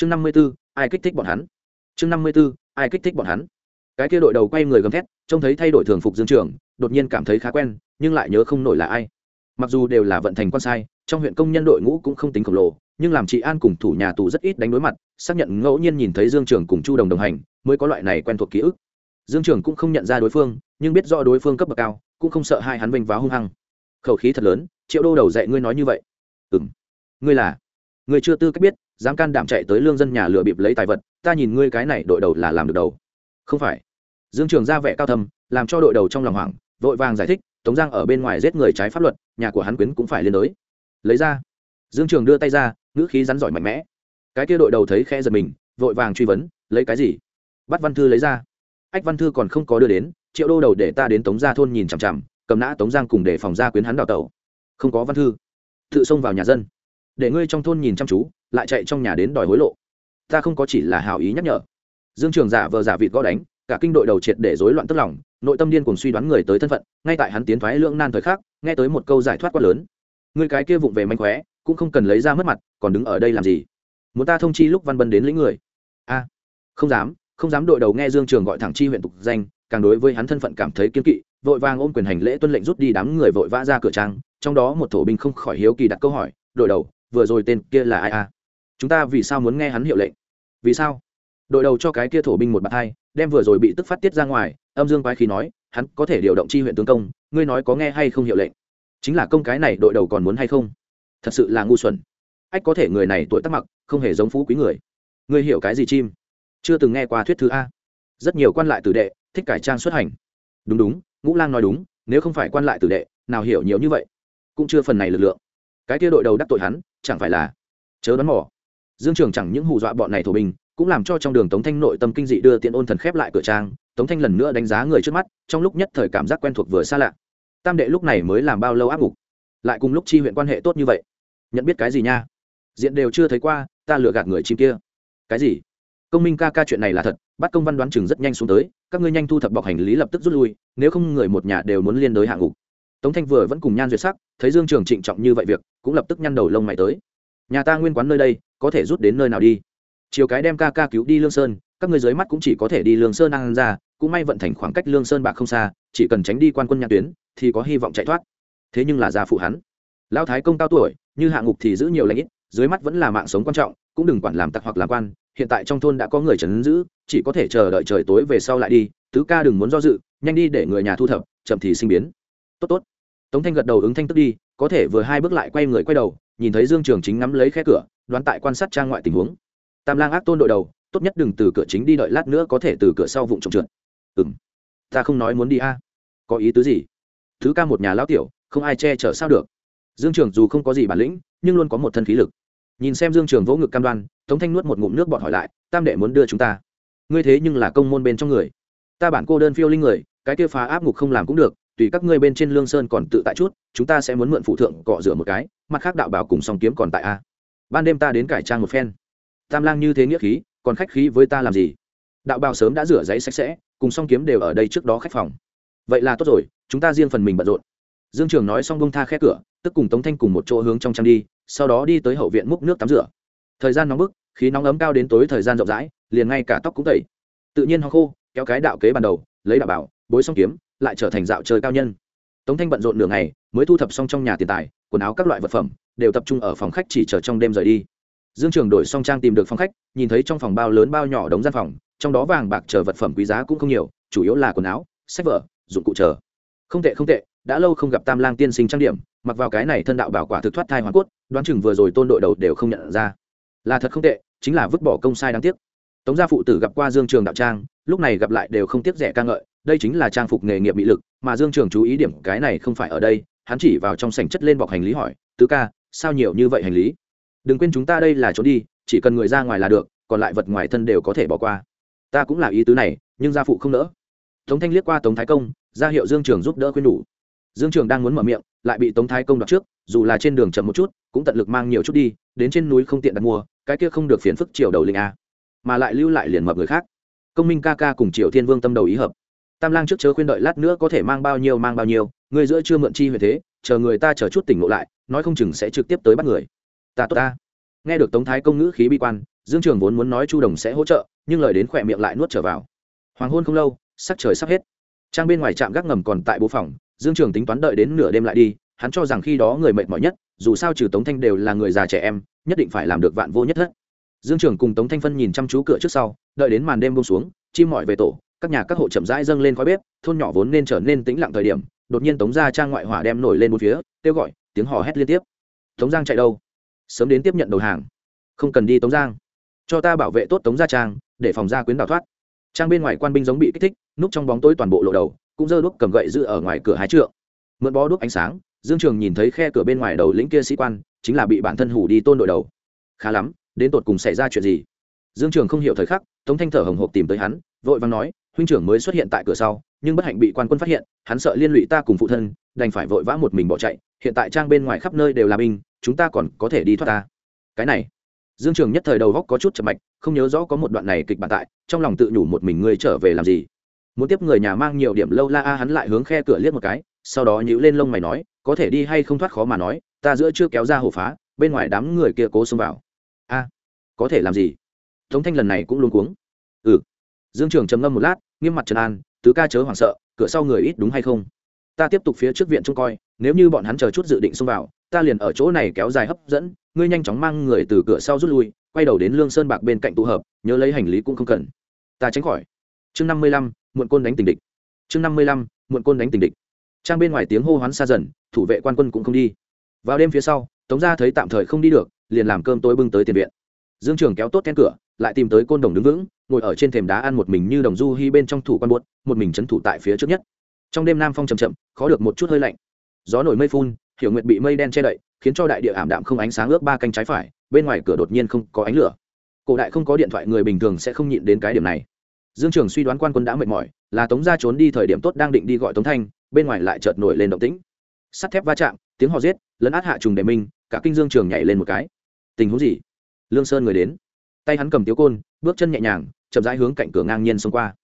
chương năm mươi b ố ai kích thích bọn hắn? Chương năm mươi b ố ai kích thích bọn hắn? Cái kia đội đầu quay người gầm thét, trông thấy thay đổi thường phục dương trường, đột nhiên cảm thấy khá quen, nhưng lại nhớ không nổi là ai. Mặc dù đều là vận thành quan sai, trong huyện công nhân đội ngũ cũng không tính khổng lồ, nhưng làm chị an cùng thủ nhà tù rất ít đánh đối mặt, xác nhận ngẫu nhiên nhìn thấy dương trường cùng chu đồng đồng hành, mới có loại này quen thuộc ký ức. Dương trường cũng không nhận ra đối phương, nhưng biết rõ đối phương cấp bậc cao, cũng không sợ hai hắn vinh váo hung hăng. Khẩu khí thật lớn, triệu đô đầu dạy ngươi nói như vậy. Ừ m ngươi là? Người chưa tư cách biết dám can đảm chạy tới lương dân nhà lừa bịp lấy tài vật, ta nhìn ngươi cái này đội đầu là làm được đầu. Không phải. Dương trường ra vẻ cao thầm làm cho đội đầu trong lòng hoảng, vội vàng giải thích, tống giang ở bên ngoài giết người trái pháp luật, nhà của hắn quyến cũng phải liên đối. Lấy ra. Dương trường đưa tay ra, ngữ khí rắn giỏi mạnh mẽ. Cái kia đội đầu thấy khe giật mình, vội vàng truy vấn, lấy cái gì? Bắt văn thư lấy ra. Ách văn thư còn không có đưa đến, triệu đô đầu để ta đến tống gia thôn nhìn chằm chằm, cầm nã tống giang cùng để phòng gia quyến hắn đào tẩu. Không có văn thư. Tự xông vào nhà dân để ngươi trong thôn nhìn chăm chú, lại chạy trong nhà đến đòi hối lộ. Ta không có chỉ là hào ý nhắc nhở. Dương trường giả vờ giả vịt gõ đánh, cả kinh đội đầu triệt để rối loạn tức lòng, nội tâm điên cùng suy đoán người tới thân phận, ngay tại hắn tiến thoái lưỡng nan thời khắc, nghe tới một câu giải thoát quá lớn. Người cái kia vụng về manh khóe, cũng không cần lấy ra mất mặt, còn đứng ở đây làm gì? Muốn ta thông chi lúc văn bân đến lĩnh người? A, không dám không dám đội đầu nghe dương trường gọi thẳng chi huyện tục danh, càng đối với hắn thân phận cảm thấy kiên kỵ, vội vàng ôm quyền hành lễ tuân lệnh rút đi đám người vội vã ra cửa trang, trong đó một thổ binh không khỏi hiếu kỳ đặt câu hỏi, đội đầu vừa rồi tên kia là ai a chúng ta vì sao muốn nghe hắn hiệu lệnh? Vì sao? Đội đầu cho cái kia thổ binh một bạt hai, đem vừa rồi bị tức phát tiết ra ngoài, âm dương quái khí nói, hắn có thể điều động chi huyện tướng công, ngươi nói có nghe hay không hiệu lệnh? Chính là công cái này đội đầu còn muốn hay không? Thật sự là ngu xuẩn. Ách có thể người này tuổi tắc mặc, không hề giống phú quý người. Ngươi hiểu cái gì chim? Chưa từng nghe qua thuyết thứ a. Rất nhiều quan lại tử đệ, thích cải trang xuất hành. Đúng đúng, ngũ lang nói đúng, nếu không phải quan lại tử đệ, nào hiểu nhiều như vậy? Cũng chưa phần này lực lượng. Cái kia đội đầu đắc tội hắn chẳng phải là chớ đoán mỏ dương trường chẳng những hù dọa bọn này thổ bình cũng làm cho trong đường tống thanh nội tâm kinh dị đưa tiện ôn thần khép lại cửa trang, tống thanh lần nữa đánh giá người trước mắt, trong lúc nhất thời cảm giác quen thuộc vừa xa lạ. Tam đệ lúc này mới làm bao lâu áp ngục lại cùng lúc chi huyện quan hệ tốt như vậy. Nhận biết cái gì nha? Diện đều chưa thấy qua, ta lừa gạt người chim kia. Cái gì? Công minh ca ca chuyện này là thật, bắt công văn đoán chừng rất nhanh xuống tới, các ngươi nhanh thu thập bọc hành lý lập tức rút lui, nếu không người một nhà đều muốn liên đối hạng ngục tống thanh vừa vẫn cùng nhan duyệt sắc, thấy dương trường trịnh trọng như vậy việc, cũng lập tức nhăn đầu lông mày tới. Nhà ta nguyên quán nơi đây, có thể rút đến nơi nào đi? Chiều cái đem ca ca cứu đi lương sơn, các người dưới mắt cũng chỉ có thể đi lương sơn ăn ra, cũng may vận thành khoảng cách lương sơn bạc không xa, chỉ cần tránh đi quan quân nhà tuyến, thì có hy vọng chạy thoát. Thế nhưng là gia phụ hắn. Lão thái công cao tuổi, như hạ ngục thì giữ nhiều lãnh ít, dưới mắt vẫn là mạng sống quan trọng, cũng đừng quản làm tặc hoặc làm quan, hiện tại trong thôn đã có người trấn giữ, chỉ có thể chờ đợi trời tối về sau lại đi, tứ ca đừng muốn do dự, nhanh đi để người nhà thu thập, chậm thì sinh biến tốt tốt. Tống thanh gật đầu ứng thanh tức đi, có thể vừa hai bước lại quay người quay đầu, nhìn thấy dương trường chính ngắm lấy khe cửa, đoán tại quan sát trang ngoại tình huống. Tam lang ác tôn đội đầu, tốt nhất đừng từ cửa chính đi đợi lát nữa có thể từ cửa sau vụng trồng trượt. Ừ m ta không nói muốn đi a. Có ý tứ gì? Thứ ca một nhà lão tiểu, không ai che chở sao được. Dương trường dù không có gì bản lĩnh, nhưng luôn có một thân khí lực. Nhìn xem dương trường vỗ ngực cam đoan, tống thanh nuốt một ngụm nước bọt hỏi lại, tam đệ muốn đưa chúng ta? Ngươi thế nhưng là công môn bên trong người. Ta bản cô đơn phiêu linh người, cái kia phá áp ngục không làm cũng được tùy các ngươi bên trên lương sơn còn tự tại chút, chúng ta sẽ muốn mượn phụ thượng cọ rửa một cái, mặt khác đạo bảo cùng song kiếm còn tại a. Ban đêm ta đến cải trang một phen. Tam lang như thế nghĩa khí, còn khách khí với ta làm gì? Đạo bào sớm đã rửa giấy sạch sẽ, cùng song kiếm đều ở đây trước đó khách phòng. Vậy là tốt rồi, chúng ta riêng phần mình bận rộn. Dương trường nói xong bông tha khe cửa, tức cùng tống thanh cùng một chỗ hướng trong trang đi, sau đó đi tới hậu viện múc nước tắm rửa. Thời gian nóng bức, khí nóng ấm cao đến tối thời gian rộng rãi, liền ngay cả tóc cũng tẩy. Tự nhiên ho khô, kéo cái đạo kế ban đầu, lấy đạo bảo, bối song kiếm lại trở thành dạo chơi cao nhân. Tống thanh bận rộn nửa ngày, mới thu thập xong trong nhà tiền tài, quần áo các loại vật phẩm, đều tập trung ở phòng khách chỉ chờ trong đêm rời đi. Dương trường đổi xong trang tìm được phòng khách, nhìn thấy trong phòng bao lớn bao nhỏ đống gian phòng, trong đó vàng bạc chờ vật phẩm quý giá cũng không nhiều, chủ yếu là quần áo, sách vở, dụng cụ chờ. Không tệ không tệ, đã lâu không gặp tam lang tiên sinh trang điểm, mặc vào cái này thân đạo bảo quả thực thoát thai hoàn cốt, đoán chừng vừa rồi tôn đội đầu đều không nhận ra. Là thật không tệ, chính là vứt bỏ công sai đáng tiếc. Tống gia phụ tử gặp qua dương trường đạo trang, lúc này gặp lại đều không tiếc rẻ ca ngợi đây chính là trang phục nghề nghiệp bị lực, mà dương trường chú ý điểm cái này không phải ở đây, hắn chỉ vào trong sảnh chất lên bọc hành lý hỏi, tứ ca, sao nhiều như vậy hành lý? Đừng quên chúng ta đây là chỗ đi, chỉ cần người ra ngoài là được, còn lại vật ngoài thân đều có thể bỏ qua. Ta cũng là ý tứ này, nhưng gia phụ không nỡ. Tống thanh liếc qua tống thái công, ra hiệu dương trường giúp đỡ khuyên đủ dương trường đang muốn mở miệng, lại bị tống thái công đặt trước, dù là trên đường chậm một chút, cũng tận lực mang nhiều chút đi, đến trên núi không tiện đặt mua, cái kia không được phiền phức triều đầu linh a, mà lại lưu lại liền mập người khác. Công minh ca ca cùng triều thiên vương tâm đầu ý hợp tam lang trước chớ khuyên đợi lát nữa có thể mang bao nhiêu mang bao nhiêu người giữa chưa mượn chi huệ thế, chờ người ta chờ chút tỉnh ngộ lại, nói không chừng sẽ trực tiếp tới bắt người. Ta tốt ta. Nghe được tống thái công ngữ khí bi quan, dương trường vốn muốn nói chu đồng sẽ hỗ trợ, nhưng lời đến khỏe miệng lại nuốt trở vào. Hoàng hôn không lâu, sắc trời sắp hết. Trang bên ngoài trạm gác ngầm còn tại bố phòng, dương trường tính toán đợi đến nửa đêm lại đi, hắn cho rằng khi đó người mệt mỏi nhất, dù sao trừ tống thanh đều là người già trẻ em, nhất định phải làm được vạn vô nhất thất. Dương trường cùng tống thanh phân nhìn chăm chú cửa trước sau, đợi đến màn đêm bông xuống, chim mọi về tổ các nhà các hộ chậm rãi dâng lên khói bếp, thôn nhỏ vốn nên trở nên tĩnh lặng thời điểm, đột nhiên tống gia trang ngoại hỏa đem nổi lên một phía, kêu gọi, tiếng hò hét liên tiếp. Tống giang chạy đâu? Sớm đến tiếp nhận đầu hàng. Không cần đi tống giang. Cho ta bảo vệ tốt tống gia trang, để phòng gia quyến đào thoát. Trang bên ngoài quan binh giống bị kích thích, núp trong bóng tối toàn bộ lộ đầu, cũng giơ đuốc cầm gậy giữ ở ngoài cửa hái trượng. Mượn bó đuốc ánh sáng, dương trường nhìn thấy khe cửa bên ngoài đầu lĩnh kia sĩ quan, chính là bị bản thân hủ đi tôn đội đầu. Khá lắm, đến tột cùng xảy ra chuyện gì? Dương trường không hiểu thời khắc, tống thanh thở hồng hộc tìm tới hắn, vội vàng nói huynh trưởng mới xuất hiện tại cửa sau, nhưng bất hạnh bị quan quân phát hiện, hắn sợ liên lụy ta cùng phụ thân, đành phải vội vã một mình bỏ chạy, hiện tại trang bên ngoài khắp nơi đều là binh, chúng ta còn có thể đi thoát ta. Cái này, dương trường nhất thời đầu góc có chút chậm mạch, không nhớ rõ có một đoạn này kịch bản tại, trong lòng tự nhủ một mình ngươi trở về làm gì. Muốn tiếp người nhà mang nhiều điểm lâu la a, hắn lại hướng khe cửa liếc một cái, sau đó nhíu lên lông mày nói, có thể đi hay không thoát khó mà nói, ta giữa chưa kéo ra hổ phá, bên ngoài đám người kia cố xông vào. A, có thể làm gì? Tống thanh lần này cũng luôn cuống. Ừ. Dương trường trầm ngâm một lát nghiêm mặt trần an, tứ ca chớ hoảng sợ, cửa sau người ít đúng hay không? Ta tiếp tục phía trước viện trông coi, nếu như bọn hắn chờ chút dự định xông vào, ta liền ở chỗ này kéo dài hấp dẫn, ngươi nhanh chóng mang người từ cửa sau rút lui, quay đầu đến lương sơn bạc bên cạnh tụ hợp, nhớ lấy hành lý cũng không cần. Ta tránh khỏi. Chương năm mươi lăm, muộn côn đánh tình địch. Chương năm mươi lăm, muộn côn đánh tình địch. Trang bên ngoài tiếng hô hoán xa dần, thủ vệ quan quân cũng không đi. Vào đêm phía sau, tống gia thấy tạm thời không đi được, liền làm cơm tối bưng tới tiền viện. Dương trường kéo tốt then cửa lại tìm tới côn đồng đứng vững, ngồi ở trên thềm đá ăn một mình như đồng du hy bên trong thủ quan buốt, một mình trấn thủ tại phía trước nhất. Trong đêm nam phong chầm chậm, khó được một chút hơi lạnh. Gió nổi mây phun, hiểu nguyện bị mây đen che đậy, khiến cho đại địa ảm đạm không ánh sáng ước ba canh trái phải, bên ngoài cửa đột nhiên không có ánh lửa. Cổ đại không có điện thoại, người bình thường sẽ không nhịn đến cái điểm này. Dương trường suy đoán quan quân đã mệt mỏi, là tống gia trốn đi thời điểm tốt đang định đi gọi tống thanh, bên ngoài lại chợt nổi lên động tĩnh. Sắt thép va chạm, tiếng hò giết, lấn át hạ trùng đề minh cả kinh dương trường nhảy lên một cái. Tình huống gì? Lương sơn người đến tay hắn cầm tiếu côn, bước chân nhẹ nhàng, chậm rãi hướng cạnh cửa ngang nhiên xông qua.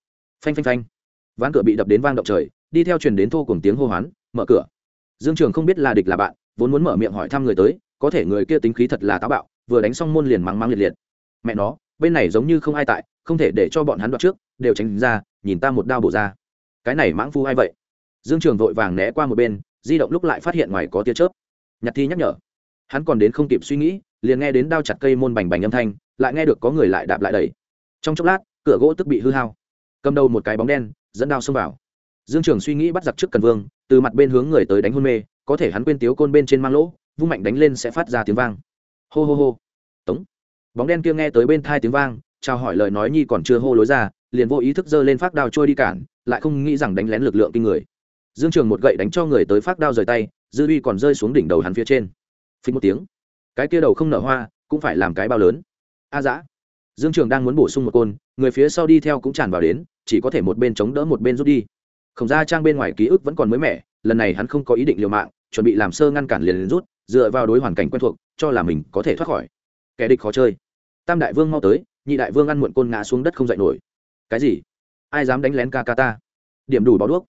Phanh phanh phanh. Ván cửa bị đập đến vang động trời, đi theo truyền đến thô cùng tiếng hô hoán, mở cửa. Dương trường không biết là địch là bạn, vốn muốn mở miệng hỏi thăm người tới, có thể người kia tính khí thật là táo bạo, vừa đánh xong môn liền mắng mắng liệt liệt. Mẹ nó, bên này giống như không ai tại, không thể để cho bọn hắn đoạt trước, đều tránh ra, nhìn ta một đao bổ ra. Cái này mãng phu ai vậy? Dương trường vội vàng né qua một bên, di động lúc lại phát hiện ngoài có tia chớp. Nhặt thi nhắc nhở. Hắn còn đến không kịp suy nghĩ liền nghe đến đao chặt cây môn bành bành âm thanh, lại nghe được có người lại đạp lại đầy trong chốc lát, cửa gỗ tức bị hư hao. Cầm đầu một cái bóng đen, dẫn đao xông vào. Dương trường suy nghĩ bắt giặc trước cần vương, từ mặt bên hướng người tới đánh hôn mê, có thể hắn quên tiếu côn bên trên mang lỗ, vung mạnh đánh lên sẽ phát ra tiếng vang. Hô hô hô. Tống. Bóng đen kia nghe tới bên thai tiếng vang, chào hỏi lời nói nhi còn chưa hô lối ra, liền vô ý thức giơ lên phát đao trôi đi cản, lại không nghĩ rằng đánh lén lực lượng kinh người. Dương trường một gậy đánh cho người tới phát đao rời tay, dư uy còn rơi xuống đỉnh đầu hắn phía trên. Phí một tiếng cái kia đầu không nở hoa cũng phải làm cái bao lớn. A dã dương trường đang muốn bổ sung một côn người phía sau đi theo cũng tràn vào đến chỉ có thể một bên chống đỡ một bên rút đi. Khổng ra trang bên ngoài ký ức vẫn còn mới mẻ lần này hắn không có ý định liều mạng chuẩn bị làm sơ ngăn cản liền, rút dựa vào đối hoàn cảnh quen thuộc cho là mình có thể thoát khỏi. Kẻ địch khó chơi. Tam đại vương mau tới nhị đại vương ăn muộn côn ngã xuống đất không dậy nổi. Cái gì? Ai dám đánh lén ca ca ta? Điểm đủ báo đuốc.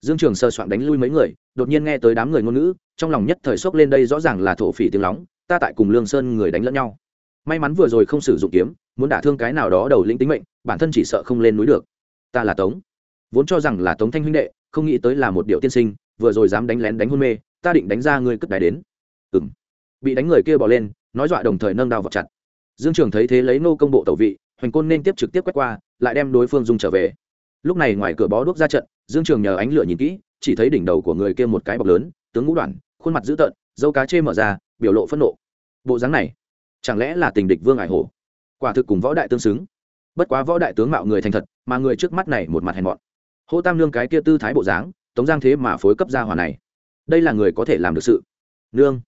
Dương trường sơ soạn đánh lui mấy người đột nhiên nghe tới đám người ngôn ngữ trong lòng nhất thời sốc lên đây rõ ràng là thổ phỉ tiếng lóng ta tại cùng lương sơn người đánh lẫn nhau. May mắn vừa rồi không sử dụng kiếm, muốn đả thương cái nào đó đầu lĩnh tính mệnh, bản thân chỉ sợ không lên núi được. Ta là tống. Vốn cho rằng là tống thanh huynh đệ, không nghĩ tới là một điệu tiên sinh, vừa rồi dám đánh lén đánh hôn mê, ta định đánh ra ngươi cất đài đến. Ừ m bị đánh người kia bỏ lên, nói dọa đồng thời nâng đao vào chặt. Dương trường thấy thế lấy nô công bộ tẩu vị, hoành côn nên tiếp trực tiếp quét qua, lại đem đối phương dùng trở về. Lúc này ngoài cửa bó đuốc ra trận, dương trường nhờ ánh lửa nhìn kỹ, chỉ thấy đỉnh đầu của người kia một cái bọc lớn, tướng ngũ đoạn, khuôn mặt dữ tợn, dâu cá chê mở ra biểu lộ phẫn nộ. Bộ dáng này, chẳng lẽ là tình địch vương ải hổ? Quả thực cùng võ đại tương xứng. Bất quá võ đại tướng mạo người thành thật, mà người trước mắt này một mặt hèn mọn. Hô tam nương cái kia tư thái bộ dáng, tống giang thế mà phối cấp gia hòa này. Đây là người có thể làm được sự. Nương.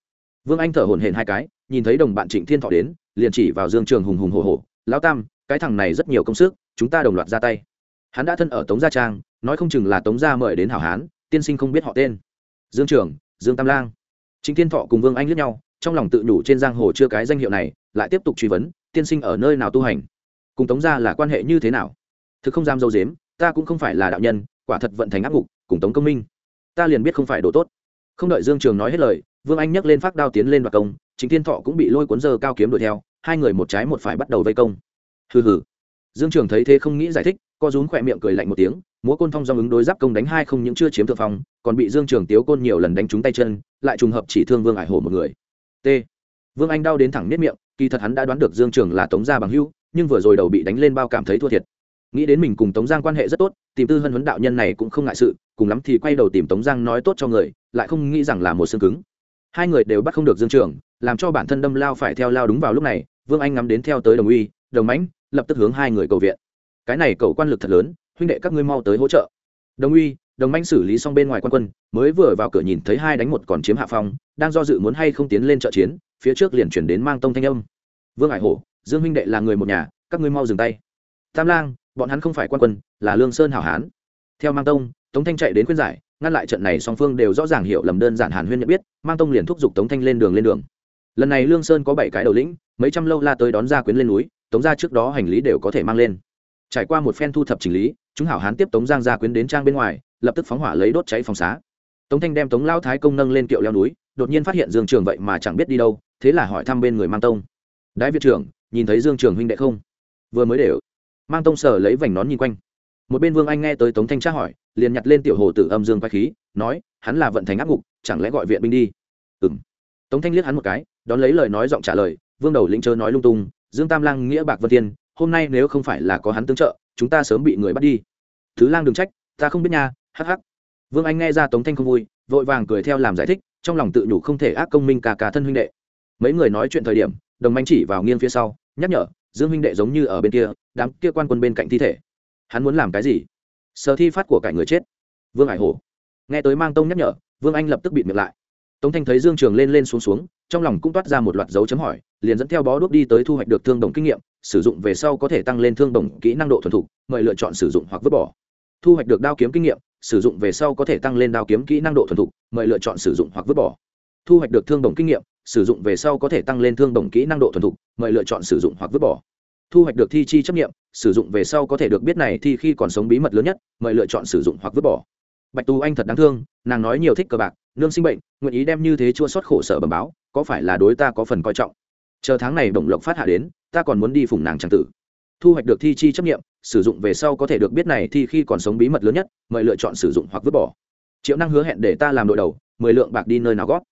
Vương anh thở hổn hển hai cái, nhìn thấy đồng bạn trịnh thiên thọ đến, liền chỉ vào dương trường hùng hùng hồ hồ lão tam, cái thằng này rất nhiều công sức, chúng ta đồng loạt ra tay. Hắn đã thân ở tống gia trang, nói không chừng là tống gia mời đến hảo hán, tiên sinh không biết họ tên. Dương trường, dương tam lang. Chính thiên thọ cùng vương anh lướt nhau, trong lòng tự nhủ trên giang hồ chưa cái danh hiệu này, lại tiếp tục truy vấn, tiên sinh ở nơi nào tu hành? Cùng tống gia là quan hệ như thế nào? Thực không dám dâu dếm, ta cũng không phải là đạo nhân, quả thật vận thành áp ngục, cùng tống công minh. Ta liền biết không phải đồ tốt. Không đợi dương trường nói hết lời, vương anh nhấc lên phát đao tiến lên đoạt công, chính thiên thọ cũng bị lôi cuốn giờ cao kiếm đuổi theo, hai người một trái một phải bắt đầu vây công. Hừ hừ. Dương trường thấy thế không nghĩ giải thích, co rúm khỏe miệng cười lạnh một tiếng, múa côn phong do ứng đối giáp công đánh hai không những chưa chiếm thượng phong, còn bị dương trường tiếu côn nhiều lần đánh trúng tay chân lại trùng hợp chỉ thương vương ải hổ một người. T. Vương anh đau đến thẳng nếp miệng, kỳ thật hắn đã đoán được dương trường là tống gia bằng hưu nhưng vừa rồi đầu bị đánh lên bao cảm thấy thua thiệt. Nghĩ đến mình cùng tống giang quan hệ rất tốt, tìm tư hân huấn đạo nhân này cũng không ngại sự, cùng lắm thì quay đầu tìm tống giang nói tốt cho người, lại không nghĩ rằng là một xương cứng. Hai người đều bắt không được dương trường, làm cho bản thân đâm lao phải theo lao đúng vào lúc này, vương anh ngắm đến theo tới đồng uy, đồng mãnh, lập tức hướng hai người cầu viện. Cái này cầu quan lực thật lớn, huynh đệ các ngươi mau tới hỗ trợ. Đồng uy đồng manh xử lý xong bên ngoài quan quân, mới vừa vào cửa nhìn thấy hai đánh một còn chiếm hạ phong, đang do dự muốn hay không tiến lên trợ chiến, phía trước liền chuyển đến mang tông thanh âm. Vương ải hổ, dương huynh đệ là người một nhà, các ngươi mau dừng tay. Tam lang, bọn hắn không phải quan quân, là lương sơn hảo hán. Theo mang tông, tống thanh chạy đến khuyên giải, ngăn lại trận này song phương đều rõ ràng hiểu lầm đơn giản hàn huyên nhận biết, mang tông liền thúc giục tống thanh lên đường lên đường. Lần này lương sơn có bảy cái đầu lĩnh, mấy trăm lâu la tới đón gia quyến lên núi, tống ra trước đó hành lý đều có thể mang lên. Trải qua một phen thu thập chỉnh lý, chúng hảo hán tiếp tống giang gia quyến đến trang bên ngoài lập tức phóng hỏa lấy đốt cháy phòng xá. Tống thanh đem tống lao thái công nâng lên kiệu leo núi, đột nhiên phát hiện dương trường vậy mà chẳng biết đi đâu, thế là hỏi thăm bên người mang tông. Đại viện trưởng, nhìn thấy dương trường huynh đệ không? Vừa mới đều. Mang tông sở lấy vành nón nhìn quanh. Một bên vương anh nghe tới tống thanh tra hỏi, liền nhặt lên tiểu hồ tử âm dương quay khí, nói, hắn là vận thành áp ngục, chẳng lẽ gọi viện binh đi? Ừng tống thanh liếc hắn một cái, đón lấy lời nói giọng trả lời, vương đầu lĩnh chớ nói lung tung, dương tam lang nghĩa bạc vân tiên hôm nay nếu không phải là có hắn tương trợ, chúng ta sớm bị người bắt đi. Thứ lang đừng trách, ta không biết nha hắc hắc. Vương anh nghe ra tống thanh không vui, vội vàng cười theo làm giải thích, trong lòng tự nhủ không thể ác công minh cả cả thân huynh đệ. Mấy người nói chuyện thời điểm, đồng manh chỉ vào nghiêng phía sau, nhắc nhở, dương huynh đệ giống như ở bên kia, đám kia quan quân bên cạnh thi thể. Hắn muốn làm cái gì? Sơ thi phát của cải người chết. Vương ải hổ. Nghe tới mang tông nhắc nhở, vương anh lập tức bịt miệng lại. Tống thanh thấy dương trường lên lên xuống xuống, trong lòng cũng toát ra một loạt dấu chấm hỏi, liền dẫn theo bó đuốc đi tới thu hoạch được thương đồng kinh nghiệm, sử dụng về sau có thể tăng lên thương đồng kỹ năng độ thuần thục, mời lựa chọn sử dụng hoặc vứt bỏ. Thu hoạch được đao kiếm kinh nghiệm sử dụng về sau có thể tăng lên đao kiếm kỹ năng độ thuần thục, mời lựa chọn sử dụng hoặc vứt bỏ. Thu hoạch được thương đồng kinh nghiệm, sử dụng về sau có thể tăng lên thương đồng kỹ năng độ thuần thục, mời lựa chọn sử dụng hoặc vứt bỏ. Thu hoạch được thi chi chấp nghiệm, sử dụng về sau có thể được biết này thì khi còn sống bí mật lớn nhất, mời lựa chọn sử dụng hoặc vứt bỏ. Bạch tu anh thật đáng thương, nàng nói nhiều thích cờ bạc, nương sinh bệnh, nguyện ý đem như thế chua xót khổ sở bẩm báo, có phải là đối ta có phần coi trọng? Chờ tháng này bổng lộc phát hạ đến, ta còn muốn đi phụng nàng trang tử thu hoạch được thi chi chấp nghiệm, sử dụng về sau có thể được biết này thì khi còn sống bí mật lớn nhất, mời lựa chọn sử dụng hoặc vứt bỏ. Triệu năng hứa hẹn để ta làm đội đầu, mười lượng bạc đi nơi nào gót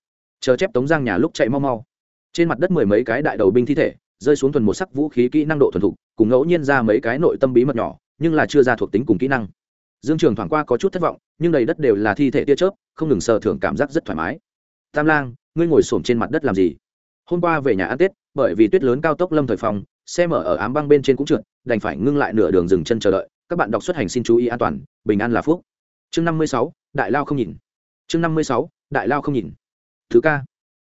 chờ chép tống giang nhà lúc chạy mau mau. Trên mặt đất mười mấy cái đại đầu binh thi thể, rơi xuống thuần một sắc vũ khí kỹ năng độ thuần thục, cùng ngẫu nhiên ra mấy cái nội tâm bí mật nhỏ, nhưng là chưa ra thuộc tính cùng kỹ năng. Dương trường thoảng qua có chút thất vọng, nhưng đầy đất đều là thi thể tia chớp, không ngừng sờ thưởng cảm giác rất thoải mái. Tam lang, ngươi ngồi xổm trên mặt đất làm gì? Hôm qua về nhà ăn tết, bởi vì tuyết lớn cao tốc lâm thời phòng xe mở ở ám băng bên trên cũng trượt, đành phải ngưng lại nửa đường dừng chân chờ đợi. Các bạn đọc xuất hành xin chú ý an toàn, bình an là phúc. Chương năm mươi sáu, đại lao không nhìn. Chương năm mươi sáu, đại lao không nhìn. Thứ ca.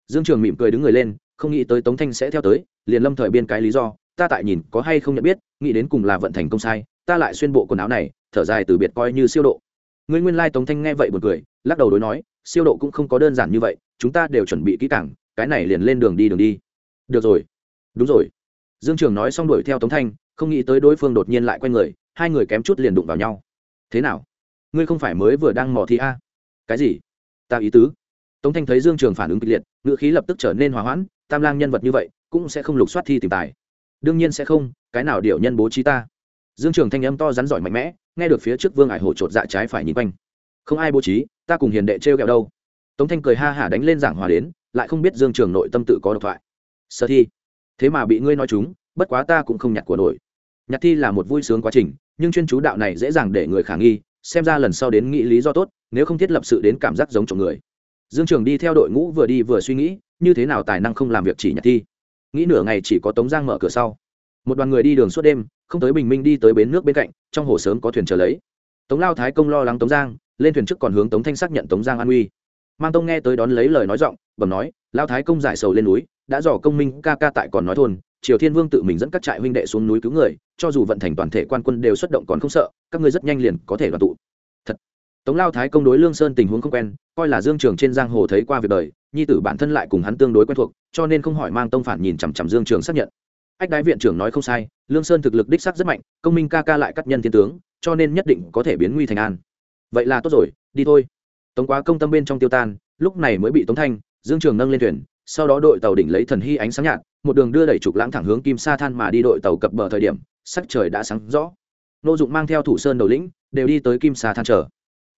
Dương trường mỉm cười đứng người lên, không nghĩ tới tống thanh sẽ theo tới, liền lâm thời biên cái lý do, ta tại nhìn có hay không nhận biết, nghĩ đến cùng là vận thành công sai, ta lại xuyên bộ quần áo này, thở dài từ biệt coi như siêu độ. Người nguyên lai tống thanh nghe vậy buồn cười, lắc đầu đối nói, siêu độ cũng không có đơn giản như vậy, chúng ta đều chuẩn bị kỹ càng, cái này liền lên đường đi đường đi. Được rồi. Đúng rồi dương trường nói xong đuổi theo tống thanh, không nghĩ tới đối phương đột nhiên lại q u a y người, hai người kém chút liền đụng vào nhau. Thế nào? Ngươi không phải mới vừa đang mò thi a cái gì? Ta ý tứ. Tống thanh thấy dương trường phản ứng kịch liệt ngựa khí lập tức trở nên hòa hoãn, tam lang nhân vật như vậy, cũng sẽ không lục soát thi tìm tài. Đương nhiên sẽ không, cái nào điệu nhân bố trí ta? Dương trường thanh âm to rắn giỏi mạnh mẽ, nghe được phía trước vương ải hổ chột dạ trái phải nhìn quanh. Không ai bố trí, ta cùng hiền đệ trêu ghẹo đâu. Tống thanh cười ha hả đánh lên giảng hòa đến, lại không biết dương trường nội tâm tự có độc thoại. Sơ thi thế mà bị ngươi nói chúng, bất quá ta cũng không nhặt của nổi. Nhặt thi là một vui sướng quá trình, nhưng chuyên chú đạo này dễ dàng để người khả nghi, xem ra lần sau đến nghĩ lý do tốt, nếu không thiết lập sự đến cảm giác giống chồng người. Dương trường đi theo đội ngũ vừa đi vừa suy nghĩ, như thế nào tài năng không làm việc chỉ nhặt thi. Nghĩ nửa ngày chỉ có tống giang mở cửa sau. Một đoàn người đi đường suốt đêm, không tới bình minh đi tới bến nước bên cạnh, trong hồ sớm có thuyền chờ lấy. Tống lao thái công lo lắng tống giang, lên thuyền trước còn hướng tống thanh xác nhận tống giang an uy mang tông nghe tới đón lấy lời nói giọng, bẩm nói, lao thái công giải sầu lên núi đã dò công minh ca ca tại còn nói thôn, triều thiên vương tự mình dẫn các trại huynh đệ xuống núi cứu người, cho dù vận thành toàn thể quan quân đều xuất động còn không sợ, các ngươi rất nhanh liền có thể đoàn tụ. Thật. Tống lao thái công đối lương sơn tình huống không quen, coi là dương trường trên giang hồ thấy qua việc đời, nhi tử bản thân lại cùng hắn tương đối quen thuộc, cho nên không hỏi mang tông phản nhìn chằm chằm dương trường xác nhận. Ách đái viện trưởng nói không sai, lương sơn thực lực đích sắc rất mạnh, công minh ca ca lại cắt nhân thiên tướng, cho nên nhất định có thể biến nguy thành an. Vậy là tốt rồi, đi thôi. Tống quá công tâm bên trong tiêu tan, lúc này mới bị tống thanh, dương trường nâng lên thuyền sau đó đội tàu đỉnh lấy thần hy ánh sáng nhạt, một đường đưa đẩy trục lãng thẳng hướng kim sa than mà đi đội tàu cập bờ thời điểm, sắc trời đã sáng rõ. Nô dụng mang theo thủ sơn đầu lĩnh, đều đi tới kim sa than chờ.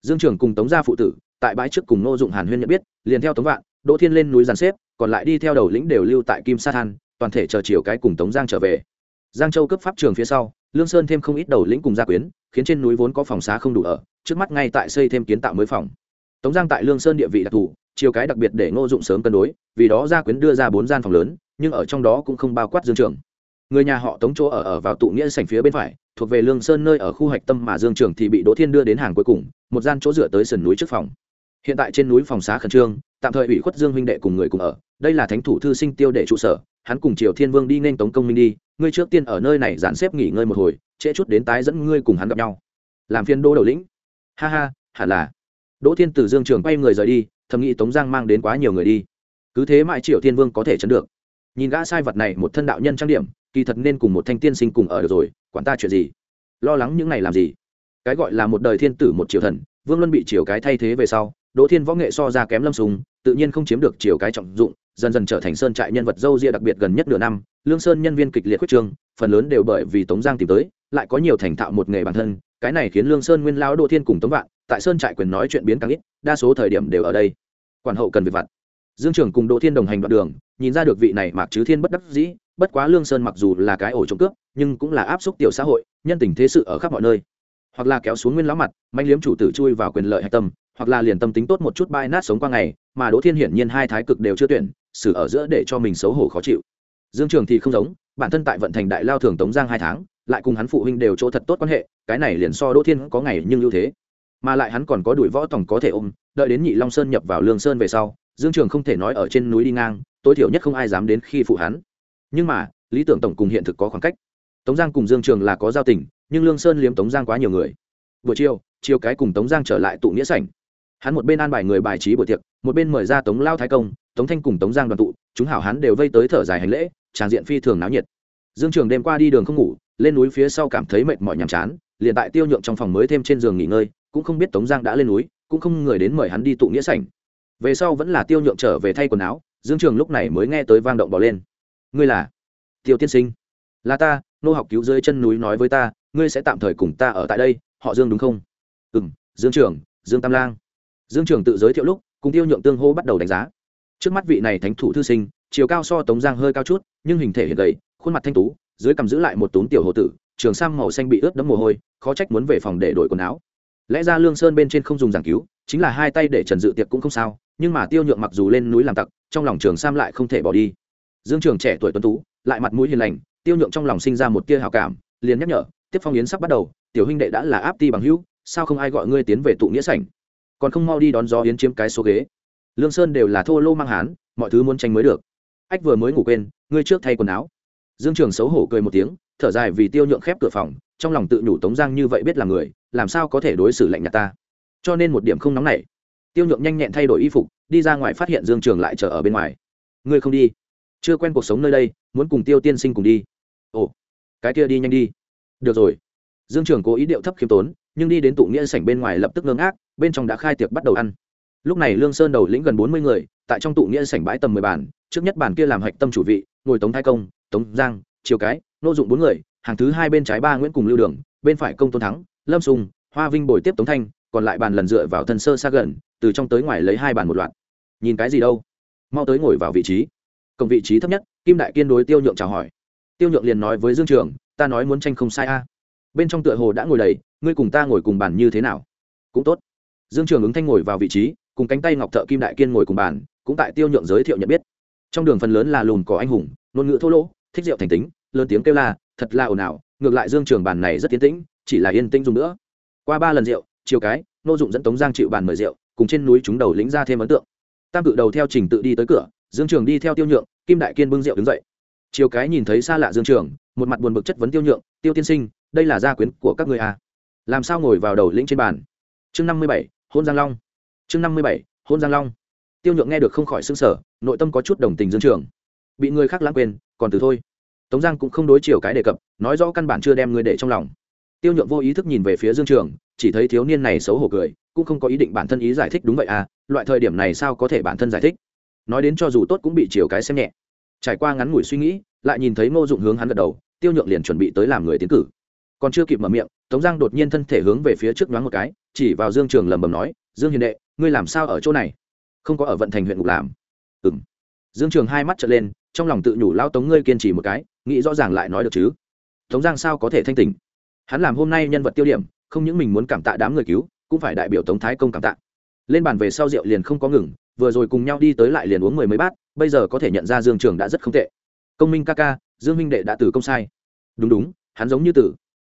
Dương trưởng cùng tống gia phụ tử, tại bãi trước cùng nô dụng hàn huyên nhận biết, liền theo tống vạn, đỗ thiên lên núi giàn xếp, còn lại đi theo đầu lĩnh đều lưu tại kim sa than, toàn thể chờ chiều cái cùng tống giang trở về. Giang châu cấp pháp trường phía sau, lương sơn thêm không ít đầu lĩnh cùng gia quyến, khiến trên núi vốn có phòng xá không đủ ở, trước mắt ngay tại xây thêm kiến tạo mới phòng. Tống giang tại lương sơn địa vị đặc thù chiều cái đặc biệt để ngô dụng sớm cân đối, vì đó gia quyến đưa ra bốn gian phòng lớn, nhưng ở trong đó cũng không bao quát dương trường. Người nhà họ tống chỗ ở ở vào tụ nghĩa sảnh phía bên phải, thuộc về lương sơn nơi ở khu hạch tâm mà dương trường thì bị đỗ thiên đưa đến hàng cuối cùng, một gian chỗ dựa tới sườn núi trước phòng. Hiện tại trên núi phòng xá khẩn trương, tạm thời ủy khuất dương huynh đệ cùng người cùng ở, đây là thánh thủ thư sinh tiêu đệ trụ sở, hắn cùng triều thiên vương đi nên tống công minh đi, ngươi trước tiên ở nơi này dàn xếp nghỉ ngơi một hồi, trễ chút đến tái dẫn ngươi cùng hắn gặp nhau. Làm phiên đô đầu lĩnh. Ha ha, hẳn là. Đỗ thiên từ dương trường quay người rời đi thầm nghĩ tống giang mang đến quá nhiều người đi cứ thế mãi triệu thiên vương có thể chấn được nhìn gã sai vật này một thân đạo nhân trang điểm kỳ thật nên cùng một thanh tiên sinh cùng ở được rồi quản ta chuyện gì lo lắng những này làm gì cái gọi là một đời thiên tử một triều thần vương luân bị triều cái thay thế về sau đỗ thiên võ nghệ so ra kém lâm sùng tự nhiên không chiếm được triều cái trọng dụng dần dần trở thành sơn trại nhân vật dâu ria đặc biệt gần nhất nửa năm lương sơn nhân viên kịch liệt quyết trương phần lớn đều bởi vì tống giang tìm tới lại có nhiều thành thạo một nghề bản thân cái này khiến lương sơn nguyên lão đỗ thiên cùng tống vạn tại sơn trại quyền nói chuyện biến càng ít, đa số thời điểm đều ở đây. Quản hậu cần việc vặt. Dương trưởng cùng đỗ thiên đồng hành đoạn đường, nhìn ra được vị này mạc chứ thiên bất đắc dĩ, bất quá lương sơn mặc dù là cái ổ trộm cướp, nhưng cũng là áp xúc tiểu xã hội, nhân tình thế sự ở khắp mọi nơi. Hoặc là kéo xuống nguyên lão mặt, manh liếm chủ tử chui vào quyền lợi hạch tâm, hoặc là liền tâm tính tốt một chút bai nát sống qua ngày, mà đỗ thiên hiển nhiên hai thái cực đều chưa tuyển, xử ở giữa để cho mình xấu hổ khó chịu. Dương trường thì không giống, bản thân tại vận thành đại lao thường tống giang hai tháng, lại cùng hắn phụ huynh đều chỗ thật tốt quan hệ, cái này liền so đỗ thiên có ngày nhưng ưu thế mà lại hắn còn có đuổi võ tổng có thể ôm, đợi đến nhị long sơn nhập vào lương sơn về sau, dương trường không thể nói ở trên núi đi ngang, tối thiểu nhất không ai dám đến khi phụ hắn. Nhưng mà, lý tưởng tổng cùng hiện thực có khoảng cách. Tống giang cùng dương trường là có giao tình, nhưng lương sơn liếm tống giang quá nhiều người. Buổi chiều chiều cái cùng tống giang trở lại tụ nghĩa sảnh. Hắn một bên an bài người bài trí buổi tiệc, một bên mời ra tống lao thái công, tống thanh cùng tống giang đoàn tụ, chúng hảo hắn đều vây tới thở dài hành lễ tràng diện phi thường náo nhiệt. Dương trường đêm qua đi đường không ngủ, lên núi phía sau cảm thấy mệt mỏi nhàm chán, liền tại tiêu nhượng trong phòng mới thêm trên giường nghỉ ngơi cũng không biết tống giang đã lên núi, cũng không người đến mời hắn đi tụ nghĩa sảnh. Về sau vẫn là tiêu nhượng trở về thay quần áo, dương trường lúc này mới nghe tới vang động bỏ lên. Ngươi là tiêu tiên sinh? Là ta, nô học cứu dưới chân núi nói với ta, ngươi sẽ tạm thời cùng ta ở tại đây, họ dương đúng không? Ừ m dương trường, dương tam lang. Dương trường tự giới thiệu lúc, cùng tiêu nhượng tương hô bắt đầu đánh giá. Trước mắt vị này thánh thủ thư sinh, chiều cao so tống giang hơi cao chút, nhưng hình thể hiện gầy, khuôn mặt thanh tú, dưới cầm giữ lại một tún tiểu hồ tử, trường sam màu xanh bị ướt đẫm mồ hôi, khó trách muốn về phòng để đổi quần áo lẽ ra lương sơn bên trên không dùng giảng cứu, chính là hai tay để trần dự tiệc cũng không sao, nhưng mà tiêu nhượng mặc dù lên núi làm tặc, trong lòng trường sam lại không thể bỏ đi. Dương trường trẻ tuổi tuấn tú, lại mặt mũi hiền lành, tiêu nhượng trong lòng sinh ra một tia hào cảm, liền nhắc nhở, tiếp phong yến sắp bắt đầu, tiểu huynh đệ đã là áp ti bằng hữu, sao không ai gọi ngươi tiến về tụ nghĩa sảnh? Còn không mau đi đón gió yến chiếm cái số ghế. Lương sơn đều là thô lô mang hán, mọi thứ muốn tranh mới được. Ách vừa mới ngủ quên, ngươi trước thay quần áo. Dương trường xấu hổ cười một tiếng, thở dài vì tiêu nhượng khép cửa phòng, trong lòng tự nhủ tống giang như vậy biết là người làm sao có thể đối xử lạnh nhạt ta? Cho nên một điểm không nóng nảy tiêu nhượng nhanh nhẹn thay đổi y phục, đi ra ngoài phát hiện dương trường lại chờ ở bên ngoài. Ngươi không đi? Chưa quen cuộc sống nơi đây, muốn cùng tiêu tiên sinh cùng đi. Ồ, cái kia đi nhanh đi. Được rồi. Dương trường cố ý điệu thấp khiêm tốn, nhưng đi đến tụ nghĩa sảnh bên ngoài lập tức ngưng ác bên trong đã khai tiệc bắt đầu ăn. Lúc này lương sơn đầu lĩnh gần bốn mươi người, tại trong tụ nghĩa sảnh bãi tầm mười bàn, trước nhất bàn kia làm hạch tâm chủ vị, ngồi tống thái công, tống giang, triều cái, nô dụng bốn người, hàng thứ hai bên trái ba nguyễn cùng lưu đường, bên phải công tôn thắng lâm sùng, hoa vinh bồi tiếp tống thanh, còn lại bàn lần dựa vào thân sơ xa gần, từ trong tới ngoài lấy hai bàn một loạt. Nhìn cái gì đâu? Mau tới ngồi vào vị trí. Cộng vị trí thấp nhất, kim đại kiên đối tiêu nhượng chào hỏi. Tiêu nhượng liền nói với dương trường, ta nói muốn tranh không sai a. Bên trong tựa hồ đã ngồi đầy, ngươi cùng ta ngồi cùng bàn như thế nào? Cũng tốt. Dương trường ứng thanh ngồi vào vị trí, cùng cánh tay ngọc thợ kim đại kiên ngồi cùng bàn, cũng tại tiêu nhượng giới thiệu nhận biết. Trong đường phần lớn là lùn cỏ anh hùng, ngôn ngữ thô lỗ, thích rượu thành tính, lớn tiếng kêu la, thật là ồn ào. Ngược lại dương trường bàn này rất tiến tĩnh chỉ là yên tĩnh dùng nữa. Qua ba lần rượu, chiều cái nô dụng dẫn tống giang chịu bàn mời rượu, cùng trên núi chúng đầu lính ra thêm ấn tượng. Tam cự đầu theo trình tự đi tới cửa, dương trường đi theo tiêu nhượng, kim đại kiên bưng rượu đứng dậy. Chiều cái nhìn thấy xa lạ dương trường, một mặt buồn bực chất vấn tiêu nhượng, tiêu tiên sinh, đây là gia quyến của các người à. làm sao ngồi vào đầu lĩnh trên bàn? Chương năm mươi bảy hôn giang long. Chương năm mươi bảy hôn giang long. Tiêu nhượng nghe được không khỏi xương sở nội tâm có chút đồng tình dương trường. Bị người khác lãng quên, còn từ thôi. Tống giang cũng không đối chiều cái đề cập, nói rõ căn bản chưa đem người để trong lòng tiêu nhượng vô ý thức nhìn về phía dương trường, chỉ thấy thiếu niên này xấu hổ cười, cũng không có ý định bản thân ý giải thích đúng vậy à loại thời điểm này sao có thể bản thân giải thích? Nói đến cho dù tốt cũng bị chiều cái xem nhẹ. Trải qua ngắn ngủi suy nghĩ, lại nhìn thấy ngô dụng hướng hắn gật đầu, tiêu nhượng liền chuẩn bị tới làm người tiến cử. Còn chưa kịp mở miệng, tống giang đột nhiên thân thể hướng về phía trước nhoáng một cái, chỉ vào dương trường lầm bầm nói, dương hiền đệ, ngươi làm sao ở chỗ này? Không có ở vận thành huyện ngục làm. Ừ m dương trường hai mắt trở lên, trong lòng tự nhủ lao tống ngươi kiên trì một cái, nghĩ rõ ràng lại nói được chứ. Tống giang sao có thể thanh tỉnh? Hắn làm hôm nay nhân vật tiêu điểm, không những mình muốn cảm tạ đám người cứu, cũng phải đại biểu tống thái công cảm tạ. Lên bàn về sau rượu liền không có ngừng, vừa rồi cùng nhau đi tới lại liền uống mười mấy bát, bây giờ có thể nhận ra dương trường đã rất không tệ. Công minh ca ca, dương minh đệ đã từ công sai. Đúng đúng, hắn giống như tử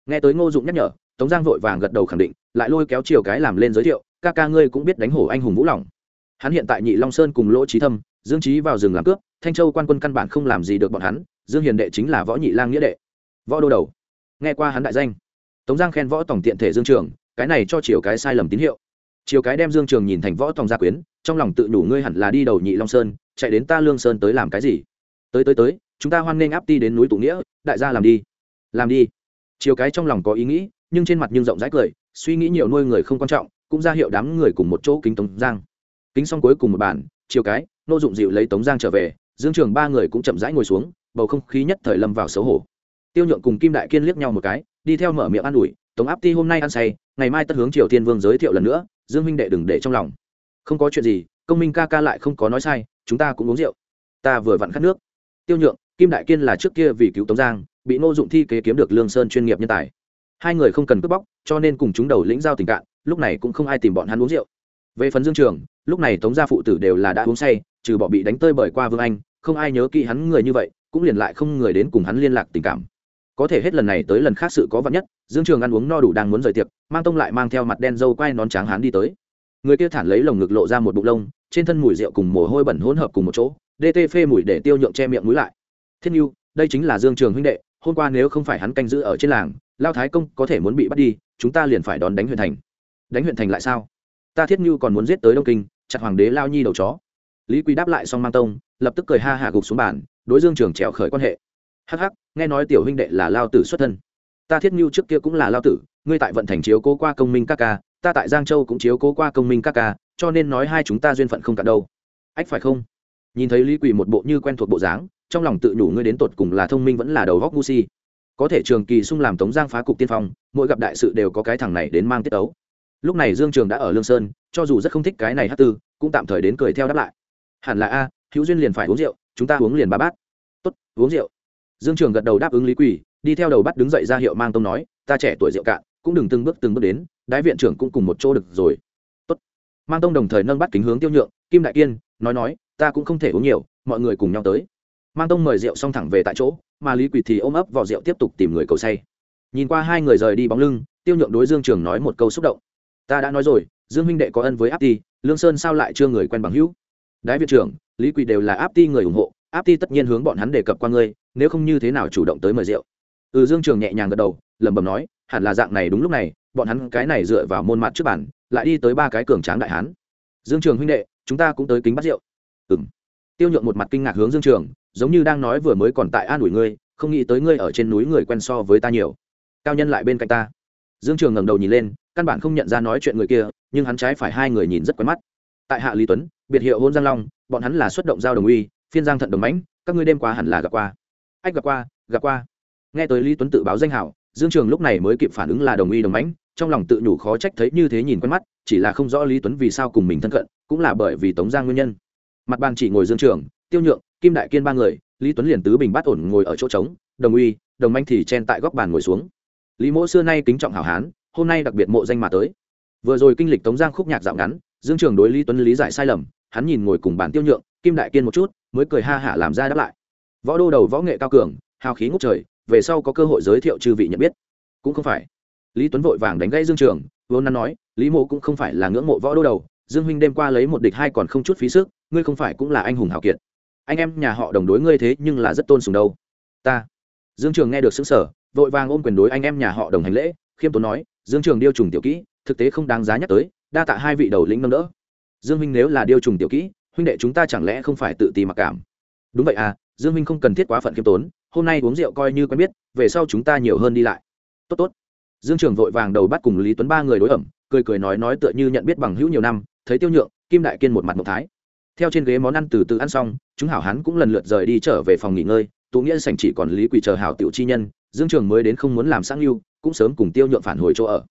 nghe tới ngô dụng nhắc nhở, tống giang vội vàng gật đầu khẳng định, lại lôi kéo chiều cái làm lên giới thiệu, ca ca ngươi cũng biết đánh hổ anh hùng vũ lòng hắn hiện tại nhị long sơn cùng lỗ trí thâm, dương trí vào rừng làm cướp, thanh châu quan quân căn bản không làm gì được bọn hắn, dương hiền đệ chính là võ nhị lang nghĩa đệ. Võ đô đầu nghe qua hắn đại danh. Tống giang khen võ tổng tiện thể dương trường, cái này cho chiều cái sai lầm tín hiệu. Chiều cái đem dương trường nhìn thành võ tòng gia quyến, trong lòng tự đủ ngươi hẳn là đi đầu nhị long sơn, chạy đến ta lương sơn tới làm cái gì? Tới tới tới, chúng ta hoan nghênh áp ti đến núi tụ nghĩa, đại gia làm đi. Làm đi. Chiều cái trong lòng có ý nghĩ, nhưng trên mặt nhưng rộng rãi cười, suy nghĩ nhiều nuôi người không quan trọng, cũng ra hiệu đám người cùng một chỗ kính tống giang. Kính xong cuối cùng một bản chiều cái, nô dụng dịu lấy tống giang trở về, dương trường ba người cũng chậm rãi ngồi xuống, bầu không khí nhất thời lâm vào xấu hổ tiêu nhượng cùng kim đại kiên liếc nhau một cái, đi theo mở miệng an ủi, tống áp ti hôm nay ăn say, ngày mai tất hướng triều tiên vương giới thiệu lần nữa, dương huynh đệ đừng để trong lòng. Không có chuyện gì, công minh ca ca lại không có nói sai, chúng ta cũng uống rượu. Ta vừa vặn khát nước. Tiêu nhượng, kim đại kiên là trước kia vì cứu tống giang, bị ngô dụng thi kế kiếm được lương sơn chuyên nghiệp nhân tài. Hai người không cần cướp bóc, cho nên cùng chúng đầu lĩnh giao tình cạn, lúc này cũng không ai tìm bọn hắn uống rượu. Về phần dương trường, lúc này tống gia phụ tử đều là đã uống say, trừ bỏ bị đánh tơi bởi qua vương anh, không ai nhớ kỹ hắn người như vậy, cũng liền lại không người đến cùng hắn liên lạc tình cảm có thể hết lần này tới lần khác sự có vặt nhất, dương trường ăn uống no đủ đang muốn rời tiệc, mang tông lại mang theo mặt đen dâu quai nón tráng hán đi tới. Người kia thản lấy lồng ngực lộ ra một bụng lông, trên thân mùi rượu cùng mồ hôi bẩn hỗn hợp cùng một chỗ dt phê mùi để tiêu nhượng che miệng mũi lại. Thiên nhu, đây chính là dương trường huynh đệ, hôm qua nếu không phải hắn canh giữ ở trên làng, lao thái công có thể muốn bị bắt đi, chúng ta liền phải đón đánh huyện thành. Đánh huyện thành lại sao? Ta thiết nhu còn muốn giết tới đông kinh, chặt hoàng đế lao nhi đầu chó. Lý quý đáp lại xong mang tông, lập tức cười ha hạ gục xuống bàn, đối dương trường trèo khởi quan hệ hắc hắc, nghe nói tiểu huynh đệ là lao tử xuất thân. Ta thiết Mưu trước kia cũng là lao tử, ngươi tại vận thành chiếu cố qua công minh các ca, ta tại giang châu cũng chiếu cố qua công minh các ca, cho nên nói hai chúng ta duyên phận không cả đâu. Ách phải không? Nhìn thấy lý quỳ một bộ như quen thuộc bộ dáng, trong lòng tự nhủ ngươi đến tột cùng là thông minh vẫn là đầu góc ngu si. Có thể trường kỳ sung làm tống giang phá cục tiên phong, mỗi gặp đại sự đều có cái thằng này đến mang tiết ấu lúc này dương trường đã ở lương sơn, cho dù rất không thích cái này hát tư, cũng tạm thời đến cười theo đáp lại. Hẳn là a, hữu duyên liền phải uống rượu, chúng ta uống liền ba bát. Tốt, uống rượu dương trường gật đầu đáp ứng lý quỳ, đi theo đầu bắt đứng dậy ra hiệu mang tông nói, ta trẻ tuổi rượu cạn, cũng đừng từng bước từng bước đến, đái viện trưởng cũng cùng một chỗ được rồi. Tốt. Mang tông đồng thời nâng bắt kính hướng tiêu nhượng, kim đại kiên, nói nói, ta cũng không thể uống nhiều, mọi người cùng nhau tới. Mang tông mời rượu xong thẳng về tại chỗ, mà lý quỳ thì ôm ấp vỏ rượu tiếp tục tìm người cầu say. Nhìn qua hai người rời đi bóng lưng, tiêu nhượng đối dương trường nói một câu xúc động. Ta đã nói rồi, dương huynh đệ có ân với áp ti, lương sơn sao lại chưa người quen bằng hữu? Đái viện trưởng, lý quỳ đều là áp ti người ủng hộ, áp ti tất nhiên hướng bọn hắn đề cập qua ngươi nếu không như thế nào chủ động tới mời rượu. Ừ dương trường nhẹ nhàng gật đầu, lẩm bẩm nói, hẳn là dạng này đúng lúc này, bọn hắn cái này dựa vào môn mặt trước bản lại đi tới ba cái cường tráng đại hán. Dương trường huynh đệ, chúng ta cũng tới kính bắt rượu. Ừng tiêu nhượng một mặt kinh ngạc hướng dương trường, giống như đang nói vừa mới còn tại an ủi ngươi, không nghĩ tới ngươi ở trên núi người quen so với ta nhiều. Cao nhân lại bên cạnh ta. Dương trường ngẩng đầu nhìn lên, căn bản không nhận ra nói chuyện người kia, nhưng hắn trái phải hai người nhìn rất quen mắt. Tại hạ lý tuấn, biệt hiệu hôn giang long, bọn hắn là xuất động giao đồng uy, phiên giang thận đồng mãnh, các ngươi đêm qua hẳn là gặp qua ách, gặp qua gặp qua. Nghe tới lý tuấn tự báo danh hảo, dương trường lúc này mới kịp phản ứng là đồng ý đồng mãnh, trong lòng tự nhủ khó trách thấy như thế nhìn quen mắt, chỉ là không rõ lý tuấn vì sao cùng mình thân cận, cũng là bởi vì tống giang nguyên nhân. Mặt bàn chỉ ngồi dương trường, tiêu nhượng, kim đại kiên ba người, lý tuấn liền tứ bình bát ổn ngồi ở chỗ trống, đồng uy, đồng manh thì chen tại góc bàn ngồi xuống. Lý mỗ xưa nay kính trọng hảo hán, hôm nay đặc biệt mộ danh mà tới. Vừa rồi kinh lịch tống giang khúc nhạc dạo ngắn, dương trường đối lý tuấn lý giải sai lầm, hắn nhìn ngồi cùng bàn tiêu nhượng, kim đại kiên một chút, mới cười ha hả làm ra đáp lại võ đô đầu võ nghệ cao cường, hào khí ngút trời, về sau có cơ hội giới thiệu chư vị nhận biết. Cũng không phải. Lý tuấn vội vàng đánh gãy dương trường, vốn nắn nói, lý mộ cũng không phải là ngưỡng mộ võ đô đầu, dương huynh đêm qua lấy một địch hai còn không chút phí sức, ngươi không phải cũng là anh hùng hào kiệt. Anh em nhà họ đồng đối ngươi thế nhưng là rất tôn sùng đâu. Ta. Dương trường nghe được xứng sở vội vàng ôm quyền đối anh em nhà họ đồng hành lễ, khiêm tốn nói, dương trường điêu trùng tiểu kỹ, thực tế không đáng giá nhắc tới, đa tạ hai vị đầu lĩnh nâng đỡ. Dương huynh nếu là điêu trùng tiểu kỹ, huynh đệ chúng ta chẳng lẽ không phải tự ti mặc cảm? Đúng vậy à dương Minh không cần thiết quá phận kiêm tốn, hôm nay uống rượu coi như quen biết, về sau chúng ta nhiều hơn đi lại. Tốt tốt. Dương trường vội vàng đầu bắt cùng lý tuấn ba người đối ẩm, cười cười nói nói tựa như nhận biết bằng hữu nhiều năm, thấy tiêu nhượng, kim đại kiên một mặt một thái. Theo trên ghế món ăn từ từ ăn xong, chúng hảo hán cũng lần lượt rời đi trở về phòng nghỉ ngơi, tụ nghĩa sảnh chỉ còn lý quỳ chờ hảo tiểu chi nhân, dương trường mới đến không muốn làm sang lưu cũng sớm cùng tiêu nhượng phản hồi chỗ ở.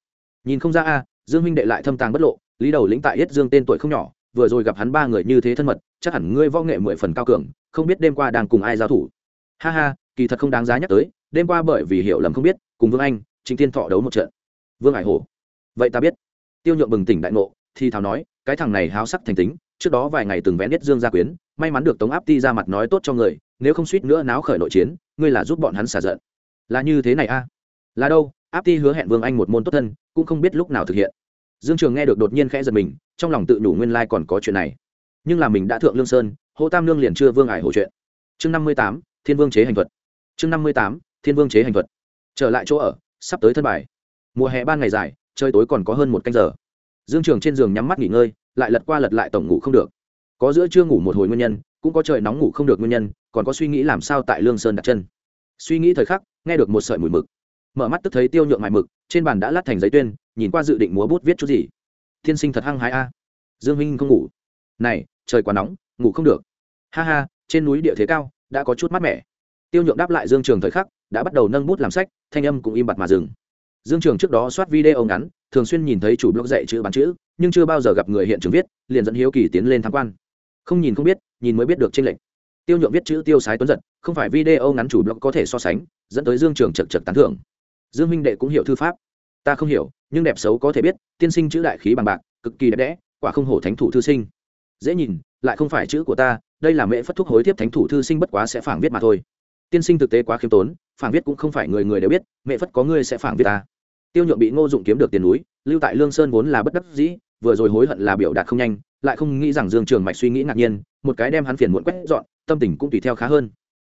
Nhìn không ra a, dương Minh đệ lại thâm tàng bất lộ, lý đầu lĩnh tại yết dương tên tuổi không nhỏ, vừa rồi gặp hắn ba người như thế thân mật, chắc hẳn ngươi võ nghệ mười phần cao cường không biết đêm qua đang cùng ai giao thủ. Ha ha, kỳ thật không đáng giá nhắc tới, đêm qua bởi vì hiểu lầm không biết, cùng vương anh chính thiên thọ đấu một trận. Vương hải hổ. Vậy ta biết. Tiêu nhượng bừng tỉnh đại ngộ, thì thào nói, cái thằng này háo sắc thành tính, trước đó vài ngày từng vẽ nết dương gia quyến, may mắn được tống áp ti ra mặt nói tốt cho người, nếu không suýt nữa náo khởi nội chiến, ngươi là giúp bọn hắn xả giận. Là như thế này a. À? là đâu, áp ti hứa hẹn vương anh một môn tốt thân, cũng không biết lúc nào thực hiện. Dương trường nghe được đột nhiên khẽ giật mình, trong lòng tự đủ nguyên lai còn có chuyện này. Nhưng là mình đã thượng lương sơn hô tam Nương liền chưa vương ải hổ chuyện. Chương năm mươi tám, thiên vương chế hành thuật. Chương năm mươi tám, thiên vương chế hành thuật. Trở lại chỗ ở, sắp tới thân bài. Mùa hè ban ngày dài, trời tối còn có hơn một canh giờ. Dương trường trên giường nhắm mắt nghỉ ngơi, lại lật qua lật lại tổng ngủ không được. Có giữa chưa ngủ một hồi nguyên nhân, cũng có trời nóng ngủ không được nguyên nhân, còn có suy nghĩ làm sao tại lương sơn đặt chân. Suy nghĩ thời khắc, nghe được một sợi mùi mực. Mở mắt tức thấy tiêu nhượng mại mực, trên bàn đã lát thành giấy tuyên, nhìn qua dự định múa bút viết chút gì. Thiên sinh thật hăng hái a. Dương minh không ngủ. Này, trời quá nóng ngủ không được. Ha ha, trên núi địa thế cao, đã có chút mát mẻ. Tiêu nhượng đáp lại dương trường thời khắc, đã bắt đầu nâng bút làm sách, thanh âm cũng im bặt mà dừng. Dương trường trước đó soát video ngắn, thường xuyên nhìn thấy chủ blog dạy chữ bán chữ, nhưng chưa bao giờ gặp người hiện trường viết, liền dẫn hiếu kỳ tiến lên tham quan. Không nhìn không biết, nhìn mới biết được tranh lệch. Tiêu nhượng viết chữ tiêu sái tuấn giật, không phải video ngắn chủ blog có thể so sánh, dẫn tới dương trường chật chật tán thưởng. Dương minh đệ cũng hiểu thư pháp. Ta không hiểu, nhưng đẹp xấu có thể biết, tiên sinh chữ đại khí bằng bạc, cực kỳ đẹp đẽ, quả không hổ thánh thủ thư sinh. Dễ nhìn lại không phải chữ của ta, đây là mẹ phất thúc hối tiếp thánh thủ thư sinh bất quá sẽ phản viết mà thôi. Tiên sinh thực tế quá khiêm tốn phản viết cũng không phải người người đều biết mẹ phất có ngươi sẽ phản viết ta. Tiêu nhượng bị ngô dụng kiếm được tiền núi, lưu tại lương sơn vốn là bất đắc dĩ, vừa rồi hối hận là biểu đạt không nhanh, lại không nghĩ rằng dương trường mạch suy nghĩ ngạc nhiên, một cái đem hắn phiền muộn quét dọn, tâm tình cũng tùy theo khá hơn.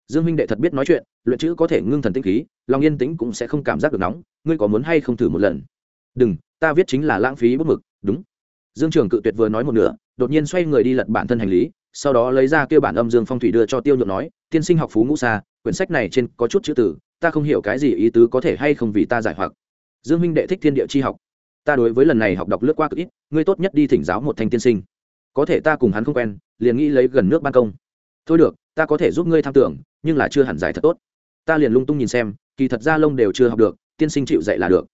Dương minh đệ thật biết nói chuyện, luyện chữ có thể ngưng thần tinh khí, lòng yên tĩnh cũng sẽ không cảm giác được nóng, ngươi có muốn hay không thử một lần? Đừng, ta viết chính là lãng phí bút mực, đúng dương trường cự tuyệt vừa nói một nửa, đột nhiên xoay người đi lật bản thân hành lý, sau đó lấy ra kêu bản âm dương phong thủy đưa cho tiêu nhượng nói, tiên sinh học phú ngũ xa, quyển sách này trên có chút chữ tử ta không hiểu cái gì ý tứ có thể hay không vì ta giải hoặc. Dương minh đệ thích thiên địa chi học. Ta đối với lần này học đọc lướt qua cực ít, ngươi tốt nhất đi thỉnh giáo một thanh tiên sinh. Có thể ta cùng hắn không quen, liền nghĩ lấy gần nước ban công. Thôi được, ta có thể giúp ngươi tham tưởng, nhưng là chưa hẳn giải thật tốt. Ta liền lung tung nhìn xem, kỳ thật ra lông đều chưa học được, tiên sinh chịu dạy là được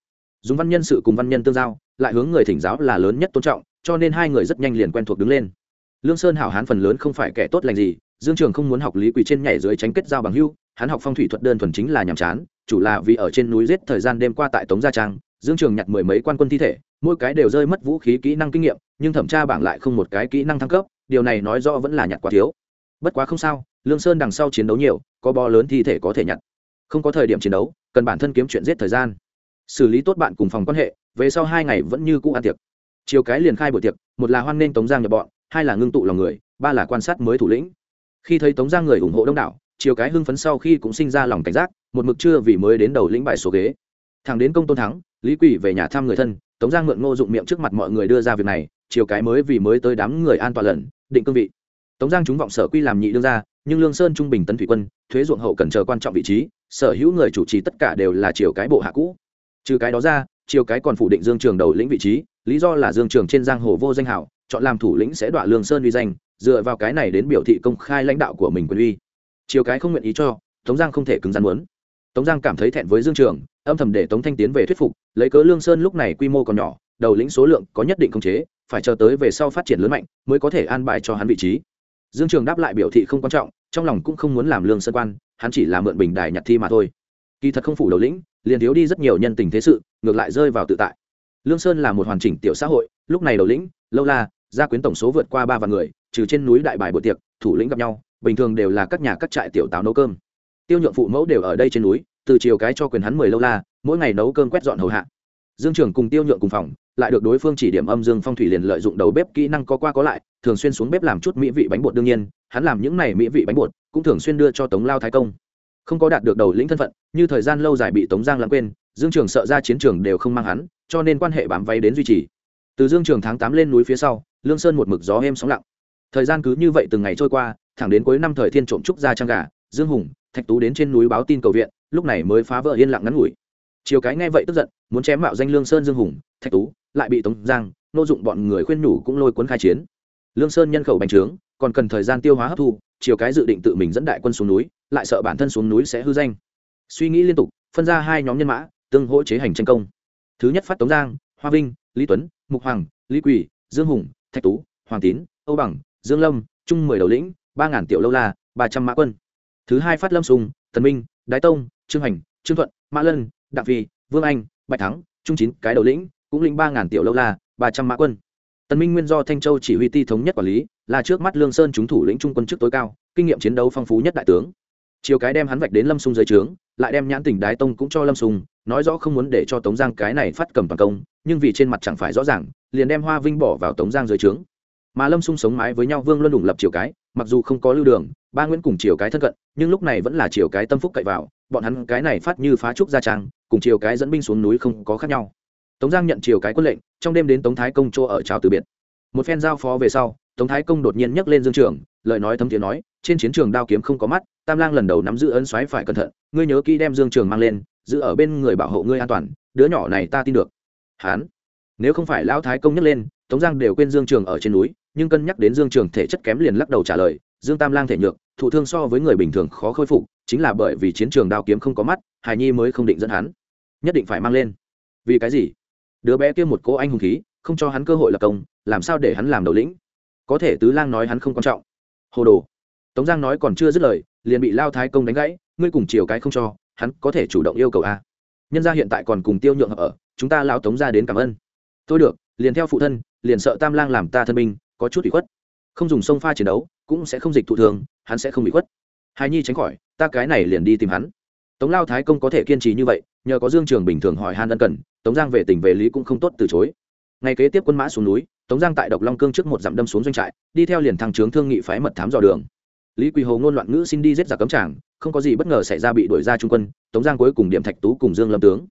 dùng văn nhân sự cùng văn nhân tương giao, lại hướng người thỉnh giáo là lớn nhất tôn trọng, cho nên hai người rất nhanh liền quen thuộc đứng lên. Lương sơn hảo hán phần lớn không phải kẻ tốt lành gì, dương trường không muốn học lý quỳ trên nhảy dưới tránh kết giao bằng hưu hắn học phong thủy thuật đơn thuần chính là nhàm chán, chủ là vì ở trên núi giết thời gian đêm qua tại tống gia trang, dương trường nhặt mười mấy quan quân thi thể, mỗi cái đều rơi mất vũ khí kỹ năng kinh nghiệm, nhưng thẩm tra bảng lại không một cái kỹ năng thăng cấp, điều này nói rõ vẫn là nhặt quá thiếu. Bất quá không sao, lương sơn đằng sau chiến đấu nhiều, có bò lớn thi thể có thể nhặt. Không có thời điểm chiến đấu, cần bản thân kiếm chuyện giết thời gian xử lý tốt bạn cùng phòng quan hệ, về sau hai ngày vẫn như cũ ăn tiệc. Chiều cái liền khai buổi tiệc, một là hoan nghênh tống giang nhập bọn, hai là ngưng tụ lòng người, ba là quan sát mới thủ lĩnh. Khi thấy tống giang người ủng hộ đông đảo, chiều cái hưng phấn sau khi cũng sinh ra lòng cảnh giác, một mực chưa vì mới đến đầu lĩnh bài số ghế. Thằng đến công tôn thắng, lý quỷ về nhà thăm người thân, tống giang mượn ngô dụng miệng trước mặt mọi người đưa ra việc này, chiều cái mới vì mới tới đám người an toàn lần, định cương vị. Tống giang chúng vọng sở quy làm nhị đương ra nhưng lương sơn trung bình tấn thủy quân, thuế ruộng hậu cần chờ quan trọng vị trí, sở hữu người chủ trì tất cả đều là chiều cái bộ hạ cũ trừ cái đó ra chiều cái còn phủ định dương trường đầu lĩnh vị trí, lý do là dương trường trên giang hồ vô danh hảo, chọn làm thủ lĩnh sẽ đọa lương sơn uy danh, dựa vào cái này đến biểu thị công khai lãnh đạo của mình quyền uy. Chiều cái không nguyện ý cho, tống giang không thể cứng rắn muốn. Tống giang cảm thấy thẹn với dương trường, âm thầm để tống thanh tiến về thuyết phục, lấy cớ lương sơn lúc này quy mô còn nhỏ, đầu lĩnh số lượng có nhất định khống chế, phải chờ tới về sau phát triển lớn mạnh mới có thể an bài cho hắn vị trí. Dương trường đáp lại biểu thị không quan trọng, trong lòng cũng không muốn làm lương sơn quan, hắn chỉ là mượn bình đài nhặt thi mà thôi. Kỳ thật không phủ đầu lĩnh liền thiếu đi rất nhiều nhân tình thế sự, ngược lại rơi vào tự tại. Lương sơn là một hoàn chỉnh tiểu xã hội, lúc này đầu lĩnh, lâu la, gia quyến tổng số vượt qua ba vạn người, trừ trên núi đại bài bữa tiệc, thủ lĩnh gặp nhau, bình thường đều là các nhà các trại tiểu táo nấu cơm. Tiêu nhượng phụ mẫu đều ở đây trên núi, từ chiều cái cho quyền hắn mười lâu la, mỗi ngày nấu cơm quét dọn hầu hạ. Dương trường cùng tiêu nhượng cùng phòng, lại được đối phương chỉ điểm âm dương phong thủy liền lợi dụng đầu bếp kỹ năng có qua có lại, thường xuyên xuống bếp làm chút mỹ vị bánh bột đương nhiên, hắn làm những này mỹ vị bánh bột, cũng thường xuyên đưa cho tống lao thái công không có đạt được đầu lĩnh thân phận, như thời gian lâu dài bị tống giang lãng quên, dương trường sợ ra chiến trường đều không mang hắn, cho nên quan hệ bám váy đến duy trì. Từ dương trường tháng tám lên núi phía sau, lương sơn một mực gió êm sóng lặng. Thời gian cứ như vậy từng ngày trôi qua, thẳng đến cuối năm thời thiên trộm trúc ra trang gà, dương hùng, thạch tú đến trên núi báo tin cầu viện, lúc này mới phá vỡ yên lặng ngắn ngủi. Chiều cái nghe vậy tức giận, muốn chém mạo danh lương sơn dương hùng, thạch tú, lại bị tống giang, nô dụng bọn người khuyên nhủ cũng lôi cuốn khai chiến. Lương sơn nhân khẩu bành trướng còn cần thời gian tiêu hóa hấp thu, chiều cái dự định tự mình dẫn đại quân xuống núi, lại sợ bản thân xuống núi sẽ hư danh. Suy nghĩ liên tục, phân ra hai nhóm nhân mã, tương hỗ chế hành tranh công. Thứ nhất phát tống giang, hoa vinh, lý tuấn, mục hoàng, lý quỳ, dương hùng, thạch tú, hoàng tín, âu bằng, dương lâm, trung mười đầu lĩnh, ba ngàn tiểu lâu la, ba trăm mã quân. Thứ hai phát lâm sùng, tần minh, đái tông, trương hành, trương thuận, mã lân, đặng phi, vương anh, bạch thắng, trung chín cái đầu lĩnh, cũng lĩnh ba ngàn tiểu lâu la, ba trăm mã quân tần minh nguyên do thanh châu chỉ huy ti thống nhất quản lý, là trước mắt lương sơn chúng thủ lĩnh trung quân chức tối cao, kinh nghiệm chiến đấu phong phú nhất đại tướng. Chiều cái đem hắn vạch đến lâm sung dưới trướng, lại đem nhãn tỉnh đái tông cũng cho lâm sung, nói rõ không muốn để cho tống giang cái này phát cầm toàn công, nhưng vì trên mặt chẳng phải rõ ràng, liền đem hoa vinh bỏ vào tống giang dưới trướng. Mà lâm sung sống mái với nhau vương luân đủng lập chiều cái, mặc dù không có lưu đường, ba nguyễn cùng chiều cái thân cận, nhưng lúc này vẫn là chiều cái tâm phúc cậy vào, bọn hắn cái này phát như phá trúc gia trang, cùng chiều cái dẫn binh xuống núi không có khác nhau. Tống giang nhận chiều cái quân lệnh trong đêm đến tống thái công chỗ ở chào từ biệt. Một phen giao phó về sau, tống thái công đột nhiên nhắc lên dương trường, lời nói thấm tiếng nói, trên chiến trường đao kiếm không có mắt, tam lang lần đầu nắm giữ ấn xoáy phải cẩn thận, ngươi nhớ kỹ đem dương trường mang lên, giữ ở bên người bảo hộ ngươi an toàn, đứa nhỏ này ta tin được. Hán, nếu không phải lão thái công nhắc lên, tống giang đều quên dương trường ở trên núi, nhưng cân nhắc đến dương trường thể chất kém liền lắc đầu trả lời, dương tam lang thể nhược, thụ thương so với người bình thường khó khôi phục, chính là bởi vì chiến trường đao kiếm không có mắt, hài nhi mới không định dẫn hắn, nhất định phải mang lên. Vì cái gì? Đứa bé kia một cô anh hùng khí, không cho hắn cơ hội lập công, làm sao để hắn làm đầu lĩnh? Có thể tứ lang nói hắn không quan trọng. Hồ đồ. Tống giang nói còn chưa dứt lời, liền bị lao thái công đánh gãy, ngươi cùng chiều cái không cho, hắn có thể chủ động yêu cầu a. Nhân gia hiện tại còn cùng tiêu nhượng hợp ở, chúng ta lao tống ra đến cảm ơn. Tôi được, liền theo phụ thân, liền sợ tam lang làm ta thân binh, có chút bị khuất. Không dùng sông pha chiến đấu, cũng sẽ không dịch thụ thường, hắn sẽ không bị khuất. Hài nhi tránh khỏi, ta cái này liền đi tìm hắn tống lao thái công có thể kiên trì như vậy, nhờ có dương trường bình thường hỏi han ân cần, tống giang về tỉnh về lý cũng không tốt từ chối. Ngày kế tiếp quân mã xuống núi, tống giang tại độc long cương trước một dặm đâm xuống doanh trại, đi theo liền thăng trướng thương nghị phái mật thám dò đường. Lý quỳ hồ ngôn loạn ngữ xin đi giết giặc cấm tràng, không có gì bất ngờ xảy ra bị đuổi ra trung quân, tống giang cuối cùng điểm thạch tú cùng dương lâm tướng.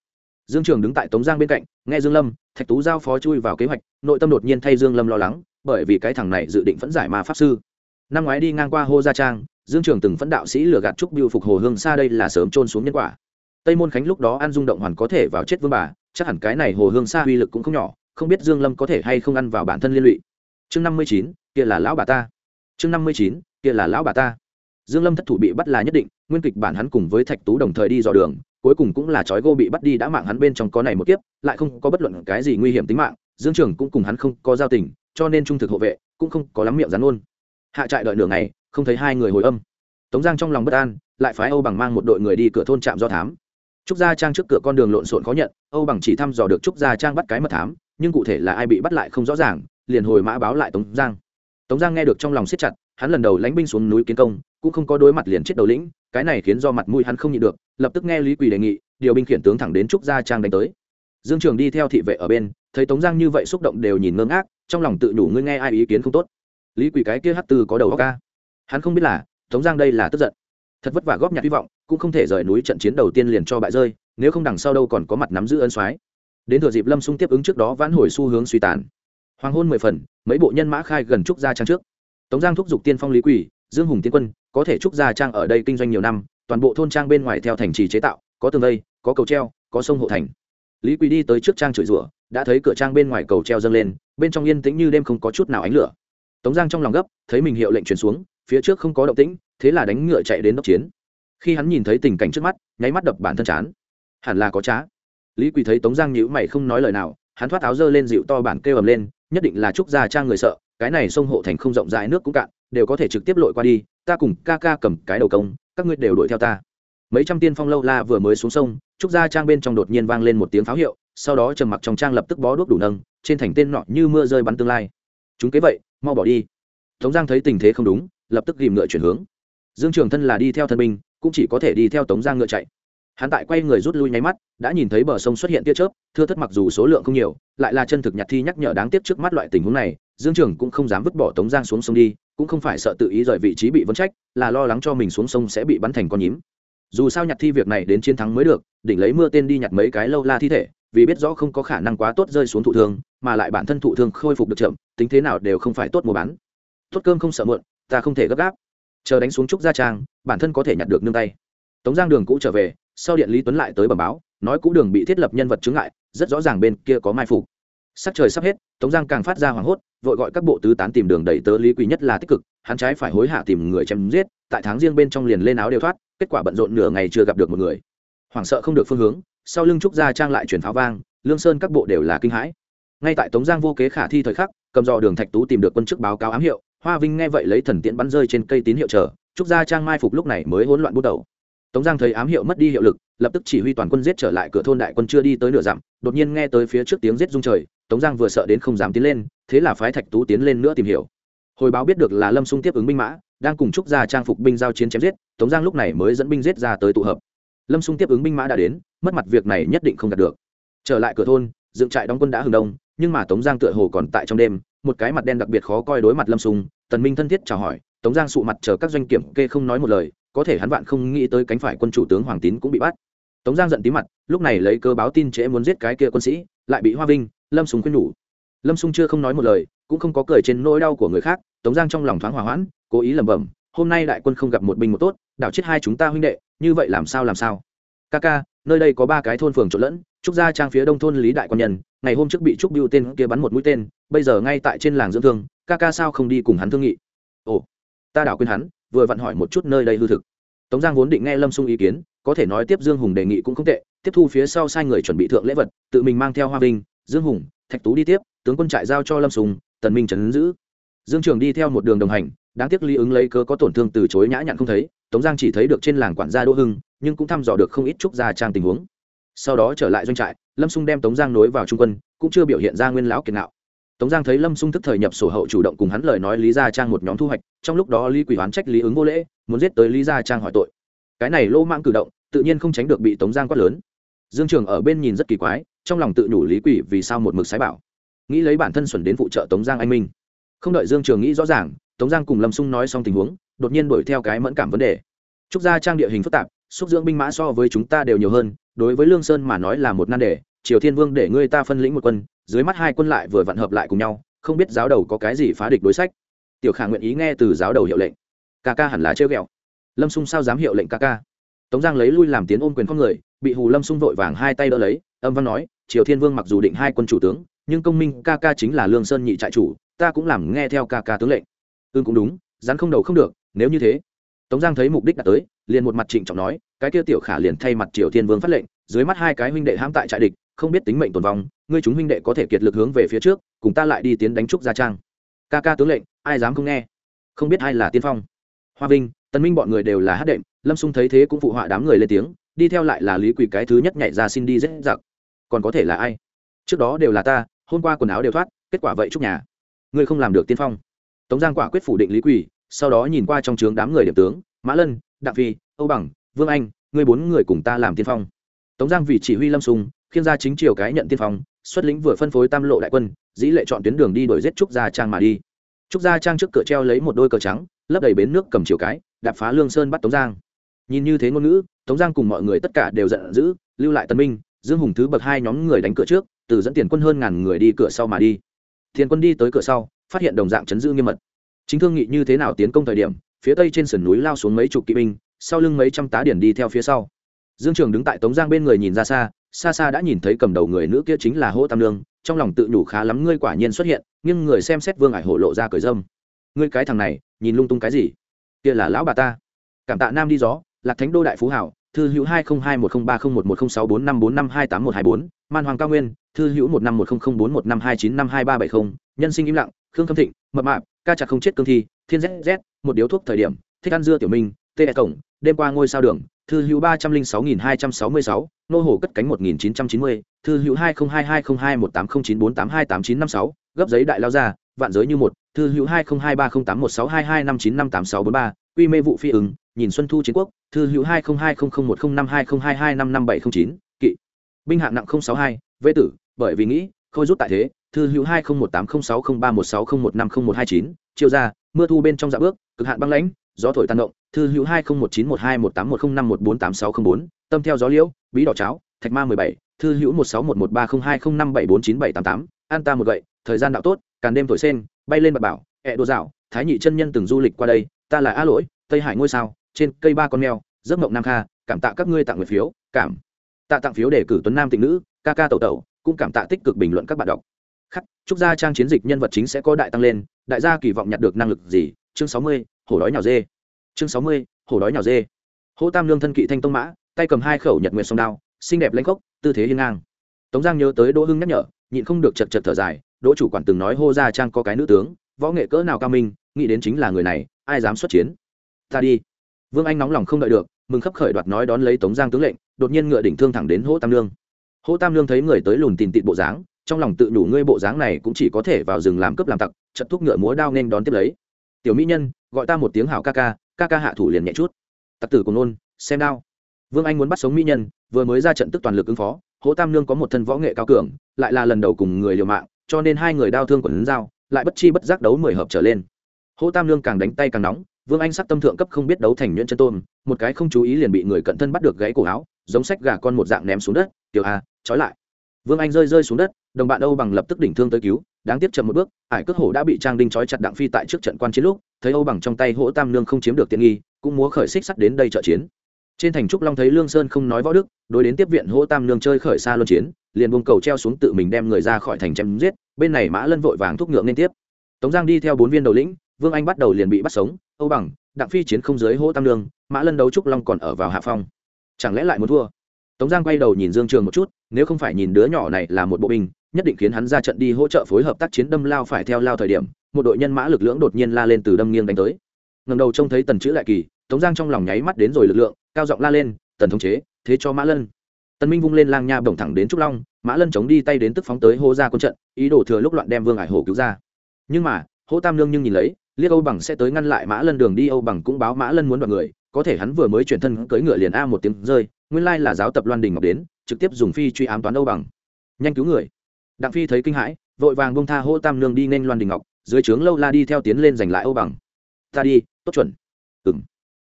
Dương trường đứng tại tống giang bên cạnh, nghe dương lâm, thạch tú giao phó chui vào kế hoạch, nội tâm đột nhiên thay dương lâm lo lắng, bởi vì cái thằng này dự định phẫn giải ma pháp sư. Năm ngoái đi ngang qua hô gia trang dương trường từng phẫn đạo sĩ lừa gạt trúc biêu phục hồ hương xa đây là sớm trôn xuống nhân quả. Tây môn khánh lúc đó ăn rung động hoàn có thể vào chết vương bà, chắc hẳn cái này hồ hương xa uy lực cũng không nhỏ, không biết dương lâm có thể hay không ăn vào bản thân liên lụy. Chương năm mươi chín, kia là lão bà ta. Chương năm mươi chín, kia là lão bà ta. Dương lâm thất thủ bị bắt là nhất định, nguyên kịch bản hắn cùng với thạch tú đồng thời đi dò đường, cuối cùng cũng là chói gô bị bắt đi đã mạng hắn bên trong có này một kiếp, lại không có bất luận cái gì nguy hiểm tính mạng, dương trường cũng cùng hắn không có giao tình, cho nên trung thực hộ vệ, cũng không có lắm miệng rắn luôn. Hạ trại đợi nửa ngày không thấy hai người hồi âm. Tống giang trong lòng bất an, lại phái âu bằng mang một đội người đi cửa thôn trạm do thám. Trúc gia trang trước cửa con đường lộn xộn khó nhận, âu bằng chỉ thăm dò được trúc gia trang bắt cái mật thám, nhưng cụ thể là ai bị bắt lại không rõ ràng, liền hồi mã báo lại tống giang. Tống giang nghe được trong lòng siết chặt, hắn lần đầu lánh binh xuống núi kiến công, cũng không có đối mặt liền chết đầu lĩnh, cái này khiến do mặt mũi hắn không nhịn được, lập tức nghe lý quỳ đề nghị, điều binh khiển tướng thẳng đến trúc gia trang đánh tới. Dương trường đi theo thị vệ ở bên, thấy tống giang như vậy xúc động đều nhìn ngơ ngác, trong lòng tự đủ ngươi nghe ai ý kiến không tốt. Lý quỳ cái kia hát từ có đầu óc ca hắn không biết là, tống giang đây là tức giận. Thật vất vả góp nhặt hy vọng, cũng không thể rời núi trận chiến đầu tiên liền cho bại rơi, nếu không đằng sau đâu còn có mặt nắm giữ ân soái. Đến thừa dịp lâm xung tiếp ứng trước đó vãn hồi xu hướng suy tàn. Hoàng hôn mười phần, mấy bộ nhân mã khai gần trúc gia trang trước. Tống giang thúc giục tiên phong lý quỷ dương hùng tiến quân, có thể trúc gia trang ở đây kinh doanh nhiều năm, toàn bộ thôn trang bên ngoài theo thành trì chế tạo, có tường vây, có cầu treo, có sông hộ thành. Lý quỳ đi tới trước trang chửi rủa, đã thấy cửa trang bên ngoài cầu treo dâng lên, bên trong yên tĩnh như đêm không có chút nào ánh lửa. Tống giang trong lòng gấp, thấy mình hiệu lệnh truyền xuống phía trước không có động tĩnh, thế là đánh ngựa chạy đến đốc chiến. Khi hắn nhìn thấy tình cảnh trước mắt, nháy mắt đập bản thân chán. Hẳn là có trá. Lý quỳ thấy tống giang nhữ mày không nói lời nào, hắn thoát áo dơ lên dịu to bản kêu ầm lên, nhất định là trúc gia trang người sợ, cái này sông hộ thành không rộng rãi, nước cũng cạn, đều có thể trực tiếp lội qua đi, ta cùng ca ca cầm cái đầu công, các ngươi đều đuổi theo ta. Mấy trăm tiên phong lâu la vừa mới xuống sông, trúc gia trang bên trong đột nhiên vang lên một tiếng pháo hiệu, sau đó trầm mặc trong trang lập tức bó đuốc đủ nâng, trên thành tên nọ như mưa rơi bắn tương lai. Chúng kế vậy, mau bỏ đi. Tống giang thấy tình thế không đúng lập tức ghìm ngựa chuyển hướng. Dương trường thân là đi theo thân binh, cũng chỉ có thể đi theo tống giang ngựa chạy. Hắn tại quay người rút lui nháy mắt, đã nhìn thấy bờ sông xuất hiện tia chớp, thưa thất mặc dù số lượng không nhiều, lại là chân thực nhặt thi nhắc nhở đáng tiếc trước mắt loại tình huống này, dương trường cũng không dám vứt bỏ tống giang xuống sông đi, cũng không phải sợ tự ý rời vị trí bị vấn trách, là lo lắng cho mình xuống sông sẽ bị bắn thành con nhím. Dù sao nhặt thi việc này đến chiến thắng mới được, đỉnh lấy mưa tên đi nhặt mấy cái lâu la thi thể, vì biết rõ không có khả năng quá tốt rơi xuống thụ thương, mà lại bản thân thụ thương khôi phục được chậm, tính thế nào đều không phải tốt mua bán. Tốt cơm không sợ muộn ta không thể gấp gáp. Chờ đánh xuống trúc gia trang, bản thân có thể nhặt được nương tay. Tống giang đường cũ trở về, sau điện lý tuấn lại tới bẩm báo, nói cũ đường bị thiết lập nhân vật chứng ngại, rất rõ ràng bên kia có mai phục. Sắc trời sắp hết, tống giang càng phát ra hoảng hốt, vội gọi các bộ tứ tán tìm đường đẩy tớ lý Quý nhất là tích cực, hắn trái phải hối hả tìm người chém giết, tại tháng riêng bên trong liền lên áo đều thoát, kết quả bận rộn nửa ngày chưa gặp được một người. Hoảng sợ không được phương hướng, sau lưng trúc gia trang lại chuyển pháo vang, lương sơn các bộ đều là kinh hãi. Ngay tại tống giang vô kế khả thi thời khắc, cầm dò đường thạch tú tìm được quân chức báo cáo ám hiệu hoa vinh nghe vậy lấy thần tiễn bắn rơi trên cây tín hiệu chờ, trúc gia trang mai phục lúc này mới hỗn loạn bút đầu. Tống giang thấy ám hiệu mất đi hiệu lực, lập tức chỉ huy toàn quân giết trở lại cửa thôn đại quân chưa đi tới nửa dặm, đột nhiên nghe tới phía trước tiếng giết rung trời, tống giang vừa sợ đến không dám tiến lên, thế là phái thạch tú tiến lên nữa tìm hiểu. Hồi báo biết được là lâm xung tiếp ứng binh mã, đang cùng trúc gia trang phục binh giao chiến chém giết, tống giang lúc này mới dẫn binh giết ra tới tụ hợp. Lâm xung tiếp ứng binh mã đã đến, mất mặt việc này nhất định không đạt được. Trở lại cửa thôn, dựng trại đóng quân đã hừng đông, nhưng mà tống giang tựa hồ còn tại trong đêm một cái mặt đen đặc biệt khó coi đối mặt lâm sùng, tần minh thân thiết chào hỏi, tống giang sụ mặt chờ các doanh kiểm kê không nói một lời, có thể hắn vạn không nghĩ tới cánh phải quân chủ tướng hoàng tín cũng bị bắt. Tống giang giận tí mặt, lúc này lấy cơ báo tin trễ muốn giết cái kia quân sĩ, lại bị hoa vinh, lâm sùng khuyên nhủ. Lâm sùng chưa không nói một lời, cũng không có cười trên nỗi đau của người khác, tống giang trong lòng thoáng hòa hoãn, cố ý lẩm bẩm, hôm nay đại quân không gặp một binh một tốt, đảo chết hai chúng ta huynh đệ, như vậy làm sao làm sao? Ca ca, nơi đây có ba cái thôn phường trộn lẫn, trúc gia trang phía đông thôn lý đại quan nhân, ngày hôm trước bị trúc biêu tên kia bắn một mũi tên bây giờ ngay tại trên làng dưỡng thương, ca ca sao không đi cùng hắn thương nghị? Ồ, ta đảo quên hắn, vừa vặn hỏi một chút nơi đây hư thực. Tống giang vốn định nghe lâm sung ý kiến, có thể nói tiếp dương hùng đề nghị cũng không tệ, tiếp thu phía sau sai người chuẩn bị thượng lễ vật, tự mình mang theo hoa vinh, dương hùng, thạch tú đi tiếp, tướng quân trại giao cho lâm sùng tần minh trấn giữ. Dương trường đi theo một đường đồng hành, đáng tiếc lý ứng lấy cớ có tổn thương từ chối nhã nhặn không thấy, tống giang chỉ thấy được trên làng quản gia đỗ hưng, nhưng cũng thăm dò được không ít trúc gia trang tình huống. Sau đó trở lại doanh trại, lâm xung đem tống giang nối vào trung quân, cũng chưa biểu hiện ra nguyên lão kiệt nạo tống giang thấy lâm sung thức thời nhập sổ hậu chủ động cùng hắn lời nói lý gia trang một nhóm thu hoạch, trong lúc đó lý quỷ hoán trách lý ứng vô lễ, muốn giết tới lý gia trang hỏi tội. Cái này lô mạng cử động, tự nhiên không tránh được bị tống giang quát lớn. Dương trường ở bên nhìn rất kỳ quái, trong lòng tự nhủ lý quỷ vì sao một mực sái bảo. Nghĩ lấy bản thân xuẩn đến phụ trợ tống giang anh minh. Không đợi dương trường nghĩ rõ ràng, tống giang cùng lâm sung nói xong tình huống, đột nhiên đuổi theo cái mẫn cảm vấn đề. Trúc gia trang địa hình phức tạp, xúc dưỡng binh mã so với chúng ta đều nhiều hơn, đối với lương sơn mà nói là một nan đề, triều thiên vương để ngươi ta phân lĩnh một quân dưới mắt hai quân lại vừa vặn hợp lại cùng nhau, không biết giáo đầu có cái gì phá địch đối sách. Tiểu khả nguyện ý nghe từ giáo đầu hiệu lệnh. Ca ca hẳn là trêu ghẹo. Lâm xung sao dám hiệu lệnh ca ca? Tống giang lấy lui làm tiến ôm quyền con người, bị hù lâm xung vội vàng hai tay đỡ lấy, âm văn nói, triều thiên vương mặc dù định hai quân chủ tướng, nhưng công minh ca ca chính là lương sơn nhị trại chủ, ta cũng làm nghe theo ca ca tướng lệnh. Ư cũng đúng, rắn không đầu không được, nếu như thế. Tống giang thấy mục đích đã tới, liền một mặt trịnh trọng nói, cái kia tiểu khả liền thay mặt triều thiên vương phát lệnh, dưới mắt hai cái huynh đệ hãm tại trại địch, không biết tính mệnh tồn vong ngươi chúng huynh đệ có thể kiệt lực hướng về phía trước, cùng ta lại đi tiến đánh trúc gia trang. Ca ca tướng lệnh, ai dám không nghe? Không biết ai là tiên phong. Hoa vinh tân minh bọn người đều là hát đệm, lâm xung thấy thế cũng phụ họa đám người lên tiếng, đi theo lại là lý quỳ cái thứ nhất nhảy ra xin đi dễ dặc. Còn có thể là ai? Trước đó đều là ta, hôm qua quần áo đều thoát, kết quả vậy chúc nhà. Ngươi không làm được tiên phong. Tống giang quả quyết phủ định lý quỳ, sau đó nhìn qua trong trướng đám người điểm tướng, mã lân, đặng phi, âu bằng, vương anh, ngươi bốn người cùng ta làm tiên phong. Tống giang vì chỉ huy lâm sùng khiên gia chính triều cái nhận tiên phong xuất lĩnh vừa phân phối tam lộ đại quân, dĩ lệ chọn tuyến đường đi đổi giết trúc gia trang mà đi. Trúc gia trang trước cửa treo lấy một đôi cờ trắng, lấp đầy bến nước cầm chiều cái, đạp phá lương sơn bắt tống giang. Nhìn như thế ngôn ngữ, tống giang cùng mọi người tất cả đều giận dữ, lưu lại tân minh, dương hùng thứ bậc hai nhóm người đánh cửa trước, từ dẫn tiền quân hơn ngàn người đi cửa sau mà đi. Tiền quân đi tới cửa sau, phát hiện đồng dạng chấn giữ nghiêm mật. Chính thương nghị như thế nào tiến công thời điểm, phía tây trên sườn núi lao xuống mấy chục kỵ binh, sau lưng mấy trăm tá điển đi theo phía sau. Dương trường đứng tại tống giang bên người nhìn ra xa xa xa đã nhìn thấy cầm đầu người nữ kia chính là hỗ tam lương trong lòng tự nhủ khá lắm ngươi quả nhiên xuất hiện, nhưng người xem xét vương ải hổ lộ ra cởi dâm. Ngươi cái thằng này, nhìn lung tung cái gì? Kia là lão bà ta. Cảm tạ nam đi gió, lạc thánh đô đại phú hảo, thư hữu hai không hai một không ba không một một không sáu bốn năm bốn năm hai tám một hai bốn, man hoàng cao nguyên, thư hữu một năm một không không bốn một năm hai chín năm hai ba bảy không, nhân sinh im lặng, khương khâm thịnh, mập mạp, ca chặt không chết cương thi, thiên zz một điếu thuốc thời điểm, thích ăn dưa tiểu minh tê cổng, đêm qua ngôi sao đường, thư hữu ba trăm linh sáu nghìn hai trăm sáu mươi sáu, nô hồ cất cánh một nghìn chín trăm chín mươi, thư hữu hai không hai hai không hai một tám không chín bốn tám hai tám chín năm sáu, gấp giấy đại lao ra, vạn giới như một, thư hữu hai không hai ba không tám một sáu hai hai năm chín năm tám sáu bốn ba, quy mê vụ phi ứng, nhìn xuân thu chiến quốc, thư hữu hai không hai không không một không năm hai không hai hai năm năm bảy không chín, kỵ. Binh hạng nặng không sáu hai, vệ tử, bởi vì nghĩ, khôi rút tại thế, thư hữu hai không một tám không sáu không ba một sáu không một năm không một hai chín chiêu ra, mưa thu bên trong dạ bước, cực hạn băng lãnh, gió thổi tàn động thư hữu hai không một chín một hai một tám một không năm một bốn tám sáu không bốn, tâm theo gió liễu, bí đỏ cháo, thạch ma mười bảy, thư hữu một sáu một một ba không hai không năm bảy bốn chín bảy tám tám, an ta một gậy, thời gian đạo tốt càn đêm thổi sen, bay lên bật bảo, ẹ đồ dạo, thái nhị chân nhân từng du lịch qua đây, ta là a lỗi, tây hải ngôi sao, trên cây ba con mèo, giấc mộng nam kha, cảm tạ các ngươi tặng người phiếu, cảm, tạ tặng phiếu để cử tuấn nam tịnh nữ, ca ca tẩu tẩu, cũng cảm tạ tích cực bình luận các bạn đọc. Khắc trúc gia trang chiến dịch nhân vật chính sẽ có đại tăng lên, đại gia kỳ vọng nhặt được năng lực gì, chương sáu mươi, hổ đói nhào dê chương sáu mươi, hổ đói nhào dê. Hỗ tam lương thân kỵ thanh tông mã, tay cầm hai khẩu nhật nguyện sông đao, xinh đẹp lãnh cốc tư thế hiên ngang. Tống giang nhớ tới đỗ hưng nhắc nhở, nhịn không được chật chật thở dài, đỗ chủ quản từng nói hô gia trang có cái nữ tướng, võ nghệ cỡ nào cao minh, nghĩ đến chính là người này, ai dám xuất chiến? Ta đi. Vương anh nóng lòng không đợi được, mừng khấp khởi đoạt nói đón lấy tống giang tướng lệnh, đột nhiên ngựa đỉnh thương thẳng đến hỗ tam lương. Hỗ tam lương thấy người tới lùn tìm tịt bộ dáng, trong lòng tự đủ ngươi bộ dáng này cũng chỉ có thể vào rừng làm cướp làm tặc trận thúc ngựa múa đao nên đón tiếp lấy. Tiểu mỹ nhân, gọi ta một tiếng hảo ca ca ca ca hạ thủ liền nhẹ chút. Tặc tử cùng nôn, xem đao. Vương anh muốn bắt sống mỹ nhân, vừa mới ra trận tức toàn lực ứng phó hỗ tam Nương có một thân võ nghệ cao cường, lại là lần đầu cùng người liều mạng, cho nên hai người đao thương quần lấn dao, lại bất chi bất giác đấu mười hợp trở lên. Hỗ tam Nương càng đánh tay càng nóng, vương anh sắc tâm thượng cấp không biết đấu thành nhuyễn chân tôm, một cái không chú ý liền bị người cận thân bắt được gãy cổ áo, giống sách gà con một dạng ném xuống đất, tiểu a, trói lại. Vương anh rơi rơi xuống đất, đồng bạn âu bằng lập tức đỉnh thương tới cứu, đáng tiếc chậm một bước, ải cước hổ đã bị trang đinh trói chặt đặng phi tại trước trận quan chiến lúc thấy âu bằng trong tay hỗ tam lương không chiếm được tiện nghi, cũng múa khởi xích sắt đến đây trợ chiến. Trên thành trúc long thấy lương sơn không nói võ đức, đối đến tiếp viện hỗ tam lương chơi khởi xa luân chiến, liền buông cầu treo xuống tự mình đem người ra khỏi thành chém giết, bên này mã lân vội vàng thúc ngựa liên tiếp. Tống giang đi theo bốn viên đầu lĩnh, vương anh bắt đầu liền bị bắt sống, âu bằng, đặng phi chiến không dưới hỗ tam lương mã lân đấu trúc long còn ở vào hạ phong. Chẳng lẽ lại muốn thua? Tống giang quay đầu nhìn dương trường một chút, nếu không phải nhìn đứa nhỏ này là một bộ binh, nhất định khiến hắn ra trận đi hỗ trợ phối hợp tác chiến đâm lao phải theo lao thời điểm một đội nhân mã lực lưỡng đột nhiên la lên từ đâm nghiêng đánh tới. Ngầm đầu trông thấy tần chữ lại kỳ, tống giang trong lòng nháy mắt đến rồi lực lượng, cao giọng la lên, tần thống chế, thế cho mã lân. Tần minh vung lên lang nha bổng thẳng đến trúc long, mã lân chống đi tay đến tức phóng tới hô ra quân trận, ý đồ thừa lúc loạn đem vương ải hổ cứu ra. Nhưng mà hỗ tam lương nhưng nhìn lấy, liếc âu bằng sẽ tới ngăn lại mã lân đường đi, âu bằng cũng báo mã lân muốn đoạt người, có thể hắn vừa mới chuyển thân cưỡi ngựa liền a một tiếng rơi, nguyên lai là giáo tập loan đình ngọc đến, trực tiếp dùng phi truy ám toán âu bằng. Nhanh cứu người. Đặng phi thấy kinh hãi, vội vàng bông tha hỗ tam lương đi nên loan đình ngọc dưới trướng lâu la đi theo tiến lên giành lại âu bằng. Ta đi, tốt chuẩn. Ừng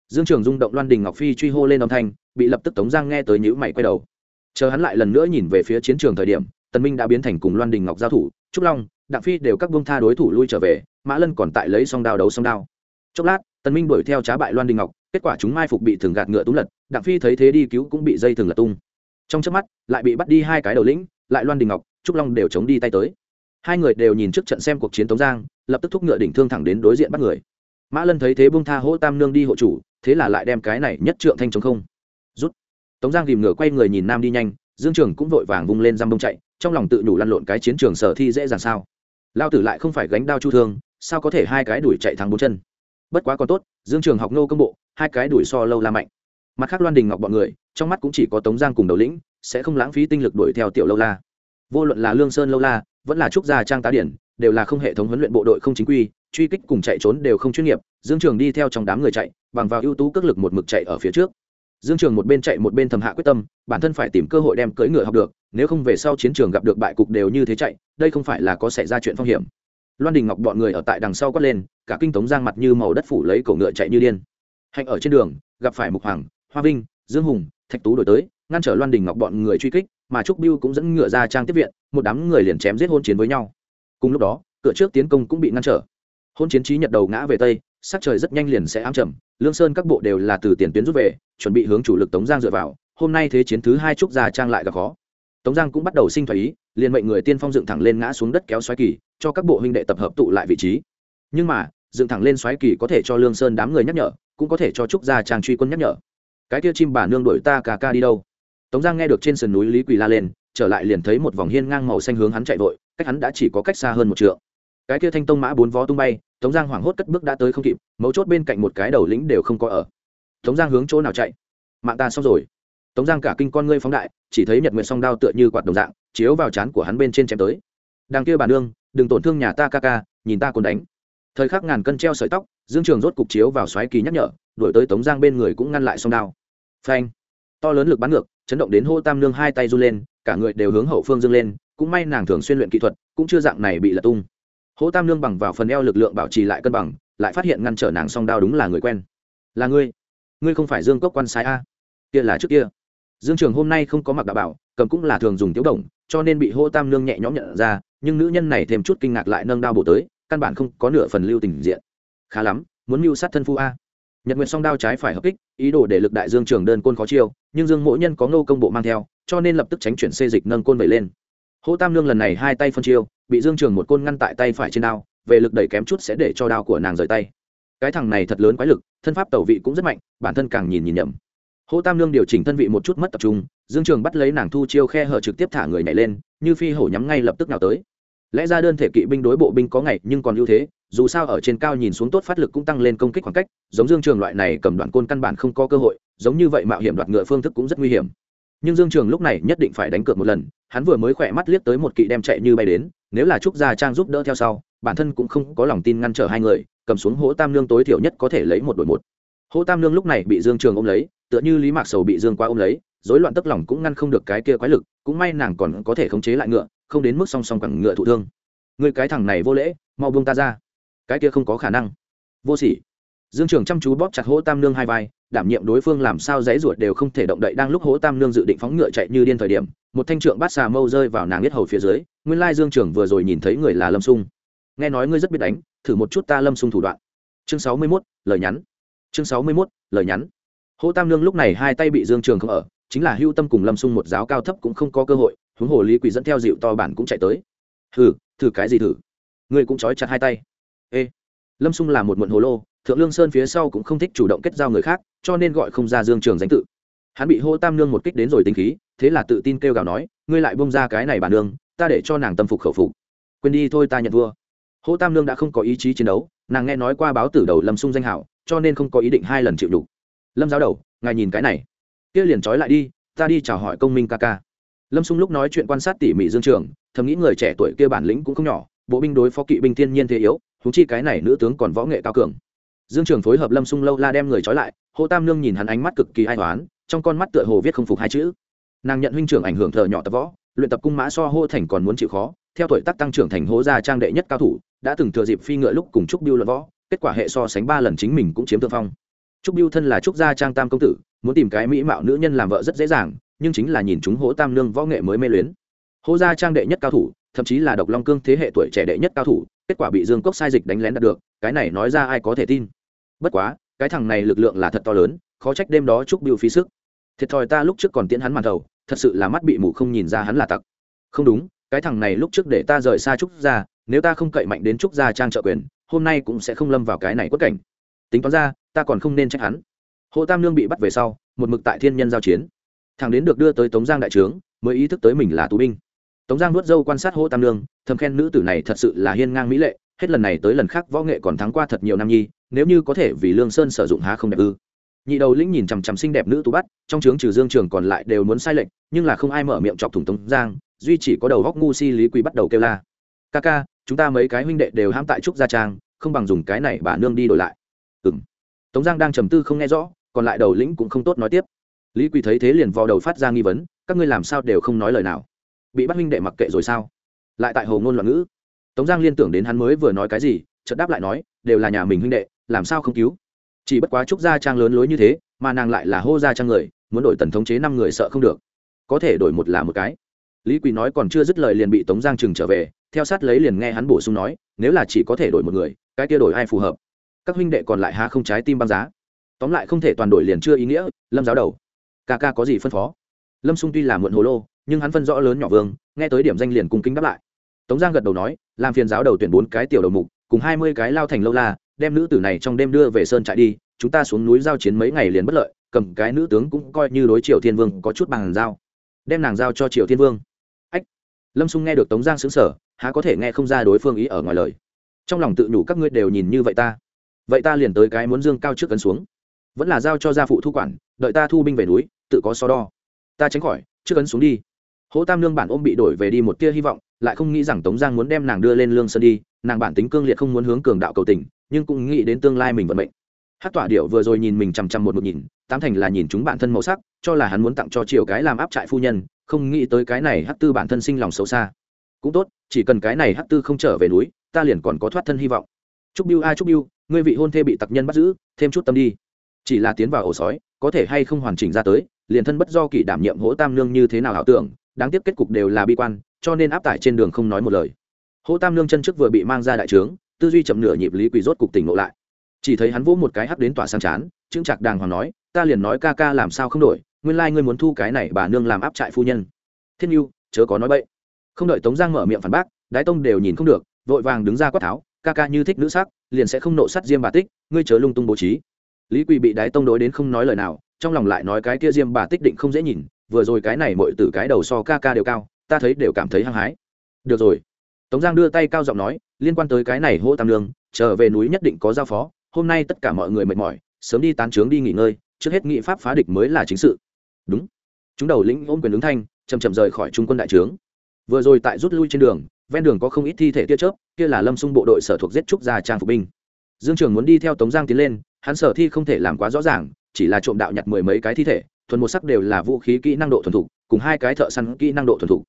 dương trường rung động loan đình ngọc phi truy hô lên âm thanh, bị lập tức tống giang nghe tới nhữ mày quay đầu. Chờ hắn lại lần nữa nhìn về phía chiến trường thời điểm, tần minh đã biến thành cùng loan đình ngọc giao thủ, trúc long, đặng phi đều các bông tha đối thủ lui trở về, mã lân còn tại lấy song đao đấu song đao. Chốc lát, tần minh đuổi theo trá bại loan đình ngọc, kết quả chúng mai phục bị thường gạt ngựa túng lật, đặng phi thấy thế đi cứu cũng bị dây thường lật tung. Trong chớp mắt, lại bị bắt đi hai cái đầu lĩnh, lại loan đình ngọc, trúc long đều chống đi tay tới hai người đều nhìn trước trận xem cuộc chiến tống giang, lập tức thúc ngựa đỉnh thương thẳng đến đối diện bắt người. Mã lân thấy thế bung tha hỗ tam nương đi hộ chủ, thế là lại đem cái này nhất trượng thanh chống không. Rút. Tống giang tìm ngựa quay người nhìn nam đi nhanh, dương trường cũng vội vàng vung lên răm bông chạy, trong lòng tự nhủ lăn lộn cái chiến trường sở thi dễ dàng sao. Lao tử lại không phải gánh đao chu thương, sao có thể hai cái đuổi chạy thắng bốn chân. Bất quá còn tốt, dương trường học nô công bộ, hai cái đuổi so lâu la mạnh. Mặt khác loan đình ngọc bọn người, trong mắt cũng chỉ có tống giang cùng đầu lĩnh, sẽ không lãng phí tinh lực đuổi theo tiểu lâu la. Vô luận là lương sơn lâu la vẫn là trúc gia trang tá điển, đều là không hệ thống huấn luyện bộ đội không chính quy, truy kích cùng chạy trốn đều không chuyên nghiệp, dương trường đi theo trong đám người chạy, bằng vào ưu tú cước lực một mực chạy ở phía trước. Dương trường một bên chạy một bên thầm hạ quyết tâm, bản thân phải tìm cơ hội đem cưỡi ngựa học được, nếu không về sau chiến trường gặp được bại cục đều như thế chạy, đây không phải là có xảy ra chuyện phong hiểm. Loan đình ngọc bọn người ở tại đằng sau quát lên, cả kinh tống giang mặt như màu đất phủ lấy cổ ngựa chạy như điên. Hạnh ở trên đường, gặp phải mục hoàng, hoa vinh, dương hùng, thạch tú đổi tới, ngăn trở loan đình ngọc bọn người truy kích mà trúc biêu cũng dẫn ngựa ra trang tiếp viện, một đám người liền chém giết hôn chiến với nhau. Cùng lúc đó, cửa trước tiến công cũng bị ngăn trở. Hôn chiến trí nhật đầu ngã về tây, sắc trời rất nhanh liền sẽ ám trầm. lương sơn các bộ đều là từ tiền tuyến rút về, chuẩn bị hướng chủ lực tống giang dựa vào, hôm nay thế chiến thứ hai trúc gia trang lại gặp khó. Tống giang cũng bắt đầu sinh thái ý, liền mệnh người tiên phong dựng thẳng lên ngã xuống đất kéo xoáy kỳ, cho các bộ huynh đệ tập hợp tụ lại vị trí. Nhưng mà, dựng thẳng lên xoáy kỳ có thể cho lương sơn đám người nhắc nhở, cũng có thể cho trúc gia trang truy quân nhắc nhở. Cái kia chim bà nương đổi ta cà ca đi đâu? Tống giang nghe được trên sườn núi lý quỳ la lên, trở lại liền thấy một vòng hiên ngang màu xanh hướng hắn chạy vội, cách hắn đã chỉ có cách xa hơn một trượng. Cái kia thanh tông mã bốn vó tung bay, tống giang hoảng hốt cất bước đã tới không kịp, mấu chốt bên cạnh một cái đầu lĩnh đều không có ở. Tống giang hướng chỗ nào chạy? Mạng ta xong rồi. Tống giang cả kinh con ngươi phóng đại, chỉ thấy nhật Nguyệt song đao tựa như quạt đồng dạng, chiếu vào trán của hắn bên trên chém tới. Đằng kia bà nương, đừng tổn thương nhà ta ca ca, nhìn ta còn đánh. Thời khắc ngàn cân treo sợi tóc, dương trường rốt cục chiếu vào xoáy kỳ nhắc nhở, đuổi tới tống giang bên người cũng ngăn lại song đao. Phanh to lớn lực bắn ngược, chấn động đến hô tam nương hai tay run lên, cả người đều hướng hậu phương dâng lên, cũng may nàng thường xuyên luyện kỹ thuật, cũng chưa dạng này bị lật tung. Hô tam nương bằng vào phần eo lực lượng bảo trì lại cân bằng, lại phát hiện ngăn trở nàng song đao đúng là người quen. Là ngươi? Ngươi không phải dương cốc quan sai a? Kia là trước kia. Dương trường hôm nay không có mặc đạo bảo, cầm cũng là thường dùng tiếu đồng cho nên bị hô tam nương nhẹ nhõm nhận ra, nhưng nữ nhân này thêm chút kinh ngạc lại nâng đao bổ tới, căn bản không có nửa phần lưu tình diện. Khá lắm, muốn mưu sát thân phu a? Nhật nguyện song đao trái phải hợp kích, ý đồ để lực đại dương trường đơn côn khó chiêu, nhưng dương mỗi nhân có ngô công bộ mang theo, cho nên lập tức tránh chuyển xê dịch nâng côn vẩy lên. Hỗ tam nương lần này hai tay phân chiêu, bị dương trường một côn ngăn tại tay phải trên đao, về lực đẩy kém chút sẽ để cho đao của nàng rời tay. Cái thằng này thật lớn quái lực, thân pháp tẩu vị cũng rất mạnh, bản thân càng nhìn nhìn nhầm. Hỗ tam nương điều chỉnh thân vị một chút mất tập trung, dương trường bắt lấy nàng thu chiêu khe hở trực tiếp thả người nhảy lên, như phi hổ nhắm ngay lập tức nào tới. Lẽ ra đơn thể kỵ binh đối bộ binh có ngày nhưng còn ưu thế dù sao ở trên cao nhìn xuống tốt phát lực cũng tăng lên công kích khoảng cách, giống dương trường loại này cầm đoạn côn căn bản không có cơ hội, giống như vậy mạo hiểm đoạt ngựa phương thức cũng rất nguy hiểm. Nhưng dương trường lúc này nhất định phải đánh cược một lần, hắn vừa mới khỏe mắt liếc tới một kỵ đem chạy như bay đến, nếu là trúc gia trang giúp đỡ theo sau, bản thân cũng không có lòng tin ngăn trở hai người, cầm xuống hỗ tam lương tối thiểu nhất có thể lấy một đội một. Hỗ tam lương lúc này bị dương trường ôm lấy, tựa như lý mạc sầu bị dương qua ôm lấy, rối loạn tức lòng cũng ngăn không được cái kia quái lực, cũng may nàng còn có thể khống chế lại ngựa, không đến mức song song cẳng ngựa thụ thương. Người cái thằng này vô lễ, mau buông ta ra cái kia không có khả năng. Vô sỉ. Dương trường chăm chú bóp chặt hỗ tam nương hai vai đảm nhiệm đối phương làm sao dãy ruột đều không thể động đậy. Đang lúc hỗ tam nương dự định phóng ngựa chạy như điên thời điểm một thanh trượng bát xà mâu rơi vào nàng biết hầu phía dưới. Nguyên lai dương trường vừa rồi nhìn thấy người là lâm sung. Nghe nói ngươi rất biết đánh thử một chút ta lâm sung thủ đoạn. Chương sáu mươi 61, lời nhắn. Chương sáu mươi 61, lời nhắn. Hỗ tam nương lúc này hai tay bị dương trường không ở chính là hưu tâm cùng lâm sung một giáo cao thấp cũng không có cơ hội huống hồ lý quỷ dẫn theo dịu to bản cũng chạy tới. Thử thử cái gì thử? Ngươi cũng trói chặt hai tay ê. Lâm sung là một muộn hồ lô, thượng lương sơn phía sau cũng không thích chủ động kết giao người khác, cho nên gọi không ra dương trường danh tự. Hắn bị hô tam nương một kích đến rồi tính khí, thế là tự tin kêu gào nói, ngươi lại bông ra cái này bà nương, ta để cho nàng tâm phục khẩu phục. Quên đi thôi, ta nhận vua hô tam nương đã không có ý chí chiến đấu, nàng nghe nói qua báo tử đầu lâm sung danh hảo, cho nên không có ý định hai lần chịu đủ lâm giáo đầu, ngài nhìn cái này. Kia liền trói lại đi, ta đi chào hỏi công minh ca ca. Lâm sung lúc nói chuyện quan sát tỉ mỉ dương trường, thầm nghĩ người trẻ tuổi kia bản lĩnh cũng không nhỏ, bộ binh đối phó kỵ binh thiên nhiên thế yếu huống chi cái này nữ tướng còn võ nghệ cao cường. Dương trường phối hợp lâm sung lâu la đem người trói lại hồ tam nương nhìn hắn ánh mắt cực kỳ ai toán trong con mắt tựa hồ viết không phục hai chữ. Nàng nhận huynh trưởng ảnh hưởng thờ nhỏ tập võ, luyện tập cung mã so hô thành còn muốn chịu khó, theo tuổi tác tăng trưởng thành hố gia trang đệ nhất cao thủ, đã từng thừa dịp phi ngựa lúc cùng trúc biêu luận võ, kết quả hệ so sánh ba lần chính mình cũng chiếm thượng phong. Trúc biêu thân là trúc gia trang tam công tử, muốn tìm cái mỹ mạo nữ nhân làm vợ rất dễ dàng, nhưng chính là nhìn chúng hỗ tam nương võ nghệ mới mê luyến. Hỗ gia trang đệ nhất cao thủ, thậm chí là độc long cương thế hệ tuổi trẻ đệ nhất cao thủ kết quả bị dương cốc sai dịch đánh lén đạt được, cái này nói ra ai có thể tin. Bất quá, cái thằng này lực lượng là thật to lớn, khó trách đêm đó trúc biêu phí sức. Thiệt thòi ta lúc trước còn tiễn hắn màn thầu, thật sự là mắt bị mù không nhìn ra hắn là tặc. Không đúng, cái thằng này lúc trước để ta rời xa trúc ra nếu ta không cậy mạnh đến trúc gia trang trợ quyền, hôm nay cũng sẽ không lâm vào cái này quất cảnh. Tính toán ra, ta còn không nên trách hắn. Hộ tam lương bị bắt về sau, một mực tại thiên nhân giao chiến. Thằng đến được đưa tới tống giang đại trướng, mới ý thức tới mình là tù binh tống giang nuốt dâu quan sát hồ tam lương thầm khen nữ tử này thật sự là hiên ngang mỹ lệ, hết lần này tới lần khác võ nghệ còn thắng qua thật nhiều năm nhi, nếu như có thể vì lương sơn sử dụng há không đẹp ư. Nhị đầu lĩnh nhìn chằm chằm xinh đẹp nữ tú bắt, trong trướng trừ dương trường còn lại đều muốn sai lệch, nhưng là không ai mở miệng chọc thủng tống giang, duy chỉ có đầu góc ngu si lý quý bắt đầu kêu la. Ca ca, chúng ta mấy cái huynh đệ đều ham tại trúc gia trang, không bằng dùng cái này bà nương đi đổi lại. Ừ m tống giang đang trầm tư không nghe rõ, còn lại đầu lĩnh cũng không tốt nói tiếp. Lý quỳ thấy thế liền vò đầu phát ra nghi vấn, các ngươi làm sao đều không nói lời nào? Bị bắt huynh đệ mặc kệ rồi sao? Lại tại hồ ngôn loạn ngữ. Tống giang liên tưởng đến hắn mới vừa nói cái gì, chợt đáp lại nói, đều là nhà mình huynh đệ, làm sao không cứu? Chỉ bất quá trúc gia trang lớn lối như thế, mà nàng lại là hô gia trang người, muốn đổi tần thống chế năm người sợ không được. Có thể đổi một là một cái. Lý quỳ nói còn chưa dứt lời liền bị tống giang trừng trở về, theo sát lấy liền nghe hắn bổ sung nói, nếu là chỉ có thể đổi một người, cái kia đổi ai phù hợp? Các huynh đệ còn lại há không trái tim băng giá. Tóm lại không thể toàn đổi liền chưa ý nghĩa, lâm giáo đầu. Ca ca có gì phân phó? Lâm xung tuy là muộn hồ lô, nhưng hắn phân rõ lớn nhỏ vương, nghe tới điểm danh liền cung kính đáp lại. Tống giang gật đầu nói, làm phiền giáo đầu tuyển bốn cái tiểu đầu mục, cùng hai mươi cái lao thành lâu la, đem nữ tử này trong đêm đưa về sơn trại đi, chúng ta xuống núi giao chiến mấy ngày liền bất lợi, cầm cái nữ tướng cũng coi như đối triều thiên vương có chút bằng giao. Đem nàng giao cho triều thiên vương. Ách. Lâm xung nghe được tống giang xứng sở há có thể nghe không ra đối phương ý ở ngoài lời. Trong lòng tự nhủ các ngươi đều nhìn như vậy ta. Vậy ta liền tới cái muốn dương cao trước cấn xuống. Vẫn là giao cho gia phụ thu quản, đợi ta thu binh về núi, tự có so đo ta tránh khỏi, trước cấn xuống đi. Hỗ tam lương bản ôm bị đổi về đi một tia hy vọng, lại không nghĩ rằng tống giang muốn đem nàng đưa lên lương sơn đi, nàng bản tính cương liệt không muốn hướng cường đạo cầu tình, nhưng cũng nghĩ đến tương lai mình vận mệnh. Hát tỏa điệu vừa rồi nhìn mình chằm chằm một một nhìn, tám thành là nhìn chúng bản thân màu sắc, cho là hắn muốn tặng cho triều cái làm áp trại phu nhân, không nghĩ tới cái này hát tư bản thân sinh lòng xấu xa. Cũng tốt, chỉ cần cái này hát tư không trở về núi, ta liền còn có thoát thân hy vọng. Chúc biêu a, chúc biêu ngươi vị hôn thê bị tặc nhân bắt giữ, thêm chút tâm đi. Chỉ là tiến vào ổ sói, có thể hay không hoàn chỉnh ra tới liền thân bất do kỳ đảm nhiệm hỗ tam nương như thế nào ảo tưởng, đáng tiếc kết cục đều là bi quan, cho nên áp tải trên đường không nói một lời. Hỗ tam nương chân trước vừa bị mang ra đại trướng, tư duy chậm nửa nhịp lý quỷ rốt cục tỉnh ngộ lại. Chỉ thấy hắn vỗ một cái hắt đến tỏa sang chán, chững chạc đàng hoàng nói, ta liền nói ca ca làm sao không đổi, nguyên lai ngươi muốn thu cái này bà nương làm áp trại phu nhân. Thiên nhu, chớ có nói bậy. Không đợi tống giang mở miệng phản bác, đái tông đều nhìn không được, vội vàng đứng ra quát tháo, ca ca như thích nữ sắc, liền sẽ không nộ sắt diêm bà tích, ngươi chớ lung tung bố trí. Lý quỳ bị đái tông đối đến không nói lời nào trong lòng lại nói cái kia diêm bà tích định không dễ nhìn, vừa rồi cái này mọi từ cái đầu so ca ca đều cao, ta thấy đều cảm thấy hăng hái. Được rồi. Tống giang đưa tay cao giọng nói, liên quan tới cái này hô tam lương trở về núi nhất định có giao phó, hôm nay tất cả mọi người mệt mỏi, sớm đi tán trướng đi nghỉ ngơi, trước hết nghị pháp phá địch mới là chính sự. Đúng. Chúng đầu lĩnh ôm quyền ứng thanh chầm chậm rời khỏi trung quân đại trướng. Vừa rồi tại rút lui trên đường, ven đường có không ít thi thể tia chớp, kia là lâm xung bộ đội sở thuộc giết trúc gia trang phục binh. Dương trường muốn đi theo tống giang tiến lên, hắn sở thi không thể làm quá rõ ràng chỉ là trộm đạo nhặt mười mấy cái thi thể, thuần một sắc đều là vũ khí kỹ năng độ thuần thục, cùng hai cái thợ săn kỹ năng độ thuần thục.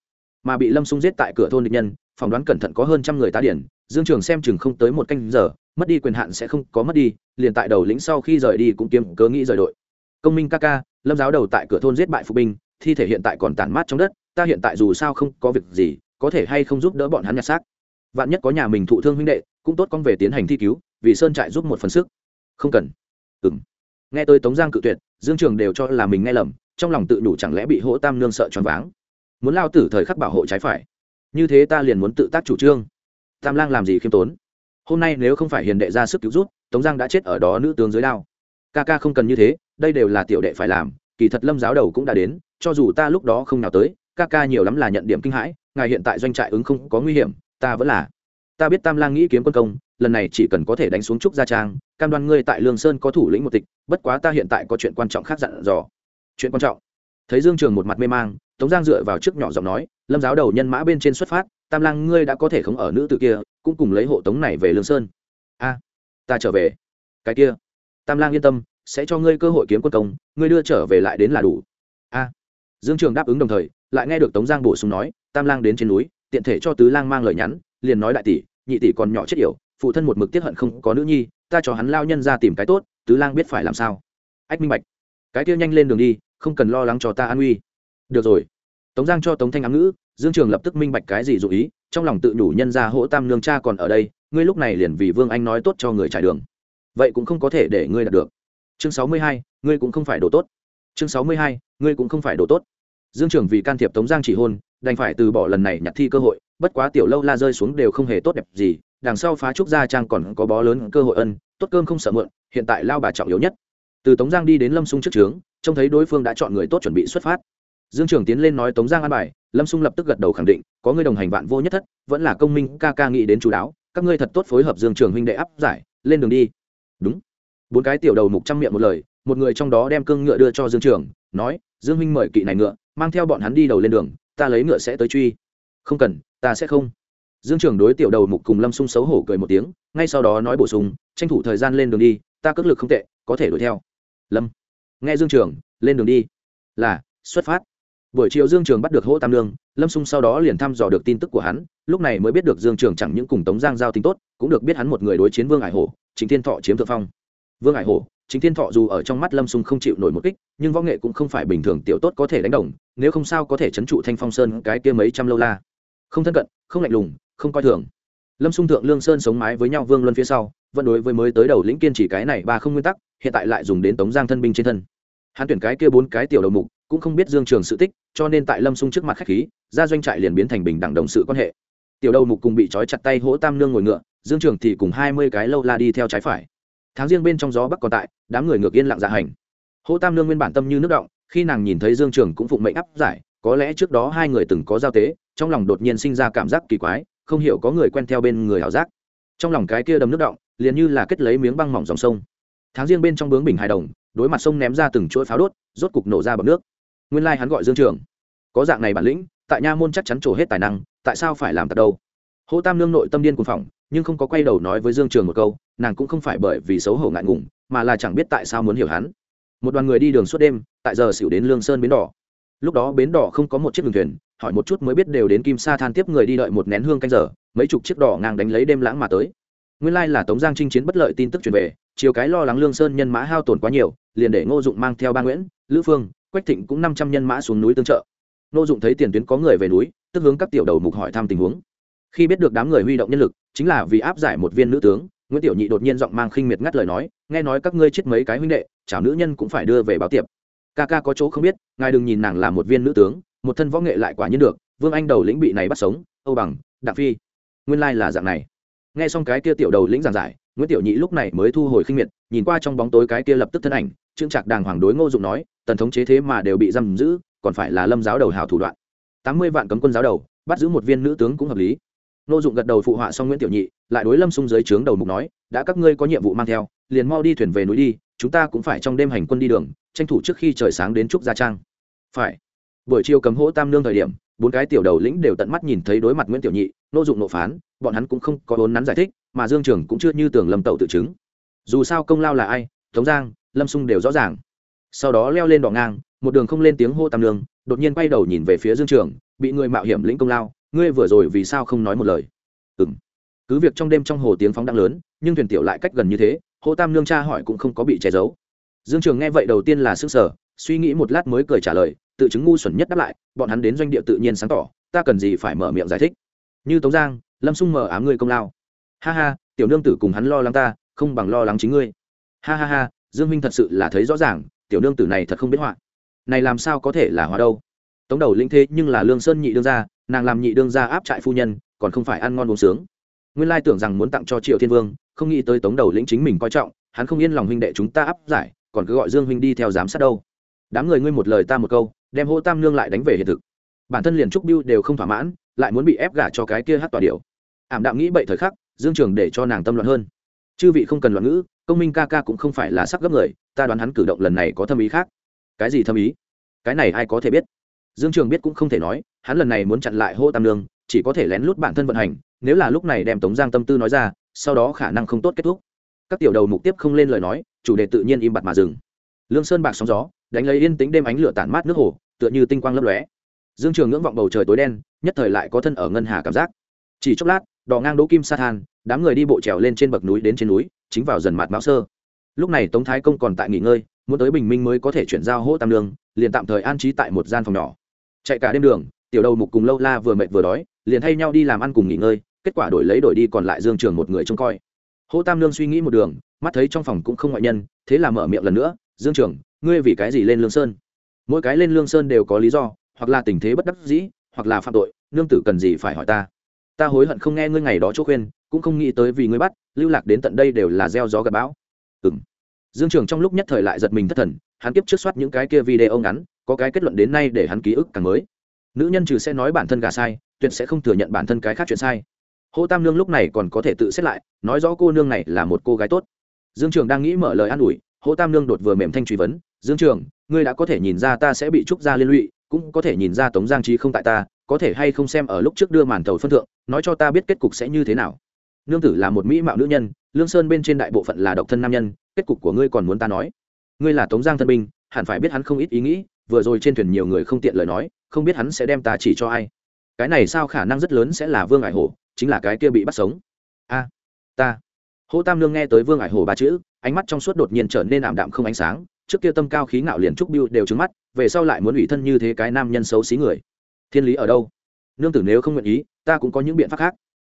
Mà bị lâm xung giết tại cửa thôn địch nhân, phỏng đoán cẩn thận có hơn trăm người tá điển, dương trường xem chừng không tới một canh giờ, mất đi quyền hạn sẽ không có mất đi, liền tại đầu lĩnh sau khi rời đi cũng kiếm cớ nghĩ rời đội. Công minh ca ca, lâm giáo đầu tại cửa thôn giết bại phụ binh, thi thể hiện tại còn tản mát trong đất, ta hiện tại dù sao không có việc gì, có thể hay không giúp đỡ bọn hắn nhặt xác. Vạn nhất có nhà mình thụ thương huynh đệ, cũng tốt con về tiến hành thi cứu, vì sơn trại giúp một phần sức. Không cần. Ừng nghe tôi tống giang cự tuyệt, dương trường đều cho là mình nghe lầm, trong lòng tự đủ chẳng lẽ bị hỗ tam nương sợ choáng váng. Muốn lao tử thời khắc bảo hộ trái phải. Như thế ta liền muốn tự tác chủ trương. Tam lang làm gì khiêm tốn? Hôm nay nếu không phải hiền đệ ra sức cứu rút tống giang đã chết ở đó nữ tướng dưới đao. Ca ca không cần như thế, đây đều là tiểu đệ phải làm, kỳ thật lâm giáo đầu cũng đã đến, cho dù ta lúc đó không nào tới, ca ca nhiều lắm là nhận điểm kinh hãi, ngài hiện tại doanh trại ứng không có nguy hiểm, ta vẫn là. Ta biết tam lang nghĩ kiếm quân công, lần này chỉ cần có thể đánh xuống trúc gia trang cam đoan ngươi tại lương sơn có thủ lĩnh một tịch, bất quá ta hiện tại có chuyện quan trọng khác dặn dò. Chuyện quan trọng? Thấy dương trường một mặt mê mang, tống giang dựa vào trước nhỏ giọng nói, lâm giáo đầu nhân mã bên trên xuất phát, tam lang ngươi đã có thể không ở nữ tự kia, cũng cùng lấy hộ tống này về lương sơn. A, ta trở về. Cái kia. Tam lang yên tâm, sẽ cho ngươi cơ hội kiếm quân công, ngươi đưa trở về lại đến là đủ. A. Dương trường đáp ứng đồng thời, lại nghe được tống giang bổ sung nói, tam lang đến trên núi, tiện thể cho tứ lang mang lời nhắn, liền nói đại tỷ, nhị tỷ còn nhỏ chết yểu, phụ thân một mực tiết hận không có nữ nhi ta cho hắn lao nhân ra tìm cái tốt, tứ lang biết phải làm sao. Ách, minh bạch. Cái kia nhanh lên đường đi, không cần lo lắng cho ta an uy. Được rồi. Tống giang cho tống thanh ám ngữ, dương trường lập tức minh bạch cái gì dụ ý, trong lòng tự đủ nhân ra hỗ tam nương cha còn ở đây, ngươi lúc này liền vì vương anh nói tốt cho người trải đường. Vậy cũng không có thể để ngươi đạt được. Chương sáu mươi hai, ngươi cũng không phải đồ tốt. Chương sáu mươi hai, ngươi cũng không phải đồ tốt. Dương trường vì can thiệp tống giang chỉ hôn, đành phải từ bỏ lần này nhặt thi cơ hội, bất quá tiểu lâu la rơi xuống đều không hề tốt đẹp gì đằng sau phá trúc gia trang còn có bó lớn cơ hội ân, tốt cơm không sợ mượn hiện tại lao bà trọng yếu nhất. Từ tống giang đi đến lâm sung trước trướng, trông thấy đối phương đã chọn người tốt chuẩn bị xuất phát. Dương trường tiến lên nói tống giang an bài, lâm sung lập tức gật đầu khẳng định, có người đồng hành vạn vô nhất thất, vẫn là công minh, ca ca nghĩ đến chú đáo, các ngươi thật tốt phối hợp dương trường huynh đệ áp giải, lên đường đi. Đúng. Bốn cái tiểu đầu mục trăm miệng một lời, một người trong đó đem cương ngựa đưa cho dương trường, nói, dương huynh mời kỵ này ngựa, mang theo bọn hắn đi đầu lên đường, ta lấy ngựa sẽ tới truy. Không cần, ta sẽ không dương trường đối tiểu đầu mục cùng lâm sung xấu hổ cười một tiếng, ngay sau đó nói bổ sung, tranh thủ thời gian lên đường đi, ta cất lực không tệ, có thể đuổi theo. Lâm, nghe dương trường, lên đường đi. Là, xuất phát. Buổi chiều dương trường bắt được hỗ tam lương lâm sung sau đó liền thăm dò được tin tức của hắn, lúc này mới biết được dương trường chẳng những cùng tống giang giao tính tốt, cũng được biết hắn một người đối chiến vương ải hổ, chính thiên thọ chiếm thượng phong. Vương ải hổ, chính thiên thọ dù ở trong mắt lâm sung không chịu nổi một kích, nhưng võ nghệ cũng không phải bình thường tiểu tốt có thể đánh đồng, nếu không sao có thể chấn trụ thanh phong sơn cái kia mấy trăm lâu la. Không thân cận, không lạnh lùng không coi thường. Lâm Xung thượng, lương sơn sống mái với nhau vương luân phía sau, vẫn đối với mới tới đầu lĩnh kiên chỉ cái này ba không nguyên tắc, hiện tại lại dùng đến tống giang thân binh trên thân. Hắn tuyển cái kia bốn cái tiểu đầu mục, cũng không biết dương trường sự tích, cho nên tại lâm Xung trước mặt khách khí, ra doanh trại liền biến thành bình đẳng đồng sự quan hệ. Tiểu đầu mục cùng bị trói chặt tay hỗ tam nương ngồi ngựa, dương trường thì cùng hai mươi cái lâu la đi theo trái phải. Tháng riêng bên trong gió bắc còn tại, đám người ngược yên lặng dạ hành. Hỗ tam nương nguyên bản tâm như nước động, khi nàng nhìn thấy dương trường cũng phụng mệnh áp giải, có lẽ trước đó hai người từng có giao tế, trong lòng đột nhiên sinh ra cảm giác kỳ quái không hiểu có người quen theo bên người hảo giác. Trong lòng cái kia đầm nước động, liền như là kết lấy miếng băng mỏng dòng sông. Tháng riêng bên trong bướng bình hài đồng, đối mặt sông ném ra từng chuỗi pháo đốt, rốt cục nổ ra bằng nước. Nguyên lai hắn gọi dương trường. Có dạng này bản lĩnh, tại nha môn chắc chắn trổ hết tài năng, tại sao phải làm tật đâu? Hô tam nương nội tâm điên cuồng phòng nhưng không có quay đầu nói với dương trường một câu, nàng cũng không phải bởi vì xấu hổ ngại ngùng, mà là chẳng biết tại sao muốn hiểu hắn. Một đoàn người đi đường suốt đêm, tại giờ xỉu đến lương sơn bến đỏ lúc đó bến đỏ không có một chiếc đường thuyền, hỏi một chút mới biết đều đến kim sa than tiếp người đi đợi một nén hương canh giờ, mấy chục chiếc đỏ ngang đánh lấy đêm lãng mà tới. Nguyên lai là tống giang chinh chiến bất lợi tin tức truyền về, chiều cái lo lắng lương sơn nhân mã hao tổn quá nhiều, liền để ngô dụng mang theo ba nguyễn, lữ phương, quách thịnh cũng năm trăm nhân mã xuống núi tương trợ. Ngô dụng thấy tiền tuyến có người về núi, tức hướng các tiểu đầu mục hỏi thăm tình huống. Khi biết được đám người huy động nhân lực, chính là vì áp giải một viên nữ tướng, nguyễn tiểu nhị đột nhiên giọng mang khinh miệt ngắt lời nói, nghe nói các ngươi chết mấy cái huynh đệ, chảo nữ nhân cũng phải đưa về báo tiệp ca ca có chỗ không biết, ngài đừng nhìn nàng là một viên nữ tướng, một thân võ nghệ lại quả nhiên được, vương anh đầu lĩnh bị này bắt sống, âu bằng, đặng phi, nguyên lai là dạng này. Nghe xong cái kia tiểu đầu lĩnh giảng giải, nguyễn tiểu nhị lúc này mới thu hồi khinh miệt, nhìn qua trong bóng tối cái kia lập tức thân ảnh, trương trạc đàng hoàng đối ngô dụng nói, tần thống chế thế mà đều bị giam giữ, còn phải là lâm giáo đầu hào thủ đoạn. Tám mươi vạn cấm quân giáo đầu, bắt giữ một viên nữ tướng cũng hợp lý. Ngô dụng gật đầu phụ họa xong nguyễn tiểu nhị, lại đối lâm xung dưới trướng đầu mục nói, đã các ngươi có nhiệm vụ mang theo liền mau đi thuyền về núi đi, chúng ta cũng phải trong đêm hành quân đi đường, tranh thủ trước khi trời sáng đến trúc gia trang. Phải. Buổi chiều cấm hỗ tam nương thời điểm, bốn cái tiểu đầu lĩnh đều tận mắt nhìn thấy đối mặt nguyễn tiểu nhị, nô dụng nộ phán, bọn hắn cũng không có vốn nắn giải thích, mà dương trường cũng chưa như tưởng lâm tẩu tự chứng. Dù sao công lao là ai, tống giang, lâm sung đều rõ ràng. Sau đó leo lên đỏ ngang, một đường không lên tiếng hô tam nương, đột nhiên quay đầu nhìn về phía dương trường, bị người mạo hiểm lĩnh công lao, ngươi vừa rồi vì sao không nói một lời? Ừng cứ việc trong đêm trong hồ tiếng phóng đang lớn, nhưng thuyền tiểu lại cách gần như thế hô tam nương cha hỏi cũng không có bị che giấu. Dương trường nghe vậy đầu tiên là sức sở suy nghĩ một lát mới cười trả lời, tự chứng ngu xuẩn nhất đáp lại, bọn hắn đến doanh địa tự nhiên sáng tỏ, ta cần gì phải mở miệng giải thích. Như tống giang, lâm sung mở ám ngươi công lao. Ha ha, tiểu nương tử cùng hắn lo lắng ta, không bằng lo lắng chính ngươi. Ha ha ha, dương minh thật sự là thấy rõ ràng, tiểu nương tử này thật không biết họa. Này làm sao có thể là hóa đâu? Tống đầu linh thế nhưng là lương sơn nhị đương gia, nàng làm nhị đương gia áp trại phu nhân, còn không phải ăn ngon uống sướng. Nguyên lai tưởng rằng muốn tặng cho triệu thiên vương không nghĩ tới tống đầu lĩnh chính mình coi trọng, hắn không yên lòng huynh đệ chúng ta áp giải, còn cứ gọi dương huynh đi theo giám sát đâu. Đám người ngươi một lời ta một câu, đem hô tam nương lại đánh về hiện thực. Bản thân liền trúc biêu đều không thỏa mãn, lại muốn bị ép gả cho cái kia hát tòa điều ảm đạm nghĩ bậy thời khắc, dương trường để cho nàng tâm loạn hơn. Chư vị không cần loạn ngữ, công minh ca ca cũng không phải là sắc gấp người, ta đoán hắn cử động lần này có thâm ý khác. Cái gì thâm ý? Cái này ai có thể biết? Dương trường biết cũng không thể nói, hắn lần này muốn chặn lại hô tam nương, chỉ có thể lén lút bản thân vận hành, nếu là lúc này đem tống giang tâm tư nói ra sau đó khả năng không tốt kết thúc. Các tiểu đầu mục tiếp không lên lời nói, chủ đề tự nhiên im bặt mà dừng. Lương sơn bạc sóng gió, đánh lấy yên tĩnh đêm ánh lửa tản mát nước hồ, tựa như tinh quang lấp lóe. Dương trường ngưỡng vọng bầu trời tối đen, nhất thời lại có thân ở ngân hà cảm giác. Chỉ chốc lát, đò ngang đỗ kim sa than, đám người đi bộ trèo lên trên bậc núi đến trên núi, chính vào dần mạt mão sơ. Lúc này tống thái công còn tại nghỉ ngơi, muốn tới bình minh mới có thể chuyển giao hỗ tam lương liền tạm thời an trí tại một gian phòng nhỏ. Chạy cả đêm đường, tiểu đầu mục cùng lâu la vừa mệt vừa đói, liền thay nhau đi làm ăn cùng nghỉ ngơi kết quả đổi lấy đổi đi còn lại dương trường một người trông coi. Hỗ tam lương suy nghĩ một đường, mắt thấy trong phòng cũng không ngoại nhân, thế là mở miệng lần nữa, dương trường, ngươi vì cái gì lên lương sơn? Mỗi cái lên lương sơn đều có lý do, hoặc là tình thế bất đắc dĩ, hoặc là phạm tội, nương tử cần gì phải hỏi ta? Ta hối hận không nghe ngươi ngày đó chỗ khuyên, cũng không nghĩ tới vì ngươi bắt, lưu lạc đến tận đây đều là gieo gió gặp bão. Ừ m dương trường trong lúc nhất thời lại giật mình thất thần, hắn kiếp trước soát những cái kia video ngắn, có cái kết luận đến nay để hắn ký ức càng mới. Nữ nhân trừ sẽ nói bản thân gà sai, tuyệt sẽ không thừa nhận bản thân cái khác chuyện sai hô tam nương lúc này còn có thể tự xét lại, nói rõ cô nương này là một cô gái tốt. Dương trường đang nghĩ mở lời an ủi, hô tam nương đột vừa mềm thanh truy vấn, dương trường, ngươi đã có thể nhìn ra ta sẽ bị trúc gia liên lụy, cũng có thể nhìn ra tống giang trí không tại ta, có thể hay không xem ở lúc trước đưa màn thầu phân thượng, nói cho ta biết kết cục sẽ như thế nào. Nương tử là một mỹ mạo nữ nhân, lương sơn bên trên đại bộ phận là độc thân nam nhân, kết cục của ngươi còn muốn ta nói? Ngươi là tống giang thân binh, hẳn phải biết hắn không ít ý nghĩ, vừa rồi trên thuyền nhiều người không tiện lời nói, không biết hắn sẽ đem ta chỉ cho ai. Cái này sao khả năng rất lớn sẽ là vương ải hổ chính là cái kia bị bắt sống. A, ta. Hô tam lương nghe tới vương ải hồ ba chữ, ánh mắt trong suốt đột nhiên trở nên ảm đạm không ánh sáng, trước kia tâm cao khí ngạo liền trúc biêu đều trứng mắt, về sau lại muốn ủy thân như thế cái nam nhân xấu xí người. Thiên lý ở đâu? Nương tử nếu không nguyện ý, ta cũng có những biện pháp khác.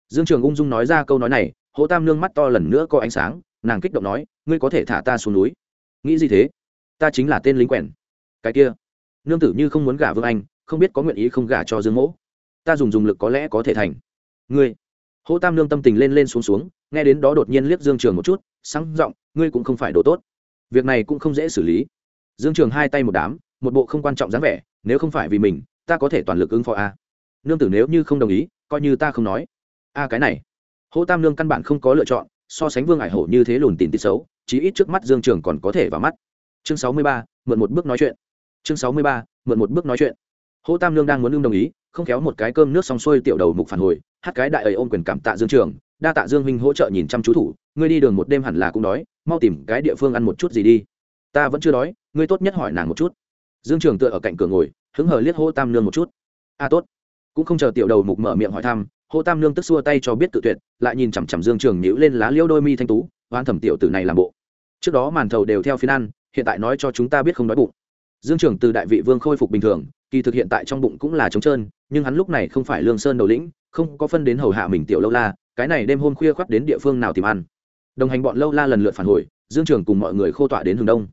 Dương trường ung dung nói ra câu nói này hỗ tam nương mắt to lần nữa có ánh sáng, nàng kích động nói, ngươi có thể thả ta xuống núi. Nghĩ gì thế? Ta chính là tên lính quèn. Cái kia. Nương tử như không muốn gả vương anh, không biết có nguyện ý không gả cho dương mỗ. Ta dùng dùng lực có lẽ có thể thành ngươi. Hỗ tam nương tâm tình lên lên xuống xuống, nghe đến đó đột nhiên liếc dương trường một chút, sáng giọng, ngươi cũng không phải đồ tốt. Việc này cũng không dễ xử lý. Dương trường hai tay một đám, một bộ không quan trọng dáng vẻ, nếu không phải vì mình, ta có thể toàn lực ứng phó a. Nương tử nếu như không đồng ý, coi như ta không nói. A, cái này. Hỗ tam nương căn bản không có lựa chọn, so sánh vương ải hổ như thế lùn tìm tít xấu, chí ít trước mắt dương trường còn có thể vào mắt. Chương sáu mươi ba, mượn một bước nói chuyện. Chương sáu mươi ba, mượn một bước nói chuyện. Hỗ tam nương đang muốn lương đồng ý, không kéo một cái cơm nước xong xuôi tiểu đầu mục phản hồi hát cái đại ấy ôm quyền cảm tạ dương trường, đa tạ dương huynh hỗ trợ nhìn chăm chú thủ, ngươi đi đường một đêm hẳn là cũng đói, mau tìm cái địa phương ăn một chút gì đi. Ta vẫn chưa đói, ngươi tốt nhất hỏi nàng một chút. Dương trường tựa ở cạnh cửa ngồi, hứng hờ liếc hô tam nương một chút. A tốt. Cũng không chờ tiểu đầu mục mở miệng hỏi thăm, hô tam nương tức xua tay cho biết tự tuyệt, lại nhìn chằm chằm dương trường nhíu lên lá liêu đôi mi thanh tú oan thẩm tiểu tử này làm bộ. Trước đó màn thầu đều theo phiên ăn, hiện tại nói cho chúng ta biết không đói bụng. Dương trường từ đại vị vương khôi phục bình thường, kỳ thực hiện tại trong bụng cũng là trống trơn, nhưng hắn lúc này không phải lương sơn đầu lĩnh không có phân đến hầu hạ mình tiểu lâu la, cái này đêm hôm khuya khoắt đến địa phương nào tìm ăn. Đồng hành bọn lâu la lần lượt phản hồi, dương trường cùng mọi người khô tọa đến hướng đông.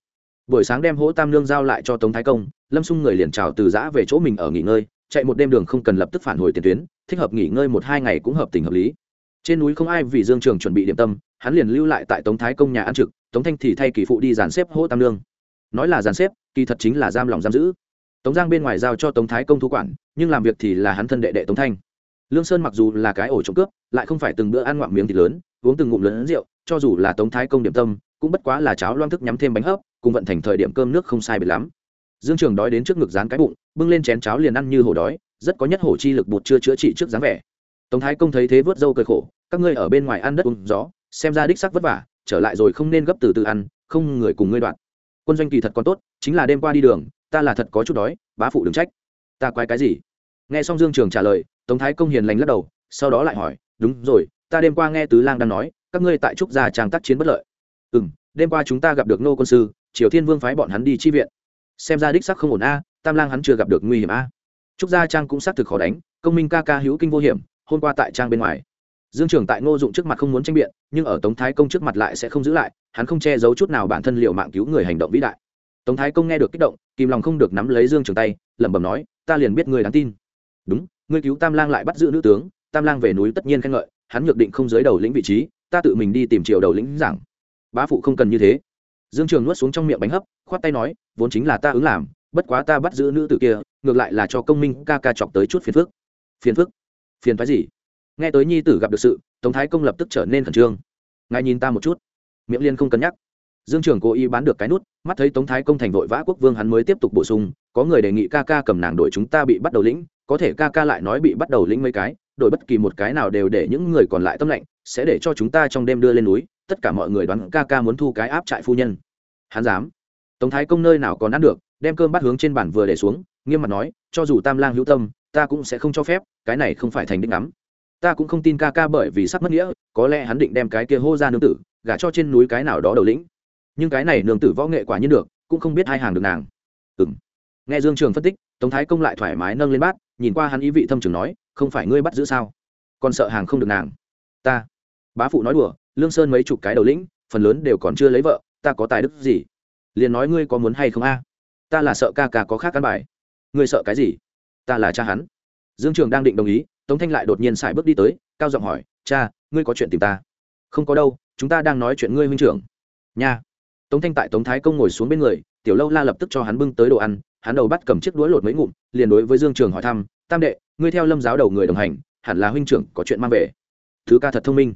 Buổi sáng đem hỗ tam lương giao lại cho tống thái công, lâm xung người liền trào từ giã về chỗ mình ở nghỉ ngơi, chạy một đêm đường không cần lập tức phản hồi tiền tuyến, thích hợp nghỉ ngơi một hai ngày cũng hợp tình hợp lý. Trên núi không ai vì dương trường chuẩn bị điểm tâm, hắn liền lưu lại tại tống thái công nhà ăn trực, tống thanh thì thay kỳ phụ đi dàn xếp hỗ tam lương nói là dàn xếp, kỳ thật chính là giam lòng giam giữ. Tống giang bên ngoài giao cho tống thái công thu quản, nhưng làm việc thì là hắn thân đệ đệ tống thanh lương sơn mặc dù là cái ổ trộm cướp, lại không phải từng bữa ăn ngoạm miếng thịt lớn, uống từng ngụm lớn rượu, cho dù là tống thái công điểm tâm, cũng bất quá là cháo loang thức nhắm thêm bánh hấp, cùng vận thành thời điểm cơm nước không sai biệt lắm. Dương trường đói đến trước ngực dán cái bụng, bưng lên chén cháo liền ăn như hổ đói, rất có nhất hổ chi lực bột chưa chữa trị trước dáng vẻ. Tống thái công thấy thế vớt dâu cười khổ, các ngươi ở bên ngoài ăn đất uống gió, xem ra đích sắc vất vả, trở lại rồi không nên gấp từ từ ăn, không người cùng ngươi đoạn. Quân doanh kỳ thật còn tốt, chính là đêm qua đi đường, ta là thật có chút đói, bá phụ đừng trách. Ta quay cái gì? Nghe xong dương trường trả lời tống thái công hiền lành lắc đầu, sau đó lại hỏi, đúng rồi, ta đêm qua nghe tứ lang đang nói, các ngươi tại trúc gia trang tác chiến bất lợi. Ừ m đêm qua chúng ta gặp được nô quân sư, triều thiên vương phái bọn hắn đi chi viện. Xem ra đích sắc không ổn a, tam lang hắn chưa gặp được nguy hiểm a. Trúc gia trang cũng xác thực khó đánh, công minh ca ca hữu kinh vô hiểm, hôm qua tại trang bên ngoài. Dương trưởng tại ngô dụng trước mặt không muốn tranh biện, nhưng ở tống thái công trước mặt lại sẽ không giữ lại, hắn không che giấu chút nào bản thân liệu mạng cứu người hành động vĩ đại. Tống thái công nghe được kích động, kìm lòng không được nắm lấy dương trường tay, lẩm bẩm nói, ta liền biết người đáng tin. Đúng ngươi cứu tam lang lại bắt giữ nữ tướng, tam lang về núi tất nhiên khen ngợi, hắn nhược định không giới đầu lĩnh vị trí, ta tự mình đi tìm triều đầu lĩnh giảng. Bá phụ không cần như thế. Dương trường nuốt xuống trong miệng bánh hấp, khoát tay nói, vốn chính là ta ứng làm, bất quá ta bắt giữ nữ tử kia, ngược lại là cho công minh ca ca chọc tới chút phiền phức. Phiền phức? Phiền phái gì? Nghe tới nhi tử gặp được sự, tống thái công lập tức trở nên khẩn trương. Ngài nhìn ta một chút. Miệng liên không cân nhắc. Dương trường cố ý bán được cái nút, mắt thấy tống thái công thành vội vã quốc vương hắn mới tiếp tục bổ sung, có người đề nghị ca ca cầm nàng đội chúng ta bị bắt đầu lĩnh có thể ca ca lại nói bị bắt đầu lĩnh mấy cái, đổi bất kỳ một cái nào đều để những người còn lại tâm lạnh sẽ để cho chúng ta trong đêm đưa lên núi, tất cả mọi người đoán ca ca muốn thu cái áp trại phu nhân. Hắn dám. Tống thái công nơi nào còn ăn được, đem cơm bắt hướng trên bàn vừa để xuống, nghiêm mặt nói, cho dù tam lang hữu tâm, ta cũng sẽ không cho phép, cái này không phải thành đích lắm ta cũng không tin ca ca bởi vì sắp mất nghĩa, có lẽ hắn định đem cái kia hô ra nương tử, gả cho trên núi cái nào đó đầu lĩnh. Nhưng cái này nương tử võ nghệ quả nhiên được, cũng không biết hai hàng được nàng. Ừng nghe dương trường phân tích, tống thái công lại thoải mái nâng lên bát nhìn qua hắn ý vị thâm trường nói, không phải ngươi bắt giữ sao? Còn sợ hàng không được nàng. Ta. Bá phụ nói đùa, lương sơn mấy chục cái đầu lĩnh, phần lớn đều còn chưa lấy vợ, ta có tài đức gì? Liền nói ngươi có muốn hay không a? Ta là sợ ca ca có khác căn bài. Ngươi sợ cái gì? Ta là cha hắn. Dương trường đang định đồng ý, tống thanh lại đột nhiên xài bước đi tới, cao giọng hỏi, cha, ngươi có chuyện tìm ta? Không có đâu, chúng ta đang nói chuyện ngươi huynh trưởng. Nha. Tống thanh tại tống thái công ngồi xuống bên người, tiểu lâu la lập tức cho hắn bưng tới đồ ăn hắn đầu bắt cầm chiếc đuối lột mấy ngụm, liền đối với dương trường hỏi thăm, tam đệ, ngươi theo lâm giáo đầu người đồng hành, hẳn là huynh trưởng có chuyện mang về. Thứ ca thật thông minh.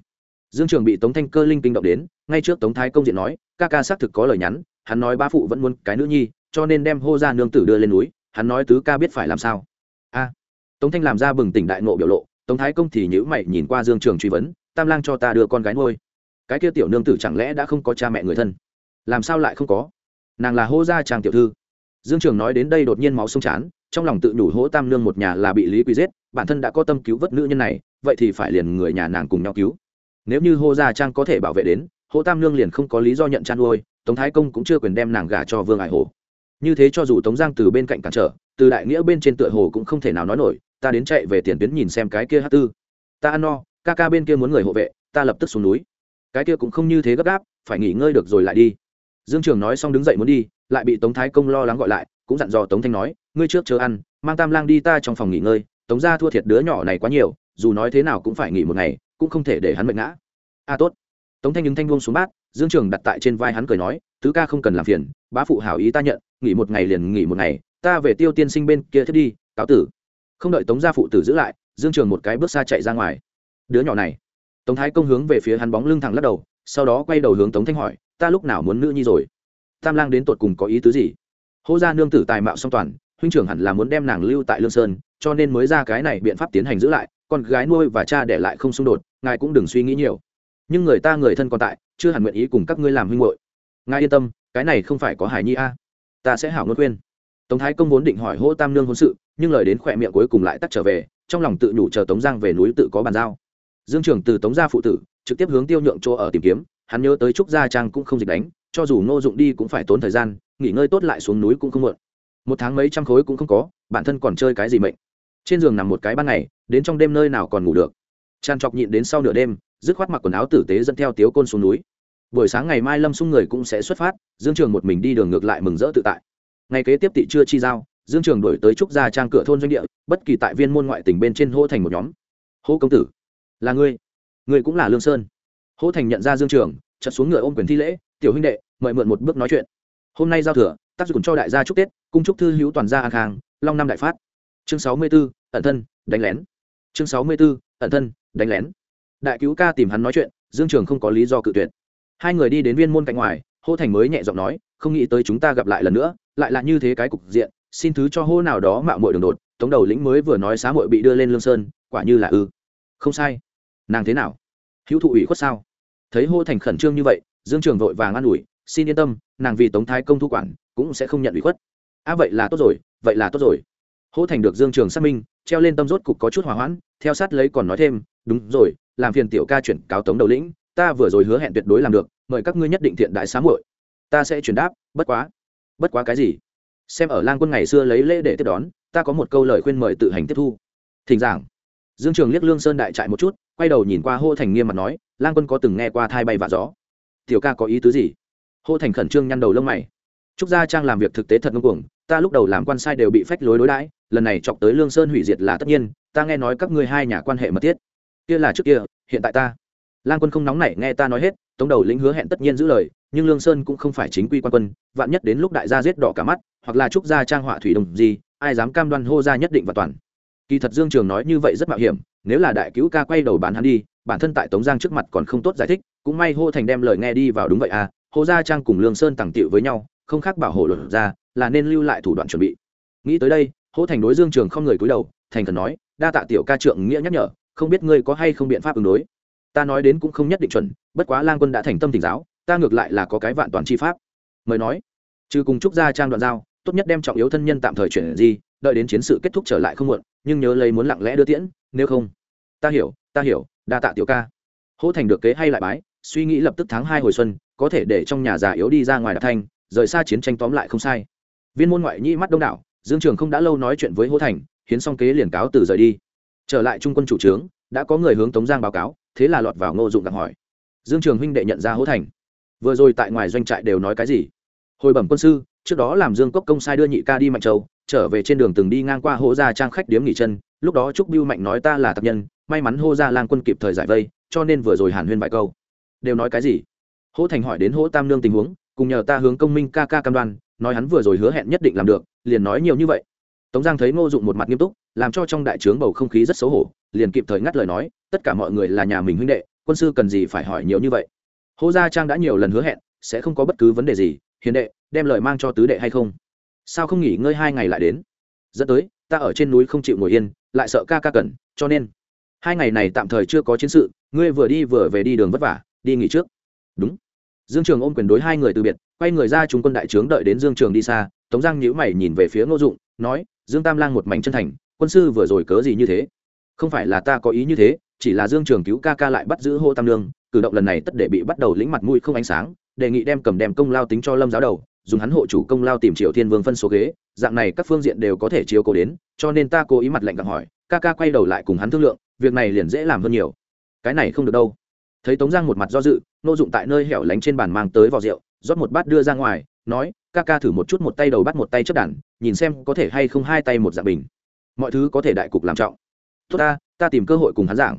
Dương trường bị tống thanh cơ linh kinh động đến, ngay trước tống thái công diện nói, ca ca xác thực có lời nhắn, hắn nói ba phụ vẫn muốn cái nữ nhi, cho nên đem hô ra nương tử đưa lên núi, hắn nói tứ ca biết phải làm sao. A. Tống thanh làm ra bừng tỉnh đại nộ biểu lộ, tống thái công thì nhữ mày nhìn qua dương trường truy vấn, tam lang cho ta đưa con gái ngôi cái kia tiểu nương tử chẳng lẽ đã không có cha mẹ người thân? Làm sao lại không có? Nàng là hô gia Trang tiểu thư dương trường nói đến đây đột nhiên máu sông chán, trong lòng tự nhủ hỗ tam nương một nhà là bị lý quý giết, bản thân đã có tâm cứu vớt nữ nhân này, vậy thì phải liền người nhà nàng cùng nhau cứu. Nếu như hô gia trang có thể bảo vệ đến hỗ tam nương liền không có lý do nhận chăn nuôi tống thái công cũng chưa quyền đem nàng gả cho vương ải hồ. Như thế cho dù tống giang từ bên cạnh cản trở, từ đại nghĩa bên trên tựa hồ cũng không thể nào nói nổi, ta đến chạy về tiền tuyến nhìn xem cái kia hát tư. Ta ăn no, ca ca bên kia muốn người hộ vệ, ta lập tức xuống núi. Cái kia cũng không như thế gấp gáp, phải nghỉ ngơi được rồi lại đi. Dương trường nói xong đứng dậy muốn đi lại bị tống thái công lo lắng gọi lại cũng dặn dò tống thanh nói ngươi trước chờ ăn mang tam lang đi ta trong phòng nghỉ ngơi tống ra thua thiệt đứa nhỏ này quá nhiều dù nói thế nào cũng phải nghỉ một ngày cũng không thể để hắn mệt ngã. A à, tốt. Tống thanh những thanh buông xuống bát dương trường đặt tại trên vai hắn cười nói tứ ca không cần làm phiền bá phụ hảo ý ta nhận nghỉ một ngày liền nghỉ một ngày ta về tiêu tiên sinh bên kia thiết đi cáo tử. Không đợi tống gia phụ tử giữ lại dương trường một cái bước xa chạy ra ngoài. Đứa nhỏ này. Tống thái công hướng về phía hắn bóng lưng thẳng lắc đầu sau đó quay đầu hướng tống thanh hỏi ta lúc nào muốn nữ nhi rồi? Tam lang đến tột cùng có ý tứ gì? Hô gia nương tử tài mạo song toàn, huynh trưởng hẳn là muốn đem nàng lưu tại lương sơn, cho nên mới ra cái này biện pháp tiến hành giữ lại, con gái nuôi và cha để lại không xung đột, ngài cũng đừng suy nghĩ nhiều. Nhưng người ta người thân còn tại, chưa hẳn nguyện ý cùng các ngươi làm huynh hội ngài yên tâm, cái này không phải có hải nhi a. Ta sẽ hảo ngôn khuyên. Tống thái công vốn định hỏi hô tam nương hôn sự, nhưng lời đến khỏe miệng cuối cùng lại tắt trở về, trong lòng tự nhủ chờ tống giang về núi tự có bàn giao. Dương trưởng từ tống gia phụ tử, trực tiếp hướng tiêu nhượng chỗ ở tìm kiếm, hắn nhớ tới trúc gia trang cũng không dịch đánh cho dù ngô dụng đi cũng phải tốn thời gian, nghỉ ngơi tốt lại xuống núi cũng không muộn. Một tháng mấy trăm khối cũng không có, bản thân còn chơi cái gì mệnh. Trên giường nằm một cái ban ngày, đến trong đêm nơi nào còn ngủ được. Tràn trọc nhịn đến sau nửa đêm, dứt khoát mặc quần áo tử tế dẫn theo tiếu côn xuống núi. Buổi sáng ngày mai lâm xung người cũng sẽ xuất phát, dương trường một mình đi đường ngược lại mừng rỡ tự tại. Ngày kế tiếp tị chưa chi giao, dương trường đổi tới trúc gia trang cửa thôn doanh địa, bất kỳ tại viên môn ngoại tỉnh bên trên hô thành một nhóm. Hô công tử, là ngươi ngươi cũng là lương sơn. Hô thành nhận ra dương trường chật xuống ngựa ôm quyền thi lễ, tiểu huynh đệ mời mượn một bước nói chuyện. Hôm nay giao thừa tác dụng cho đại gia chúc tết cung chúc thư hữu toàn gia an khang long năm đại phát. Chương sáu mươi 64, ẩn thân đánh lén. Chương sáu mươi 64, ẩn thân đánh lén. Đại cứu ca tìm hắn nói chuyện dương trường không có lý do cự tuyệt. Hai người đi đến viên môn cạnh ngoài hô thành mới nhẹ giọng nói không nghĩ tới chúng ta gặp lại lần nữa lại là như thế cái cục diện xin thứ cho hô nào đó mạo muội đường đột tống đầu lĩnh mới vừa nói xá muội bị đưa lên lương sơn quả như là ư. Không sai. Nàng thế nào? Hữu thụ ủy khuất sao? Thấy hô thành khẩn trương như vậy dương trường vội vàng an ủi xin yên tâm, nàng vì tống thái công thu quản, cũng sẽ không nhận ủy khuất. À vậy là tốt rồi, vậy là tốt rồi. Hô thành được dương trường xác minh, treo lên tâm rốt cục có chút hỏa hoãn, theo sát lấy còn nói thêm, đúng rồi, làm phiền tiểu ca chuyển cáo tống đầu lĩnh, ta vừa rồi hứa hẹn tuyệt đối làm được, mời các ngươi nhất định thiện đại xá muội. Ta sẽ chuyển đáp, bất quá bất quá cái gì? Xem ở lang quân ngày xưa lấy lễ để tiếp đón, ta có một câu lời khuyên mời tự hành tiếp thu. Thỉnh giảng. Dương trường liếc lương sơn đại trại một chút, quay đầu nhìn qua hô thành nghiêm mặt nói, lang quân có từng nghe qua thai bay và gió? Tiểu ca có ý tứ gì? Hô thành khẩn trương nhăn đầu lông mày. Trúc gia trang làm việc thực tế thật ngông cuồng, ta lúc đầu làm quan sai đều bị phách lối đối đãi, lần này chọc tới lương sơn hủy diệt là tất nhiên, ta nghe nói các ngươi hai nhà quan hệ mật thiết. Kia là trước kia, hiện tại ta. Lang quân không nóng nảy nghe ta nói hết, tống đầu lĩnh hứa hẹn tất nhiên giữ lời, nhưng lương sơn cũng không phải chính quy quan quân, vạn nhất đến lúc đại gia giết đỏ cả mắt, hoặc là trúc gia trang họa thủy đồng gì, ai dám cam đoan hô Gia nhất định và toàn. Kỳ thật dương trường nói như vậy rất mạo hiểm, nếu là đại cứu ca quay đầu bán hắn đi, bản thân tại tống giang trước mặt còn không tốt giải thích, cũng may hô thành đem lời nghe đi vào đúng vậy à hồ gia trang cùng lương sơn tặng tiệu với nhau, không khác bảo hộ luật ra, là nên lưu lại thủ đoạn chuẩn bị. Nghĩ tới đây, hỗ thành đối dương trường không người cúi đầu, thành cần nói, đa tạ tiểu ca trượng nghĩa nhắc nhở, không biết ngươi có hay không biện pháp ứng đối. Ta nói đến cũng không nhất định chuẩn, bất quá lang quân đã thành tâm tỉnh giáo, ta ngược lại là có cái vạn toàn chi pháp. Mời nói. Trừ cùng trúc gia trang đoạn giao, tốt nhất đem trọng yếu thân nhân tạm thời chuyển gì đợi đến chiến sự kết thúc trở lại không muộn, nhưng nhớ lấy muốn lặng lẽ đưa tiễn, nếu không. Ta hiểu ta hiểu, đa tạ tiểu ca. Hỗ thành được kế hay lại bái, suy nghĩ lập tức tháng hai hồi xuân có thể để trong nhà già yếu đi ra ngoài đạp thanh, rời xa chiến tranh tóm lại không sai. Viên môn ngoại nhĩ mắt đông đảo, dương trường không đã lâu nói chuyện với hỗ thành, hiến xong kế liền cáo từ rời đi. Trở lại trung quân chủ trướng, đã có người hướng tống giang báo cáo, thế là lọt vào ngô dụng gặp hỏi. Dương trường huynh đệ nhận ra hỗ thành. Vừa rồi tại ngoài doanh trại đều nói cái gì? Hồi bẩm quân sư, trước đó làm dương cốc công sai đưa nhị ca đi mạnh châu, trở về trên đường từng đi ngang qua hô gia trang khách điếm nghỉ chân, lúc đó trúc biêu mạnh nói ta là tập nhân, may mắn hô gia lang quân kịp thời giải vây, cho nên vừa rồi hàn huyên vài câu. Đều nói cái gì? Hỗ thành hỏi đến hỗ tam nương tình huống, cùng nhờ ta hướng công minh ca ca cam đoan, nói hắn vừa rồi hứa hẹn nhất định làm được, liền nói nhiều như vậy. Tống giang thấy ngô dụng một mặt nghiêm túc, làm cho trong đại trướng bầu không khí rất xấu hổ, liền kịp thời ngắt lời nói, tất cả mọi người là nhà mình huynh đệ, quân sư cần gì phải hỏi nhiều như vậy. Hô gia trang đã nhiều lần hứa hẹn, sẽ không có bất cứ vấn đề gì, hiền đệ, đem lời mang cho tứ đệ hay không? Sao không nghỉ ngơi hai ngày lại đến? Dẫn tới, ta ở trên núi không chịu ngồi yên, lại sợ ca ca cần, cho nên, hai ngày này tạm thời chưa có chiến sự, ngươi vừa đi vừa về đi đường vất vả, đi nghỉ trước. Đúng dương trường ôm quyền đối hai người từ biệt, quay người ra chúng quân đại trướng đợi đến dương trường đi xa, tống giang nhíu mày nhìn về phía ngô dụng, nói, dương tam lang một mảnh chân thành, quân sư vừa rồi cớ gì như thế? Không phải là ta có ý như thế, chỉ là dương trường cứu ca ca lại bắt giữ hô tam lương cử động lần này tất để bị bắt đầu lĩnh mặt mũi không ánh sáng, đề nghị đem cầm đem công lao tính cho lâm giáo đầu, dùng hắn hộ chủ công lao tìm triệu thiên vương phân số ghế, dạng này các phương diện đều có thể chiếu cố đến, cho nên ta cố ý mặt lạnh gặng hỏi, ca ca quay đầu lại cùng hắn thương lượng, việc này liền dễ làm hơn nhiều. Cái này không được đâu thấy tống giang một mặt do dự nô dụng tại nơi hẻo lánh trên bàn mang tới vò rượu, rót một bát đưa ra ngoài, nói, ca ca thử một chút một tay đầu bắt một tay chất đản nhìn xem có thể hay không hai tay một dạng bình. Mọi thứ có thể đại cục làm trọng. Tốt ta ta tìm cơ hội cùng hắn giảng.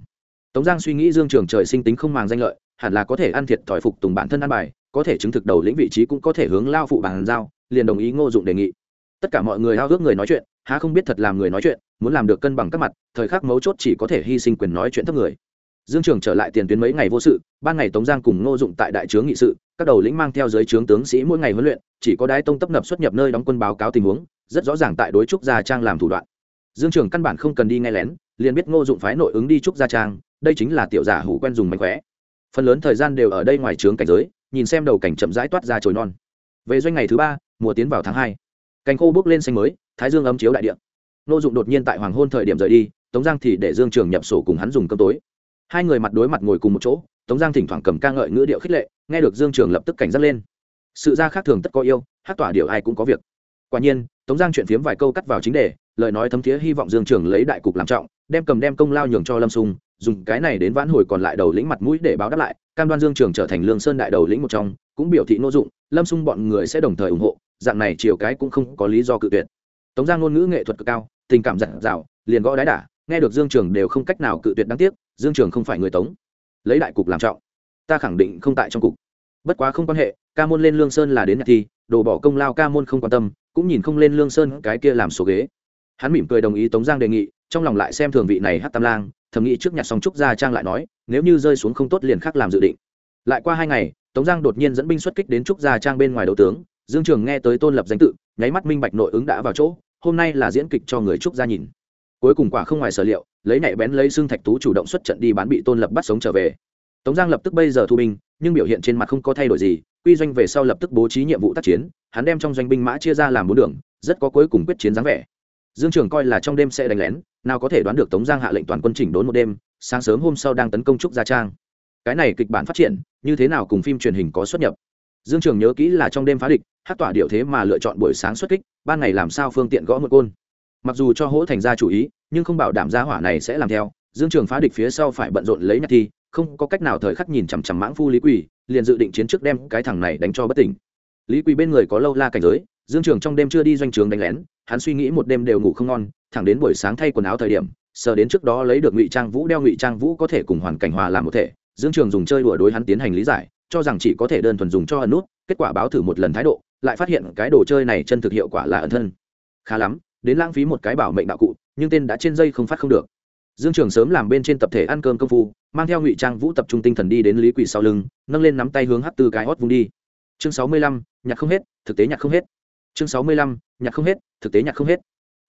Tống giang suy nghĩ dương trường trời sinh tính không màng danh lợi, hẳn là có thể ăn thiệt thòi phục tùng bản thân ăn bài, có thể chứng thực đầu lĩnh vị trí cũng có thể hướng lao phụ bàn giao, liền đồng ý ngô dụng đề nghị. Tất cả mọi người hao ước người nói chuyện, há không biết thật làm người nói chuyện, muốn làm được cân bằng các mặt, thời khắc mấu chốt chỉ có thể hy sinh quyền nói chuyện thấp người dương trường trở lại tiền tuyến mấy ngày vô sự, ban ngày tống giang cùng ngô dụng tại đại trướng nghị sự, các đầu lĩnh mang theo giới trướng tướng sĩ mỗi ngày huấn luyện, chỉ có đái tông tấp nập xuất nhập nơi đóng quân báo cáo tình huống, rất rõ ràng tại đối trúc gia trang làm thủ đoạn. Dương trường căn bản không cần đi nghe lén, liền biết ngô dụng phái nội ứng đi trúc gia trang, đây chính là tiểu giả hủ quen dùng mánh khóe. Phần lớn thời gian đều ở đây ngoài trướng cảnh giới, nhìn xem đầu cảnh chậm rãi toát ra trồi non. Về doanh ngày thứ ba, mùa tiến vào tháng hai. Cành khô bước lên xanh mới, thái dương ấm chiếu đại địa. Ngô dụng đột nhiên tại hoàng hôn thời điểm rời đi, tống giang thì để dương trường nhập sổ cùng hắn dùng cơm tối hai người mặt đối mặt ngồi cùng một chỗ, tống giang thỉnh thoảng cầm ca ngợi ngữ điệu khích lệ, nghe được dương trường lập tức cảnh giác lên. Sự ra khác thường tất có yêu, hát tỏa điệu ai cũng có việc. Quả nhiên, tống giang chuyện phiếm vài câu cắt vào chính đề, lời nói thấm thiế hy vọng dương trường lấy đại cục làm trọng, đem cầm đem công lao nhường cho lâm sung, dùng cái này đến vãn hồi còn lại đầu lĩnh mặt mũi để báo đáp lại, cam đoan dương trường trở thành lương sơn đại đầu lĩnh một trong, cũng biểu thị nô dụng, lâm sung bọn người sẽ đồng thời ủng hộ, dạng này chiều cái cũng không có lý do cự tuyệt. Tống giang ngôn ngữ nghệ thuật cực cao, tình cảm giặt rào liền gõ đái đả nghe được dương trường đều không cách nào cự tuyệt đáng tiếc, dương trường không phải người tống. Lấy đại cục làm trọng, ta khẳng định không tại trong cục. Bất quá không quan hệ, ca môn lên lương sơn là đến nhạc thi, đồ bỏ công lao ca môn không quan tâm, cũng nhìn không lên lương sơn cái kia làm số ghế. Hắn mỉm cười đồng ý tống giang đề nghị, trong lòng lại xem thường vị này hát tam lang, thầm nghĩ trước nhặt xong trúc gia trang lại nói, nếu như rơi xuống không tốt liền khác làm dự định. Lại qua hai ngày, tống giang đột nhiên dẫn binh xuất kích đến trúc gia trang bên ngoài đấu tướng, dương trường nghe tới tôn lập danh tự, nháy mắt minh bạch nội ứng đã vào chỗ, hôm nay là diễn kịch cho người trúc gia nhìn cuối cùng quả không ngoài sở liệu, lấy nhạy bén lấy xương thạch tú chủ động xuất trận đi bán bị tôn lập bắt sống trở về. Tống giang lập tức bây giờ thu binh, nhưng biểu hiện trên mặt không có thay đổi gì, quy doanh về sau lập tức bố trí nhiệm vụ tác chiến, hắn đem trong doanh binh mã chia ra làm bốn đường, rất có cuối cùng quyết chiến dáng vẻ. Dương trường coi là trong đêm sẽ đánh lén, nào có thể đoán được tống giang hạ lệnh toàn quân chỉnh đốn một đêm, sáng sớm hôm sau đang tấn công trúc gia trang. Cái này kịch bản phát triển, như thế nào cùng phim truyền hình có xuất nhập? Dương trường nhớ kỹ là trong đêm phá địch hát tỏa điệu thế mà lựa chọn buổi sáng xuất kích, ban ngày làm sao phương tiện gõ một côn mặc dù cho hỗ thành ra chủ ý, nhưng không bảo đảm gia hỏa này sẽ làm theo. Dương trường phá địch phía sau phải bận rộn lấy nhạc thi, không có cách nào thời khắc nhìn chằm chằm mãng phu lý quỳ, liền dự định chiến trước đem cái thằng này đánh cho bất tỉnh. Lý quỳ bên người có lâu la cảnh giới, dương trường trong đêm chưa đi doanh trường đánh lén, hắn suy nghĩ một đêm đều ngủ không ngon, thẳng đến buổi sáng thay quần áo thời điểm, sờ đến trước đó lấy được ngụy trang vũ đeo ngụy trang vũ có thể cùng hoàn cảnh hòa làm một thể. Dương trường dùng chơi đùa đối hắn tiến hành lý giải, cho rằng chỉ có thể đơn thuần dùng cho ẩn nút, kết quả báo thử một lần thái độ, lại phát hiện cái đồ chơi này chân thực hiệu quả là ẩn thân. Khá lắm đến lãng phí một cái bảo mệnh đạo cụ, nhưng tên đã trên dây không phát không được. Dương trường sớm làm bên trên tập thể ăn cơm công phu, mang theo ngụy trang vũ tập trung tinh thần đi đến lý quỷ sau lưng, nâng lên nắm tay hướng hát từ cái hót vung đi. Chương sáu mươi lăm nhạc không hết, thực tế nhạc không hết. Chương sáu mươi lăm nhạc không hết, thực tế nhạc không hết.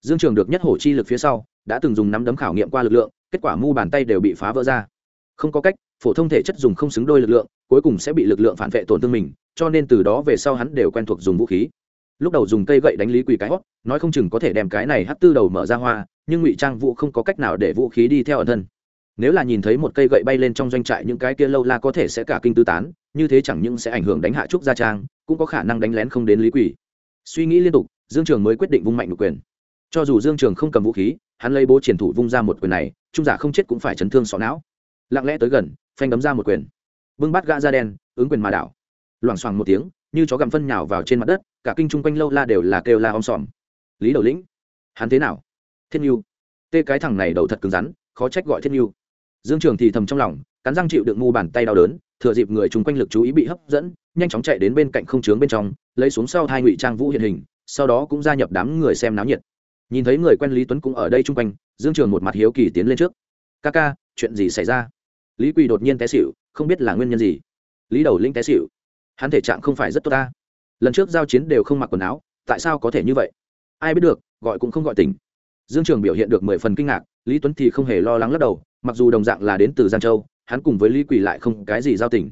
Dương trường được nhất hổ chi lực phía sau, đã từng dùng nắm đấm khảo nghiệm qua lực lượng, kết quả mu bàn tay đều bị phá vỡ ra. Không có cách, phổ thông thể chất dùng không xứng đôi lực lượng, cuối cùng sẽ bị lực lượng phản vệ tổn thương mình, cho nên từ đó về sau hắn đều quen thuộc dùng vũ khí lúc đầu dùng cây gậy đánh lý quỳ cái hót, nói không chừng có thể đem cái này hắt tư đầu mở ra hoa, nhưng ngụy trang vũ không có cách nào để vũ khí đi theo ẩn thân. Nếu là nhìn thấy một cây gậy bay lên trong doanh trại những cái kia lâu la có thể sẽ cả kinh tư tán, như thế chẳng những sẽ ảnh hưởng đánh hạ trúc gia trang, cũng có khả năng đánh lén không đến lý quỷ suy nghĩ liên tục, dương trường mới quyết định vung mạnh một quyền. Cho dù dương trường không cầm vũ khí, hắn lấy bố triển thủ vung ra một quyền này, trung giả không chết cũng phải chấn thương sọ não. Lặng lẽ tới gần, phanh đấm ra một quyền. Bưng bát gã da đen, ứng quyền mà đảo. Loảng xoảng một tiếng như chó gặm phân nhào vào trên mặt đất, cả kinh chung quanh lâu la đều là kêu la om sòm. Lý đầu lĩnh, hắn thế nào? Thiên nhu. Tê cái thằng này đầu thật cứng rắn, khó trách gọi thiên nhu. Dương trường thì thầm trong lòng, cắn răng chịu đựng ngu bàn tay đau đớn, thừa dịp người chung quanh lực chú ý bị hấp dẫn, nhanh chóng chạy đến bên cạnh không trướng bên trong, lấy xuống sau hai ngụy trang vũ hiện hình, sau đó cũng gia nhập đám người xem náo nhiệt. Nhìn thấy người quen lý tuấn cũng ở đây chung quanh, dương trường một mặt hiếu kỳ tiến lên trước. Ca ca, chuyện gì xảy ra? Lý quỳ đột nhiên té xịu không biết là nguyên nhân gì. Lý đầu linh té xịu hắn thể trạng không phải rất tốt ta. Lần trước giao chiến đều không mặc quần áo, tại sao có thể như vậy? Ai biết được, gọi cũng không gọi tỉnh. Dương trường biểu hiện được mười phần kinh ngạc, lý tuấn thì không hề lo lắng lắc đầu, mặc dù đồng dạng là đến từ giang châu, hắn cùng với lý quỳ lại không cái gì giao tình.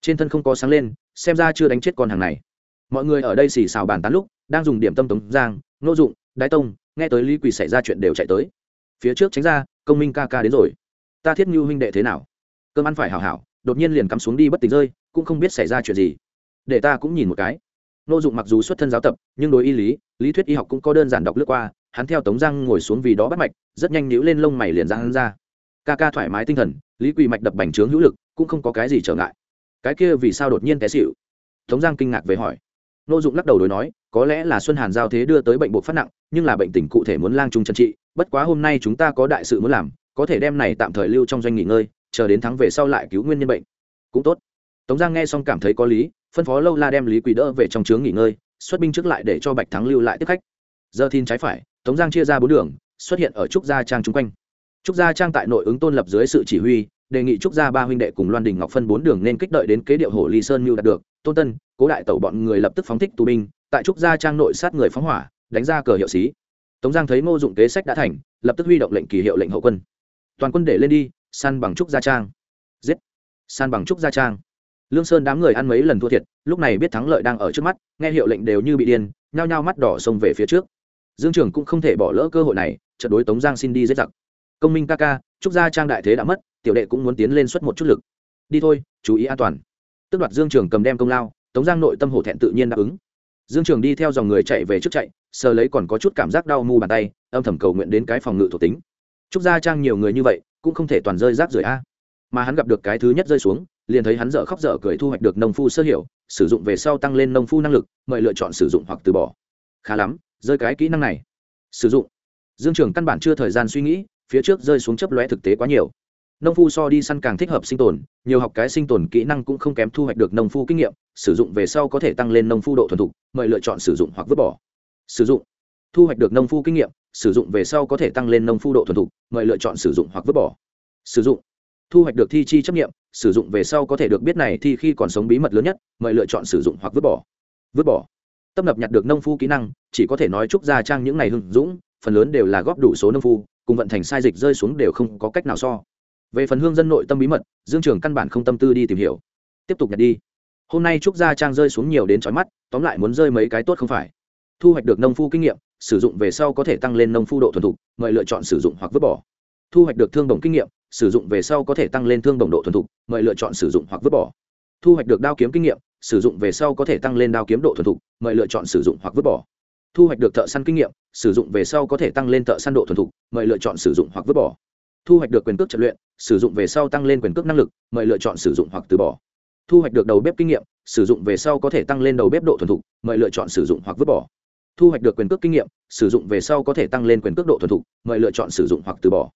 Trên thân không có sáng lên, xem ra chưa đánh chết con hàng này. Mọi người ở đây xì xào bàn tán lúc, đang dùng điểm tâm tống giang, nô dụng, đái tông, nghe tới lý quỳ xảy ra chuyện đều chạy tới. Phía trước tránh ra, công minh ca ca đến rồi. Ta thiết như huynh đệ thế nào? Cơm ăn phải hảo hảo, đột nhiên liền cắm xuống đi bất tỉnh rơi, cũng không biết xảy ra chuyện gì để ta cũng nhìn một cái. Nô dụng mặc dù xuất thân giáo tập, nhưng đối y lý lý thuyết y học cũng có đơn giản đọc lướt qua, hắn theo tống giang ngồi xuống vì đó bắt mạch, rất nhanh nhíu lên lông mày liền ra hắn ra. Ca ca thoải mái tinh thần, lý quỳ mạch đập bành trướng hữu lực, cũng không có cái gì trở ngại. Cái kia vì sao đột nhiên té xịu tống giang kinh ngạc về hỏi. Nô dụng lắc đầu đối nói, có lẽ là xuân hàn giao thế đưa tới bệnh buộc phát nặng, nhưng là bệnh tình cụ thể muốn lang trung chân trị, bất quá hôm nay chúng ta có đại sự muốn làm, có thể đem này tạm thời lưu trong doanh nghỉ ngơi, chờ đến tháng về sau lại cứu nguyên nhân bệnh. Cũng tốt. Tống giang nghe xong cảm thấy có lý phân phó lâu la đem lý quỳ đỡ về trong trướng nghỉ ngơi, xuất binh trước lại để cho bạch thắng lưu lại tiếp khách. Giờ thiên trái phải, tống giang chia ra bốn đường, xuất hiện ở trúc gia trang chung quanh. Trúc gia trang tại nội ứng tôn lập dưới sự chỉ huy, đề nghị trúc gia ba huynh đệ cùng loan đình ngọc phân bốn đường nên kích đợi đến kế điệu hồ ly sơn mưu đạt được. Tôn tân, cố đại tẩu bọn người lập tức phóng thích tù binh, tại trúc gia trang nội sát người phóng hỏa, đánh ra cờ hiệu xí tống giang thấy ngô dụng kế sách đã thành, lập tức huy động lệnh kỳ hiệu lệnh hậu quân. Toàn quân để lên đi săn bằng trúc gia trang. Giết. San bằng trúc gia trang lương sơn đám người ăn mấy lần thua thiệt, lúc này biết thắng lợi đang ở trước mắt, nghe hiệu lệnh đều như bị điên, nhao nhao mắt đỏ xông về phía trước. Dương trường cũng không thể bỏ lỡ cơ hội này trận đối tống giang xin đi giết giặc. Công minh ca ca trúc gia trang đại thế đã mất, tiểu đệ cũng muốn tiến lên suất một chút lực. Đi thôi, chú ý an toàn. Tức đoạt dương trường cầm đem công lao, tống giang nội tâm hổ thẹn tự nhiên đáp ứng. Dương trường đi theo dòng người chạy về trước chạy, sờ lấy còn có chút cảm giác đau mu bàn tay, âm thầm cầu nguyện đến cái phòng ngự thuộc tính. Trúc gia trang nhiều người như vậy, cũng không thể toàn rơi rác rưởi a. Mà hắn gặp được cái thứ nhất rơi xuống liền thấy hắn dở khóc dở cười thu hoạch được nông phu sơ hiểu, sử dụng về sau tăng lên nông phu năng lực, mời lựa chọn sử dụng hoặc từ bỏ. Khá lắm, rơi cái kỹ năng này. Sử dụng. Dương trường căn bản chưa thời gian suy nghĩ, phía trước rơi xuống chấp lóe thực tế quá nhiều. Nông phu so đi săn càng thích hợp sinh tồn, nhiều học cái sinh tồn kỹ năng cũng không kém thu hoạch được nông phu kinh nghiệm, sử dụng về sau có thể tăng lên nông phu độ thuần thục, mời lựa chọn sử dụng hoặc vứt bỏ. Sử dụng. Thu hoạch được nông phu kinh nghiệm, sử dụng về sau có thể tăng lên nông phu độ thuần thục, mời lựa chọn sử dụng hoặc vứt bỏ. Sử dụng thu hoạch được thi chi chấp nghiệm, sử dụng về sau có thể được biết này thi khi còn sống bí mật lớn nhất, mời lựa chọn sử dụng hoặc vứt bỏ. Vứt bỏ. Tâm nập nhặt được nông phu kỹ năng, chỉ có thể nói chúc gia trang những này hưng dũng, phần lớn đều là góp đủ số nông phu, cùng vận thành sai dịch rơi xuống đều không có cách nào so. Về phần hương dân nội tâm bí mật, dương trường căn bản không tâm tư đi tìm hiểu. Tiếp tục nhặt đi. Hôm nay trúc gia trang rơi xuống nhiều đến trói mắt, tóm lại muốn rơi mấy cái tốt không phải. Thu hoạch được nông phu kinh nghiệm, sử dụng về sau có thể tăng lên nông phu độ thuần thục, mời lựa chọn sử dụng hoặc vứt bỏ thu hoạch được thương đồng kinh nghiệm sử dụng về sau có thể tăng lên thương đồng độ thuần thục mời lựa chọn sử dụng hoặc vứt bỏ thu hoạch được đao kiếm kinh nghiệm sử dụng về sau có thể tăng lên đao kiếm độ thuần thục mời lựa chọn sử dụng hoặc vứt bỏ thu hoạch được thợ săn kinh nghiệm sử dụng về sau có thể tăng lên thợ săn độ thuần thục mời lựa chọn sử dụng hoặc vứt bỏ thu hoạch được quyền cước trận luyện sử dụng về sau tăng lên quyền cước năng lực mời lựa chọn sử dụng hoặc từ bỏ thu hoạch được đầu bếp kinh nghiệm sử dụng về sau có thể tăng lên đầu bếp độ thuần thục mời lựa chọn sử dụng hoặc vứt bỏ thu hoạch được quyền cước kinh nghiệm sử dụng về sau có thể tăng lên quyền cước độ thuần thục mời lựa chọn sử dụng hoặc từ bỏ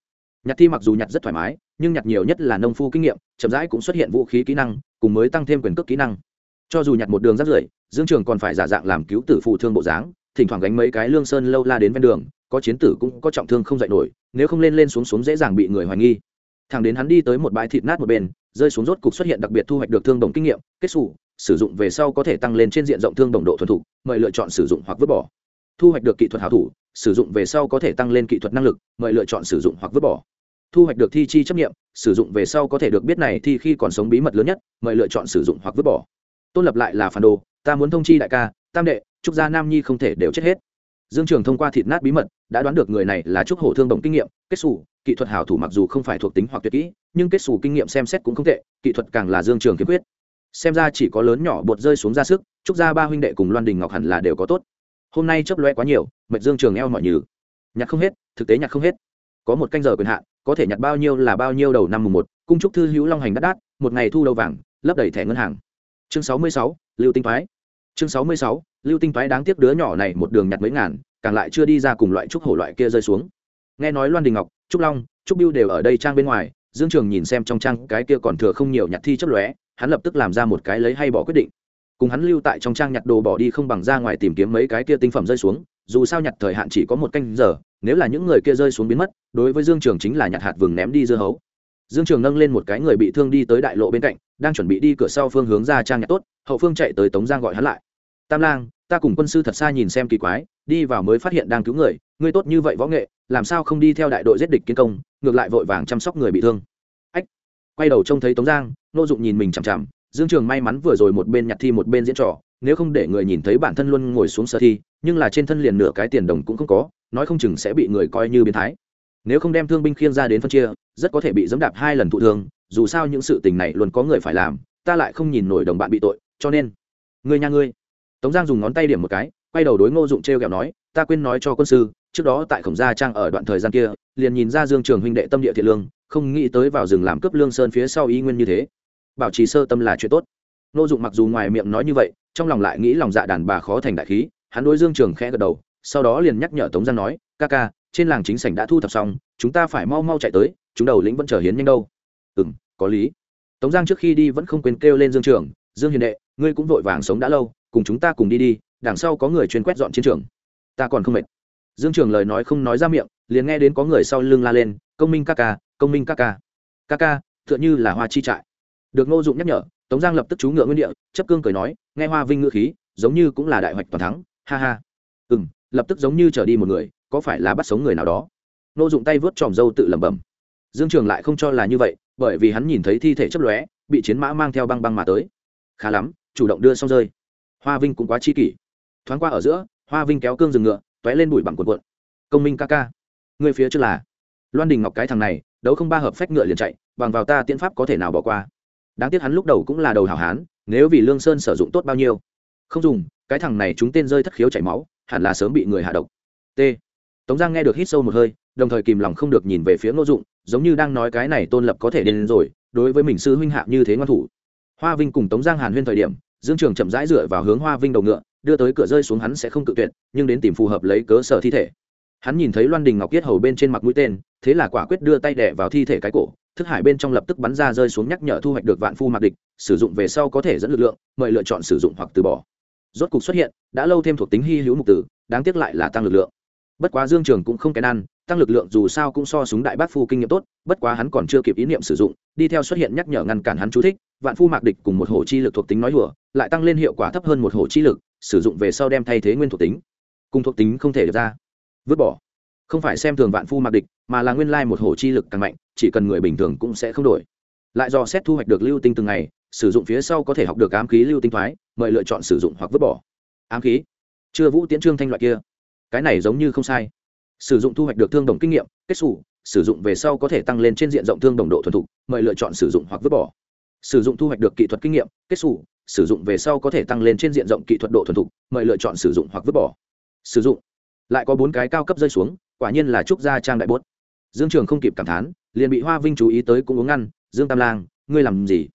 nhặt thi mặc dù nhặt rất thoải mái, nhưng nhặt nhiều nhất là nông phu kinh nghiệm, chậm rãi cũng xuất hiện vũ khí kỹ năng, cùng mới tăng thêm quyền cước kỹ năng. Cho dù nhặt một đường rất rưởi dương trường còn phải giả dạng làm cứu tử phụ thương bộ dáng, thỉnh thoảng gánh mấy cái lương sơn lâu la đến ven đường, có chiến tử cũng có trọng thương không dậy nổi, nếu không lên lên xuống xuống dễ dàng bị người hoài nghi. Thằng đến hắn đi tới một bãi thịt nát một bên, rơi xuống rốt cục xuất hiện đặc biệt thu hoạch được thương đồng kinh nghiệm, kết xù, sử dụng về sau có thể tăng lên trên diện rộng thương đồng độ thuần thục, mời lựa chọn sử dụng hoặc vứt bỏ thu hoạch được kỹ thuật hảo thủ, sử dụng về sau có thể tăng lên kỹ thuật năng lực, mời lựa chọn sử dụng hoặc vứt bỏ. Thu hoạch được thi chi chấp nghiệm, sử dụng về sau có thể được biết này thì khi còn sống bí mật lớn nhất, mời lựa chọn sử dụng hoặc vứt bỏ. Tôn lập lại là phản đồ, ta muốn thông chi đại ca, tam đệ, trúc gia nam nhi không thể đều chết hết. Dương trường thông qua thịt nát bí mật, đã đoán được người này là trúc hổ thương đồng kinh nghiệm, kết xù, kỹ thuật hảo thủ mặc dù không phải thuộc tính hoặc tuyệt kỹ, nhưng kết xù kinh nghiệm xem xét cũng không tệ, kỹ thuật càng là dương trường kiếm quyết. Xem ra chỉ có lớn nhỏ bột rơi xuống ra sức, trúc gia ba huynh đệ cùng loan đình ngọc hẳn là đều có tốt hôm nay chấp loe quá nhiều, Mệnh dương trường eo mọi nhừ. Nhặt không hết, thực tế nhặt không hết. Có một canh giờ quyền hạn, có thể nhặt bao nhiêu là bao nhiêu đầu năm mùng một, cung trúc thư hữu long hành đắt đát một ngày thu đầu vàng, lấp đầy thẻ ngân hàng. Chương sáu mươi sáu, lưu tinh phái chương sáu mươi sáu, lưu tinh phái đáng tiếc đứa nhỏ này một đường nhặt mấy ngàn, càng lại chưa đi ra cùng loại trúc hổ loại kia rơi xuống. Nghe nói loan đình ngọc, trúc long, trúc biêu đều ở đây trang bên ngoài, dương trường nhìn xem trong trang cái kia còn thừa không nhiều nhặt thi chấp lóe, hắn lập tức làm ra một cái lấy hay bỏ quyết định cùng hắn lưu tại trong trang nhặt đồ bỏ đi không bằng ra ngoài tìm kiếm mấy cái kia tinh phẩm rơi xuống, dù sao nhặt thời hạn chỉ có một canh giờ, nếu là những người kia rơi xuống biến mất, đối với dương trường chính là nhặt hạt vừng ném đi dưa hấu. Dương trường nâng lên một cái người bị thương đi tới đại lộ bên cạnh, đang chuẩn bị đi cửa sau phương hướng ra trang nhặt tốt, hậu phương chạy tới tống giang gọi hắn lại. Tam lang, ta cùng quân sư thật xa nhìn xem kỳ quái, đi vào mới phát hiện đang cứu người, ngươi tốt như vậy võ nghệ, làm sao không đi theo đại đội giết địch kiến công, ngược lại vội vàng chăm sóc người bị thương. Ách, quay đầu trông thấy tống giang, nô dụng nhìn mình chằm chằm dương trường may mắn vừa rồi một bên nhặt thi một bên diễn trò, nếu không để người nhìn thấy bản thân luôn ngồi xuống sơ thi, nhưng là trên thân liền nửa cái tiền đồng cũng không có, nói không chừng sẽ bị người coi như biến thái. Nếu không đem thương binh khiêng ra đến phân chia, rất có thể bị dẫm đạp hai lần thụ thương, dù sao những sự tình này luôn có người phải làm, ta lại không nhìn nổi đồng bạn bị tội, cho nên người nha ngươi. Tống giang dùng ngón tay điểm một cái, quay đầu đối ngô dụng t r e o kẹo nói, ta quên nói cho quân sư, trước đó tại khổng gia trang ở đoạn thời gian kia, liền nhìn ra dương trường huynh đệ tâm địa thiện lương, không nghĩ tới vào rừng làm cướp lương sơn phía sau ý nguyên như thế bảo trì sơ tâm là chuyện tốt. Nô dụng mặc dù ngoài miệng nói như vậy, trong lòng lại nghĩ lòng dạ đàn bà khó thành đại khí, hắn đối dương trường khẽ gật đầu, sau đó liền nhắc nhở tống giang nói, ca ca, trên làng chính sảnh đã thu thập xong, chúng ta phải mau mau chạy tới, chúng đầu lĩnh vẫn chờ hiến nhanh đâu. Ừ m có lý. Tống giang trước khi đi vẫn không quên kêu lên dương trường, dương hiền đệ, ngươi cũng vội vàng sống đã lâu, cùng chúng ta cùng đi đi, đằng sau có người chuyên quét dọn chiến trường. Ta còn không mệt. Dương trường lời nói không nói ra miệng, liền nghe đến có người sau lưng la lên, công minh ca ca, công minh ca ca. Ca ca, tựa như là hoa chi trại được ngô dụng nhắc nhở, tống giang lập tức chú ngựa nguyên địa, chấp cương cười nói, nghe hoa vinh ngựa khí, giống như cũng là đại hoạch toàn thắng, ha ha. Ừ m lập tức giống như trở đi một người, có phải là bắt sống người nào đó? Ngô dụng tay vớt tròm râu tự lẩm bẩm. Dương trường lại không cho là như vậy, bởi vì hắn nhìn thấy thi thể chấp lóe, bị chiến mã mang theo băng băng mà tới. Khá lắm, chủ động đưa xong rơi. Hoa vinh cũng quá chi kỷ. Thoáng qua ở giữa, hoa vinh kéo cương rừng ngựa t ó é lên bụi bằng cuộn cuộn. Công minh ca ca, người phía trước là. Loan đình ngọc cái thằng này, đấu không ba hợp phách ngựa liền chạy, bằng vào ta tiễn pháp có thể nào bỏ qua đáng tiếc hắn lúc đầu cũng là đầu hảo hán, nếu vì lương sơn sử dụng tốt bao nhiêu. Không dùng, cái thằng này chúng tên rơi thất khiếu chảy máu, hẳn là sớm bị người hạ độc. T. Tống giang nghe được hít sâu một hơi, đồng thời kìm lòng không được nhìn về phía ngô dụng, giống như đang nói cái này tôn lập có thể đến rồi, đối với mình sư huynh hạ như thế ngoan thủ. Hoa vinh cùng tống giang hàn huyên thời điểm, dương trường chậm rãi dựa vào hướng hoa vinh đầu ngựa, đưa tới cửa rơi xuống hắn sẽ không tự tuyệt, nhưng đến tìm phù hợp lấy cớ sở thi thể. Hắn nhìn thấy loan đình ngọc yết hầu bên trên mặt mũi tên, thế là quả quyết đưa tay đẻ vào thi thể cái cổ thức hải bên trong lập tức bắn ra rơi xuống nhắc nhở thu hoạch được vạn phu mạc địch, sử dụng về sau có thể dẫn lực lượng, mời lựa chọn sử dụng hoặc từ bỏ. Rốt cục xuất hiện, đã lâu thêm thuộc tính hy hữu mục tử, đáng tiếc lại là tăng lực lượng. Bất quá dương trường cũng không kén ăn, tăng lực lượng dù sao cũng so súng đại bác phu kinh nghiệm tốt, bất quá hắn còn chưa kịp ý niệm sử dụng, đi theo xuất hiện nhắc nhở ngăn cản hắn chú thích, vạn phu mạc địch cùng một hồ chi lực thuộc tính nói hùa lại tăng lên hiệu quả thấp hơn một hồ chi lực, sử dụng về sau đem thay thế nguyên thuộc tính. Cùng thuộc tính không thể được ra. Vứt bỏ. Không phải xem thường vạn phu mạc địch, mà là nguyên lai một hồ chi lực càng mạnh chỉ cần người bình thường cũng sẽ không đổi. Lại do xét thu hoạch được lưu tinh từng ngày, sử dụng phía sau có thể học được ám khí lưu tinh thoái, mời lựa chọn sử dụng hoặc vứt bỏ. Ám khí? Chưa vũ tiễn trương thanh loại kia. Cái này giống như không sai. Sử dụng thu hoạch được thương đồng kinh nghiệm, kết xù, sử dụng về sau có thể tăng lên trên diện rộng thương đồng độ thuần thục, mời lựa chọn sử dụng hoặc vứt bỏ. Sử dụng thu hoạch được kỹ thuật kinh nghiệm, kết xù, sử dụng về sau có thể tăng lên trên diện rộng kỹ thuật độ thuần thục, mời lựa chọn sử dụng hoặc vứt bỏ. Sử dụng. Lại có bốn cái cao cấp rơi xuống, quả nhiên là trúc gia trang đại bốt dương trường không kịp cảm thán, liền bị hoa vinh chú ý tới cũng uống ngăn, dương tam lang, ngươi làm gì?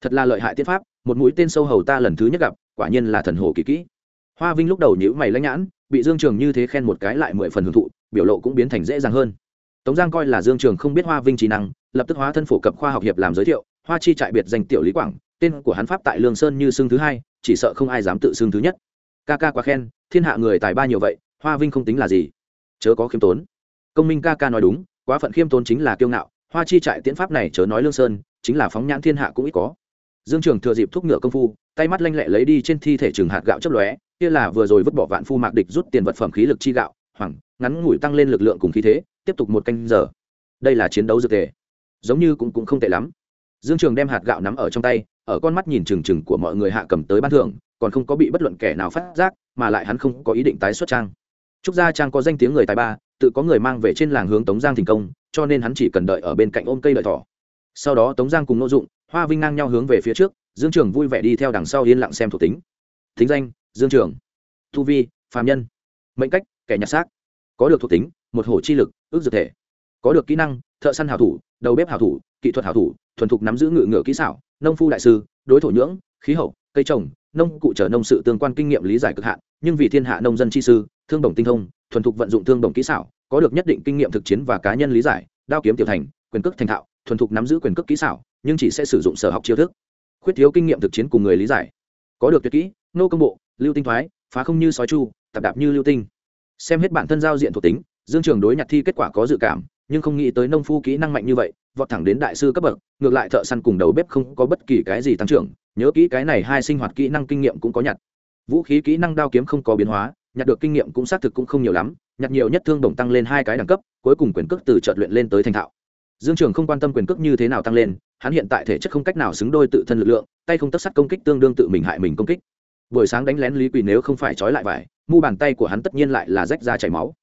Thật là lợi hại tiết pháp, một mũi tên sâu hầu ta lần thứ nhất gặp, quả nhiên là thần hồ kỳ kỹ. Hoa vinh lúc đầu nhữ mày lãnh nhãn, bị dương trường như thế khen một cái lại mười phần hưởng thụ, biểu lộ cũng biến thành dễ dàng hơn. Tống giang coi là dương trường không biết hoa vinh trí năng, lập tức hóa thân phổ cập khoa học hiệp làm giới thiệu, hoa chi trại biệt danh tiểu lý quảng, tên của hắn pháp tại lương sơn như xương thứ hai, chỉ sợ không ai dám tự xương thứ nhất. Ca ca quá khen, thiên hạ người tài ba nhiều vậy, hoa vinh không tính là gì. Chớ có khiêm tốn. Công minh ca ca nói đúng quá phận khiêm tốn chính là kiêu ngạo hoa chi trại tiễn pháp này chớ nói lương sơn chính là phóng nhãn thiên hạ cũng ít có. Dương trường thừa dịp thúc ngựa công phu tay mắt lanh lẹ lấy đi trên thi thể trường hạt gạo chấp lóe kia là vừa rồi vứt bỏ vạn phu mạc địch rút tiền vật phẩm khí lực chi gạo hoảng ngắn ngủi tăng lên lực lượng cùng khí thế tiếp tục một canh giờ. Đây là chiến đấu dược thể, giống như cũng cũng không tệ lắm. Dương trường đem hạt gạo nắm ở trong tay ở con mắt nhìn trừng trừng của mọi người hạ cầm tới ban thưởng còn không có bị bất luận kẻ nào phát giác mà lại hắn không có ý định tái xuất trang. Trúc gia trang có danh tiếng người tài ba tự có người mang về trên làng hướng tống giang thành công, cho nên hắn chỉ cần đợi ở bên cạnh ôm cây đợi thỏ. Sau đó tống giang cùng n ô dụng, hoa vinh ngang nhau hướng về phía trước, dương trường vui vẻ đi theo đằng sau yên lặng xem thuộc tính. Thính danh, dương trường. Thu vi phàm nhân. Mệnh cách, kẻ nhặt xác. Có được thuộc tính, một hổ chi lực, ước dược thể. Có được kỹ năng, thợ săn hảo thủ, đầu bếp hảo thủ, kỹ thuật hảo thủ, thuần thục nắm giữ ngự ngựa kỹ xảo, nông phu đại sư, đối thổ nhưỡng, khí hậu, cây trồng, nông cụ trở nông sự tương quan kinh nghiệm lý giải cực hạn, nhưng vì thiên hạ nông dân chi sư, thương đồng tinh thông thuần thục vận dụng thương đồng kỹ xảo, có được nhất định kinh nghiệm thực chiến và cá nhân lý giải, đao kiếm tiểu thành, quyền cước thành thạo, thuần thục nắm giữ quyền cước kỹ xảo, nhưng chỉ sẽ sử dụng sở học chiêu thức. Khuyết thiếu kinh nghiệm thực chiến cùng người lý giải. Có được tuyệt kỹ, nô công bộ, lưu tinh thoái, phá không như sói chu, tạp đạp như lưu tinh. Xem hết bản thân giao diện thuộc tính, dương trường đối nhặt thi kết quả có dự cảm, nhưng không nghĩ tới nông phu kỹ năng mạnh như vậy, vọt thẳng đến đại sư cấp bậc, ngược lại thợ săn cùng đầu bếp không có bất kỳ cái gì tăng trưởng, nhớ kỹ cái này hai sinh hoạt kỹ năng kinh nghiệm cũng có nhặt. Vũ khí kỹ năng đao kiếm không có biến hóa nhặt được kinh nghiệm cũng xác thực cũng không nhiều lắm, nhặt nhiều nhất thương đồng tăng lên hai cái đẳng cấp, cuối cùng quyền cước từ trợt luyện lên tới thành thạo. Dương trường không quan tâm quyền cước như thế nào tăng lên, hắn hiện tại thể chất không cách nào xứng đôi tự thân lực lượng, tay không tất sắt công kích tương đương tự mình hại mình công kích. Buổi sáng đánh lén lý quỳ nếu không phải trói lại vải, mu bàn tay của hắn tất nhiên lại là rách ra chảy máu.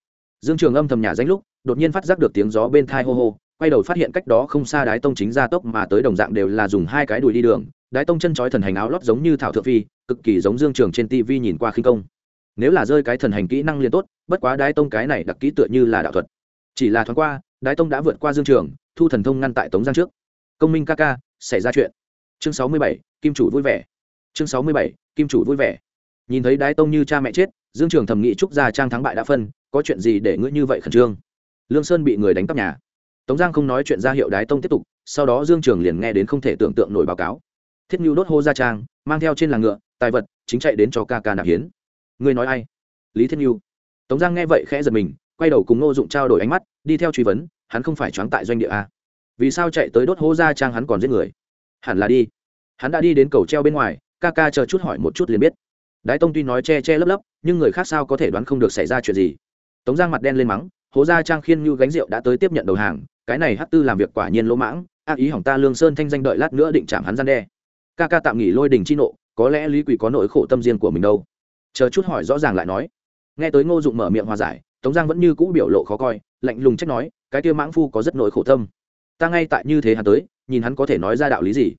Dương trường âm thầm nhà danh lúc, đột nhiên phát giác được tiếng gió bên thai hô hô, quay đầu phát hiện cách đó không xa đái tông chính ra tốc mà tới đồng dạng đều là dùng hai cái đùi đi đường, đái tông chân trói thần hành áo lót giống như thảo thượng phi, cực kỳ giống dương trường trên tv nhìn qua khinh công nếu là rơi cái thần hành kỹ năng liên tốt, bất quá đái tông cái này đặc kỹ tựa như là đạo thuật. Chỉ là thoáng qua, đái tông đã vượt qua dương trường, thu thần thông ngăn tại tống giang trước. Công minh ca ca, xảy ra chuyện. Chương sáu mươi bảy, kim chủ vui vẻ. Chương sáu mươi bảy, kim chủ vui vẻ. Nhìn thấy đái tông như cha mẹ chết, dương trường thầm nghị trúc gia trang thắng bại đã phân, có chuyện gì để ngươi như vậy khẩn trương? Lương sơn bị người đánh cắp nhà. Tống giang không nói chuyện ra hiệu đái tông tiếp tục, sau đó dương trường liền nghe đến không thể tưởng tượng nổi báo cáo. Thiết nhu đốt hô gia trang, mang theo trên làng ngựa, tài vật, chính chạy đến cho ca ca nạp hiến ngươi nói ai? Lý Thiên nhu. Tống giang nghe vậy khẽ giật mình, quay đầu cùng ngô dụng trao đổi ánh mắt, đi theo truy vấn, hắn không phải choáng tại doanh địa a. Vì sao chạy tới đốt hố gia trang hắn còn giết người? Hẳn là đi. Hắn đã đi đến cầu treo bên ngoài, ca ca chờ chút hỏi một chút liền biết. Đái tông tuy nói che che lấp lấp, nhưng người khác sao có thể đoán không được xảy ra chuyện gì? Tống giang mặt đen lên mắng, hố gia trang khiên như gánh rượu đã tới tiếp nhận đầu hàng, cái này hát tư làm việc quả nhiên lỗ mãng, ác ý hỏng ta lương sơn thanh danh đợi lát nữa định chạm hắn gian đe. Ca ca tạm nghỉ lôi đình chi nộ, có lẽ lý quỷ có nỗi khổ tâm riêng của mình đâu chờ chút hỏi rõ ràng lại nói. Nghe tới ngô dụng mở miệng hòa giải, tống giang vẫn như cũ biểu lộ khó coi, lạnh lùng trách nói, cái kia mãng phu có rất nỗi khổ tâm. Ta ngay tại như thế hắn tới, nhìn hắn có thể nói ra đạo lý gì?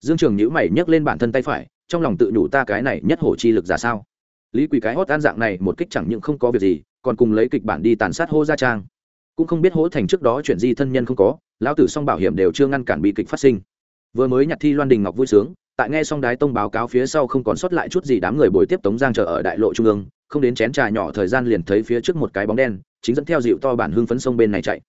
Dương trường nhữ mày nhấc lên bản thân tay phải, trong lòng tự nhủ ta cái này nhất hổ chi lực ra sao? Lý quỳ cái hót an dạng này một kích chẳng những không có việc gì, còn cùng lấy kịch bản đi tàn sát hô gia trang. Cũng không biết hỗ thành trước đó chuyện gì thân nhân không có, lão tử song bảo hiểm đều chưa ngăn cản bị kịch phát sinh. Vừa mới nhặt thi loan đình ngọc vui sướng tại nghe xong đái tông báo cáo phía sau không còn sót lại chút gì đám người bồi tiếp tống giang chờ ở đại lộ trung ương, không đến chén trà nhỏ thời gian liền thấy phía trước một cái bóng đen, chính dẫn theo dịu to bản hưng phấn sông bên này chạy.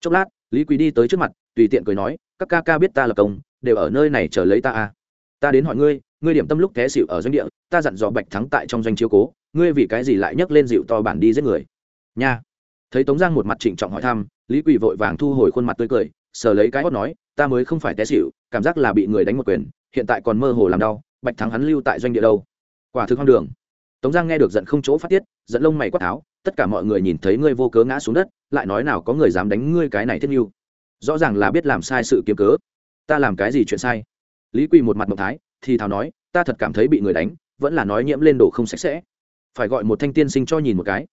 Chốc lát, lý quý đi tới trước mặt, tùy tiện cười nói, các ca ca biết ta là công, đều ở nơi này chờ lấy ta à. Ta đến hỏi ngươi ngươi điểm tâm lúc té xịu ở doanh địa, ta dặn dò bạch thắng tại trong doanh chiếu cố, ngươi vì cái gì lại nhấc lên dịu to bản đi giết người? Nha. Thấy tống giang một mặt trịnh trọng hỏi thăm, lý quỳ vội vàng thu hồi khuôn mặt tươi cười, sờ lấy cái hót nói, ta mới không phải té xịu cảm giác là bị người đánh một quyền hiện tại còn mơ hồ làm đau, bạch thắng hắn lưu tại doanh địa đâu? Quả thực hoang đường. Tống giang nghe được giận không chỗ phát tiết, giận lông mày quát tháo, tất cả mọi người nhìn thấy ngươi vô cớ ngã xuống đất, lại nói nào có người dám đánh ngươi cái này thiết mưu rõ ràng là biết làm sai sự kiếm cớ. Ta làm cái gì chuyện sai? Lý quỳ một mặt mộng thái, thì thào nói, ta thật cảm thấy bị người đánh, vẫn là nói nhiễm lên đồ không sạch sẽ. Phải gọi một thanh tiên sinh cho nhìn một cái.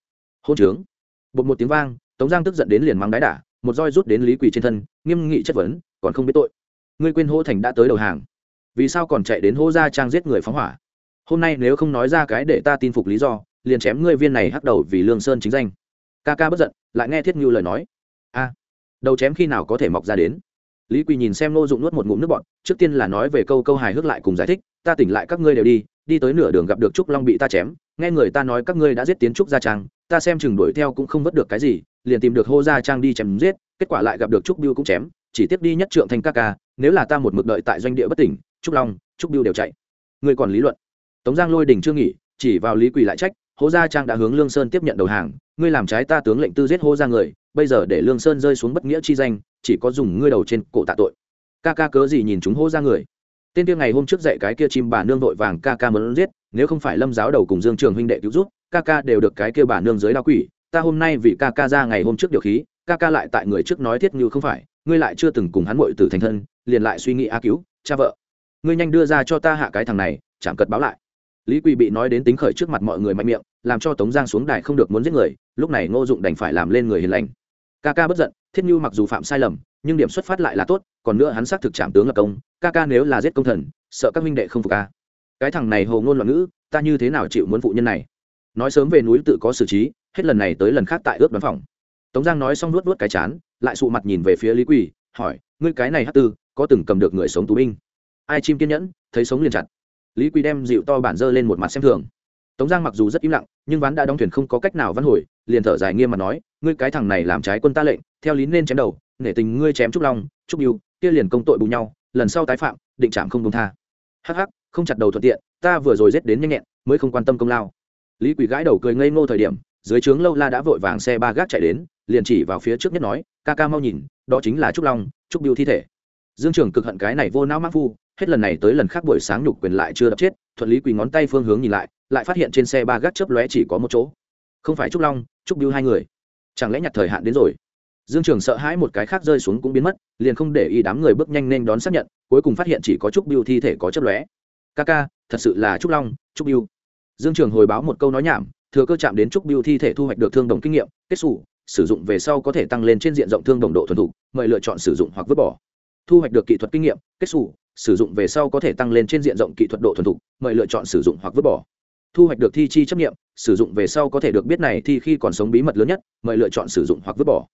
Hôn trướng. Bột một tiếng vang, tống giang tức giận đến liền mắng đái đả, một roi rút đến lý quỳ trên thân, nghiêm nghị chất vấn, còn không biết tội. Ngươi quên hô thành đã tới đầu hàng vì sao còn chạy đến hô ra trang giết người phóng hỏa? Hôm nay nếu không nói ra cái để ta tin phục lý do, liền chém ngươi viên này hắc đầu vì lương sơn chính danh. Ca ca bất giận, lại nghe thiết ngưu lời nói. A, đầu chém khi nào có thể mọc ra đến? Lý quỳ nhìn xem nô dụng nuốt một ngụm nước bọn trước tiên là nói về câu câu hài hước lại cùng giải thích, ta tỉnh lại các ngươi đều đi đi tới nửa đường gặp được trúc long bị ta chém, nghe người ta nói các ngươi đã giết tiến trúc gia trang, ta xem chừng đuổi theo cũng không vớt được cái gì, liền tìm được hô gia trang đi chém giết, kết quả lại gặp được trúc biêu cũng chém, chỉ tiếp đi nhất trượng thành ca ca, nếu là ta một mực đợi tại doanh địa bất tỉnh trúc long trúc biêu đều chạy. Ngươi còn lý luận. Tống giang lôi đình chưa nghỉ chỉ vào lý quỳ lại trách hô gia trang đã hướng lương sơn tiếp nhận đầu hàng ngươi làm trái ta tướng lệnh tư giết hô gia người bây giờ để lương sơn rơi xuống bất nghĩa chi danh chỉ có dùng ngươi đầu trên cổ tạ tội. Ca ca cớ gì nhìn chúng hô gia người? Tên kia ngày hôm trước dạy cái kia chim bà nương vội vàng ca ca muốn giết nếu không phải lâm giáo đầu cùng dương trường huynh đệ cứu giúp, ca ca đều được cái kia bà nương dưới đa quỷ ta hôm nay vì ca ca ra ngày hôm trước điều khí ca ca lại tại người trước nói thiết như không phải ngươi lại chưa từng cùng hắn muội tử thành thân liền lại suy nghĩ a cứu cha vợ ngươi nhanh đưa ra cho ta hạ cái thằng này chẳng cật báo lại. Lý quỳ bị nói đến tính khởi trước mặt mọi người mạnh miệng, làm cho tống giang xuống đài không được muốn giết người, lúc này ngô dụng đành phải làm lên người hiền lành. Ca ca bất giận, thiết như mặc dù phạm sai lầm, nhưng điểm xuất phát lại là tốt, còn nữa hắn xác thực trảm tướng lập công, ca ca nếu là giết công thần, sợ các minh đệ không phục ca cái thằng này hồ ngôn loạn ngữ, ta như thế nào chịu muốn phụ nhân này? Nói sớm về núi tự có xử trí, hết lần này tới lần khác tại ước đoán phòng. Tống giang nói xong nuốt nuốt cái chán, lại sụ mặt nhìn về phía lý quỳ, hỏi, ngươi cái này hát tư, có từng cầm được người sống tù binh? Ai chim kiên nhẫn, thấy sống liền chặt. Lý Quy đem dịu to bản dơ lên một mặt xem thường. Tống giang mặc dù rất im lặng, nhưng ván đã đóng thuyền không có cách nào văn hồi, liền thở dài nghiêm mà nói, ngươi cái thằng này làm trái quân ta lệnh, theo lý nên chém đầu, nể tình ngươi chém trúc long, trúc yêu kia liền công tội bù nhau, lần sau tái phạm, định trạm không công tha. Hắc hắc, không chặt đầu thuận tiện, ta vừa rồi rết đến nhanh nhẹn, mới không quan tâm công lao. Lý quỷ gãi đầu cười ngây ngô thời điểm, dưới trướng lâu la đã vội vàng xe ba gác chạy đến, liền chỉ vào phía trước nhất nói, ca ca mau nhìn, đó chính là trúc long, trúc biêu thi thể dương trường cực hận cái này vô não mắc phu, hết lần này tới lần khác buổi sáng nhục quyền lại chưa đập chết, thuận lý quỳ ngón tay phương hướng nhìn lại lại phát hiện trên xe ba gác chớp lóe chỉ có một chỗ. Không phải trúc long, trúc biêu hai người. Chẳng lẽ nhặt thời hạn đến rồi? Dương trường sợ hãi một cái khác rơi xuống cũng biến mất, liền không để ý đám người bước nhanh nên đón xác nhận, cuối cùng phát hiện chỉ có trúc biêu thi thể có chớp lóe. Ca ca, thật sự là trúc long, trúc biêu dương trường hồi báo một câu nói nhảm, thừa cơ chạm đến trúc biêu thi thể thu hoạch được thương đồng kinh nghiệm, kết xù, sử dụng về sau có thể tăng lên trên diện rộng thương đồng độ thuần thục, mời lựa chọn sử dụng hoặc vứt bỏ thu hoạch được kỹ thuật kinh nghiệm, kết xù, sử dụng về sau có thể tăng lên trên diện rộng kỹ thuật độ thuần thục, mời lựa chọn sử dụng hoặc vứt bỏ. Thu hoạch được thi chi chấp nghiệm, sử dụng về sau có thể được biết này thi khi còn sống bí mật lớn nhất, mời lựa chọn sử dụng hoặc vứt bỏ.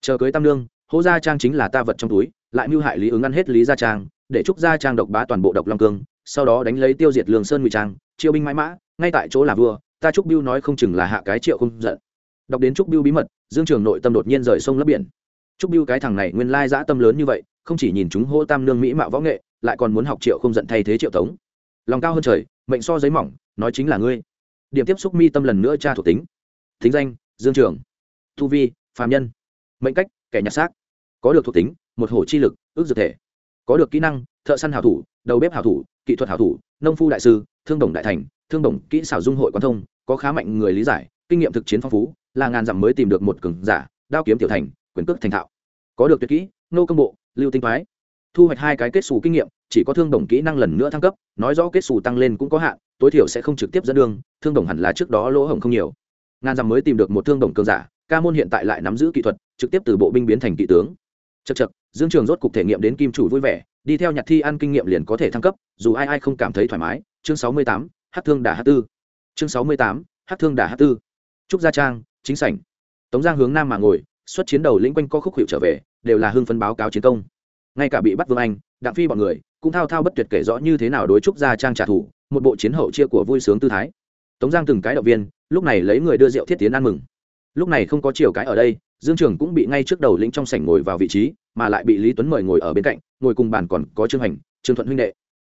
Chờ cưới tam lương hố gia trang chính là ta vật trong túi, lại mưu hại lý ứng ăn hết lý gia trang, để trúc gia trang độc bá toàn bộ độc long cương, sau đó đánh lấy tiêu diệt lương sơn ngụy trang triệu binh mãi mã, ngay tại chỗ là vua, ta trúc biêu nói không chừng là hạ cái triệu không giận. Đọc đến trúc biêu bí mật, dương trường nội tâm đột nhiên rời sông lấp biển trúc biêu cái thằng này nguyên lai dã tâm lớn như vậy, không chỉ nhìn chúng hô tam nương mỹ mạo võ nghệ, lại còn muốn học triệu không giận thay thế triệu tống. Lòng cao hơn trời, mệnh so giấy mỏng, nói chính là ngươi. Điểm tiếp xúc mi tâm lần nữa tra thuộc tính. Thính danh, dương trường. Thu vi phàm nhân. Mệnh cách, kẻ nhặt xác. Có được thuộc tính, một hổ chi lực, ước dược thể. Có được kỹ năng, thợ săn hảo thủ, đầu bếp hảo thủ, kỹ thuật hảo thủ, nông phu đại sư, thương đồng đại thành, thương đồng kỹ xảo dung hội quan thông, có khá mạnh người lý giải, kinh nghiệm thực chiến phong phú, là ngàn dặm mới tìm được một cường giả, đao kiếm tiểu thành quyền cước thành thạo. Có được tuyệt kỹ, nô công bộ, lưu tinh thoái thu hoạch hai cái kết xù kinh nghiệm, chỉ có thương đồng kỹ năng lần nữa thăng cấp, nói rõ kết xù tăng lên cũng có hạn, tối thiểu sẽ không trực tiếp dẫn đường, thương đồng hẳn là trước đó lỗ hổng không nhiều. Ngàn dặm mới tìm được một thương đồng cường giả, ca môn hiện tại lại nắm giữ kỹ thuật, trực tiếp từ bộ binh biến thành kỵ tướng. Chật chật dương trường rốt cục thể nghiệm đến kim chủ vui vẻ, đi theo nhặt thi ăn kinh nghiệm liền có thể thăng cấp, dù ai ai không cảm thấy thoải mái. Chương sáu mươi tám hát thương đà hát tư. Chương sáu mươi tám hát thương đà hát tư. Trúc gia trang, chính sảnh. Tống giang hướng nam mà ngồi xuất chiến đầu lĩnh quanh co khúc hiệu trở về, đều là hưng phấn báo cáo chiến công. Ngay cả bị bắt vương anh, đặng phi bọn người, cũng thao thao bất tuyệt kể rõ như thế nào đối trúc gia trang trả thù, một bộ chiến hậu chia của vui sướng tư thái. Tống giang từng cái động viên, lúc này lấy người đưa rượu thiết tiến ăn mừng. Lúc này không có chiều cái ở đây, dương trường cũng bị ngay trước đầu lĩnh trong sảnh ngồi vào vị trí, mà lại bị lý tuấn mời ngồi ở bên cạnh, ngồi cùng bàn còn có trương hành trương thuận huynh đệ.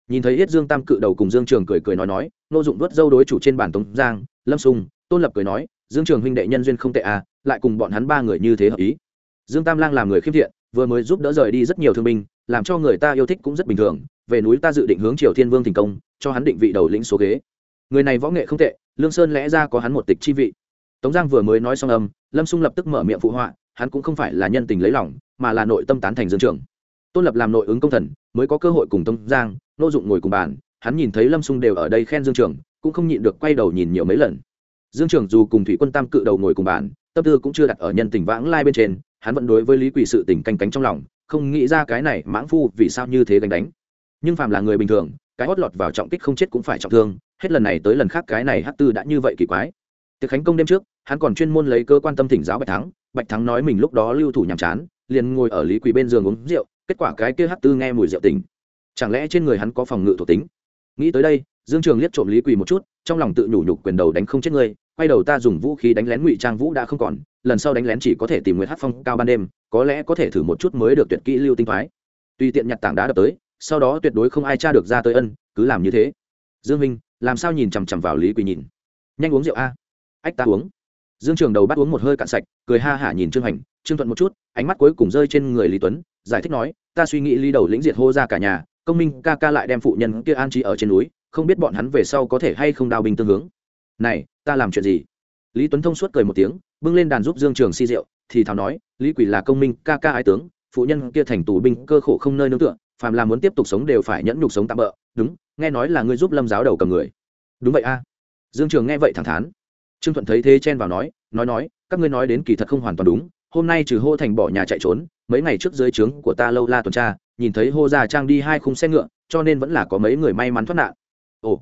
Nhìn thấy yết dương tam cự đầu cùng dương trường cười cười nói nói, nô dụng vớt dâu đối chủ trên bàn tống giang, lâm sung tôn lập cười nói, dương trường huynh đệ nhân duyên không tệ à lại cùng bọn hắn ba người như thế hợp ý. Dương tam lang làm người khiêm thiện, vừa mới giúp đỡ rời đi rất nhiều thương binh, làm cho người ta yêu thích cũng rất bình thường, về núi ta dự định hướng triều thiên vương thành công, cho hắn định vị đầu lĩnh số ghế. Người này võ nghệ không tệ, lương sơn lẽ ra có hắn một tịch chi vị. Tống giang vừa mới nói xong âm, lâm xung lập tức mở miệng phụ họa, hắn cũng không phải là nhân tình lấy lòng, mà là nội tâm tán thành dương trường tôn lập làm nội ứng công thần, mới có cơ hội cùng tống giang, nô dụng ngồi cùng bàn, hắn nhìn thấy lâm xung đều ở đây khen dương trường cũng không nhịn được quay đầu nhìn nhiều mấy lần. Dương trường dù cùng thủy quân tam cự đầu ngồi cùng bàn tâm tư cũng chưa đặt ở nhân tình vãng lai bên trên, hắn vẫn đối với lý quỷ sự tình canh cánh trong lòng, không nghĩ ra cái này mãng phu vì sao như thế gánh đánh. Nhưng phàm là người bình thường, cái hót lọt vào trọng kích không chết cũng phải trọng thương, hết lần này tới lần khác cái này hát tư đã như vậy kỳ quái. Tiệc khánh công đêm trước, hắn còn chuyên môn lấy cơ quan tâm thỉnh giáo bạch thắng bạch thắng nói mình lúc đó lưu thủ nhàm chán, liền ngồi ở lý quỳ bên giường uống rượu, kết quả cái kia hát tư nghe mùi rượu tỉnh. Chẳng lẽ trên người hắn có phòng ngự thuộc tính? Nghĩ tới đây, dương trường liếc trộm lý quỳ một chút, trong lòng tự nhủ nhục quyền đầu đánh không chết ngươi quay đầu ta dùng vũ khí đánh lén ngụy trang vũ đã không còn, lần sau đánh lén chỉ có thể tìm nguyệt hát phong cao ban đêm, có lẽ có thể thử một chút mới được tuyệt kỹ lưu tinh thoái. Tùy tiện nhặt tảng đá đập tới, sau đó tuyệt đối không ai tra được ra tới ân, cứ làm như thế. Dương minh, làm sao nhìn chằm chằm vào lý quỳ nhìn? Nhanh uống rượu a. Ách, ta uống. Dương trường đầu bắt uống một hơi cạn sạch, cười ha hả nhìn trương hành trương thuận một chút, ánh mắt cuối cùng rơi trên người lý tuấn, giải thích nói, ta suy nghĩ lý đầu lĩnh diệt hô ra cả nhà, công minh ca ca lại đem phụ nhân kia an trí ở trên núi, không biết bọn hắn về sau có thể hay không đào binh tương hướng này, ta làm chuyện gì? Lý tuấn thông suốt cười một tiếng, bưng lên đàn giúp dương trường si rượu, thì thào nói, lý quỷ là công minh, ca ca ái tướng, phụ nhân kia thành tù binh, cơ khổ không nơi nương tựa, phàm là muốn tiếp tục sống đều phải nhẫn nhục sống tạm bỡ đúng, nghe nói là ngươi giúp lâm giáo đầu cầm người. Đúng vậy a. Dương trường nghe vậy thẳng thắn. Trương thuận thấy thế chen vào nói nói nói, các ngươi nói đến kỳ thật không hoàn toàn đúng, hôm nay trừ hô thành bỏ nhà chạy trốn, mấy ngày trước dưới trướng của ta lâu la tuần tra, nhìn thấy hô già trang đi hai khung xe ngựa, cho nên vẫn là có mấy người may mắn thoát nạn. Ồ.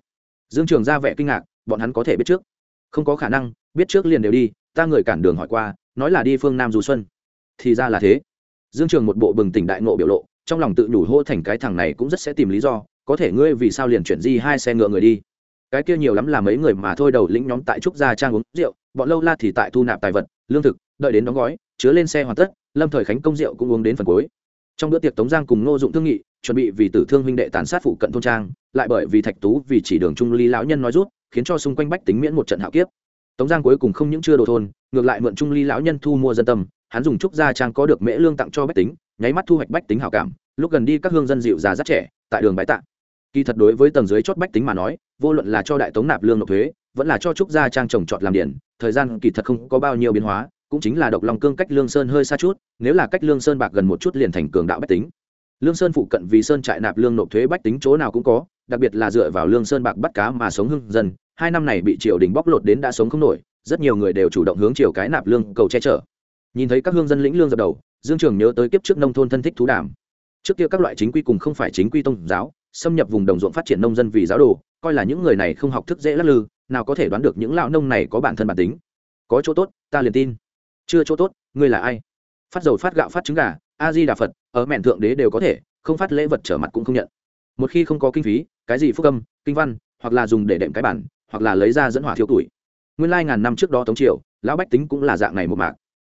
Dương trường ra vẻ kinh ngạc bọn hắn có thể biết trước. Không có khả năng, biết trước liền đều đi, ta người cản đường hỏi qua, nói là đi phương nam du xuân. Thì ra là thế. Dương trường một bộ bừng tỉnh đại nộ biểu lộ, trong lòng tự nhủ hô thành cái thằng này cũng rất sẽ tìm lý do, có thể ngươi vì sao liền chuyển di hai xe ngựa người đi. Cái kia nhiều lắm là mấy người mà thôi, đầu lĩnh nhóm tại trúc gia trang uống rượu, bọn lâu la thì tại thu nạp tài vật, lương thực, đợi đến đóng gói, chứa lên xe hoàn tất, lâm thời khánh công rượu cũng uống đến phần cuối. Trong bữa tiệc tống giang cùng ngô dụng thương nghị, chuẩn bị vì tử thương huynh đệ tàn sát phụ cận thôn trang, lại bởi vì thạch tú vì chỉ đường trung ly lão nhân nói rút khiến cho xung quanh bách tính miễn một trận hạo kiếp. Tống giang cuối cùng không những chưa đồ thôn, ngược lại mượn trung ly lão nhân thu mua dân tâm, hắn dùng trúc gia trang có được mễ lương tặng cho bách tính, nháy mắt thu hoạch bách tính hảo cảm, lúc gần đi các hương dân dịu già rất trẻ, tại đường bãi tạ. Kỳ thật đối với tầng dưới chót bách tính mà nói, vô luận là cho đại tống nạp lương nộp thuế, vẫn là cho trúc gia trang trồng trọt làm điển, thời gian kỳ thật không có bao nhiêu biến hóa, cũng chính là độc lòng cương cách lương sơn hơi xa chút, nếu là cách lương sơn bạc gần một chút liền thành cường đạo bách tính lương sơn phụ cận vì sơn trại nạp lương nộp thuế bách tính chỗ nào cũng có, đặc biệt là dựa vào lương sơn bạc bắt cá mà sống hưng dân, hai năm này bị triều đình bóc lột đến đã sống không nổi, rất nhiều người đều chủ động hướng triều cái nạp lương cầu che chở. Nhìn thấy các hương dân lĩnh lương dập đầu, dương trường nhớ tới kiếp trước nông thôn thân thích thú đàm. Trước kia các loại chính quy cùng không phải chính quy tôn giáo, xâm nhập vùng đồng ruộng phát triển nông dân vì giáo đồ, coi là những người này không học thức dễ lắc lư, nào có thể đoán được những lão nông này có bản thân bản tính. Có chỗ tốt, ta liền tin. Chưa chỗ tốt, ngươi là ai? Phát dầu, phát gạo, phát trứng gà a di đà phật, ở mẹn thượng đế đều có thể, không phát lễ vật trở mặt cũng không nhận. Một khi không có kinh phí, cái gì phúc âm, kinh văn, hoặc là dùng để đệm cái bản, hoặc là lấy ra dẫn hỏa thiếu tuổi. Nguyên lai ngàn năm trước đó tống triều, lão bách tính cũng là dạng này một mạc.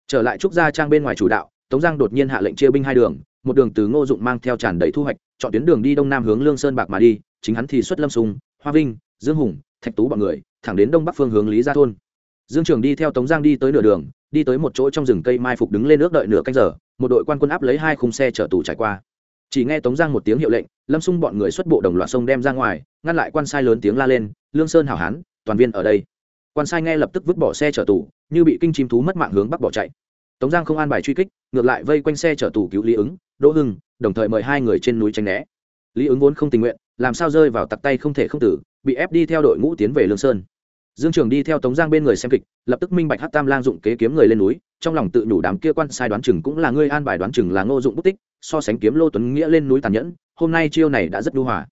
Trở lại trúc gia trang bên ngoài chủ đạo, tống giang đột nhiên hạ lệnh chia binh hai đường, một đường từ ngô dụng mang theo tràn đầy thu hoạch, chọn tuyến đường đi đông nam hướng lương sơn bạc mà đi, chính hắn thì xuất lâm sùng, hoa vinh, dương hùng, thạch tú b ọ n người, thẳng đến đông bắc phương hướng lý gia thôn. Dương trường đi theo tống giang đi tới nửa đường đi tới một chỗ trong rừng cây mai phục đứng lên nước đợi nửa canh giờ, một đội quan quân áp lấy hai khung xe chở tù trải qua. Chỉ nghe tống giang một tiếng hiệu lệnh, lâm xung bọn người xuất bộ đồng loạt sông đem ra ngoài, ngăn lại quan sai lớn tiếng la lên, lương sơn hảo hán, toàn viên ở đây. Quan sai nghe lập tức vứt bỏ xe chở tù, như bị kinh chim thú mất mạng hướng bắc bỏ chạy. Tống giang không an bài truy kích, ngược lại vây quanh xe chở tù cứu lý ứng, đỗ hưng, đồng thời mời hai người trên núi tranh né. Lý ứng vốn không tình nguyện, làm sao rơi vào tặc tay không thể không tử, bị ép đi theo đội ngũ tiến về lương sơn dương trường đi theo tống giang bên người xem kịch, lập tức minh bạch hát tam lang dụng kế kiếm người lên núi, trong lòng tự nhủ đám kia quan sai đoán chừng cũng là ngươi an bài đoán chừng là ngô dụng bút tích, so sánh kiếm lô tuấn nghĩa lên núi tàn nhẫn, hôm nay chiêu này đã rất đu hòa.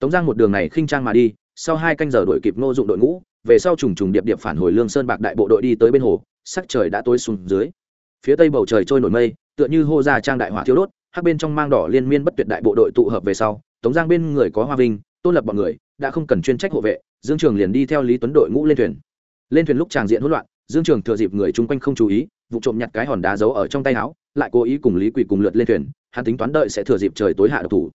Tống giang một đường này khinh trang mà đi, sau hai canh giờ đội kịp ngô dụng đội ngũ, về sau trùng trùng điệp điệp phản hồi lương sơn bạc đại bộ đội đi tới bên hồ, sắc trời đã tối xuống dưới. Phía tây bầu trời trôi nổi mây, tựa như hô ra trang đại hỏa thiếu đốt, hắc bên trong mang đỏ liên miên bất tuyệt đại bộ đội tụ hợp về sau, tống giang bên người có hoa vinh, tôn lập bọn người đã không cần chuyên trách hộ vệ, dương trường liền đi theo lý tuấn đội ngũ lên thuyền. Lên thuyền lúc tràng diện hỗn loạn, dương trường thừa dịp người chung quanh không chú ý, vụ trộm nhặt cái hòn đá giấu ở trong tay áo, lại cố ý cùng lý quỳ cùng lượt lên thuyền, hắn tính toán đợi sẽ thừa dịp trời tối hạ độc thủ.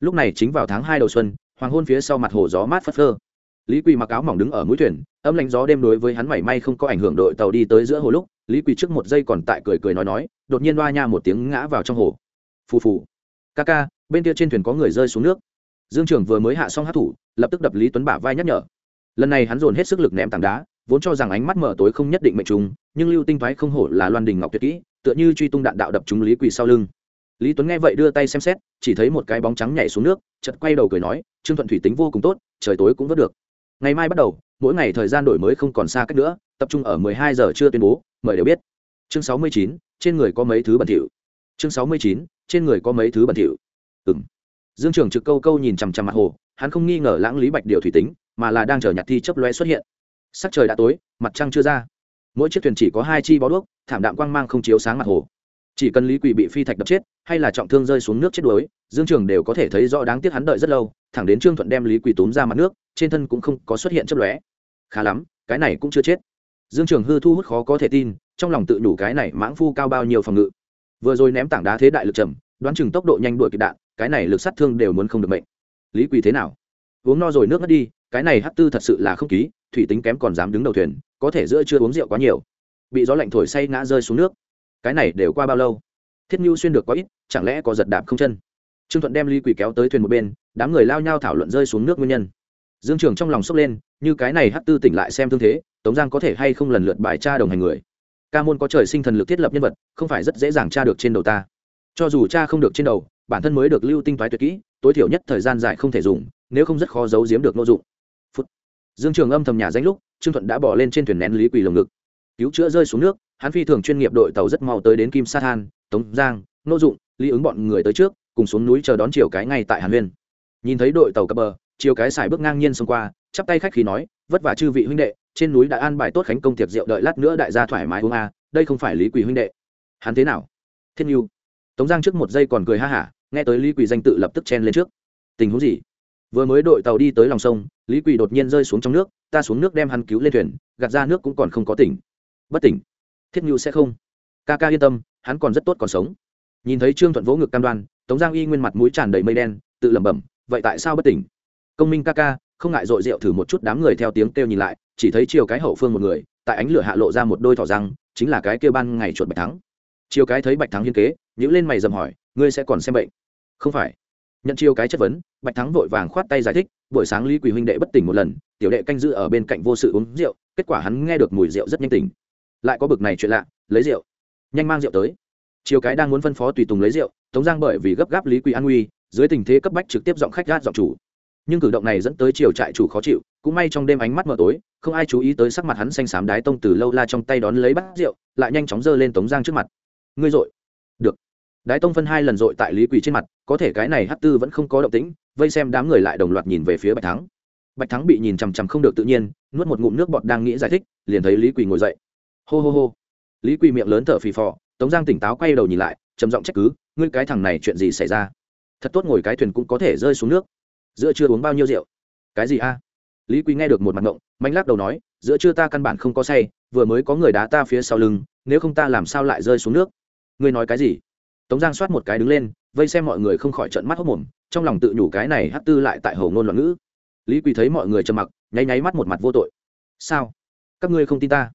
Lúc này chính vào tháng hai đầu xuân, hoàng hôn phía sau mặt hồ gió mát phất phơ. Lý quỳ mặc áo mỏng đứng ở mũi thuyền, âm lạnh gió đêm đối với hắn mảy may không có ảnh hưởng đội tàu đi tới giữa hồ lúc, lý quỳ trước một giây còn tại cười cười nói nói, đột nhiên đoa nha một tiếng ngã vào trong hồ. Phù phù. Ca ca, bên kia trên thuyền có người rơi xuống nước dương trường vừa mới hạ xong hát thủ, lập tức đập lý tuấn bả vai nhắc nhở. Lần này hắn dồn hết sức lực ném tảng đá, vốn cho rằng ánh mắt mở tối không nhất định mệnh trùng, nhưng lưu tinh thoái không hổ là loan đình ngọc tuyệt kỹ, tựa như truy tung đạn đạo đập trúng lý quỳ sau lưng. Lý tuấn nghe vậy đưa tay xem xét, chỉ thấy một cái bóng trắng nhảy xuống nước chật quay đầu cười nói, trương thuận thủy tính vô cùng tốt, trời tối cũng vớt được. Ngày mai bắt đầu, mỗi ngày thời gian đổi mới không còn xa cách nữa, tập trung ở mười hai giờ chưa tuyên bố, mời đều biết. Chương sáu mươi chín, trên người có mấy thứ bẩn thỉu? Chương sáu mươi chín, trên người có mấy thứ bẩn thỉu? Ừm dương trường trực câu câu nhìn chằm chằm mặt hồ, hắn không nghi ngờ lãng lý bạch điều thủy tính, mà là đang chờ nhặt thi chấp loe xuất hiện. Sắc trời đã tối, mặt trăng chưa ra. Mỗi chiếc thuyền chỉ có hai chi bó đuốc, thảm đạm quang mang không chiếu sáng mặt hồ. Chỉ cần lý quỷ bị phi thạch đập chết, hay là trọng thương rơi xuống nước chết đuối, dương trường đều có thể thấy rõ đáng tiếc hắn đợi rất lâu, thẳng đến trương thuận đem lý quỷ tốn ra mặt nước, trên thân cũng không có xuất hiện chấp lóe. Khá lắm, cái này cũng chưa chết. Dương trường hư thu hút khó có thể tin, trong lòng tự đủ cái này mãng phu cao bao nhiêu phòng ngự. Vừa rồi ném tảng đá thế đại lực trầm, đoán chừng tốc độ nhanh đuổi kịp đạn cái này lực sát thương đều muốn không được mệnh. Lý quỳ thế nào? Uống no rồi nước mất đi, cái này hắc tư thật sự là không ký, thủy tính kém còn dám đứng đầu thuyền, có thể giữa chưa uống rượu quá nhiều. Bị gió lạnh thổi say ngã rơi xuống nước. Cái này đều qua bao lâu? Thiết nhu xuyên được quá ít, chẳng lẽ có giật đạp không chân? Trương thuận đem ly quỷ kéo tới thuyền một bên, đám người lao nhau thảo luận rơi xuống nước nguyên nhân. Dương trường trong lòng sốc lên, như cái này hắc tư tỉnh lại xem thương thế, tống giang có thể hay không lần lượt bài tra đồng hành người? Ca môn có trời sinh thần lực thiết lập nhân vật, không phải rất dễ dàng tra được trên đầu ta. Cho dù cha không được trên đầu bản thân mới được lưu tinh toái tuyệt kỹ, tối thiểu nhất thời gian dài không thể dùng, nếu không rất khó giấu giếm được nội dụng. Phút. dương trường âm thầm nhà danh lúc, trương thuận đã bỏ lên trên thuyền nén lý quỳ lồng ngực. Cứu chữa rơi xuống nước, hắn phi thường chuyên nghiệp đội tàu rất mau tới đến kim sa than, tống giang, nô dụng, lý ứng bọn người tới trước, cùng xuống núi chờ đón chiều cái ngay tại hàn huyên nhìn thấy đội tàu cập bờ, chiều cái xài bước ngang nhiên xông qua, chắp tay khách khí nói, vất vả chư vị huynh đệ, trên núi đã an bài tốt khánh công tiệc rượu đợi lát nữa đại gia thoải mái uống a, đây không phải lý quỳ huynh đệ. Hắn thế nào? Thiên nhu tống giang trước một giây còn cười ha hả, nghe tới lý quỳ danh tự lập tức chen lên trước. Tình huống gì? Vừa mới đội tàu đi tới lòng sông, lý quỳ đột nhiên rơi xuống trong nước, ta xuống nước đem hắn cứu lên thuyền, gạt ra nước cũng còn không có tỉnh. Bất tỉnh? Thiết nhu sẽ không. Ca ca yên tâm, hắn còn rất tốt còn sống. Nhìn thấy trương thuận vỗ ngực cam đoan, tống giang y nguyên mặt mũi tràn đầy mây đen, tự lẩm bẩm, vậy tại sao bất tỉnh? Công minh ca ca, không ngại dội rượu thử một chút đám người theo tiếng kêu nhìn lại, chỉ thấy chiều cái hậu phương một người, tại ánh lửa hạ lộ ra một đôi thỏ răng, chính là cái kêu ban ngày chuột bạch thắng. Chiều cái thấy bạch thắng hiên kế nhữ lên mày dầm hỏi, ngươi sẽ còn xem bệnh? Không phải. Nhận chiều cái chất vấn, bạch thắng vội vàng khoát tay giải thích, buổi sáng lý quỳ huynh đệ bất tỉnh một lần, tiểu đệ canh giữ ở bên cạnh vô sự uống rượu, kết quả hắn nghe được mùi rượu rất nhanh tỉnh. Lại có bực này chuyện lạ, lấy rượu. Nhanh mang rượu tới. Chiều cái đang muốn phân phó tùy tùng lấy rượu, tống giang bởi vì gấp gáp lý quỳ an nguy, dưới tình thế cấp bách trực tiếp giọng khách gát giọng chủ. Nhưng cử động này dẫn tới chiều trại chủ khó chịu, cũng may trong đêm ánh mắt mờ tối, không ai chú ý tới sắc mặt hắn xanh xám đái tông từ lâu la trong tay đón lấy bát rượu, lại nhanh chóng giơ lên tống giang trước mặt. Ngươi dội đái tông phân hai lần dội tại lý quỳ trên mặt, có thể cái này hát tư vẫn không có động tĩnh, vây xem đám người lại đồng loạt nhìn về phía bạch thắng. Bạch thắng bị nhìn chằm chằm không được tự nhiên, nuốt một ngụm nước bọt đang nghĩ giải thích, liền thấy lý quỳ ngồi dậy. Hô hô hô. Lý quỳ miệng lớn thở phì phò, tống giang tỉnh táo quay đầu nhìn lại, trầm giọng trách cứ, ngươi cái thằng này chuyện gì xảy ra? Thật tốt ngồi cái thuyền cũng có thể rơi xuống nước. Giữa chưa uống bao nhiêu rượu? Cái gì a? Lý quỳ nghe được một mặt ngộng mạnh lắc đầu nói, giữa chưa ta căn bản không có say, vừa mới có người đá ta phía sau lưng, nếu không ta làm sao lại rơi xuống nước? Ngươi nói cái gì? Tống giang soát một cái đứng lên, vây xem mọi người không khỏi trận mắt hốc mồm, trong lòng tự nhủ cái này hát tư lại tại hầu ngôn loạn ngữ. Lý quỳ thấy mọi người trầm mặc, nháy nháy mắt một mặt vô tội. Sao? Các ngươi không tin ta?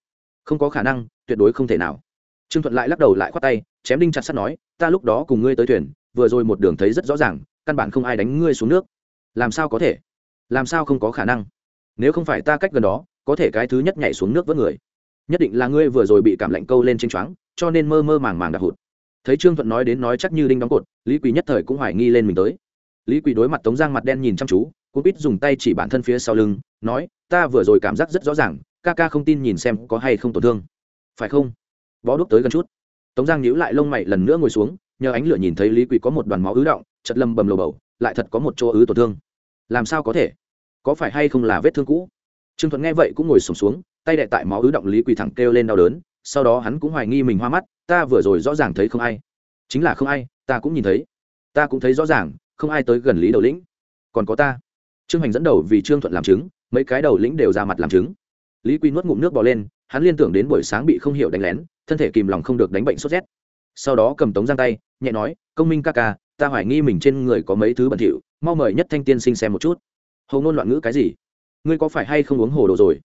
Không có khả năng, tuyệt đối không thể nào. Trương thuận lại lắc đầu lại khoát tay, chém đinh chặt sắt nói, ta lúc đó cùng ngươi tới thuyền, vừa rồi một đường thấy rất rõ ràng, căn bản không ai đánh ngươi xuống nước. Làm sao có thể? Làm sao không có khả năng? Nếu không phải ta cách gần đó, có thể cái thứ nhất nhảy xuống nước vớt người. Nhất định là ngươi vừa rồi bị cảm lạnh câu lên trên choáng, cho nên mơ mơ màng màng đạp hụt thấy trương thuận nói đến nói chắc như đinh đóng cột lý quỳ nhất thời cũng hoài nghi lên mình tới. Lý quỳ đối mặt tống giang mặt đen nhìn chăm chú cũng biết dùng tay chỉ bản thân phía sau lưng nói ta vừa rồi cảm giác rất rõ ràng ca ca không tin nhìn xem có hay không tổn thương. Phải không? Bó đúc tới gần chút. Tống giang nhíu lại lông mày lần nữa ngồi xuống nhờ ánh lửa nhìn thấy lý quỳ có một đoàn máu ứ động chật lâm bầm lầu bầu lại thật có một chỗ ứ tổn thương. Làm sao có thể? Có phải hay không là vết thương cũ? Trương thuận nghe vậy cũng ngồi sùng xuống, xuống tay đệ tại máu ứ động lý quỳ thẳng kêu lên đau đớn sau đó hắn cũng hoài nghi mình hoa mắt ta vừa rồi rõ ràng thấy không ai. Chính là không ai, ta cũng nhìn thấy. Ta cũng thấy rõ ràng, không ai tới gần lý đầu lĩnh. Còn có ta. Trương hành dẫn đầu vì trương thuận làm chứng, mấy cái đầu lĩnh đều ra mặt làm chứng. Lý quy nuốt ngụm nước bò lên, hắn liên tưởng đến buổi sáng bị không hiểu đánh lén, thân thể kìm lòng không được đánh bệnh sốt rét. Sau đó cầm tống giang tay, nhẹ nói, công minh ca ca, ta hoài nghi mình trên người có mấy thứ bẩn thỉu, mau mời nhất thanh tiên sinh xem một chút. Hầu ngôn loạn ngữ cái gì? Ngươi có phải hay không uống hồ đồ rồi?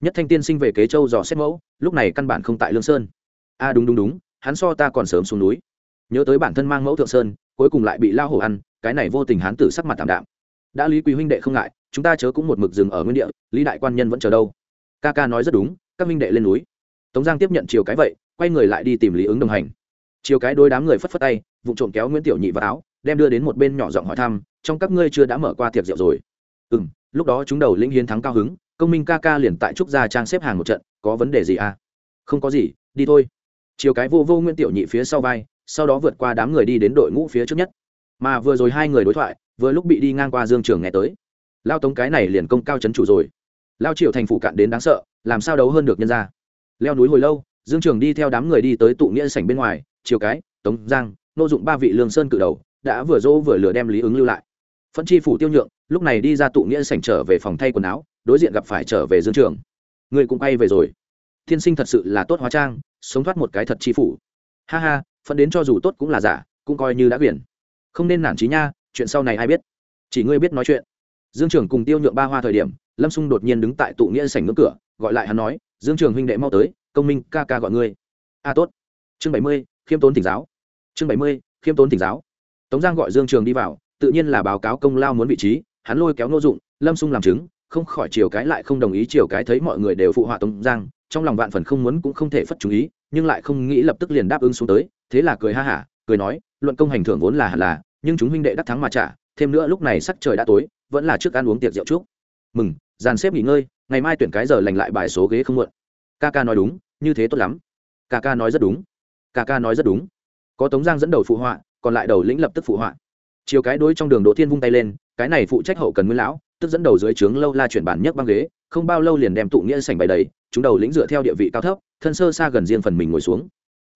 Nhất thanh tiên sinh về kế châu dò xét mẫu, lúc này căn bản không tại lương sơn. A à đúng đúng đúng hắn so ta còn sớm xuống núi. Nhớ tới bản thân mang mẫu thượng sơn, cuối cùng lại bị lao hổ ăn, cái này vô tình hắn tử sắc mặt tạm đạm. Đã lý quý huynh đệ không ngại, chúng ta chớ cũng một mực dừng ở nguyên địa, lý đại quan nhân vẫn chờ đâu. Ca ca nói rất đúng, các huynh đệ lên núi. Tống giang tiếp nhận chiều cái vậy, quay người lại đi tìm lý ứng đồng hành. Chiều cái đôi đám người phất phất tay vụ trộm kéo nguyễn tiểu nhị vào áo, đem đưa đến một bên nhỏ giọng hỏi thăm, trong các ngươi chưa đã mở qua tiệc rượu rồi? Ừ m lúc đó chúng đầu lĩnh hiến thắng cao hứng, công minh ca ca liền tại trúc gia trang xếp hàng một trận, có vấn đề gì à? Không có gì, đi thôi chiều cái vô vô nguyễn tiểu nhị phía sau vai, sau đó vượt qua đám người đi đến đội ngũ phía trước nhất. Mà vừa rồi hai người đối thoại, vừa lúc bị đi ngang qua dương trường nghe tới. Lao tống cái này liền công cao chấn chủ rồi. Lao triệu thành phụ cạn đến đáng sợ, làm sao đấu hơn được nhân ra leo núi hồi lâu, dương trường đi theo đám người đi tới tụ nghĩa sảnh bên ngoài chiều cái, tống, giang, nô dụng ba vị lương sơn cự đầu, đã vừa dỗ vừa lừa đem lý ứng lưu lại. Phân chi phủ tiêu nhượng, lúc này đi ra tụ nghĩa sảnh trở về phòng thay quần áo, đối diện gặp phải trở về dương trường. Người cũng bay về rồi thiên sinh thật sự là tốt hóa trang, sống thoát một cái thật chi phủ. Ha ha phân đến cho dù tốt cũng là giả, cũng coi như đã biển không nên nản trí nha, chuyện sau này ai biết. Chỉ ngươi biết nói chuyện. Dương trường cùng tiêu nhượng ba hoa thời điểm, lâm xung đột nhiên đứng tại tụ nghĩa sảnh ngưỡng cửa, gọi lại hắn nói, dương trường huynh đệ mau tới, công minh ca ca gọi ngươi. A, tốt. Chương bảy mươi, khiêm tốn thỉnh giáo. Chương bảy mươi, khiêm tốn thỉnh giáo. Tống giang gọi dương trường đi vào, tự nhiên là báo cáo công lao muốn vị trí, hắn lôi kéo nô dụng, lâm xung làm chứng, không khỏi chiều cái lại không đồng ý, chiều cái thấy mọi người đều phụ họa tống giang trong lòng vạn phần không muốn cũng không thể phất chú ý, nhưng lại không nghĩ lập tức liền đáp ứng xuống tới, thế là cười ha hả, cười nói, luận công hành thưởng vốn là hẳn là, nhưng chúng huynh đệ đắc thắng mà trả, thêm nữa lúc này sắc trời đã tối, vẫn là trước ăn uống tiệc rượu trước mừng, dàn xếp nghỉ ngơi, ngày mai tuyển cái giờ lành lại bài số ghế không muộn. Ca ca nói đúng, như thế tốt lắm. Ca ca nói rất đúng. Ca ca nói rất đúng. Có tống giang dẫn đầu phụ họa, còn lại đầu lĩnh lập tức phụ họa. Chiều cái đối trong đường đỗ thiên vung tay lên, cái này phụ trách hậu cần nguyên lão, tức dẫn đầu dưới trướng lâu la chuyển bản nhất băng ghế, không bao lâu liền đem tụ nghĩa sảnh bày đầy chúng đầu lĩnh dựa theo địa vị cao thấp, thân sơ xa gần riêng phần mình ngồi xuống.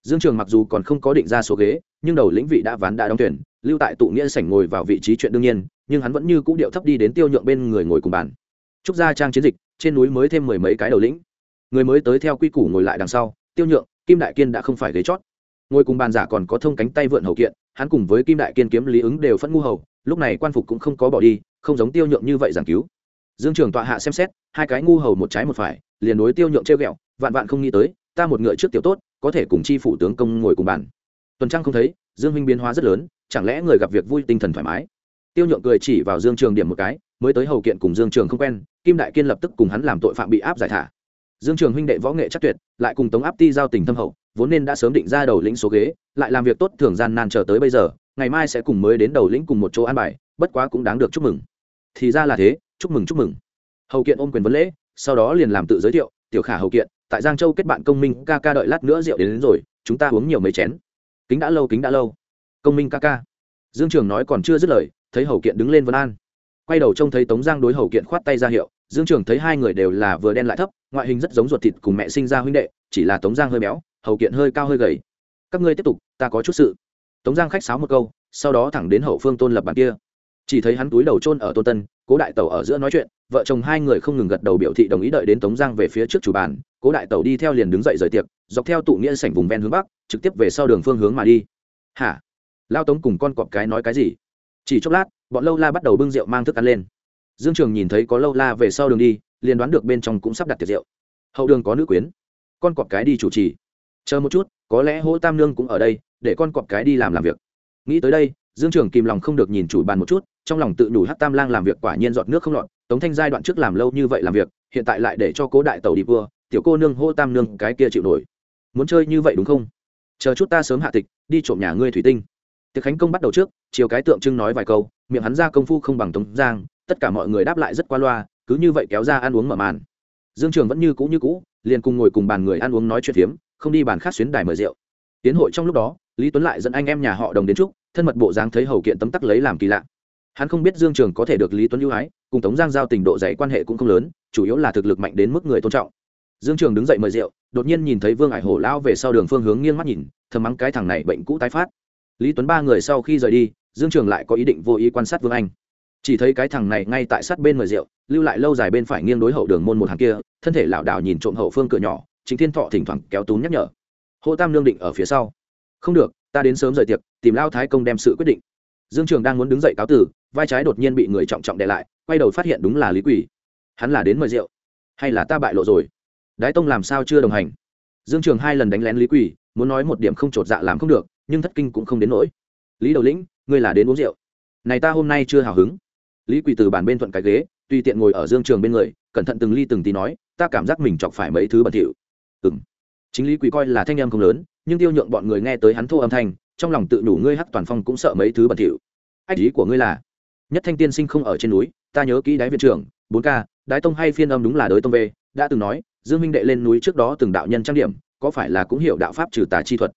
Dương trường mặc dù còn không có định ra số ghế, nhưng đầu lĩnh vị đã ván đã đóng tuyển, lưu tại tụ nghĩa sảnh ngồi vào vị trí chuyện đương nhiên, nhưng hắn vẫn như cũ điệu thấp đi đến tiêu nhượng bên người ngồi cùng bàn. Trúc gia trang chiến dịch, trên núi mới thêm mười mấy cái đầu lĩnh. Người mới tới theo quy củ ngồi lại đằng sau, tiêu nhượng, kim đại kiên đã không phải ghế chót. Ngồi cùng bàn giả còn có thông cánh tay vượn hầu kiện, hắn cùng với kim đại kiên kiếm lý ứng đều phẫn ngu hầu, lúc này quan phục cũng không có bỏ đi, không giống tiêu nhượng như vậy giảng cứu. Dương trường tọa hạ xem xét, hai cái ngu hầu một trái một phải liền đối tiêu nhượng treo ghẹo, vạn vạn không nghĩ tới, ta một ngựa trước tiểu tốt, có thể cùng chi phủ tướng công ngồi cùng bàn. Tuần trăng không thấy, dương huynh biến hóa rất lớn, chẳng lẽ người gặp việc vui tinh thần thoải mái? Tiêu nhượng cười chỉ vào dương trường điểm một cái, mới tới hầu kiện cùng dương trường không quen, kim đại kiên lập tức cùng hắn làm tội phạm bị áp giải thả. Dương trường huynh đệ võ nghệ chắc tuyệt, lại cùng tống áp ti giao tình thâm hậu, vốn nên đã sớm định ra đầu lĩnh số ghế, lại làm việc tốt thường gian nan chờ tới bây giờ, ngày mai sẽ cùng mới đến đầu lĩnh cùng một chỗ an bài, bất quá cũng đáng được chúc mừng. Thì ra là thế, chúc mừng chúc mừng. Hầu kiện ôm quyền vấn lễ sau đó liền làm tự giới thiệu tiểu khả hầu kiện tại giang châu kết bạn công minh ca ca đợi lát nữa rượu đến, đến rồi chúng ta uống nhiều mấy chén. Kính đã lâu kính đã lâu. Công minh ca ca. Dương trường nói còn chưa dứt lời thấy hầu kiện đứng lên vân an. Quay đầu trông thấy tống giang đối hầu kiện khoát tay ra hiệu dương trường thấy hai người đều là vừa đen lại thấp ngoại hình rất giống ruột thịt cùng mẹ sinh ra huynh đệ chỉ là tống giang hơi béo hầu kiện hơi cao hơi gầy. Các ngươi tiếp tục ta có chút sự. Tống giang khách sáo một câu sau đó thẳng đến hậu phương tôn lập bàn kia. Chỉ thấy hắn túi đầu trôn ở tôn tân cố đại tẩu ở giữa nói chuyện vợ chồng hai người không ngừng gật đầu biểu thị đồng ý đợi đến tống giang về phía trước chủ bàn, cố đại tẩu đi theo liền đứng dậy rời tiệc, dọc theo tụ nghĩa sảnh vùng ven hướng bắc, trực tiếp về sau đường phương hướng mà đi. Hả? Lao tống cùng con cọp cái nói cái gì? Chỉ chốc lát, bọn lâu la bắt đầu bưng rượu mang thức ăn lên. Dương trường nhìn thấy có lâu la về sau đường đi, liền đoán được bên trong cũng sắp đặt tiệc rượu. Hậu đường có nữ quyến. Con cọp cái đi chủ trì. Chờ một chút, có lẽ hỗ tam nương cũng ở đây, để con cọp cái đi làm làm việc. Nghĩ tới đây, dương trường kìm lòng không được nhìn chủ bàn một chút, trong lòng tự đủ hát tam lang làm việc quả nhiên giọt nước không lọt tống thanh giai đoạn trước làm lâu như vậy làm việc, hiện tại lại để cho cố đại tàu đi vừa tiểu cô nương hô tam nương cái kia chịu nổi. Muốn chơi như vậy đúng không? Chờ chút ta sớm hạ tịch, đi trộm nhà ngươi thủy tinh. Tiệc khánh công bắt đầu trước, chiều cái tượng trưng nói vài câu, miệng hắn ra công phu không bằng tống giang, tất cả mọi người đáp lại rất qua loa, cứ như vậy kéo ra ăn uống mở màn. Dương trường vẫn như cũ như cũ, liền cùng ngồi cùng bàn người ăn uống nói chuyện phiếm, không đi bàn khác xuyến đài mời rượu. Tiến hội trong lúc đó, lý tuấn lại dẫn anh em nhà họ đồng đến trúc thân mật bộ dáng thấy hầu kiện tấm tắc lấy làm kỳ lạ hắn không biết dương trường có thể được lý tuấn ưu ái, cùng tống giang giao tình độ dày quan hệ cũng không lớn, chủ yếu là thực lực mạnh đến mức người tôn trọng. Dương trường đứng dậy mời rượu, đột nhiên nhìn thấy vương ải hổ lao về sau đường phương hướng nghiêng mắt nhìn, thầm mắng cái thằng này bệnh cũ tái phát. Lý tuấn ba người sau khi rời đi, dương trường lại có ý định vô ý quan sát vương anh. Chỉ thấy cái thằng này ngay tại sát bên mời rượu, lưu lại lâu dài bên phải nghiêng đối hậu đường môn một hàng kia, thân thể lảo đảo nhìn trộm hậu phương cửa nhỏ chính thiên thọ thỉnh thoảng kéo tún nhắc nhở. Hô tam lương định ở phía sau. Không được, ta đến sớm rời tiệc, tìm lao thái công đem sự quyết định. Dương trường đang muốn đứng dậy cáo tử vai trái đột nhiên bị người trọng trọng đè lại, quay đầu phát hiện đúng là lý quỷ hắn là đến mời rượu. Hay là ta bại lộ rồi? Đái tông làm sao chưa đồng hành? Dương trường hai lần đánh lén lý quỷ muốn nói một điểm không trột dạ làm không được, nhưng thất kinh cũng không đến nỗi. Lý đầu lĩnh, ngươi là đến uống rượu. Này ta hôm nay chưa hào hứng. Lý quỳ từ bàn bên thuận cái ghế, tùy tiện ngồi ở dương trường bên người, cẩn thận từng ly từng tí nói, ta cảm giác mình chọc phải mấy thứ bẩn thỉu. Ừng chính lý quỳ coi là thanh âm không lớn, nhưng tiêu nhượng bọn người nghe tới hắn thô âm thanh, trong lòng tự đủ ngươi hắc toàn phong cũng sợ mấy thứ bẩn thỉu. Ách, ý của ngươi là nhất thanh tiên sinh không ở trên núi, ta nhớ kỹ đái viện trưởng, bốn k đái tông hay phiên âm đúng là đới tông về, đã từng nói, dương minh đệ lên núi trước đó từng đạo nhân trang điểm, có phải là cũng hiểu đạo pháp trừ tà chi thuật?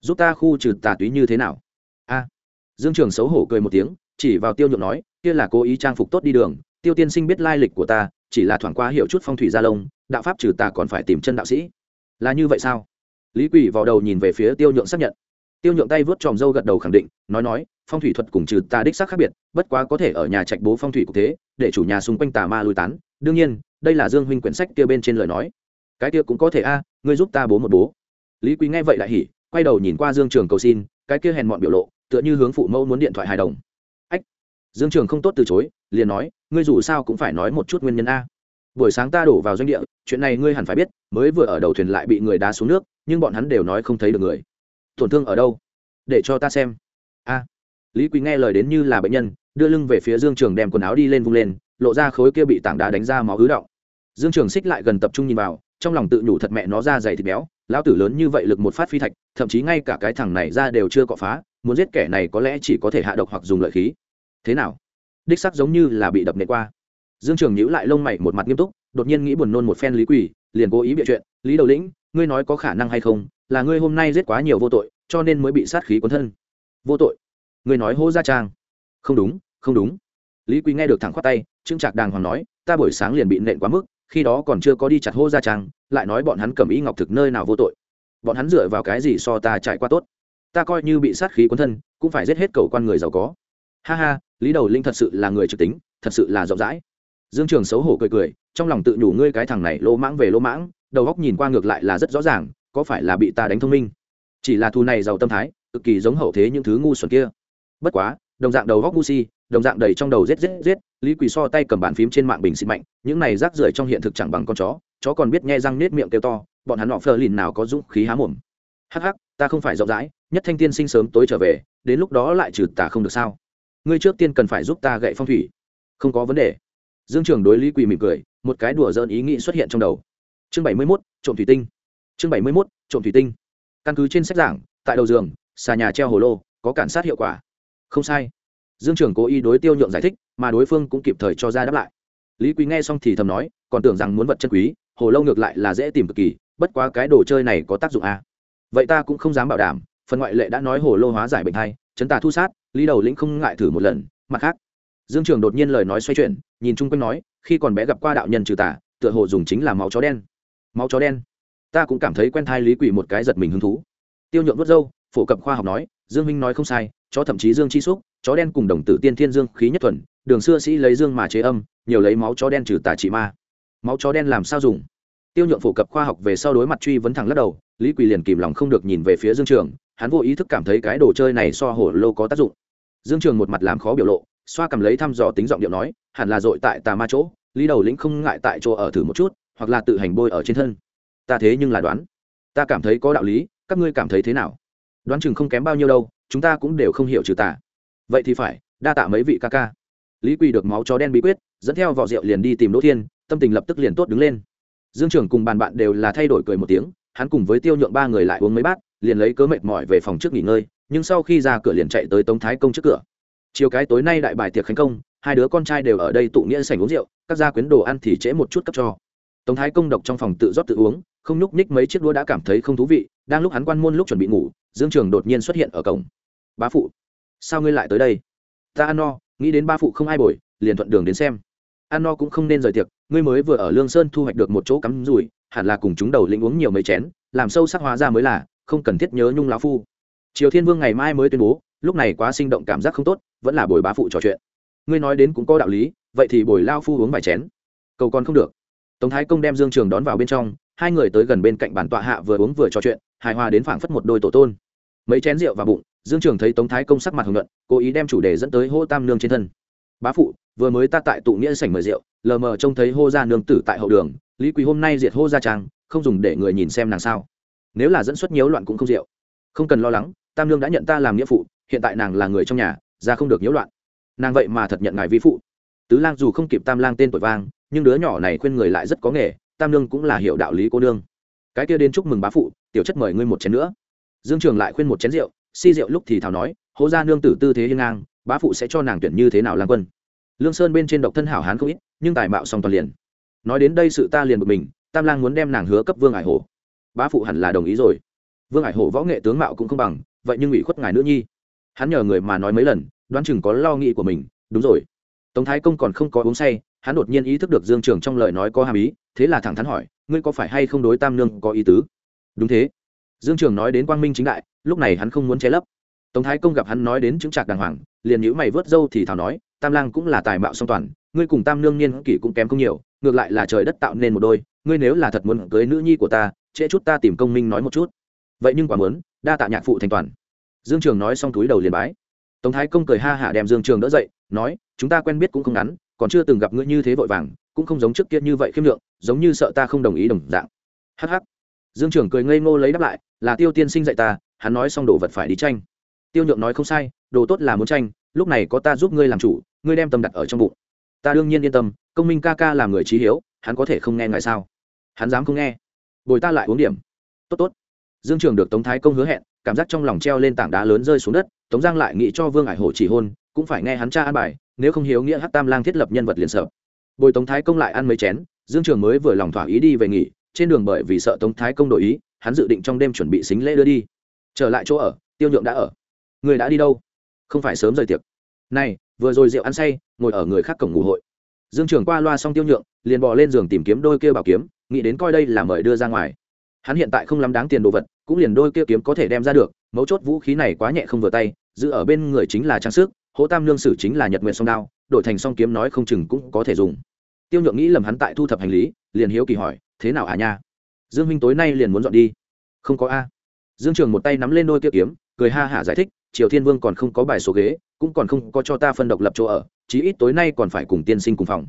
Giúp ta khu trừ tà túy như thế nào? A. Dương trường xấu hổ cười một tiếng, chỉ vào tiêu nhượng nói, kia là cố ý trang phục tốt đi đường, tiêu tiên sinh biết lai lịch của ta, chỉ là thoảng qua hiểu chút phong thủy gia lông, đạo pháp trừ tà còn phải tìm chân đạo sĩ. Là như vậy sao? Lý quỷ vào đầu nhìn về phía tiêu nhượng xác nhận. Tiêu nhượng tay vớt tròm râu gật đầu khẳng định, nói nói phong thủy thuật cùng trừ tà đích xác khác biệt, bất quá có thể ở nhà trạch bố phong thủy cục thế, để chủ nhà xung quanh tà ma lui tán. Đương nhiên, đây là dương huynh quyển sách kia bên trên lời nói. Cái kia cũng có thể a, ngươi giúp ta bố một bố. Lý quý nghe vậy lại hỉ, quay đầu nhìn qua dương trường cầu xin, cái kia hèn mọn biểu lộ, tựa như hướng phụ mẫu muốn điện thoại hài đồng. Ách, dương trường không tốt từ chối, liền nói, ngươi dù sao cũng phải nói một chút nguyên nhân a. Buổi sáng ta đổ vào doanh địa, chuyện này ngươi hẳn phải biết, mới vừa ở đầu thuyền lại bị người đá xuống nước, nhưng bọn hắn đều nói không thấy được người. Tổn thương ở đâu? Để cho ta xem. A lý quý nghe lời đến như là bệnh nhân đưa lưng về phía dương trường đem quần áo đi lên vung lên lộ ra khối kia bị tảng đá đánh ra máu ứ động. Dương trường xích lại gần tập trung nhìn vào trong lòng tự nhủ thật mẹ nó ra dày thịt béo lão tử lớn như vậy lực một phát phi thạch thậm chí ngay cả cái thằng này ra đều chưa cọ phá muốn giết kẻ này có lẽ chỉ có thể hạ độc hoặc dùng lợi khí. Thế nào? Đích sắc giống như là bị đập nệ qua. Dương trường nhíu lại lông mày một mặt nghiêm túc đột nhiên nghĩ buồn nôn một phen lý Quỳ, liền cố ý bịa chuyện lý đầu lĩnh ngươi nói có khả năng hay không? Là ngươi hôm nay giết quá nhiều vô tội cho nên mới bị sát khí cuốn thân. Vô tội? Ngươi nói hô gia trang. Không đúng không đúng. Lý quý nghe được thẳng khoát tay, trương trạc đàng hoàng nói, ta buổi sáng liền bị nện quá mức, khi đó còn chưa có đi chặt hô gia trang, lại nói bọn hắn cầm ý ngọc thực nơi nào vô tội. Bọn hắn dựa vào cái gì so ta trải qua tốt? Ta coi như bị sát khí cuốn thân, cũng phải giết hết cầu quan người giàu có. Ha ha, lý đầu linh thật sự là người trực tính, thật sự là rộng rãi. Dương trường xấu hổ cười cười, trong lòng tự nhủ ngươi cái thằng này lỗ mãng về lỗ mãng, đầu góc nhìn qua ngược lại là rất rõ ràng, có phải là bị ta đánh thông minh? Chỉ là thù này giàu tâm thái, cực kỳ giống hậu thế những thứ ngu xuẩn kia bất quá, đồng dạng đầu góc ngu đồng dạng đầy trong đầu rết rết rết lý quỳ so tay cầm bàn phím trên mạng bình xịt mạnh, những này rác rưởi trong hiện thực chẳng bằng con chó chó còn biết nghe răng nết miệng kêu to, bọn hắn họ phờ lìn nào có dũng khí há mồm. Hắc hắc, ta không phải rộng rãi, nhất thanh tiên sinh sớm tối trở về, đến lúc đó lại trừ tà không được sao? Ngươi trước tiên cần phải giúp ta gậy phong thủy. Không có vấn đề. Dương trường đối lý quỳ mỉm cười, một cái đùa dỡn ý nghĩ xuất hiện trong đầu. Chương bảy mươi mốt, trộm thủy tinh. Chương bảy mươi mốt, trộm thủy tinh. Căn cứ trên sách giảng, tại đầu giường, xà nhà treo hồ lô, có cản sát hiệu quả không sai. Dương trưởng cố ý đối tiêu nhượng giải thích mà đối phương cũng kịp thời cho ra đáp lại. Lý quý nghe xong thì thầm nói còn tưởng rằng muốn vật chân quý hồ lâu ngược lại là dễ tìm cực kỳ bất quá cái đồ chơi này có tác dụng à. vậy ta cũng không dám bảo đảm phần ngoại lệ đã nói hồ lô hóa giải bệnh hay chấn tà thu sát lý đầu lĩnh không ngại thử một lần mặt khác. Dương trường đột nhiên lời nói xoay chuyển nhìn chung quanh nói khi còn bé gặp qua đạo nhân trừ tà tựa hồ dùng chính là máu chó đen. Máu chó đen? Ta cũng cảm thấy quen thai lý quỷ một cái giật mình hứng thú. Tiêu nhuộm vớt râu, phổ cập khoa học nói dương minh nói không sai chó thậm chí dương chi xúc, chó đen cùng đồng tử tiên thiên dương khí nhất thuần, đường xưa sĩ lấy dương mà chế âm, nhiều lấy máu chó đen trừ tà trị ma. Máu chó đen làm sao dùng? Tiêu nhuộm phổ cập khoa học về sau đối mặt truy vấn thẳng lắc đầu, lý quỳ liền kìm lòng không được nhìn về phía dương trường, hắn vô ý thức cảm thấy cái đồ chơi này so hổ lô có tác dụng. Dương trường một mặt làm khó biểu lộ, xoa cầm lấy thăm dò tính giọng điệu nói, hẳn là dội tại tà ma chỗ, lý đầu lĩnh không ngại tại chỗ ở thử một chút, hoặc là tự hành bôi ở trên thân. Ta thế nhưng là đoán. Ta cảm thấy có đạo lý, các ngươi cảm thấy thế nào? Đoán chừng không kém bao nhiêu đâu chúng ta cũng đều không hiểu trừ tà. Vậy thì phải, đa tạ mấy vị ca ca. Lý quỳ được máu chó đen bí quyết, dẫn theo vỏ rượu liền đi tìm đỗ thiên, tâm tình lập tức liền tốt đứng lên. Dương trưởng cùng bàn bạn đều là thay đổi cười một tiếng, hắn cùng với tiêu nhượng ba người lại uống mấy bát, liền lấy cớ mệt mỏi về phòng trước nghỉ ngơi, nhưng sau khi ra cửa liền chạy tới tống thái công trước cửa. Chiều cái tối nay đại bài tiệc khánh công, hai đứa con trai đều ở đây tụ nghĩa sành uống rượu, các gia quyến đồ ăn thì trễ một chút cấp cho. Tống thái công độc trong phòng tự rót tự uống, không nhúc nhích mấy chiếc đũa đã cảm thấy không thú vị, đang lúc hắn quan môn lúc chuẩn bị ngủ, dương trường đột nhiên xuất hiện ở cổng bá phụ, sao ngươi lại tới đây? Ta ăn no, nghĩ đến ba phụ không ai bồi, liền thuận đường đến xem. Ăn no cũng không nên rời tiệc, ngươi mới vừa ở lương sơn thu hoạch được một chỗ cắm rủi, hẳn là cùng chúng đầu lĩnh uống nhiều mấy chén, làm sâu sắc hóa ra mới là, không cần thiết nhớ nhung lão phu. Triều thiên vương ngày mai mới tuyên bố, lúc này quá sinh động cảm giác không tốt, vẫn là bồi bá phụ trò chuyện. Ngươi nói đến cũng có đạo lý, vậy thì bồi lao phu uống vài chén. Cầu còn không được. Tống thái công đem dương trường đón vào bên trong, hai người tới gần bên cạnh bàn tọa hạ vừa uống vừa trò chuyện, hài hòa đến phảng phất một đôi tổ tôn. Mấy chén rượu vào bụng dương trường thấy tống thái công sắc mặt hồng luận cố ý đem chủ đề dẫn tới hô tam nương trên thân. Bá phụ, vừa mới ta tại tụ nghĩa sảnh mời rượu, lờ mờ trông thấy hô gia nương tử tại hậu đường, lý quý hôm nay diệt hô gia trang, không dùng để người nhìn xem nàng sao? Nếu là dẫn xuất nhiễu loạn cũng không rượu. Không cần lo lắng, tam nương đã nhận ta làm nghĩa phụ, hiện tại nàng là người trong nhà, ra không được nhiễu loạn. Nàng vậy mà thật nhận ngài vi phụ. Tứ lang dù không kịp tam lang tên tuổi vang, nhưng đứa nhỏ này khuyên người lại rất có nghề, tam nương cũng là hiểu đạo lý cô nương. Cái kia đến chúc mừng bá phụ, tiểu chất mời ngươi một chén nữa. Dương trường lại khuyên một chén rượu si rượu lúc thì thảo nói, hố ra nương tử tư thế hiên ngang, bá phụ sẽ cho nàng tuyển như thế nào lang quân? Lương sơn bên trên độc thân hảo hán không ít, nhưng tài mạo song toàn liền. Nói đến đây sự ta liền bực mình, tam lang muốn đem nàng hứa cấp vương ải hổ. Bá phụ hẳn là đồng ý rồi. Vương ải hổ võ nghệ tướng mạo cũng không bằng, vậy nhưng ủy khuất ngài nữ nhi. Hắn nhờ người mà nói mấy lần, đoán chừng có lo nghĩ của mình, đúng rồi. Tống thái công còn không có uống say, hắn đột nhiên ý thức được dương trường trong lời nói có hàm ý, thế là thẳng thắn hỏi, ngươi có phải hay không đối tam nương có ý tứ? Đúng thế. Dương trường nói đến quang minh chính đại lúc này hắn không muốn che lấp. Tống thái công gặp hắn nói đến chứng trạc đàng hoàng, liền nhữ mày vớt dâu thì thảo nói, tam lang cũng là tài mạo song toàn, ngươi cùng tam nương niên kỷ cũng kém không nhiều, ngược lại là trời đất tạo nên một đôi, ngươi nếu là thật muốn cưới nữ nhi của ta, trễ chút ta tìm công minh nói một chút. Vậy nhưng quả muốn, đa tạ nhạc phụ thành toàn. Dương trường nói xong túi đầu liền bái. Tống thái công cười ha hả đem dương trường đỡ dậy, nói, chúng ta quen biết cũng không ngắn, còn chưa từng gặp ngươi như thế vội vàng, cũng không giống trước kia như vậy khiêm lượng, giống như sợ ta không đồng ý đồng dạng. Hh dương trường cười ngây ngô lấy đáp lại, là tiêu tiên sinh dạy ta hắn nói xong đồ vật phải đi tranh. Tiêu nhượng nói không sai, đồ tốt là muốn tranh, lúc này có ta giúp ngươi làm chủ, ngươi đem tâm đặt ở trong bụng. Ta đương nhiên yên tâm, công minh ca ca là người trí hiếu, hắn có thể không nghe ngại sao? Hắn dám không nghe. Bồi ta lại uống điểm. Tốt tốt. Dương trường được tống thái công hứa hẹn, cảm giác trong lòng treo lên tảng đá lớn rơi xuống đất, tống giang lại nghĩ cho vương ải hổ chỉ hôn, cũng phải nghe hắn cha an bài, nếu không hiếu nghĩa hát tam lang thiết lập nhân vật liền sợ. Bồi tống thái công lại ăn mấy chén, dương trường mới vừa lòng thỏa ý đi về nghỉ, trên đường bởi vì sợ tống thái công đổi ý, hắn dự định trong đêm chuẩn bị xính lễ đưa đi trở lại chỗ ở, tiêu nhượng đã ở. Người đã đi đâu? Không phải sớm rời tiệc. Này, vừa rồi rượu ăn say, ngồi ở người khác cổng ngủ hội. Dương trường qua loa xong tiêu nhượng, liền bò lên giường tìm kiếm đôi kia bảo kiếm, nghĩ đến coi đây là mời đưa ra ngoài. Hắn hiện tại không lắm đáng tiền đồ vật, cũng liền đôi kia kiếm có thể đem ra được, mấu chốt vũ khí này quá nhẹ không vừa tay, giữ ở bên người chính là trang sức hỗ tam lương sử chính là nhật nguyện song đao, đổi thành song kiếm nói không chừng cũng có thể dùng. Tiêu nhượng nghĩ lầm hắn tại thu thập hành lý, liền hiếu kỳ hỏi, thế nào à nha? Dương minh tối nay liền muốn dọn đi. Không có a dương trường một tay nắm lên đôi kia kiếm, cười ha hả giải thích, triều thiên vương còn không có bài số ghế, cũng còn không có cho ta phân độc lập chỗ ở, chí ít tối nay còn phải cùng tiên sinh cùng phòng.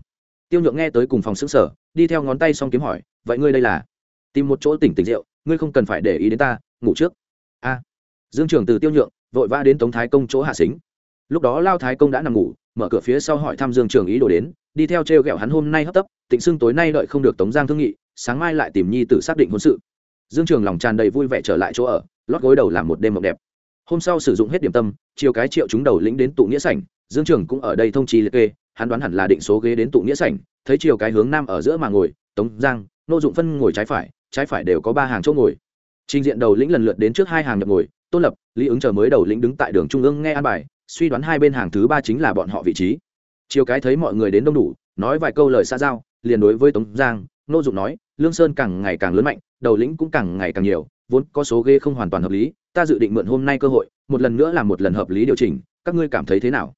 Tiêu nhượng nghe tới cùng phòng xứng sở đi theo ngón tay xong kiếm hỏi, vậy ngươi đây là? Tìm một chỗ tỉnh tỉnh rượu, ngươi không cần phải để ý đến ta, ngủ trước. A. Dương trường từ tiêu nhượng, vội vã đến tống thái công chỗ hạ xính. Lúc đó lao thái công đã nằm ngủ, mở cửa phía sau hỏi thăm dương trường ý đồ đến, đi theo t r e o g ẹ o hắn hôm nay hấp tấp, tịnh xưng tối nay đợi không được tống giang thương nghị, sáng mai lại tìm nhi tử xác định hôn sự dương trường lòng tràn đầy vui vẻ trở lại chỗ ở, lót gối đầu làm một đêm mộng đẹp. Hôm sau sử dụng hết điểm tâm, chiều cái triệu chúng đầu lĩnh đến tụ nghĩa sảnh, dương trường cũng ở đây thông trì liệt kê, hắn đoán hẳn là định số ghế đến tụ nghĩa sảnh, thấy chiều cái hướng nam ở giữa mà ngồi, tống giang, nô dụng phân ngồi trái phải trái phải đều có ba hàng chỗ ngồi. Trình diện đầu lĩnh lần lượt đến trước hai hàng nhập ngồi, tôn lập, lý ứng chờ mới đầu lĩnh đứng tại đường trung ương nghe an bài, suy đoán hai bên hàng thứ ba chính là bọn họ vị trí. Chiều cái thấy mọi người đến đông đủ, nói vài câu lời xa giao, liền đối với tống giang, nô dụng nói, lương sơn càng ngày càng lớn mạnh đầu lĩnh cũng càng ngày càng nhiều, vốn có số ghê không hoàn toàn hợp lý, ta dự định mượn hôm nay cơ hội, một lần nữa làm một lần hợp lý điều chỉnh, các ngươi cảm thấy thế nào?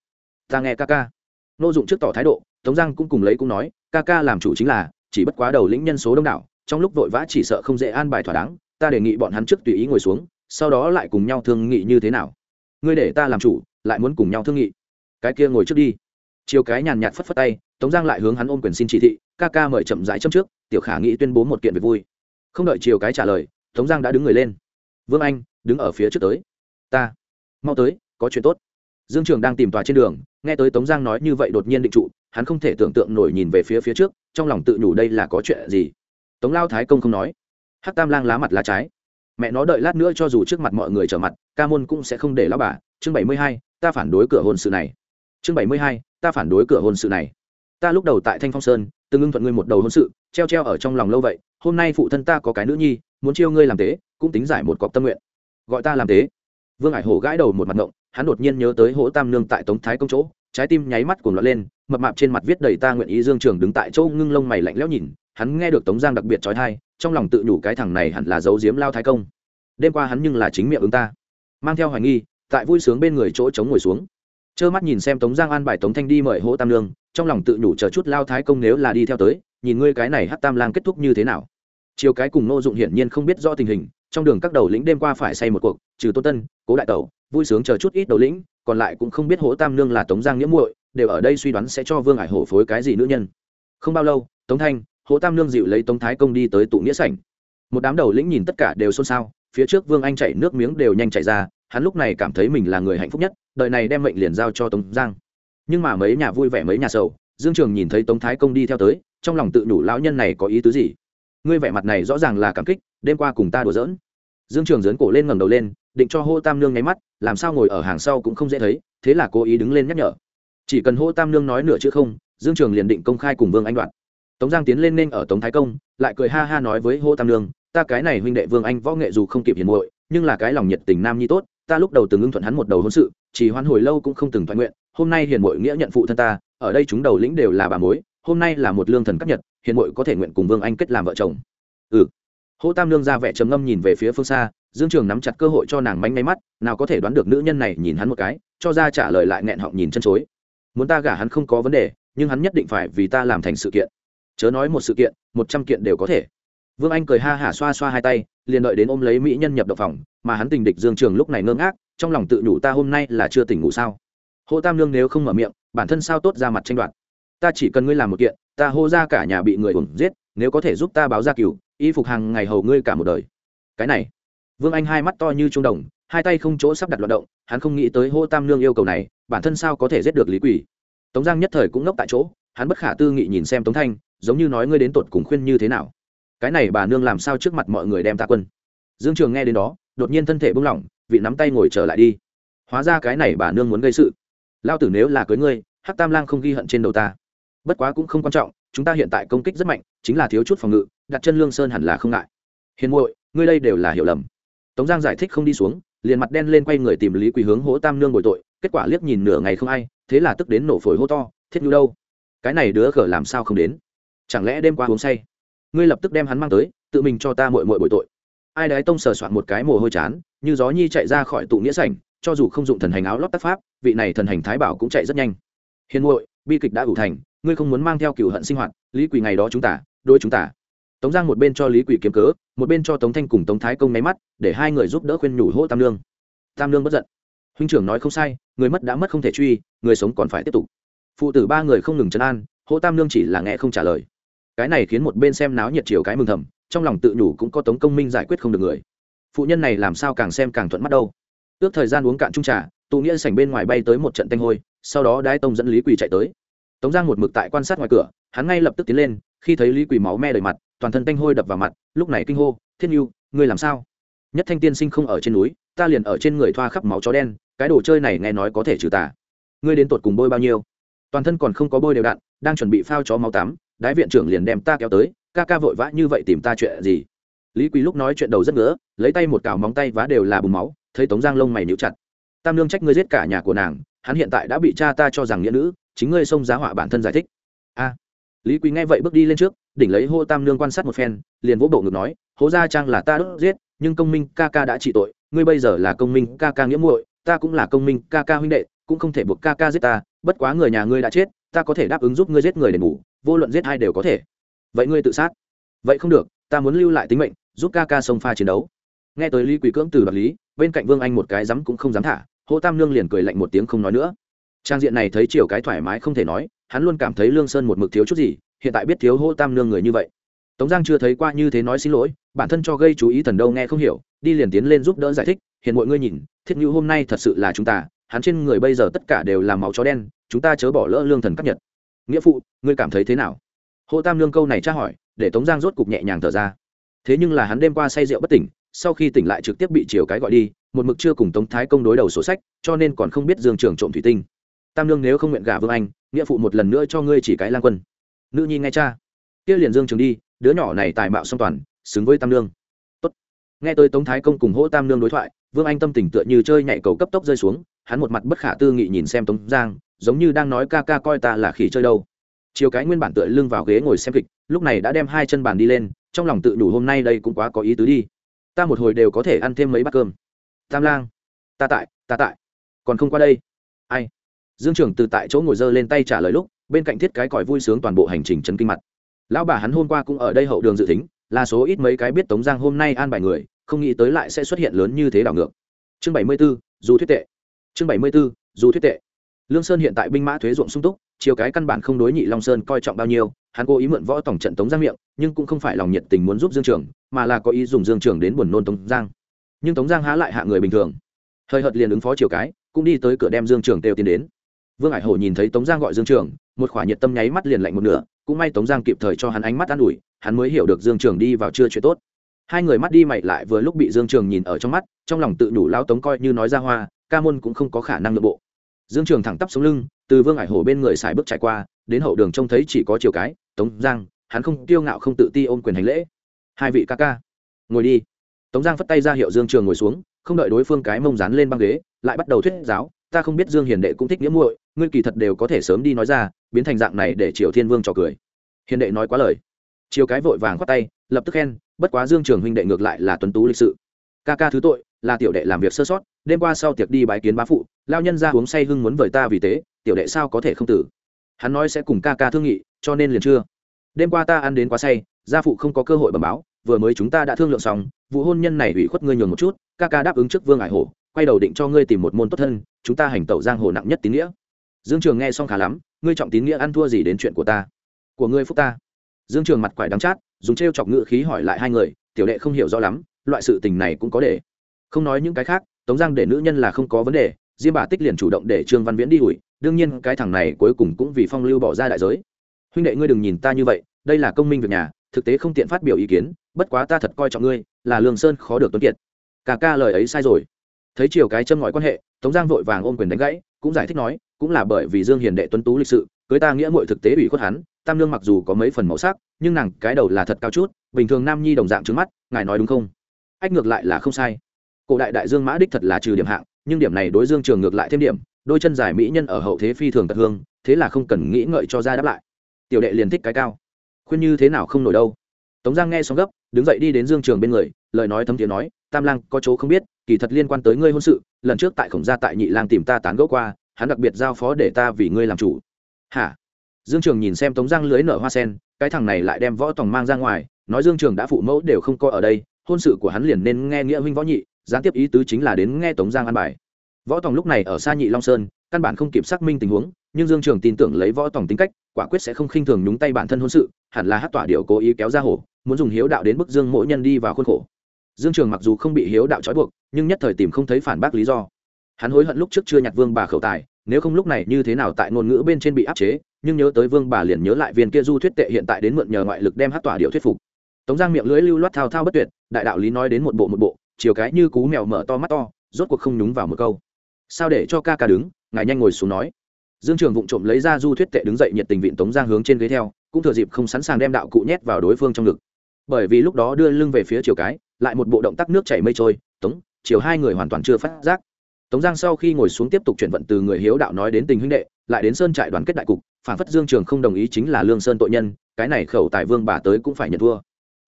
Ta nghe ca ca nô dụng trước tỏ thái độ, tống giang cũng cùng lấy cũng nói ca ca làm chủ chính là, chỉ bất quá đầu lĩnh nhân số đông đảo, trong lúc vội vã chỉ sợ không dễ an bài thỏa đáng, ta đề nghị bọn hắn trước tùy ý ngồi xuống, sau đó lại cùng nhau thương nghị như thế nào? Ngươi để ta làm chủ, lại muốn cùng nhau thương nghị. Cái kia ngồi trước đi. Chiều cái nhàn nhạt phất phất tay, tống giang lại hướng hắn ôm quyền xin chỉ thị ca ca mời chậm rãi châm trước, tiểu khả nghĩ tuyên bố một kiện việc vui không đợi chiều cái trả lời, tống giang đã đứng người lên. Vương anh, đứng ở phía trước tới. Ta. Mau tới, có chuyện tốt. Dương trường đang tìm tòa trên đường, nghe tới tống giang nói như vậy đột nhiên định trụ, hắn không thể tưởng tượng nổi nhìn về phía phía trước, trong lòng tự nhủ đây là có chuyện gì. Tống lao thái công không nói. Hắc tam lang lá mặt lá trái. Mẹ nó đợi lát nữa cho dù trước mặt mọi người trở mặt, ca môn cũng sẽ không để lao bà. Chương bảy mươi hai, ta phản đối cửa hôn sự này. Chương bảy mươi hai, ta phản đối cửa hôn sự này ta lúc đầu tại thanh phong sơn, từng ưng thuận ngươi một đầu hôn sự, treo treo ở trong lòng lâu vậy, hôm nay phụ thân ta có cái nữ nhi, muốn chiêu ngươi làm tế, cũng tính giải một cọc tâm nguyện. Gọi ta làm tế. Vương hải hổ gãi đầu một mặt ngộng, hắn đột nhiên nhớ tới hỗ tam nương tại tống thái công chỗ, trái tim nháy mắt cuồng loạn lên, mập mạp trên mặt viết đầy ta nguyện ý dương trường đứng tại chỗ ngưng lông mày lạnh lẽo nhìn, hắn nghe được tống giang đặc biệt trói thai, trong lòng tự nhủ cái thằng này hẳn là giấu giếm lao thái công. Đêm qua hắn nhưng là chính miệng ứng ta. Mang theo hoài nghi, tại vui sướng bên người chỗ chống ngồi xuống trơ mắt nhìn xem tống giang an bài tống thanh đi mời hỗ tam lương trong lòng tự nhủ chờ chút lao thái công nếu là đi theo tới, nhìn ngươi cái này hát tam lang kết thúc như thế nào. Chiều cái cùng nô dụng hiển nhiên không biết rõ tình hình, trong đường các đầu lĩnh đêm qua phải say một cuộc, trừ tô tân, cố đại tẩu, vui sướng chờ chút ít đầu lĩnh, còn lại cũng không biết hỗ tam nương là tống giang nghĩa muội, đều ở đây suy đoán sẽ cho vương ải hổ phối cái gì nữ nhân. Không bao lâu, tống thanh, hỗ tam nương dịu lấy tống thái công đi tới tụ nghĩa sảnh. Một đám đầu lĩnh nhìn tất cả đều xôn xao, phía trước vương anh chạy nước miếng đều nhanh chạy ra hắn lúc này cảm thấy mình là người hạnh phúc nhất, đời này đem mệnh liền giao cho tống giang. Nhưng mà mấy nhà vui vẻ mấy nhà sầu, dương trường nhìn thấy tống thái công đi theo tới, trong lòng tự nhủ lão nhân này có ý tứ gì? Ngươi vẻ mặt này rõ ràng là cảm kích, đêm qua cùng ta đùa giỡn. Dương trường dấn cổ lên ngẩng đầu lên, định cho hô tam nương nháy mắt, làm sao ngồi ở hàng sau cũng không dễ thấy, thế là cố ý đứng lên nhắc nhở. Chỉ cần hô tam nương nói nửa chữ không, dương trường liền định công khai cùng vương anh đoạn. Tống giang tiến lên nên ở tống thái công, lại cười ha ha nói với hô tam nương, ta cái này huynh đệ vương anh võ nghệ dù không kịp hiền muội, nhưng là cái lòng nhiệt tình nam nhi tốt ta lúc đầu từng ưng thuận hắn một đầu hôn sự, chỉ hoan hồi lâu cũng không từng thoại nguyện, hôm nay hiền mội nghĩa nhận phụ thân ta, ở đây chúng đầu lĩnh đều là bà mối, hôm nay là một lương thần cấp nhật, hiền mội có thể nguyện cùng vương anh kết làm vợ chồng. Ừ. Hỗ tam lương ra vẻ trầm ngâm nhìn về phía phương xa, dương trường nắm chặt cơ hội cho nàng mánh may mắt, nào có thể đoán được nữ nhân này nhìn hắn một cái, cho ra trả lời lại nghẹn họng nhìn chân chối. Muốn ta gả hắn không có vấn đề, nhưng hắn nhất định phải vì ta làm thành sự kiện. Chớ nói một sự kiện, một trăm kiện đều có thể. Vương anh cười ha hả xoa xoa hai tay liền đợi đến ôm lấy mỹ nhân nhập độc phòng, mà hắn tình địch dương trường lúc này ngơ ngác, trong lòng tự nhủ ta hôm nay là chưa tỉnh ngủ sao? Hô tam lương nếu không mở miệng, bản thân sao tốt ra mặt tranh đoạt? Ta chỉ cần ngươi làm một kiện, ta hô ra cả nhà bị người ủng giết, nếu có thể giúp ta báo ra cửu, y phục hàng ngày hầu ngươi cả một đời. Cái này. Vương anh hai mắt to như trung đồng, hai tay không chỗ sắp đặt loạt động, hắn không nghĩ tới hô tam lương yêu cầu này, bản thân sao có thể giết được lý quỷ? Tống giang nhất thời cũng ngốc tại chỗ, hắn bất khả tư nghị nhìn xem tống thanh, giống như nói ngươi đến tột cùng khuyên như thế nào cái này bà nương làm sao trước mặt mọi người đem ta quân? Dương trường nghe đến đó, đột nhiên thân thể bung lỏng, vị nắm tay ngồi trở lại đi. Hóa ra cái này bà nương muốn gây sự. Lao tử nếu là cưới ngươi, hắc tam lang không ghi hận trên đầu ta. Bất quá cũng không quan trọng, chúng ta hiện tại công kích rất mạnh, chính là thiếu chút phòng ngự, đặt chân lương sơn hẳn là không ngại. Hiền muội, ngươi đây đều là hiểu lầm. Tống giang giải thích không đi xuống, liền mặt đen lên quay người tìm lý quý hướng hố tam nương bồi tội, kết quả liếc nhìn nửa ngày không ai, thế là tức đến nổ phổi hô to, thiết nhu đâu? Cái này đứa gở làm sao không đến? Chẳng lẽ đêm qua uống say? Ngươi lập tức đem hắn mang tới, tự mình cho ta mội mội bồi tội. Ai đái tông sờ soạn một cái mồ hôi chán, như gió nhi chạy ra khỏi tụ nghĩa sảnh, cho dù không dụng thần hành áo lót tác pháp, vị này thần hành thái bảo cũng chạy rất nhanh. Hiền muội, bi kịch đã ủ thành, ngươi không muốn mang theo cựu hận sinh hoạt, lý quỳ ngày đó chúng ta, đôi chúng ta. Tống giang một bên cho lý quỳ kiếm cớ, một bên cho tống thanh cùng tống thái công máy mắt, để hai người giúp đỡ khuyên nhủ Hỗ tam lương tam lương bất giận. Huynh trưởng nói không sai, người mất đã mất không thể truy, người sống còn phải tiếp tục. Phụ tử ba người không ngừng chấn an Hỗ tam lương chỉ là nghe không trả lời cái này khiến một bên xem náo nhiệt chiều cái mừng thầm, trong lòng tự nhủ cũng có tống công minh giải quyết không được người. Phụ nhân này làm sao càng xem càng thuận mắt đâu. Ước thời gian uống cạn trung trà, tụ nghĩa sảnh bên ngoài bay tới một trận tanh hôi, sau đó đái tông dẫn lý quỳ chạy tới. Tống giang một mực tại quan sát ngoài cửa, hắn ngay lập tức tiến lên, khi thấy lý quỳ máu me đầy mặt, toàn thân tanh hôi đập vào mặt, lúc này kinh hô, thiên yêu ngươi làm sao? Nhất thanh tiên sinh không ở trên núi, ta liền ở trên người thoa khắp máu chó đen, cái đồ chơi này nghe nói có thể trừ tà. Ngươi đến tột cùng bôi bao nhiêu? Toàn thân còn không có bôi đều đặn, đang chuẩn bị phao chó máu tắm đái viện trưởng liền đem ta kéo tới, ca ca vội vã như vậy tìm ta chuyện gì? Lý quý lúc nói chuyện đầu rất ngứa, lấy tay một cào móng tay vá đều là bùn máu, thấy tống giang lông mày níu chặt. Tam lương trách ngươi giết cả nhà của nàng, hắn hiện tại đã bị cha ta cho rằng nghĩa nữ, chính ngươi xông giá họa bản thân giải thích. A. Lý quý nghe vậy bước đi lên trước, đỉnh lấy hô tam lương quan sát một phen, liền vỗ bộ ngực nói, hố gia trang là ta đốt giết, nhưng công minh ca ca đã trị tội, ngươi bây giờ là công minh ca ca nghĩa muội, ta cũng là công minh ca ca huynh đệ, cũng không thể buộc ca ca giết ta, bất quá người nhà ngươi đã chết, ta có thể đáp ứng giúp ngươi giết người để ngủ vô luận giết hai đều có thể. Vậy ngươi tự sát. Vậy không được, ta muốn lưu lại tính mệnh, giúp ca ca sông pha chiến đấu. Nghe tới lý quỷ cưỡng từ đoạt lý, bên cạnh vương anh một cái dám cũng không dám thả, hô tam lương liền cười lạnh một tiếng không nói nữa. Trang diện này thấy chiều cái thoải mái không thể nói, hắn luôn cảm thấy lương sơn một mực thiếu chút gì, hiện tại biết thiếu hô tam lương người như vậy. Tống giang chưa thấy qua như thế nói xin lỗi, bản thân cho gây chú ý thần đâu nghe không hiểu, đi liền tiến lên giúp đỡ giải thích, hiện mọi ngươi nhìn, thiết như hôm nay thật sự là chúng ta, hắn trên người bây giờ tất cả đều là máu chó đen, chúng ta chớ bỏ lỡ lương thần cấp nhật nghĩa phụ, ngươi cảm thấy thế nào? Hồ tam lương câu này tra hỏi, để tống giang rốt cục nhẹ nhàng thở ra. Thế nhưng là hắn đêm qua say rượu bất tỉnh, sau khi tỉnh lại trực tiếp bị chiều cái gọi đi, một mực chưa cùng tống thái công đối đầu sổ sách, cho nên còn không biết dương trường trộm thủy tinh. Tam lương nếu không nguyện gả vương anh, nghĩa phụ một lần nữa cho ngươi chỉ cái lang quân. Nữ nhi nghe cha. Kia liền dương trường đi, đứa nhỏ này tài mạo song toàn, xứng với tam lương Tốt. nghe tôi tống thái công cùng hỗ tam lương đối thoại, vương anh tâm tình tựa như chơi nhảy cầu cấp tốc rơi xuống, hắn một mặt bất khả tư nghị nhìn xem tống giang giống như đang nói ca ca coi ta là khỉ chơi đâu. Chiều cái nguyên bản tựa lưng vào ghế ngồi xem kịch, lúc này đã đem hai chân bàn đi lên, trong lòng tự đủ hôm nay đây cũng quá có ý tứ đi. Ta một hồi đều có thể ăn thêm mấy bát cơm. Tam lang, ta tại ta tại. Còn không qua đây. Ai? Dương trưởng từ tại chỗ ngồi dơ lên tay trả lời lúc, bên cạnh thiết cái còi vui sướng toàn bộ hành trình chấn kinh mặt. Lão bà hắn hôm qua cũng ở đây hậu đường dự tính, là số ít mấy cái biết tống giang hôm nay an bài người, không nghĩ tới lại sẽ xuất hiện lớn như thế đảo ngược. Chương bảy mươi b ố dù thuyết tệ. Chương bảy mươi b ố dù thuyết tệ lương sơn hiện tại binh mã thuế ruộng sung túc, chiều cái căn bản không đối nhị long sơn coi trọng bao nhiêu, hắn cố ý mượn võ tổng trận tống giang miệng, nhưng cũng không phải lòng nhiệt tình muốn giúp dương trường, mà là có ý dùng dương trường đến buồn nôn tống giang. Nhưng tống giang há lại hạ người bình thường. Hơi hợt liền ứng phó chiều cái, cũng đi tới cửa đem dương trường kêu tiến đến. Vương hải hổ nhìn thấy tống giang gọi dương trường, một khỏa nhiệt tâm nháy mắt liền lạnh một nửa, cũng may tống giang kịp thời cho hắn ánh mắt an ủi, hắn mới hiểu được dương trường đi vào chưa chuyện tốt. Hai người mắt đi mày lại vừa lúc bị dương trường nhìn ở trong mắt, trong lòng tự nhủ lao tống coi như nói ra hoa, ca môn cũng không có khả năng nội bộ dương trường thẳng tắp xuống lưng, từ vương hải hổ bên người xài bước trải qua, đến hậu đường trông thấy chỉ có chiều cái, tống giang, hắn không tiêu ngạo không tự ti ôm quyền hành lễ. Hai vị ca ca, ngồi đi. Tống giang phất tay ra hiệu dương trường ngồi xuống, không đợi đối phương cái mông dán lên băng ghế, lại bắt đầu thuyết giáo, ta không biết dương hiền đệ cũng thích nghĩa muội, ngươi kỳ thật đều có thể sớm đi nói ra, biến thành dạng này để triều thiên vương trò cười. Hiền đệ nói quá lời. Chiều cái vội vàng khoát tay, lập tức khen, bất quá dương trường huynh đệ ngược lại là tuấn tú lịch sự. Ca ca thứ tội là tiểu đệ làm việc sơ sót đêm qua sau tiệc đi bái kiến bá phụ lao nhân ra uống say hưng muốn vời ta vì tế, tiểu đệ sao có thể không tử? Hắn nói sẽ cùng ca ca thương nghị cho nên liền chưa. Đêm qua ta ăn đến quá say gia phụ không có cơ hội bẩm báo vừa mới chúng ta đã thương lượng xong vụ hôn nhân này ủy khuất ngươi nhường một chút ca ca đáp ứng trước vương ải hổ quay đầu định cho ngươi tìm một môn tốt thân chúng ta hành tẩu giang hồ nặng nhất tín nghĩa. Dương trường nghe xong khá lắm ngươi trọng tín nghĩa ăn thua gì đến chuyện của ta? Của ngươi phúc ta. Dương trường mặt quải đắng chát dùng t r e o chọc ngự khí hỏi lại hai người tiểu đệ không hiểu rõ lắm loại sự tình này cũng có để không nói những cái khác, tống giang để nữ nhân là không có vấn đề, diêm bà tích liền chủ động để trương văn viễn đi ủi, đương nhiên cái thằng này cuối cùng cũng vì phong lưu bỏ ra đại giới. Huynh đệ ngươi đừng nhìn ta như vậy, đây là công minh việc nhà, thực tế không tiện phát biểu ý kiến, bất quá ta thật coi trọng ngươi, là lương sơn khó được tuân kiệt. Cả ca lời ấy sai rồi. Thấy chiều cái châm ngòi quan hệ, tống giang vội vàng ôm quyền đánh gãy, cũng giải thích nói, cũng là bởi vì dương hiền đệ tuấn tú lịch sự, cưới ta nghĩa mọi thực tế ủy khuất hắn, tam lương mặc dù có mấy phần màu sắc, nhưng nàng cái đầu là thật cao chút, bình thường nam nhi đồng dạng trứng mắt, ngài nói đúng không? Ách, ngược lại là không sai cổ đại đại dương mã đích thật là trừ điểm hạng, nhưng điểm này đối dương trường ngược lại thêm điểm, đôi chân dài mỹ nhân ở hậu thế phi thường tật hương, thế là không cần nghĩ ngợi cho ra đáp lại. Tiểu đệ liền thích cái cao. Khuyên như thế nào không nổi đâu. Tống giang nghe xong gấp, đứng dậy đi đến dương trường bên người, lời nói thấm tiếng nói, tam lang, có chỗ không biết, kỳ thật liên quan tới ngươi hôn sự, lần trước tại khổng gia tại nhị lang tìm ta tán gẫu qua, hắn đặc biệt giao phó để ta vì ngươi làm chủ. Hả? Dương trường nhìn xem tống giang lưới nở hoa sen, cái thằng này lại đem võ tòng mang ra ngoài, nói dương trường đã phụ mẫu đều không coi ở đây, hôn sự của hắn liền nên nghe nghĩa huynh võ nhị gián tiếp ý tứ chính là đến nghe tống giang an bài. Võ tòng lúc này ở xa nhị long sơn, căn bản không kịp xác minh tình huống, nhưng dương trường tin tưởng lấy võ tòng tính cách, quả quyết sẽ không khinh thường nhúng tay bản thân hôn sự, hẳn là hát tỏa điệu cố ý kéo ra hổ, muốn dùng hiếu đạo đến bức dương mỗi nhân đi vào khuôn khổ. Dương trường mặc dù không bị hiếu đạo trói buộc, nhưng nhất thời tìm không thấy phản bác lý do. Hắn hối hận lúc trước chưa nhặt vương bà khẩu tài, nếu không lúc này như thế nào tại ngôn ngữ bên trên bị áp chế, nhưng nhớ tới vương bà liền nhớ lại viên kia du thuyết tệ hiện tại đến mượn nhờ ngoại lực đem hát tỏa điệu thuyết phục. Tống giang miệng lưỡi lưu loát thao thao bất tuyệt, đại đạo lý nói đến một bộ một bộ chiều cái như cú mèo mở to mắt to, rốt cuộc không nhúng vào một câu. Sao để cho ca ca đứng? Ngài nhanh ngồi xuống nói. Dương trường vụng trộm lấy ra du thuyết tệ đứng dậy nhiệt tình vịn tống giang hướng trên ghế theo, cũng thừa dịp không sẵn sàng đem đạo cụ nhét vào đối phương trong ngực. Bởi vì lúc đó đưa lưng về phía chiều cái, lại một bộ động tác nước chảy mây trôi, tống, chiều hai người hoàn toàn chưa phát giác. Tống giang sau khi ngồi xuống tiếp tục chuyển vận từ người hiếu đạo nói đến tình huynh đệ, lại đến sơn trại đoàn kết đại cục, phản phất dương trường không đồng ý chính là lương sơn tội nhân, cái này khẩu tài vương bà tới cũng phải nhận thua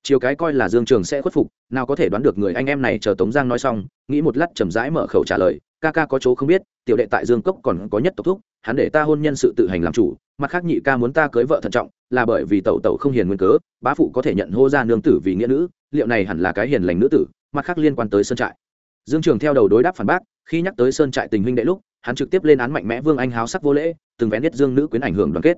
chiều cái coi là dương trường sẽ khuất phục, nào có thể đoán được người anh em này chờ tống giang nói xong, nghĩ một lát chầm rãi mở khẩu trả lời, ca ca có chỗ không biết, tiểu đệ tại dương cốc còn có nhất tộc thúc, hắn để ta hôn nhân sự tự hành làm chủ, mặt khác nhị ca muốn ta cưới vợ thận trọng, là bởi vì tẩu tẩu không hiền nguyên cớ, bá phụ có thể nhận hô ra nương tử vì nghĩa nữ, liệu này hẳn là cái hiền lành nữ tử, mặt khác liên quan tới sơn trại. Dương trường theo đầu đối đáp phản bác, khi nhắc tới sơn trại tình huynh đệ lúc, hắn trực tiếp lên án mạnh mẽ vương anh háo sắc vô lễ, từng vén biết dương nữ quyến ảnh hưởng đoàn kết.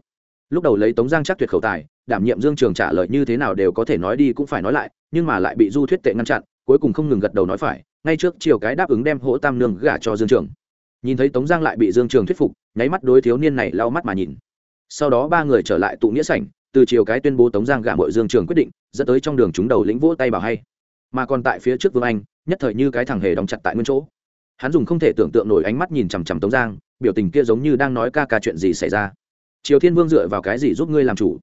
Lúc đầu lấy tống giang chắc tuyệt khẩu tài đảm nhiệm dương trường trả lời như thế nào đều có thể nói đi cũng phải nói lại, nhưng mà lại bị du thuyết tệ ngăn chặn, cuối cùng không ngừng gật đầu nói phải, ngay trước chiều cái đáp ứng đem hỗ tam nương gả cho dương trường. Nhìn thấy tống giang lại bị dương trường thuyết phục, nháy mắt đối thiếu niên này lau mắt mà nhìn. Sau đó ba người trở lại tụ nghĩa sảnh, từ chiều cái tuyên bố tống giang gả mội dương trường quyết định, dẫn tới trong đường chúng đầu lĩnh vỗ tay bảo hay. Mà còn tại phía trước vương anh, nhất thời như cái thằng hề đóng chặt tại nguyên chỗ. Hắn dùng không thể tưởng tượng nổi ánh mắt nhìn chằm chằm tống giang, biểu tình kia giống như đang nói ca ca chuyện gì xảy ra. Triều thiên vương dựa vào cái gì giúp ngươi làm chủ?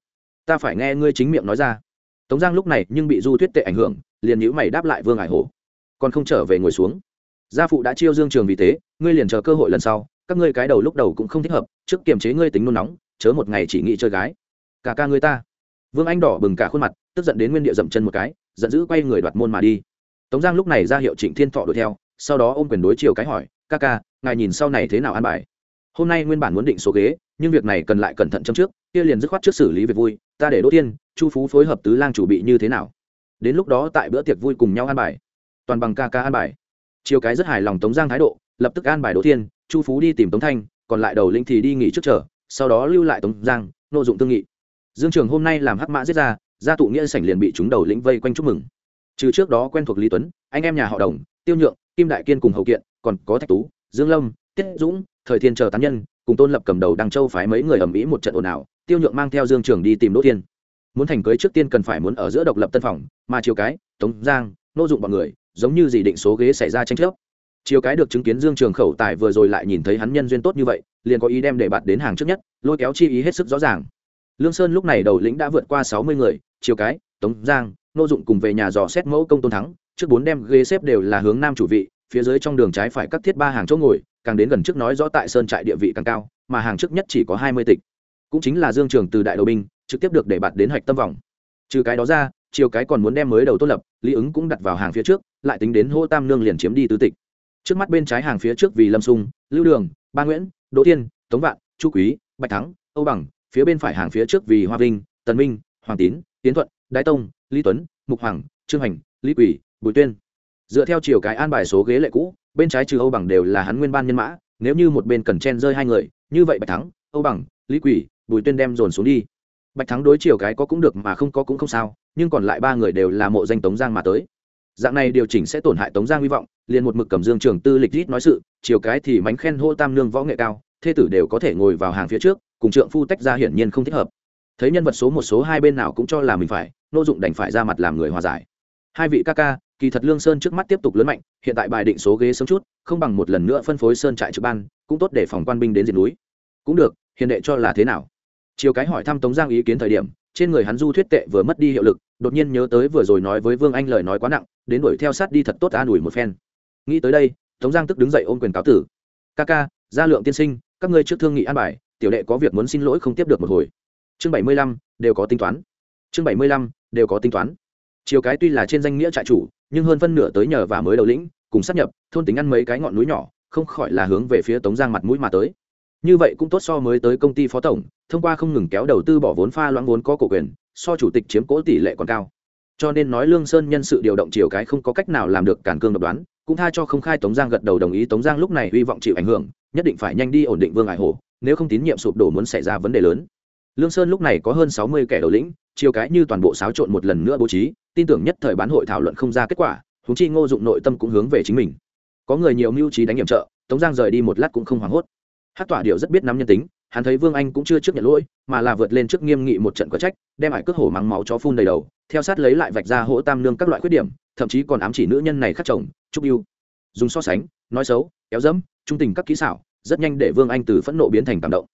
Ta phải nghe ngươi chính miệng nói ra. Tống giang lúc này nhưng bị du thuyết tệ ảnh hưởng, liền nhữ mày đáp lại vương ải hổ. Còn không trở về ngồi xuống. Gia phụ đã chiêu dương trường vì thế, ngươi liền chờ cơ hội lần sau, các ngươi cái đầu lúc đầu cũng không thích hợp, trước kiềm chế ngươi tính nôn nóng, chớ một ngày chỉ nghĩ chơi gái. Cả ca ngươi ta. Vương anh đỏ bừng cả khuôn mặt, tức giận đến nguyên địa dậm chân một cái, giận dữ quay người đoạt môn mà đi. Tống giang lúc này ra hiệu trịnh thiên thọ đuổi theo, sau đó ôm quyền đối chiều cái hỏi, ca ca, ngài nhìn sau này thế nào an bài? Hôm nay nguyên bản muốn định số ghế nhưng việc này cần lại cẩn thận châm trước kia liền dứt khoát trước xử lý việc vui ta để đỗ tiên chu phú phối hợp tứ lang chủ bị như thế nào? Đến lúc đó tại bữa tiệc vui cùng nhau an bài. Toàn bằng ca ca an bài. Chiều cái rất hài lòng tống giang thái độ lập tức an bài đỗ tiên, chu phú đi tìm tống thanh còn lại đầu linh thì đi nghỉ trước chờ sau đó lưu lại tống giang nội dụng tương nghị. Dương trường hôm nay làm hắc mã giết ra gia tụ nghĩa sảnh liền bị chúng đầu lĩnh vây quanh chúc mừng. Trừ trước đó quen thuộc lý tuấn anh em nhà họ đồng tiêu nhượng kim đại kiên cùng hậu kiện còn có thạch tú dương lâm tiết dũng thời thiên chờ tán nhân cùng tôn lập cầm đầu đăng châu phái mấy người ầm ĩ một trận ồn ào, tiêu nhượng mang theo dương trường đi tìm đỗ thiên. Muốn thành cưới trước tiên cần phải muốn ở giữa độc lập tân phòng, mà chiều cái, tống giang, nô dụng bọn người, giống như gì định số ghế xảy ra tranh chấp. Chiều cái được chứng kiến dương trường khẩu tài vừa rồi lại nhìn thấy hắn nhân duyên tốt như vậy, liền có ý đem để bạt đến hàng trước nhất, lôi kéo chi ý hết sức rõ ràng. Lương sơn lúc này đầu lĩnh đã vượt qua sáu mươi người chiều cái, tống giang, nô dụng cùng về nhà dò xét mẫu công tôn thắng, trước bốn đem ghế xếp đều là hướng nam chủ vị phía dưới trong đường trái phải cắt thiết ba hàng chỗ ngồi, càng đến gần trước nói rõ tại sơn trại địa vị càng cao, mà hàng trước nhất chỉ có hai mươi tịch. Cũng chính là dương trường từ đại đầu binh, trực tiếp được để bạt đến hạch tâm vòng. Trừ cái đó ra, chiều cái còn muốn đem mới đầu tốt lập, lý ứng cũng đặt vào hàng phía trước, lại tính đến hô tam nương liền chiếm đi tứ tịch. Trước mắt bên trái hàng phía trước vì lâm sung, lưu đường, ba nguyễn, đỗ tiên tống vạn, chu quý, bạch thắng, âu bằng, phía bên phải hàng phía trước vì hoa vinh, tần minh, hoàng tín tiến thuận, đái tông, lý tuấn, mục hoàng, trương hành, lý quỷ bùi tuyên dựa theo chiều cái an bài số ghế lệ cũ, bên trái trừ âu bằng đều là hắn nguyên ban nhân mã, nếu như một bên cần chen rơi hai người, như vậy bạch thắng, âu bằng, lý quỷ bùi tuyên đem dồn xuống đi. Bạch thắng đối chiều cái có cũng được mà không có cũng không sao, nhưng còn lại ba người đều là mộ danh tống giang mà tới. Dạng này điều chỉnh sẽ tổn hại tống giang hy vọng, liền một mực cầm dương trường tư lịch rít nói sự, chiều cái thì mánh khen hô tam nương võ nghệ cao, thê tử đều có thể ngồi vào hàng phía trước, cùng trượng phu tách ra hiển nhiên không thích hợp. Thấy nhân vật số một số hai bên nào cũng cho là mình phải, nô dụng đành phải ra mặt làm người hòa giải. Hai vị ca ca kỳ thật lương sơn trước mắt tiếp tục lớn mạnh, hiện tại bài định số ghế sớm chút, không bằng một lần nữa phân phối sơn trại trực ban, cũng tốt để phòng quan binh đến diệt núi. Cũng được, hiền đệ cho là thế nào? Chiều cái hỏi thăm tống giang ý kiến thời điểm, trên người hắn du thuyết tệ vừa mất đi hiệu lực, đột nhiên nhớ tới vừa rồi nói với vương anh lời nói quá nặng, đến đuổi theo sát đi thật tốt an ủi một phen. Nghĩ tới đây, tống giang tức đứng dậy ôm quyền cáo tử. Ca ca, gia lượng tiên sinh, các ngươi trước thương nghị an bài, tiểu đệ có việc muốn xin lỗi không tiếp được một hồi. Chương bảy mươi lăm, đều có tính toán. Chương bảy mươi lăm, đều có tính toán. Chiều cái tuy là trên danh nghĩa trại chủ nhưng hơn phân nửa tới nhờ và mới đầu lĩnh, cùng sắp nhập, thôn tính ăn mấy cái ngọn núi nhỏ, không khỏi là hướng về phía tống giang mặt mũi mà tới. Như vậy cũng tốt so mới tới công ty phó tổng, thông qua không ngừng kéo đầu tư bỏ vốn pha loãng vốn có cổ quyền, so chủ tịch chiếm cố tỷ lệ còn cao. Cho nên nói lương sơn nhân sự điều động chiều cái không có cách nào làm được cản cương độc đoán, cũng tha cho không khai tống giang gật đầu đồng ý tống giang lúc này hy vọng chịu ảnh hưởng, nhất định phải nhanh đi ổn định vương ải hồ, nếu không tín nhiệm sụp đổ muốn xảy ra vấn đề lớn. Lương sơn lúc này có hơn sáu mươi kẻ đầu lĩnh, chiều cái như toàn bộ xáo trộn một lần nữa bố trí tin tưởng nhất thời bán hội thảo luận không ra kết quả húng chi ngô dụng nội tâm cũng hướng về chính mình. Có người nhiều mưu trí đánh nhiệm trợ, tống giang rời đi một lát cũng không hoảng hốt. Hát tỏa điệu rất biết nắm nhân tính, hắn thấy vương anh cũng chưa trước nhận lỗi, mà là vượt lên trước nghiêm nghị một trận có trách, đem ải cước hổ mắng máu chó phun đầy đầu, theo sát lấy lại vạch ra hỗ tam nương các loại khuyết điểm, thậm chí còn ám chỉ nữ nhân này khắc chồng, trúc yêu dùng so sánh, nói xấu, kéo dẫm, trung tình các kỹ xảo, rất nhanh để vương anh từ phẫn nộ biến thành cảm động.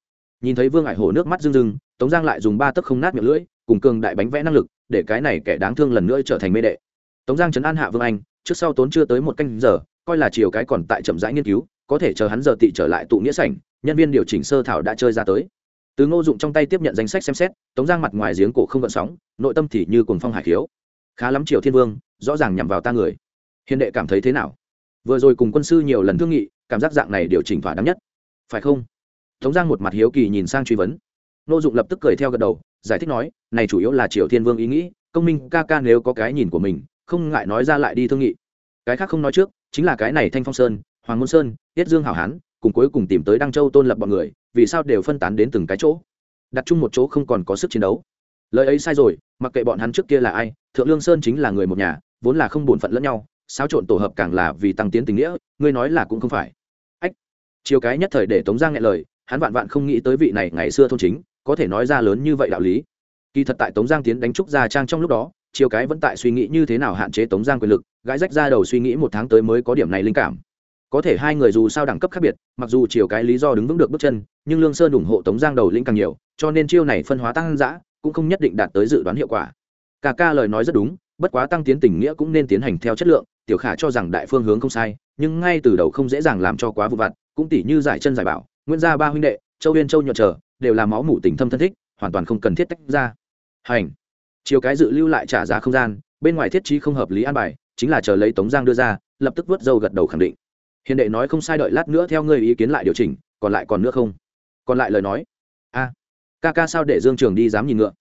Nhìn thấy vương ải hổ nước mắt rưng rưng, tống giang lại dùng ba tấc không nát miệng lưỡi cùng cường đại bánh vẽ năng lực, để cái này kẻ đáng thương lần nữa trở thành mê đệ. Tống giang chấn an hạ vương anh, trước sau tốn chưa tới một canh giờ, coi là chiều cái còn tại chậm rãi nghiên cứu, có thể chờ hắn giờ tị trở lại tụ nghĩa sảnh, nhân viên điều chỉnh sơ thảo đã chơi ra tới. Từ ngô dụng trong tay tiếp nhận danh sách xem xét, tống giang mặt ngoài giếng cổ không gợn sóng, nội tâm thì như cùng phong hải khiếu. Khá lắm triều thiên vương, rõ ràng nhằm vào ta người. Hiền đệ cảm thấy thế nào? Vừa rồi cùng quân sư nhiều lần thương nghị, cảm giác dạng này điều chỉnh thỏa đáng nhất. Phải không? Tống giang một mặt hiếu kỳ nhìn sang truy vấn. Ngô dụng lập tức cười theo gật đầu giải thích nói, này chủ yếu là triều thiên vương ý nghĩ, công minh ca ca nếu có cái nhìn của mình, không ngại nói ra lại đi thương nghị. Cái khác không nói trước, chính là cái này thanh phong sơn, hoàng môn sơn, tiết dương hảo hán, cùng cuối cùng tìm tới đăng châu tôn lập bọn người, vì sao đều phân tán đến từng cái chỗ? Đặt chung một chỗ không còn có sức chiến đấu. Lời ấy sai rồi, mặc kệ bọn hắn trước kia là ai, thượng lương sơn chính là người một nhà, vốn là không bổn phận lẫn nhau, xáo trộn tổ hợp càng là vì tăng tiến tình nghĩa, ngươi nói là cũng không phải. Ách, chiều cái nhất thời để tống giang nghe lời, hắn vạn vạn không nghĩ tới vị này ngày xưa thôn chính có thể nói ra lớn như vậy đạo lý. Kỳ thật tại tống giang tiến đánh trúc gia trang trong lúc đó chiều cái vẫn tại suy nghĩ như thế nào hạn chế tống giang quyền lực, gãi rách ra đầu suy nghĩ một tháng tới mới có điểm này linh cảm. Có thể hai người dù sao đẳng cấp khác biệt, mặc dù chiều cái lý do đứng vững được bước chân, nhưng lương sơn ủng hộ tống giang đầu lĩnh càng nhiều, cho nên chiêu này phân hóa tăng giã cũng không nhất định đạt tới dự đoán hiệu quả. Cả ca lời nói rất đúng, bất quá tăng tiến tình nghĩa cũng nên tiến hành theo chất lượng, tiểu khả cho rằng đại phương hướng không sai, nhưng ngay từ đầu không dễ dàng làm cho quá vụ vặt, cũng tỉ như giải chân giải bảo, nguyên gia ba huynh đệ, châu uyên châu nhuận trở đều là máu mủ tình thâm thân thích, hoàn toàn không cần thiết tách ra. Hành. Chiều cái dự lưu lại trả giá không gian, bên ngoài thiết trí không hợp lý an bài, chính là chờ lấy tống giang đưa ra, lập tức vớt dâu gật đầu khẳng định. Hiền đệ nói không sai đợi lát nữa theo ngươi ý kiến lại điều chỉnh, còn lại còn nữa không? Còn lại lời nói. A. Ca ca sao để dương trường đi dám nhìn ngựa?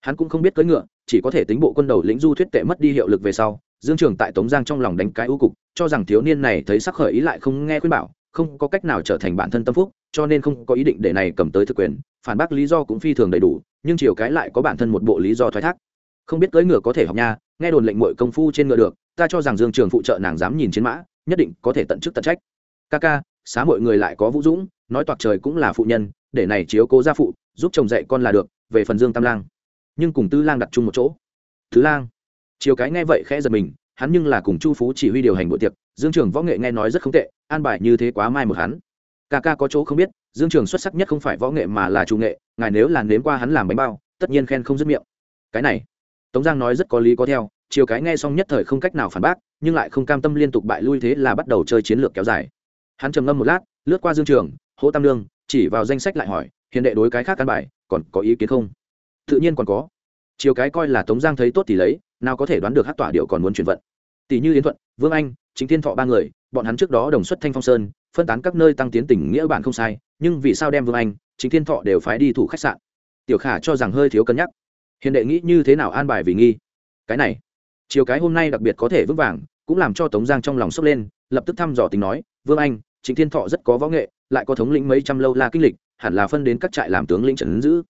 Hắn cũng không biết cưỡi ngựa, chỉ có thể tính bộ quân đầu lĩnh du thuyết tệ mất đi hiệu lực về sau, dương trường tại tống giang trong lòng đánh cái ưu cục, cho rằng thiếu niên này thấy sắc khởi ý lại không nghe khuyên bảo, không có cách nào trở thành bản thân tâm phúc cho nên không có ý định để này cầm tới thực quyền, phản bác lý do cũng phi thường đầy đủ, nhưng chiều cái lại có bản thân một bộ lý do thoái thác. Không biết cưỡi ngựa có thể học nha, nghe đồn lệnh mội công phu trên ngựa được, ta cho rằng dương trường phụ trợ nàng dám nhìn chiến mã, nhất định có thể tận chức tận trách. Ca ca, xá mọi người lại có vũ dũng, nói toạc trời cũng là phụ nhân, để này chiếu cố gia phụ, giúp chồng dạy con là được, về phần dương tam lang. Nhưng cùng tư lang đặt chung một chỗ. Thứ lang. Chiều cái nghe vậy khẽ giật mình, hắn nhưng là cùng chu phú chỉ huy điều hành bộ tiệc, dương trường võ nghệ nghe nói rất không tệ, an bài như thế quá mai một hắn ca ca có chỗ không biết, dương trường xuất sắc nhất không phải võ nghệ mà là chủ nghệ, ngài nếu là nếm qua hắn làm bánh bao, tất nhiên khen không dứt miệng. Cái này, tống giang nói rất có lý có theo, chiều cái nghe xong nhất thời không cách nào phản bác, nhưng lại không cam tâm liên tục bại lui thế là bắt đầu chơi chiến lược kéo dài. Hắn trầm ngâm một lát, lướt qua dương trường, hỗ tam lương chỉ vào danh sách lại hỏi hiện đệ đối cái khác căn bài, còn có ý kiến không? Tự nhiên còn có. Chiều cái coi là tống giang thấy tốt thì lấy, nào có thể đoán được hát tỏa điệu còn muốn chuyển vận. Tỷ như yến thuận, vương anh, chính thiên thọ ba người bọn hắn trước đó đồng xuất thanh phong sơn, phân tán các nơi tăng tiến tình nghĩa bản không sai, nhưng vì sao đem vương anh, chính thiên thọ đều phái đi thủ khách sạn? Tiểu khả cho rằng hơi thiếu cân nhắc. Hiện đệ nghĩ như thế nào an bài vì nghi? Cái này, chiều cái hôm nay đặc biệt có thể vững vàng, cũng làm cho tống giang trong lòng sốc lên, lập tức thăm dò tình nói, vương anh, chính thiên thọ rất có võ nghệ, lại có thống lĩnh mấy trăm lâu la kinh lịch, hẳn là phân đến các trại làm tướng lĩnh trần giữ.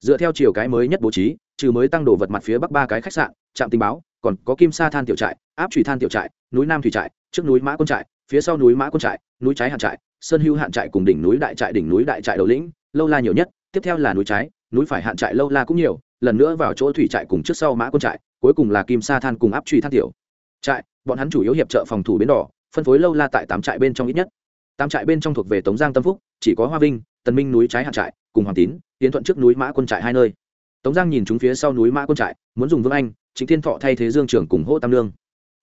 Dựa theo chiều cái mới nhất bố trí, trừ mới tăng đồ vật mặt phía bắc ba cái khách sạn, trạm tình báo, còn có kim sa than tiểu trại, áp trùy than tiểu trại, núi nam thủy trại trước núi mã quân trại, phía sau núi mã quân trại, núi trái hạn trại, sơn hưu hạn trại cùng đỉnh núi đại trại, đỉnh núi đại trại đầu lĩnh, lâu la nhiều nhất, tiếp theo là núi trái, núi phải hạn trại lâu la cũng nhiều, lần nữa vào chỗ thủy trại cùng trước sau mã quân trại, cuối cùng là kim sa than cùng áp truy than tiểu. Trại, bọn hắn chủ yếu hiệp trợ phòng thủ bến đỏ, phân phối lâu la tại tám trại bên trong ít nhất. Tám trại bên trong thuộc về tống giang tâm phúc, chỉ có hoa vinh tần minh núi trái hạn trại, cùng hoàng tín tiến thuận trước núi mã quân trại hai nơi. Tống giang nhìn chúng phía sau núi mã quân trại, muốn dùng vương anh chính thiên thọ thay thế dương trưởng cùng hô tam lương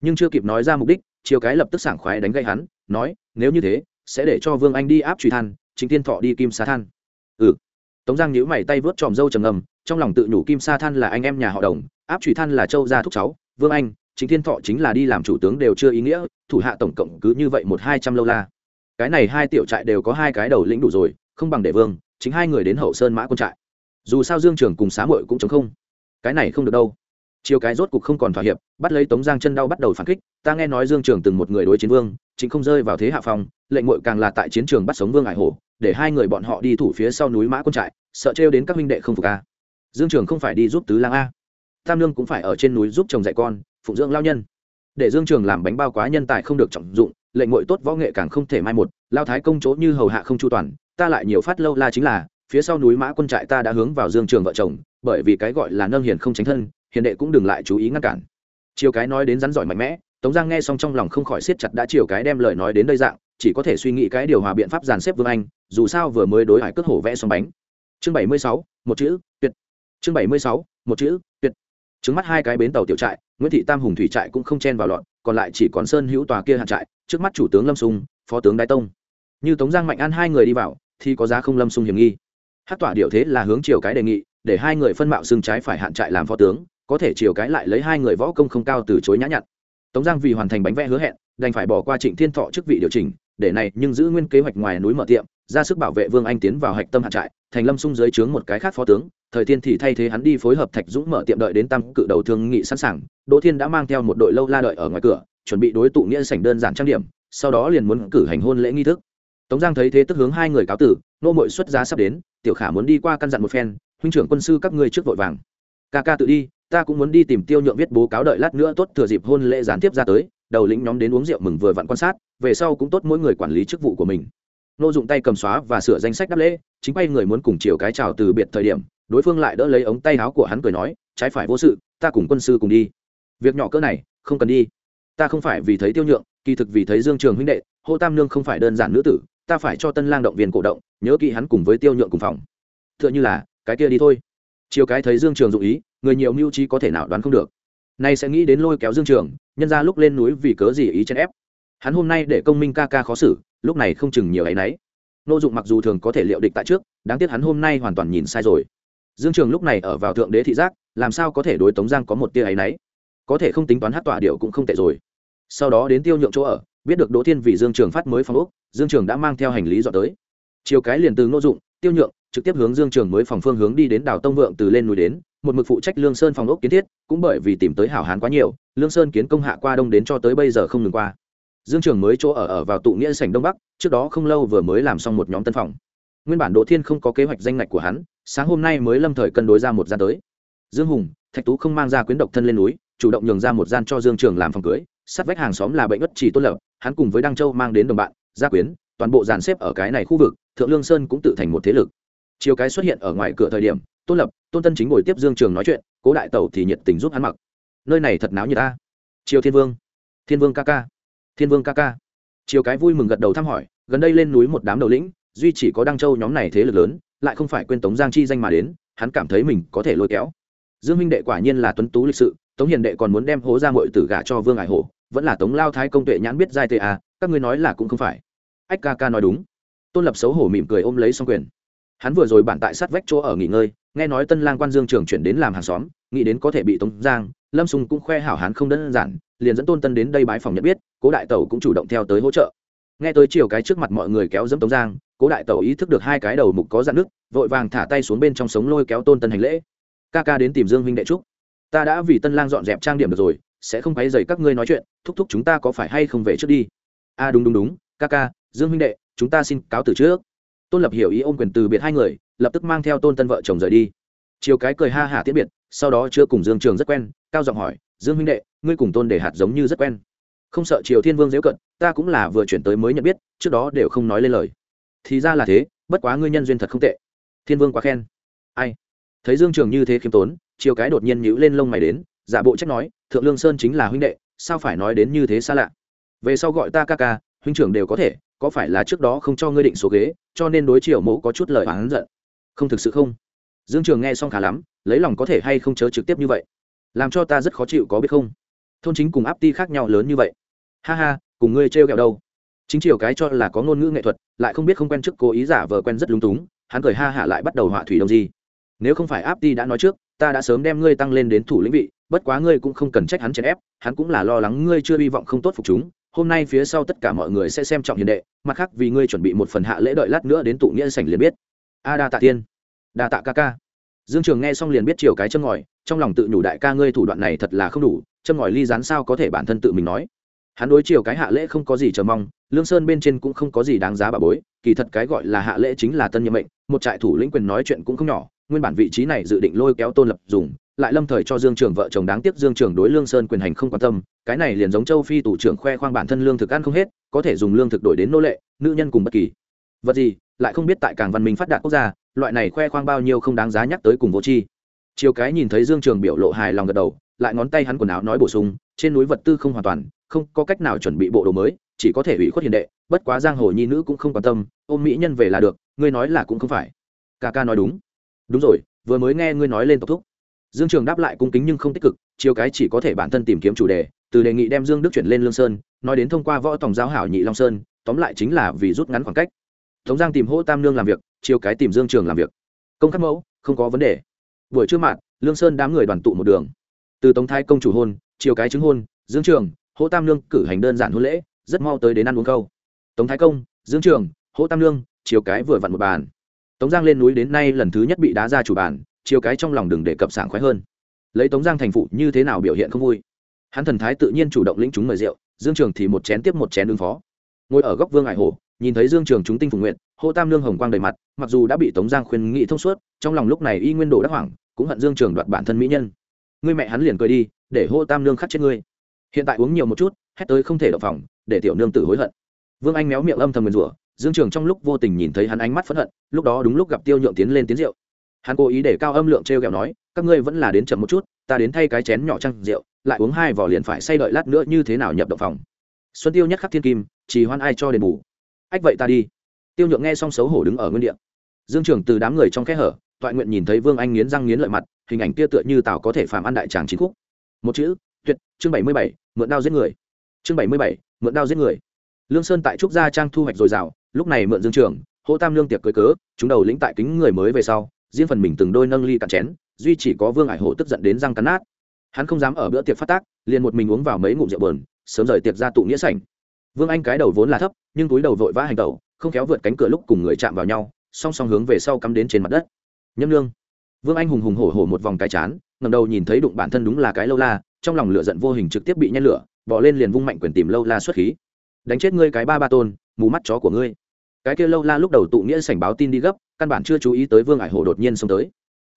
nhưng chưa kịp nói ra mục đích chiều cái lập tức sảng khoái đánh gây hắn, nói, nếu như thế, sẽ để cho vương anh đi áp truy than chính thiên thọ đi kim sa than. Ừ. Tống giang nhíu mày tay vớt tròm dâu trầm ngầm, trong lòng tự nhủ kim sa than là anh em nhà họ đồng, áp truy than là châu gia thúc cháu, vương anh chính thiên thọ chính là đi làm chủ tướng đều chưa ý nghĩa, thủ hạ tổng cộng cứ như vậy một hai trăm lâu la. Cái này hai tiểu trại đều có hai cái đầu lĩnh đủ rồi, không bằng để vương, chính hai người đến hậu sơn mã quân trại. Dù sao dương trường cùng xá muội cũng chống không. Cái này không được đâu. Chiều cái rốt cục không còn thỏa hiệp, bắt lấy tống giang chân đau bắt đầu phản kích ta nghe nói dương trường từng một người đối chiến vương, chính không rơi vào thế hạ phong, lệnh muội càng là tại chiến trường bắt sống vương ải hổ, để hai người bọn họ đi thủ phía sau núi mã quân trại, sợ trêu đến các huynh đệ không phục a. Dương trường không phải đi giúp tứ lang a. Tam lương cũng phải ở trên núi giúp chồng dạy con, phụng dưỡng lao nhân. Để dương trường làm bánh bao quá nhân tài không được trọng dụng, lệnh muội tốt võ nghệ càng không thể mai một, lao thái công chỗ như hầu hạ không chu toàn, ta lại nhiều phát lâu la chính là, phía sau núi mã quân trại ta đã hướng vào dương trường vợ chồng, bởi vì cái gọi là nâng hiền không tránh thân, hiền đệ cũng đừng lại chú ý ngăn cản. Chiều cái nói đến rắn giỏi mạnh mẽ tống giang nghe xong trong lòng không khỏi siết chặt đã chiều cái đem lời nói đến đây dạng, chỉ có thể suy nghĩ cái điều hòa biện pháp dàn xếp vương anh, dù sao vừa mới đối hải cất hổ vẽ xong bánh. Chương bảy mươi sáu, một chữ, tuyệt. Chương bảy mươi sáu, một chữ, tuyệt. Trứng mắt hai cái bến tàu tiểu trại, nguyễn thị tam hùng thủy trại cũng không chen vào lọn còn lại chỉ còn sơn hữu tòa kia hạn trại, trước mắt chủ tướng lâm sung, phó tướng đái tông. Như tống giang mạnh an hai người đi vào, thì có giá không lâm sung hiểm nghi. Hát tỏa điều thế là hướng chiều cái đề nghị, để hai người phân mạo xương trái phải hạn trại làm phó tướng, có thể chiều cái lại lấy hai người võ công không cao từ chối nhã nhặn tống giang vì hoàn thành bánh vẽ hứa hẹn, đành phải bỏ qua trịnh thiên thọ chức vị điều chỉnh, để này nhưng giữ nguyên kế hoạch ngoài núi mở tiệm, ra sức bảo vệ vương anh tiến vào hạch tâm hẠt trại, thành lâm sung dưới trướng một cái khác phó tướng. Thời thiên thì thay thế hắn đi phối hợp thạch dũng mở tiệm đợi đến tăng cự đầu thương nghị sẵn sàng, đỗ thiên đã mang theo một đội lâu la đợi ở ngoài cửa, chuẩn bị đối tụ nghĩa sảnh đơn giản trang điểm, sau đó liền muốn cử hành hôn lễ nghi thức. Tống giang thấy thế tức hướng hai người cáo tử, nô mội xuất giá sắp đến, tiểu khả muốn đi qua căn dặn một phen, huynh trưởng quân sư các ngươi trước vội vàng. Ca ca tự đi ta cũng muốn đi tìm tiêu nhượng viết bố cáo đợi lát nữa tốt thừa dịp hôn lễ gián tiếp ra tới, đầu lĩnh nhóm đến uống rượu mừng vừa vặn quan sát, về sau cũng tốt mỗi người quản lý chức vụ của mình. Nô dụng tay cầm xóa và sửa danh sách đáp lễ, chính quay người muốn cùng chiều cái chào từ biệt thời điểm, đối phương lại đỡ lấy ống tay áo của hắn cười nói, trái phải vô sự, ta cùng quân sư cùng đi. Việc nhỏ cỡ này, không cần đi. Ta không phải vì thấy tiêu nhượng, kỳ thực vì thấy dương trường huynh đệ, hô tam nương không phải đơn giản nữ tử, ta phải cho tân lang động viên cổ động, nhớ kỹ hắn cùng với tiêu nhượng cùng phòng. T h ư ợ n h ư là, cái kia đi thôi chiều cái thấy dương trường dụ ý, người nhiều mưu trí có thể nào đoán không được. Nay sẽ nghĩ đến lôi kéo dương trường, nhân ra lúc lên núi vì cớ gì ý chen ép. Hắn hôm nay để công minh ca ca khó xử, lúc này không chừng nhiều ấ y n ấ y n ô dụng mặc dù thường có thể liệu địch tại trước, đáng tiếc hắn hôm nay hoàn toàn nhìn sai rồi. Dương trường lúc này ở vào thượng đế thị giác, làm sao có thể đối tống giang có một tia ấ y n ấ y có thể không tính toán hát tỏa điệu cũng không tệ rồi. Sau đó đến tiêu nhượng chỗ ở, biết được đỗ thiên vì dương trường phát mới phong úc dương trường đã mang theo hành lý dọn tới chiều cái liền từ ngô dụng, tiêu nhượng, trực tiếp hướng dương trường mới phòng phương hướng đi đến đảo tông vượng từ lên núi đến, một mực phụ trách lương sơn phòng ốc kiến thiết, cũng bởi vì tìm tới hảo hán quá nhiều, lương sơn kiến công hạ qua đông đến cho tới bây giờ không ngừng qua. Dương trường mới chỗ ở ở vào tụ nghĩa sảnh đông bắc, trước đó không lâu vừa mới làm xong một nhóm tân phòng. Nguyên bản đỗ thiên không có kế hoạch danh ngạch của hắn, sáng hôm nay mới lâm thời cân đối ra một gian tới. Dương hùng, thạch tú không mang ra quyến độc thân lên núi, chủ động nhường ra một gian cho dương trường làm phòng cưới, sát vách hàng xóm là bệnh ất chỉ tôn lập, hắn cùng với đăng châu mang đến đồng bạn, gia quyến, toàn bộ dàn xếp ở cái này khu vực thượng lương sơn cũng tự thành một thế lực. Chiều cái xuất hiện ở ngoài cửa thời điểm, tôn lập, tôn tân chính ngồi tiếp dương trường nói chuyện, cố đại tẩu thì nhiệt tình giúp hắn mặc. Nơi này thật náo như ta. Triều thiên vương. Thiên vương ca ca. Thiên vương ca ca. Chiều cái vui mừng gật đầu thăm hỏi, gần đây lên núi một đám đầu lĩnh, duy chỉ có đăng châu nhóm này thế lực lớn, lại không phải quên tống giang chi danh mà đến, hắn cảm thấy mình có thể lôi kéo. Dương minh đệ quả nhiên là tuấn tú lịch sự, tống hiền đệ còn muốn đem hố ra mọi tử gả cho vương ải hổ, vẫn là tống lao thái công tuệ nhãn biết giai tệ à các ngươi nói là cũng không phải. Ách ca ca nói đúng tôn lập xấu hổ mỉm cười ôm lấy xong quyền. Hắn vừa rồi bản tại sát vách chỗ ở nghỉ ngơi, nghe nói tân lang quan dương trường chuyển đến làm hàng xóm, nghĩ đến có thể bị tống giang, lâm sùng cũng khoe hảo hán không đơn giản, liền dẫn tôn tân đến đây bái phòng nhận biết, cố đại tẩu cũng chủ động theo tới hỗ trợ. Nghe tới chiều cái trước mặt mọi người kéo dẫm tống giang, cố đại tẩu ý thức được hai cái đầu mục có dạn nước vội vàng thả tay xuống bên trong sống lôi kéo tôn tân hành lễ. Ca ca đến tìm dương huynh đệ trúc ta đã vì tân lang dọn dẹp trang điểm được rồi, sẽ không quấy dày các ngươi nói chuyện, thúc thúc chúng ta có phải hay không về trước đi? A à đúng đúng đúng, ca ca, dương huynh đệ chúng ta xin cáo từ trước. Tôn lập hiểu ý ôm quyền từ biệt hai người, lập tức mang theo tôn tân vợ chồng rời đi. Chiều cái cười ha hả tiễn biệt, sau đó chưa cùng dương trường rất quen, cao giọng hỏi, dương huynh đệ, ngươi cùng tôn để hạt giống như rất quen. Không sợ triều thiên vương dễu cận, ta cũng là vừa chuyển tới mới nhận biết, trước đó đều không nói lên lời. Thì ra là thế, bất quá ngươi nhân duyên thật không tệ. Thiên vương quá khen. Ai? Thấy dương trường như thế khiêm tốn chiều cái đột nhiên nhữ lên lông mày đến, giả bộ trách nói, thượng lương sơn chính là huynh đệ, sao phải nói đến như thế xa lạ? Về sau gọi ta ca ca, huynh trưởng đều có thể có phải là trước đó không cho ngươi định số ghế, cho nên đối triệu mẫu có chút lời oán giận? Không thực sự không. Dương trường nghe xong khá lắm, lấy lòng có thể hay không chớ trực tiếp như vậy? Làm cho ta rất khó chịu có biết không? Thôn chính cùng áp ti khác nhau lớn như vậy. Ha ha, cùng ngươi trêu ghẹo đâu. Chính triều cái cho là có ngôn ngữ nghệ thuật, lại không biết không quen trước cố ý giả vờ quen rất lung túng, hắn cười ha hạ lại bắt đầu họa thủy đông di nếu không phải áp ti đã nói trước, ta đã sớm đem ngươi tăng lên đến thủ lĩnh vị, bất quá ngươi cũng không cần trách hắn chèn ép, hắn cũng là lo lắng ngươi chưa hy vọng không tốt phục chúng hôm nay phía sau tất cả mọi người sẽ xem trọng hiền đệ, mặt khác vì ngươi chuẩn bị một phần hạ lễ đợi lát nữa đến tụ nghĩa sảnh liền biết. A đa tạ tiên. Đa tạ ca ca. Dương trường nghe xong liền biết chiều cái châm ngòi, trong lòng tự nhủ đại ca ngươi thủ đoạn này thật là không đủ, châm ngòi ly rán sao có thể bản thân tự mình nói. Hắn đối chiều cái hạ lễ không có gì chờ mong, lương sơn bên trên cũng không có gì đáng giá bà bối, kỳ thật cái gọi là hạ lễ chính là tân nhiệm mệnh, một trại thủ lĩnh quyền nói chuyện cũng không nhỏ nguyên bản vị trí này dự định lôi kéo tôn lập dùng, lại lâm thời cho dương trường vợ chồng đáng tiếc dương trường đối lương sơn quyền hành không quan tâm, cái này liền giống châu phi tủ trưởng khoe khoang bản thân lương thực ăn không hết, có thể dùng lương thực đổi đến nô lệ, nữ nhân cùng bất kỳ. Vật gì, lại không biết tại càng văn minh phát đạt quốc gia, loại này khoe khoang bao nhiêu không đáng giá nhắc tới cùng vô tri. Chiều cái nhìn thấy dương trường biểu lộ hài lòng gật đầu, lại ngón tay hắn quần áo nói bổ sung, trên núi vật tư không hoàn toàn, không có cách nào chuẩn bị bộ đồ mới, chỉ có thể ủy khuất hiền đệ, bất quá giang hồ nhi nữ cũng không quan tâm, ôm mỹ nhân về là được, ngươi nói là cũng không phải. Ca ca nói đúng đúng rồi, vừa mới nghe ngươi nói lên tộc thúc. Dương trường đáp lại cung kính nhưng không tích cực chiều cái chỉ có thể bản thân tìm kiếm chủ đề, từ đề nghị đem dương đức chuyển lên lương sơn, nói đến thông qua võ tổng giáo hảo nhị long sơn, tóm lại chính là vì rút ngắn khoảng cách. Tống giang tìm hỗ tam nương làm việc chiều cái tìm dương trường làm việc. Công khắc mẫu, không có vấn đề. Buổi trưa mạn, lương sơn đám người đoàn tụ một đường. Từ tống thái công chủ hôn chiều cái chứng hôn, dương trường, hỗ tam nương cử hành đơn giản hôn lễ, rất mau tới đến ăn uống câu tống thái công, dương trường, hỗ tam nương chiều cái vừa vặn một bàn tống giang lên núi đến nay lần thứ nhất bị đá ra chủ bàn chiều cái trong lòng đừng để cập sảng khoái hơn. Lấy tống giang thành phụ như thế nào biểu hiện không vui. Hắn thần thái tự nhiên chủ động lĩnh chúng mời rượu, dương trường thì một chén tiếp một chén ứng phó. Ngồi ở góc vương ải hồ nhìn thấy dương trường chúng tinh phục nguyện, hô tam lương hồng quang đầy mặt, mặc dù đã bị tống giang khuyên nghị thông suốt, trong lòng lúc này y nguyên đồ đắc hoảng, cũng hận dương trường đoạt bản thân mỹ nhân. Ngươi mẹ hắn liền cười đi, để hô tam lương khắc chết ngươi. Hiện tại uống nhiều một chút, hét tới không thể đậu phòng, để tiểu nương tử hối hận. Vương anh méo miệng âm thầm nguyền rủa dương trường trong lúc vô tình nhìn thấy hắn ánh mắt phẫn hận, lúc đó đúng lúc gặp tiêu nhượng tiến lên tiến rượu. Hắn cố ý để cao âm lượng t r e o kẹo nói, các ngươi vẫn là đến chậm một chút, ta đến thay cái chén nhỏ trăng rượu, lại uống hai vỏ liền phải say đợi lát nữa như thế nào nhập động phòng. Xuân tiêu nhất khắc thiên kim, chỉ hoan ai cho đền bù. Ách vậy ta đi. Tiêu nhượng nghe xong xấu hổ đứng ở nguyên đ ị a dương trường từ đám người trong kẽ hở, toại nguyện nhìn thấy vương anh nghiến răng nghiến lợi mặt, hình ảnh kia tựa như tào có thể phàm ăn đại tràng chính khúc. Một chữ, tuyệt, chương bảy mươi bảy, mượn đao giết người. Chương bảy mươi bảy, mượn đao giết người. Lương sơn tại trúc gia trang thu hoạch dồi dào lúc này mượn dương trường, hỗ tam lương tiệc cưới cớ, chúng đầu lĩnh tại kính người mới về sau, riêng phần mình từng đôi nâng ly cạn chén, duy chỉ có vương ải hổ tức giận đến răng cắn nát. Hắn không dám ở bữa tiệc phát tác, liền một mình uống vào mấy ngụm rượu bờn, sớm rời tiệc ra tụ nghĩa sảnh. Vương anh cái đầu vốn là thấp, nhưng túi đầu vội vã hành tẩu, không kéo vượt cánh cửa lúc cùng người chạm vào nhau, song song hướng về sau cắm đến trên mặt đất. Nhâm lương. Vương anh hùng hùng hổ hổ một vòng cái chán ngầm đầu nhìn thấy đụng bản thân đúng là cái lâu la, trong lòng lửa giận vô hình trực tiếp bị nhen lửa, bỏ lên liền vung mạnh quyền tìm lâu la xuất khí. Đánh chết ngươi cái ba ba tôn, mù mắt chó của ngươi cái kia lâu la lúc đầu tụ nghĩa sảnh báo tin đi gấp, căn bản chưa chú ý tới vương ải hổ đột nhiên xông tới.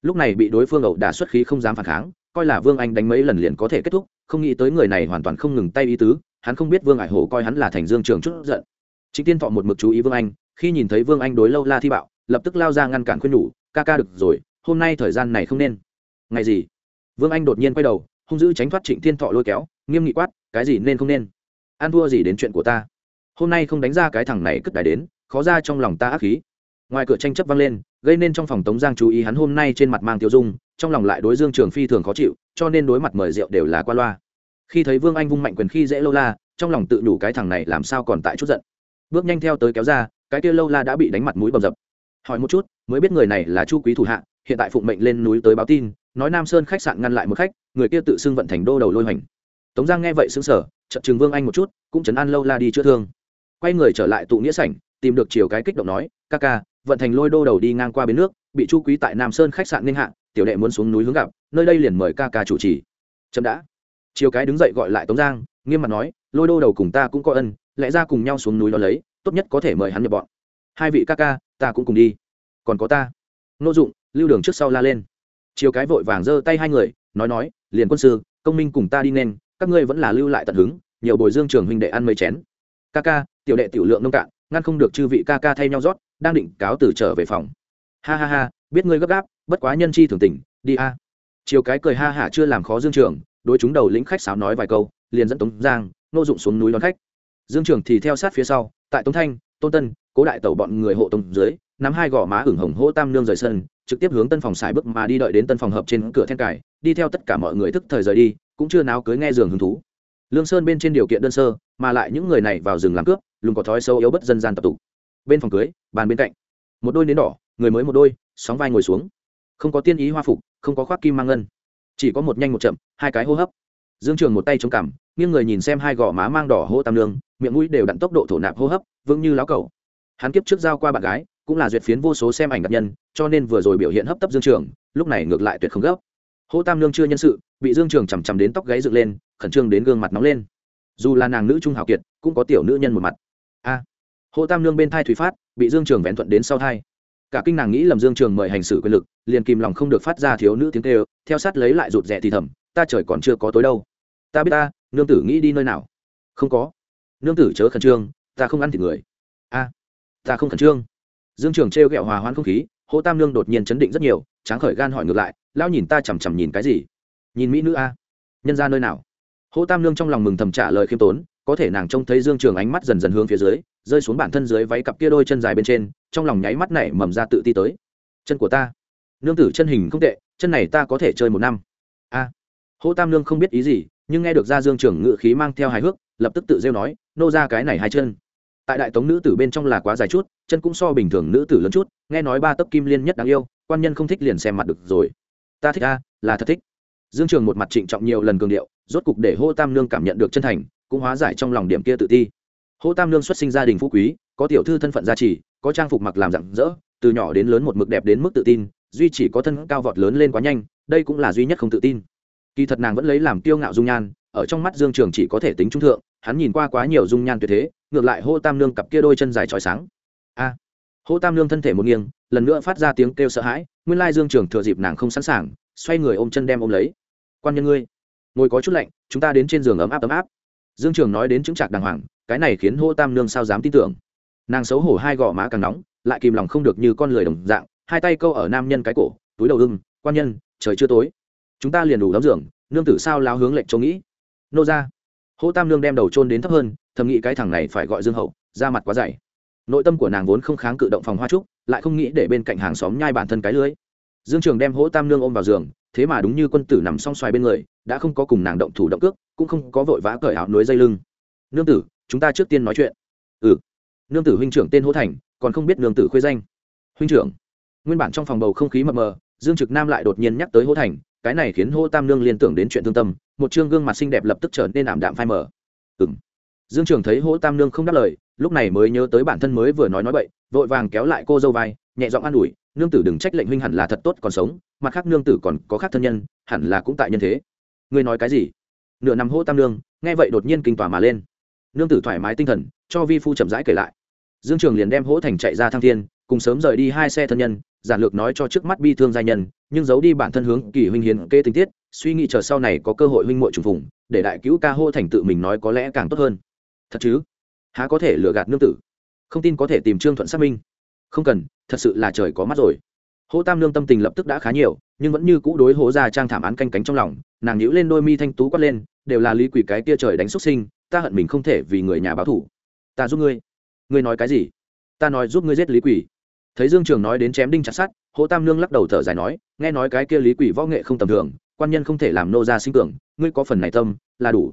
Lúc này bị đối phương ẩu đả xuất khí không dám phản kháng, coi là vương anh đánh mấy lần liền có thể kết thúc, không nghĩ tới người này hoàn toàn không ngừng tay ý tứ, hắn không biết vương ải hổ coi hắn là thành dương trường chút giận. Chính tiên thọ một mực chú ý vương anh, khi nhìn thấy vương anh đối lâu la thi bạo, lập tức lao ra ngăn cản khuyên nhủ, ca ca được rồi, hôm nay thời gian này không nên. Ngày gì? Vương anh đột nhiên quay đầu, hung dữ tránh thoát trịnh thiên thọ lôi kéo, nghiêm nghị quát, cái gì nên không nên? An thua gì đến chuyện của ta? Hôm nay không đánh ra cái thằng này cất đài đến khó ra trong lòng ta ác khí. Ngoài cửa tranh chấp vang lên, gây nên trong phòng tống giang chú ý hắn hôm nay trên mặt mang tiêu dung, trong lòng lại đối dương trường phi thường khó chịu, cho nên đối mặt mời rượu đều là qua loa. Khi thấy vương anh vung mạnh quyền khi dễ lâu la, trong lòng tự đủ cái thằng này làm sao còn tại chút giận. Bước nhanh theo tới kéo ra, cái kia lâu la đã bị đánh mặt mũi bầm dập. Hỏi một chút, mới biết người này là chu quý thủ hạ, hiện tại phụng mệnh lên núi tới báo tin, nói nam sơn khách sạn ngăn lại một khách, người kia tự xưng vận thành đô đầu lôi hoành. Tống giang nghe vậy xứng sở chậm chừng vương anh một chút, cũng chấn an lâu la đi chữa thương. Quay người trở lại tụ nghĩa sảnh tìm được chiều cái kích động nói, ca ca, vận thành lôi đô đầu đi ngang qua bến nước, bị chu quý tại nam sơn khách sạn ninh hạ, tiểu đệ muốn xuống núi hướng gặp, nơi đây liền mời ca ca chủ trì. Chậm đã. Chiều cái đứng dậy gọi lại tống giang, nghiêm mặt nói, lôi đô đầu cùng ta cũng có ân, lẽ ra cùng nhau xuống núi đó lấy, tốt nhất có thể mời hắn nhập bọn. Hai vị ca ca, ta cũng cùng đi. Còn có ta. Nô dụng, lưu đường trước sau la lên. Chiều cái vội vàng giơ tay hai người, nói nói, liền quân sư, công minh cùng ta đi nên, các ngươi vẫn là lưu lại tận hứng, nhiều bồi dương trường huynh đệ ăn mấy chén. Ca ca, tiểu đệ tiểu lượng nông cạn ngăn không được chư vị ca ca thay nhau rót, đang định cáo từ trở về phòng. Ha ha ha, biết ngươi gấp gáp, bất quá nhân chi thường tình, đi a. Chiều cái cười ha hả chưa làm khó dương trường, đối chúng đầu lĩnh khách sáo nói vài câu, liền dẫn tống giang, nô dụng xuống núi đón khách. Dương trường thì theo sát phía sau, tại tống thanh, tôn tân, cố đại tẩu bọn người hộ tống dưới, nắm hai gò má ửng hồng hỗ tam nương rời sân, trực tiếp hướng tân phòng xài bước mà đi đợi đến tân phòng hợp trên cửa then cài, đi theo tất cả mọi người thức thời rời đi, cũng chưa nào cưới nghe giường hứng thú. Lương sơn bên trên điều kiện đơn sơ, mà lại những người này vào rừng làm cướp lùng có thói sâu yếu bất dân gian tập tục. Bên phòng cưới, bàn bên cạnh. Một đôi nến đỏ, người mới một đôi, sóng vai ngồi xuống. Không có tiên ý hoa phục, không có khoác kim mang ngân. Chỉ có một nhanh một chậm, hai cái hô hấp. Dương trường một tay chống cằm, nghiêng người nhìn xem hai gò má mang đỏ hô tam lương, miệng mũi đều đặn tốc độ thổ nạp hô hấp, vững như láo cầu hắn kiếp trước giao qua bạn gái, cũng là duyệt phiến vô số xem ảnh đặc nhân, cho nên vừa rồi biểu hiện hấp tấp dương trường, lúc này ngược lại tuyệt không gấp. Hô tam lương chưa nhân sự, bị dương trường chằm chằm đến tóc gáy dựng lên, khẩn trương đến gương mặt nóng lên. Dù là nàng nữ trung hào kiệt, cũng có tiểu nữ nhân một mặt a. À, tam lương bên thai thủy phát bị dương trường vẹn thuận đến sau thai. Cả kinh nàng nghĩ lầm dương trường mời hành xử quyền lực liền kìm lòng không được phát ra thiếu nữ tiếng kêu theo sát lấy lại rụt rè thì thầm ta trời còn chưa có tối đâu. Ta biết ta nương tử nghĩ đi nơi nào? Không có. Nương tử chớ khẩn trương ta không ăn thịt người. A ta không khẩn trương. Dương trường trêu ghẹo hòa hoãn không khí hô tam nương đột nhiên chấn định rất nhiều tráng khởi gan hỏi ngược lại lão nhìn ta chằm chằm nhìn cái gì? Nhìn mỹ nữ a. Nhân ra nơi nào? Hô tam nương trong lòng mừng thầm trả lời khiêm tốn có thể nàng trông thấy dương trường ánh mắt dần dần hướng phía dưới rơi xuống bản thân dưới váy cặp kia đôi chân dài bên trên trong lòng nháy mắt này mầm ra tự ti tới. Chân của ta. Nương tử chân hình không tệ chân này ta có thể chơi một năm. A. À, hô tam nương không biết ý gì nhưng nghe được ra dương trường ngự khí mang theo hài hước lập tức tự rêu nói nô ra cái này hai chân. Tại đại tống nữ tử bên trong là quá dài chút chân cũng so bình thường nữ tử lớn chút nghe nói ba tấc kim liên nhất đáng yêu quan nhân không thích liền xem mặt được rồi. Ta thích a là thật thích. Dương trường một mặt trịnh trọng nhiều lần cường điệu rốt cục để hô tam nương cảm nhận được chân thành cũng hóa giải trong lòng điểm kia tự ti. Hỗ tam Lương xuất sinh gia đình phú quý có tiểu thư thân phận gia trì có trang phục mặc làm rặng rỡ từ nhỏ đến lớn một mực đẹp đến mức tự tin duy chỉ có thân cao vọt lớn lên quá nhanh đây cũng là duy nhất không tự tin. Kỳ thật nàng vẫn lấy làm kiêu ngạo dung nhan ở trong mắt dương trường chỉ có thể tính trung thượng hắn nhìn qua quá nhiều dung nhan tuyệt thế ngược lại hô tam nương cặp kia đôi chân dài trói sáng. A! À, hô tam nương thân thể một nghiêng lần nữa phát ra tiếng kêu sợ hãi nguyên lai dương trường thừa dịp nàng không sẵn sàng xoay người ôm chân đem ôm lấy. Quan nhân ngươi ngồi có chút lạnh chúng ta đến trên giường ấm áp ấm áp dương trường nói đến chứng trạc đàng hoàng, cái này khiến hô tam nương sao dám tin tưởng. Nàng xấu hổ hai gò má càng nóng, lại kìm lòng không được như con lười đồng dạng, hai tay câu ở nam nhân cái cổ, túi đầu ưng, quan nhân, trời chưa tối. Chúng ta liền đủ đóng giường, nương tử sao lao hướng lệnh châu nghĩ? Nô ra. Hô tam nương đem đầu trôn đến thấp hơn, thầm nghĩ cái thằng này phải gọi dương hậu ra mặt quá dày. Nội tâm của nàng vốn không kháng cự động phòng hoa trúc, lại không nghĩ để bên cạnh hàng xóm nhai bản thân cái lưới. Dương trường đem hỗ tam nương ôm vào giường thế mà đúng như quân tử nằm song xoài bên người, đã không có cùng nàng động thủ động cước, cũng không có vội vã cởi áo núi dây lưng. Nương tử, chúng ta trước tiên nói chuyện. Ừ. Nương tử huynh trưởng tên hỗ thành, còn không biết nương tử khuê danh. Huynh trưởng. Nguyên bản trong phòng bầu không khí mập mờ, dương trực nam lại đột nhiên nhắc tới hỗ thành, cái này khiến hô tam nương liên tưởng đến chuyện thương tâm, một chương gương mặt xinh đẹp lập tức trở nên ảm đạm phai mờ. Ừng dương trường thấy hỗ tam nương không đáp lời, lúc này mới nhớ tới bản thân mới vừa nói nói bậy, vội vàng kéo lại cô dâu vai, nhẹ giọng an ủi nương tử đừng trách lệnh huynh hẳn là thật tốt còn sống, mặt khác nương tử còn có khác thân nhân, hẳn là cũng tại nhân thế. Ngươi nói cái gì? Nửa năm hô tam nương, nghe vậy đột nhiên kinh tỏa mà lên. Nương tử thoải mái tinh thần, cho vi phu chậm rãi kể lại. Dương trường liền đem hỗ thành chạy ra thăng thiên, cùng sớm rời đi hai xe thân nhân, giản lược nói cho trước mắt bi thương gia nhân, nhưng giấu đi bản thân hướng kỳ huynh hiền kê tình tiết, suy nghĩ chờ sau này có cơ hội huynh muội trùng phùng, để đại cứu ca hô thành tự mình nói có lẽ càng tốt hơn. Thật chứ? Há có thể lừa gạt nương tử? Không tin có thể tìm trương thuận xác minh không cần, thật sự là trời có mắt rồi. Hỗ tam nương tâm tình lập tức đã khá nhiều, nhưng vẫn như cũ đối hố ra trang thảm án canh cánh trong lòng, nàng nhíu lên đôi mi thanh tú quát lên, đều là lý quỷ cái kia trời đánh xuất sinh, ta hận mình không thể vì người nhà báo thủ ta giúp ngươi. Ngươi nói cái gì? Ta nói giúp ngươi giết lý quỷ. Thấy dương trường nói đến chém đinh chặt sát hỗ tam nương lắc đầu thở dài nói, nghe nói cái kia lý quỷ võ nghệ không tầm thường, quan nhân không thể làm nô ra sinh tưởng, ngươi có phần này tâm, là đủ.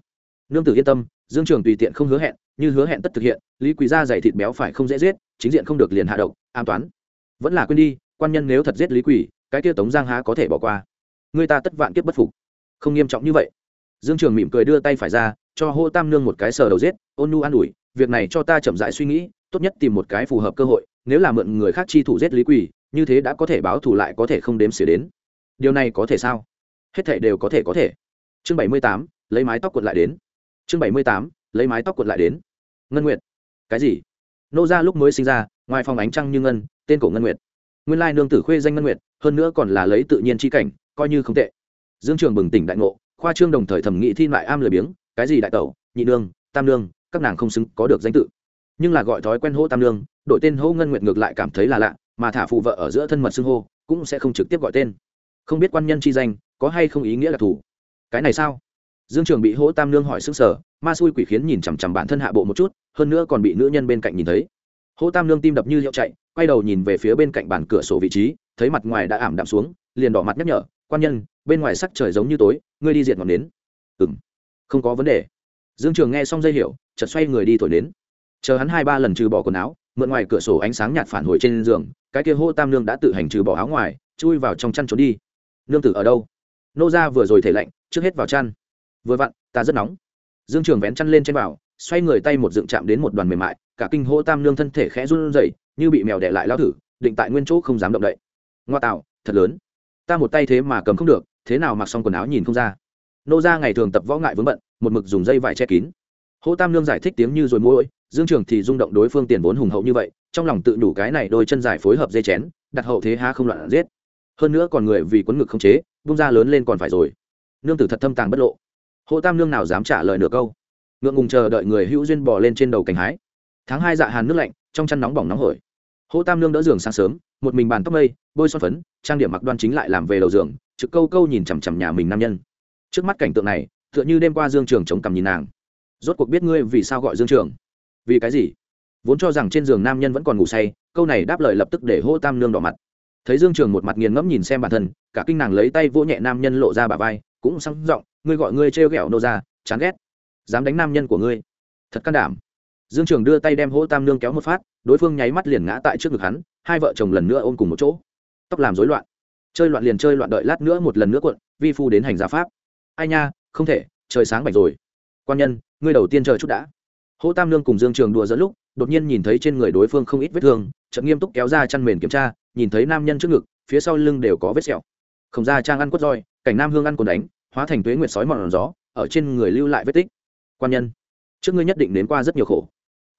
Nương tử yên tâm, dương trường tùy tiện không hứa hẹn như hứa hẹn tất thực hiện, lý Quý ra dày thịt béo phải không dễ giết, chính diện không được liền hạ độc, an toán. Vẫn là quên đi, quan nhân nếu thật giết lý quỷ cái kia tống giang há có thể bỏ qua. Người ta tất vạn kiếp bất phục. Không nghiêm trọng như vậy. Dương trường mỉm cười đưa tay phải ra, cho hô tam nương một cái sờ đầu giết, ôn nu an ủi, việc này cho ta chậm dại suy nghĩ, tốt nhất tìm một cái phù hợp cơ hội, nếu là mượn người khác chi thủ giết lý quỷ như thế đã có thể báo thù lại có thể không đếm xỉa đến. Điều này có thể sao? Hết thể đều có thể có thể. Chương bảy mươi tám, lấy mái tóc quật lại đến. Chương bảy mươi tám, lấy mái tóc quật lại đến ngân nguyệt. Cái gì? Nô ra lúc mới sinh ra, ngoài phòng ánh trăng như ngân, tên cổ ngân nguyệt. Nguyên lai nương tử khuê danh ngân nguyệt, hơn nữa còn là lấy tự nhiên chi cảnh, coi như không tệ. Dương trường bừng tỉnh đại ngộ, khoa trương đồng thời thẩm nghị thi lại am lười biếng, cái gì đại tẩu, nhị nương, tam nương, các nàng không xứng có được danh tự. Nhưng là gọi thói quen hô tam nương, đổi tên hô ngân nguyệt ngược lại cảm thấy là lạ, mà thả phụ vợ ở giữa thân mật xưng hô, cũng sẽ không trực tiếp gọi tên. Không biết quan nhân chi danh, có hay không ý nghĩa là thủ cái này sao? Dương trường bị hỗ tam nương hỏi xứng sở ma xui quỷ khiến nhìn chằm chằm bản thân hạ bộ một chút, hơn nữa còn bị nữ nhân bên cạnh nhìn thấy. Hô tam nương tim đập như hiệu chạy, quay đầu nhìn về phía bên cạnh bàn cửa sổ vị trí, thấy mặt ngoài đã ảm đạm xuống, liền đỏ mặt nhắc nhở, quan nhân, bên ngoài sắc trời giống như tối, ngươi đi diệt ngọn nến. Ừng không có vấn đề. Dương trường nghe xong dây hiểu, chợt xoay người đi thổi nến. Chờ hắn hai ba lần trừ bỏ quần áo, mượn ngoài cửa sổ ánh sáng nhạt phản hồi trên giường, cái kia hô tam nương đã tự hành trừ bỏ áo ngoài, chui vào trong chăn trốn đi. Nương tử ở đâu? Nô ra vừa rồi thể lạnh, trước hết vào chăn. Vừa vặn, ta rất nóng dương trường vén chăn lên trên bảo xoay người tay một dựng chạm đến một đoàn mềm mại, cả kinh hô tam nương thân thể khẽ run rẩy, như bị mèo đẻ lại lao thử, định tại nguyên chỗ không dám động đậy. Ngoa tạo, thật lớn. Ta một tay thế mà cầm không được, thế nào mặc xong quần áo nhìn không ra. Nô ra ngày thường tập võ ngại vướng bận, một mực dùng dây vải che kín. Hô tam nương giải thích tiếng như rồi mũi dương trường thì rung động đối phương tiền vốn hùng hậu như vậy, trong lòng tự đủ cái này đôi chân dài phối hợp dây chén, đặt hậu thế há không loạn giết. Hơn nữa còn người vì quấn ngực không chế bung ra lớn lên còn phải rồi. Nương tử thật thâm tàng bất lộ hộ tam nương nào dám trả lời nửa câu. Ngượng ngùng chờ đợi người hữu duyên bò lên trên đầu cành hái. Tháng hai dạ hàn nước lạnh, trong chăn nóng bỏng nóng hổi. Hộ tam nương đỡ giường sáng sớm, một mình bàn tóc mây, bôi son phấn, trang điểm mặc đoan chính lại làm về đầu giường, trực câu câu nhìn chằm chằm nhà mình nam nhân. Trước mắt cảnh tượng này, tựa như đêm qua dương trường chống cằm nhìn nàng. Rốt cuộc biết ngươi vì sao gọi dương trường? Vì cái gì? Vốn cho rằng trên giường nam nhân vẫn còn ngủ say, câu này đáp lời lập tức để hô tam nương đỏ mặt thấy dương trường một mặt nghiền ngẫm nhìn xem bản thân, cả kinh nàng lấy tay vỗ nhẹ nam nhân lộ ra bà vai, cũng sang giọng, ngươi gọi ngươi trêu ghẹo nô ra, chán ghét. Dám đánh nam nhân của ngươi. Thật can đảm. Dương trường đưa tay đem hỗ tam nương kéo một phát, đối phương nháy mắt liền ngã tại trước ngực hắn, hai vợ chồng lần nữa ôm cùng một chỗ. Tóc làm rối loạn. Chơi loạn liền chơi loạn đợi lát nữa một lần nữa cuộn, vi phu đến hành gia pháp. Ai nha, không thể, trời sáng bạch rồi. Quan nhân, ngươi đầu tiên chờ chút đã hỗ tam nương cùng dương trường đùa dẫn lúc, đột nhiên nhìn thấy trên người đối phương không ít vết thương, chợt nghiêm túc kéo ra chăn mền kiểm tra, nhìn thấy nam nhân trước ngực, phía sau lưng đều có vết sẹo. Không ra trang ăn quất roi, cảnh nam hương ăn cồn đánh, hóa thành tuế nguyệt sói mòn gió, ở trên người lưu lại vết tích. Quan nhân, trước ngươi nhất định đến qua rất nhiều khổ.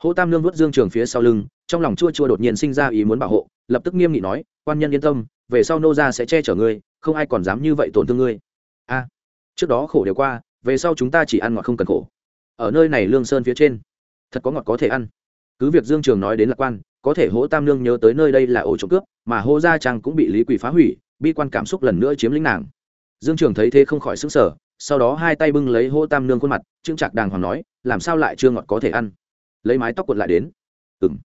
Hỗ tam nương vuốt dương trường phía sau lưng, trong lòng chua chua đột nhiên sinh ra ý muốn bảo hộ, lập tức nghiêm nghị nói, quan nhân yên tâm, về sau nô gia sẽ che chở ngươi, không ai còn dám như vậy tổn thương ngươi. A, trước đó khổ đều qua, về sau chúng ta chỉ ăn ngọt không cần khổ ở nơi này lương sơn phía trên. Thật có ngọt có thể ăn. Cứ việc dương trường nói đến lạc quan, có thể hỗ tam nương nhớ tới nơi đây là ổ trộm cướp, mà hô gia trang cũng bị lý quỷ phá hủy, bi quan cảm xúc lần nữa chiếm lĩnh nàng. Dương trường thấy thế không khỏi xứng sở sau đó hai tay bưng lấy hô tam nương khuôn mặt trưng trạc đàng hoàng nói, làm sao lại chưa ngọt có thể ăn? Lấy mái tóc quật lại đến. Ừng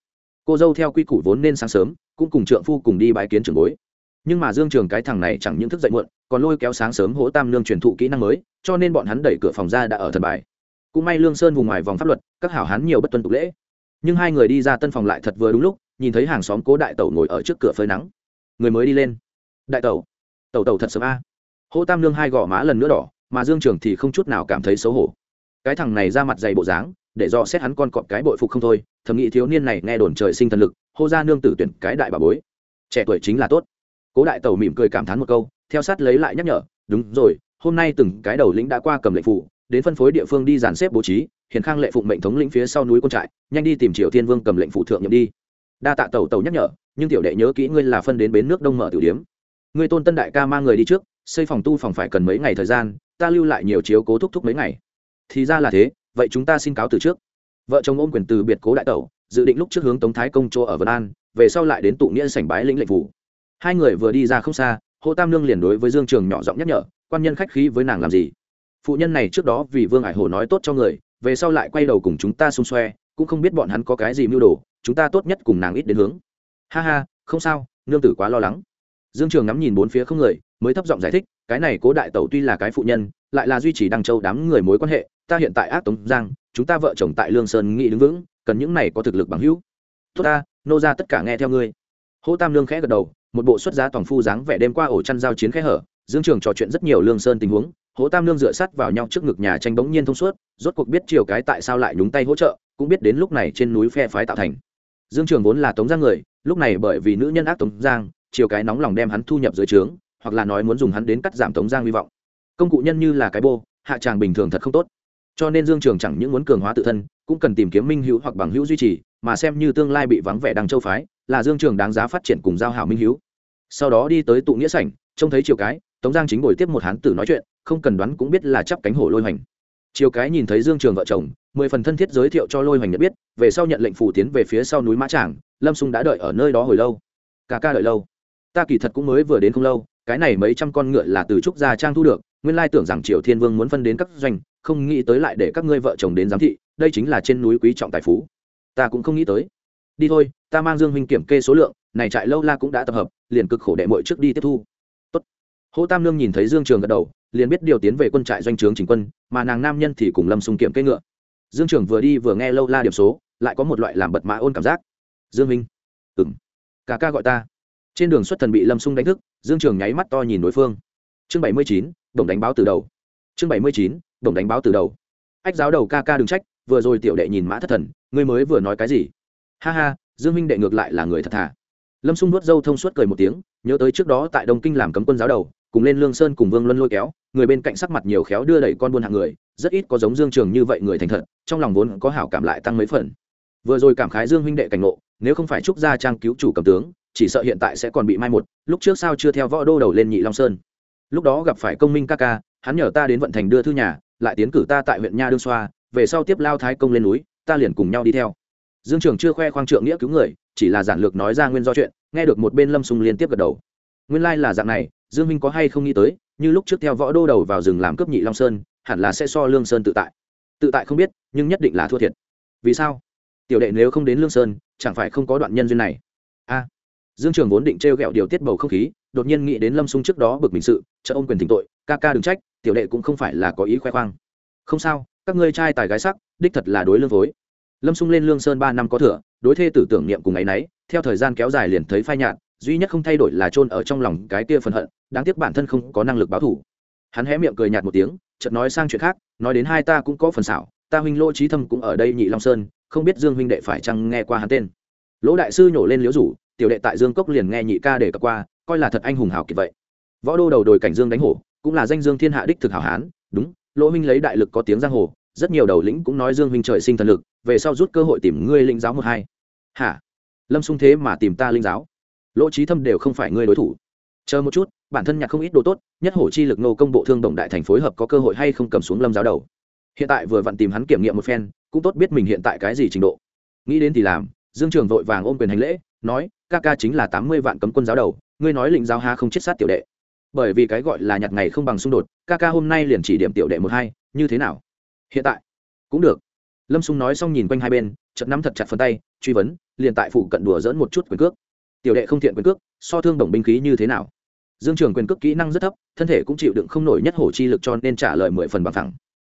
cô dâu theo quy củ vốn nên sáng sớm, cũng cùng trượng phu cùng đi bãi kiến trường bối. Nhưng mà dương trường cái thằng này chẳng những thức dậy muộn, còn lôi kéo sáng sớm hỗ tam nương truyền thụ kỹ năng mới, cho nên bọn hắn đẩy cửa phòng ra đã ở thần bài cũng may lương sơn vùng ngoài vòng pháp luật, các hảo hán nhiều bất tuân tục lễ. Nhưng hai người đi ra tân phòng lại thật vừa đúng lúc, nhìn thấy hàng xóm cố đại tẩu ngồi ở trước cửa phơi nắng. Người mới đi lên. Đại tẩu. Tẩu tẩu thật sớm a. À. hô tam lương hai gò má lần nữa đỏ, mà dương trường thì không chút nào cảm thấy xấu hổ. Cái thằng này ra mặt dày bộ dáng, để dò xét hắn con cọp cái bội phục không thôi, thầm nghĩ thiếu niên này nghe đồn trời sinh thần lực, hô ra nương tử tuyển cái đại bà bối. Trẻ tuổi chính là tốt. Cố đại tẩu mỉm cười cảm thán một câu, theo sát lấy lại nhắc nhở, đúng rồi, hôm nay từng cái đầu lĩnh đã qua cầm lệnh phủ đến phân phối địa phương đi dàn xếp bố trí, hiền khang lệ phụng mệnh thống lĩnh phía sau núi quân trại, nhanh đi tìm triều thiên vương cầm lệnh phụ thượng nhậm đi. Đa tạ tàu tàu nhắc nhở, nhưng tiểu đệ nhớ kỹ ngươi là phân đến bến nước đông mở tiểu điếm. Ngươi tôn tân đại ca mang người đi trước, xây phòng tu phòng phải cần mấy ngày thời gian, ta lưu lại nhiều chiếu cố thúc thúc mấy ngày. Thì ra là thế, vậy chúng ta xin cáo từ trước. Vợ chồng ôm quyền từ biệt cố đại tẩu, dự định lúc trước hướng tống thái công chỗ ở vân an, về sau lại đến tụ nghĩa sảnh bái lĩnh lệnh phủ. Hai người vừa đi ra không xa, hồ tam nương liền đối với dương trường nhỏ giọng nhắc nhở, quan nhân khách khí với nàng làm gì? Phụ nhân này trước đó vì vương ải hồ nói tốt cho người, về sau lại quay đầu cùng chúng ta xung xoe, cũng không biết bọn hắn có cái gì mưu đồ, chúng ta tốt nhất cùng nàng ít đến hướng. Ha ha, không sao, nương tử quá lo lắng. Dương trường ngắm nhìn bốn phía không người, mới thấp giọng giải thích, cái này cố đại tẩu tuy là cái phụ nhân, lại là duy trì đăng châu đám người mối quan hệ, ta hiện tại ác tống giang, chúng ta vợ chồng tại lương sơn nghị đứng vững, cần những này có thực lực bằng hữu. Tốt ta, nô ra tất cả nghe theo ngươi. Hỗ tam lương khẽ gật đầu, một bộ xuất giá toàn phu dáng vẻ đêm qua ổ chăn giao chiến khẽ hở, dương trường trò chuyện rất nhiều lương sơn tình huống hố tam Nương dựa sát vào nhau trước ngực nhà tranh bỗng nhiên thông suốt, rốt cuộc biết chiều cái tại sao lại nhúng tay hỗ trợ, cũng biết đến lúc này trên núi phe phái tạo thành. Dương trường vốn là tống giang người, lúc này bởi vì nữ nhân ác tống giang chiều cái nóng lòng đem hắn thu nhập dưới trướng, hoặc là nói muốn dùng hắn đến cắt giảm tống giang hy vọng. Công cụ nhân như là cái bô, hạ tràng bình thường thật không tốt. Cho nên dương trường chẳng những muốn cường hóa tự thân, cũng cần tìm kiếm minh hữu hoặc bằng hữu duy trì, mà xem như tương lai bị vắng vẻ đằng châu phái, là dương trường đáng giá phát triển cùng giao hảo minh hữu. Sau đó đi tới tụ nghĩa sảnh, trông thấy chiều cái, tống giang chính ngồi tiếp một hán tử nói chuyện không cần đoán cũng biết là chắp cánh hổ lôi hoành. Chiều cái nhìn thấy dương trường vợ chồng, mười phần thân thiết giới thiệu cho lôi hoành nhận biết, về sau nhận lệnh phủ tiến về phía sau núi mã tràng, lâm sung đã đợi ở nơi đó hồi lâu. Cả ca đợi lâu. Ta kỳ thật cũng mới vừa đến không lâu, cái này mấy trăm con ngựa là từ trúc gia trang thu được, nguyên lai tưởng rằng triều thiên vương muốn phân đến các doanh, không nghĩ tới lại để các ngươi vợ chồng đến giám thị, đây chính là trên núi quý trọng tài phú. Ta cũng không nghĩ tới. Đi thôi, ta mang dương huynh kiểm kê số lượng, này trại lâu la cũng đã tập hợp, liền cực khổ đệ mội trước đi tiếp thu. Tốt. hỗ tam lương nhìn thấy dương trường gật đầu liền biết điều tiến về quân trại doanh trướng chính quân, mà nàng nam nhân thì cùng lâm xung kiểm kê ngựa. Dương trưởng vừa đi vừa nghe lâu la điểm số, lại có một loại làm bật mã ôn cảm giác. Dương minh. Ừng cả ca gọi ta. Trên đường xuất thần bị lâm xung đánh thức, dương trường nháy mắt to nhìn đối phương. Chương bảy mươi chín, đồng đánh báo từ đầu. Chương bảy mươi chín, đồng đánh báo từ đầu. Ách giáo đầu ca ca đừng trách, vừa rồi tiểu đệ nhìn mã thất thần, ngươi mới vừa nói cái gì? Ha ha, dương minh đệ ngược lại là người thật thà. Lâm xung nuốt dâu thông suốt cười một tiếng, nhớ tới trước đó tại đông kinh làm cấm quân giáo đầu cùng lên lương sơn cùng vương luân lôi kéo, người bên cạnh sắc mặt nhiều khéo đưa đẩy con buôn hạng người, rất ít có giống dương trường như vậy người thành thật, trong lòng vốn có hảo cảm lại tăng mấy phần. Vừa rồi cảm khái dương huynh đệ cảnh ngộ, nếu không phải trúc gia trang cứu chủ cầm tướng, chỉ sợ hiện tại sẽ còn bị mai một, lúc trước sao chưa theo võ đô đầu lên nhị long sơn. Lúc đó gặp phải công minh ca ca, hắn nhờ ta đến vận thành đưa thư nhà, lại tiến cử ta tại huyện nha đương xoa, về sau tiếp lao thái công lên núi, ta liền cùng nhau đi theo. Dương trường chưa khoe khoang trượng nghĩa cứu người, chỉ là giản lược nói ra nguyên do chuyện, nghe được một bên lâm sung liên tiếp gật đầu. Nguyên lai là dạng này dương minh có hay không nghĩ tới, như lúc trước theo võ đô đầu vào rừng làm cướp nhị long sơn, hẳn là sẽ so lương sơn tự tại. Tự tại không biết, nhưng nhất định là thua thiệt. Vì sao? Tiểu đệ nếu không đến lương sơn, chẳng phải không có đoạn nhân duyên này? A. Dương trường vốn định treo gẹo điều tiết bầu không khí, đột nhiên nghĩ đến lâm sung trước đó bực mình sự trợ ông quyền thỉnh tội, ca ca đừng trách, tiểu đệ cũng không phải là có ý khoe khoang. Không sao, các ngươi trai tài gái sắc, đích thật là đối lương phối. Lâm sung lên lương sơn ba năm có thừa, đối thê tử tưởng niệm cùng ấ y n ấ y theo thời gian kéo dài liền thấy phai nhạt duy nhất không thay đổi là chôn ở trong lòng cái kia phần hận, đáng tiếc bản thân không có năng lực báo thủ. Hắn hé miệng cười nhạt một tiếng, chợt nói sang chuyện khác, nói đến hai ta cũng có phần xảo, ta huynh lỗ trí thâm cũng ở đây nhị long sơn, không biết dương huynh đệ phải chăng nghe qua hắn tên. Lỗ đại sư nhổ lên liễu rủ, tiểu đệ tại dương cốc liền nghe nhị ca để cập qua, coi là thật anh hùng hào kiệt vậy. Võ đô đầu đồi cảnh dương đánh hổ, cũng là danh dương thiên hạ đích thực hảo hán, đúng, lỗ huynh lấy đại lực có tiếng giang hồ, rất nhiều đầu lĩnh cũng nói dương huynh trời sinh thần lực, về sau rút cơ hội tìm ngươi linh giáo một hai. Hả? Lâm sung thế mà tìm ta linh giáo? Lỗ trí thâm đều không phải ngươi đối thủ. Chờ một chút, bản thân nhạc không ít đồ tốt, nhất hổ chi lực nô công bộ thương đồng đại thành phối hợp có cơ hội hay không cầm xuống lâm giáo đầu. Hiện tại vừa vặn tìm hắn kiểm nghiệm một phen, cũng tốt biết mình hiện tại cái gì trình độ. Nghĩ đến thì làm, dương trường vội vàng ôm quyền hành lễ, nói, ca ca chính là tám mươi vạn cấm quân giáo đầu, ngươi nói lĩnh giáo ha không chết sát tiểu đệ. Bởi vì cái gọi là nhặt ngày không bằng xung đột, ca ca hôm nay liền chỉ điểm tiểu đệ một hai, như thế nào? Hiện tại, cũng được. Lâm xung nói xong nhìn quanh hai bên chật nắm thật chặt phần tay, truy vấn, liền tại phụ cận đùa dỡn một chút quyền cước tiểu đệ không thiện quyền cước, so thương đồng binh khí như thế nào? Dương trường quyền cước kỹ năng rất thấp, thân thể cũng chịu đựng không nổi nhất hổ chi lực cho nên trả lời mười phần bằng thẳng.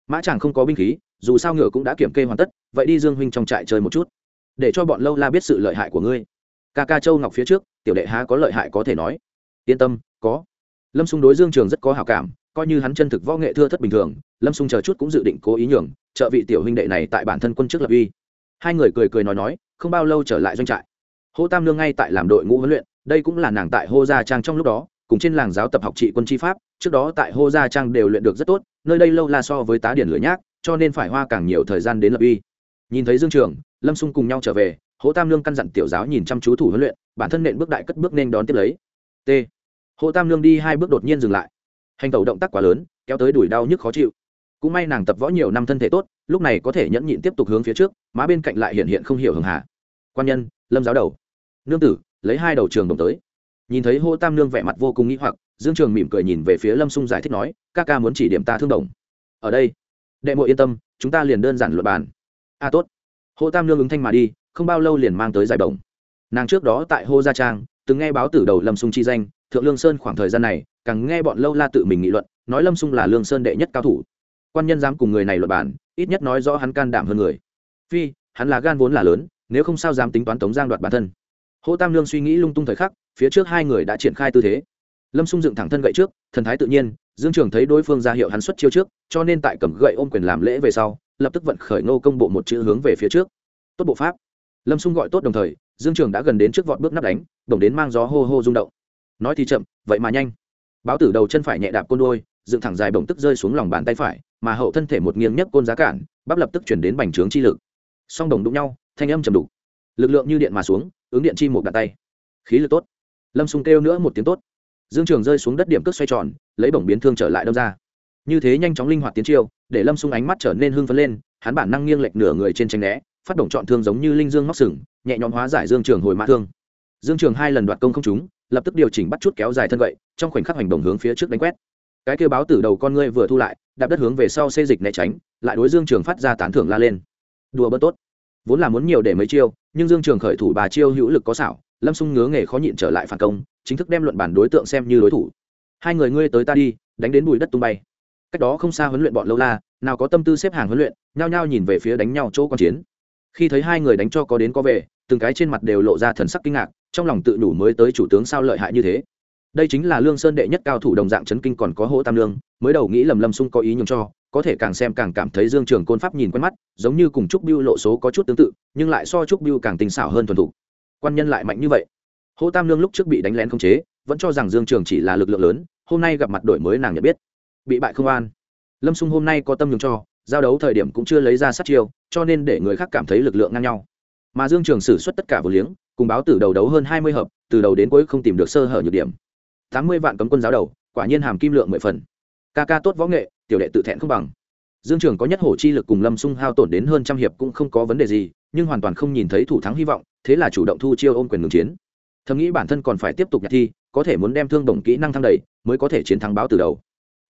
Mã chàng không có binh khí, dù sao ngựa cũng đã kiểm kê hoàn tất, vậy đi dương huynh trong trại chơi một chút. Để cho bọn lâu la biết sự lợi hại của ngươi. Ca ca châu ngọc phía trước, tiểu đệ há có lợi hại có thể nói. Yên tâm, có. Lâm xung đối dương trường rất có hảo cảm, coi như hắn chân thực võ nghệ thưa thất bình thường, lâm xung chờ chút cũng dự định cố ý nhường, trợ vị tiểu huynh đệ này tại bản thân quân trước lập uy. Hai người cười cười nói nói, không bao lâu trở lại doanh trại hô tam Nương ngay tại làm đội ngũ huấn luyện, đây cũng là nàng tại hô gia trang trong lúc đó, cùng trên làng giáo tập học trị quân chi pháp, trước đó tại hô gia trang đều luyện được rất tốt, nơi đây lâu la so với tá điển lửa nhác, cho nên phải hoa càng nhiều thời gian đến lập uy. Nhìn thấy dương trường, lâm xung cùng nhau trở về hỗ tam lương căn dặn tiểu giáo nhìn chăm chú thủ huấn luyện, bản thân nện bước đại cất bước nên đón tiếp lấy. T. Hỗ tam lương đi hai bước đột nhiên dừng lại. Hành tẩu động tác quá lớn, kéo tới đùi đau nhức khó chịu. Cũng may nàng tập võ nhiều năm thân thể tốt, lúc này có thể nhẫn nhịn tiếp tục hướng phía trước, má bên cạnh lại hiện hiện không hiểu hường hạ quan nhân, lâm giáo đầu nương tử, lấy hai đầu trường đồng tới. Nhìn thấy hô tam nương vẻ mặt vô cùng nghĩ hoặc, dương trường mỉm cười nhìn về phía lâm sung giải thích nói, ca ca muốn chỉ điểm ta thương đồng. Ở đây, đệ muội yên tâm, chúng ta liền đơn giản luật bàn. A tốt. Hô tam nương ứng thanh mà đi, không bao lâu liền mang tới giải đồng nàng trước đó tại hô gia trang, từng nghe báo từ đầu lâm sung chi danh, thượng lương sơn khoảng thời gian này, càng nghe bọn lâu la tự mình nghị luận, nói lâm sung là lương sơn đệ nhất cao thủ. Quan nhân dám cùng người này luật bản ít nhất nói rõ hắn can đảm hơn người. Phi, hắn là gan vốn là lớn, nếu không sao dám tính toán tống giang đoạt bản thân hô tam lương suy nghĩ lung tung thời khắc, phía trước hai người đã triển khai tư thế. Lâm xung dựng thẳng thân gậy trước, thần thái tự nhiên, dương trường thấy đối phương ra hiệu hắn xuất chiêu trước, cho nên tại cầm gậy ôm quyền làm lễ về sau, lập tức vận khởi ngô công bộ một chữ hướng về phía trước. Tốt bộ pháp. Lâm xung gọi tốt đồng thời, dương trường đã gần đến trước vọt bước nắp đánh bổng đến mang gió hô hô rung động. Nói thì chậm, vậy mà nhanh. Báo tử đầu chân phải nhẹ đạp côn đôi dựng thẳng dài bổng tức rơi xuống lòng bàn tay phải, mà hậu thân thể một nghiêng nhất côn giá cản, bắp lập tức chuyển đến bành trướng chi lực. Song đồng đụng nhau, thanh âm trầm đục. Lực lượng như điện mà xuống ứng điện chi một đạn tay. Khí lực tốt. Lâm sung kêu nữa một tiếng tốt. Dương trường rơi xuống đất điểm cước xoay tròn, lấy bổng biến thương trở lại đâm ra. Như thế nhanh chóng linh hoạt tiến chiêu, để lâm sung ánh mắt trở nên hưng phấn lên, hắn bản năng nghiêng lệch nửa người trên tranh né, phát động chọn thương giống như linh dương móc sừng, nhẹ nhõm hóa giải dương trường hồi mã thương. Dương trường hai lần đoạt công không trúng, lập tức điều chỉnh bắt chút kéo dài thân gậy, trong khoảnh khắc hành động hướng phía trước đánh quét. Cái kêu báo tử đầu con ngươi vừa thu lại, đạp đất hướng về sau xê dịch né tránh, lại đối dương trường phát ra tán thưởng la lên. Đùa bớt tốt. Vốn là muốn nhiều để mấy chiêu nhưng dương trường khởi thủ bà chiêu hữu lực có xảo, lâm xung ngứa nghề khó nhịn trở lại phản công, chính thức đem luận bản đối tượng xem như đối thủ. Hai người ngươi tới ta đi, đánh đến bùi đất tung bay. Cách đó không xa huấn luyện bọn lâu la, nào có tâm tư xếp hàng huấn luyện, nhao nhao nhìn về phía đánh nhau chỗ con chiến. Khi thấy hai người đánh cho có đến có về, từng cái trên mặt đều lộ ra thần sắc kinh ngạc, trong lòng tự đủ mới tới chủ tướng sao lợi hại như thế. Đây chính là lương sơn đệ nhất cao thủ đồng dạng chấn kinh còn có hỗ tam lương mới đầu nghĩ lầm lâm xung có ý nhường cho có thể càng xem càng cảm thấy dương trường côn pháp nhìn quen mắt, giống như cùng trúc biêu lộ số có chút tương tự, nhưng lại so trúc biêu càng tinh xảo hơn thuần thủ quan nhân lại mạnh như vậy. Hỗ tam lương lúc trước bị đánh lén không chế, vẫn cho rằng dương trường chỉ là lực lượng lớn, hôm nay gặp mặt đổi mới nàng nhận biết. Bị bại không an. Lâm sung hôm nay có tâm nhường cho, giao đấu thời điểm cũng chưa lấy ra sát chiêu, cho nên để người khác cảm thấy lực lượng ngang nhau. Mà dương trường xử suất tất cả vừa liếng, cùng báo từ đầu đấu hơn hai mươi hợp, từ đầu đến cuối không tìm được sơ hở nhược điểm. Tám mươi vạn cấm quân giáo đầu, quả nhiên hàm kim lượng mười phần ca ca tốt võ nghệ, tiểu đệ tự thẹn không bằng. Dương trường có nhất hổ chi lực cùng lâm sung hao tổn đến hơn trăm hiệp cũng không có vấn đề gì, nhưng hoàn toàn không nhìn thấy thủ thắng hy vọng, thế là chủ động thu chiêu ôm quyền ngừng chiến. Thầm nghĩ bản thân còn phải tiếp tục nhặt thi, có thể muốn đem thương đồng kỹ năng thăng đầy, mới có thể chiến thắng báo từ đầu.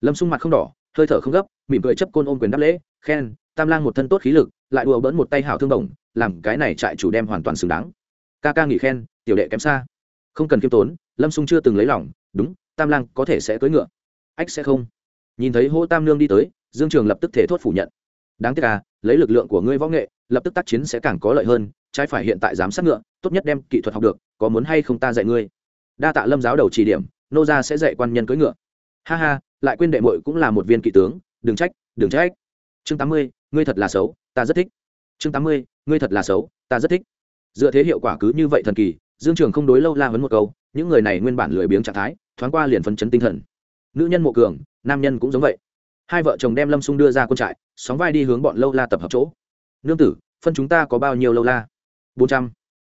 Lâm sung mặt không đỏ, hơi thở không gấp, mỉm cười chấp côn ôm quyền đáp lễ, khen, tam lang một thân tốt khí lực, lại đùa bỡn một tay hảo thương đồng làm cái này trại chủ đem hoàn toàn xứng đáng. Ca ca nghỉ khen, tiểu đệ kém xa. Không cần kiêm tốn, lâm sung chưa từng lấy lòng, đúng, tam lang có thể sẽ cưỡi ngựa. Ách sẽ không nhìn thấy hô tam nương đi tới, dương trường lập tức thể thốt phủ nhận. Đáng tiếc à lấy lực lượng của ngươi võ nghệ, lập tức tác chiến sẽ càng có lợi hơn, trái phải hiện tại dám sát ngựa, tốt nhất đem kỹ thuật học được, có muốn hay không ta dạy ngươi? Đa tạ lâm giáo đầu chỉ điểm, nô gia sẽ dạy quan nhân cưỡi ngựa. Ha ha, lại quên đệ muội cũng là một viên kỵ tướng, đừng trách đừng trách. Chương tám mươi, ngươi thật là xấu, ta rất thích. Chương tám mươi, ngươi thật là xấu, ta rất thích. Dựa thế hiệu quả cứ như vậy thần kỳ, dương trường không đối lâu la vấn một câu, những người này nguyên bản lười biếng trạng thái, thoáng qua liền phấn chấn tinh thần nữ nhân mộ cường, nam nhân cũng giống vậy. Hai vợ chồng đem lâm sung đưa ra quân trại, sóng vai đi hướng bọn lâu la tập hợp chỗ. Nương tử, phân chúng ta có bao nhiêu lâu la? Bốn trăm.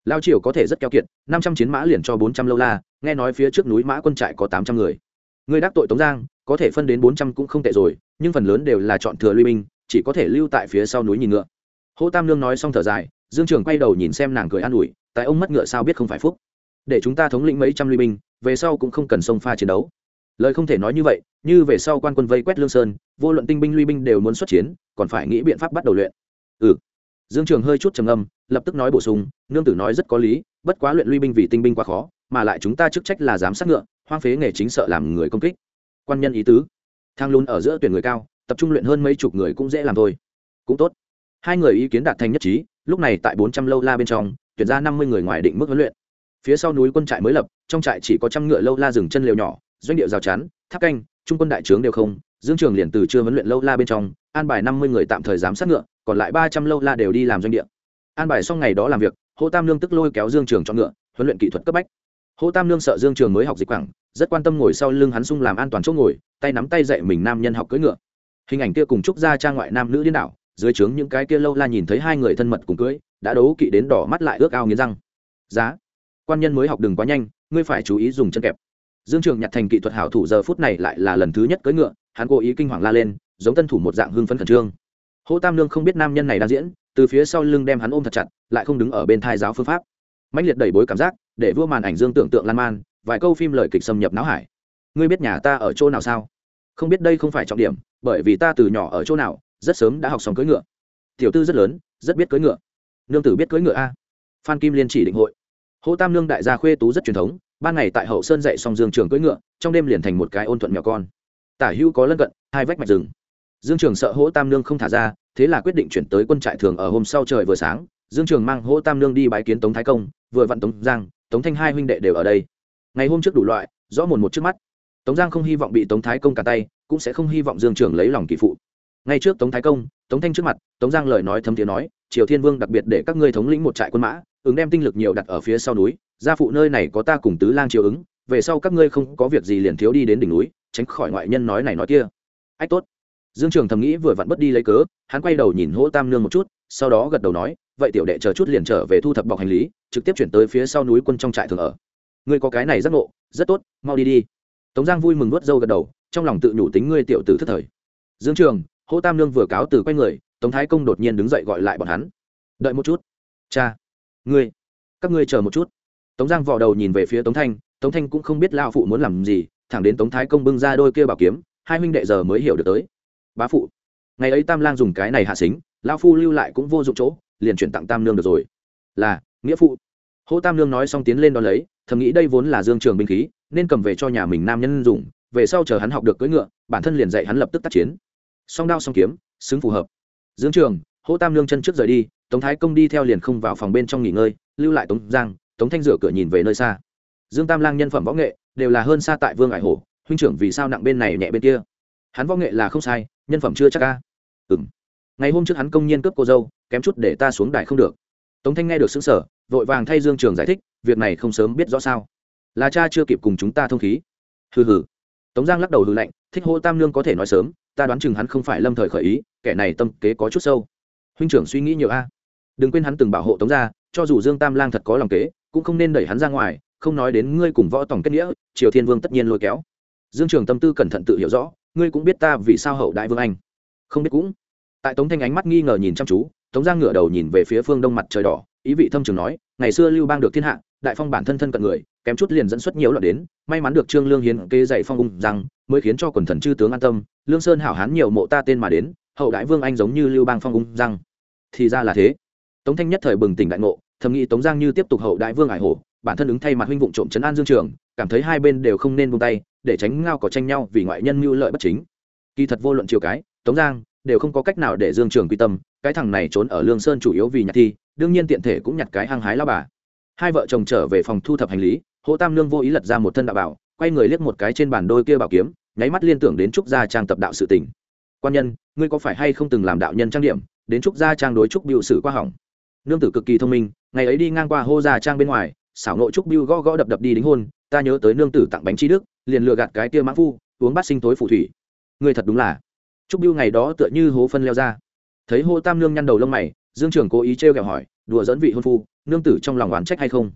Lao triều có thể rất keo kiệt, năm trăm chiến mã liền cho bốn trăm lâu la, nghe nói phía trước núi mã quân trại có tám trăm người. Người đắc tội tống giang, có thể phân đến bốn trăm cũng không tệ rồi, nhưng phần lớn đều là chọn thừa lui binh, chỉ có thể lưu tại phía sau núi nhìn ngựa. Hô tam lương nói xong thở dài, dương trường quay đầu nhìn xem nàng cười an ủi, tại ông mất ngựa sao biết không phải phúc? Để chúng ta thống lĩnh mấy trăm lui binh, về sau cũng không cần sông pha chiến đấu lời không thể nói như vậy, như về sau quan quân vây quét lương sơn, vô luận tinh binh, lui binh đều muốn xuất chiến, còn phải nghĩ biện pháp bắt đầu luyện. Ừ. Dương trường hơi chút trầm âm lập tức nói bổ sung, nương tử nói rất có lý, bất quá luyện lui binh vì tinh binh quá khó, mà lại chúng ta chức trách là giám sát ngựa, hoang phế nghề chính sợ làm người công kích. Quan nhân ý tứ. Thang lún ở giữa tuyển người cao, tập trung luyện hơn mấy chục người cũng dễ làm thôi. Cũng tốt. Hai người ý kiến đạt thành nhất trí, lúc này tại bốn trăm lâu la bên trong, tuyển ra năm mươi người ngoài định mức huấn luyện. Phía sau núi quân trại mới lập, trong trại chỉ có trăm ngựa lâu la rừng chân liều nhỏ doanh địa rào chắn, tháp canh, trung quân đại trướng đều không, dương trường liền từ chưa huấn luyện lâu la bên trong, an bài năm mươi người tạm thời giám sát ngựa, còn lại ba trăm lâu la đều đi làm doanh địa. An bài xong ngày đó làm việc, hô tam lương tức lôi kéo dương trường cho ngựa, huấn luyện kỹ thuật cấp bách. Hô tam nương sợ dương trường mới học dịch quảng, rất quan tâm ngồi sau lưng hắn sung làm an toàn chỗ ngồi, tay nắm tay dạy mình nam nhân học cưỡi ngựa. Hình ảnh kia cùng trúc ra trang ngoại nam nữ điên đảo, dưới trướng những cái kia lâu la nhìn thấy hai người thân mật cùng cưới đã đấu kỵ đến đỏ mắt lại ước ao nghiến răng. Giá, quan nhân mới học đừng quá nhanh, ngươi phải chú ý dùng chân kẹp dương trường nhặt thành kỹ thuật hảo thủ giờ phút này lại là lần thứ nhất cưỡi ngựa, hắn cố ý kinh hoàng la lên, giống tân thủ một dạng hưng phấn khẩn trương. Hô tam lương không biết nam nhân này đang diễn, từ phía sau lưng đem hắn ôm thật chặt, lại không đứng ở bên thai giáo phương pháp. Mạnh liệt đẩy bối cảm giác, để vua màn ảnh dương tưởng tượng lan man, vài câu phim lời kịch xâm nhập não hải. Ngươi biết nhà ta ở chỗ nào sao? Không biết đây không phải trọng điểm, bởi vì ta từ nhỏ ở chỗ nào, rất sớm đã học xong cưỡi ngựa. Tiểu tư rất lớn, rất biết cưỡi ngựa. Nương tử biết cưỡi ngựa a. Phan kim liên chỉ định hội. Hô tam nương đại gia khuê tú rất truyền thống ban ngày tại hậu sơn dạy xong dương trường cưỡi ngựa, trong đêm liền thành một cái ôn thuận mèo con. Tả hữu có lân cận, hai vách mạch rừng. Dương trường sợ hỗ tam nương không thả ra, thế là quyết định chuyển tới quân trại thường ở hôm sau trời vừa sáng. Dương trường mang hỗ tam nương đi bái kiến tống thái công, vừa vặn tống giang, tống thanh hai huynh đệ đều ở đây. Ngày hôm trước đủ loại, rõ mồn một trước mắt. Tống giang không hy vọng bị tống thái công cả tay, cũng sẽ không hy vọng dương trường lấy lòng kỳ phụ. Ngay trước tống thái công, tống thanh trước mặt, tống giang lời nói thấm tiếng nói, triều thiên vương đặc biệt để các ngươi thống lĩnh một trại quân mã, ứng đem tinh lực nhiều đặt ở phía sau núi gia phụ nơi này có ta cùng tứ lang chiều ứng, về sau các ngươi không có việc gì liền thiếu đi đến đỉnh núi, tránh khỏi ngoại nhân nói này nói kia. Ách tốt. Dương trường thầm nghĩ vừa vặn bất đi lấy cớ, hắn quay đầu nhìn hỗ tam nương một chút, sau đó gật đầu nói, vậy tiểu đệ chờ chút liền trở về thu thập bọc hành lý, trực tiếp chuyển tới phía sau núi quân trong trại thường ở. Ngươi có cái này rất ngộ, rất tốt, mau đi đi. Tống giang vui mừng nuốt dâu gật đầu, trong lòng tự nhủ tính ngươi tiểu tử thất thời. Dương trường, hỗ tam nương vừa cáo từ quay người, tống thái công đột nhiên đứng dậy gọi lại bọn hắn. Đợi một chút. Cha. Ngươi, các ngươi chờ một chút tống giang vò đầu nhìn về phía tống thanh tống thanh cũng không biết lao phụ muốn làm gì, thẳng đến tống thái công bưng ra đôi kia bảo kiếm, hai huynh đệ giờ mới hiểu được tới. Bá phụ, ngày ấy tam lang dùng cái này hạ xính lao phu lưu lại cũng vô dụng chỗ, liền chuyển tặng tam nương được rồi. Là, nghĩa phụ. Hô tam nương nói xong tiến lên đón lấy, thầm nghĩ đây vốn là dương trường binh khí, nên cầm về cho nhà mình nam nhân dùng, về sau chờ hắn học được cưỡi ngựa, bản thân liền dạy hắn lập tức tác chiến. Song đao song kiếm, xứng phù hợp. Dương trường, hô tam nương chân trước rời đi, tống thái công đi theo liền không vào phòng bên trong nghỉ ngơi, lưu lại tống giang tống thanh rửa cửa nhìn về nơi xa. Dương tam lang nhân phẩm võ nghệ đều là hơn xa tại vương ải hổ, huynh trưởng vì sao nặng bên này nhẹ bên kia. Hắn võ nghệ là không sai, nhân phẩm chưa chắc ca ừ m ngày hôm trước hắn công nhiên cướp cô dâu, kém chút để ta xuống đài không được. Tống thanh nghe được xứng sở vội vàng thay dương trường giải thích, việc này không sớm biết rõ sao. Là cha chưa kịp cùng chúng ta thông khí. Hừ hừ. Tống giang lắc đầu hừ lạnh, thích hô tam lương có thể nói sớm, ta đoán chừng hắn không phải lâm thời khởi ý, kẻ này tâm kế có chút sâu. Huynh trưởng suy nghĩ nhiều a. Đừng quên hắn từng bảo hộ tống ra cho dù dương tam lang thật có lòng kế cũng không nên đẩy hắn ra ngoài, không nói đến ngươi cùng võ tổng kết nghĩa, triều thiên vương tất nhiên lôi kéo. Dương trường tâm tư cẩn thận tự hiểu rõ, ngươi cũng biết ta vì sao hậu đại vương anh. Không biết cũng. Tại tống thanh ánh mắt nghi ngờ nhìn chăm chú, tống giang ngửa đầu nhìn về phía phương đông mặt trời đỏ, ý vị thâm trường nói, ngày xưa lưu bang được thiên hạ, đại phong bản thân thân cận người, kém chút liền dẫn xuất nhiều loạn đến, may mắn được trương lương hiến kê dạy phong ung rằng mới khiến cho quần thần chư tướng an tâm, lương sơn hảo hán nhiều mộ ta tên mà đến, hậu đại vương anh giống như lưu bang phong ung rằng thì ra là thế. Tống thanh nhất thời bừng tỉnh đại ngộ thầm nghĩ tống giang như tiếp tục hậu đại vương ải hổ, bản thân ứng thay mặt huynh vụng trộm trấn an dương trường, cảm thấy hai bên đều không nên buông tay, để tránh ngao có tranh nhau vì ngoại nhân mưu lợi bất chính. Kỳ thật vô luận chiều cái, tống giang đều không có cách nào để dương trường quy tâm, cái thằng này trốn ở lương sơn chủ yếu vì nhặt thi, đương nhiên tiện thể cũng nhặt cái hăng hái lao bà. Hai vợ chồng trở về phòng thu thập hành lý, hỗ tam nương vô ý lật ra một thân đạo bảo, quay người liếc một cái trên bàn đôi kia bảo kiếm, nháy mắt liên tưởng đến trúc gia trang tập đạo sự tình. Quan nhân, ngươi có phải hay không từng làm đạo nhân trang điểm, đến trúc gia trang đối trúc biểu sử qua hỏng? Nương tử cực kỳ thông minh ngày ấy đi ngang qua hô già trang bên ngoài, xảo nội trúc biêu gõ gõ đập đập đi đính hôn, ta nhớ tới nương tử tặng bánh chi đức, liền lừa gạt cái tia mã phu, uống bát sinh tối phù thủy. Người thật đúng là. Trúc biêu ngày đó tựa như hố phân leo ra. Thấy hô tam nương nhăn đầu lông mày, dương trưởng cố ý trêu kẹo hỏi, đùa dẫn vị hôn phu, nương tử trong lòng oán trách hay không?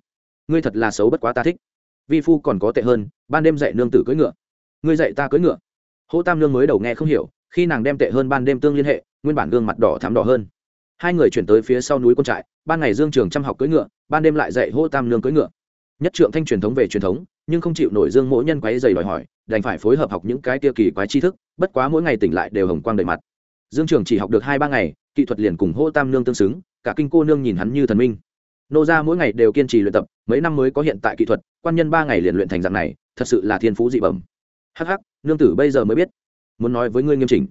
Ngươi thật là xấu bất quá ta thích. Vi phu còn có tệ hơn, ban đêm dạy nương tử cưỡi ngựa. Ngươi dạy ta cưỡi ngựa. Hô tam nương mới đầu nghe không hiểu, khi nàng đem tệ hơn ban đêm tương liên hệ, nguyên bản gương mặt đỏ thắm đỏ hơn hai người chuyển tới phía sau núi quân trại, ban ngày dương trường chăm học cưỡi ngựa, ban đêm lại dạy hô tam nương cưỡi ngựa. Nhất trượng thanh truyền thống về truyền thống, nhưng không chịu nổi dương mỗi nhân quái dày đòi hỏi, đành phải phối hợp học những cái tia kỳ quái tri thức, bất quá mỗi ngày tỉnh lại đều hồng quang đầy mặt. Dương trường chỉ học được hai ba ngày, kỹ thuật liền cùng hô tam nương tương xứng, cả kinh cô nương nhìn hắn như thần minh. Nô ra mỗi ngày đều kiên trì luyện tập, mấy năm mới có hiện tại kỹ thuật, quan nhân ba ngày liền luyện thành dạng này, thật sự là thiên phú dị bẩm. Hắc hắc, nương tử bây giờ mới biết. Muốn nói với ngươi nghiêm chỉnh.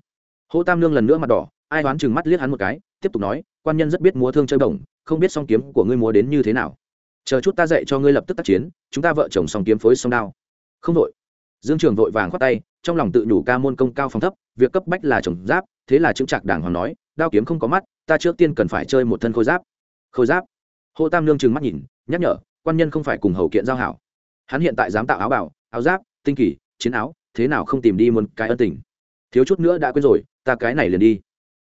Hô tam nương lần nữa mặt đỏ, ai đoán chừng mắt liếc hắn một cái tiếp tục nói, quan nhân rất biết múa thương chơi bổng, không biết song kiếm của ngươi múa đến như thế nào. Chờ chút ta dạy cho ngươi lập tức tác chiến, chúng ta vợ chồng song kiếm phối song đao. Không vội. dương trường vội vàng khoát tay, trong lòng tự nhủ ca môn công cao phòng thấp, việc cấp bách là trồng giáp, thế là chứng trạc đàng hoàng nói, đao kiếm không có mắt, ta trước tiên cần phải chơi một thân khôi giáp. Khôi giáp? Hô tam lương trừng mắt nhìn, nhắc nhở, quan nhân không phải cùng hầu kiện giao hảo. Hắn hiện tại dám tạo áo bảo áo giáp, tinh kỳ chiến áo, thế nào không tìm đi một cái ân tình. Thiếu chút nữa đã quên rồi, ta cái này liền đi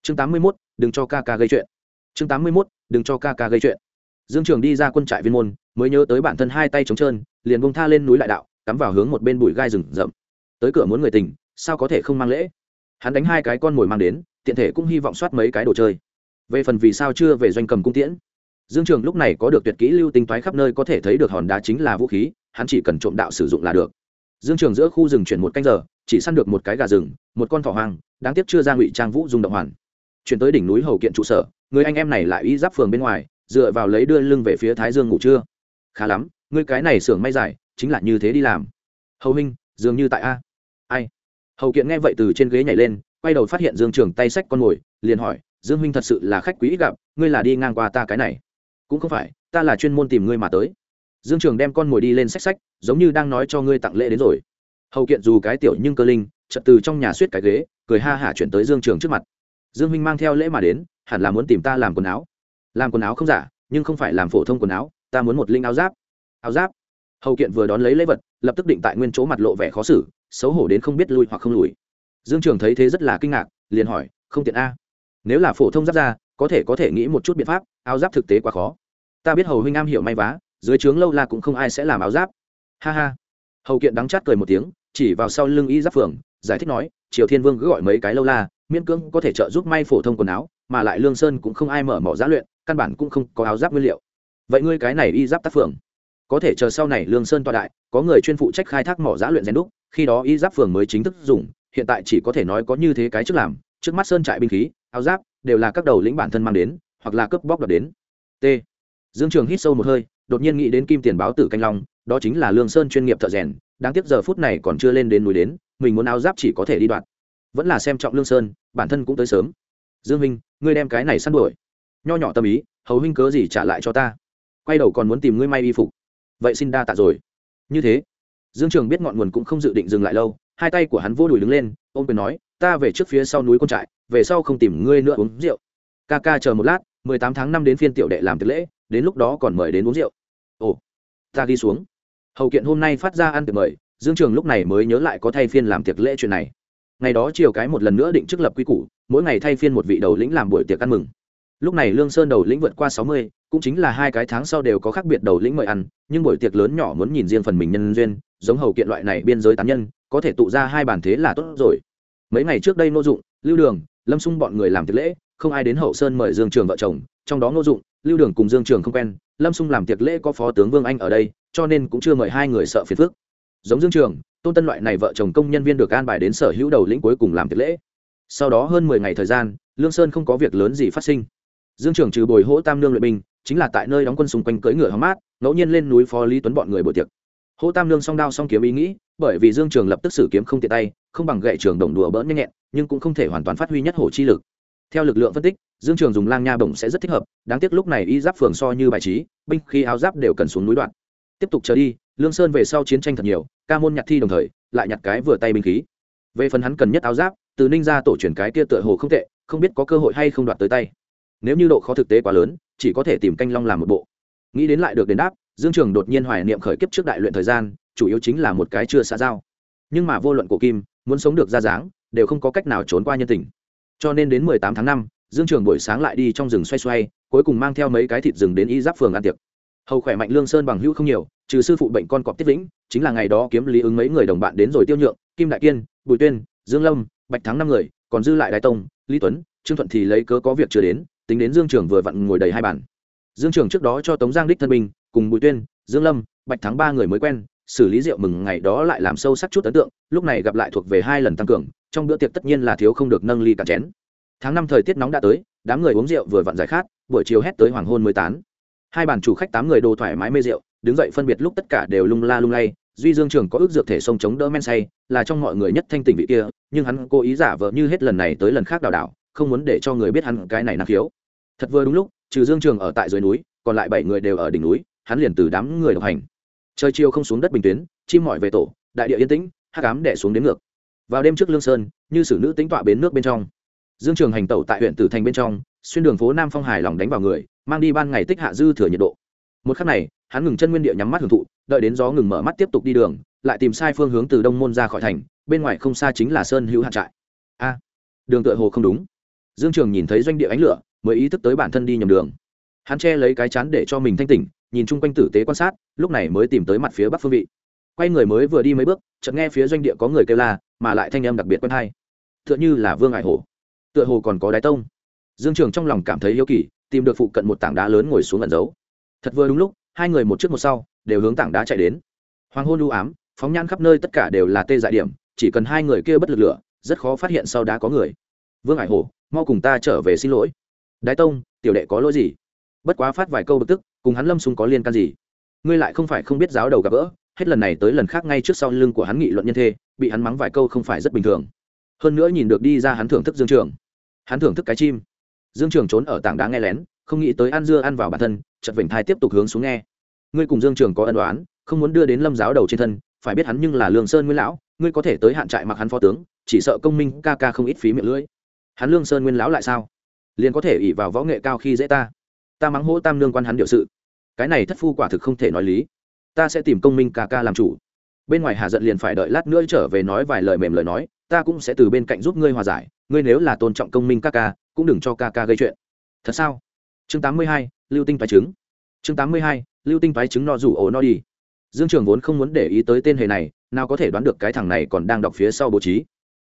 chương tám mươi 81, đừng cho ca ca gây chuyện. Chương tám mươi 81, đừng cho ca ca gây chuyện. Dương trường đi ra quân trại viên môn mới nhớ tới bản thân hai tay trống trơn liền bông tha lên núi lại đạo cắm vào hướng một bên bụi gai rừng rậm. Tới cửa muốn người tình sao có thể không mang lễ? Hắn đánh hai cái con mồi mang đến tiện thể cũng hy vọng soát mấy cái đồ chơi. Về phần vì sao chưa về doanh cầm cung tiễn dương trường lúc này có được tuyệt kỹ lưu tinh toái khắp nơi có thể thấy được hòn đá chính là vũ khí hắn chỉ cần trộm đạo sử dụng là được. Dương trường giữa khu rừng chuyển một canh giờ chỉ săn được một cái gà rừng một con thỏ hoang đáng tiếc chưa ra ngụy trang vũ dùng động hoàn chuyển tới đỉnh núi hầu kiện trụ sở, người anh em này lại y giáp phường bên ngoài, dựa vào lấy đưa lưng về phía thái dương ngủ trưa. Khá lắm, ngươi cái này xưởng may dài chính là như thế đi làm. Hầu huynh dường như tại a. Ai? Hầu kiện nghe vậy từ trên ghế nhảy lên, quay đầu phát hiện dương trường tay sách con mồi liền hỏi, dương huynh thật sự là khách quý ít gặp, ngươi là đi ngang qua ta cái này? Cũng không phải, ta là chuyên môn tìm ngươi mà tới. Dương trường đem con mồi đi lên sách sách giống như đang nói cho ngươi tặng lễ đến rồi. Hầu kiện dù cái tiểu nhưng cơ linh, chợt từ trong nhà suýt cái ghế, cười ha hả chuyển tới dương trường trước mặt dương huynh mang theo lễ mà đến, hẳn là muốn tìm ta làm quần áo. Làm quần áo không giả, nhưng không phải làm phổ thông quần áo, ta muốn một linh áo giáp. Áo giáp? Hầu kiện vừa đón lấy lễ vật, lập tức định tại nguyên chỗ mặt lộ vẻ khó xử, xấu hổ đến không biết lui hoặc không lùi. Dương trường thấy thế rất là kinh ngạc, liền hỏi, không tiện a. Nếu là phổ thông giáp ra, có thể có thể nghĩ một chút biện pháp, áo giáp thực tế quá khó. Ta biết hầu huynh am hiểu may vá, dưới trướng lâu la cũng không ai sẽ làm áo giáp. Ha ha. Hầu kiện đắng chát cười một tiếng, chỉ vào sau lưng y giáp phường, giải thích nói, triều thiên vương cứ gọi mấy cái lâu la miễn cưỡng có thể trợ giúp may phổ thông quần áo, mà lại lương sơn cũng không ai mở mỏ giá luyện, căn bản cũng không có áo giáp nguyên liệu. Vậy ngươi cái này y giáp tác phường, có thể chờ sau này lương sơn tọa đại, có người chuyên phụ trách khai thác mỏ giá luyện rèn đúc, khi đó y giáp phường mới chính thức dùng, hiện tại chỉ có thể nói có như thế cái trước làm, trước mắt sơn trại binh khí, áo giáp, đều là các đầu lĩnh bản thân mang đến, hoặc là cướp bóc đập đến. T. Dương trường hít sâu một hơi, đột nhiên nghĩ đến kim tiền báo tử canh long, đó chính là lương sơn chuyên nghiệp thợ rèn, đáng tiếc giờ phút này còn chưa lên đến núi đến, mình muốn áo giáp chỉ có thể đi đoạn vẫn là xem trọng lương sơn bản thân cũng tới sớm dương minh ngươi đem cái này săn đuổi nho nhỏ tâm ý hầu huynh cớ gì trả lại cho ta quay đầu còn muốn tìm ngươi may y phục vậy xin đa tạ rồi như thế dương trường biết ngọn nguồn cũng không dự định dừng lại lâu hai tay của hắn vô đùi đứng lên ôm quyền nói ta về trước phía sau núi con trại về sau không tìm ngươi nữa uống rượu ca ca chờ một lát mười tám tháng năm đến phiên tiểu đệ làm tiệc lễ đến lúc đó còn mời đến uống rượu ồ ta ghi xuống hầu kiện hôm nay phát ra ăn tiệc mời dương trường lúc này mới nhớ lại có thay phiên làm tiệc lễ chuyện này ngày đó chiều cái một lần nữa định chức lập quy củ, mỗi ngày thay phiên một vị đầu lĩnh làm buổi tiệc ăn mừng. Lúc này lương sơn đầu lĩnh vượt qua sáu mươi, cũng chính là hai cái tháng sau đều có khác biệt đầu lĩnh mời ăn, nhưng buổi tiệc lớn nhỏ muốn nhìn riêng phần mình nhân duyên, giống hầu kiện loại này biên giới tán nhân, có thể tụ ra hai bàn thế là tốt rồi. Mấy ngày trước đây ngô dụng, lưu đường, lâm xung bọn người làm tiệc lễ, không ai đến hậu sơn mời dương trường vợ chồng, trong đó ngô dụng, lưu đường cùng dương trường không quen, lâm xung làm tiệc lễ có phó tướng vương anh ở đây, cho nên cũng chưa mời hai người sợ phiền phức. Giống dương trường tôn tân loại này vợ chồng công nhân viên được an bài đến sở hữu đầu lĩnh cuối cùng làm tiệc lễ. Sau đó hơn mười ngày thời gian, lương sơn không có việc lớn gì phát sinh. Dương trường trừ bồi hỗ tam lương luyện binh, chính là tại nơi đóng quân xung quanh cưỡi ngựa hóng mát, ngẫu nhiên lên núi phó lý tuấn bọn người buổi tiệc. Hỗ tam lương song đao song kiếm ý nghĩ, bởi vì dương trường lập tức sử kiếm không tiện tay, không bằng gậy trường đồng đùa bỡn nhanh nhẹn, nhưng cũng không thể hoàn toàn phát huy nhất hổ chi lực. Theo lực lượng phân tích, dương trường dùng lang nha bổng sẽ rất thích hợp, đáng tiếc lúc này y giáp phường so như bài trí, binh khi áo giáp đều cần xuống núi đoạn. Tiếp tục chờ đi lương sơn về sau chiến tranh thật nhiều, ca môn nhặt thi đồng thời, lại nhặt cái vừa tay binh khí. Về phần hắn cần nhất áo giáp, từ ninh ra tổ truyền cái kia tựa hồ không tệ, không biết có cơ hội hay không đoạt tới tay. Nếu như độ khó thực tế quá lớn, chỉ có thể tìm canh long làm một bộ. Nghĩ đến lại được đền đáp, dương trường đột nhiên hoài niệm khởi kiếp trước đại luyện thời gian, chủ yếu chính là một cái chưa xã giao. Nhưng mà vô luận cổ kim, muốn sống được ra dáng, đều không có cách nào trốn qua nhân tình. Cho nên đến mười tám tháng năm, dương trường buổi sáng lại đi trong rừng xoay xoay, cuối cùng mang theo mấy cái thịt rừng đến y giáp phường ăn tiệc. Hầu khỏe mạnh lương sơn bằng hữu không nhiều trừ sư phụ bệnh con cọp tiết vĩnh, chính là ngày đó kiếm lý ứng mấy người đồng bạn đến rồi tiêu nhượng, kim đại kiên, bùi tuyên, dương lâm, bạch thắng năm người, còn dư lại đại tông, lý tuấn, trương thuận thì lấy cớ có việc chưa đến, tính đến dương trường vừa vặn ngồi đầy hai bàn. Dương trường trước đó cho tống giang đích thân binh, cùng bùi tuyên, dương lâm, bạch thắng ba người mới quen, xử lý rượu mừng ngày đó lại làm sâu sắc chút ấn tượng, lúc này gặp lại thuộc về hai lần tăng cường, trong bữa tiệc tất nhiên là thiếu không được nâng ly cả chén. Tháng năm thời tiết nóng đã tới, đám người uống rượu vừa vặn giải khát, buổi chiều hét tới hoàng hôn mới tán. Hai bàn chủ khách tám người đồ thoải mái mê rượu đứng dậy phân biệt lúc tất cả đều lung la lung lay, duy dương trường có ước dược thể sông chống đỡ men say, là trong mọi người nhất thanh tỉnh vị kia, nhưng hắn cố ý giả vờ như hết lần này tới lần khác đào đảo, không muốn để cho người biết hắn cái này năng khiếu. Thật vừa đúng lúc, trừ dương trường ở tại dưới núi, còn lại bảy người đều ở đỉnh núi, hắn liền từ đám người độc hành. Trời chiều không xuống đất bình tuyến, chim mỏi về tổ, đại địa yên tĩnh hát cám đẻ xuống đến ngược. Vào đêm trước lương sơn, như sử nữ tính tọa bến nước bên trong. Dương trường hành tẩu tại huyện tử thành bên trong, xuyên đường phố nam phong hải lòng đánh vào người, mang đi ban ngày tích hạ dư thừa nhiệt độ. Một khắc này hắn ngừng chân nguyên địa nhắm mắt hưởng thụ, đợi đến gió ngừng mở mắt tiếp tục đi đường, lại tìm sai phương hướng từ đông môn ra khỏi thành, bên ngoài không xa chính là sơn hữu hạt trại. A, đường tựa hồ không đúng. Dương trường nhìn thấy doanh địa ánh lửa, mới ý thức tới bản thân đi nhầm đường. Hắn che lấy cái chắn để cho mình thanh tỉnh, nhìn chung quanh tử tế quan sát, lúc này mới tìm tới mặt phía bắc phương vị. Quay người mới vừa đi mấy bước, chợt nghe phía doanh địa có người kêu la, mà lại thanh âm đặc biệt quen hay. Tựa như là vương ải hổ. Tựa hồ còn có đái tông. Dương trường trong lòng cảm thấy yếu kỳ, tìm được phụ cận một tảng đá lớn ngồi xuống ẩn giấu. Thật vừa đúng lúc hai người một trước một sau, đều hướng tảng đá chạy đến. Hoàng hôn u ám, phóng nhan khắp nơi tất cả đều là tê dại điểm, chỉ cần hai người kia bất lực lửa, rất khó phát hiện sau đá có người. Vương hải hổ, mau cùng ta trở về xin lỗi. Đái tông, tiểu đệ có lỗi gì? Bất quá phát vài câu bực tức, cùng hắn lâm xung có liên can gì? Ngươi lại không phải không biết giáo đầu gặp gỡ, hết lần này tới lần khác ngay trước sau lưng của hắn nghị luận nhân thê, bị hắn mắng vài câu không phải rất bình thường. Hơn nữa nhìn được đi ra hắn thưởng thức dương trường. Hắn thưởng thức cái chim. Dương trường trốn ở tảng đá nghe lén không nghĩ tới ăn dưa ăn vào bản thân chật vểnh thai tiếp tục hướng xuống nghe. Ngươi cùng dương trường có ân đoán không muốn đưa đến lâm giáo đầu trên thân, phải biết hắn nhưng là lương sơn nguyên lão, ngươi có thể tới hạn trại mặc hắn phó tướng, chỉ sợ công minh ca ca không ít phí miệng lưỡi. Hắn lương sơn nguyên lão lại sao? Liền có thể ỉ vào võ nghệ cao khi dễ ta. Ta mắng hỗ tam lương quan hắn điều sự. Cái này thất phu quả thực không thể nói lý. Ta sẽ tìm công minh ca ca làm chủ. Bên ngoài hà giận liền phải đợi lát nữa trở về nói vài lời mềm lời nói, ta cũng sẽ từ bên cạnh giúp ngươi hòa giải, ngươi nếu là tôn trọng công minh ca ca, cũng đừng cho ca ca gây chuyện. Thật sao? Chương tám mươi hai, lưu tinh toái trứng. Chương tám mươi hai, lưu tinh toái trứng no rủ ổ no đi. Dương trường vốn không muốn để ý tới tên hề này, nào có thể đoán được cái thằng này còn đang đọc phía sau bố trí.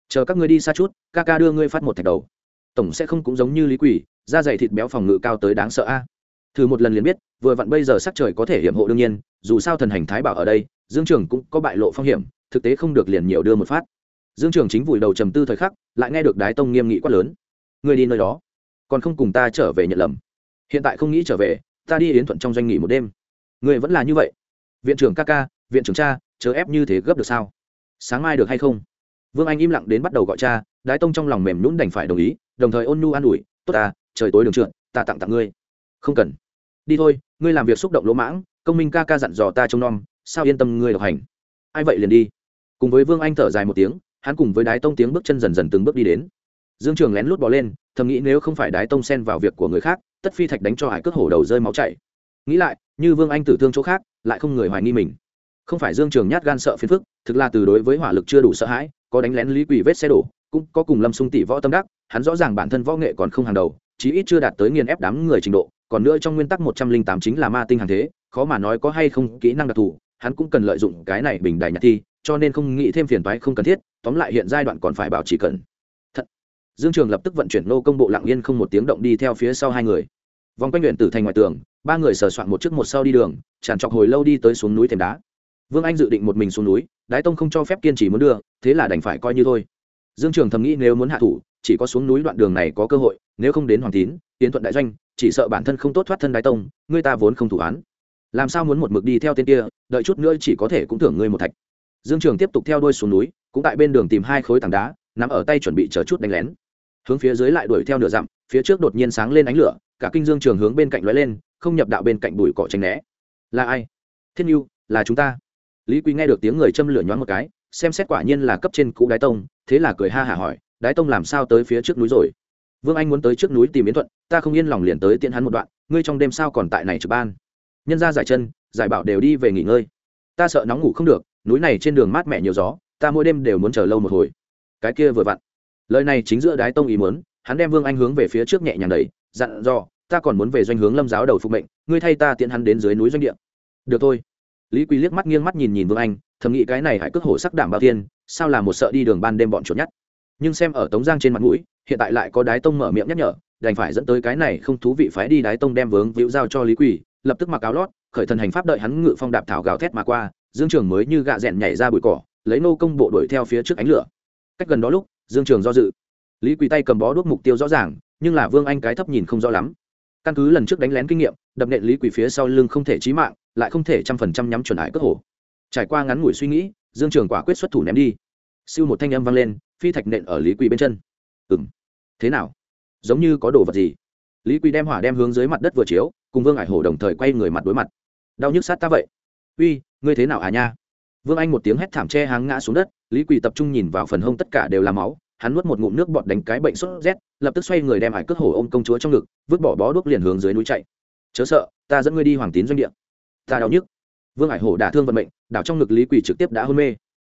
Chờ các ngươi đi xa chút, ca ca đưa ngươi phát một thạch đầu. Tổng sẽ không cũng giống như lý quỷ, da dày thịt béo phòng ngự cao tới đáng sợ a. Thử một lần liền biết, vừa vặn bây giờ sắc trời có thể hiểm hộ đương nhiên, dù sao thần hành thái bảo ở đây, dương trường cũng có bại lộ phong hiểm, thực tế không được liền nhiều đưa một phát. Dương trường chính vùi đầu trầm tư thời khắc, lại nghe được đái tông nghiêm nghị quát lớn. Người đi nơi đó, còn không cùng ta trở về nhận lầm hiện tại không nghĩ trở về, ta đi yến thuận trong doanh nghỉ một đêm. Người vẫn là như vậy. Viện trưởng ca ca, viện trưởng cha, chớ ép như thế gấp được sao? Sáng mai được hay không? Vương anh im lặng đến bắt đầu gọi cha, đái tông trong lòng mềm nhún đành phải đồng ý, đồng thời ôn nhu an ủi, tốt ta, trời tối đường trượt, ta tặng tặng ngươi. Không cần. Đi thôi, ngươi làm việc xúc động lỗ mãng, công minh ca ca dặn dò ta trông nom, sao yên tâm ngươi độc hành? Ai vậy liền đi. Cùng với vương anh thở dài một tiếng, hắn cùng với đái tông tiếng bước chân dần dần từng bước đi đến. Dương trường lén lút bỏ lên, thầm nghĩ nếu không phải đái tông xen vào việc của người khác tất phi thạch đánh cho hải cước hổ đầu rơi máu chảy. Nghĩ lại, như vương anh tử thương chỗ khác, lại không người hoài nghi mình. Không phải dương trường nhát gan sợ phiền phức, thực là từ đối với hỏa lực chưa đủ sợ hãi, có đánh lén lý quỷ vết xe đổ, cũng có cùng lâm sung tỷ võ tâm đắc, hắn rõ ràng bản thân võ nghệ còn không hàng đầu, chí ít chưa đạt tới nghiền ép đám người trình độ, còn nữa trong nguyên tắc một trăm linh tám chính là ma tinh hàng thế, khó mà nói có hay không kỹ năng đặc thù, hắn cũng cần lợi dụng cái này bình đài nhạc thi, cho nên không nghĩ thêm phiền toái không cần thiết, tóm lại hiện giai đoạn còn phải bảo trì cẩn dương trường lập tức vận chuyển nô công bộ lặng yên không một tiếng động đi theo phía sau hai người. Vòng quanh luyện tử thành ngoài tường, ba người sờ soạn một trước một sau đi đường, tràn trọc hồi lâu đi tới xuống núi thềm đá. Vương anh dự định một mình xuống núi, đái tông không cho phép kiên trì muốn đưa, thế là đành phải coi như thôi. Dương trường thầm nghĩ nếu muốn hạ thủ, chỉ có xuống núi đoạn đường này có cơ hội, nếu không đến hoàng tín tiến thuận đại doanh, chỉ sợ bản thân không tốt thoát thân đái tông, người ta vốn không thủ án. Làm sao muốn một mực đi theo tên kia, đợi chút nữa chỉ có thể cũng thưởng ngươi một thạch. Dương trường tiếp tục theo đuôi xuống núi, cũng tại bên đường tìm hai khối tảng đá, nằm ở tay chuẩn bị chờ chút đánh lén hướng phía dưới lại đuổi theo nửa dặm, phía trước đột nhiên sáng lên ánh lửa, cả kinh dương trường hướng bên cạnh lóe lên, không nhập đạo bên cạnh bụi cỏ tránh né. Là ai? Thiên nhu là chúng ta. Lý quý nghe được tiếng người châm lửa nhoáng một cái, xem xét quả nhiên là cấp trên cũ đái tông, thế là cười ha hả hỏi, đái tông làm sao tới phía trước núi rồi? Vương anh muốn tới trước núi tìm yến thuận, ta không yên lòng liền tới tiện hắn một đoạn, ngươi trong đêm sao còn tại này trực ban? Nhân ra giải chân, giải bảo đều đi về nghỉ ngơi. Ta sợ nóng ngủ không được, núi này trên đường mát mẻ nhiều gió, ta mỗi đêm đều muốn chờ lâu một hồi. Cái kia vừa vặn lời này chính giữa đái tông ý muốn, hắn đem vương anh hướng về phía trước nhẹ nhàng đẩy, dặn dò, ta còn muốn về doanh hướng lâm giáo đầu phục mệnh, ngươi thay ta tiện hắn đến dưới núi doanh địa. Được thôi. Lý quý liếc mắt nghiêng mắt nhìn nhìn vương anh, thầm nghĩ cái này hãy cước hổ sắc đảm bao tiên sao là một sợ đi đường ban đêm bọn chuột nhắt nhưng xem ở tống giang trên mặt mũi, hiện tại lại có đái tông mở miệng nhắc nhở, đành phải dẫn tới cái này không thú vị phái đi đái tông đem vướng víu giao cho lý quỳ, lập tức mặc áo lót, khởi thần hành pháp đợi hắn ngự phong đạp thảo gào thét mà qua, dương trường mới như gạ rẽn nhảy ra bụi cỏ, lấy nô công bộ đuổi theo phía trước ánh lửa. Cách gần đó lúc dương trường do dự. Lý quỳ tay cầm bó đuốc mục tiêu rõ ràng, nhưng là vương anh cái thấp nhìn không rõ lắm. Căn cứ lần trước đánh lén kinh nghiệm, đập nện lý quỳ phía sau lưng không thể chí mạng, lại không thể trăm phần trăm nhắm chuẩn hải cất hổ trải qua ngắn ngủi suy nghĩ, dương trường quả quyết xuất thủ ném đi. Siêu một thanh âm vang lên, phi thạch nện ở lý quỳ bên chân. Ừng thế nào? Giống như có đồ vật gì? Lý quỳ đem hỏa đem hướng dưới mặt đất vừa chiếu, cùng vương ải hổ đồng thời quay người mặt đối mặt. Đau nhức sát ta vậy. Uy, ngươi thế nào à nha? Vương anh một tiếng hét thảm che háng ngã xuống đất, lý quỳ tập trung nhìn vào phần hông tất cả đều là máu, hắn nuốt một ngụm nước bọt đánh cái bệnh sốt rét, lập tức xoay người đem hải cước hổ ôm công chúa trong ngực, vứt bỏ bó đuốc liền hướng dưới núi chạy. Chớ sợ, ta dẫn ngươi đi hoàng tín doanh địa. Ta đau nhức. Vương hải hổ đả thương vận mệnh, đảo trong ngực lý quỳ trực tiếp đã hôn mê.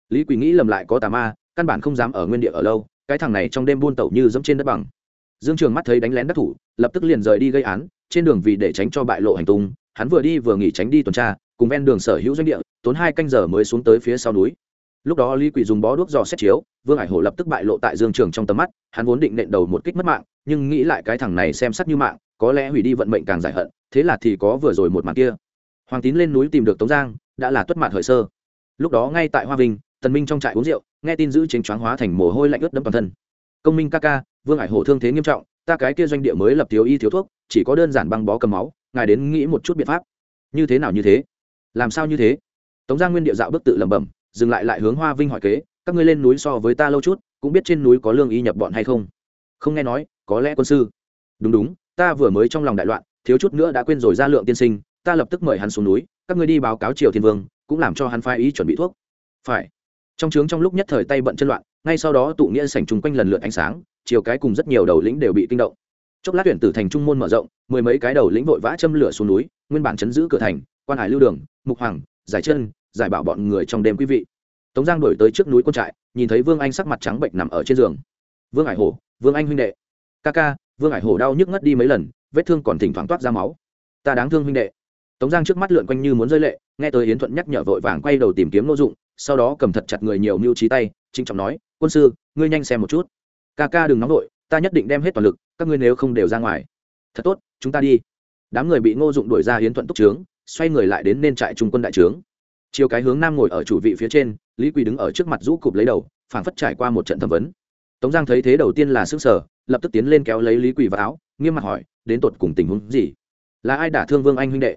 Lý quỳ nghĩ lầm lại có tà ma, căn bản không dám ở nguyên địa ở lâu, cái thằng này trong đêm buôn tẩu như dẫm trên đất bằng. Dương trường mắt thấy đánh lén đắc thủ, lập tức liền rời đi gây án, trên đường vì để tránh cho bại lộ hành tung, hắn vừa đi vừa nghỉ tránh đi tuần tra cùng ven đường sở hữu doanh địa, tốn hai canh giờ mới xuống tới phía sau núi. Lúc đó lý quỷ dùng bó đuốc dò xét chiếu, vương hải hổ lập tức bại lộ tại dương trường trong tầm mắt, hắn vốn định nện đầu một kích mất mạng, nhưng nghĩ lại cái thằng này xem sắt như mạng, có lẽ hủy đi vận mệnh càng giải hận, thế là thì có vừa rồi một màn kia. Hoàng tín lên núi tìm được tống giang, đã là tuất mạng hợi sơ. Lúc đó ngay tại hoa vinh, tần minh trong trại uống rượu, nghe tin giữ chính choáng hóa thành mồ hôi lạnh ướt đẫm toàn thân. Công minh ca ca, vương hải hổ thương thế nghiêm trọng, ta cái kia doanh địa mới lập thiếu y thiếu thuốc, chỉ có đơn giản băng bó cầm máu, ngài đến nghĩ một chút biện pháp. Như thế nào như thế? Làm sao như thế? Tống giang nguyên địa dạo bước tự lẩm bẩm, dừng lại lại hướng hoa vinh hỏi kế, các ngươi lên núi so với ta lâu chút, cũng biết trên núi có lương y nhập bọn hay không? Không nghe nói, có lẽ quân sư. Đúng đúng, ta vừa mới trong lòng đại loạn, thiếu chút nữa đã quên rồi ra lượng tiên sinh, ta lập tức mời hắn xuống núi, các ngươi đi báo cáo triều thiên vương, cũng làm cho hắn phái ý chuẩn bị thuốc. Phải. Trong trướng trong lúc nhất thời tay bận chân loạn, ngay sau đó tụ nghĩa sảnh chung quanh lần lượt ánh sáng, chiều cái cùng rất nhiều đầu lĩnh đều bị kinh động. Chốc lát tuyển tử thành trung môn mở rộng, mười mấy cái đầu lĩnh vội vã châm lửa xuống núi, nguyên bản chấn giữ cửa thành quan hải lưu đường, mục hoàng, giải chân, giải bảo bọn người trong đêm quý vị. Tống giang đổi tới trước núi quân trại, nhìn thấy vương anh sắc mặt trắng bệnh nằm ở trên giường. Vương hải hổ, vương anh huynh đệ. Ca ca, vương hải hổ đau nhức ngất đi mấy lần, vết thương còn thỉnh thoảng toát ra máu. Ta đáng thương huynh đệ. Tống giang trước mắt lượn quanh như muốn rơi lệ, nghe tới yến thuận nhắc nhở vội vàng quay đầu tìm kiếm n dụng, sau đó cầm thật chặt người nhiều mưu trí tay trinh trọng nói, quân sư, ngươi nhanh xem một chút. Ca ca đừng nóng vội, ta nhất định đem hết toàn lực, các ngươi nếu không đều ra ngoài. Thật tốt, chúng ta đi. Đám người bị ngô dụng đuổi ra hiến thuận túc trướng xoay người lại đến nên trại trung quân đại trướng. Chiều cái hướng nam ngồi ở chủ vị phía trên, lý quỳ đứng ở trước mặt rũ cụp lấy đầu, phảng phất trải qua một trận thẩm vấn. Tống giang thấy thế đầu tiên là s ư ơ n g sở lập tức tiến lên kéo lấy lý quỳ vào áo, nghiêm mặt hỏi, đến tột cùng tình huống gì? Là ai đả thương vương anh huynh đệ?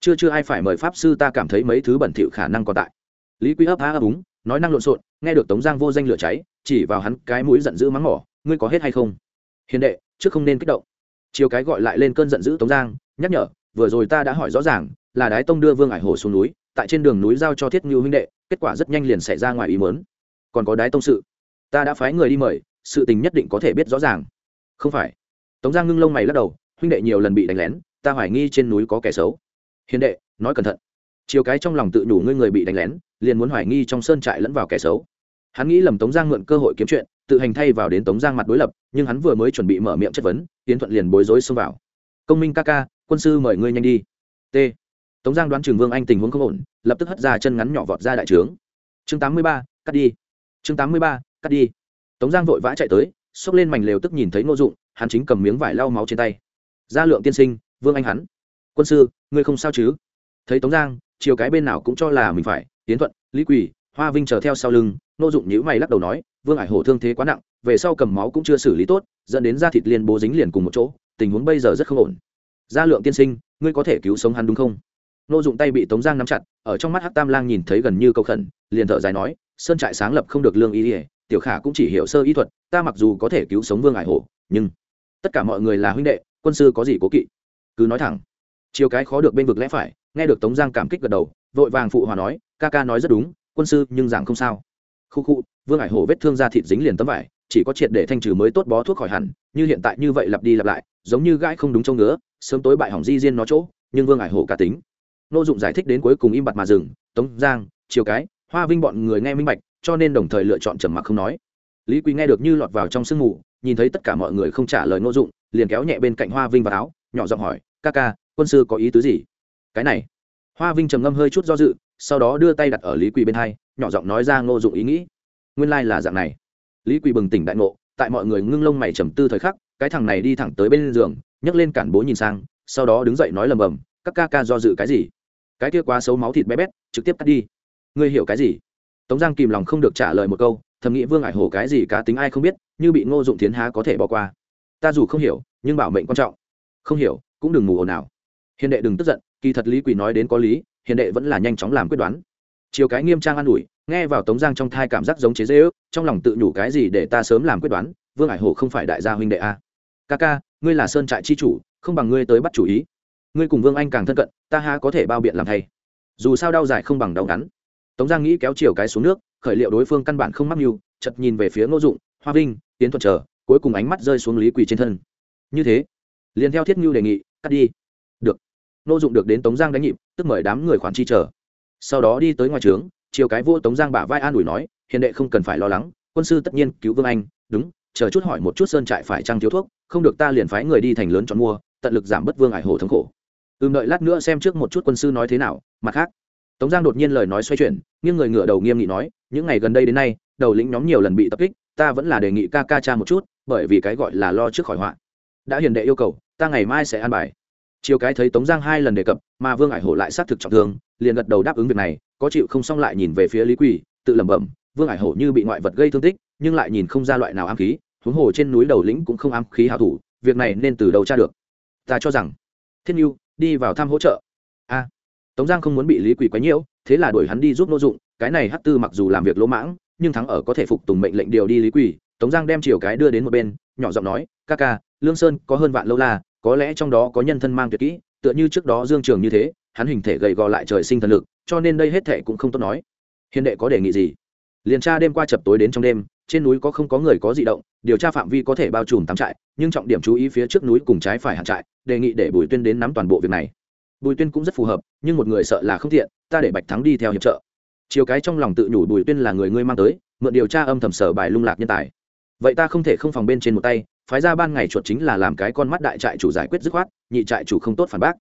Chưa chưa ai phải mời pháp sư ta cảm thấy mấy thứ bẩn thỉu khả năng còn tại. Lý quỳ ấp á ấp úng, nói năng lộn xộn, nghe được tống giang vô danh lửa cháy, chỉ vào hắn cái mũi giận dữ mắng mỏ, ngươi có hết hay không? Hiền đệ, trước không nên kích động. Chiều cái gọi lại lên cơn giận dữ tống giang, nhắc nhở, vừa rồi ta đã hỏi rõ ràng là đái tông đưa vương ải hồ xuống núi, tại trên đường núi giao cho thiết ngưu huynh đệ, kết quả rất nhanh liền xảy ra ngoài ý mớn còn có đái tông sự. Ta đã phái người đi mời, sự tình nhất định có thể biết rõ ràng. Không phải. Tống giang ngưng lông mày lắc đầu, huynh đệ nhiều lần bị đánh lén, ta hoài nghi trên núi có kẻ xấu. Hiền đệ, nói cẩn thận. Chiều cái trong lòng tự nhủ ngươi người bị đánh lén, liền muốn hoài nghi trong sơn trại lẫn vào kẻ xấu. Hắn nghĩ lầm tống giang mượn cơ hội kiếm chuyện, tự hành thay vào đến tống giang mặt đối lập, nhưng hắn vừa mới chuẩn bị mở miệng chất vấn tiến thuận liền bối rối xông vào. Công minh ca ca, quân sư mời ngươi nhanh đi. T tống giang đoán trường vương anh tình huống không ổn, lập tức hất ra chân ngắn nhỏ vọt ra đại trướng. Chương tám mươi ba, cắt đi. Chương tám mươi ba, cắt đi. Tống giang vội vã chạy tới, xốc lên mảnh lều tức nhìn thấy ngô dụng, hắn chính cầm miếng vải lau máu trên tay. Gia lượng tiên sinh, vương anh hắn. Quân sư, ngươi không sao chứ? Thấy tống giang chiều cái bên nào cũng cho là mình phải tiến thuận, lý quỳ, hoa vinh chờ theo sau lưng nô dụng nhữ mày lắc đầu nói, vương ải hổ thương thế quá nặng, về sau cầm máu cũng chưa xử lý tốt, dẫn đến da thịt liền bố dính liền cùng một chỗ, tình huống bây giờ rất không ổn. Gia lượng tiên sinh, ngươi có thể cứu sống hắn đúng không? Nô dụng tay bị tống giang nắm chặt, ở trong mắt hắc tam lang nhìn thấy gần như câu khẩn, liền thở dài nói, sơn trại sáng lập không được lương y ỉa tiểu khả cũng chỉ hiểu sơ y thuật, ta mặc dù có thể cứu sống vương ải hổ, nhưng tất cả mọi người là huynh đệ, quân sư có gì cố kỵ? Cứ nói thẳng. Chiều cái khó được bên vực lẽ phải, nghe được tống giang cảm kích gật đầu, vội vàng phụ hòa nói, ca ca nói rất đúng, quân sư nhưng rằng không sao. Khu khu, vương hải hổ vết thương da thịt dính liền tấm vải, chỉ có triệt để thanh trừ mới tốt bó thuốc khỏi hẳn, như hiện tại như vậy lặp đi lặp lại, giống như gãi không đúng chỗ ngứa, sớm tối bại hỏng di diên nó chỗ, nhưng vương hải hổ cả tính nô dụng giải thích đến cuối cùng im bặt mà dừng, tống giang chiều cái, hoa vinh bọn người nghe minh bạch, cho nên đồng thời lựa chọn trầm mặc không nói. Lý quý nghe được như lọt vào trong sương mù, nhìn thấy tất cả mọi người không trả lời nô dụng, liền kéo nhẹ bên cạnh hoa vinh vào áo, nhỏ giọng hỏi, ca ca, quân sư có ý tứ gì? Cái này. Hoa vinh trầm ngâm hơi chút do dự, sau đó đưa tay đặt ở lý quỳ bên hai, nhỏ giọng nói ra ngô dụng ý nghĩ. Nguyên lai、like、là dạng này. Lý quỳ bừng tỉnh đại ngộ, tại mọi người ngưng lông mày trầm tư thời khắc, cái thằng này đi thẳng tới bên giường, nhấc lên cản bố nhìn sang, sau đó đứng dậy nói lầm bầm, các ca ca do dự cái gì? Cái kia quá xấu máu thịt bé bét, trực tiếp cắt đi. Ngươi hiểu cái gì? Tống giang kìm lòng không được trả lời một câu, thầm nghĩ vương ải hổ cái gì cá tính ai không biết, như bị ngô dụng thiến há có thể bỏ qua. Ta dù không hiểu, nhưng bảo mệnh quan trọng. Không hiểu, cũng đừng ngủ ồn nào hiền đệ đừng tức giận, kỳ thật lý quỳ nói đến có lý, hiền đệ vẫn là nhanh chóng làm quyết đoán. Chiều cái nghiêm trang an ủi, nghe vào tống giang trong thai cảm giác giống chế dễ ước, trong lòng tự nhủ cái gì để ta sớm làm quyết đoán, vương hải hồ không phải đại gia huynh đệ a. Ca ca, ngươi là sơn trại chi chủ, không bằng ngươi tới bắt chủ ý. Ngươi cùng vương anh càng thân cận ta ha có thể bao biện làm thay. Dù sao đau dài không bằng đau ngắn. Tống giang nghĩ kéo chiều cái xuống nước, khởi liệu đối phương căn bản không mắc mưu chật nhìn về phía ngô dụng, hoa vinh tiến thuật chờ, cuối cùng ánh mắt rơi xuống lý quỳ trên thân. Như thế, liền theo thiết ngưu đề nghị, cắt đi. Được. Ngô dụng được đến tống giang đánh nhịp, tức mời đám người khoản chi chờ. Sau đó đi tới ngoài trướng, chiều cái vô tống giang bả vai an ủi nói, hiền đệ không cần phải lo lắng, quân sư tất nhiên cứu vương anh, đúng, chờ chút hỏi một chút sơn trại phải trăng thiếu thuốc, không được ta liền phái người đi thành lớn chọn mua, tận lực giảm bớt vương ải hồ thống khổ ừm, đợi lát nữa xem trước một chút quân sư nói thế nào, mặt khác. Tống giang đột nhiên lời nói xoay chuyển nhưng người ngựa đầu nghiêm nghị nói, những ngày gần đây đến nay, đầu lĩnh nhóm nhiều lần bị tập kích, ta vẫn là đề nghị ca ca cha một chút, bởi vì cái gọi là lo trước khỏi họa. Đã hiền đệ yêu cầu, ta ngày mai sẽ an bài. Chiều cái thấy tống giang hai lần đề cập, mà vương ải hổ lại xác thực trọng thương, liền gật đầu đáp ứng việc này, có chịu không xong lại nhìn về phía lý quỳ, tự lẩm bẩm, vương ải hổ như bị ngoại vật gây thương tích, nhưng lại nhìn không ra loại nào ám khí, huống hồ trên núi đầu lĩnh cũng không ám khí hảo thủ, việc này nên từ đầu tra được. Ta cho rằng thiên nhu đi vào thăm hỗ trợ. A, tống giang không muốn bị lý quỳ quấy nhiễu, thế là đuổi hắn đi giúp nô dụng, cái này hát tư mặc dù làm việc lỗ mãng, nhưng thắng ở có thể phục tùng mệnh lệnh điều đi lý quỳ tống giang đem chiều cái đưa đến một bên, nhỏ giọng nói, ca ca, lương sơn có hơn vạn lâu la, có lẽ trong đó có nhân thân mang tuyệt kỹ, tựa như trước đó dương trường như thế, hắn hình thể gầy gò lại trời sinh thần lực, cho nên đây hết thể cũng không tốt nói. Hiền đệ có đề nghị gì? Liền tra đêm qua chập tối đến trong đêm trên núi có không có người có di động, điều tra phạm vi có thể bao trùm tám trại, nhưng trọng điểm chú ý phía trước núi cùng trái phải hạn trại, đề nghị để bùi tuyên đến nắm toàn bộ việc này. Bùi tuyên cũng rất phù hợp, nhưng một người sợ là không thiện ta để bạch thắng đi theo hiệp trợ. Chiều cái trong lòng tự nhủ bùi tuyên là người ngươi mang tới, mượn điều tra âm thầm sở bài lung lạc nhân tài. Vậy ta không thể không phòng bên trên một tay, phái ra ban ngày chuột chính là làm cái con mắt đại trại chủ giải quyết dứt khoát, nhị trại chủ không tốt phản bác.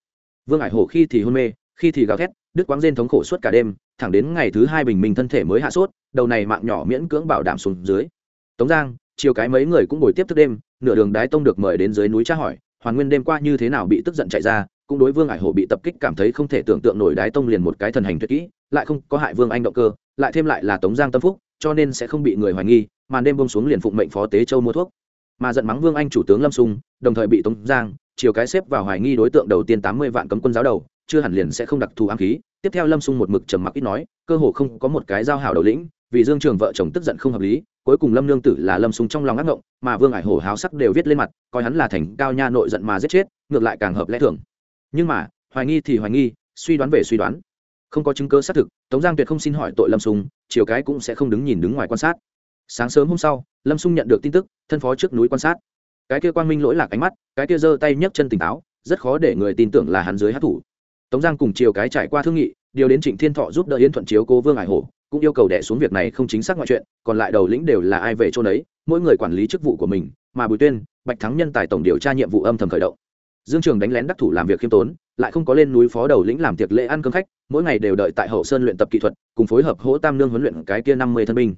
Vương ải hổ khi thì hôn mê khi thì gào thét, đứt quáng rên thống khổ suốt cả đêm, thẳng đến ngày thứ hai bình minh thân thể mới hạ sốt, đầu này mạng nhỏ miễn cưỡng bảo đảm xuống dưới. Tống giang, chiều cái mấy người cũng ngồi tiếp thức đêm, nửa đường đái tông được mời đến dưới núi tra hỏi, hoàn nguyên đêm qua như thế nào bị tức giận chạy ra, cũng đối vương ải hổ bị tập kích cảm thấy không thể tưởng tượng nổi đái tông liền một cái thần hành tuyệt kỹ, lại không có hại vương anh động cơ, lại thêm lại là tống giang tâm phúc, cho nên sẽ không bị người hoài nghi, màn đêm bông xuống liền phụng mệnh phó tế châu mua thuốc. Mà giận mắng vương anh chủ tướng lâm sung, đồng thời bị tống giang, chiều cái xếp vào hoài nghi đối tượng đầu tiên tám mươi vạn cấm quân giáo đầu chưa hẳn liền sẽ không đặc thù ám khí. Tiếp theo lâm xung một mực trầm mặc ít nói, cơ hồ không có một cái giao hảo đầu lĩnh, vì dương trường vợ chồng tức giận không hợp lý, cuối cùng lâm lương tử là lâm sung trong lòng ác ngộng, mà vương ải hổ háo sắc đều viết lên mặt, coi hắn là thành cao nha nội giận mà giết chết, ngược lại càng hợp lẽ thường. Nhưng mà, hoài nghi thì hoài nghi, suy đoán về suy đoán. Không có chứng cơ xác thực, tống giang tuyệt không xin hỏi tội lâm sung, chiều cái cũng sẽ không đứng nhìn đứng ngoài quan sát. Sáng sớm hôm sau, lâm sung nhận được tin tức, thân phó trước núi quan sát. Cái kia quang minh lỗi lạc ánh mắt, cái kia giơ tay nhấc chân tỉnh táo, rất khó để người tin tưởng là hắn dưới hát thủ tống giang cùng chiều cái trải qua thương nghị, điều đến trịnh thiên thọ giúp đỡ yến thuận chiếu cố vương ải hổ, cũng yêu cầu đẻ xuống việc này không chính xác ngoại chuyện, còn lại đầu lĩnh đều là ai về chỗ đấy mỗi người quản lý chức vụ của mình, mà bùi tuyên, bạch thắng nhân tài tổng điều tra nhiệm vụ âm thầm khởi động. Dương trường đánh lén đắc thủ làm việc khiêm tốn, lại không có lên núi phó đầu lĩnh làm tiệc lễ ăn cơm khách, mỗi ngày đều đợi tại hậu sơn luyện tập kỹ thuật, cùng phối hợp hỗ tam nương huấn luyện cái kia năm mươi thân binh.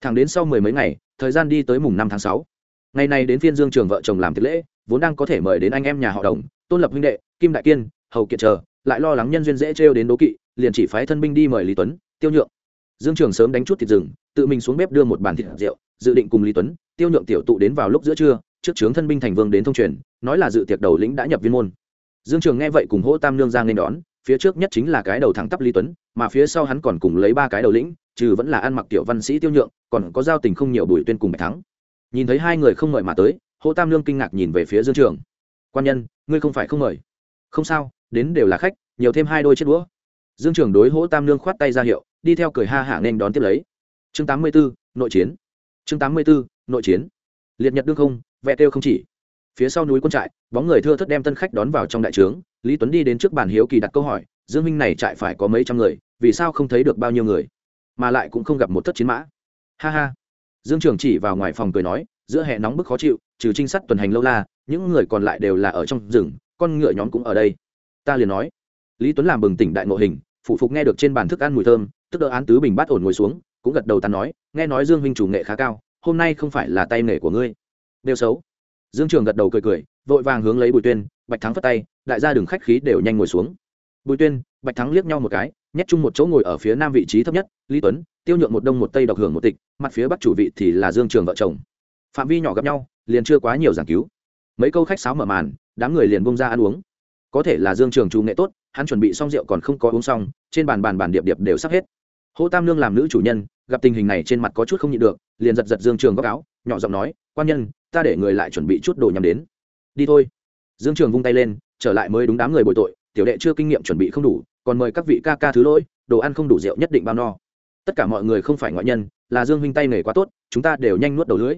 Thẳng đến sau mười mấy ngày, thời gian đi tới mùng năm tháng sáu. Ngày này đến phiên dương trường vợ chồng làm tiệc lễ, vốn đang có thể mời đến anh em nhà họ đồng, tôn lập huynh đệ, kim đại kiên, hầu kiệt chờ lại lo lắng nhân duyên dễ trêu đến đố kỵ, liền chỉ phái thân binh đi mời lý tuấn, tiêu nhượng. Dương trường sớm đánh chút thịt rừng, tự mình xuống bếp đưa một bàn thịt rượu, dự định cùng lý tuấn, tiêu nhượng tiểu tụ đến vào lúc giữa trưa, trước trướng thân binh thành vương đến thông truyền, nói là dự tiệc đầu lĩnh đã nhập viên môn. Dương trường nghe vậy cùng hỗ tam nương giang nên đón, phía trước nhất chính là cái đầu thẳng tắp lý tuấn, mà phía sau hắn còn cùng lấy ba cái đầu lĩnh, trừ vẫn là ăn mặc tiểu văn sĩ tiêu nhượng, còn có giao tình không nhiều bùi tuyên cùng bạch thắng. Nhìn thấy hai người không mời mà tới, hỗ tam nương kinh ngạc nhìn về phía dương trường. Quan nhân, ngươi không phải không mời? Không sao đến đều là khách nhiều thêm hai đôi chiếc đũa. Dương trường đối hỗ tam nương khoát tay ra hiệu đi theo cười ha hả nên đón tiếp lấy. Chương tám mươi 84, nội chiến. Chương tám mươi 84, nội chiến. Liệt nhật đương không vẹ tiêu không chỉ. Phía sau núi quân trại bóng người thưa thất đem tân khách đón vào trong đại trướng lý tuấn đi đến trước bàn hiếu kỳ đặt câu hỏi dương minh này trại phải có mấy trăm người vì sao không thấy được bao nhiêu người? Mà lại cũng không gặp một thất chiến mã. Ha ha. Dương trường chỉ vào ngoài phòng cười nói giữa hè nóng bức khó chịu trừ trinh sát tuần hành lâu la những người còn lại đều là ở trong rừng con ngựa nhóm cũng ở đây ta liền nói. Lý tuấn làm bừng tỉnh đại ngộ hình, phụ phục nghe được trên bàn thức ăn mùi thơm, tức đỡ án tứ bình bát ổn ngồi xuống, cũng gật đầu ta nói, nghe nói dương huynh chủ nghệ khá cao, hôm nay không phải là tay nghề của ngươi. Đều xấu. Dương trường gật đầu cười cười, vội vàng hướng lấy bùi tuyên, bạch thắng phất tay, đại gia đường khách khí đều nhanh ngồi xuống. Bùi tuyên, bạch thắng liếc nhau một cái, nhét chung một chỗ ngồi ở phía nam vị trí thấp nhất, lý tuấn, tiêu nhượng một đông một tây độc hưởng một tịch, mặt phía bắc chủ vị thì là dương trường vợ chồng. Phạm vi nhỏ gặp nhau, liền chưa quá nhiều giảng cứu. Mấy câu khách sáo mở màn, đám người liền bông ra ăn uống có thể là dương trường chủ nghệ tốt, hắn chuẩn bị xong rượu còn không có uống xong, trên bàn bàn bàn điệp điệp đều sắp hết. Hô tam nương làm nữ chủ nhân, gặp tình hình này trên mặt có chút không nhịn được, liền giật giật dương trường góc áo, nhỏ giọng nói, quan nhân, ta để người lại chuẩn bị chút đồ nhằm đến. Đi thôi. Dương trường vung tay lên, trở lại mới đúng đám người bồi tội, tiểu đệ chưa kinh nghiệm chuẩn bị không đủ, còn mời các vị ca ca thứ lỗi, đồ ăn không đủ rượu nhất định bao no. Tất cả mọi người không phải ngoại nhân, là dương huynh tay nghề quá tốt, chúng ta đều nhanh nuốt đầu lưỡi.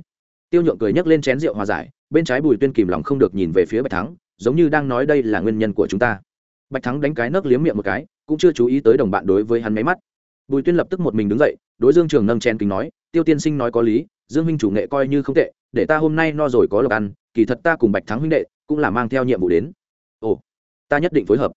Tiêu nhượng cười nhấc lên chén rượu hòa giải, bên trái bùi tuyên kìm lòng không được nhìn về phía bạch thắng giống như đang nói đây là nguyên nhân của chúng ta. Bạch thắng đánh cái nấc liếm miệng một cái, cũng chưa chú ý tới đồng bạn đối với hắn máy mắt. Bùi tuyên lập tức một mình đứng dậy, đối dương trường nâng chen kính nói, tiêu tiên sinh nói có lý, dương huynh chủ nghệ coi như không tệ, để ta hôm nay no rồi có lộc ăn, kỳ thật ta cùng bạch thắng huynh đệ cũng là mang theo nhiệm vụ đến. Ồ, ta nhất định phối hợp.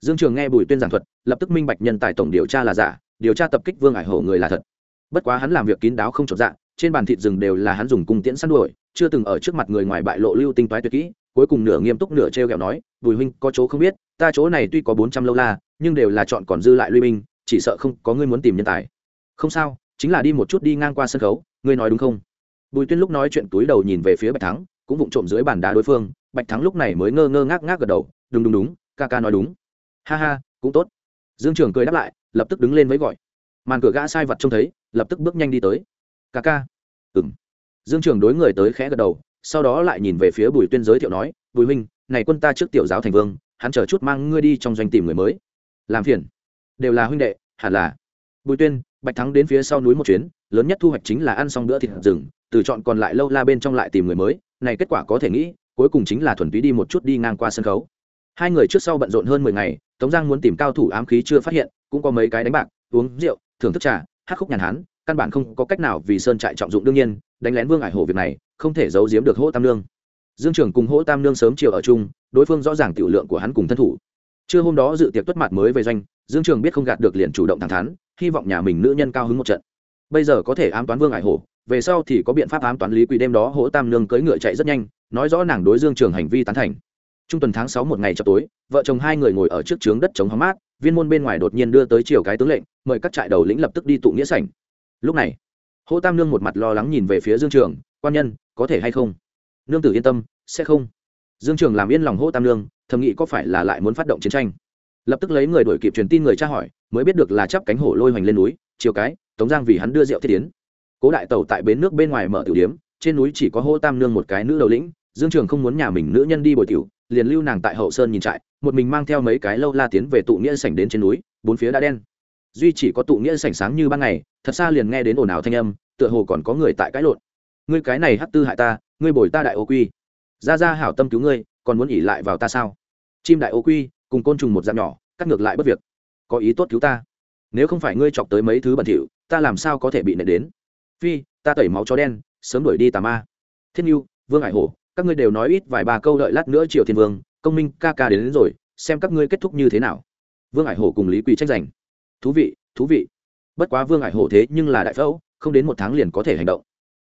Dương trường nghe bùi tuyên giảng thuật, lập tức minh bạch nhân tài tổng điều tra là giả, điều tra tập kích vương ải hổ người là thật. Bất quá hắn làm việc kín đáo không trọn dạng trên bàn thịt rừng đều là hắn dùng cung tiễn săn đuổi, chưa từng ở trước mặt người ngoài bại lộ lưu tinh toái tuyệt kỹ, cuối cùng nửa nghiêm túc nửa t r kẹo nói, bùi huynh, có chỗ không biết, ta chỗ này tuy có bốn trăm lâu la, nhưng đều là chọn còn dư lại lưu binh, chỉ sợ không có ngươi muốn tìm nhân tài. Không sao, chính là đi một chút đi ngang qua sân khấu, ngươi nói đúng không? Bùi tuyên lúc nói chuyện túi đầu nhìn về phía bạch thắng, cũng vụng trộm dưới bàn đá đối phương, bạch thắng lúc này mới ngơ ngơ ngác ngác gật đầu, đúng đúng đúng, ca ca nói đúng. Ha ha, cũng tốt. Dương trường cười đáp lại, lập tức đứng lên với gọi. Màn cửa gã sai vật trông thấy, lập tức bước nhanh đi tới ca ca. Ừng dương trường đối người tới khẽ gật đầu, sau đó lại nhìn về phía bùi tuyên giới thiệu nói, bùi huynh, này quân ta trước tiểu giáo thành vương, hắn chờ chút mang ngươi đi trong doanh tìm người mới. Làm phiền. Đều là huynh đệ, hẳn là. Bùi tuyên, bạch thắng đến phía sau núi một chuyến, lớn nhất thu hoạch chính là ăn xong bữa thịt rừng, từ chọn còn lại lâu la bên trong lại tìm người mới, này kết quả có thể nghĩ, cuối cùng chính là thuần túy đi một chút đi ngang qua sân khấu. Hai người trước sau bận rộn hơn mười ngày, tống giang muốn tìm cao thủ ám khí chưa phát hiện, cũng có mấy cái đánh bạc, uống rượu, thưởng thức trà, hát khúc nhàn hán căn bản không có cách nào vì sơn trại trọng dụng đương nhiên, đánh lén vương ải hổ việc này, không thể giấu giếm được hỗ tam lương dương trưởng cùng hỗ tam lương sớm chiều ở chung, đối phương rõ ràng tiểu lượng của hắn cùng thân thủ. Trưa hôm đó dự tiệc tuất mặt mới về doanh, dương trường biết không gạt được liền chủ động thẳng thắn, hy vọng nhà mình nữ nhân cao hứng một trận. Bây giờ có thể ám toán vương ải hổ về sau thì có biện pháp ám toán lý quỳ đêm đó hỗ tam nương cưỡi ngựa chạy rất nhanh, nói rõ nàng đối dương trường hành vi tán thành. Trung tuần tháng sáu một ngày chập tối, vợ chồng hai người ngồi ở trước trướng đất chống hóng mát, viên môn bên ngoài đột nhiên đưa tới chiều cái tướng lệnh, mời các trại đầu lĩnh lập tức đi tụ nghĩa sảnh lúc này, hỗ tam nương một mặt lo lắng nhìn về phía dương trường, quan nhân, có thể hay không? Nương tử yên tâm, sẽ không. Dương trường làm yên lòng hỗ tam nương, thầm nghĩ có phải là lại muốn phát động chiến tranh. Lập tức lấy người đuổi kịp truyền tin người tra hỏi, mới biết được là chắp cánh hổ lôi hoành lên núi, chiều cái, tống giang vì hắn đưa rượu thiết tiến cố đại tàu tại bến nước bên ngoài mở tiểu điếm, trên núi chỉ có hô tam nương một cái nữ đầu lĩnh, dương trường không muốn nhà mình nữ nhân đi bồi tiểu, liền lưu nàng tại hậu sơn nhìn trại, một mình mang theo mấy cái lâu la tiến về tụ nghĩa sảnh đến trên núi, bốn phía đã đen duy chỉ có tụ nghĩa sảnh sáng như ban ngày thật xa liền nghe đến ồn ào thanh âm tựa hồ còn có người tại cãi lộn. Ngươi cái này hắc tư hại ta ngươi bồi ta đại ô quy. Ra ra hảo tâm cứu ngươi còn muốn ỉ lại vào ta sao? Chim đại ô quy cùng côn trùng một dạng nhỏ cắt ngược lại bất việc. Có ý tốt cứu ta. Nếu không phải ngươi chọc tới mấy thứ bẩn thỉu ta làm sao có thể bị nệ đến? Phi ta tẩy máu chó đen sớm đuổi đi tà ma. Thiên yêu vương hải hổ các ngươi đều nói ít vài ba câu đợi lát nữa triệu thiên vương công minh ca ca đến, đến rồi xem các ngươi kết thúc như thế nào. Vương hải hổ cùng lý quỳ trách giành thú vị thú vị. Bất quá vương hải hổ thế nhưng là đại phẫu, không đến một tháng liền có thể hành động.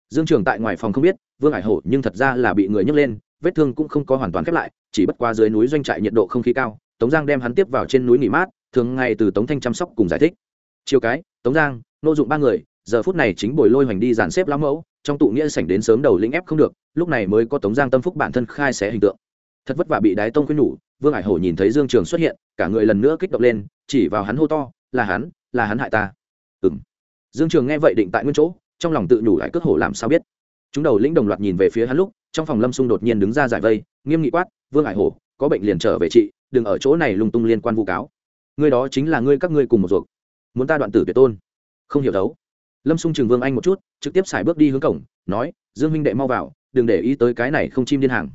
Dương trường tại ngoài phòng không biết, vương hải hổ nhưng thật ra là bị người nhấc lên, vết thương cũng không có hoàn toàn khép lại, chỉ bất qua dưới núi doanh trại nhiệt độ không khí cao, tống giang đem hắn tiếp vào trên núi nghỉ mát, thường ngày từ tống thanh chăm sóc cùng giải thích. Chiều cái, tống giang, nô dụng ba người, giờ phút này chính bồi lôi hoành đi dàn xếp lão mẫu, trong tụ nghĩa sảnh đến sớm đầu lĩnh ép không được, lúc này mới có tống giang tâm phúc bản thân khai xé hình tượng. Thật vất vả bị đái tông khuyên nhủ, vương ải hổ nhìn thấy dương trường xuất hiện, cả người lần nữa kích động lên, chỉ vào hắn hô to là hắn là hắn hại ta. Ừ m dương trường nghe vậy định tại nguyên chỗ, trong lòng tự nhủ lại cước hổ làm sao biết. Chúng đầu lĩnh đồng loạt nhìn về phía hắn lúc, trong phòng lâm xung đột nhiên đứng ra giải vây, nghiêm nghị quát, vương Hải hổ, có bệnh liền trở về chị, đừng ở chỗ này lung tung liên quan vu cáo. Ngươi đó chính là ngươi các ngươi cùng một ruột. Muốn ta đoạn tử tuyệt tôn. Không hiểu đấu. Lâm xung trường vương anh một chút, trực tiếp xài bước đi hướng cổng, nói, dương huynh đệ mau vào, đừng để ý tới cái này không chim điên hàng.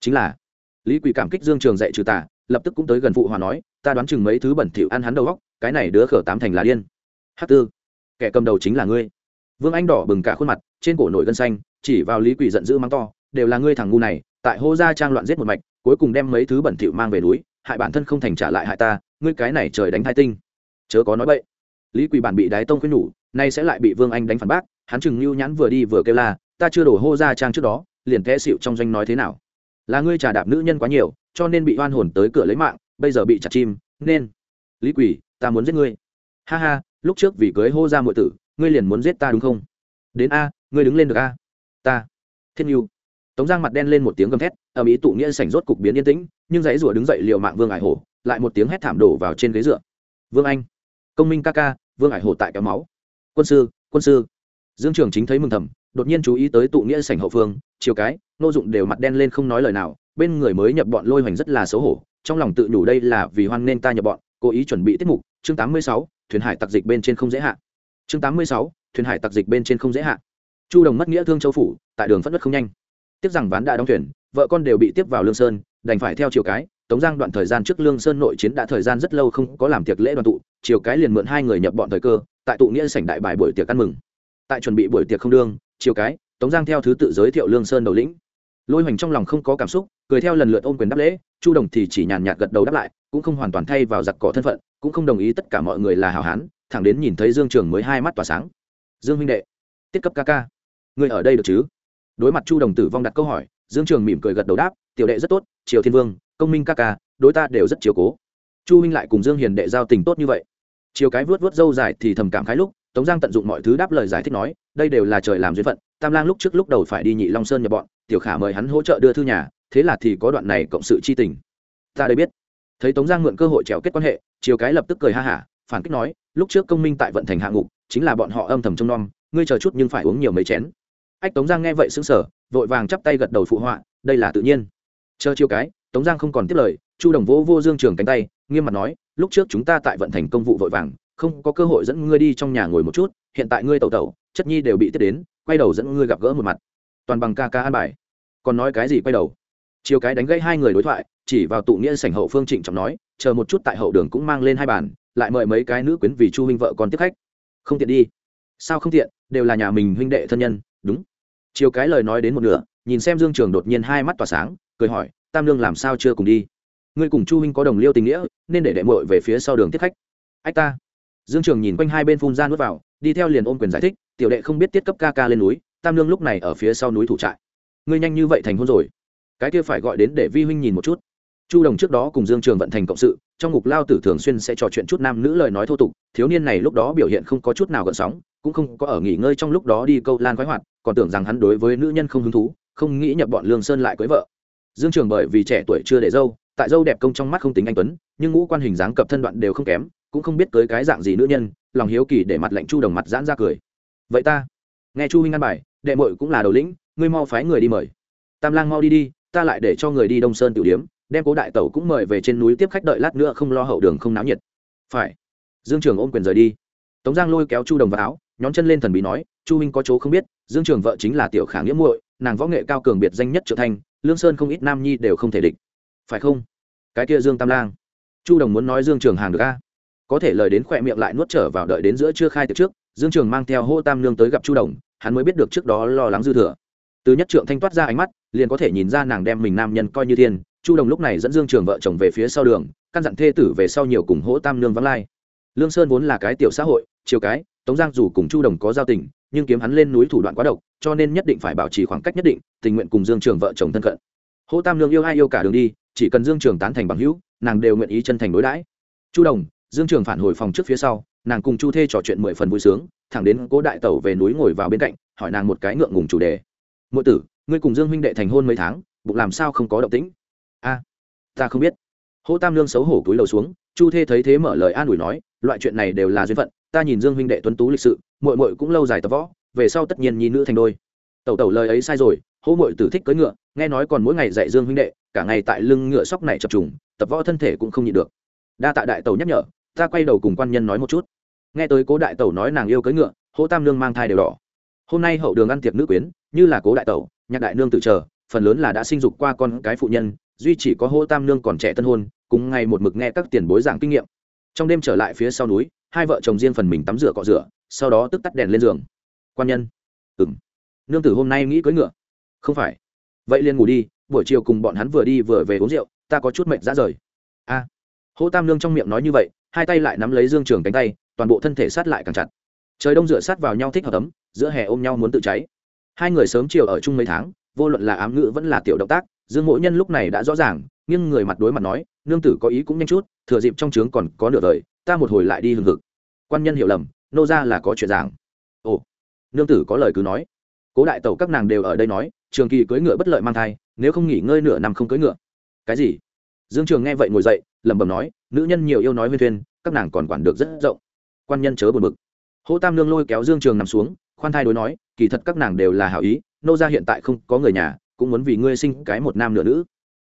Chính là, lý quỳ cảm kích dương trường dạy trừ tà lập tức cũng tới gần phụ hòa nói, ta đoán chừng mấy thứ bẩn thỉu ăn hắn đầu góc cái này đứa khở tám thành là điên. Hát tư, kẻ cầm đầu chính là ngươi. Vương anh đỏ bừng cả khuôn mặt, trên cổ nổi gân xanh, chỉ vào lý quỷ giận dữ mắng to, đều là ngươi thằng ngu này, tại hô gia trang loạn giết một mạch, cuối cùng đem mấy thứ bẩn thỉu mang về núi, hại bản thân không thành trả lại hại ta, ngươi cái này trời đánh thai tinh. Chớ có nói bậy. Lý quỷ bản bị đái tông khuyên nhủ, nay sẽ lại bị vương anh đánh phản bác, hắn chừng lưu nhãn vừa đi vừa kêu la, ta chưa đổ hô gia trang trước đó, liền té xịu trong doanh nói thế nào? Là ngươi trà đạp nữ nhân quá nhiều cho nên bị oan hồn tới cửa lấy mạng, bây giờ bị chặt chim, nên. Lý quỷ, ta muốn giết ngươi. Ha ha, lúc trước vì cưới hô ra mọi tử, ngươi liền muốn giết ta đúng không? Đến a, ngươi đứng lên được a. Ta. Thiên yêu tống giang mặt đen lên một tiếng gầm thét ở ĩ tụ nghĩa sảnh rốt cục biến yên tĩnh, nhưng dãy rủa đứng dậy liều mạng vương ải hổ, lại một tiếng hét thảm đổ vào trên ghế dựa. Vương anh. Công minh ca ca, vương ải hổ tại kéo máu. Quân sư quân sư. Dương trường chính thấy mừng thầm, đột nhiên chú ý tới tụ nghĩa sảnh hậu phương, chiều cái, nô dụng đều mặt đen lên không nói lời nào bên người mới nhập bọn lôi hoành rất là xấu hổ trong lòng tự nhủ đây là vì hoan nên ta nhập bọn cố ý chuẩn bị tiết mục chương 86, thuyền hải tặc dịch bên trên không dễ hạ. Chương 86, thuyền hải tặc dịch bên trên không dễ hạ. Chu đồng mất nghĩa thương châu phủ tại đường phất đất không nhanh. Tiếp rằng ván đã đóng thuyền vợ con đều bị tiếp vào lương sơn đành phải theo chiều cái tống giang đoạn thời gian trước lương sơn nội chiến đã thời gian rất lâu không có làm tiệc lễ đoàn tụ chiều cái liền mượn hai người nhập bọn thời cơ tại tụ nghĩa sảnh đại bài buổi tiệc ăn mừng. Tại chuẩn bị buổi tiệc không đương chiều cái tống giang theo thứ tự giới thiệu lương sơn đầu lĩnh. Lôi hoành trong lòng không có cảm xúc cười theo lần lượt ôm quyền đáp lễ, chu đồng thì chỉ nhàn nhạt gật đầu đáp lại, cũng không hoàn toàn thay vào giặc cỏ thân phận, cũng không đồng ý tất cả mọi người là hào hán, thẳng đến nhìn thấy dương trường mới hai mắt tỏa sáng. Dương huynh đệ, tiết cấp ca ca người ở đây được chứ? Đối mặt chu đồng tử vong đặt câu hỏi, dương trường mỉm cười gật đầu đáp, tiểu đệ rất tốt, triều thiên vương, công minh ca ca, đối ta đều rất chiều cố. Chu huynh lại cùng dương hiền đệ giao tình tốt như vậy. Chiều cái vuốt vuốt dâu dài thì thầm cảm khái lúc, tống giang tận dụng mọi thứ đáp lời giải thích nói, đây đều là trời làm duyên phận, tam lang lúc trước lúc đầu phải đi nhị long sơn nhập bọn, tiểu khả mời hắn hỗ trợ đưa thư nhà thế là thì có đoạn này cộng sự chi tình. Ta đây biết. Thấy tống giang mượn cơ hội trèo kết quan hệ chiều cái lập tức cười ha hả, phản kích nói, lúc trước công minh tại vận thành hạ ngục, chính là bọn họ âm thầm trông nom, ngươi chờ chút nhưng phải uống nhiều mấy chén. Ách, tống giang nghe vậy xứng sở vội vàng chắp tay gật đầu phụ họa, đây là tự nhiên. Chờ chiều cái, tống giang không còn tiếp lời, chu đồng vô vô dương trường cánh tay, nghiêm mặt nói, lúc trước chúng ta tại vận thành công vụ vội vàng, không có cơ hội dẫn ngươi đi trong nhà ngồi một chút, hiện tại ngươi tẩu tẩu, chất nhi đều bị tiếp đến, quay đầu dẫn ngươi gặp gỡ một mặt. Toàn bằng ca ca an bài. Còn nói cái gì quay đầu? Chiều cái đánh gãy hai người đối thoại, chỉ vào tụ nghĩa sảnh hậu phương trịnh trọng nói, chờ một chút tại hậu đường cũng mang lên hai bàn, lại mời mấy cái nữ quyến vì chu huynh vợ còn tiếp khách. Không tiện đi. Sao không tiện? Đều là nhà mình huynh đệ thân nhân. Đúng. Chiều cái lời nói đến một nửa, nhìn xem dương trường đột nhiên hai mắt tỏa sáng, cười hỏi, tam lương làm sao chưa cùng đi? Ngươi cùng chu huynh có đồng liêu tình nghĩa, nên để đệ mội về phía sau đường tiếp khách. Ách ta. Dương trường nhìn quanh hai bên phun ra nuốt vào, đi theo liền ôm quyền giải thích, tiểu đệ không biết tiết cấp ca ca lên núi, tam lương lúc này ở phía sau núi thủ trại. Ngươi nhanh như vậy thành hôn rồi? Cái kia phải gọi đến để vi huynh nhìn một chút. Chu đồng trước đó cùng dương trường vận thành cộng sự, trong ngục lao tử thường xuyên sẽ trò chuyện chút nam nữ lời nói thô tục, thiếu niên này lúc đó biểu hiện không có chút nào gợn sóng, cũng không có ở nghỉ ngơi trong lúc đó đi câu lan khoái hoạt, còn tưởng rằng hắn đối với nữ nhân không hứng thú, không nghĩ nhập bọn lương sơn lại cưới vợ. Dương trường bởi vì trẻ tuổi chưa để dâu, tại dâu đẹp công trong mắt không tính anh tuấn, nhưng ngũ quan hình dáng cập thân đoạn đều không kém, cũng không biết tới cái dạng gì nữ nhân, lòng hiếu kỳ để mặt lệnh chu đồng mặt giãn ra cười. Vậy ta? Nghe chu huynh ăn bài, đệ mội cũng là đầu lĩnh, ngươi mau phái người đi mời. Tam lang mau đi đi ta lại để cho người đi đông sơn tiểu điếm, đem cố đại tẩu cũng mời về trên núi tiếp khách đợi lát nữa không lo hậu đường không náo nhiệt. Phải. Dương trường ôm quyền rời đi. Tống giang lôi kéo chu đồng vào áo, nhón chân lên thần bí nói, chu minh có chỗ không biết, dương trường vợ chính là tiểu khả nghĩa muội, nàng võ nghệ cao cường biệt danh nhất trợ thanh, lương sơn không ít nam nhi đều không thể địch. Phải không? Cái kia dương tam lang. Chu đồng muốn nói dương trường hàng được a. Có thể lời đến khỏe miệng lại nuốt trở vào đợi đến giữa chưa khai từ trước, dương trường mang theo hô tam lương tới gặp chu đồng, hắn mới biết được trước đó lo lắng dư thừa. Từ nhất trượng thanh toát ra ánh mắt liền có thể nhìn ra nàng đem mình nam nhân coi như thiên. Chu đồng lúc này dẫn dương trường vợ chồng về phía sau đường, căn dặn thê tử về sau nhiều cùng hỗ tam lương vắng lai. Lương sơn vốn là cái tiểu xã hội, chiều cái, tống giang dù cùng chu đồng có giao tình, nhưng kiếm hắn lên núi thủ đoạn quá độc, cho nên nhất định phải bảo trì khoảng cách nhất định, tình nguyện cùng dương trường vợ chồng thân cận. Hỗ tam lương yêu ai yêu cả đường đi, chỉ cần dương trường tán thành bằng hữu, nàng đều nguyện ý chân thành đối đãi. Chu đồng, dương trường phản hồi phòng trước phía sau, nàng cùng chu thê trò chuyện mười phần vui sướng, thẳng đến cố đại tẩu về núi ngồi vào bên cạnh, hỏi nàng một cái ngượng ngùng chủ đề. Mỗi tử ngươi cùng dương huynh đệ thành hôn mấy tháng, bụng làm sao không có động tĩnh? A, ta không biết. Hỗ tam lương xấu hổ cúi đầu xuống, chu thê thấy thế mở lời an ủi nói, loại chuyện này đều là duyên phận, ta nhìn dương huynh đệ tuấn tú lịch sự mội mội cũng lâu dài tập võ, về sau tất nhiên nhi nữ thành đôi. Tẩu tẩu lời ấy sai rồi, hỗ mội tử thích cưỡi ngựa, nghe nói còn mỗi ngày dạy dương huynh đệ, cả ngày tại lưng ngựa sóc này chập trùng, tập võ thân thể cũng không nhịn được. Đa tạ đại tẩu nhắc nhở, ta quay đầu cùng quan nhân nói một chút. Nghe tới cố đại tẩu nói nàng yêu cưỡi ngựa, hỗ tam lương mang thai đều đỏ. Hôm nay hậu đường ăn tiệc nữ quyến, như là cố đại tẩu nhạc đại nương tự chờ phần lớn là đã sinh dục qua con cái phụ nhân duy chỉ có hô tam nương còn trẻ tân hôn cùng ngày một mực nghe các tiền bối giảng kinh nghiệm. Trong đêm trở lại phía sau núi hai vợ chồng riêng phần mình tắm rửa cọ rửa sau đó tức tắt đèn lên giường. Quan nhân. Ừ m nương tử hôm nay nghĩ cưỡi ngựa. Không phải. Vậy liền ngủ đi buổi chiều cùng bọn hắn vừa đi vừa về uống rượu ta có chút mệnh ra rời. A. À, hô tam nương trong miệng nói như vậy hai tay lại nắm lấy dương trường cánh tay toàn bộ thân thể sát lại càng chặt. Trời đông rửa sát vào nhau thích hợp ấm giữa hè ôm nhau muốn tự cháy hai người sớm chiều ở chung mấy tháng, vô luận là ám ngữ vẫn là tiểu động tác, dương mỗi nhân lúc này đã rõ ràng nhưng người mặt đối mặt nói, nương tử có ý cũng nhanh chút, thừa dịp trong trướng còn có nửa đời, ta một hồi lại đi hừng hực. Quan nhân hiểu lầm, nô ra là có chuyện giảng. Ồ. Nương tử có lời cứ nói. Cố đại tẩu các nàng đều ở đây nói, trường kỳ cưỡi ngựa bất lợi mang thai, nếu không nghỉ ngơi nửa năm không cưỡi ngựa. Cái gì? Dương trường nghe vậy ngồi dậy, lẩm bẩm nói, nữ nhân nhiều yêu nói huyên thuyên, các nàng còn quản được rất rộng. Quan nhân chớ buồn bực. Hỗ tam nương lôi kéo dương trường nằm xuống, khoan thai đối nói kỳ thật các nàng đều là hảo ý, nô ra hiện tại không có người nhà, cũng muốn vì ngươi sinh cái một nam nửa nữ.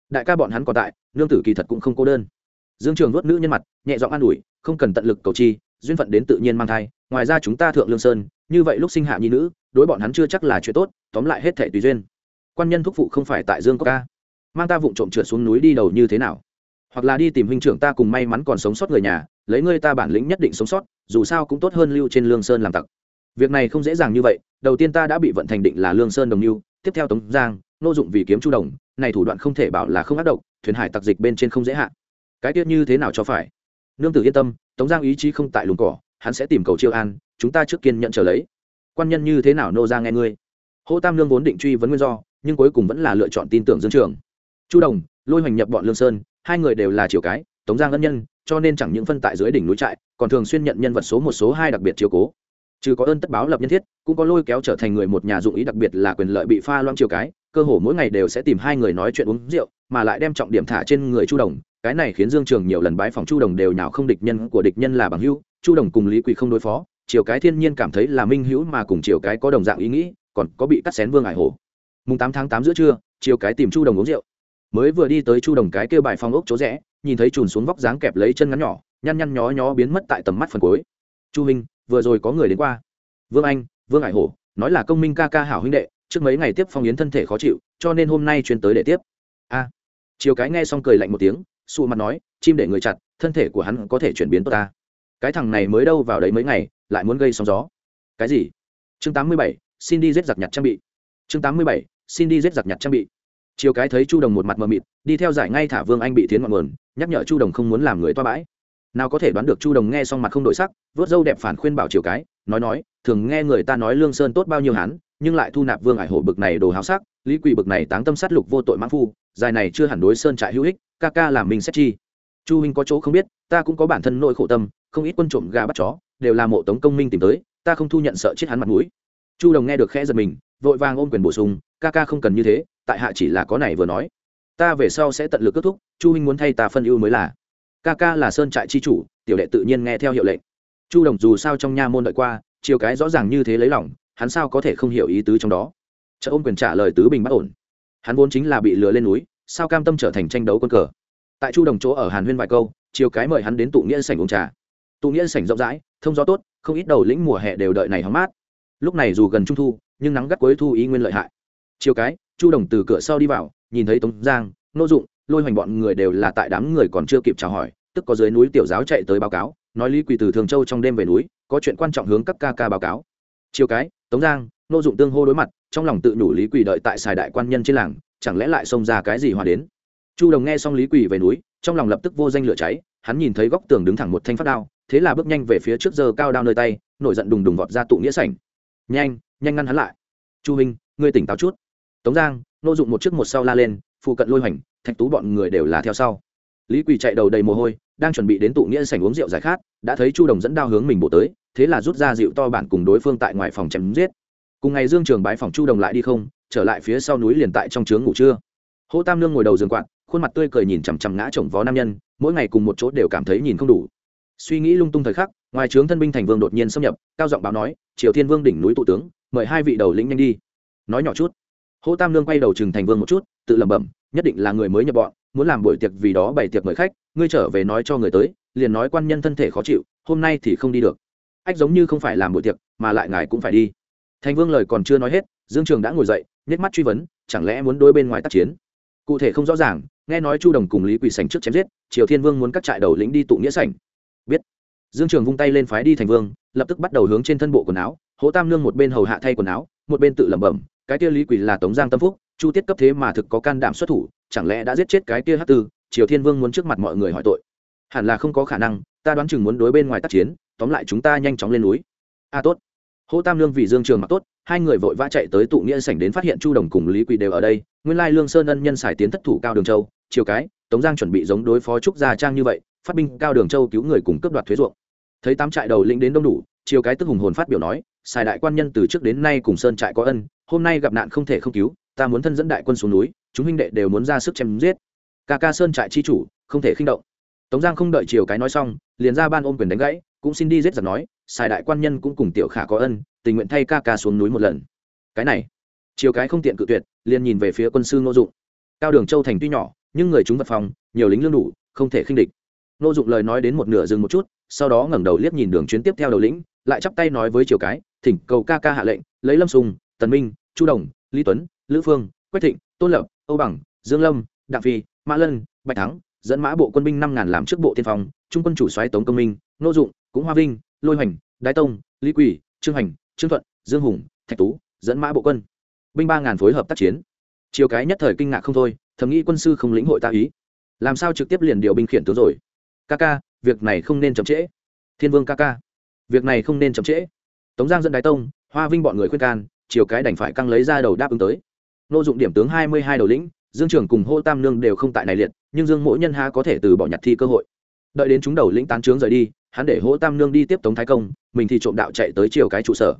Đại ca bọn hắn còn tại, nương tử kỳ thật cũng không cô đơn. Dương trường nuốt nữ nhân mặt, nhẹ giọng an ủi, không cần tận lực cầu chi, duyên phận đến tự nhiên mang thai, ngoài ra chúng ta thượng lương sơn, như vậy lúc sinh hạ nhi nữ, đối bọn hắn chưa chắc là chuyện tốt, tóm lại hết thể tùy duyên. Quan nhân thúc phụ không phải tại dương có ca. Mang ta vụng trộm trượt xuống núi đi đầu như thế nào? Hoặc là đi tìm huynh trưởng ta cùng may mắn còn sống sót người nhà, lấy ngươi ta bản lĩnh nhất định sống sót, dù sao cũng tốt hơn lưu trên lương sơn làm tặc. Việc này không dễ dàng như vậy đầu tiên ta đã bị vận thành định là lương sơn đồng lưu tiếp theo tống giang, nô dụng vì kiếm chu đồng, này thủ đoạn không thể bảo là không ác độc, thuyền hải tặc dịch bên trên không dễ hạn cái tiết như thế nào cho phải? Nương tử yên tâm, tống giang ý chí không tại lùng cỏ, hắn sẽ tìm cầu chiêu an, chúng ta trước kiên nhận trở lấy. Quan nhân như thế nào nô ra nghe ngươi? Hô tam lương vốn định truy vấn nguyên do, nhưng cuối cùng vẫn là lựa chọn tin tưởng dương trường. Chu đồng, lôi hoành nhập bọn lương sơn, hai người đều là triều cái, tống giang ân nhân, cho nên chẳng những phân tại dưới đỉnh núi trại, còn thường xuyên nhận nhân vật số một số hai đặc biệt chiều cố trừ có ơn tất báo lập nhân thiết, cũng có lôi kéo trở thành người một nhà dụng ý đặc biệt là quyền lợi bị pha loãng chiều cái, cơ hồ mỗi ngày đều sẽ tìm hai người nói chuyện uống rượu, mà lại đem trọng điểm thả trên người chu đồng. Cái này khiến dương trường nhiều lần bái phòng chu đồng đều nhào không địch nhân, của địch nhân là bằng hữu. Chu đồng cùng lý quỳ không đối phó chiều cái thiên nhiên cảm thấy là minh hữu mà cùng chiều cái có đồng dạng ý nghĩ, còn có bị cắt xén vương ải hổ. Mùng tám tháng tám giữa trưa chiều cái tìm chu đồng uống rượu. Mới vừa đi tới chu đồng cái kêu bài phong ốc chỗ rẽ, nhìn thấy trùn xuống vóc dáng kẹp lấy chân ngắn nhỏ, nhăn nhăn nhó nhó biến mất tại tầm mắt phần cuối. Chu minh vừa rồi có người đến qua. Vương anh, vương hải hổ, nói là công minh ca ca hảo huynh đệ, trước mấy ngày tiếp phong yến thân thể khó chịu, cho nên hôm nay chuyên tới để tiếp. A. Chiều cái nghe xong cười lạnh một tiếng xù mặt nói, chim để người chặt, thân thể của hắn có thể chuyển biến tốt ta. Cái thằng này mới đâu vào đấy mấy ngày, lại muốn gây sóng gió. Cái gì? Chương tám mươi bảy, xin đi giết giặc nhặt trang bị. Chương tám mươi bảy, xin đi giết giặc nhặt trang bị. Chiều cái thấy chu đồng một mặt mờ mịt, đi theo giải ngay thả vương anh bị tiến ngọn nguồn, nhắc nhở chu đồng không muốn làm người toa bãi nào có thể đoán được chu đồng nghe xong mặt không đổi sắc vớt dâu đẹp phản khuyên bảo chiều cái, nói nói, thường nghe người ta nói lương sơn tốt bao nhiêu hán nhưng lại thu nạp vương ải hổ bực này đồ háo sắc, lý quỷ bực này táng tâm sát lục vô tội mãn phu, dài này chưa hẳn đối sơn trại hữu ích, ca ca làm mình xét chi. Chu huynh có chỗ không biết, ta cũng có bản thân nội khổ tâm, không ít quân trộm gà bắt chó, đều là mộ tống công minh tìm tới, ta không thu nhận sợ chết hắn mặt mũi. Chu đồng nghe được khẽ giật mình, vội vàng ôm quyền bổ sung, ca ca không cần như thế, tại hạ chỉ là có này vừa nói. Ta về sau sẽ tận lực kết thúc, chu huynh muốn thay ta phân ưu mới là ca ca là sơn trại chi chủ, tiểu đệ tự nhiên nghe theo hiệu lệnh. Chu đồng dù sao trong nha môn đợi qua, chiều cái rõ ràng như thế lấy lòng, hắn sao có thể không hiểu ý tứ trong đó? Chợ ôm quyền trả lời tứ bình bất ổn. Hắn vốn chính là bị lừa lên núi, sao cam tâm trở thành tranh đấu quân cờ? Tại chu đồng chỗ ở hàn huyên vài câu, chiều cái mời hắn đến tụ nghĩa sảnh uống trà. Tụ nghĩa sảnh rộng rãi, thông gió tốt, không ít đầu lĩnh mùa hè đều đợi này hóng mát. Lúc này dù gần trung thu, nhưng nắng gắt cuối thu ý nguyên lợi hại. Chiều cái, chu đồng từ cửa sau đi vào, nhìn thấy tống giang, nô dụng, lôi hoành bọn người đều là tại đám người còn chưa kịp chào hỏi tức có dưới núi tiểu giáo chạy tới báo cáo, nói lý quỳ từ thường châu trong đêm về núi, có chuyện quan trọng hướng các ca ca báo cáo. Chiều cái, tống giang, nô dụng tương hô đối mặt, trong lòng tự nhủ lý quỳ đợi tại xài đại quan nhân trên làng, chẳng lẽ lại xông ra cái gì hòa đến. Chu đồng nghe xong lý quỳ về núi, trong lòng lập tức vô danh lửa cháy, hắn nhìn thấy góc tường đứng thẳng một thanh phát đao, thế là bước nhanh về phía trước giờ cao đao nơi tay, nổi giận đùng đùng vọt ra tụ nghĩa sảnh. Nhanh nhanh ngăn hắn lại. Chu huynh, ngươi tỉnh táo chút. Tống giang, nô dụng một trước một sau la lên, phụ cận lôi hoành, thạch tú bọn người đều là theo sau lý quỳ chạy đầu đầy mồ hôi, đang chuẩn bị đến tụ nghĩa sảnh uống rượu giải khát, đã thấy chu đồng dẫn đao hướng mình bổ tới, thế là rút ra rượu to bản cùng đối phương tại ngoài phòng chém giết. Cùng ngày dương trường bái phòng chu đồng lại đi không, trở lại phía sau núi liền tại trong trướng ngủ trưa. Hô tam Nương ngồi đầu giường quạt, khuôn mặt tươi cười nhìn chằm chằm ngã chồng vó nam nhân, mỗi ngày cùng một chỗ đều cảm thấy nhìn không đủ. Suy nghĩ lung tung thời khắc, ngoài trướng thân binh thành vương đột nhiên xâm nhập, cao giọng báo nói, triều thiên vương đỉnh núi tụ tướng, mời hai vị đầu lĩnh nhanh đi. Nói nhỏ chút. Hô tam Nương quay đầu chừng thành vương một chút, tự lẩm bẩm, nhất định là người mới nhập bọn muốn làm buổi tiệc vì đó bày tiệc mời khách, ngươi trở về nói cho người tới, liền nói quan nhân thân thể khó chịu, hôm nay thì không đi được. Ách giống như không phải làm buổi tiệc, mà lại ngài cũng phải đi. Thành vương lời còn chưa nói hết, dương trường đã ngồi dậy nhét mắt truy vấn, chẳng lẽ muốn đôi bên ngoài tác chiến? Cụ thể không rõ ràng, nghe nói chu đồng cùng lý quỳ sành trước chém giết, triều thiên vương muốn các trại đầu lĩnh đi tụ nghĩa sảnh. Biết. Dương trường vung tay lên phái đi thành vương, lập tức bắt đầu hướng trên thân bộ quần áo hỗ tam nương một bên hầu hạ thay quần áo, một bên tự lẩm bẩm, cái kia lý quỳ là tống giang tâm phúc, chu tiết cấp thế mà thực có can đảm xuất thủ chẳng lẽ đã giết chết cái kia hát tư, triều thiên vương muốn trước mặt mọi người hỏi tội. Hẳn là không có khả năng, ta đoán chừng muốn đối bên ngoài tác chiến, tóm lại chúng ta nhanh chóng lên núi. A tốt. Hô tam lương vì dương trường mặc tốt, hai người vội vã chạy tới tụ nghĩa sảnh đến phát hiện chu đồng cùng lý quỳ đều ở đây, nguyên lai lương sơn ân nhân xài tiến thất thủ cao đường châu chiều cái, tống giang chuẩn bị giống đối phó trúc gia trang như vậy, phát binh cao đường châu cứu người cùng cướp đoạt thuế ruộng. Thấy tám trại đầu lĩnh đến đông đủ chiều cái tức hùng hồn phát biểu nói, xài đại quan nhân từ trước đến nay cùng sơn trại có ân, hôm nay gặp nạn không thể không cứu, ta muốn thân dẫn đại quân xuống núi chúng huynh đệ đều muốn ra sức chém giết. Ca ca sơn trại chi chủ, không thể khinh động. Tống giang không đợi chiều cái nói xong, liền ra ban ôm quyền đánh gãy, cũng xin đi giết giặc nói xài đại quan nhân cũng cùng tiểu khả có ân, tình nguyện thay ca ca xuống núi một lần. Cái này chiều cái không tiện cự tuyệt, liền nhìn về phía quân sư ngô dụng. Cao đường châu thành tuy nhỏ, nhưng người chúng vật phòng, nhiều lính lương đủ, không thể khinh địch. Ngô dụng lời nói đến một nửa dừng một chút, sau đó ngẩng đầu liếc nhìn đường chuyến tiếp theo đầu lĩnh, lại chắp tay nói với chiều cái, thỉnh cầu ca ca hạ lệnh, lấy lâm sùng, tần minh, chu đồng, lý tuấn, lữ phương, quách thịnh, tôn lập âu bằng dương lâm đặng phi mã lân bạch thắng dẫn mã bộ quân binh năm ngàn làm trước bộ tiên phong trung quân chủ soái tống công minh nô dụng cũng hoa vinh lôi hoành đái tông lý Quỷ, trương hành trương thuận dương hùng thạch tú dẫn mã bộ quân. Binh ba ngàn phối hợp tác chiến. Chiều cái nhất thời kinh ngạc không thôi thầm nghĩ quân sư không lĩnh hội ta ý. Làm sao trực tiếp liền điều binh khiển tướng rồi? Ca ca việc này không nên chậm trễ. Thiên vương ca ca việc này không nên chậm trễ. Tống giang dẫn đái tông hoa vinh bọn người khuyên can chiều cái đành phải căng lấy ra đầu đáp ứng tới nô dụng điểm tướng hai mươi hai đầu lĩnh, dương trưởng cùng hô tam nương đều không tại này liệt, nhưng dương mỗi nhân ha có thể từ bỏ nhặt thi cơ hội. Đợi đến chúng đầu lĩnh tán trướng rời đi, hắn để hỗ tam nương đi tiếp tống thái công, mình thì trộm đạo chạy tới chiều cái trụ sở.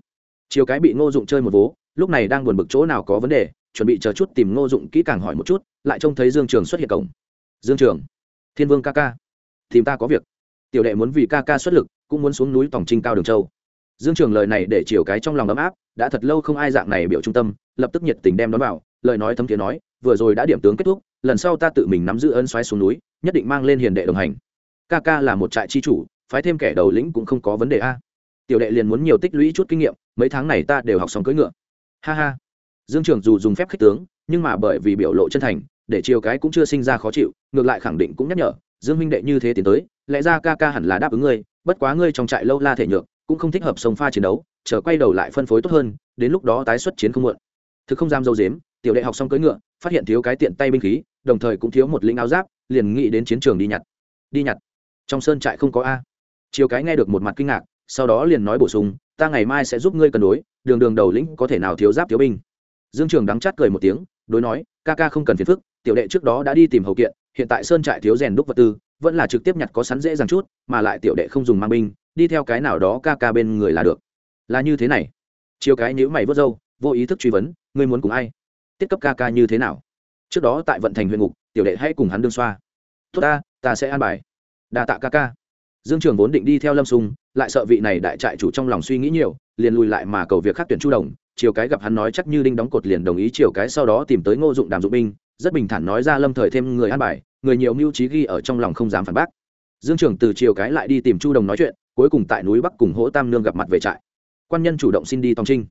Chiều cái bị ngô dụng chơi một vố, lúc này đang buồn bực chỗ nào có vấn đề, chuẩn bị chờ chút tìm ngô dụng kỹ càng hỏi một chút, lại trông thấy dương trường xuất hiện cổng. Dương trường, thiên vương ca ca, tìm ta có việc. Tiểu đệ muốn vì ca ca xuất lực, cũng muốn xuống núi tổng trinh cao đường châu. Dương trường lời này để chiều cái trong lòng ấm áp, đã thật lâu không ai dạng này biểu trung tâm lập tức nhiệt tình đem đón vào, lời nói thấm thiế nói, vừa rồi đã điểm tướng kết thúc, lần sau ta tự mình nắm giữ ân xoáy xuống núi, nhất định mang lên hiền đệ đồng hành. Ca ca là một trại chi chủ, phái thêm kẻ đầu lĩnh cũng không có vấn đề a. Tiểu đệ liền muốn nhiều tích lũy chút kinh nghiệm, mấy tháng này ta đều học xong cưỡi ngựa. Ha ha. Dương trường dù dùng phép khích tướng, nhưng mà bởi vì biểu lộ chân thành, để chiều cái cũng chưa sinh ra khó chịu, ngược lại khẳng định cũng nhắc nhở, dương minh đệ như thế tiến tới, lẽ ra ca ca hẳn là đáp ứng ngươi, bất quá ngươi trong trại lâu la thể nhược, cũng không thích hợp sông pha chiến đấu, chờ quay đầu lại phân phối tốt hơn, đến lúc đó tái xuất chiến không muộn thực không dám dâu dếm, tiểu đệ học xong cưỡi ngựa, phát hiện thiếu cái tiện tay binh khí, đồng thời cũng thiếu một lĩnh áo giáp, liền nghĩ đến chiến trường đi nhặt. Đi nhặt. Trong sơn trại không có a. Chiều cái nghe được một mặt kinh ngạc, sau đó liền nói bổ sung, ta ngày mai sẽ giúp ngươi cân đối, đường đường đầu lĩnh có thể nào thiếu giáp thiếu binh. Dương trường đắng chát cười một tiếng, đối nói, ca ca không cần phiền phức, tiểu đệ trước đó đã đi tìm hậu kiện, hiện tại sơn trại thiếu rèn đúc vật tư, vẫn là trực tiếp nhặt có sắn dễ dàng chút, mà lại tiểu đệ không dùng mang binh, đi theo cái nào đó ca ca bên người là được. Là như thế này. Chiều cái nhữ mày vớt râu vô ý thức truy vấn, ngươi muốn cùng ai? Tiết cấp ca ca như thế nào? Trước đó tại vận thành huyện ngục, tiểu đệ hãy cùng hắn đương xoa. Tốt ta ta sẽ an bài. Đa tạ ca ca. Dương trường vốn định đi theo lâm sung lại sợ vị này đại trại chủ trong lòng suy nghĩ nhiều, liền lùi lại mà cầu việc khác tuyển chu đồng. Chiều cái gặp hắn nói chắc như đinh đóng cột liền đồng ý chiều cái sau đó tìm tới ngô dụng đàm dụng binh, rất bình thản nói ra lâm thời thêm người an bài, người nhiều mưu trí ghi ở trong lòng không dám phản bác. Dương trường từ chiều cái lại đi tìm chu đồng nói chuyện, cuối cùng tại núi bắc cùng hỗ tam nương gặp mặt về trại. Quan nhân chủ động xin đi tòng trinh.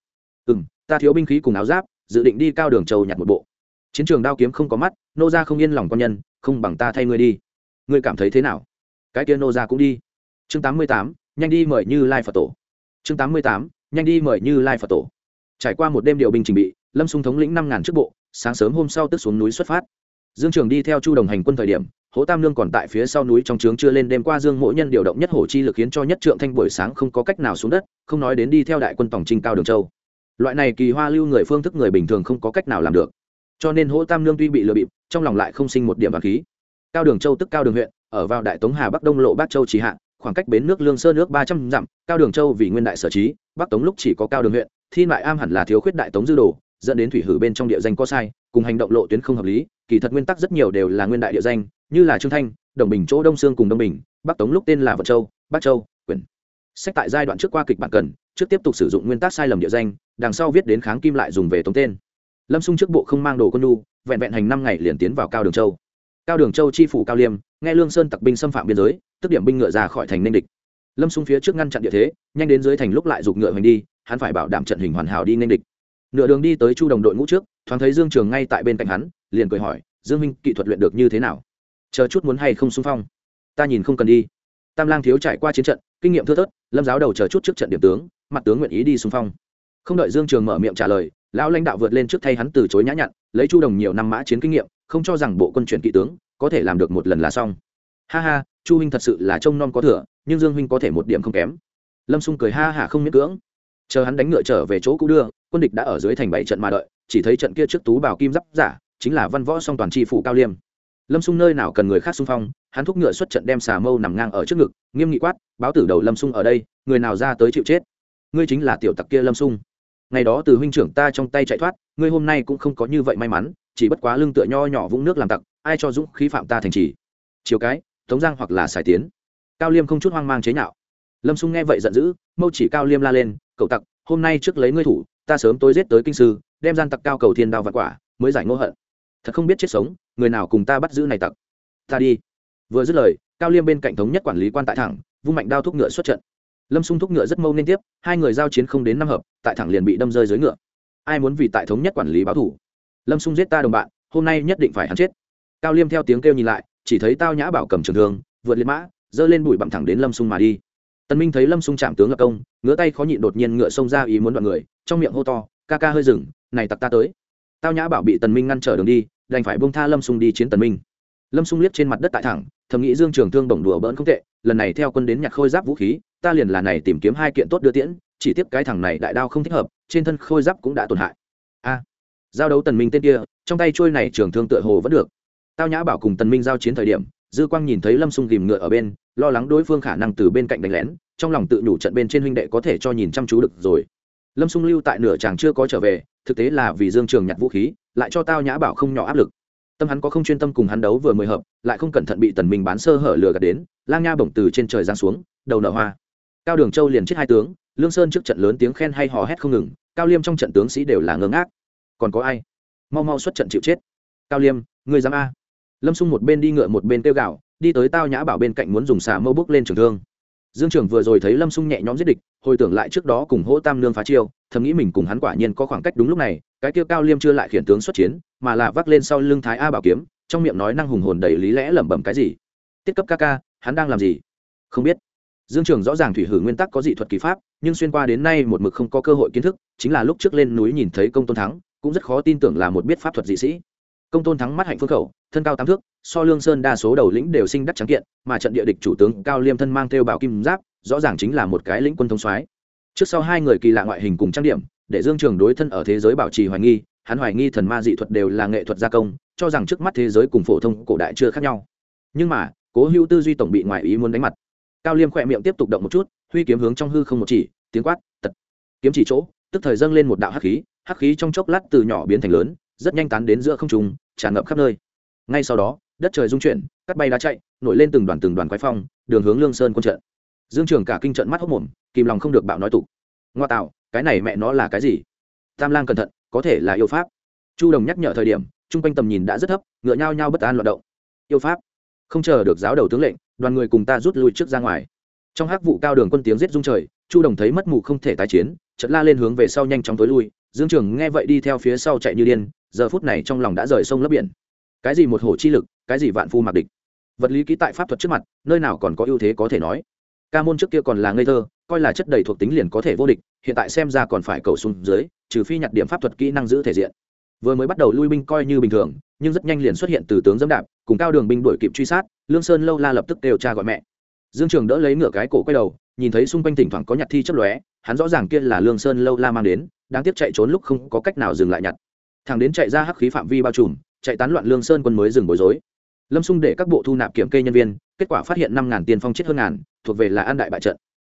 Ừ m ta thiếu binh khí cùng áo giáp, dự định đi cao đường châu nhặt một bộ. Chiến trường đao kiếm không có mắt, nô ra không yên lòng con nhân, không bằng ta thay ngươi đi. Ngươi cảm thấy thế nào? Cái kia nô ra cũng đi. Chương tám mươi tám, nhanh đi mời như lai phật tổ. Chương tám mươi tám, nhanh đi mời như lai phật tổ. Trải qua một đêm điều binh trình bị, lâm sung thống lĩnh năm ngàn trước bộ, sáng sớm hôm sau tức xuống núi xuất phát. Dương trường đi theo chu đồng hành quân thời điểm, hố tam lương còn tại phía sau núi trong trướng chưa lên đêm qua dương mỗi nhân điều động nhất hổ chi lực khiến cho nhất trượng thanh buổi sáng không có cách nào xuống đất, không nói đến đi theo đại quân tổng trinh cao đường châu loại này kỳ hoa lưu người phương thức người bình thường không có cách nào làm được. Cho nên hỗ tam Nương tuy bị lừa bịp, trong lòng lại không sinh một điểm vàng khí. Cao đường châu tức cao đường huyện, ở vào đại tống hà bắc đông lộ bắc châu trì hạ, khoảng cách bến nước lương sơ nước ba trăm dặm, cao đường châu vì nguyên đại sở trí, bắc tống lúc chỉ có cao đường huyện thi mại am hẳn là thiếu khuyết đại tống dư đồ, dẫn đến thủy hử bên trong địa danh có sai, cùng hành động lộ tuyến không hợp lý, kỳ thật nguyên tắc rất nhiều đều là nguyên đại địa danh, như là trương thanh, đồng bình chỗ đông sương cùng đông bình, bắc tống lúc tên là vật châu, bắc châu, quyền. Sách tại giai đoạn trước qua kịch bản cần, trước tiếp tục sử dụng nguyên tắc sai lầm địa danh đằng sau viết đến kháng kim lại dùng về tống tên. Lâm xung trước bộ không mang đồ quân đu vẹn vẹn hành năm ngày liền tiến vào cao đường châu. Cao đường châu chi phủ cao liêm, nghe lương sơn tặc binh xâm phạm biên giới, tức điểm binh ngựa ra khỏi thành ninh địch. Lâm xung phía trước ngăn chặn địa thế, nhanh đến dưới thành lúc lại giục ngựa hoành đi, hắn phải bảo đảm trận hình hoàn hảo đi ninh địch. Nửa đường đi tới chu đồng đội ngũ trước, thoáng thấy dương trường ngay tại bên cạnh hắn, liền cười hỏi, dương minh kỹ thuật luyện được như thế nào? Chờ chút muốn hay không xung phong? Ta nhìn không cần đi. Tam lang thiếu trải qua chiến trận, kinh nghiệm thưa thớt, lâm giáo đầu chờ chút trước trận điểm tướng, mặt tướng nguyện ý đi xung phong không đợi dương trường mở miệng trả lời, lão lãnh đạo vượt lên trước thay hắn từ chối nhã nhặn, lấy chu đồng nhiều năm mã chiến kinh nghiệm, không cho rằng bộ quân chuyển kỵ tướng có thể làm được một lần là xong. Ha ha, chu huynh thật sự là trông non có thừa, nhưng dương huynh có thể một điểm không kém. Lâm xung cười ha hả không miễn cưỡng. Chờ hắn đánh ngựa trở về chỗ cũ đưa, quân địch đã ở dưới thành bảy trận mà đợi, chỉ thấy trận kia trước tú bảo kim giáp giả, chính là văn võ song toàn tri phủ cao liêm. Lâm xung nơi nào cần người khác xung phong, hắn thúc ngựa xuất trận đem xà mâu nằm ngang ở trước ngực, nghiêm nghị quát, báo tử đầu lâm xung ở đây, người nào ra tới chịu chết? Ngươi chính là tiểu tặc kia lâm xung ngày đó từ huynh trưởng ta trong tay chạy thoát, ngươi hôm nay cũng không có như vậy may mắn, chỉ bất quá lưng tựa nho nhỏ vũng nước làm tặc, ai cho dũng khí phạm ta thành trì? Chiều cái, tống giang hoặc là sài tiến. Cao liêm không chút hoang mang chế nhạo. Lâm xung nghe vậy giận dữ, mâu chỉ cao liêm la lên, cậu tặc, hôm nay trước lấy ngươi thủ, ta sớm tối giết tới kinh sư, đem gian tặc cao cầu thiên đao vạn quả, mới giải ngô hận. Thật không biết chết sống, người nào cùng ta bắt giữ này tặc? Ta đi. Vừa dứt lời, cao liêm bên cạnh thống nhất quản lý quan tại thẳng, vung mạnh đao thúc ngựa xuất trận lâm Sung thúc ngựa rất mâu nên tiếp, hai người giao chiến không đến năm hợp, tại thẳng liền bị đâm rơi dưới ngựa. Ai muốn vì tại thống nhất quản lý báo thủ? Lâm Sung giết ta đồng bạn, hôm nay nhất định phải hắn chết. Cao liêm theo tiếng kêu nhìn lại, chỉ thấy tao nhã bảo cầm trường thương, vượt liệt mã, giơ lên bụi bặm thẳng đến lâm sung mà đi. Tần minh thấy lâm sung chạm tướng lập công ngửa tay khó nhịn đột nhiên ngựa xông ra ý muốn đoạn người, trong miệng hô to, ca ca hơi dừng, này tặc ta tới. Tao nhã bảo bị tần minh ngăn trở đường đi, đành phải buông tha lâm sung đi chiến tần minh. Lâm sung liếc trên mặt đất tại thẳng, thầm nghĩ dương trường thương bổng đùa bỡn không tệ, lần này theo quân đến nhặt khôi giáp vũ khí ta liền là này tìm kiếm hai kiện tốt đưa tiễn, chỉ tiếp cái thằng này đại đao không thích hợp, trên thân khôi giáp cũng đã tổn hại. A, giao đấu tần minh tên kia, trong tay trôi này trường thương tựa hồ vẫn được. Tao nhã bảo cùng tần minh giao chiến thời điểm, dư quang nhìn thấy lâm sung ghìm ngựa ở bên, lo lắng đối phương khả năng từ bên cạnh đánh lén, trong lòng tự nhủ trận bên trên huynh đệ có thể cho nhìn chăm chú được rồi. Lâm sung lưu tại nửa chàng chưa có trở về, thực tế là vì dương trường nhặt vũ khí, lại cho tao nhã bảo không nhỏ áp lực. Tâm hắn có không chuyên tâm cùng hắn đấu vừa mười hợp, lại không cẩn thận bị tần minh bán sơ hở lừa gạt đến, lang nha bổng từ trên trời giáng xuống, đầu nở hoa cao đường châu liền chết hai tướng, lương sơn trước trận lớn tiếng khen hay hò hét không ngừng, cao liêm trong trận tướng sĩ đều là ngơ ngác. Còn có ai? Mau mau xuất trận chịu chết. Cao liêm người dám a? Lâm xung một bên đi ngựa một bên tiêu gạo đi tới tao nhã bảo bên cạnh muốn dùng xà mâu bước lên trường thương. Dương trường vừa rồi thấy lâm xung nhẹ nhõm giết địch, hồi tưởng lại trước đó cùng hỗ tam nương phá chiêu, thầm nghĩ mình cùng hắn quả nhiên có khoảng cách đúng lúc này, cái tiêu cao liêm chưa lại khiển tướng xuất chiến, mà là vác lên sau lưng thái a bảo kiếm, trong miệng nói năng hùng hồn đầy lý lẽ lẩm bẩm cái gì? Tiết cấp ca ca, hắn đang làm gì? Không biết dương trường rõ ràng thủy hử nguyên tắc có dị thuật kỳ pháp, nhưng xuyên qua đến nay một mực không có cơ hội kiến thức, chính là lúc trước lên núi nhìn thấy công tôn thắng, cũng rất khó tin tưởng là một biết pháp thuật dị sĩ. Công tôn thắng mắt hạnh phương khẩu, thân cao tám thước, so lương sơn đa số đầu lĩnh đều sinh đắc trắng kiện, mà trận địa địch chủ tướng cao liêm thân mang theo bảo kim giáp, rõ ràng chính là một cái lĩnh quân thông soái. Trước sau hai người kỳ lạ ngoại hình cùng trang điểm, để dương trường đối thân ở thế giới bảo trì hoài nghi, hắn hoài nghi thần ma dị thuật đều là nghệ thuật gia công, cho rằng trước mắt thế giới cùng phổ thông cổ đại chưa khác nhau. Nhưng mà, cố hữu tư duy tổng bị ngoại ý muốn đánh mặt cao liêm khỏe miệng tiếp tục động một chút, huy kiếm hướng trong hư không một chỉ, tiếng quát, tật. Kiếm chỉ chỗ, tức thời dâng lên một đạo hắc khí hắc khí trong chốc lát từ nhỏ biến thành lớn, rất nhanh tán đến giữa không trung, tràn ngập khắp nơi. Ngay sau đó, đất trời rung chuyển cắt bay đá chạy, nổi lên từng đoàn từng đoàn quái phong, đường hướng lương sơn quân trận. Dương trường cả kinh trận mắt hốc mồm, kìm lòng không được bạo nói tục. Ngoa tạo, cái này mẹ nó là cái gì? Tam lang cẩn thận, có thể là yêu pháp. Chu đồng nhắc nhở thời điểm, chung quanh tầm nhìn đã rất thấp, ngựa nhau nhau bất an loạt động. Yêu pháp không chờ được giáo đầu tướng lệnh, đoàn người cùng ta rút lui trước ra ngoài. Trong hắc vụ cao đường quân tiếng giết rung trời, chu đồng thấy mất mù không thể tái chiến, chợt la lên hướng về sau nhanh chóng tối lui. Dương trường nghe vậy đi theo phía sau chạy như điên, giờ phút này trong lòng đã rời sông lấp biển. Cái gì một hồ chi lực, cái gì vạn phu mặc địch. Vật lý ký tại pháp thuật trước mặt, nơi nào còn có ưu thế có thể nói. Ca môn trước kia còn là ngây thơ, coi là chất đầy thuộc tính liền có thể vô địch, hiện tại xem ra còn phải cầu xuống dưới, trừ phi nhặt điểm pháp thuật kỹ năng giữ thể diện vừa mới bắt đầu lui binh coi như bình thường, nhưng rất nhanh liền xuất hiện từ tướng dẫm đạp, cùng cao đường binh đuổi kịp truy sát, lương sơn lâu la lập tức đều cha gọi mẹ. Dương trường đỡ lấy ngựa cái cổ quay đầu, nhìn thấy xung quanh thỉnh thoảng có nhặt thi chấp lóe, hắn rõ ràng kia là lương sơn lâu la mang đến đang tiếp chạy trốn lúc không có cách nào dừng lại nhặt. Thằng đến chạy ra hắc khí phạm vi bao trùm, chạy tán loạn lương sơn quân mới dừng bối rối. Lâm xung để các bộ thu nạp kiểm kê nhân viên, kết quả phát hiện năm ngàn tiền phong chết hơn ngàn, thuộc về là an đại bại trận.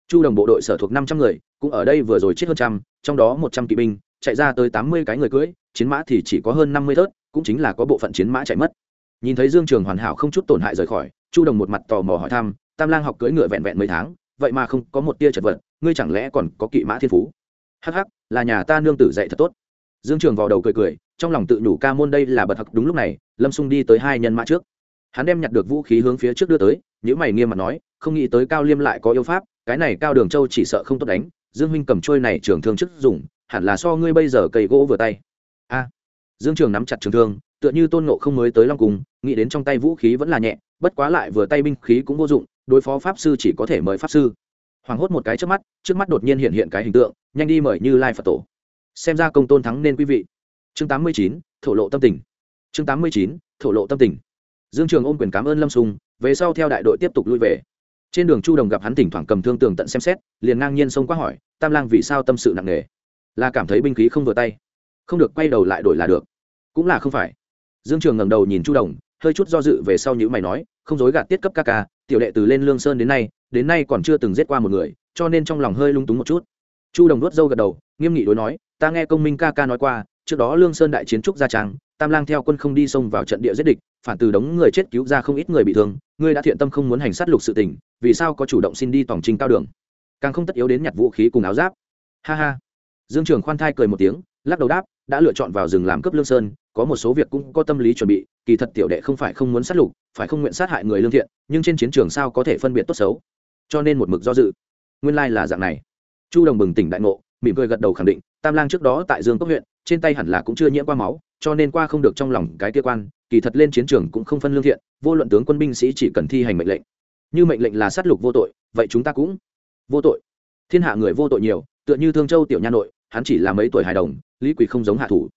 Chu đồng bộ đội sở thuộc năm trăm người, cũng ở đây vừa rồi chết hơn trăm, trong đó một trăm kỵ binh chạy ra tới tám mươi cái người cưỡi, chiến mã thì chỉ có hơn năm mươi thớt, cũng chính là có bộ phận chiến mã chạy mất. Nhìn thấy dương trường hoàn hảo không chút tổn hại rời khỏi, chu đồng một mặt tò mò hỏi thăm, tam lang học cưỡi ngựa vẹn vẹn mấy tháng, vậy mà không có một tia chật vật, ngươi chẳng lẽ còn có kỵ mã thiên phú? Hắc hắc, là nhà ta nương tử dạy thật tốt. Dương trường vào đầu cười cười, trong lòng tự nhủ ca môn đây là bật hặc đúng lúc này, lâm xung đi tới hai nhân mã trước. Hắn đem nhặt được vũ khí hướng phía trước đưa tới những mày nghiêm mặt nói, không nghĩ tới cao liêm lại có yêu pháp, cái này cao đường châu chỉ sợ không tốt đánh, dương huynh cầm trôi này trường thương trước dùng hẳn là so ngươi bây giờ cây gỗ vừa tay. A. À, Dương trường nắm chặt trường thương, tựa như tôn ngộ không mới tới long cùng nghĩ đến trong tay vũ khí vẫn là nhẹ, bất quá lại vừa tay binh khí cũng vô dụng, đối phó pháp sư chỉ có thể mời pháp sư. Hoảng hốt một cái trước mắt trước mắt đột nhiên hiện hiện cái hình tượng, nhanh đi mời như lai phật tổ. Xem ra công tôn thắng nên quý vị. Chương tám mươi chín, thổ lộ tâm tình. Chương tám mươi chín, thổ lộ tâm tình. Dương trường ôm quyền cảm ơn lâm sùng, về sau theo đại đội tiếp tục lui về. Trên đường chu đồng gặp hắn thỉnh thoảng cầm thương tường tận xem xét, liền ngang nhiên xông qua hỏi, tam lang vì sao tâm sự nặng nề? Là cảm thấy binh khí không vừa tay. Không được, quay đầu lại đổi là được. Cũng là không phải. Dương trường ngẩng đầu nhìn chu đồng, hơi chút do dự về sau những mày nói, không dối gạt tiết cấp ca ca, tiểu đệ từ lên lương sơn đến nay đến nay còn chưa từng giết qua một người, cho nên trong lòng hơi lung túng một chút. Chu đồng nuốt dâu gật đầu, nghiêm nghị đối nói, ta nghe công minh ca ca nói qua, trước đó lương sơn đại chiến trúc gia trang, tam lang theo quân không đi xông vào trận địa giết địch, phản từ đống người chết cứu ra không ít người bị thương, ngươi đã thiện tâm không muốn hành sát lục sự tình, vì sao có chủ động xin đi tổng trình cao đường? Càng không tất yếu đến nhặt vũ khí cùng áo giáp. Ha ha dương trường khoan thai cười một tiếng, lắc đầu đáp, đã lựa chọn vào rừng làm cướp lương sơn, có một số việc cũng có tâm lý chuẩn bị, kỳ thật tiểu đệ không phải không muốn sát lục, phải không nguyện sát hại người lương thiện, nhưng trên chiến trường sao có thể phân biệt tốt xấu? Cho nên một mực do dự. Nguyên lai là dạng này. Chu đồng bừng tỉnh đại ngộ, mỉm cười gật đầu khẳng định, tam lang trước đó tại dương cốc huyện, trên tay hẳn là cũng chưa nhiễm qua máu, cho nên qua không được trong lòng cái kia quan, kỳ thật lên chiến trường cũng không phân lương thiện, vô luận tướng quân binh sĩ chỉ cần thi hành mệnh lệnh. Như mệnh lệnh là sát lục vô tội, vậy chúng ta cũng vô tội. Thiên hạ người vô tội nhiều, tựa như thương châu tiểu nha nội hắn chỉ là mấy tuổi hài đồng, lý quỳ không giống hạ thủ.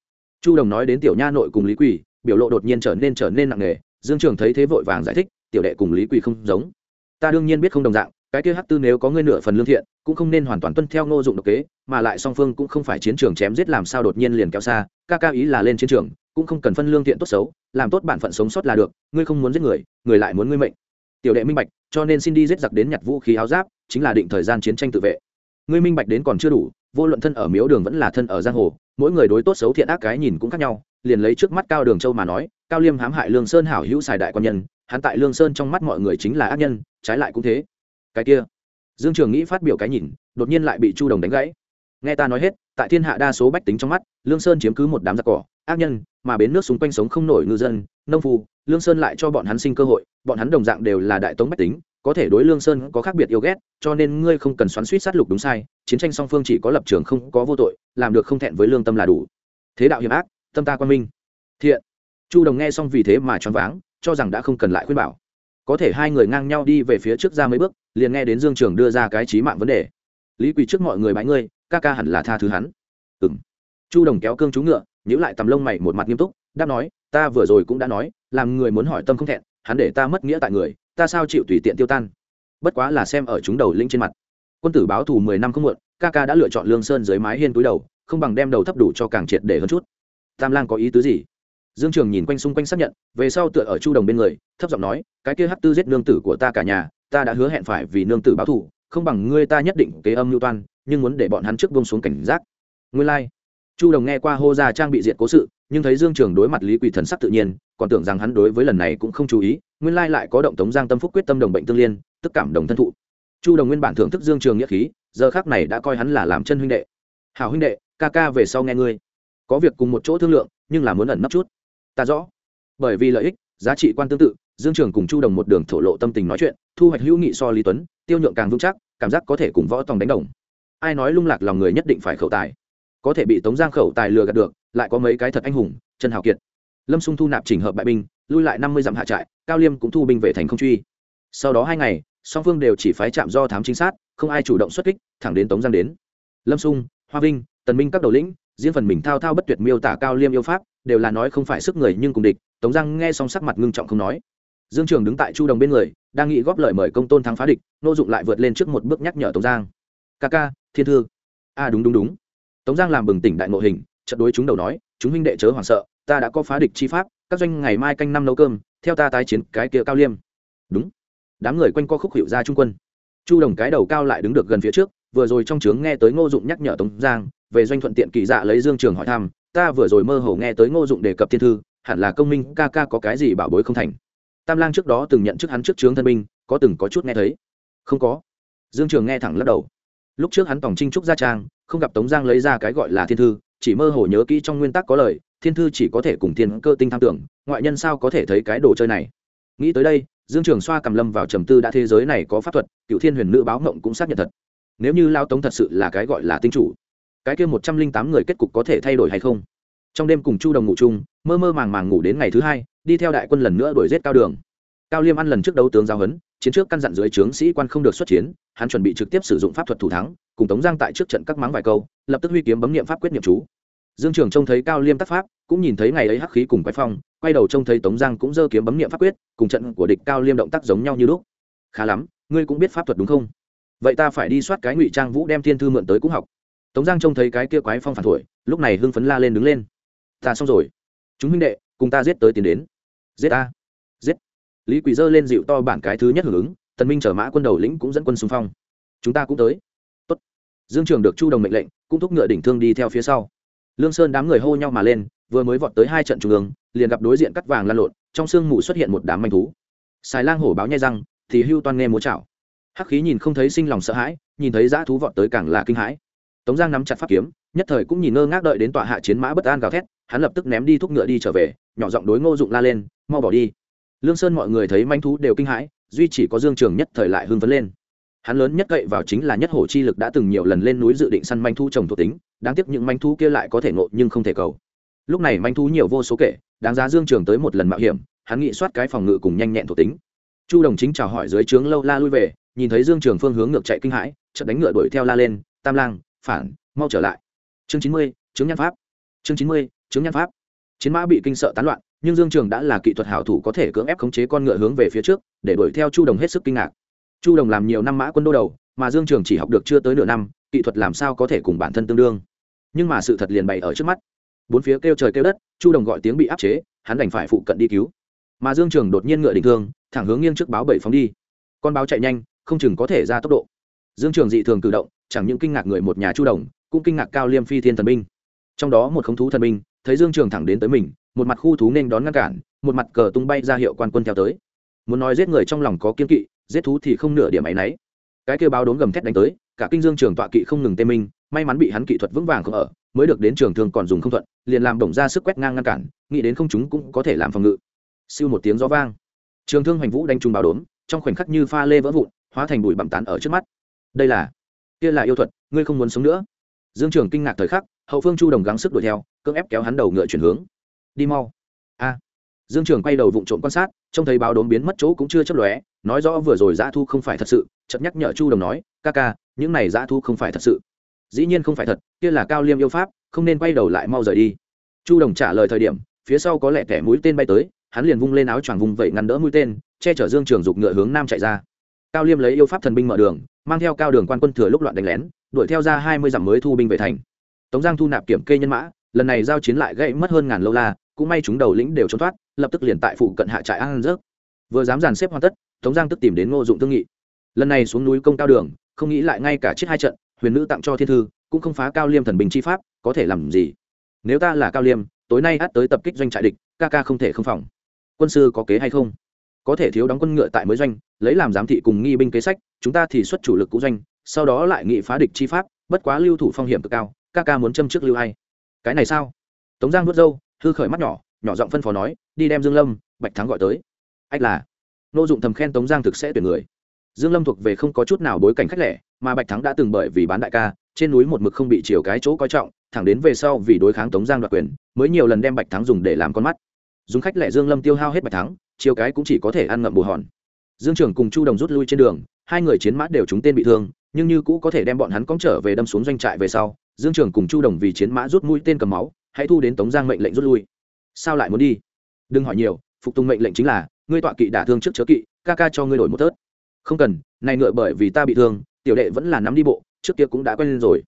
Chu đồng nói đến tiểu nha nội cùng lý quỳ, biểu lộ đột nhiên trở nên trở nên nặng nề, dương trường thấy thế vội vàng giải thích, tiểu đệ cùng lý quỳ không giống. Ta đương nhiên biết không đồng dạng, cái kia hắc tư nếu có ngươi nửa phần lương thiện, cũng không nên hoàn toàn tuân theo ngô dụng độc kế, mà lại song phương cũng không phải chiến trường chém giết làm sao đột nhiên liền kéo xa, ca ca ý là lên chiến trường, cũng không cần phân lương thiện tốt xấu, làm tốt bản phận sống sót là được, ngươi không muốn giết người người lại muốn ngươi mệnh. Tiểu đệ minh bạch, cho nên xin đi giết giặc đến nhặt vũ khí áo giáp, chính là định thời gian chiến tranh tự vệ. Ngươi minh bạch đến còn chưa đủ vô luận thân ở miếu đường vẫn là thân ở giang hồ, mỗi người đối tốt xấu thiện ác cái nhìn cũng khác nhau, liền lấy trước mắt cao đường châu mà nói, cao liêm hãm hại lương sơn hảo hữu xài đại quan nhân, hắn tại lương sơn trong mắt mọi người chính là ác nhân, trái lại cũng thế. Cái kia, dương trường nghĩ phát biểu cái nhìn, đột nhiên lại bị chu đồng đánh gãy. Nghe ta nói hết, tại thiên hạ đa số bách tính trong mắt, lương sơn chiếm cứ một đám giặc cỏ, ác nhân, mà bến nước xung quanh sống không nổi ngư dân, nông phu, lương sơn lại cho bọn hắn sinh cơ hội, bọn hắn đồng dạng đều là đại tống bách tính có thể đối lương sơn có khác biệt yêu ghét, cho nên ngươi không cần xoắn suýt sát lục đúng sai, chiến tranh song phương chỉ có lập trường không có vô tội, làm được không thẹn với lương tâm là đủ. Thế đạo hiểm ác, tâm ta quan minh. Thiện. Chu đồng nghe xong vì thế mà choáng váng, cho rằng đã không cần lại khuyên bảo. Có thể hai người ngang nhau đi về phía trước ra mấy bước, liền nghe đến dương trường đưa ra cái trí mạng vấn đề. Lý quỳ trước mọi người bãi ngươi, ca ca hẳn là tha thứ hắn. Ừng chu đồng kéo cương chú ngựa nhữ lại tầm lông mày một mặt nghiêm túc, đáp nói, ta vừa rồi cũng đã nói, làm người muốn hỏi tâm không thẹn, hắn để ta mất nghĩa tại người ta sao chịu tùy tiện tiêu tan? Bất quá là xem ở chúng đầu lĩnh trên mặt. Quân tử báo thù mười năm không muộn, ca ca đã lựa chọn lương sơn dưới mái hiên túi đầu, không bằng đem đầu thấp đủ cho càng triệt để hơn chút. Tam lang có ý tứ gì? Dương trường nhìn quanh xung quanh xác nhận, về sau tựa ở chu đồng bên người, thấp giọng nói, cái kia hắc tư giết nương tử của ta cả nhà, ta đã hứa hẹn phải vì nương tử báo thù, không bằng ngươi ta nhất định kế âm lưu toan, nhưng muốn để bọn hắn trước bông xuống cảnh giác. Nguyên lai、like. chu đồng nghe qua hô gia trang bị diệt cố sự nhưng thấy dương trường đối mặt lý quỳ thần sắc tự nhiên, còn tưởng rằng hắn đối với lần này cũng không chú ý, nguyên lai lại có động tống giang tâm phúc quyết tâm đồng bệnh tương liên, tức cảm đồng thân thụ. Chu đồng nguyên bản thưởng thức dương trường nghĩa khí, giờ khác này đã coi hắn là làm chân huynh đệ. Hảo huynh đệ, ca ca về sau nghe ngươi. Có việc cùng một chỗ thương lượng, nhưng là muốn ẩn nấp chút. Ta rõ. Bởi vì lợi ích, giá trị quan tương tự, dương trường cùng chu đồng một đường thổ lộ tâm tình nói chuyện, thu hoạch hữu nghị so lý tuấn, tiêu nhượng càng vững chắc, cảm giác có thể cùng võ tòng đánh đồng. Ai nói lung lạc lòng người nhất định phải khẩu tài có thể bị tống giang khẩu tài lừa gạt được lại có mấy cái thật anh hùng trần hào kiệt. Lâm xung thu nạp chỉnh hợp bại binh lui lại năm mươi dặm hạ trại cao liêm cũng thu binh về thành không truy. Sau đó hai ngày song phương đều chỉ phái chạm do thám trinh sát không ai chủ động xuất kích thẳng đến tống giang đến. Lâm xung hoa vinh tần minh các đầu lĩnh riêng phần mình thao thao bất tuyệt miêu tả cao liêm yêu pháp đều là nói không phải sức người nhưng cùng địch tống giang nghe xong sắc mặt ngưng trọng không nói. Dương trường đứng tại chu đồng bên người đang nghĩ góp lời mời công tôn thắng phá địch nô dụng lại vượt lên trước một bước nhắc nhở tống giang. Ca ca thiên thư. A à, đúng đúng đúng tống giang làm bừng tỉnh đại ngộ hình trận đối chúng đầu nói, chúng huynh đệ chớ hoảng sợ, ta đã có phá địch chi pháp, các doanh ngày mai canh năm nấu cơm, theo ta tái chiến cái kia cao liêm. Đúng. Đám người quanh co khúc hiệu ra trung quân. Chu đồng cái đầu cao lại đứng được gần phía trước, vừa rồi trong trướng nghe tới ngô dụng nhắc nhở tống giang, về doanh thuận tiện kỳ dạ lấy dương trường hỏi thăm, ta vừa rồi mơ hồ nghe tới ngô dụng đề cập thiên thư, hẳn là công minh ca ca có cái gì bảo bối không thành. Tam lang trước đó từng nhận chức hắn trước trướng thân binh, có từng có chút nghe thấy. Không có. Dương trường nghe thẳng lắc đầu. Lúc trước hắn tổng trinh trúc gia trang không gặp tống giang lấy ra cái gọi là thiên thư, chỉ mơ hồ nhớ kỹ trong nguyên tắc có lời, thiên thư chỉ có thể cùng thiên cơ tinh tham tưởng, ngoại nhân sao có thể thấy cái đồ chơi này. Nghĩ tới đây, dương trường xoa cầm lâm vào trầm tư đã thế giới này có pháp thuật cựu thiên huyền nữ báo mộng cũng xác nhận thật. Nếu như lao tống thật sự là cái gọi là tinh chủ, cái kia một trăm linh tám người kết cục có thể thay đổi hay không? Trong đêm cùng chu đồng ngủ chung, mơ mơ màng màng ngủ đến ngày thứ hai, đi theo đại quân lần nữa đuổi giết cao đường. Cao liêm ăn lần trước đấu tướng giao hấn chiến trước căn dặn dưới trướng sĩ quan không được xuất chiến, hắn chuẩn bị trực tiếp sử dụng pháp thuật thủ thắng, cùng tống giang tại trước trận các mắng vài câu, lập tức huy kiếm bấm nghiệm pháp quyết nghiệm chú. Dương trường trông thấy cao liêm tác pháp, cũng nhìn thấy ngày ấy hắc khí cùng quái phong, quay đầu trông thấy tống giang cũng giơ kiếm bấm nghiệm pháp quyết, cùng trận của địch cao liêm động tác giống nhau như lúc. Khá lắm, ngươi cũng biết pháp thuật đúng không? Vậy ta phải đi soát cái ngụy trang vũ đem thiên thư mượn tới cũng học. Tống giang trông thấy cái kia quái phong phản thổi, lúc này hưng phấn la lên đứng lên. Ta xong rồi. Chúng huynh đệ, cùng ta giết tới tiến đến. Giết ta? Giết? Lý quỳ dơ lên dịu to bản cái thứ nhất hưởng ứng, tần minh chở mã quân đầu lĩnh cũng dẫn quân xung phong. Chúng ta cũng tới. Tốt. dương trường được chu đồng mệnh lệnh, cũng thúc ngựa đỉnh thương đi theo phía sau. Lương sơn đám người hô nhau mà lên, vừa mới vọt tới hai trận trung ương, liền gặp đối diện cắt vàng lan lộn, trong sương mù xuất hiện một đám manh thú. Xài lang hổ báo nhai răng, thì hưu toan nghe múa chảo. Hắc khí nhìn không thấy sinh lòng sợ hãi, nhìn thấy dã thú vọt tới càng là kinh hãi. Tống giang nắm chặt pháp kiếm, nhất thời cũng nhìn ngơ ngác đợi đến tọa hạ chiến mã bất an gào thét, hắn lập tức ném đi thúc ngựa đi trở về, nhỏ giọng đối ngô dụng la lên, mau bỏ đi lương sơn mọi người thấy manh thú đều kinh hãi, duy chỉ có dương trường nhất thời lại hưng phấn lên. Hắn lớn nhất cậy vào chính là nhất hổ chi lực đã từng nhiều lần lên núi dự định săn manh thú trồng thuộc tính, đáng tiếc những manh thú kia lại có thể ngộ nhưng không thể cầu. Lúc này manh thú nhiều vô số kể, đáng giá dương trường tới một lần mạo hiểm, hắn nghĩ soát cái phòng ngự cùng nhanh nhẹn thuộc tính. Chu đồng chính chào hỏi dưới trướng lâu la lui về, nhìn thấy dương trường phương hướng ngược chạy kinh hãi, chợt đánh ngựa đuổi theo la lên, tam lang, phản, mau trở lại. Chương chín mươi chứng nhân pháp. Chương chín mươi chứng nhân pháp. Chiến mã bị kinh sợ tán loạn nhưng dương trường đã là kỹ thuật hảo thủ có thể cưỡng ép khống chế con ngựa hướng về phía trước, để đuổi theo chu đồng hết sức kinh ngạc. Chu đồng làm nhiều năm mã quân đô đầu, mà dương trường chỉ học được chưa tới nửa năm, kỹ thuật làm sao có thể cùng bản thân tương đương. Nhưng mà sự thật liền bày ở trước mắt. Bốn phía kêu trời kêu đất, chu đồng gọi tiếng bị áp chế, hắn đành phải phụ cận đi cứu. Mà dương trường đột nhiên ngựa đình thương, thẳng hướng nghiêng trước báo bảy phóng đi. Con báo chạy nhanh, không chừng có thể ra tốc độ. Dương trường dị thường cử động, chẳng những kinh ngạc người một nhà chu đồng, cũng kinh ngạc cao liêm phi thiên thần binh. Trong đó một khống thú thần binh, thấy dương trường thẳng đến tới mình một mặt khu thú nên đón ngăn cản, một mặt cờ tung bay ra hiệu quan quân theo tới. Muốn nói giết người trong lòng có kiên kỵ, giết thú thì không nửa điểm áy náy. Cái kêu báo đốn gầm thét đánh tới, cả kinh dương trường tọa kỵ không ngừng tê minh, may mắn bị hắn kỹ thuật vững vàng không ở, mới được đến trường thương còn dùng không thuận, liền làm bổng ra sức quét ngang ngăn cản, nghĩ đến không chúng cũng có thể làm phòng ngự. Siêu một tiếng gió vang. Trường thương hoành vũ đánh trùng báo đốn trong khoảnh khắc như pha lê vỡ vụn, hóa thành bụi bặm tán ở trước mắt. Đây là, kia là yêu thuật, ngươi không muốn sống nữa. Dương trường kinh ngạc thời khắc, hậu phương chu đồng gắng sức đuổi theo, cưỡng ép kéo hắn đầu ngựa chuyển hướng đi mau. A. Dương trường quay đầu vụng trộm quan sát, trông thấy báo đốm biến mất chỗ cũng chưa chấp lóe, nói rõ vừa rồi dã thu không phải thật sự, chợt nhắc nhở chu đồng nói, ca ca, những này dã thu không phải thật sự. Dĩ nhiên không phải thật, kia là cao liêm yêu pháp, không nên quay đầu lại mau rời đi. Chu đồng trả lời thời điểm, phía sau có lẽ kẻ mũi tên bay tới, hắn liền vung lên áo choàng vùng vẩy ngăn đỡ mũi tên, che chở dương trường dục ngựa hướng nam chạy ra. Cao liêm lấy yêu pháp thần binh mở đường, mang theo cao đường quan quân thừa lúc loạn đánh lén, đuổi theo ra hai mươi dặm mới thu binh về thành. Tống giang thu nạp kiểm kê nhân mã lần này giao chiến lại gây mất hơn ngàn lâu la, cũng may chúng đầu lĩnh đều trốn thoát, lập tức liền tại phụ cận hạ trại an rớt vừa dám dàn xếp hoàn tất, tống giang tức tìm đến ngô dụng thương nghị. Lần này xuống núi công cao đường, không nghĩ lại ngay cả chết hai trận, huyền nữ tặng cho thiên thư, cũng không phá cao liêm thần bình chi pháp, có thể làm gì? Nếu ta là cao liêm, tối nay át tới tập kích doanh trại địch, ca ca không thể không phòng. Quân sư có kế hay không? Có thể thiếu đóng quân ngựa tại mới doanh, lấy làm giám thị cùng nghi binh kế sách, chúng ta thì xuất chủ lực cũ doanh, sau đó lại nghị phá địch chi pháp, bất quá lưu thủ phong hiểm cực cao, ca ca muốn châm trước lưu hay cái này sao? Tống giang vớt râu, hư khởi mắt nhỏ nhỏ giọng phân phó nói, đi đem dương lâm, bạch thắng gọi tới. Ách là, nô dụng thầm khen tống giang thực sẽ tuyển người. Dương lâm thuộc về không có chút nào bối cảnh khách lẻ, mà bạch thắng đã từng bởi vì bán đại ca, trên núi một mực không bị chiều cái chỗ coi trọng, thẳng đến về sau vì đối kháng tống giang đoạt quyền, mới nhiều lần đem bạch thắng dùng để làm con mắt. Dùng khách lẻ dương lâm tiêu hao hết bạch thắng chiều cái cũng chỉ có thể ăn ngậm bù hòn. Dương trưởng cùng chu đồng rút lui trên đường, hai người chiến mã đều trúng tên bị thương nhưng như cũ có thể đem bọn hắn cóng trở về đâm xuống doanh trại về sau, dương Trường cùng chu đồng vì chiến mã rút mũi tên cầm máu, hãy thu đến tống giang mệnh lệnh rút lui. Sao lại muốn đi? Đừng hỏi nhiều, phục tùng mệnh lệnh chính là, ngươi tọa kỵ đả thương trước chớ kỵ, ca ca cho ngươi đổi một tớt. Không cần, này ngựa bởi vì ta bị thương, tiểu đệ vẫn là nắm đi bộ, trước kia cũng đã quen lên rồi.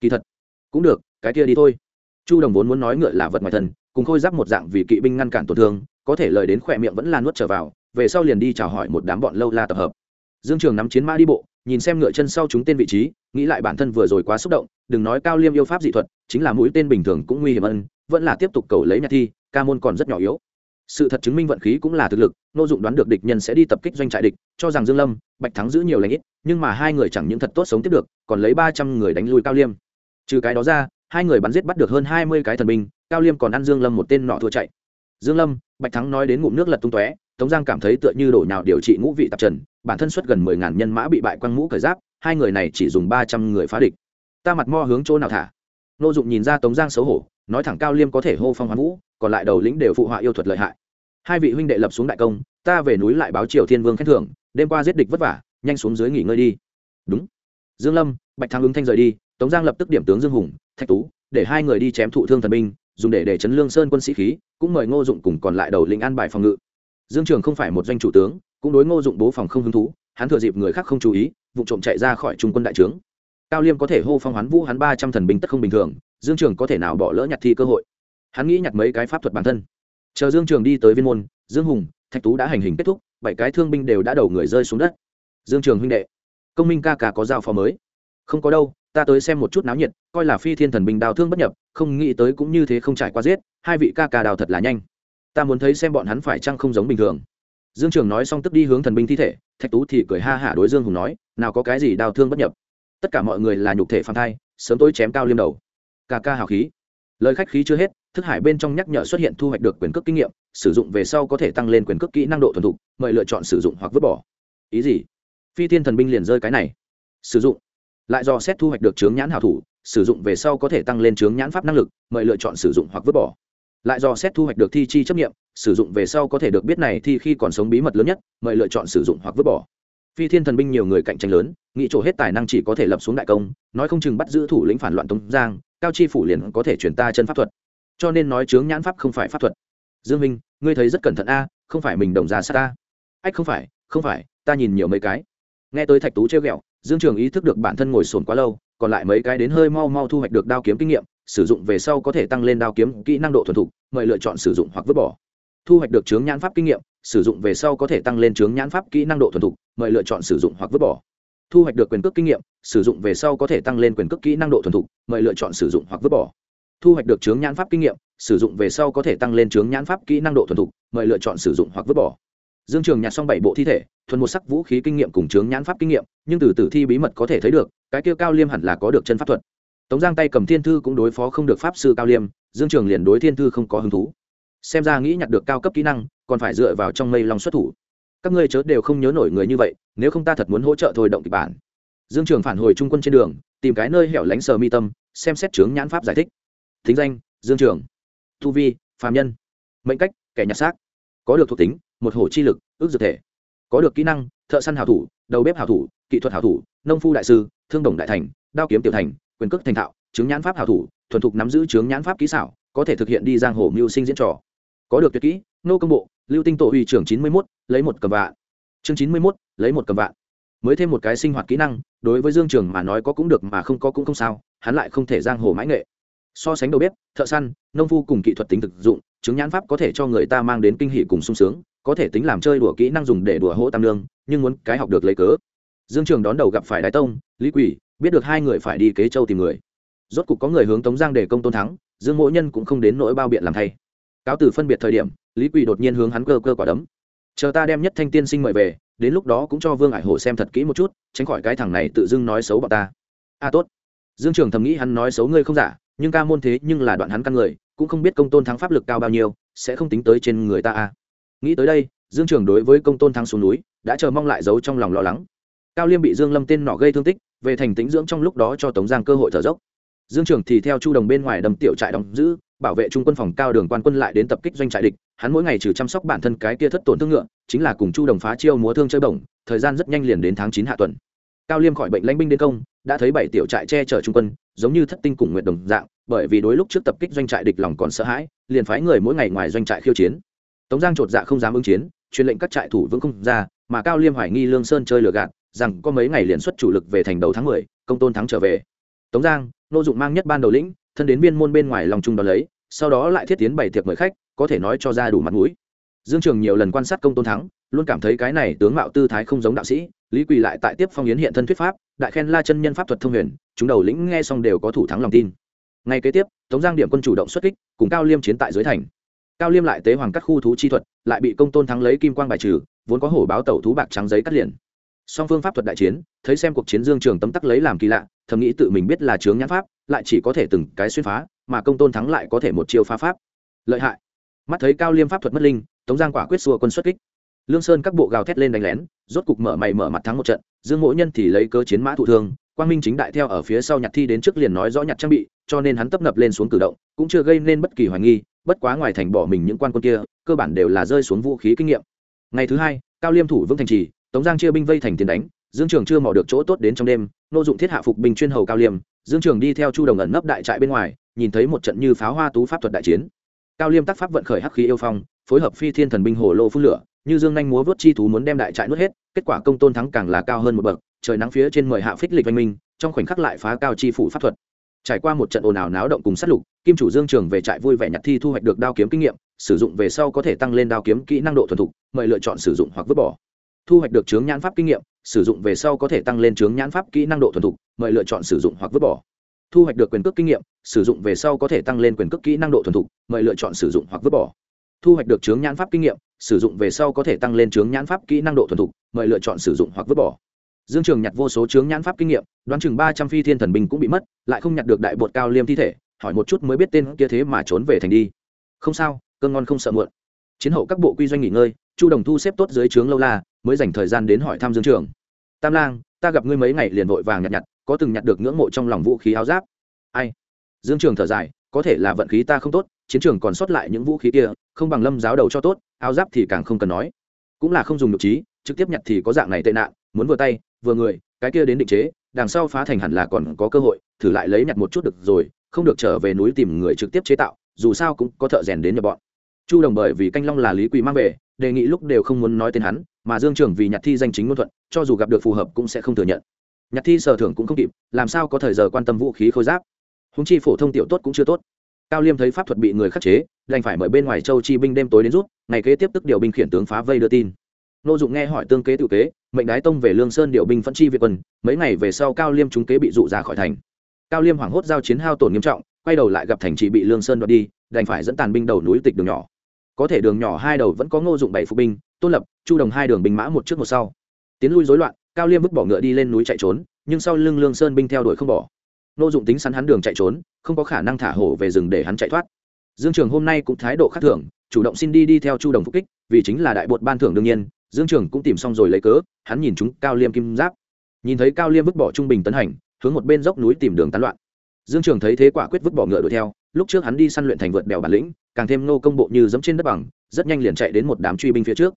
Kỳ thật, cũng được, cái kia đi thôi. Chu đồng vốn muốn nói ngựa là vật ngoài thần cùng khôi giáp một dạng vì kỵ binh ngăn cản tổn thương, có thể lời đến khỏe miệng vẫn là nuốt trở vào, về sau liền đi chào hỏi một đám bọn lâu la tập hợp. Dương trường nắm chiến mã đi bộ nhìn xem ngựa chân sau chúng tên vị trí, nghĩ lại bản thân vừa rồi quá xúc động, đừng nói cao liêm yêu pháp dị thuật, chính là mũi tên bình thường cũng nguy hiểm ân vẫn là tiếp tục cầu lấy nhạc thi, ca môn còn rất nhỏ yếu. Sự thật chứng minh vận khí cũng là thực lực, nô dụng đoán được địch nhân sẽ đi tập kích doanh trại địch, cho rằng dương lâm, bạch thắng giữ nhiều lãnh ít, nhưng mà hai người chẳng những thật tốt sống tiếp được, còn lấy ba trăm người đánh lui cao liêm. Trừ cái đó ra, hai người bắn giết bắt được hơn hai mươi cái thần binh, cao liêm còn ăn dương lâm một tên nọ thua chạy dương lâm, bạch thắng nói đến ngụm nước lật tung tóe, tống giang cảm thấy tựa như đổ nhào điều trị ngũ vị tạp trần, bản thân xuất gần mười ngàn nhân mã bị bại quăng mũ cởi giáp, hai người này chỉ dùng ba trăm người phá địch. Ta mặt mo hướng chỗ nào thả? Nô dụng nhìn ra tống giang xấu hổ, nói thẳng cao liêm có thể hô phong hoán vũ, còn lại đầu lĩnh đều phụ họa yêu thuật lợi hại. Hai vị huynh đệ lập xuống đại công, ta về núi lại báo triều thiên vương khen thưởng, đêm qua giết địch vất vả, nhanh xuống dưới nghỉ ngơi đi. Đúng. Dương lâm, bạch thắng ứng thanh rời đi, tống giang lập tức điểm tướng dương hùng, thạch tú, để hai người đi chém thụ thương thần binh dùng để để chấn lương sơn quân sĩ khí, cũng mời ngô dụng cùng còn lại đầu lĩnh an bài phòng ngự. Dương trường không phải một doanh chủ tướng, cũng đối ngô dụng bố phòng không hứng thú, hắn thừa dịp người khác không chú ý, vụ trộm chạy ra khỏi trung quân đại trướng. Cao liêm có thể hô phong hoán vũ hắn ba trăm thần binh tất không bình thường, dương trường có thể nào bỏ lỡ nhặt thi cơ hội. Hắn nghĩ nhặt mấy cái pháp thuật bản thân. Chờ dương trường đi tới viên môn, dương hùng, thạch tú đã hành hình kết thúc, bảy cái thương binh đều đã đầu người rơi xuống đất. Dương trường huynh đệ, công minh ca ca có giao phó mới. Không có đâu ta tới xem một chút náo nhiệt, coi là phi thiên thần binh đào thương bất nhập, không nghĩ tới cũng như thế không trải qua giết, hai vị ca ca đào thật là nhanh. Ta muốn thấy xem bọn hắn phải chăng không giống bình thường. Dương trường nói xong tức đi hướng thần binh thi thể, thạch tú thì cười ha hả đối dương hùng nói, nào có cái gì đào thương bất nhập? Tất cả mọi người là nhục thể phạm thai, sớm tối chém cao liêm đầu. Ca ca hào khí. Lời khách khí chưa hết, thức hải bên trong nhắc nhở xuất hiện thu hoạch được quyền cước kinh nghiệm, sử dụng về sau có thể tăng lên quyền cước kỹ năng độ thuần thục, mời lựa chọn sử dụng hoặc vứt bỏ. Ý gì? Phi thiên thần binh liền rơi cái này. Sử dụng lại do xét thu hoạch được chướng nhãn hảo thủ, sử dụng về sau có thể tăng lên chướng nhãn pháp năng lực, mời lựa chọn sử dụng hoặc vứt bỏ. Lại do xét thu hoạch được thi chi chấp nghiệm, sử dụng về sau có thể được biết này thi khi còn sống bí mật lớn nhất, mời lựa chọn sử dụng hoặc vứt bỏ. Phi thiên thần binh nhiều người cạnh tranh lớn, nghĩ chỗ hết tài năng chỉ có thể lập xuống đại công, nói không chừng bắt giữ thủ lĩnh phản loạn tống giang, cao chi phủ liền có thể chuyển ta chân pháp thuật. Cho nên nói chướng nhãn pháp không phải pháp thuật. Dương minh, ngươi thấy rất cẩn thận a, không phải mình đồng ra sát ta. Ách, không phải không phải, ta nhìn nhiều mấy cái. Nghe tới thạch tú treo ghẹo dương trường ý thức được bản thân ngồi sồn quá lâu, còn lại mấy cái đến hơi mau mau thu hoạch được đao kiếm kinh nghiệm, sử dụng về sau có thể tăng lên đao kiếm kỹ năng độ thuần thục, mời lựa chọn sử dụng hoặc vứt bỏ. Thu hoạch được chướng nhãn pháp kinh nghiệm, sử dụng về sau có thể tăng lên chướng nhãn pháp kỹ năng độ thuần thục, mời lựa chọn sử dụng hoặc vứt bỏ. Thu hoạch được quyền cước kinh nghiệm, sử dụng về sau có thể tăng lên quyền cước kỹ năng độ thuần thục, mời lựa chọn sử dụng hoặc vứt bỏ. Thu hoạch được chướng nhãn pháp kinh nghiệm, sử dụng về sau có thể tăng lên chướng nhãn pháp kỹ năng độ thuần thục, mời lựa chọn sử dụng hoặc vứt bỏ dương trường nhặt xong bảy bộ thi thể, thuần một sắc vũ khí kinh nghiệm cùng chướng nhãn pháp kinh nghiệm, nhưng từ tử thi bí mật có thể thấy được, cái kia cao liêm hẳn là có được chân pháp thuật. Tống giang tay cầm thiên thư cũng đối phó không được pháp sư cao liêm, dương trường liền đối thiên thư không có hứng thú. Xem ra nghĩ nhặt được cao cấp kỹ năng, còn phải dựa vào trong mây long xuất thủ. Các ngươi chớ đều không nhớ nổi người như vậy, nếu không ta thật muốn hỗ trợ thôi động kịch bản. Dương trường phản hồi trung quân trên đường, tìm cái nơi hẻo lánh sờ mi tâm, xem xét chướng nhãn pháp giải thích. Thính danh, dương trường. Thu vi, phàm nhân. Mệnh cách, kẻ nhặt xác. Có được thuộc tính một hổ chi lực, ước dược thể. Có được kỹ năng, thợ săn hảo thủ, đầu bếp hảo thủ, kỹ thuật hảo thủ, nông phu đại sư, thương đồng đại thành, đao kiếm tiểu thành, quyền cước thành thạo, chứng nhãn pháp hảo thủ, thuần thục nắm giữ chứng nhãn pháp kỹ xảo, có thể thực hiện đi giang hồ mưu sinh diễn trò. Có được tuyệt kỹ, nô công bộ, lưu tinh tổ huy trưởng chín mươi mốt, lấy một cầm vạn. Chương chín mươi mốt, lấy một cầm vạn. Mới thêm một cái sinh hoạt kỹ năng, đối với dương trường mà nói có cũng được mà không có cũng không sao, hắn lại không thể giang hồ mãi nghệ. So sánh đầu bếp, thợ săn, nông phu cùng kỹ thuật tính thực dụng, chứng nhãn pháp có thể cho người ta mang đến kinh hỷ cùng sung sướng có thể tính làm chơi đùa kỹ năng dùng để đùa hỗ tam lương, nhưng muốn cái học được lấy cớ. Dương trường đón đầu gặp phải đái tông, lý quỷ, biết được hai người phải đi kế châu tìm người. Rốt cục có người hướng tống giang để công tôn thắng, dương mỗi nhân cũng không đến nỗi bao biện làm thay. Cáo từ phân biệt thời điểm, lý quỷ đột nhiên hướng hắn cơ cơ quả đấm. Chờ ta đem nhất thanh tiên sinh mời về, đến lúc đó cũng cho vương ải hổ xem thật kỹ một chút, tránh khỏi cái thằng này tự dưng nói xấu bọn ta. A à, tốt. Dương trường thầm nghĩ hắn nói xấu ngươi không giả, nhưng ca môn thế nhưng là đoạn hắn căn người, cũng không biết công tôn thắng pháp lực cao bao nhiêu, sẽ không tính tới trên người ta a nghĩ tới đây, dương trường đối với công tôn thắng xuống núi, đã chờ mong lại giấu trong lòng lo lắng. Cao liêm bị dương lâm tên nọ gây thương tích, về thành tính dưỡng trong lúc đó cho tống giang cơ hội thở dốc. Dương trường thì theo chu đồng bên ngoài đầm tiểu trại đóng giữ, bảo vệ trung quân phòng cao đường quan quân lại đến tập kích doanh trại địch. Hắn mỗi ngày trừ chăm sóc bản thân cái kia thất tổn thương ngựa, chính là cùng chu đồng phá chiêu múa thương chơi bổng, thời gian rất nhanh liền đến tháng chín hạ tuần. Cao liêm khỏi bệnh lãnh binh đến công, đã thấy bảy tiểu trại che chở trung quân, giống như thất tinh cùng nguyện đồng dạng, bởi vì đối lúc trước tập kích doanh trại địch lòng còn sợ hãi, liền phái người mỗi ngày ngoài doanh trại khiêu chiến tống giang chột dạ không dám ứng chiến, truyền lệnh các trại thủ vững không ra, mà cao liêm hoài nghi lương sơn chơi lừa gạt, rằng có mấy ngày liền xuất chủ lực về thành đầu tháng mười, công tôn thắng trở về. Tống giang, nô dụng mang nhất ban đầu lĩnh, thân đến viên môn bên ngoài lòng trung đón lấy, sau đó lại thiết tiến bảy tiệc mời khách, có thể nói cho ra đủ mặt mũi. Dương trường nhiều lần quan sát công tôn thắng, luôn cảm thấy cái này tướng mạo tư thái không giống đạo sĩ, lý quỳ lại tại tiếp phong yến hiện thân thuyết pháp, đại khen la chân nhân pháp thuật thông huyền, chúng đầu lĩnh nghe xong đều có thủ thắng lòng tin. Ngay kế tiếp, tống giang điểm quân chủ động xuất kích, cùng cao liêm chiến tại dưới thành cao liêm lại tế hoàng cắt khu thú chi thuật, lại bị công tôn thắng lấy kim quang bài trừ, vốn có hổ báo tẩu thú bạc trắng giấy cắt liền. Song phương pháp thuật đại chiến, thấy xem cuộc chiến dương trường tấm tắc lấy làm kỳ lạ, thầm nghĩ tự mình biết là chướng nhãn pháp, lại chỉ có thể từng cái xuyên phá, mà công tôn thắng lại có thể một chiêu phá pháp. Lợi hại. Mắt thấy cao liêm pháp thuật mất linh, tống giang quả quyết xua quân xuất kích. Lương sơn các bộ gào thét lên đánh lén, rốt cục mở mày mở mặt thắng một trận, dương mỗi nhân thì lấy cơ chiến mã thụ thương, quang minh chính đại theo ở phía sau nhặt thi đến trước liền nói rõ nhặt trang bị, cho nên hắn tấp nập lên xuống cử động, cũng chưa gây nên bất kỳ hoài nghi bất quá ngoài thành bỏ mình những quan quân kia, cơ bản đều là rơi xuống vũ khí kinh nghiệm. Ngày thứ hai, cao liêm thủ vững thành trì, tống giang chia binh vây thành tiền đánh, dương trường chưa mò được chỗ tốt đến trong đêm, nô dụng thiết hạ phục binh chuyên hầu cao liêm, dương trường đi theo chu đồng ẩn nấp đại trại bên ngoài, nhìn thấy một trận như pháo hoa tú pháp thuật đại chiến. Cao liêm tác pháp vận khởi hắc khí yêu phong, phối hợp phi thiên thần binh hồ lô phun lửa, như dương nhanh múa vớt chi thú muốn đem đại trại nuốt hết, kết quả công tôn thắng càng là cao hơn một bậc, trời nắng phía trên mười hạ phích lịch văn minh, trong khoảnh khắc lại phá cao chi phủ pháp thuật trải qua một trận ồn ào náo động cùng sát lục, kim chủ dương trường về trại vui vẻ nhặt thi thu hoạch được đao kiếm kinh nghiệm, sử dụng về sau có thể tăng lên đao kiếm kỹ năng độ thuần thục, mời lựa chọn sử dụng hoặc vứt bỏ. Thu hoạch được chướng nhãn pháp kinh nghiệm, sử dụng về sau có thể tăng lên chướng nhãn pháp kỹ năng độ thuần thục, mời lựa chọn sử dụng hoặc vứt bỏ. Thu hoạch được quyền cước kinh nghiệm, sử dụng về sau có thể tăng lên quyền cước kỹ năng độ thuần thục, mời lựa chọn sử dụng hoặc vứt bỏ. Thu hoạch được chướng nhãn pháp kinh nghiệm, sử dụng về sau có thể tăng lên chướng nhãn pháp kỹ năng độ thuần thục, mời lựa chọn sử dụng hoặc vứt bỏ dương trường nhặt vô số chướng nhãn pháp kinh nghiệm, đoán chừng ba trăm phi thiên thần binh cũng bị mất, lại không nhặt được đại bột cao liêm thi thể, hỏi một chút mới biết tên kia thế mà trốn về thành đi. Không sao, cơn ngon không sợ muộn. Chiến hậu các bộ quy doanh nghỉ ngơi, chu đồng thu xếp tốt dưới trướng lâu la, mới dành thời gian đến hỏi thăm dương trường. Tam lang, ta gặp ngươi mấy ngày liền vội vàng nhặt nhặt, có từng nhặt được ngưỡng mộ trong lòng vũ khí áo giáp. Ai? Dương trường thở dài, có thể là vận khí ta không tốt, chiến trường còn sót lại những vũ khí kia, không bằng lâm giáo đầu cho tốt, áo giáp thì càng không cần nói. Cũng là không dùng được trí, trực tiếp nhặt thì có dạng này tệ nạn muốn vừa tay, vừa người, cái kia đến định chế, đằng sau phá thành hẳn là còn có cơ hội, thử lại lấy nhặt một chút được rồi, không được trở về núi tìm người trực tiếp chế tạo, dù sao cũng có thợ rèn đến nhập bọn. Chu đồng bởi vì canh long là lý quỳ mang về, đề nghị lúc đều không muốn nói tên hắn, mà dương trường vì nhặt thi danh chính ngôn thuận, cho dù gặp được phù hợp cũng sẽ không thừa nhận. Nhặt thi sở thưởng cũng không kịp, làm sao có thời giờ quan tâm vũ khí khôi giáp? Húng chi phổ thông tiểu tốt cũng chưa tốt. Cao liêm thấy pháp thuật bị người khắc chế, đành phải mời bên ngoài châu chi binh đêm tối đến rút, ngày kế tiếp tức điều binh khiển tướng phá vây đưa tin nô dụng nghe hỏi tương kế tự kế, mệnh đái tông về lương sơn điều binh phân chi việt quân, mấy ngày về sau cao liêm chúng kế bị dụ ra khỏi thành. Cao liêm hoảng hốt giao chiến hao tổn nghiêm trọng, quay đầu lại gặp thành trì bị lương sơn đoạt đi, đành phải dẫn tàn binh đầu núi tịch đường nhỏ. Có thể đường nhỏ hai đầu vẫn có ngô dụng bảy phục binh, tôn lập, chu đồng hai đường binh mã một trước một sau. Tiến lui rối loạn, cao liêm vứt bỏ ngựa đi lên núi chạy trốn, nhưng sau lưng lương sơn binh theo đuổi không bỏ. Ngô dụng tính sẵn hắn đường chạy trốn, không có khả năng thả hổ về rừng để hắn chạy thoát. Dương trường hôm nay cũng thái độ khác thường, chủ động xin đi đi theo chu đồng phục kích, vì chính là đại bột ban thưởng đương nhiên dương trường cũng tìm xong rồi lấy cớ, hắn nhìn chúng cao liêm kim giáp. Nhìn thấy cao liêm vứt bỏ trung bình tấn hành, hướng một bên dốc núi tìm đường tán loạn. Dương trường thấy thế quả quyết vứt bỏ ngựa đuổi theo, lúc trước hắn đi săn luyện thành vượt bèo bản lĩnh, càng thêm nô công bộ như dẫm trên đất bằng, rất nhanh liền chạy đến một đám truy binh phía trước.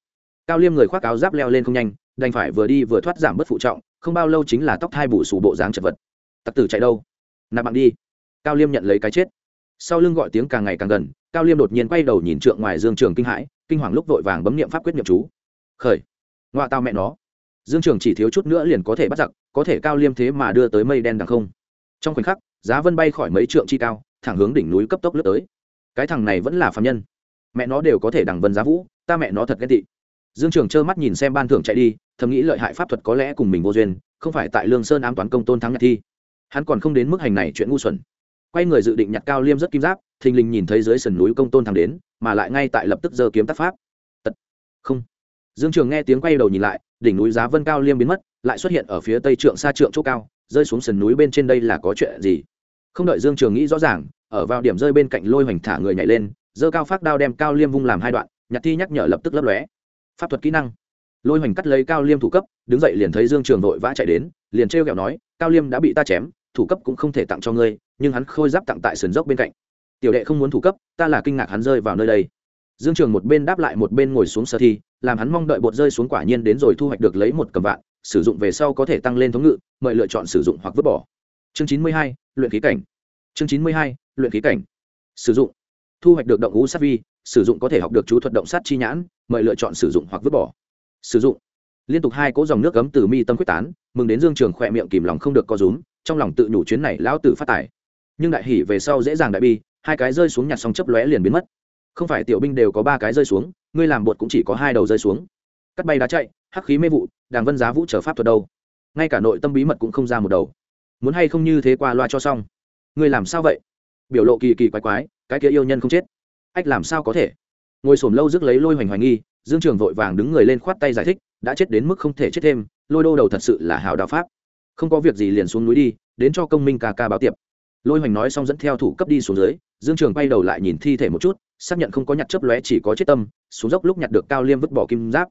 Cao liêm người khoác áo giáp leo lên không nhanh, đành phải vừa đi vừa thoát giảm bớt phụ trọng, không bao lâu chính là tóc thai bù xù bộ dáng chật vật. Tặc tử chạy đâu? Nạp bạn đi. Cao liêm nhận lấy cái chết. Sau lưng gọi tiếng càng ngày càng gần, cao liêm đột nhiên quay đầu nhìn trượng ngoài dương trường kinh hãi, kinh hoàng lúc vội vàng bấm niệm pháp quyết niệm chú khởi. Ngoại tao mẹ nó. Dương trường chỉ thiếu chút nữa liền có thể bắt giặc, có thể cao liêm thế mà đưa tới mây đen đằng không. Trong khoảnh khắc, giá vân bay khỏi mấy trượng chi cao, thẳng hướng đỉnh núi cấp tốc lướt tới. Cái thằng này vẫn là phạm nhân. Mẹ nó đều có thể đằng vân giá vũ, ta mẹ nó thật ghét tị. Dương trường trơ mắt nhìn xem ban thưởng chạy đi, thầm nghĩ lợi hại pháp thuật có lẽ cùng mình vô duyên, không phải tại lương sơn ám toán công tôn thắng nhạc thi. Hắn còn không đến mức hành này chuyện ngu xuẩn. Quay người dự định nhặt cao liêm rất kim giáp, thình lình nhìn thấy dưới sườn núi công tôn thắng đến, mà lại ngay tại lập tức giơ kiếm tác pháp. Tật. Không dương trường nghe tiếng quay đầu nhìn lại, đỉnh núi giá vân cao liêm biến mất, lại xuất hiện ở phía tây trượng xa trượng chỗ cao, rơi xuống sườn núi bên trên đây là có chuyện gì? Không đợi dương trường nghĩ rõ ràng, ở vào điểm rơi bên cạnh lôi hoành thả người nhảy lên, giơ cao phát đao đem cao liêm vung làm hai đoạn, nhặt thi nhắc nhở lập tức lấp lóe. Pháp thuật kỹ năng. Lôi hoành cắt lấy cao liêm thủ cấp, đứng dậy liền thấy dương trường vội vã chạy đến, liền trêu kẹo nói, cao liêm đã bị ta chém, thủ cấp cũng không thể tặng cho ngươi, nhưng hắn khôi giáp tặng tại sườn dốc bên cạnh. Tiểu đệ không muốn thủ cấp, ta là kinh ngạc hắn rơi vào nơi đây. Dương trường một bên đáp lại một bên ngồi xuống sơ thi làm hắn mong đợi bột rơi xuống quả nhiên đến rồi thu hoạch được lấy một cầm vạn, sử dụng về sau có thể tăng lên thống ngự, mời lựa chọn sử dụng hoặc vứt bỏ. Chương chín mươi hai, luyện khí cảnh. Chương chín mươi hai, luyện khí cảnh. Sử dụng. Thu hoạch được động ngũ sát vi, sử dụng có thể học được chú thuật động sát chi nhãn, mời lựa chọn sử dụng hoặc vứt bỏ. Sử dụng. Liên tục hai cỗ dòng nước cấm từ mi tâm quyết tán, mừng đến dương trường khỏe miệng kìm lòng không được co rúm, trong lòng tự nhủ chuyến này lão tử phát tài. Nhưng đại hỉ về sau dễ dàng đại bi, hai cái rơi xuống nhặt xong chấp lóe liền biến mất không phải tiểu binh đều có ba cái rơi xuống, ngươi làm bột cũng chỉ có hai đầu rơi xuống. Cắt bay đá chạy, hắc khí mê vụ, đàng vân giá vũ trở pháp thuật đâu. Ngay cả nội tâm bí mật cũng không ra một đầu. Muốn hay không như thế qua loa cho xong. Ngươi làm sao vậy? Biểu lộ kỳ kỳ quái quái, cái kia yêu nhân không chết. Ách, làm sao có thể? Ngồi xổm lâu rước lấy lôi hoành hoài nghi, dương trường vội vàng đứng người lên khoát tay giải thích, đã chết đến mức không thể chết thêm, lôi đô đầu thật sự là hào đạo pháp. Không có việc gì liền xuống núi đi, đến cho công minh ca ca báo tiệp. Lôi hoành nói xong dẫn theo thủ cấp đi xuống dưới dương trường quay đầu lại nhìn thi thể một chút, xác nhận không có nhặt chớp lóe, chỉ có chết tâm, xuống dốc lúc nhặt được cao liêm vứt bỏ kim giáp.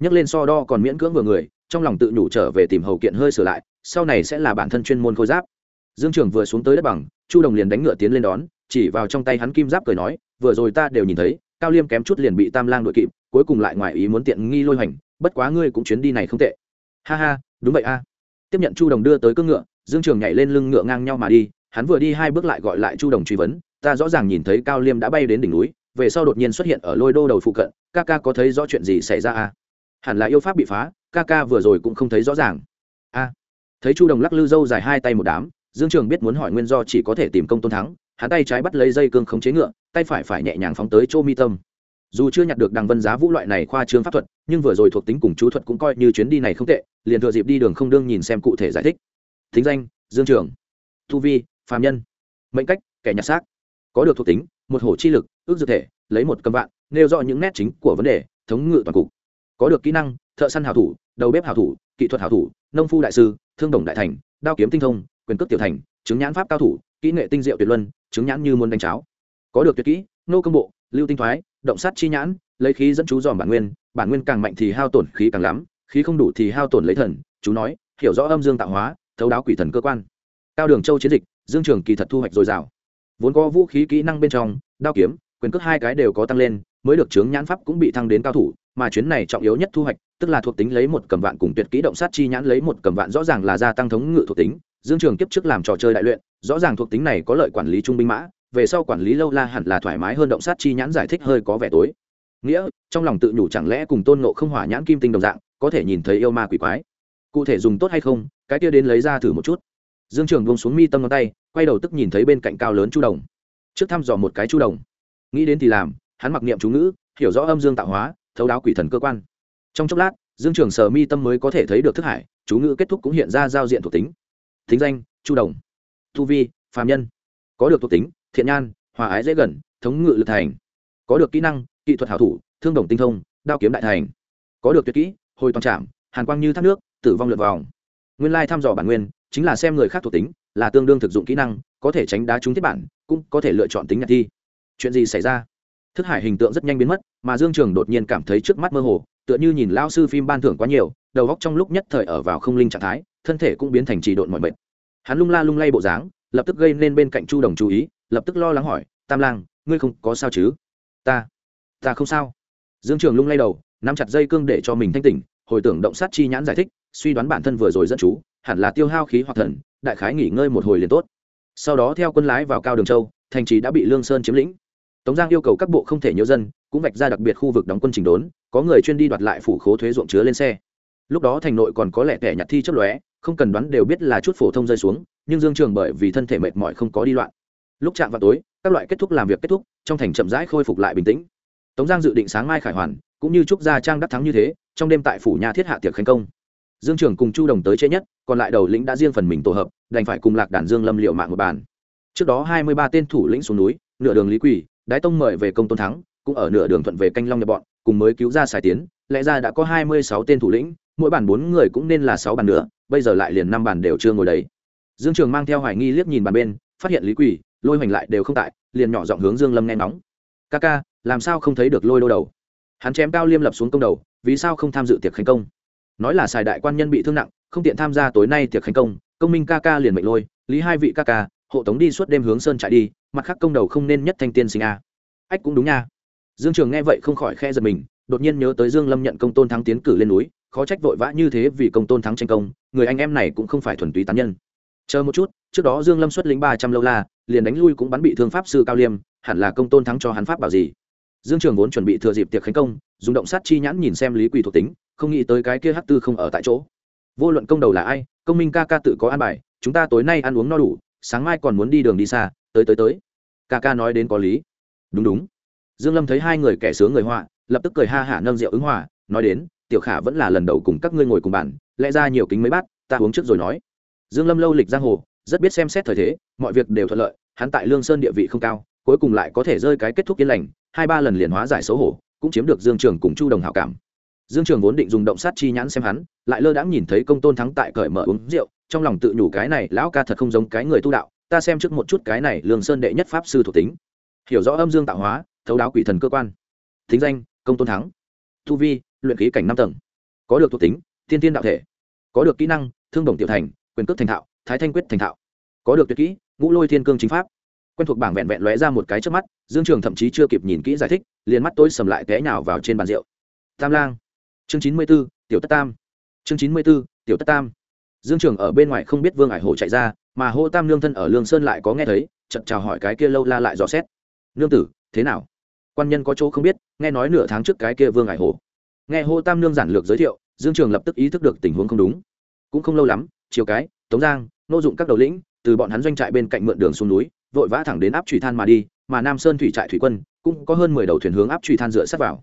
Nhấc lên so đo còn miễn cưỡng vừa người, trong lòng tự nhủ trở về tìm hầu kiện hơi sửa lại, sau này sẽ là bản thân chuyên môn khôi giáp. Dương trường vừa xuống tới đất bằng, chu đồng liền đánh ngựa tiến lên đón, chỉ vào trong tay hắn kim giáp cười nói, vừa rồi ta đều nhìn thấy, cao liêm kém chút liền bị tam lang đội kịp, cuối cùng lại ngoài ý muốn tiện nghi lôi hoành, bất quá ngươi cũng chuyến đi này không tệ. Ha ha, đúng vậy a. Tiếp nhận chu đồng đưa tới cưỡng ngựa, dương trường nhảy lên lưng ngựa ngang nhau mà đi, hắn vừa đi hai bước lại gọi lại chu đồng truy vấn ta rõ ràng nhìn thấy cao liêm đã bay đến đỉnh núi, về sau đột nhiên xuất hiện ở lôi đô đầu phụ cận, ca ca có thấy rõ chuyện gì xảy ra à? Hẳn là yêu pháp bị phá, ca ca vừa rồi cũng không thấy rõ ràng. A. À, thấy chu đồng lắc lư dâu dài hai tay một đám, dương trường biết muốn hỏi nguyên do chỉ có thể tìm công tôn thắng, hắn tay trái bắt lấy dây cương khống chế ngựa, tay phải phải nhẹ nhàng phóng tới chỗ mi tâm. Dù chưa nhặt được đằng vân giá vũ loại này khoa trương pháp thuật, nhưng vừa rồi thuộc tính cùng chú thuật cũng coi như chuyến đi này không tệ, liền thừa dịp đi đường không đương nhìn xem cụ thể giải thích. Thính danh, dương trường. Tu vi phàm nhân. Mệnh cách, kẻ nhặt xác có được thuộc tính, một hổ chi lực, ước dược thể, lấy một cầm vạn, nêu rõ những nét chính của vấn đề, thống ngự toàn cục. Có được kỹ năng, thợ săn hảo thủ, đầu bếp hảo thủ, kỹ thuật hảo thủ, nông phu đại sư, thương đồng đại thành, đao kiếm tinh thông, quyền cước tiểu thành, chứng nhãn pháp cao thủ, kỹ nghệ tinh diệu tuyệt luân, chứng nhãn như muốn đánh cháo. Có được tuyệt kỹ, nô công bộ, lưu tinh thoái, động sát chi nhãn, lấy khí dẫn chú dòm bản nguyên bản nguyên càng mạnh thì hao tổn khí càng lắm, khí không đủ thì hao tổn lấy thần, chú nói, hiểu rõ âm dương tạo hóa, thấu đáo quỷ thần cơ quan. Cao đường châu chiến dịch, dương trường kỳ thật thu hoạch dồi dào vốn có vũ khí kỹ năng bên trong, đao kiếm, quyền cước hai cái đều có tăng lên, mới được chướng nhãn pháp cũng bị thăng đến cao thủ, mà chuyến này trọng yếu nhất thu hoạch, tức là thuộc tính lấy một cầm vạn cùng tuyệt kỹ động sát chi nhãn lấy một cầm vạn rõ ràng là gia tăng thống ngự thuộc tính, dương trường kiếp trước làm trò chơi đại luyện, rõ ràng thuộc tính này có lợi quản lý trung binh mã, về sau quản lý lâu la hẳn là thoải mái hơn động sát chi nhãn giải thích hơi có vẻ tối. Nghĩa, trong lòng tự nhủ chẳng lẽ cùng tôn nộ không hỏa nhãn kim tinh đồng dạng, có thể nhìn thấy yêu ma quỷ quái. Cụ thể dùng tốt hay không, cái kia đến lấy ra thử một chút. Dương trường buông xuống mi tâm ngón tay quay đầu tức nhìn thấy bên cạnh cao lớn chu đồng. Trước thăm dò một cái chu đồng. Nghĩ đến thì làm, hắn mặc niệm chú ngữ, hiểu rõ âm dương tạo hóa, thấu đáo quỷ thần cơ quan. Trong chốc lát, dương trường sở mi tâm mới có thể thấy được thức hải, chú ngữ kết thúc cũng hiện ra giao diện thuộc tính. Thính danh, chu đồng. Thu vi, phàm nhân. Có được thuộc tính, thiện nhan, hòa ái dễ gần, thống ngự lực thành. Có được kỹ năng, kỹ thuật hảo thủ, thương đồng tinh thông, đao kiếm đại thành. Có được tuyệt kỹ, hồi toàn trạm hàn quang như thác nước, tử vong lượt vòng. Nguyên lai thăm dò bản nguyên, chính là xem người khác thuộc tính là tương đương thực dụng kỹ năng, có thể tránh đá trúng thiết bản, cũng có thể lựa chọn tính nhạc thi. Chuyện gì xảy ra? Thức hải hình tượng rất nhanh biến mất, mà dương trường đột nhiên cảm thấy trước mắt mơ hồ, tựa như nhìn lao sư phim ban thưởng quá nhiều, đầu góc trong lúc nhất thời ở vào không linh trạng thái, thân thể cũng biến thành trì độn mọi mệt. Hắn lung la lung lay bộ dáng, lập tức gây nên bên cạnh chu đồng chú ý, lập tức lo lắng hỏi, tam lang, ngươi không có sao chứ? Ta ta không sao. Dương trường lung lay đầu, nắm chặt dây cương để cho mình thanh tỉnh, hồi tưởng động sát chi nhãn giải thích suy đoán bản thân vừa rồi dẫn chú, hẳn là tiêu hao khí hoặc thần, đại khái nghỉ ngơi một hồi liền tốt. Sau đó theo quân lái vào cao đường châu, thành trì đã bị lương sơn chiếm lĩnh. Tống giang yêu cầu các bộ không thể nhớ dân, cũng vạch ra đặc biệt khu vực đóng quân trình đốn, có người chuyên đi đoạt lại phủ khố thuế ruộng chứa lên xe. Lúc đó thành nội còn có lẻ tẻ nhặt thi chấp lóe, không cần đoán đều biết là chút phổ thông rơi xuống, nhưng dương trường bởi vì thân thể mệt mỏi không có đi loạn. Lúc chạm vào tối, các loại kết thúc làm việc kết thúc, trong thành chậm rãi khôi phục lại bình tĩnh. Tống giang dự định sáng mai khải hoàn, cũng như trúc gia trang đắc thắng như thế, trong đêm tại phủ nhà thiết hạ tiệc khánh công dương trường cùng chu đồng tới chế nhất, còn lại đầu lĩnh đã riêng phần mình tổ hợp, đành phải cùng lạc đàn dương lâm liệu mạng một bàn. Trước đó hai mươi ba tên thủ lĩnh xuống núi, nửa đường lý quỷ đái tông mời về công tôn thắng, cũng ở nửa đường thuận về canh long nhập bọn, cùng mới cứu ra xài tiến, lẽ ra đã có hai mươi sáu tên thủ lĩnh, mỗi bàn bốn người cũng nên là sáu bàn nữa, bây giờ lại liền năm bàn đều chưa ngồi đấy dương trường mang theo hoài nghi liếc nhìn bàn bên, phát hiện lý quỷ lôi hoành lại đều không tại, liền nhỏ giọng hướng dương lâm nghe nóng ca ca, làm sao không thấy được lôi đô đầu? Hắn chém cao liêm lập xuống công đầu, vì sao không tham dự tiệc khánh công? Nói là xài đại quan nhân bị thương nặng, không tiện tham gia tối nay tiệc khánh công công minh ca ca liền mệnh lôi, lý hai vị ca ca, hộ tống đi suốt đêm hướng sơn chạy đi, mặt khác công đầu không nên nhất thanh tiên sinh a. Ách cũng đúng nha. Dương trường nghe vậy không khỏi khe giật mình, đột nhiên nhớ tới dương lâm nhận công tôn thắng tiến cử lên núi, khó trách vội vã như thế vì công tôn thắng tranh công, người anh em này cũng không phải thuần túy tán nhân. Chờ một chút, trước đó dương lâm xuất lính ba trăm lâu la, liền đánh lui cũng bắn bị thương pháp sư cao liêm, hẳn là công tôn thắng cho hắn pháp bảo gì. Dương trường vốn chuẩn bị thừa dịp tiệc khánh công, dùng động sát chi nhãn nhìn xem lý quỳ thuộc tính không nghĩ tới cái kia Hắc tư không ở tại chỗ. Vô luận công đầu là ai, công minh ca ca tự có an bài, chúng ta tối nay ăn uống no đủ, sáng mai còn muốn đi đường đi xa, tới tới tới. Ca ca nói đến có lý. Đúng đúng. Dương lâm thấy hai người kẻ sướng người họa, lập tức cười ha hả nâng rượu ứng hòa, nói đến, tiểu khả vẫn là lần đầu cùng các ngươi ngồi cùng bàn, lẽ ra nhiều kính mấy bát, ta uống trước rồi nói. Dương lâm lâu lịch giang hồ, rất biết xem xét thời thế, mọi việc đều thuận lợi, hắn tại lương sơn địa vị không cao, cuối cùng lại có thể rơi cái kết thúc yên lành, hai ba lần liền hóa giải xấu hổ, cũng chiếm được dương trường cùng chu đồng hảo cảm dương trường vốn định dùng động sát chi nhãn xem hắn, lại lơ đãng nhìn thấy công tôn thắng tại cởi mở uống rượu, trong lòng tự nhủ cái này lão ca thật không giống cái người tu đạo, ta xem trước một chút cái này lương sơn đệ nhất pháp sư thuộc tính. Hiểu rõ âm dương tạo hóa, thấu đáo quỷ thần cơ quan. Thính danh, công tôn thắng. Thu vi, luyện khí cảnh năm tầng. Có được thuộc tính thiên tiên đạo thể. Có được kỹ năng, thương đồng tiểu thành, quyền cước thành thạo, thái thanh quyết thành thạo. Có được tuyệt kỹ, ngũ lôi thiên cương chính pháp. Quen thuộc bảng vẹn vẹn lóe ra một cái trước mắt, dương trường thậm chí chưa kịp nhìn kỹ giải thích, liền mắt tôi sầm lại té nhào vào trên bàn rượu. Tam lang chương chín mươi b ố tiểu tất tam. Chương chín mươi b ố tiểu tất tam. Dương trường ở bên ngoài không biết vương ải hổ chạy ra, mà hô tam nương thân ở lương sơn lại có nghe thấy chật chào hỏi cái kia lâu la lại dò xét. Nương tử, thế nào? Quan nhân có chỗ không biết, nghe nói nửa tháng trước cái kia vương ải hổ. Nghe hô tam nương giản lược giới thiệu, dương trường lập tức ý thức được tình huống không đúng. Cũng không lâu lắm, chiều cái, tống giang, nô dụng các đầu lĩnh, từ bọn hắn doanh trại bên cạnh mượn đường xuống núi, vội vã thẳng đến áp trụy than mà đi, mà nam sơn thủy trại thủy quân cũng có hơn mười đầu thuyền hướng áp trụy than dựa sát vào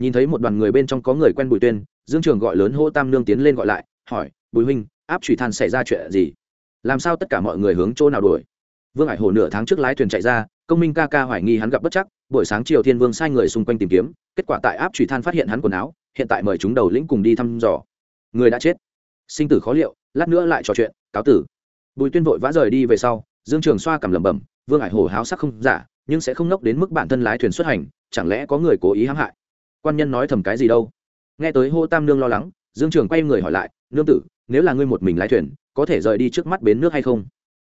nhìn thấy một đoàn người bên trong có người quen bùi tuyên, dương trường gọi lớn hô tam nương tiến lên gọi lại, hỏi, bùi huynh, áp trùy than xảy ra chuyện gì? Làm sao tất cả mọi người hướng chỗ nào đuổi? Vương hải hồ nửa tháng trước lái thuyền chạy ra, công minh ca ca hoài nghi hắn gặp bất chắc, buổi sáng triều thiên vương sai người xung quanh tìm kiếm, kết quả tại áp trùy than phát hiện hắn quần áo, hiện tại mời chúng đầu lĩnh cùng đi thăm dò. Người đã chết. Sinh tử khó liệu, lát nữa lại trò chuyện, cáo tử. Bùi tuyên vội vã rời đi về sau, dương trường xoa cầm lẩm bẩm, vương hải hồ háo sắc không giả, nhưng sẽ không nốc đến mức bản thân lái thuyền xuất hành, chẳng lẽ có người cố ý hãm hại? Quan nhân nói thầm cái gì đâu. Nghe tới hô tam nương lo lắng, dương trường quay người hỏi lại, nương tử, nếu là ngươi một mình lái thuyền, có thể rời đi trước mắt bến nước hay không?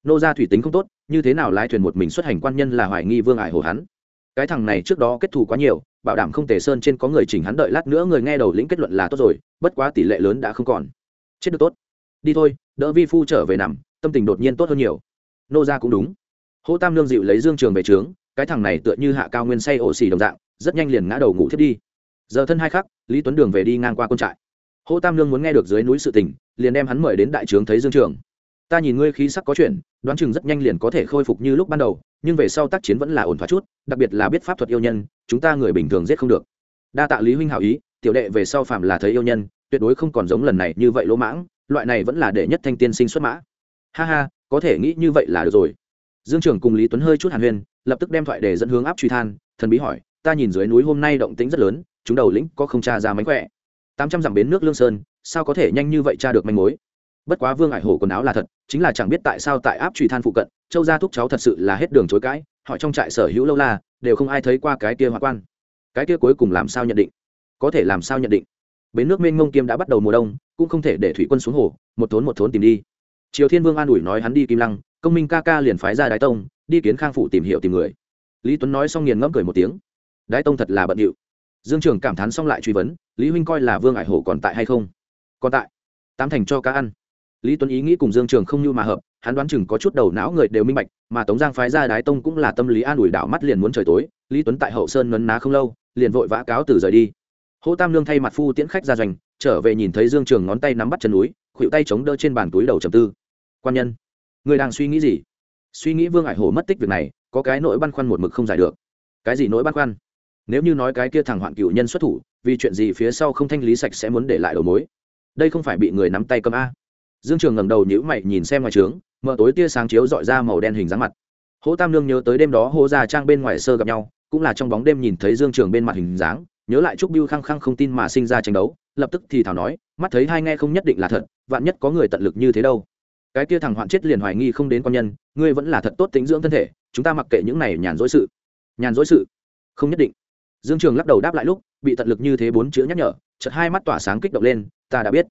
Nô ra thủy tính không tốt, như thế nào lái thuyền một mình xuất hành quan nhân là hoài nghi vương ải hồ hắn. Cái thằng này trước đó kết thù quá nhiều, bảo đảm không tề sơn trên có người chỉnh hắn đợi lát nữa người nghe đầu lĩnh kết luận là tốt rồi, bất quá tỷ lệ lớn đã không còn. Chết được tốt. Đi thôi, đỡ vi phu trở về nằm, tâm tình đột nhiên tốt hơn nhiều. Nô ra cũng đúng. Hô tam lương dịu lấy dương trường về trướng, cái thằng này tựa như hạ cao nguyên say ổ xì đồng dạng, rất nhanh liền ngã đầu ngủ thiết đi giờ thân hai khắc, lý tuấn đường về đi ngang qua quân trại. Hô tam lương muốn nghe được dưới núi sự tình, liền đem hắn mời đến đại trướng thấy dương trường. Ta nhìn ngươi khí sắc có chuyện đoán chừng rất nhanh liền có thể khôi phục như lúc ban đầu, nhưng về sau tác chiến vẫn là ổn thỏa chút, đặc biệt là biết pháp thuật yêu nhân, chúng ta người bình thường giết không được. Đa tạ lý huynh hảo ý, tiểu đệ về sau phạm là thấy yêu nhân, tuyệt đối không còn giống lần này như vậy lỗ mãng, loại này vẫn là đệ nhất thanh tiên sinh xuất mã. Ha ha, có thể nghĩ như vậy là được rồi. Dương trưởng cùng lý tuấn hơi chút hàn huyên, lập tức đem thoại để dẫn hướng áp truy than, thần bí hỏi, ta nhìn dưới núi hôm nay động tĩnh rất lớn chúng đầu lĩnh có không tra ra mánh khỏe. Tám trăm dặm bến nước lương sơn, sao có thể nhanh như vậy tra được manh mối? Bất quá vương ải hổ quần áo là thật, chính là chẳng biết tại sao tại áp truy than phụ cận, châu gia thúc cháu thật sự là hết đường chối cãi họ trong trại sở hữu lâu la, đều không ai thấy qua cái kia hoa quan. Cái kia cuối cùng làm sao nhận định? Có thể làm sao nhận định? Bến nước mênh mông kiêm đã bắt đầu mùa đông, cũng không thể để thủy quân xuống hồ, một thốn một thốn tìm đi. Triều thiên vương an ủi nói hắn đi kim lăng, công minh ca ca liền phái ra đái tông, đi kiến khang phụ tìm hiểu tìm người. Lý tuấn nói xong nghiền ngẫm cười một tiếng. Đái tông thật là bận điệu dương trường cảm thán xong lại truy vấn, lý huynh coi là vương ải hổ còn tại hay không? Còn tại. Tám thành cho cá ăn. Lý tuấn ý nghĩ cùng dương trường không như mà hợp, hắn đoán chừng có chút đầu não người đều minh bạch, mà tống giang phái ra đái tông cũng là tâm lý an ủi đảo mắt liền muốn trời tối, lý tuấn tại hậu sơn nấn ná không lâu, liền vội vã cáo từ rời đi. Hô tam lương thay mặt phu tiễn khách ra doanh, trở về nhìn thấy dương trường ngón tay nắm bắt chân núi khuỵu tay chống đỡ trên bàn túi đầu trầm tư. Quan nhân, người đang suy nghĩ gì? Suy nghĩ vương ải hổ mất tích việc này, có cái nỗi băn khoăn một mực không giải được. Cái gì nỗi băn khoăn? Nếu như nói cái kia thằng hoạn cựu nhân xuất thủ, vì chuyện gì phía sau không thanh lý sạch sẽ muốn để lại đầu mối? Đây không phải bị người nắm tay cầm a. Dương trường ngẩng đầu nhữ mày nhìn xem ngoài trướng, mở tối tia sáng chiếu dọi ra màu đen hình dáng mặt. Hỗ tam lương nhớ tới đêm đó hô ra trang bên ngoài sơ gặp nhau, cũng là trong bóng đêm nhìn thấy dương trường bên mặt hình dáng, nhớ lại trúc biêu khăng khăng không tin mà sinh ra tranh đấu, lập tức thì thảo nói, mắt thấy hai nghe không nhất định là thật, vạn nhất có người tận lực như thế đâu. Cái kia thằng hoạn chết liền hoài nghi không đến con nhân, ngươi vẫn là thật tốt tính dưỡng thân thể, chúng ta mặc kệ những này nhàn dối sự. Nhàn dối sự? Không nhất định dương trường lắc đầu đáp lại lúc, bị tận lực như thế bốn chữ nhắc nhở, chợt hai mắt tỏa sáng kích động lên, ta đã biết.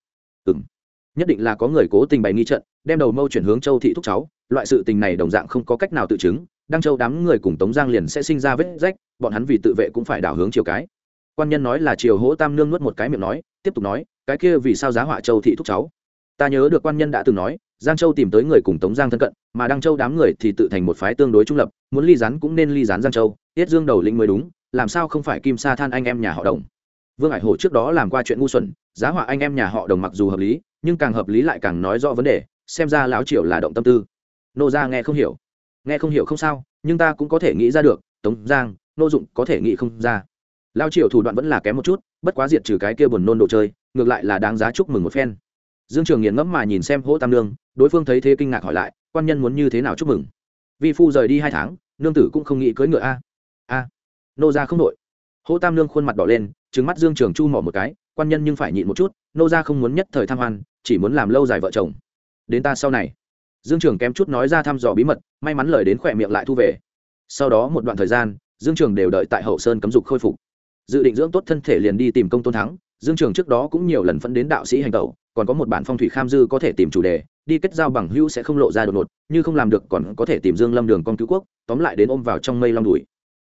Ừng nhất định là có người cố tình bày nghi trận, đem đầu mâu chuyển hướng châu thị thúc cháu, loại sự tình này đồng dạng không có cách nào tự chứng, đăng châu đám người cùng tống giang liền sẽ sinh ra vết rách, bọn hắn vì tự vệ cũng phải đảo hướng chiều cái. Quan nhân nói là chiều hỗ tam nương nuốt một cái miệng nói, tiếp tục nói, cái kia vì sao giá họa châu thị thúc cháu? Ta nhớ được quan nhân đã từng nói, giang châu tìm tới người cùng tống giang thân cận, mà đăng châu đám người thì tự thành một phái tương đối trung lập, muốn ly rán cũng nên ly rán giang châu, tiết dương đầu lĩnh mới đúng làm sao không phải kim sa than anh em nhà họ đồng? Vương hải hổ trước đó làm qua chuyện ngu xuẩn, giá họa anh em nhà họ đồng mặc dù hợp lý, nhưng càng hợp lý lại càng nói rõ vấn đề, xem ra lão triều là động tâm tư. Nô ra nghe không hiểu. Nghe không hiểu không sao, nhưng ta cũng có thể nghĩ ra được, tống giang, nô dụng có thể nghĩ không ra. Lao triều thủ đoạn vẫn là kém một chút, bất quá diệt trừ cái kia buồn nôn đồ chơi, ngược lại là đáng giá chúc mừng một phen. Dương trường nghiền ngẫm mà nhìn xem hỗ tam nương, đối phương thấy thế kinh ngạc hỏi lại, quan nhân muốn như thế nào chúc mừng? Vi phu rời đi hai tháng, nương tử cũng không nghĩ cưới ngựa a. A nô ra không nội. hỗ tam nương khuôn mặt đỏ lên trứng mắt dương trường chu mỏ một cái, quan nhân nhưng phải nhịn một chút, nô ra không muốn nhất thời tham hoan, chỉ muốn làm lâu dài vợ chồng. Đến ta sau này. Dương trường kém chút nói ra thăm dò bí mật, may mắn lời đến khỏe miệng lại thu về. Sau đó một đoạn thời gian, dương trường đều đợi tại hậu sơn cấm dục khôi phục. Dự định dưỡng tốt thân thể liền đi tìm công tôn thắng, dương trường trước đó cũng nhiều lần phân đến đạo sĩ hành tẩu, còn có một bản phong thủy kham dư có thể tìm chủ đề, đi kết giao bằng hữu sẽ không lộ ra đột ngột, như không làm được còn có thể tìm dương lâm đường con cứu quốc, tóm lại đến ôm vào trong mây long đùi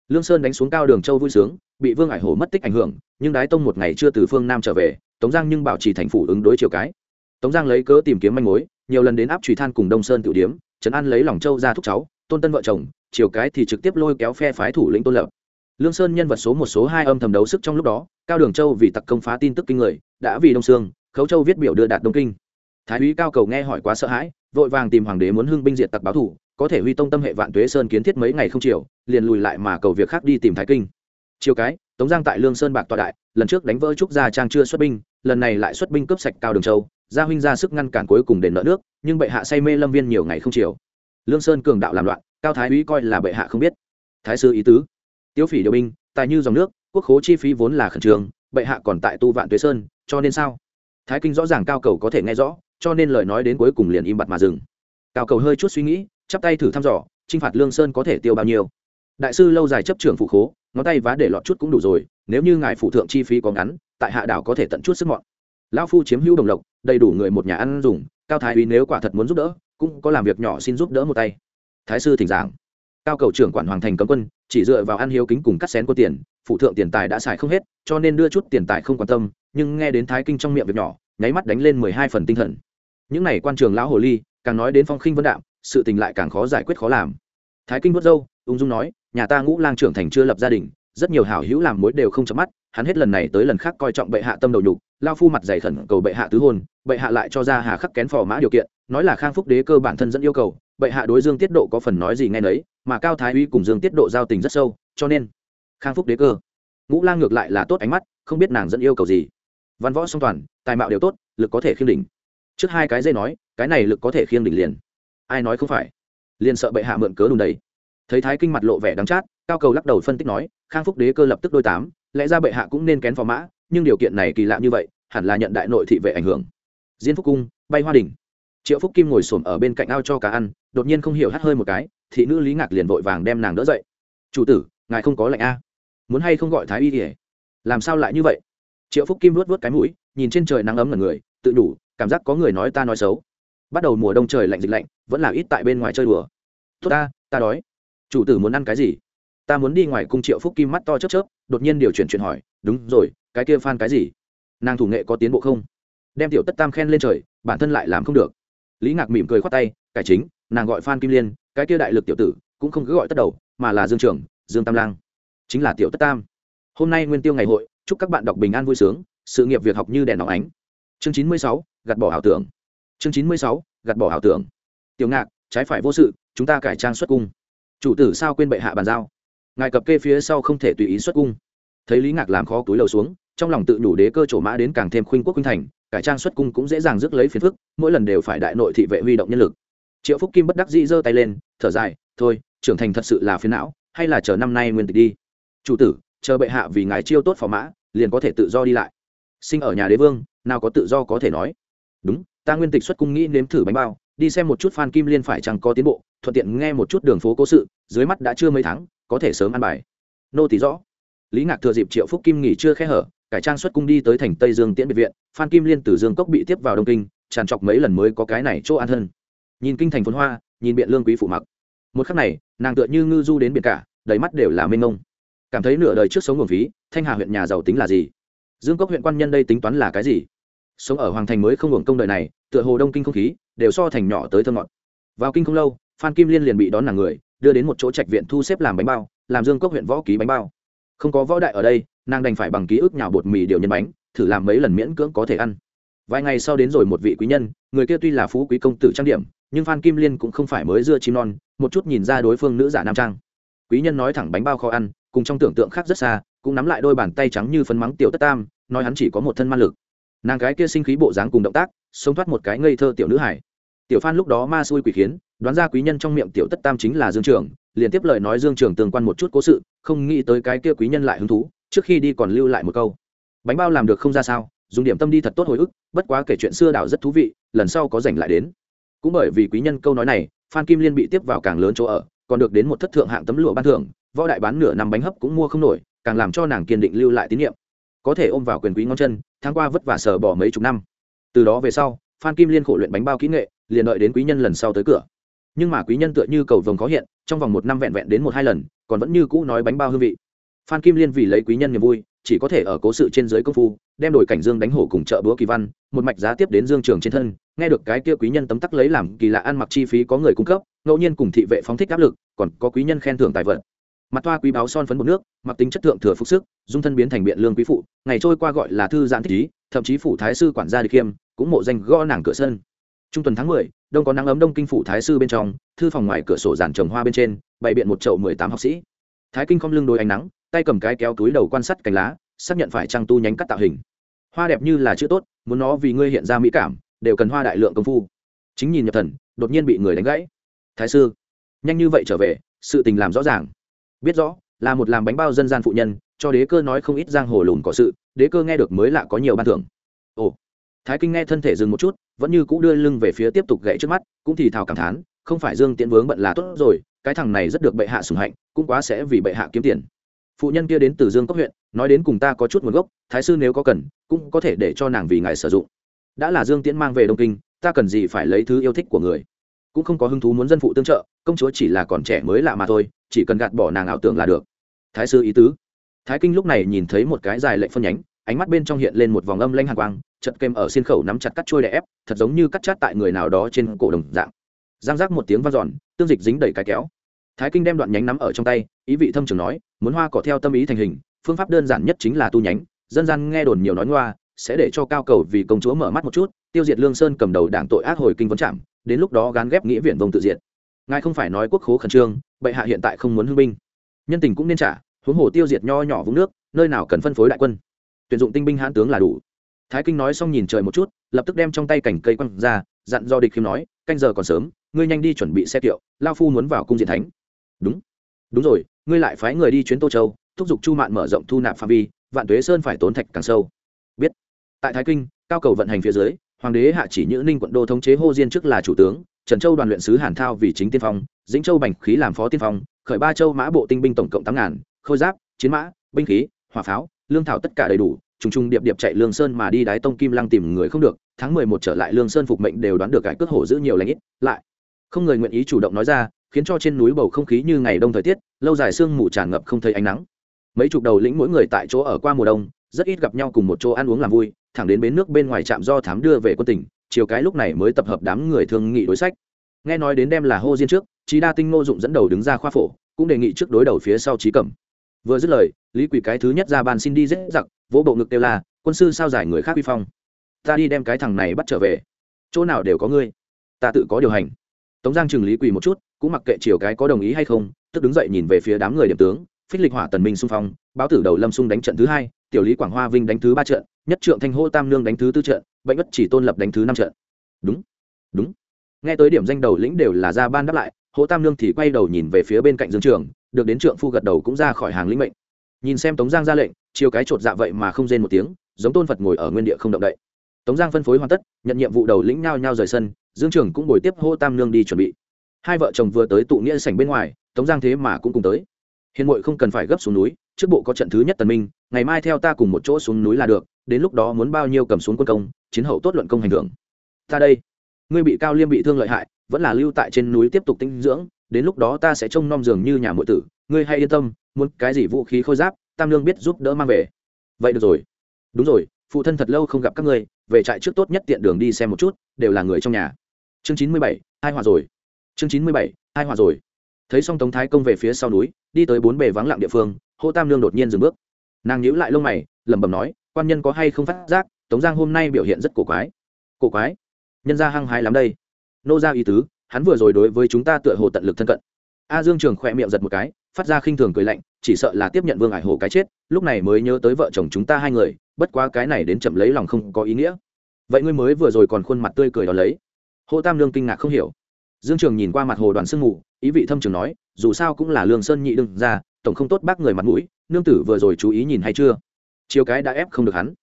lương sơn đánh xuống cao đường châu vui sướng, bị vương ải hổ mất tích ảnh hưởng, nhưng đái tông một ngày chưa từ phương nam trở về, tống giang nhưng bảo trì thành phủ ứng đối chiều cái. Tống giang lấy cớ tìm kiếm manh mối, nhiều lần đến áp trùy than cùng đông sơn tự điếm, trấn an lấy lòng châu ra thúc cháu, tôn tân vợ chồng chiều cái thì trực tiếp lôi kéo phe phái thủ lĩnh tôn lập. Lương sơn nhân vật số một số hai âm thầm đấu sức trong lúc đó, cao đường châu vì tặc công phá tin tức kinh người, đã vì đông sương, khấu châu viết biểu đưa đạt đông kinh. Thái úy cao cầu nghe hỏi quá sợ hãi, vội vàng tìm hoàng đế muốn hưng binh diệt tặc báo thủ có thể huy tông tâm hệ vạn tuế sơn kiến thiết mấy ngày không chiều, liền lùi lại mà cầu việc khác đi tìm thái kinh. Chiều cái, tống giang tại lương sơn bạc tọa đại, lần trước đánh vỡ trúc gia trang chưa xuất binh, lần này lại xuất binh cướp sạch cao đường châu, gia huynh ra sức ngăn cản cuối cùng đền nợ nước, nhưng bệ hạ say mê lâm viên nhiều ngày không chiều. Lương sơn cường đạo làm loạn, cao thái úy coi là bệ hạ không biết. Thái sư ý tứ tiêu phỉ điều binh, tài như dòng nước, quốc khố chi phí vốn là khẩn trương, bệ hạ còn tại tu vạn tuế sơn, cho nên sao? Thái kinh rõ ràng cao cầu có thể nghe rõ, cho nên lời nói đến cuối cùng liền im bặt mà dừng. Cao cầu hơi chút suy nghĩ chắp tay thử thăm dò, chinh phạt lương sơn có thể tiêu bao nhiêu. Đại sư lâu dài chấp trưởng phụ khố, ngón tay vá để lọt chút cũng đủ rồi, nếu như ngài phụ thượng chi phí có ngắn, tại hạ đảo có thể tận chút sức mọn. Lão phu chiếm hữu đồng lộc, đầy đủ người một nhà ăn dùng, cao thái uy nếu quả thật muốn giúp đỡ, cũng có làm việc nhỏ xin giúp đỡ một tay. Thái sư thỉnh giảng. Cao cầu trưởng quản hoàng thành cấm quân, chỉ dựa vào ăn hiếu kính cùng cắt xén của tiền, phụ thượng tiền tài đã xài không hết, cho nên đưa chút tiền tài không quan tâm, nhưng nghe đến thái kinh trong miệng việc nhỏ, nháy mắt đánh lên mười hai phần tinh thần. Những này quan trường lão hồ ly, càng nói đến phong khinh vân đạm sự tình lại càng khó giải quyết khó làm. Thái kinh vớt dâu ung dung nói, nhà ta ngũ lang trưởng thành chưa lập gia đình, rất nhiều hảo hữu làm mối đều không chấm mắt, hắn hết lần này tới lần khác coi trọng bệ hạ tâm đầu nhục, lao phu mặt dày khẩn cầu bệ hạ tứ hôn, bệ hạ lại cho ra hà khắc kén phò mã điều kiện, nói là khang phúc đế cơ bản thân dẫn yêu cầu, bệ hạ đối dương tiết độ có phần nói gì nghe nấy, mà cao thái uy cùng dương tiết độ giao tình rất sâu, cho nên khang phúc đế cơ. Ngũ lang ngược lại là tốt ánh mắt, không biết nàng dẫn yêu cầu gì. Văn võ song toàn, tài mạo đều tốt, lực có thể khiêng đỉnh. Trước hai cái dây nói, cái này lực có thể khiêng đỉnh liền ai nói không phải? Liền sợ bệ hạ mượn cớ đùn đầy. Thấy thái kinh mặt lộ vẻ đắng chát, cao cầu lắc đầu phân tích nói, khang phúc đế cơ lập tức đôi tám, lẽ ra bệ hạ cũng nên kén phò mã, nhưng điều kiện này kỳ lạ như vậy, hẳn là nhận đại nội thị vệ ảnh hưởng. Diên phúc cung, bay hoa đình triệu phúc kim ngồi xổm ở bên cạnh ao cho cá ăn, đột nhiên không hiểu hắt hơi một cái, thị nữ lý ngạc liền vội vàng đem nàng đỡ dậy. Chủ tử, ngài không có lệnh a. Muốn hay không gọi thái y kể làm sao lại như vậy? Triệu phúc kim luốt vớt cái mũi, nhìn trên trời nắng ấm là người, tự đủ, cảm giác có người nói ta nói xấu bắt đầu mùa đông trời lạnh dịch lạnh, vẫn là ít tại bên ngoài chơi đùa. Tốt ta ta đói. Chủ tử muốn ăn cái gì? Ta muốn đi ngoài cung triệu phúc kim mắt to chớp chớp, đột nhiên điều chuyển chuyển hỏi, đúng rồi, cái kia phan cái gì? Nàng thủ nghệ có tiến bộ không? Đem tiểu tất tam khen lên trời, bản thân lại làm không được. Lý ngạc mỉm cười khoát tay, cải chính, nàng gọi phan kim liên, cái kia đại lực tiểu tử, cũng không cứ gọi tất đầu, mà là dương trưởng, dương tam lang. Chính là tiểu tất tam. Hôm nay nguyên tiêu ngày hội, chúc các bạn đọc bình an vui sướng, sự nghiệp việc học như đèn óng ánh. Chương chín mươi sáu, gạt bỏ ảo tưởng chương chín mươi sáu, gạt bỏ ảo tưởng. Tiểu ngạc, trái phải vô sự, chúng ta cải trang xuất cung. Chủ tử sao quên bệ hạ bàn giao? Ngài cập kê phía sau không thể tùy ý xuất cung. Thấy lý ngạc làm khó túi lầu xuống, trong lòng tự nhủ đế cơ trổ mã đến càng thêm khuynh quốc khuynh thành, cải trang xuất cung cũng dễ dàng rước lấy phiền phức, mỗi lần đều phải đại nội thị vệ huy động nhân lực. Triệu phúc kim bất đắc dĩ giơ tay lên, thở dài, thôi, trưởng thành thật sự là phiền não, hay là chờ năm nay nguyên tịch đi. Chủ tử, chờ bệ hạ vì ngài chiêu tốt phò mã, liền có thể tự do đi lại. Sinh ở nhà đế vương, nào có tự do có thể nói. Đúng ta nguyên tịch xuất cung nghĩ nếm thử bánh bao, đi xem một chút phan kim liên phải chẳng có tiến bộ, thuận tiện nghe một chút đường phố cố sự, dưới mắt đã chưa mấy tháng, có thể sớm ăn bài. Nô tỷ rõ. Lý ngạc thừa dịp triệu phúc kim nghỉ chưa khe hở, cải trang xuất cung đi tới thành tây dương tiễn biệt viện, phan kim liên từ dương cốc bị tiếp vào đông kinh, tràn trọc mấy lần mới có cái này chỗ ăn hơn nhìn kinh thành phồn hoa, nhìn biện lương quý phụ mặc. Một khắc này, nàng tựa như ngư du đến biển cả, đầy mắt đều là mênh mông. Cảm thấy nửa đời trước sống nguồn phí, thanh hà huyện nhà giàu tính là gì? Dương cốc huyện quan nhân đây tính toán là cái gì? Sống ở hoàng thành mới không hưởng công đời này tựa hồ đông kinh không khí, đều so thành nhỏ tới thơ ngọt. Vào kinh không lâu, phan kim liên liền bị đón nàng người, đưa đến một chỗ trạch viện thu xếp làm bánh bao, làm dương cốc huyện võ ký bánh bao. Không có võ đại ở đây, nàng đành phải bằng ký ức nhào bột mì điều nhân bánh, thử làm mấy lần miễn cưỡng có thể ăn. Vài ngày sau đến rồi một vị quý nhân, người kia tuy là phú quý công tử trang điểm, nhưng phan kim liên cũng không phải mới dưa chim non, một chút nhìn ra đối phương nữ giả nam trang. Quý nhân nói thẳng bánh bao khó ăn, cùng trong tưởng tượng khác rất xa, cũng nắm lại đôi bàn tay trắng như phấn mắng tiểu tất tam, nói hắn chỉ có một thân man lực. Nàng gái kia sinh khí bộ dáng cùng động tác sống thoát một cái ngây thơ tiểu nữ hải. Tiểu phan lúc đó ma xui quỷ khiến, đoán ra quý nhân trong miệng tiểu tất tam chính là dương trường, liền tiếp lời nói dương trường tương quan một chút cố sự, không nghĩ tới cái kia quý nhân lại hứng thú, trước khi đi còn lưu lại một câu. Bánh bao làm được không ra sao, dùng điểm tâm đi thật tốt hồi ức, bất quá kể chuyện xưa đảo rất thú vị, lần sau có dành lại đến. Cũng bởi vì quý nhân câu nói này, phan kim liên bị tiếp vào càng lớn chỗ ở, còn được đến một thất thượng hạng tấm lụa ban thưởng, võ đại bán nửa năm bánh hấp cũng mua không nổi, càng làm cho nàng kiên định lưu lại tín nhiệm. Có thể ôm vào quyền quý ngon chân, tháng qua vất vả sờ bỏ mấy chục năm từ đó về sau, phan kim liên khổ luyện bánh bao kỹ nghệ, liền đợi đến quý nhân lần sau tới cửa. Nhưng mà quý nhân tựa như cầu vồng khó hiện, trong vòng một năm vẹn vẹn đến một hai lần, còn vẫn như cũ nói bánh bao hương vị. Phan kim liên vì lấy quý nhân niềm vui, chỉ có thể ở cố sự trên dưới công phu, đem đổi cảnh dương đánh hổ cùng chợ búa kỳ văn, một mạch giá tiếp đến dương trường trên thân, nghe được cái kia quý nhân tấm tắc lấy làm kỳ lạ ăn mặc chi phí có người cung cấp, ngẫu nhiên cùng thị vệ phóng thích áp lực, còn có quý nhân khen thưởng tài vật. Mặt toa quý báo son phấn bột nước, mặc tính chất thượng thừa phục sức, dung thân biến thành biện lương quý phụ, ngày trôi qua gọi là thư giãn thích ý thậm chí phủ thái sư quản gia địch khiêm cũng mộ danh gõ nàng cửa sân. Trung tuần tháng mười, đông có nắng ấm đông kinh phủ thái sư bên trong, thư phòng ngoài cửa sổ giàn trồng hoa bên trên, bày biện một chậu mười tám học sĩ. Thái kinh không lưng đôi ánh nắng, tay cầm cái kéo túi đầu quan sát cành lá, xác nhận phải trang tu nhánh cắt tạo hình. Hoa đẹp như là chữ tốt, muốn nó vì ngươi hiện ra mỹ cảm, đều cần hoa đại lượng công phu. Chính nhìn nhập thần, đột nhiên bị người đánh gãy. Thái sư, nhanh như vậy trở về, sự tình làm rõ ràng. Biết rõ là một làm bánh bao dân gian phụ nhân, cho đế cơ nói không ít giang hồ lùn có sự, đế cơ nghe được mới lạ có nhiều ban thưởng. Ồ, thái kinh nghe thân thể dừng một chút, vẫn như cũ đưa lưng về phía tiếp tục gậy trước mắt, cũng thì thào cảm thán, không phải dương tiễn vướng bận là tốt rồi, cái thằng này rất được bệ hạ sủng hạnh, cũng quá sẽ vì bệ hạ kiếm tiền. Phụ nhân kia đến từ dương cốc huyện, nói đến cùng ta có chút nguồn gốc, thái sư nếu có cần, cũng có thể để cho nàng vì ngài sử dụng. Đã là dương tiễn mang về đông kinh, ta cần gì phải lấy thứ yêu thích của người? Cũng không có hứng thú muốn dân phụ tương trợ, công chúa chỉ là còn trẻ mới lạ mà thôi, chỉ cần gạt bỏ nàng ảo tưởng là được. Thái sư ý tứ. Thái kinh lúc này nhìn thấy một cái dài lệnh phân nhánh, ánh mắt bên trong hiện lên một vòng âm lanh hàng quang chật kem ở xiên khẩu nắm chặt cắt trôi đè ép, thật giống như cắt chát tại người nào đó trên cổ đồng dạng. Giang giác một tiếng vang dọn, tương dịch dính đầy cái kéo. Thái kinh đem đoạn nhánh nắm ở trong tay, ý vị thâm trường nói, muốn hoa cỏ theo tâm ý thành hình, phương pháp đơn giản nhất chính là tu nhánh, dân gian nghe đồn nhiều nói ngoa, sẽ để cho cao cầu vì công chúa mở mắt một chút, tiêu diệt lương sơn cầm đầu đảng tội ác hồi kinh vấn chạm đến lúc đó gán ghép nghĩa viện vông tự diệt. Ngài không phải nói quốc khố khẩn trương, bệ hạ hiện tại không muốn hưng binh. Nhân tình cũng nên trả, huống hồ tiêu diệt nho nhỏ vũng nước, nơi nào cần phân phối đại quân. Tuyển dụng tinh binh hãn tướng là đủ. Thái kinh nói xong nhìn trời một chút, lập tức đem trong tay cảnh cây quăng ra, dặn do địch khiêm nói, canh giờ còn sớm, ngươi nhanh đi chuẩn bị xe kiệu, lao phu muốn vào cung diện thánh. Đúng. Đúng rồi, ngươi lại phái người đi chuyến tô châu, thúc giục chu mạn mở rộng thu nạp phạm vi, vạn tuế sơn phải tốn thạch càng sâu. Biết. Tại thái kinh, cao cầu vận hành phía dưới hoàng đế hạ chỉ nhữ ninh quận đô thống chế hô diên trước là chủ tướng, trần châu đoàn luyện sứ hàn thao vì chính tiên phong, dĩnh châu bành khí làm phó tiên phong, khởi ba châu mã bộ tinh binh tổng cộng tám ngàn, khôi giáp, chiến mã, binh khí, hỏa pháo, lương thảo tất cả đầy đủ, trùng trùng điệp điệp chạy lương sơn mà đi đái tông kim lăng tìm người không được, tháng mười một trở lại lương sơn phục mệnh đều đoán được cải cước hổ giữ nhiều lãnh ít, lại không người nguyện ý chủ động nói ra, khiến cho trên núi bầu không khí như ngày đông thời tiết, lâu dài sương mù tràn ngập không thấy ánh nắng. Mấy chục đầu lĩnh mỗi người tại chỗ ở qua mùa đông, rất ít gặp nhau cùng một chỗ ăn uống làm vui thẳng đến bến nước bên ngoài trạm do thám đưa về quân tỉnh, chiều cái lúc này mới tập hợp đám người thương nghị đối sách. Nghe nói đến đem là hô diên trước trí đa tinh ngô dụng dẫn đầu đứng ra khoa phổ, cũng đề nghị trước đối đầu phía sau trí cẩm. Vừa dứt lời, lý quỷ cái thứ nhất ra ban xin đi dễ giặc, vỗ bộ ngực kêu là quân sư sao giải người khác vi phong? Ta đi đem cái thằng này bắt trở về. Chỗ nào đều có ngươi. Ta tự có điều hành. Tống giang chừng lý quỳ một chút, cũng mặc kệ chiều cái có đồng ý hay không, tức đứng dậy nhìn về phía đám người điểm tướng, phích lịch hỏa tần minh xung phong, báo tử đầu lâm xung đánh trận thứ hai tiểu lý quảng hoa vinh đánh thứ ba trận, nhất trượng thanh hô tam nương đánh thứ tư trận bệnh bất chỉ tôn lập đánh thứ năm trận. Đúng đúng. Nghe tới điểm danh đầu lĩnh đều là ra ban đáp lại hỗ tam nương thì quay đầu nhìn về phía bên cạnh dương trường, được đến trượng phu gật đầu cũng ra khỏi hàng lĩnh mệnh. Nhìn xem tống giang ra lệnh chiều cái chột dạ vậy mà không rên một tiếng, giống tôn phật ngồi ở nguyên địa không động đậy. Tống giang phân phối hoàn tất, nhận nhiệm vụ đầu lĩnh nhao nhao rời sân, dương trường cũng bồi tiếp hô tam nương đi chuẩn bị. Hai vợ chồng vừa tới tụ nghĩa sảnh bên ngoài, tống giang thế mà cũng cùng tới. Hiền mội không cần phải gấp xuống núi trước bộ có trận thứ nhất tần minh, ngày mai theo ta cùng một chỗ xuống núi là được, đến lúc đó muốn bao nhiêu cầm xuống quân công, chiến hậu tốt luận công hành thưởng. Ta đây. Ngươi bị cao liêm bị thương lợi hại, vẫn là lưu tại trên núi tiếp tục tinh dưỡng, đến lúc đó ta sẽ trông nom giường như nhà muội tử. Ngươi hay yên tâm, muốn cái gì vũ khí khôi giáp, tam lương biết giúp đỡ mang về. Vậy được rồi. Đúng rồi, phụ thân thật lâu không gặp các ngươi, về trại trước tốt nhất tiện đường đi xem một chút, đều là người trong nhà. Chương chín mươi bảy, hai hòa rồi. Chương chín mươi bảy, hai hòa rồi thấy xong tống thái công về phía sau núi, đi tới bốn bề vắng lặng địa phương, hô tam lương đột nhiên dừng bước. Nàng nhíu lại lông mày, lẩm bẩm nói, quan nhân có hay không phát giác, tống giang hôm nay biểu hiện rất cổ quái. Cổ quái? Nhân ra hăng hái lắm đây. Nô ra ý tứ, hắn vừa rồi đối với chúng ta tựa hồ tận lực thân cận. A dương trường khỏe miệng giật một cái, phát ra khinh thường cười lạnh, chỉ sợ là tiếp nhận vương ải hồ cái chết, lúc này mới nhớ tới vợ chồng chúng ta hai người, bất quá cái này đến chậm lấy lòng không có ý nghĩa. Vậy ngươi mới vừa rồi còn khuôn mặt tươi cười đó lấy. Hồ tam lương kinh ngạc không hiểu. Dương trường nhìn qua mặt hồ đoàn sương mù ý vị thâm trường nói, dù sao cũng là lương sơn nhị đương ra tổng không tốt bác người mặt mũi, nương tử vừa rồi chú ý nhìn hay chưa? Chiều cái đã ép không được hắn.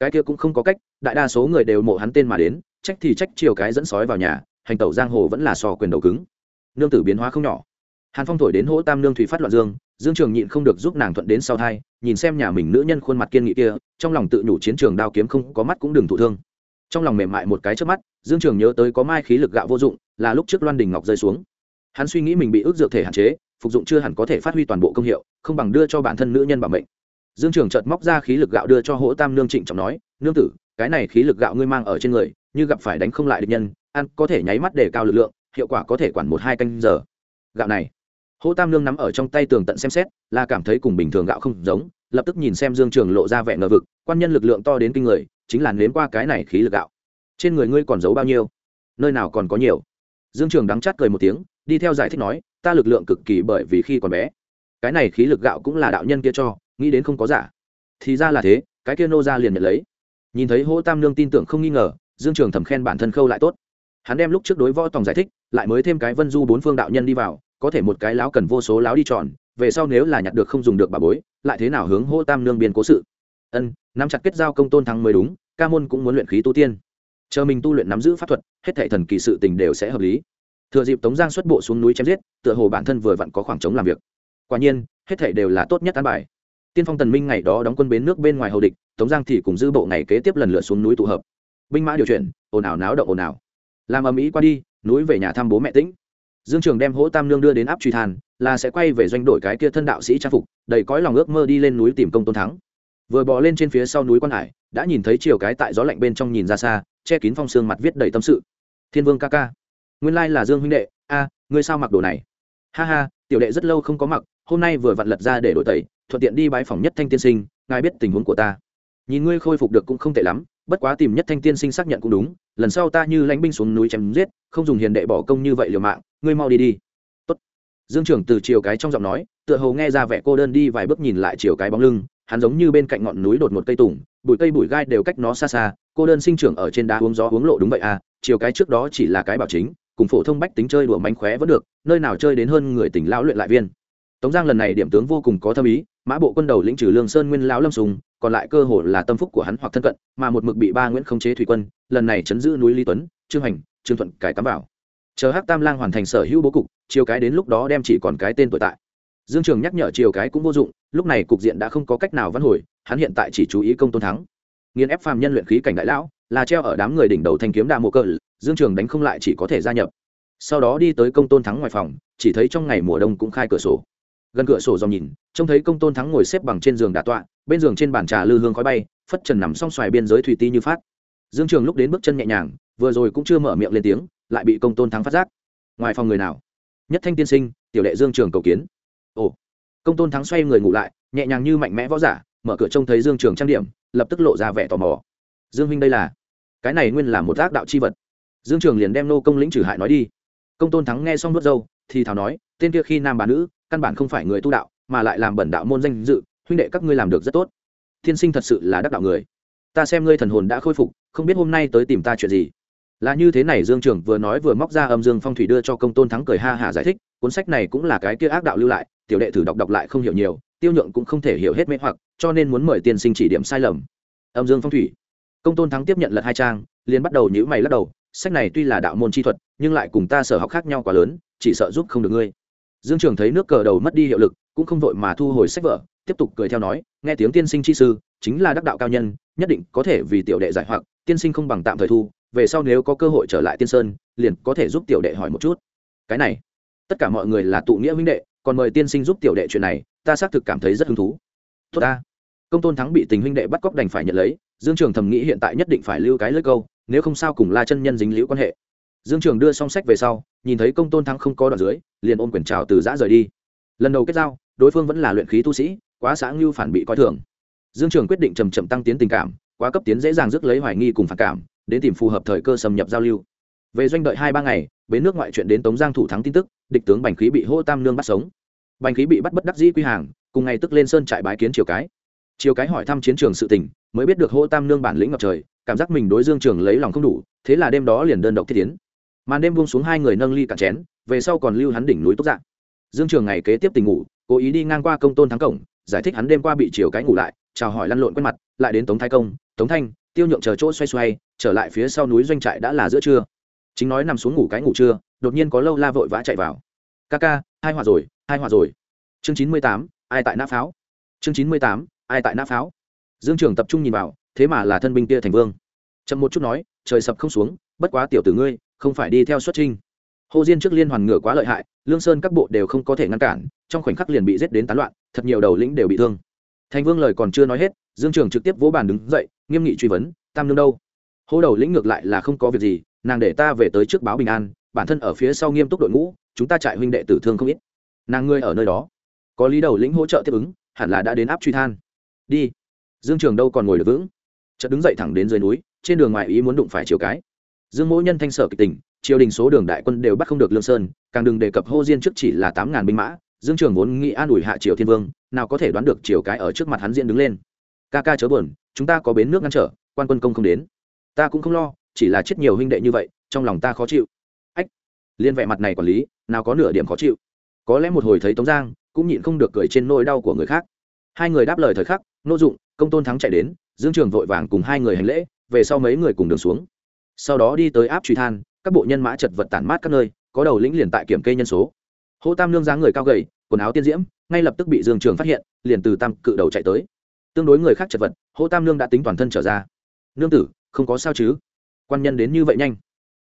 Cái kia cũng không có cách, đại đa số người đều mộ hắn tên mà đến, trách thì trách chiều cái dẫn sói vào nhà, hành tẩu giang hồ vẫn là sò quyền đầu cứng. Nương tử biến hóa không nhỏ. Hàn phong thổi đến hỗ tam nương thủy phát loạn dương dương trường nhịn không được giúp nàng thuận đến sau thai, nhìn xem nhà mình nữ nhân khuôn mặt kiên nghị kia, trong lòng tự nhủ chiến trường đao kiếm không có mắt cũng đừng thụ thương. Trong lòng mềm mại một cái trước mắt, dương trường nhớ tới có mai khí lực gạo vô dụng, là lúc trước loan đình ngọc rơi xuống hắn suy nghĩ mình bị ước dược thể hạn chế, phục dụng chưa hẳn có thể phát huy toàn bộ công hiệu, không bằng đưa cho bản thân nữ nhân bảo mệnh. Dương trường chợt móc ra khí lực gạo đưa cho hỗ tam nương trịnh trọng nói, nương tử, cái này khí lực gạo ngươi mang ở trên người, như gặp phải đánh không lại địch nhân, ăn có thể nháy mắt để cao lực lượng, hiệu quả có thể quản một hai canh giờ. Gạo này, hỗ tam nương nắm ở trong tay tường tận xem xét, là cảm thấy cùng bình thường gạo không giống, lập tức nhìn xem dương trường lộ ra vẻ ngờ vực, quan nhân lực lượng to đến kinh người, chính là nếm qua cái này khí lực gạo. Trên người ngươi còn giấu bao nhiêu? Nơi nào còn có nhiều? Dương trường đắng chát cười một tiếng đi theo giải thích nói, ta lực lượng cực kỳ bởi vì khi còn bé, cái này khí lực gạo cũng là đạo nhân kia cho, nghĩ đến không có giả. Thì ra là thế, cái kia nô ra liền nhận lấy. Nhìn thấy hỗ tam nương tin tưởng không nghi ngờ, dương trường thầm khen bản thân khâu lại tốt. Hắn đem lúc trước đối võ tòng giải thích, lại mới thêm cái vân du bốn phương đạo nhân đi vào, có thể một cái láo cần vô số láo đi tròn, về sau nếu là nhặt được không dùng được bà bối, lại thế nào hướng hô tam nương biên cố sự? Ân, nắm chặt kết giao công tôn thắng mới đúng, ca môn cũng muốn luyện khí tu tiên. Chờ mình tu luyện nắm giữ pháp thuật, hết thệ thần kỳ sự tình đều sẽ hợp lý thừa dịp tống giang xuất bộ xuống núi chém giết, tựa hồ bản thân vừa vặn có khoảng trống làm việc. Quả nhiên, hết thảy đều là tốt nhất an bài. Tiên phong tần minh ngày đó đóng quân bến nước bên ngoài hầu địch, tống giang thì cùng dư bộ ngày kế tiếp lần lượt xuống núi tụ hợp. Binh mã điều chuyển, ồn ào náo động ồn ào. Làm ầm ĩ qua đi, núi về nhà thăm bố mẹ tĩnh. Dương trường đem hỗ tam nương đưa đến áp truy than, là sẽ quay về doanh đội cái kia thân đạo sĩ trang phục, đầy cõi lòng ước mơ đi lên núi tìm công tôn thắng. Vừa bò lên trên phía sau núi quan hải, đã nhìn thấy chiều cái tại gió lạnh bên trong nhìn ra xa, che kín phong sương mặt viết đầy tâm sự. Thiên vương ca ca nguyên lai là dương huynh đệ, a, ngươi sao mặc đồ này? Ha ha, tiểu đệ rất lâu không có mặc, hôm nay vừa vặn lật ra để đổi tẩy, thuận tiện đi bãi phòng nhất thanh tiên sinh, ngài biết tình huống của ta. Nhìn ngươi khôi phục được cũng không tệ lắm, bất quá tìm nhất thanh tiên sinh xác nhận cũng đúng, lần sau ta như lãnh binh xuống núi chém giết, không dùng hiền đệ bỏ công như vậy liều mạng, ngươi mau đi đi. Tốt. dương trưởng từ chiều cái trong giọng nói, tựa hồ nghe ra vẻ cô đơn đi vài bước nhìn lại chiều cái bóng lưng, hắn giống như bên cạnh ngọn núi đột một cây tùng, bụi cây bụi gai đều cách nó xa xa, cô đơn sinh trưởng ở trên đá uống gió uống lộ đúng vậy à chiều cái trước đó chỉ là cái bảo chính cùng phổ thông bách tính chơi đùa mánh khóe vẫn được, nơi nào chơi đến hơn người tỉnh lão luyện lại viên. Tống giang lần này điểm tướng vô cùng có thâm ý, mã bộ quân đầu lĩnh trừ lương sơn nguyên lão lâm sùng, còn lại cơ hồ là tâm phúc của hắn hoặc thân cận, mà một mực bị ba nguyễn không chế thủy quân, lần này chấn giữ núi lý tuấn, trương hành, trương thuận cải cắm vào. Chờ hắc tam lang hoàn thành sở hữu bố cục chiều cái đến lúc đó đem chỉ còn cái tên tội tại. Dương trường nhắc nhở chiều cái cũng vô dụng, lúc này cục diện đã không có cách nào văn hồi, hắn hiện tại chỉ chú ý công tôn thắng. Nghiên ép phàm nhân luyện khí cảnh đại lão, là treo ở đám người đỉnh đầu thanh kiếm đa mộ cơ dương trường đánh không lại chỉ có thể gia nhập. Sau đó đi tới công tôn thắng ngoài phòng, chỉ thấy trong ngày mùa đông cũng khai cửa sổ. Gần cửa sổ dòng nhìn, trông thấy công tôn thắng ngồi xếp bằng trên giường đà tọa, bên giường trên bàn trà lư hương khói bay, phất trần nằm song xoài biên giới thủy ti như phát. Dương trường lúc đến bước chân nhẹ nhàng, vừa rồi cũng chưa mở miệng lên tiếng, lại bị công tôn thắng phát giác. Ngoài phòng người nào? Nhất thanh tiên sinh, tiểu đệ dương trường cầu kiến. Ồ. Công tôn thắng xoay người ngủ lại, nhẹ nhàng như mạnh mẽ võ giả, mở cửa trông thấy dương trường trang điểm, lập tức lộ ra vẻ tò mò. Dương huynh đây là? Cái này nguyên là một ác đạo chi vật dương trường liền đem nô công lĩnh trừ hại nói đi. Công tôn thắng nghe xong nuốt dâu thì thảo nói, tên kia khi nam bà nữ, căn bản không phải người tu đạo, mà lại làm bẩn đạo môn danh dự, huynh đệ các ngươi làm được rất tốt. Thiên sinh thật sự là đắc đạo người. Ta xem ngươi thần hồn đã khôi phục, không biết hôm nay tới tìm ta chuyện gì. Là như thế này dương trường vừa nói vừa móc ra âm dương phong thủy đưa cho công tôn thắng cười ha hả giải thích, cuốn sách này cũng là cái kia ác đạo lưu lại, tiểu đệ thử đọc đọc lại không hiểu nhiều, tiêu nhượng cũng không thể hiểu hết mê hoặc, cho nên muốn mời tiên sinh chỉ điểm sai lầm. Âm dương phong thủy. Công tôn thắng tiếp nhận lật hai trang, liền bắt đầu nhữ mày lắc đầu sách này tuy là đạo môn chi thuật, nhưng lại cùng ta sở học khác nhau quá lớn, chỉ sợ giúp không được ngươi. Dương trường thấy nước cờ đầu mất đi hiệu lực, cũng không vội mà thu hồi sách vở, tiếp tục cười theo nói, nghe tiếng tiên sinh chi sư, chính là đắc đạo cao nhân, nhất định có thể vì tiểu đệ giải hoặc, tiên sinh không bằng tạm thời thu, về sau nếu có cơ hội trở lại tiên sơn, liền có thể giúp tiểu đệ hỏi một chút. Cái này, tất cả mọi người là tụ nghĩa huynh đệ, còn mời tiên sinh giúp tiểu đệ chuyện này, ta xác thực cảm thấy rất hứng thú. Tốt ta. Công tôn thắng bị tình huynh đệ bắt cóc đành phải nhận lấy, dương trường thầm nghĩ hiện tại nhất định phải lưu cái lưỡi câu nếu không sao cùng la chân nhân dính liễu quan hệ. Dương trường đưa song sách về sau, nhìn thấy công tôn thắng không có đoạn dưới, liền ôm quyền trào từ giã rời đi. Lần đầu kết giao, đối phương vẫn là luyện khí tu sĩ, quá xã ngưu phản bị coi thường. Dương trường quyết định chầm chậm tăng tiến tình cảm, quá cấp tiến dễ dàng rước lấy hoài nghi cùng phản cảm, đến tìm phù hợp thời cơ xâm nhập giao lưu. Về doanh đợi hai ba ngày, bến nước ngoại chuyện đến tống giang thủ thắng tin tức, địch tướng bành khí bị hô tam nương bắt sống. Bành khí bị bắt bất đắc dĩ quy hàng, cùng ngày tức lên sơn trại bái kiến triều cái chiều cái hỏi thăm chiến trường sự tình, mới biết được hô tam nương bản lĩnh ngập trời, cảm giác mình đối dương trường lấy lòng không đủ, thế là đêm đó liền đơn độc thiết tiến. Màn đêm buông xuống hai người nâng ly cạn chén, về sau còn lưu hắn đỉnh núi túc dạng dương trường ngày kế tiếp tình ngủ, cố ý đi ngang qua công tôn thắng cổng, giải thích hắn đêm qua bị chiều cái ngủ lại, chào hỏi lăn lộn quen mặt, lại đến tống thái công, tống thanh, tiêu nhượng chờ chỗ xoay xoay, trở lại phía sau núi doanh trại đã là giữa trưa. Chính nói nằm xuống ngủ cái ngủ trưa, đột nhiên có lâu la vội vã chạy vào. Ca ca, hai hòa rồi, hai hòa rồi. Chương chín mươi tám, ai tại nã pháo? Chương chín mươi tám ai tại nã pháo? Dương trường tập trung nhìn vào, thế mà là thân binh kia thành vương. Chậm một chút nói, trời sập không xuống, bất quá tiểu tử ngươi, không phải đi theo xuất trinh hồ diên trước liên hoàn ngựa quá lợi hại, lương sơn các bộ đều không có thể ngăn cản, trong khoảnh khắc liền bị giết đến tán loạn, thật nhiều đầu lĩnh đều bị thương. Thành vương lời còn chưa nói hết, dương trường trực tiếp vỗ bàn đứng dậy, nghiêm nghị truy vấn, tam nương đâu? Hô đầu lĩnh ngược lại là không có việc gì, nàng để ta về tới trước báo bình an, bản thân ở phía sau nghiêm túc đội ngũ, chúng ta trại huynh đệ tử thương không ít. Nàng ngươi ở nơi đó. Có lý đầu lĩnh hỗ trợ tiếp ứng, hẳn là đã đến áp truy than đi. Dương trường đâu còn ngồi được vững. Chợt đứng dậy thẳng đến dưới núi, trên đường ngoài ý muốn đụng phải chiều cái. Dương mỗi nhân thanh sở kịch tình, triều đình số đường đại quân đều bắt không được lương sơn, càng đừng đề cập hô diên trước chỉ là tám ngàn binh mã, dương trường vốn nghĩ an ủi hạ triều thiên vương, nào có thể đoán được triều cái ở trước mặt hắn diễn đứng lên. Ca ca chớ buồn, chúng ta có bến nước ngăn trở, quan quân công không đến. Ta cũng không lo, chỉ là chết nhiều huynh đệ như vậy, trong lòng ta khó chịu. Ách, liên vệ mặt này quản lý, nào có nửa điểm khó chịu. Có lẽ một hồi thấy tống giang, cũng nhịn không được cười trên nỗi đau của người khác. Hai người đáp lời thời khắc nô dụng, công tôn thắng chạy đến, dương trường vội vàng cùng hai người hành lễ, về sau mấy người cùng đường xuống. Sau đó đi tới áp truy than, các bộ nhân mã chật vật tản mát các nơi, có đầu lĩnh liền tại kiểm kê nhân số. Hô tam lương dáng người cao gầy, quần áo tiên diễm, ngay lập tức bị dương trường phát hiện, liền từ tam cự đầu chạy tới. Tương đối người khác chật vật, hô tam lương đã tính toàn thân trở ra. Nương tử, không có sao chứ? Quan nhân đến như vậy nhanh.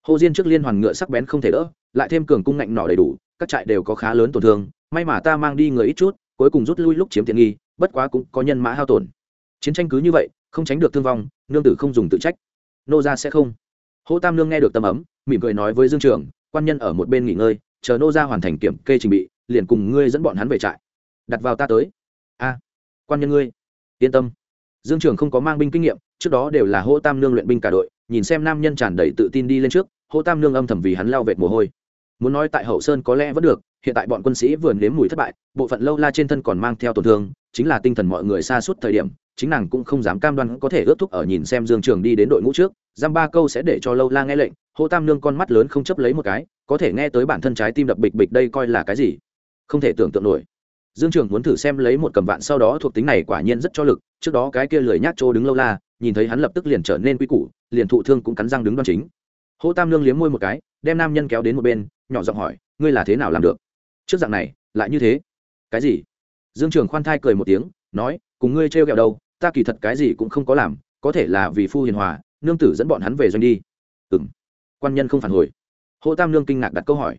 Hô diên trước liên hoàn ngựa sắc bén không thể đỡ, lại thêm cường cung ngạnh nỏ đầy đủ, các trại đều có khá lớn tổn thương, may mà ta mang đi người ít chút, cuối cùng rút lui lúc chiếm tiện nghi bất quá cũng có nhân mã hao tổn. Chiến tranh cứ như vậy, không tránh được thương vong, nương tử không dùng tự trách. Nô ra sẽ không. Hô tam nương nghe được tâm ấm, mỉm cười nói với dương trường, quan nhân ở một bên nghỉ ngơi, chờ nô ra hoàn thành kiểm kê trình bị, liền cùng ngươi dẫn bọn hắn về trại. Đặt vào ta tới. A, quan nhân ngươi, yên tâm. Dương trường không có mang binh kinh nghiệm, trước đó đều là hô tam nương luyện binh cả đội, nhìn xem nam nhân tràn đầy tự tin đi lên trước, hô tam nương âm thầm vì hắn lao vệt mồ hôi. Muốn nói tại hậu sơn có lẽ vẫn được, hiện tại bọn quân sĩ vừa nếm mùi thất bại, bộ phận lâu la trên thân còn mang theo tổn thương chính là tinh thần mọi người xa suốt thời điểm, chính nàng cũng không dám cam đoan có thể ước thúc ở nhìn xem dương trường đi đến đội ngũ trước, giam ba câu sẽ để cho lâu la nghe lệnh, hô tam nương con mắt lớn không chấp lấy một cái, có thể nghe tới bản thân trái tim đập bịch bịch đây coi là cái gì? Không thể tưởng tượng nổi. Dương trường muốn thử xem lấy một cầm vạn sau đó thuộc tính này quả nhiên rất cho lực, trước đó cái kia lười nhác trô đứng lâu la, nhìn thấy hắn lập tức liền trở nên quy củ, liền thụ thương cũng cắn răng đứng đoan chính. Hô tam nương liếm môi một cái, đem nam nhân kéo đến một bên, nhỏ giọng hỏi, ngươi là thế nào làm được? Trước dạng này, lại như thế. Cái gì? Dương trường khoan thai cười một tiếng, nói, cùng ngươi trêu ghẹo đâu, ta kỳ thật cái gì cũng không có làm, có thể là vì phu hiền hòa, nương tử dẫn bọn hắn về doanh đi. Ừng quan nhân không phản hồi. Hô tam nương kinh ngạc đặt câu hỏi.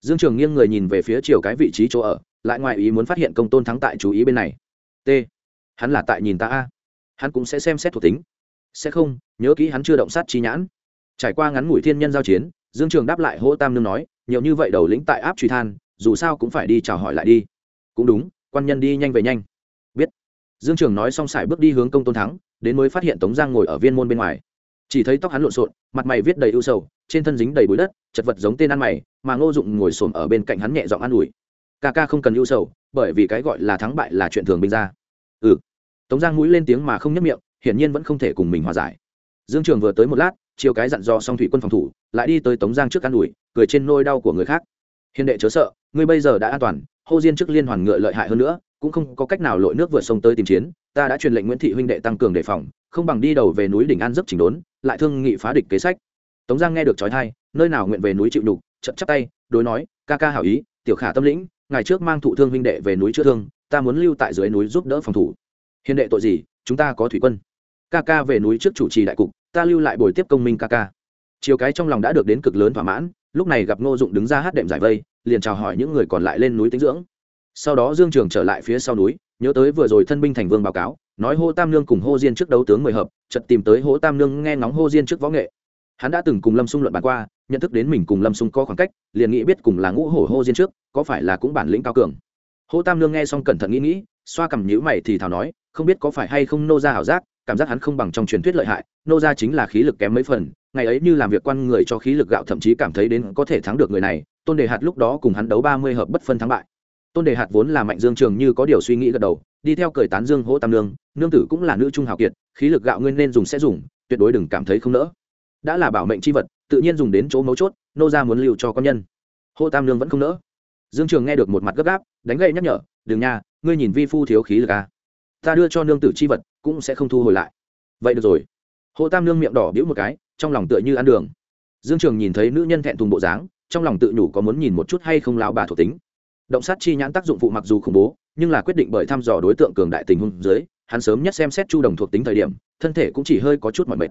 Dương trường nghiêng người nhìn về phía chiều cái vị trí chỗ ở, lại ngoài ý muốn phát hiện công tôn thắng tại chú ý bên này. T, hắn là tại nhìn ta a? Hắn cũng sẽ xem xét thuộc tính. Sẽ không, nhớ kỹ hắn chưa động sát chi nhãn. Trải qua ngắn ngủi thiên nhân giao chiến, dương trường đáp lại Hỗ tam nương nói, nhiều như vậy đầu lĩnh tại áp truy than, dù sao cũng phải đi chào hỏi lại đi. Cũng đúng quan nhân đi nhanh về nhanh. Biết. Dương trường nói xong xài bước đi hướng công tôn thắng, đến mới phát hiện tống giang ngồi ở viên môn bên ngoài. Chỉ thấy tóc hắn lộn xộn, mặt mày viết đầy ưu sầu, trên thân dính đầy bụi đất, chật vật giống tên ăn mày, mà ngô dụng ngồi xổm ở bên cạnh hắn nhẹ giọng an ủi. Ca ca không cần ưu sầu, bởi vì cái gọi là thắng bại là chuyện thường binh ra. Ừ. Tống giang mũi lên tiếng mà không nhấp miệng, hiển nhiên vẫn không thể cùng mình hòa giải. Dương trường vừa tới một lát, chiều cái dặn dò xong thủy quân phòng thủ, lại đi tới tống giang trước an ủi, cười trên nôi đau của người khác. Hiền đệ chớ sợ, ngươi bây giờ đã an toàn hô diên trước liên hoàn ngựa lợi hại hơn nữa, cũng không có cách nào lội nước vượt sông tới tìm chiến, ta đã truyền lệnh nguyễn thị huynh đệ tăng cường đề phòng, không bằng đi đầu về núi đỉnh an dấp chỉnh đốn, lại thương nghị phá địch kế sách. Tống giang nghe được trói thai, nơi nào nguyện về núi chịu đục chậm chắp tay, đối nói, ca ca hảo ý, tiểu khả tâm lĩnh, ngày trước mang thụ thương huynh đệ về núi chữa thương, ta muốn lưu tại dưới núi giúp đỡ phòng thủ. Hiền đệ tội gì, chúng ta có thủy quân. Ca ca về núi trước chủ trì đại cục, ta lưu lại bồi tiếp công minh ca ca. Chiều cái trong lòng đã được đến cực lớn thỏa mãn, lúc này gặp ngô dụng đứng ra hát đệm giải vây liền chào hỏi những người còn lại lên núi tính dưỡng. Sau đó dương trường trở lại phía sau núi, nhớ tới vừa rồi thân binh thành vương báo cáo, nói hô tam nương cùng hô diên trước đấu tướng mười hợp, chợt tìm tới hô tam nương nghe ngóng hô diên trước võ nghệ. Hắn đã từng cùng lâm xung luận bàn qua, nhận thức đến mình cùng lâm xung có khoảng cách, liền nghĩ biết cùng là ngũ hổ hô diên trước, có phải là cũng bản lĩnh cao cường. Hô tam nương nghe xong cẩn thận nghĩ nghĩ, xoa cầm nhữ mày thì thào nói, không biết có phải hay không nô ra ảo giác, cảm giác hắn không bằng trong truyền thuyết lợi hại, nô ra chính là khí lực kém mấy phần, ngày ấy như làm việc quan người cho khí lực gạo thậm chí cảm thấy đến có thể thắng được người này tôn đề hạt lúc đó cùng hắn đấu ba mươi hợp bất phân thắng bại. Tôn đề hạt vốn là mạnh dương trường như có điều suy nghĩ gật đầu, đi theo cười tán dương hỗ tam nương nương tử cũng là nữ trung hào kiệt, khí lực gạo nguyên nên dùng sẽ dùng, tuyệt đối đừng cảm thấy không nỡ. Đã là bảo mệnh c h i vật, tự nhiên dùng đến chỗ mấu chốt, nô ra muốn lưu cho con nhân. Hô tam nương vẫn không nỡ. Dương trường nghe được một mặt gấp gáp, đánh gậy nhắc nhở, đừng nha, ngươi nhìn vi phu thiếu khí lực à. ta đưa cho nương tử c h i vật, cũng sẽ không thu hồi lại. Vậy được rồi. Hô tam nương miệng đỏ biễu một cái, trong lòng tựa như ăn đường. Dương trường nhìn thấy nữ nhân thẹn thùng bộ dáng trong lòng tự nhủ có muốn nhìn một chút hay không lao bà thuộc tính. Động sát chi nhãn tác dụng phụ mặc dù khủng bố, nhưng là quyết định bởi thăm dò đối tượng cường đại tình huống dưới, hắn sớm nhất xem xét chu đồng thuộc tính thời điểm, thân thể cũng chỉ hơi có chút mọi mệt.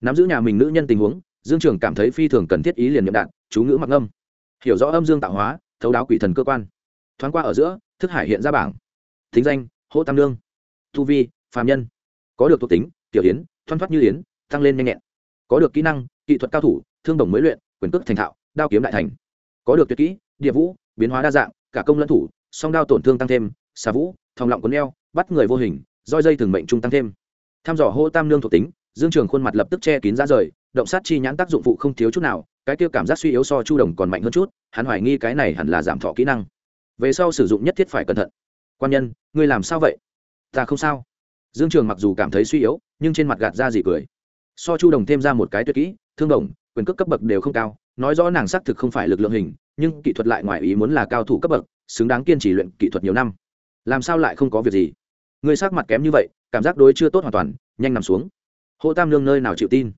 Nắm giữ nhà mình nữ nhân tình huống, dương trường cảm thấy phi thường cần thiết ý liền nhậm đạn, chú ngữ mặc âm. Hiểu rõ âm dương tạo hóa, thấu đáo quỷ thần cơ quan. Thoáng qua ở giữa, thức hải hiện ra bảng. Thính danh hỗ tam lương thu vi, phàm nhân. Có được thuộc tính, tiểu yến, thoăn thoát như yến, tăng lên nhanh nhẹn. Có được kỹ năng, kỹ thuật cao thủ, thương đồng mới luyện, quyền cước thành thạo đao kiếm đại thành. Có được tuyệt kỹ, địa vũ, biến hóa đa dạng, cả công lẫn thủ, song đao tổn thương tăng thêm, xà vũ, thòng lọng cuốn eo, bắt người vô hình, roi dây thường mệnh trung tăng thêm. Tham dò hô tam nương thuộc tính, dương trường khuôn mặt lập tức che kín ra rời, động sát chi nhãn tác dụng phụ không thiếu chút nào, cái kia cảm giác suy yếu so chu đồng còn mạnh hơn chút, hắn hoài nghi cái này hẳn là giảm thọ kỹ năng. Về sau sử dụng nhất thiết phải cẩn thận. Quan nhân, ngươi làm sao vậy? Ta không sao. Dương trường mặc dù cảm thấy suy yếu, nhưng trên mặt gạt ra gì cười. So chu đồng thêm ra một cái tuyệt kỹ, thương đồng quyền cước cấp bậc đều không cao, nói rõ nàng xác thực không phải lực lượng hình, nhưng kỹ thuật lại ngoài ý muốn là cao thủ cấp bậc, xứng đáng kiên trì luyện kỹ thuật nhiều năm. Làm sao lại không có việc gì? Người sắc mặt kém như vậy, cảm giác đối chưa tốt hoàn toàn, nhanh nằm xuống. Hô tam lương nơi nào chịu tin?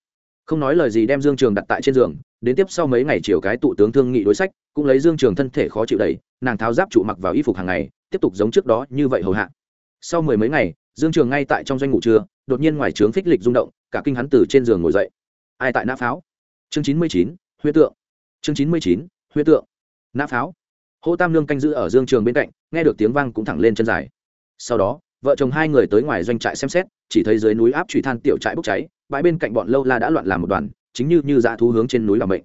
Không nói lời gì đem dương trường đặt tại trên giường, đến tiếp sau mấy ngày chiều cái tụ tướng thương nghị đối sách, cũng lấy dương trường thân thể khó chịu đầy, nàng tháo giáp trụ mặc vào y phục hàng ngày, tiếp tục giống trước đó như vậy hầu hạ. Sau mười mấy ngày, dương trường ngay tại trong doanh ngủ trưa, đột nhiên ngoài trướng phích lịch rung động, cả kinh hắn từ trên giường ngồi dậy. Ai tại nã pháo? Chương chín mươi chín huyết tượng. Chương chín mươi chín huyết tượng. Nã pháo. Hô tam lương canh giữ ở dương trường bên cạnh, nghe được tiếng vang cũng thẳng lên chân dài. Sau đó, vợ chồng hai người tới ngoài doanh trại xem xét, chỉ thấy dưới núi áp trụy than tiểu trại bốc cháy, bãi bên cạnh bọn lâu la đã loạn làm một đoàn, chính như như dã thú hướng trên núi làm bệnh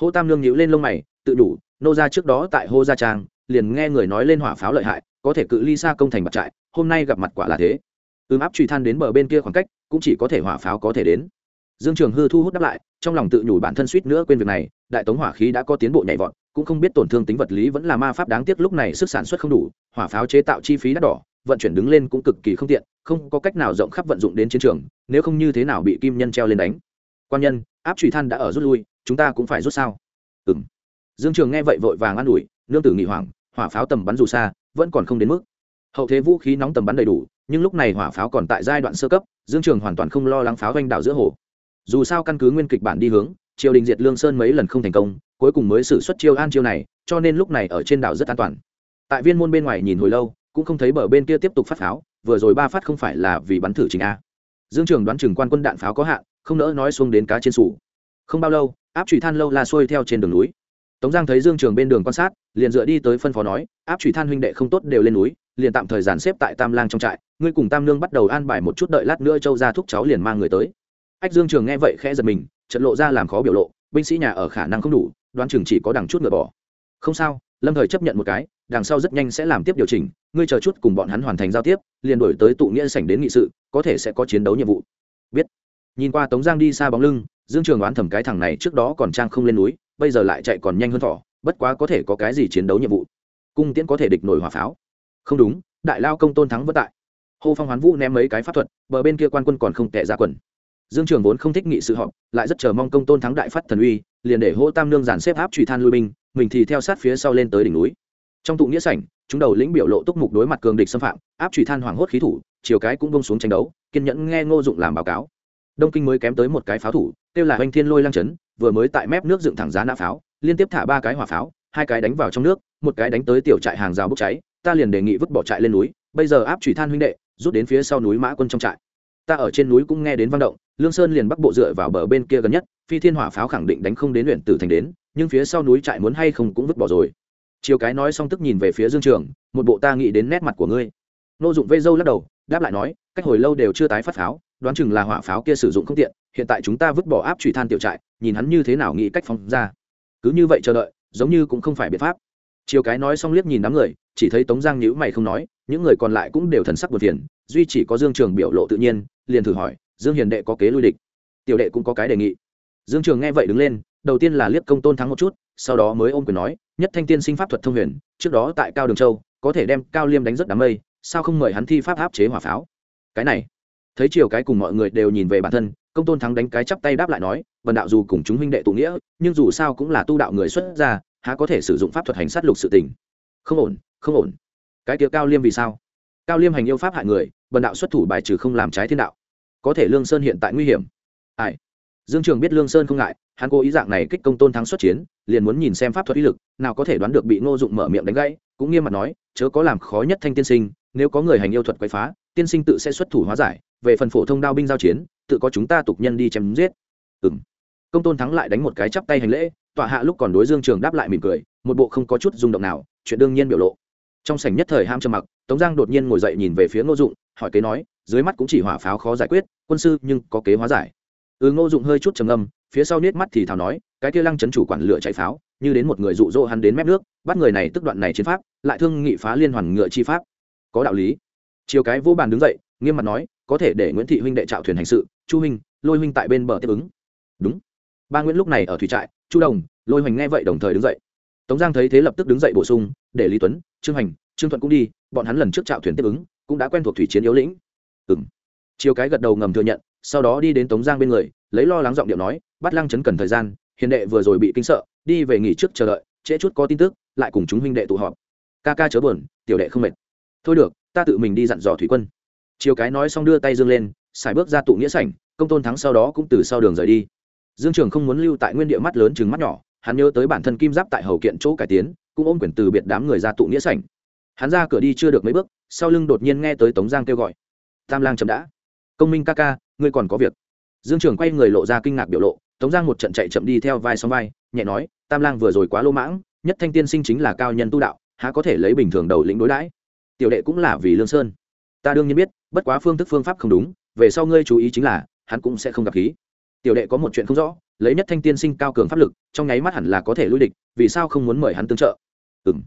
hô tam lương nhíu lên lông mày, tự đủ, nô ra trước đó tại hô gia trang, liền nghe người nói lên hỏa pháo lợi hại, có thể cự ly xa công thành mặt trại, hôm nay gặp mặt quả là thế. Ưm áp truy than đến bờ bên kia khoảng cách, cũng chỉ có thể hỏa pháo có thể đến dương trường hư thu hút đáp lại, trong lòng tự nhủ bản thân suýt nữa quên việc này, đại tống hỏa khí đã có tiến bộ nhảy vọt, cũng không biết tổn thương tính vật lý vẫn là ma pháp đáng tiếc lúc này sức sản xuất không đủ, hỏa pháo chế tạo chi phí đắt đỏ, vận chuyển đứng lên cũng cực kỳ không tiện, không có cách nào rộng khắp vận dụng đến chiến trường, nếu không như thế nào bị kim nhân treo lên đánh. Quan nhân, áp truy than đã ở rút lui, chúng ta cũng phải rút sao? Ừng dương trường nghe vậy vội vàng an ủi, nương tử nghị hoảng, hỏa pháo tầm bắn dù xa, vẫn còn không đến mức. Hậu thế vũ khí nóng tầm bắn đầy đủ, nhưng lúc này hỏa pháo còn tại giai đoạn sơ cấp, dương trường hoàn toàn không lo lắng pháo doanh đảo giữa hồ dù sao căn cứ nguyên kịch bản đi hướng, triều đình diệt lương sơn mấy lần không thành công, cuối cùng mới xử xuất chiêu an chiêu này, cho nên lúc này ở trên đảo rất an toàn. Tại viên môn bên ngoài nhìn hồi lâu, cũng không thấy bờ bên kia tiếp tục phát pháo, vừa rồi ba phát không phải là vì bắn thử chính a. Dương trường đoán chừng quan quân đạn pháo có hạn, không nỡ nói xuống đến cá trên sủ. Không bao lâu, áp trụy than lâu la xuôi theo trên đường núi. Tống giang thấy dương trường bên đường quan sát, liền dựa đi tới phân phó nói, áp trụy than huynh đệ không tốt đều lên núi, liền tạm thời dàn xếp tại tam lang trong trại, ngươi cùng tam nương bắt đầu an bài một chút đợi lát nữa châu ra thúc cháu liền mang người tới ách dương trường nghe vậy khẽ giật mình trận lộ ra làm khó biểu lộ, binh sĩ nhà ở khả năng không đủ, đoán chừng chỉ có đằng chút ngựa bỏ. Không sao, lâm thời chấp nhận một cái, đằng sau rất nhanh sẽ làm tiếp điều chỉnh, ngươi chờ chút cùng bọn hắn hoàn thành giao tiếp, liền đổi tới tụ nghĩa sảnh đến nghị sự, có thể sẽ có chiến đấu nhiệm vụ. Biết. Nhìn qua tống giang đi xa bóng lưng, dương trường oán thầm cái thằng này trước đó còn trang không lên núi, bây giờ lại chạy còn nhanh hơn thỏ, bất quá có thể có cái gì chiến đấu nhiệm vụ. Cung tiễn có thể địch nổi hỏa pháo. Không đúng, đại lao công tôn thắng vất tại. Hô phong hoán vũ ném mấy cái pháp thuật, bờ bên kia quan quân còn không tệ ra quần dương trường vốn không thích nghị sự họp, lại rất chờ mong công tôn thắng đại phát thần uy, liền để Hỗ tam nương giàn xếp áp truy than lui binh, mình thì theo sát phía sau lên tới đỉnh núi. Trong tụ nghĩa sảnh, chúng đầu lĩnh biểu lộ túc mục đối mặt cường địch xâm phạm, áp truy than hoảng hốt khí thủ, chiều cái cũng bông xuống tranh đấu, kiên nhẫn nghe ngô dụng làm báo cáo. Đông kinh mới kém tới một cái pháo thủ, kêu là oanh thiên lôi lang chấn, vừa mới tại mép nước dựng thẳng giá nã pháo, liên tiếp thả ba cái hỏa pháo, hai cái đánh vào trong nước, một cái đánh tới tiểu trại hàng rào bốc cháy, ta liền đề nghị vứt bỏ trại lên núi, bây giờ áp truy than huynh đệ, rút đến phía sau núi mã quân trong trại ta ở trên núi cũng nghe đến văn động, lương sơn liền bắc bộ dựa vào bờ bên kia gần nhất, phi thiên hỏa pháo khẳng định đánh không đến huyện tử thành đến, nhưng phía sau núi trại muốn hay không cũng vứt bỏ rồi. Chiều cái nói xong tức nhìn về phía dương trường, một bộ ta nghĩ đến nét mặt của ngươi. Nô dụng vây dâu lắc đầu, đáp lại nói, cách hồi lâu đều chưa tái phát pháo, đoán chừng là hỏa pháo kia sử dụng không tiện, hiện tại chúng ta vứt bỏ áp trụy than tiểu trại, nhìn hắn như thế nào nghĩ cách phóng ra. Cứ như vậy chờ đợi, giống như cũng không phải biện pháp. Chiều cái nói xong liếc nhìn đám người, chỉ thấy tống giang nhữ mày không nói những người còn lại cũng đều thần sắc buồn phiền, duy chỉ có dương trường biểu lộ tự nhiên, liền thử hỏi, dương hiền đệ có kế lui địch? Tiểu đệ cũng có cái đề nghị. Dương trường nghe vậy đứng lên, đầu tiên là liếc công tôn thắng một chút, sau đó mới ôm quyền nói, nhất thanh tiên sinh pháp thuật thông huyền, trước đó tại cao đường châu, có thể đem cao liêm đánh rất đám mây, sao không mời hắn thi pháp áp chế hỏa pháo? Cái này, thấy chiều cái cùng mọi người đều nhìn về bản thân, công tôn thắng đánh cái chắp tay đáp lại nói vần đạo dù cùng chúng huynh đệ tụ nghĩa, nhưng dù sao cũng là tu đạo người xuất gia, há có thể sử dụng pháp thuật hành sát lục sự tình? Không ổn không ổn cái kia cao liêm vì sao? Cao liêm hành yêu pháp hại người, bần đạo xuất thủ bài trừ không làm trái thiên đạo. Có thể lương sơn hiện tại nguy hiểm. Ai? Dương trường biết lương sơn không ngại, hắn cố ý dạng này kích công tôn thắng xuất chiến, liền muốn nhìn xem pháp thuật uy lực, nào có thể đoán được bị ngô dụng mở miệng đánh gãy, cũng nghiêm mặt nói, chớ có làm khó nhất thanh tiên sinh, nếu có người hành yêu thuật quấy phá, tiên sinh tự sẽ xuất thủ hóa giải, về phần phổ thông đao binh giao chiến, tự có chúng ta tục nhân đi chém giết. Ừ m công tôn thắng lại đánh một cái chắp tay hành lễ, tọa hạ lúc còn đối dương trường đáp lại mỉm cười, một bộ không có chút rung động nào, chuyện đương nhiên biểu lộ trong sảnh nhất thời ham trầm mặc, tống giang đột nhiên ngồi dậy nhìn về phía ngô dụng, hỏi kế nói, dưới mắt cũng chỉ hỏa pháo khó giải quyết, quân sư nhưng có kế hóa giải. Ừ ngô dụng hơi chút trầm âm phía sau nết mắt thì thào nói, cái kia lăng chấn chủ quản lửa chạy pháo, như đến một người dụ dỗ hắn đến mép nước, bắt người này tức đoạn này chiến pháp, lại thương nghị phá liên hoàn ngựa chi pháp. Có đạo lý. Chiều cái vô bàn đứng dậy, nghiêm mặt nói, có thể để nguyễn thị huynh đệ trạo thuyền hành sự, chu huynh, lôi huynh tại bên bờ tiếp ứng. Đúng. Ba nguyễn lúc này ở thủy trại, chu đồng, lôi hoành nghe vậy đồng thời đứng dậy. Tống giang thấy thế lập tức đứng dậy bổ sung để lý tuấn, trương hành trương thuận cũng đi, bọn hắn lần trước trạo thuyền tiếp ứng, cũng đã quen thuộc thủy chiến yếu lĩnh. Ừng chiều cái gật đầu ngầm thừa nhận, sau đó đi đến tống giang bên người, lấy lo lắng giọng điệu nói bắt lăng chấn cần thời gian, hiền đệ vừa rồi bị kinh sợ, đi về nghỉ trước chờ đợi, trễ chút có tin tức, lại cùng chúng huynh đệ tụ họp. Ca ca chớ buồn, tiểu đệ không mệt. Thôi được, ta tự mình đi dặn dò thủy quân. Chiều cái nói xong đưa tay dương lên, xài bước ra tụ nghĩa sảnh, công tôn thắng sau đó cũng từ sau đường rời đi. Dương trường không muốn lưu tại nguyên địa mắt lớn chừng mắt nhỏ, hắn nhớ tới bản thân kim giáp tại hầu kiện chỗ cải tiến cũng ôm quyền từ biệt đám người ra tụ nghĩa sảnh. Hắn ra cửa đi chưa được mấy bước, sau lưng đột nhiên nghe tới tống giang kêu gọi. Tam lang chậm đã. Công minh ca ca, ngươi còn có việc. Dương trường quay người lộ ra kinh ngạc biểu lộ, tống giang một trận chạy chậm đi theo vai sóng vai, nhẹ nói, tam lang vừa rồi quá lô mãng, nhất thanh tiên sinh chính là cao nhân tu đạo, há có thể lấy bình thường đầu lĩnh đối đãi? Tiểu đệ cũng là vì lương sơn. Ta đương nhiên biết, bất quá phương thức phương pháp không đúng, về sau ngươi chú ý chính là, hắn cũng sẽ không gặp khí. Tiểu đệ có một chuyện không rõ, lấy nhất thanh tiên sinh cao cường pháp lực, trong nháy mắt hẳn là có thể lui địch, vì sao không muốn mời hắn tương trợ? Ừng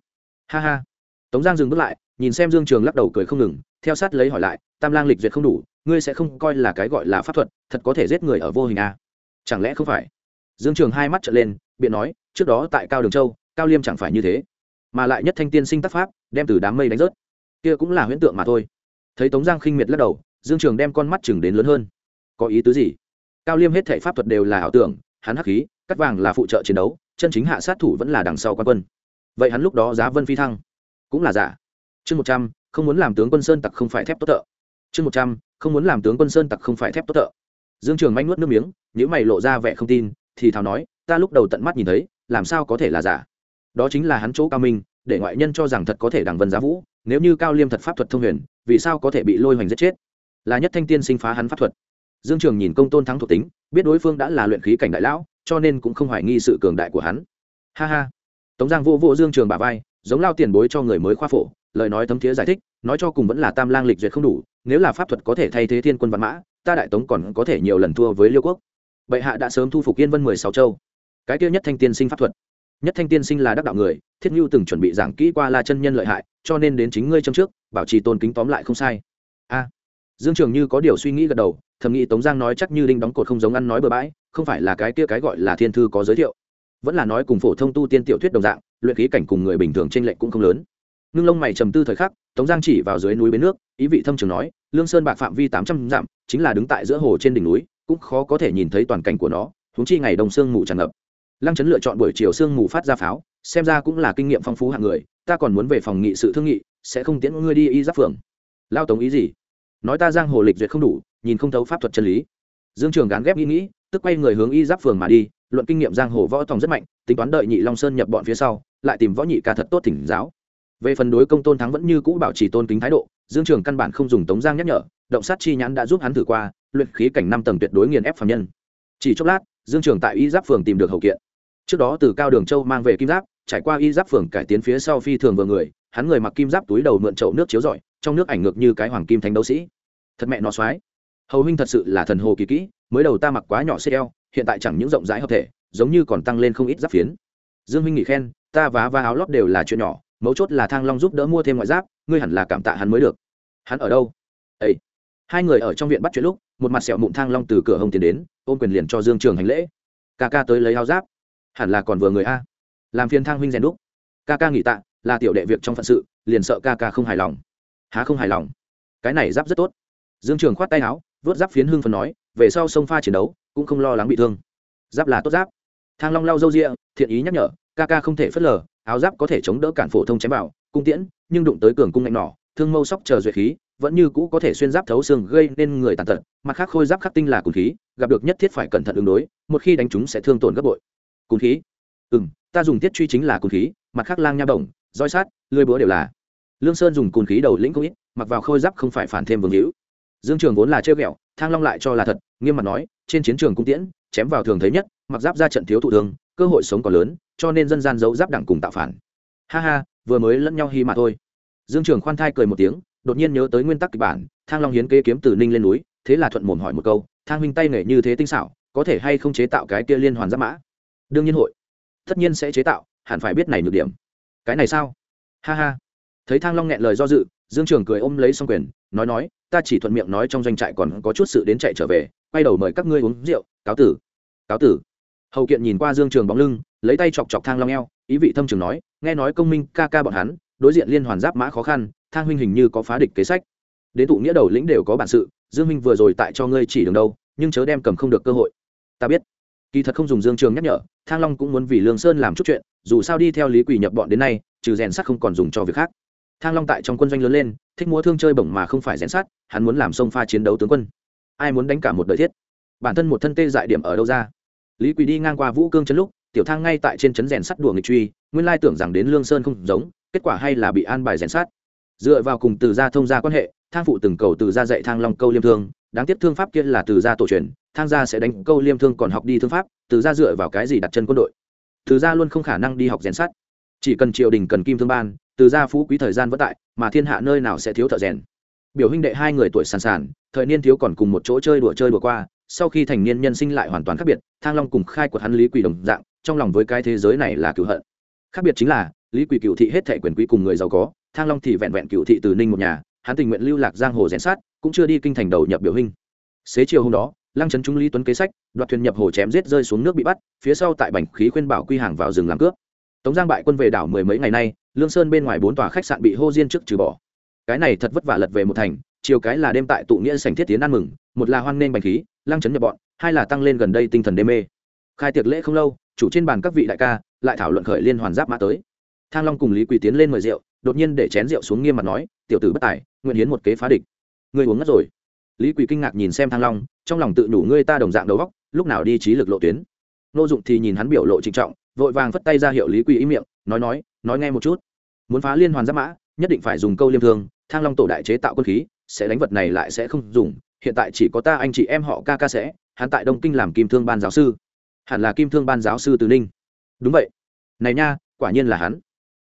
ha ha. Tống giang dừng bước lại, nhìn xem dương trường lắc đầu cười không ngừng, theo sát lấy hỏi lại, tam lang lịch duyệt không đủ, ngươi sẽ không coi là cái gọi là pháp thuật, thật có thể giết người ở vô hình à? chẳng lẽ không phải? Dương trường hai mắt trở lên, biện nói, trước đó tại cao đường châu, cao liêm chẳng phải như thế, mà lại nhất thanh tiên sinh tác pháp, đem từ đám mây đánh rớt. Kia cũng là huyễn tượng mà thôi. Thấy tống giang khinh miệt lắc đầu, dương trường đem con mắt chừng đến lớn hơn. Có ý tứ gì? Cao liêm hết thể pháp thuật đều là ảo tưởng, hắn hắc khí, cắt vàng là phụ trợ chiến đấu, chân chính hạ sát thủ vẫn là đằng sau quan quân vậy hắn lúc đó giá vân phi thăng cũng là giả. Chương một trăm, không muốn làm tướng quân sơn tặc không phải thép tốt thợ. Chương một trăm, không muốn làm tướng quân sơn tặc không phải thép tốt thợ. Dương trường manh nuốt nước miếng nếu mày lộ ra vẻ không tin, thì thào nói, ta lúc đầu tận mắt nhìn thấy, làm sao có thể là giả? Đó chính là hắn chỗ cao minh, để ngoại nhân cho rằng thật có thể đảng vân giá vũ, nếu như cao liêm thật pháp thuật thông huyền, vì sao có thể bị lôi hoành giết chết? Là nhất thanh tiên sinh phá hắn pháp thuật. Dương trường nhìn công tôn thắng thuộc tính, biết đối phương đã là luyện khí cảnh đại lão, cho nên cũng không hoài nghi sự cường đại của hắn. Ha ha tống giang vô vô dương trường bà vai, giống lao tiền bối cho người mới khoa phổ, lời nói thấm thiế giải thích, nói cho cùng vẫn là tam lang lịch duyệt không đủ, nếu là pháp thuật có thể thay thế thiên quân văn mã, ta đại tống còn có thể nhiều lần thua với liêu quốc. Bệ hạ đã sớm thu phục yên vân mười sáu châu. Cái kia nhất thanh tiên sinh pháp thuật. Nhất thanh tiên sinh là đắc đạo người, thiết Ngưu từng chuẩn bị giảng kỹ qua la chân nhân lợi hại, cho nên đến chính ngươi trong trước, bảo trì tôn kính tóm lại không sai. A. Dương trường như có điều suy nghĩ gật đầu, thầm nghĩ tống giang nói chắc như đinh đóng cột không giống ăn nói bừa bãi, không phải là cái kia cái gọi là thiên thư có giới thiệu vẫn là nói cùng phổ thông tu tiên tiểu thuyết đồng dạng, luyện khí cảnh cùng người bình thường trên lệnh cũng không lớn. Ngưng lông mày trầm tư thời khắc, tống giang chỉ vào dưới núi bến nước, ý vị thâm trường nói, lương sơn bạc phạm vi tám trăm dặm, chính là đứng tại giữa hồ trên đỉnh núi, cũng khó có thể nhìn thấy toàn cảnh của nó thúng chi ngày đông sương mù tràn ngập. Lăng chấn lựa chọn buổi chiều sương mù phát ra pháo, xem ra cũng là kinh nghiệm phong phú hạng người, ta còn muốn về phòng nghị sự thương nghị, sẽ không tiễn ngươi đi y giáp phường. Lao tống ý gì? Nói ta giang hồ lịch duyệt không đủ, nhìn không thấu pháp thuật chân lý. Dương trường gán ghép nghĩ nghĩ, tức quay người hướng y giáp phường mà đi luận kinh nghiệm giang hồ võ tòng rất mạnh, tính toán đợi nhị long sơn nhập bọn phía sau, lại tìm võ nhị ca thật tốt thỉnh giáo. Về phần đối công tôn thắng vẫn như cũ bảo trì tôn kính thái độ, dương trường căn bản không dùng tống giang nhắc nhở, động sát chi nhãn đã giúp hắn thử qua, luyện khí cảnh năm tầng tuyệt đối nghiền ép phạm nhân. Chỉ chốc lát, dương trường tại y giáp phường tìm được hậu kiện. Trước đó từ cao đường châu mang về kim giáp, trải qua y giáp phường cải tiến phía sau phi thường vừa người, hắn người mặc kim giáp túi đầu mượn chậu nước chiếu rọi, trong nước ảnh ngược như cái hoàng kim thánh đấu sĩ. Thật mẹ nó soái hầu huynh thật sự là thần hồ kỳ kỹ, mới đầu ta mặc quá nhỏ xếp eo hiện tại chẳng những rộng rãi hợp thể, giống như còn tăng lên không ít giáp phiến. Dương huynh nghỉ khen, ta vá và áo lót đều là chuyện nhỏ, mấu chốt là thang long giúp đỡ mua thêm ngoại giáp, ngươi hẳn là cảm tạ hắn mới được. Hắn ở đâu? Ây hai người ở trong viện bắt chuyện lúc, một mặt sẹo mụn thang long từ cửa hông tiến đến, ôm quyền liền cho dương trường hành lễ. Ca ca tới lấy áo giáp. Hẳn là còn vừa người a. Làm phiền thang huynh rèn đúc. Ca ca nghỉ tạ, là tiểu đệ việc trong phận sự, liền sợ ca ca không hài lòng. Há không hài lòng? Cái này giáp rất tốt. Dương trường khoát tay áo, vớt giáp phiến hưng phần nói, về sau sông pha chiến đấu cũng không lo lắng bị thương. Giáp là tốt giáp. Thang long lau râu rịa thiện ý nhắc nhở, ca ca không thể phớt lờ, áo giáp có thể chống đỡ cản phổ thông chém vào, cung tiễn, nhưng đụng tới cường cung ngạnh nỏ, thương mâu sóc chờ duyệt khí, vẫn như cũ có thể xuyên giáp thấu xương gây nên người tàn tật, mặt khác khôi giáp khắc tinh là cùng khí, gặp được nhất thiết phải cẩn thận ứng đối, một khi đánh chúng sẽ thương tổn gấp bội. Cùng khí? Ừ m ta dùng tiết truy chính là cùng khí, mặt khác lang nha bổng, roi sát, lưới búa đều là. Lương sơn dùng cùng khí đầu lĩnh không ít, mặc vào khôi giáp không phải phản thêm vương hữu. Dương trường vốn là chơi ghẹo thang long lại cho là thật, nghiêm mặt nói, trên chiến trường cung tiễn, chém vào thường thấy nhất, mặc giáp ra trận thiếu thụ thương, cơ hội sống còn lớn, cho nên dân gian giấu giáp đẳng cùng tạo phản. Ha ha, vừa mới lẫn nhau hy mà thôi. Dương trường khoan thai cười một tiếng, đột nhiên nhớ tới nguyên tắc kịch bản, thang long hiến kế kiếm từ ninh lên núi, thế là thuận mồm hỏi một câu, thang minh tay nghề như thế tinh xảo, có thể hay không chế tạo cái kia liên hoàn giáp mã? Đương nhiên hội. Tất nhiên sẽ chế tạo, hẳn phải biết này nhược điểm. Cái này sao? Ha ha. Thấy thang long nghẹn lời do dự, dương trường cười ôm lấy xong quyền nói nói, ta chỉ thuận miệng nói trong doanh trại còn có chút sự đến chạy trở về, quay đầu mời các ngươi uống rượu, cáo tử. Cáo tử. Hầu kiện nhìn qua dương trường bóng lưng, lấy tay chọc chọc thang long eo, ý vị thâm trường nói, nghe nói công minh ca ca bọn hắn, đối diện liên hoàn giáp mã khó khăn, thang huynh hình như có phá địch kế sách. Đến tụ nghĩa đầu lĩnh đều có bản sự, dương huynh vừa rồi tại cho ngươi chỉ đường đâu, nhưng chớ đem cầm không được cơ hội. Ta biết. Kỳ thật không dùng dương trường nhắc nhở, thang long cũng muốn vì lương sơn làm chút chuyện, dù sao đi theo lý quỷ nhập bọn đến nay, trừ rèn sắt không còn dùng cho việc khác thang long tại trong quân doanh lớn lên thích múa thương chơi bổng mà không phải rèn sát, hắn muốn làm sông pha chiến đấu tướng quân. Ai muốn đánh cả một đời thiết? Bản thân một thân tê dại điểm ở đâu ra? Lý quỳ đi ngang qua vũ cương chấn lúc tiểu thang ngay tại trên chấn rèn sắt đùa nghịch truy nguyên lai tưởng rằng đến lương sơn không giống kết quả hay là bị an bài rèn sát. dựa vào cùng từ gia thông gia quan hệ thang phụ từng cầu từ gia dạy thang long câu liêm thương đáng tiếc thương pháp kia là từ gia tổ truyền thang gia sẽ đánh câu liêm thương còn học đi thương pháp từ gia dựa vào cái gì đặt chân quân đội? Từ gia luôn không khả năng đi học rèn sắt. Chỉ cần triều đình cần kim thương ban từ gia phú quý thời gian vất tại, mà thiên hạ nơi nào sẽ thiếu thợ rèn. Biểu huynh đệ hai người tuổi sàn sàn, thời niên thiếu còn cùng một chỗ chơi đùa chơi đùa qua, sau khi thành niên nhân sinh lại hoàn toàn khác biệt, thang long cùng khai quật hắn lý quỷ đồng dạng, trong lòng với cái thế giới này là cựu hận. Khác biệt chính là, lý quỷ cựu thị hết thệ quyền quý cùng người giàu có, thang long thì vẹn vẹn cựu thị từ ninh một nhà, hắn tình nguyện lưu lạc giang hồ rèn sát, cũng chưa đi kinh thành đầu nhập biểu hình xế chiều hôm đó, lăng trấn trung lý tuấn kế sách, đoạt thuyền nhập hồ chém giết rơi xuống nước bị bắt, phía sau tại bành khí khuyên bảo quy hàng vào rừng làm cướp tống giang bại quân về đảo mười mấy ngày nay, lương sơn bên ngoài bốn tòa khách sạn bị hô diên trước trừ bỏ. Cái này thật vất vả lật về một thành, chiều cái là đêm tại tụ nghĩa sảnh thiết tiến ăn mừng, một là hoan nghênh bành khí, lăng chấn nhập bọn, hai là tăng lên gần đây tinh thần đê mê. Khai tiệc lễ không lâu, chủ trên bàn các vị đại ca lại thảo luận khởi liên hoàn giáp mã tới. Thang long cùng lý quỳ tiến lên mời rượu, đột nhiên để chén rượu xuống nghiêm mặt nói, tiểu tử bất tài, nguyện hiến một kế phá địch. Người uống ngất rồi. Lý quỳ kinh ngạc nhìn xem thang long, trong lòng tự đủ ngươi ta đồng dạng đầu góc lúc nào đi trí lực lộ tuyến. Nô dụng thì nhìn hắn biểu lộ trịnh trọng vội vàng phất tay ra hiệu lý quỳ ý miệng, nói nói nói nghe một chút. Muốn phá liên hoàn giáp mã, nhất định phải dùng câu liêm thương, thang long tổ đại chế tạo quân khí, sẽ đánh vật này lại sẽ không dùng, hiện tại chỉ có ta anh chị em họ ca ca sẽ, hắn tại đông kinh làm kim thương ban giáo sư. Hẳn là kim thương ban giáo sư từ ninh. Đúng vậy. Này nha, quả nhiên là hắn.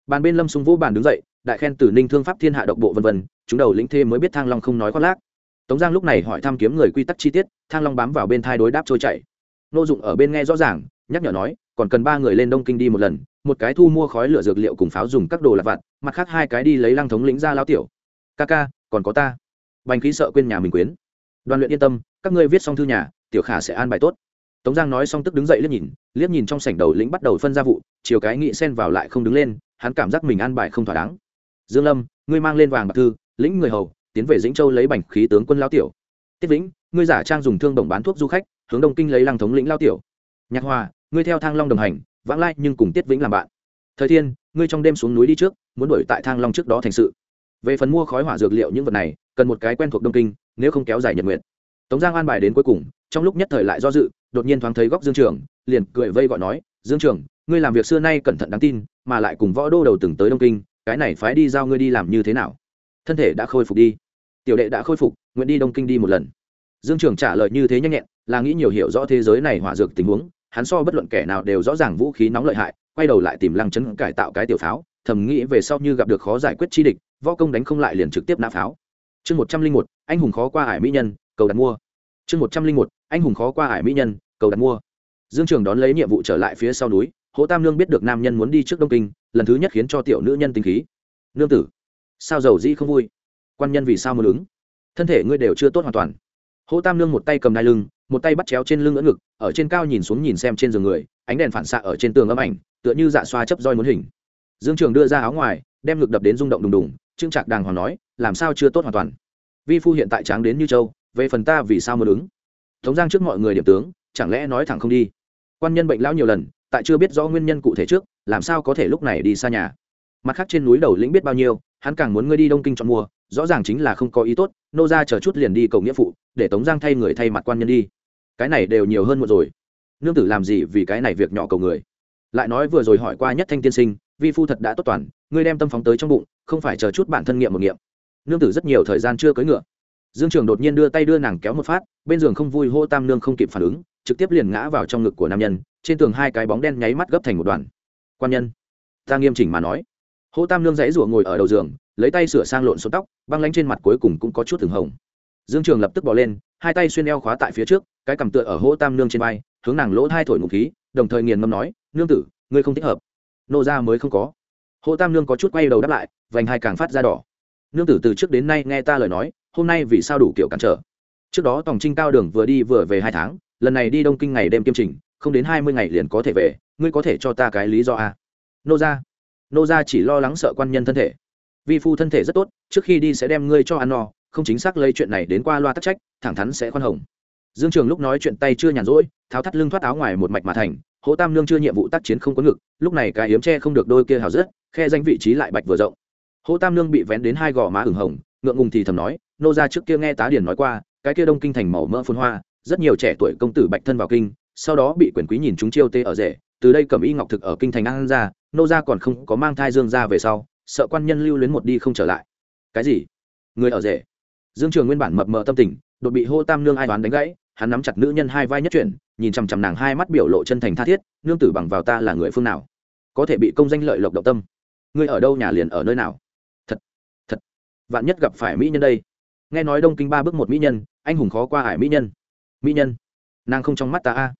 Bàn bên lâm sung vũ bàn đứng dậy, đại khen từ ninh thương pháp thiên hạ độc bộ vân vân, chúng đầu lĩnh thêm mới biết thang long không nói khoác lác. Tống giang lúc này hỏi thăm kiếm người quy tắc chi tiết, thang long bám vào bên thai đối đáp trôi chảy. Nô dụng ở bên nghe rõ ràng, nhắc nhở nói còn cần ba người lên đông kinh đi một lần, một cái thu mua khói lửa dược liệu cùng pháo dùng các đồ lặt vặt, mặt khác hai cái đi lấy lăng thống lĩnh ra lao tiểu. Ca ca, còn có ta. Bành khí sợ quên nhà mình quyến. Đoàn luyện yên tâm, các ngươi viết xong thư nhà, tiểu khả sẽ an bài tốt. Tống giang nói xong tức đứng dậy liếc nhìn liếc nhìn trong sảnh đầu lĩnh bắt đầu phân ra vụ, chiều cái nghị xen vào lại không đứng lên, hắn cảm giác mình an bài không thỏa đáng. Dương lâm, ngươi mang lên vàng bạc thư, lĩnh người hầu, tiến về dĩnh châu lấy bành khí tướng quân lao tiểu. Tiết vĩnh, ngươi giả trang dùng thương đồng bán thuốc du khách, hướng đông kinh lấy lăng thống lĩnh lao tiểu. Nhạc hòa ngươi theo thang long đồng hành, vãng lai nhưng cùng tiết vĩnh làm bạn. Thời thiên, ngươi trong đêm xuống núi đi trước, muốn đuổi tại thang long trước đó thành sự. Về phần mua khói hỏa dược liệu những vật này, cần một cái quen thuộc đông kinh, nếu không kéo dài nhật nguyện tống giang an bài đến cuối cùng, trong lúc nhất thời lại do dự, đột nhiên thoáng thấy góc dương trường, liền cười vây gọi nói, dương trường, ngươi làm việc xưa nay cẩn thận đáng tin, mà lại cùng võ đô đầu từng tới đông kinh, cái này phái đi giao ngươi đi làm như thế nào? Thân thể đã khôi phục đi. Tiểu đệ đã khôi phục, nguyện đi đông kinh đi một lần. Dương trường trả lời như thế nhanh nhẹn, là nghĩ nhiều hiểu rõ thế giới này hỏa dược tình huống hắn so bất luận kẻ nào đều rõ ràng vũ khí nóng lợi hại, quay đầu lại tìm lăng chấn cải tạo cái tiểu pháo, thầm nghĩ về sau như gặp được khó giải quyết chi địch, võ công đánh không lại liền trực tiếp nã pháo. Chương một trăm linh một, anh hùng khó qua ải mỹ nhân, cầu đặt mua. Chương một trăm linh một, anh hùng khó qua ải mỹ nhân, cầu đặt mua. Dương trường đón lấy nhiệm vụ trở lại phía sau núi, hỗ tam nương biết được nam nhân muốn đi trước đông kinh, lần thứ nhất khiến cho tiểu nữ nhân tinh khí. Nương tử, sao giàu dĩ không vui? Quan nhân vì sao muốn ứng? Thân thể ngươi đều chưa tốt hoàn toàn. Hỗ tam nương một tay cầm đai lưng một tay bắt chéo trên lưng ngỡ ngực, ở trên cao nhìn xuống nhìn xem trên giường người, ánh đèn phản xạ ở trên tường âm ảnh, tựa như dạ xoa chấp roi muốn hình. Dương trường đưa ra áo ngoài, đem ngực đập đến rung động đùng đùng, trương trạc đàng hoàng nói, làm sao chưa tốt hoàn toàn? Vi phu hiện tại tráng đến như châu, về phần ta vì sao muốn ứng? Tống giang trước mọi người điểm tướng, chẳng lẽ nói thẳng không đi? Quan nhân bệnh lão nhiều lần, tại chưa biết rõ nguyên nhân cụ thể trước, làm sao có thể lúc này đi xa nhà? Mặt khác trên núi đầu lĩnh biết bao nhiêu, hắn càng muốn ngươi đi đông kinh chọn mua, rõ ràng chính là không có ý tốt, nô ra chờ chút liền đi cầu nghĩa phụ, để tống giang thay người thay mặt quan nhân đi cái này đều nhiều hơn một rồi. Nương tử làm gì vì cái này việc nhỏ cầu người? Lại nói vừa rồi hỏi qua nhất thanh tiên sinh, vi phu thật đã tốt toàn, ngươi đem tâm phóng tới trong bụng, không phải chờ chút bản thân nghiệm một nghiệm. Nương tử rất nhiều thời gian chưa cưới ngựa. Dương trường đột nhiên đưa tay đưa nàng kéo một phát, bên giường không vui hô tam nương không kịp phản ứng, trực tiếp liền ngã vào trong ngực của nam nhân, trên tường hai cái bóng đen nháy mắt gấp thành một đoàn. Quan nhân, ta nghiêm chỉnh mà nói. Hô tam nương dãy rủa ngồi ở đầu giường, lấy tay sửa sang lộn xuống tóc, băng lánh trên mặt cuối cùng cũng có chút thường hồng dương trường lập tức bỏ lên, hai tay xuyên eo khóa tại phía trước, cái cầm tựa ở hô tam nương trên vai, hướng nàng lỗ hai thổi ngụ khí, đồng thời nghiền ngâm nói, nương tử, ngươi không thích hợp. Nô ra mới không có. Hô tam nương có chút quay đầu đáp lại, vành hai càng phát ra đỏ. Nương tử từ trước đến nay nghe ta lời nói, hôm nay vì sao đủ kiểu cản trở? Trước đó tòng trinh cao đường vừa đi vừa về hai tháng, lần này đi đông kinh ngày đêm kiêm trình không đến hai mươi ngày liền có thể về, ngươi có thể cho ta cái lý do à? nô ra nô ra chỉ lo lắng sợ quan nhân thân thể. Vi phu thân thể rất tốt, trước khi đi sẽ đem ngươi cho ăn no không chính xác lấy chuyện này đến qua loa tắc trách, thẳng thắn sẽ khoan hồng. Dương trường lúc nói chuyện tay chưa nhàn rỗi, tháo thắt lưng thoát áo ngoài một mạch mà thành, hỗ tam lương chưa nhiệm vụ tác chiến không có ngực, lúc này cái yếm tre không được đôi kia hào rớt, khe danh vị trí lại bạch vừa rộng. Hỗ tam lương bị vén đến hai gò má ửng hồng, ngượng ngùng thì thầm nói, nô ra trước kia nghe tá điển nói qua, cái kia đông kinh thành màu mỡ phun hoa, rất nhiều trẻ tuổi công tử bạch thân vào kinh, sau đó bị quyền quý nhìn chúng chiêu tê ở rể, từ đây cầm y ngọc thực ở kinh thành an ra nô ra còn không có mang thai dương ra về sau, sợ quan nhân lưu luyến một đi không trở lại. Cái gì? Người ở rể? Dương trường nguyên bản mập mờ tâm tình, đột bị hô tam nương ai đoán đánh gãy, hắn nắm chặt nữ nhân hai vai nhất chuyển, nhìn chằm chằm nàng hai mắt biểu lộ chân thành tha thiết, nương tử bằng vào ta là người phương nào? Có thể bị công danh lợi lộc động tâm. Ngươi ở đâu nhà liền ở nơi nào? Thật thật, vạn nhất gặp phải mỹ nhân đây. Nghe nói đông kinh ba bước một mỹ nhân, anh hùng khó qua hải mỹ nhân. Mỹ nhân? Nàng không trong mắt ta a?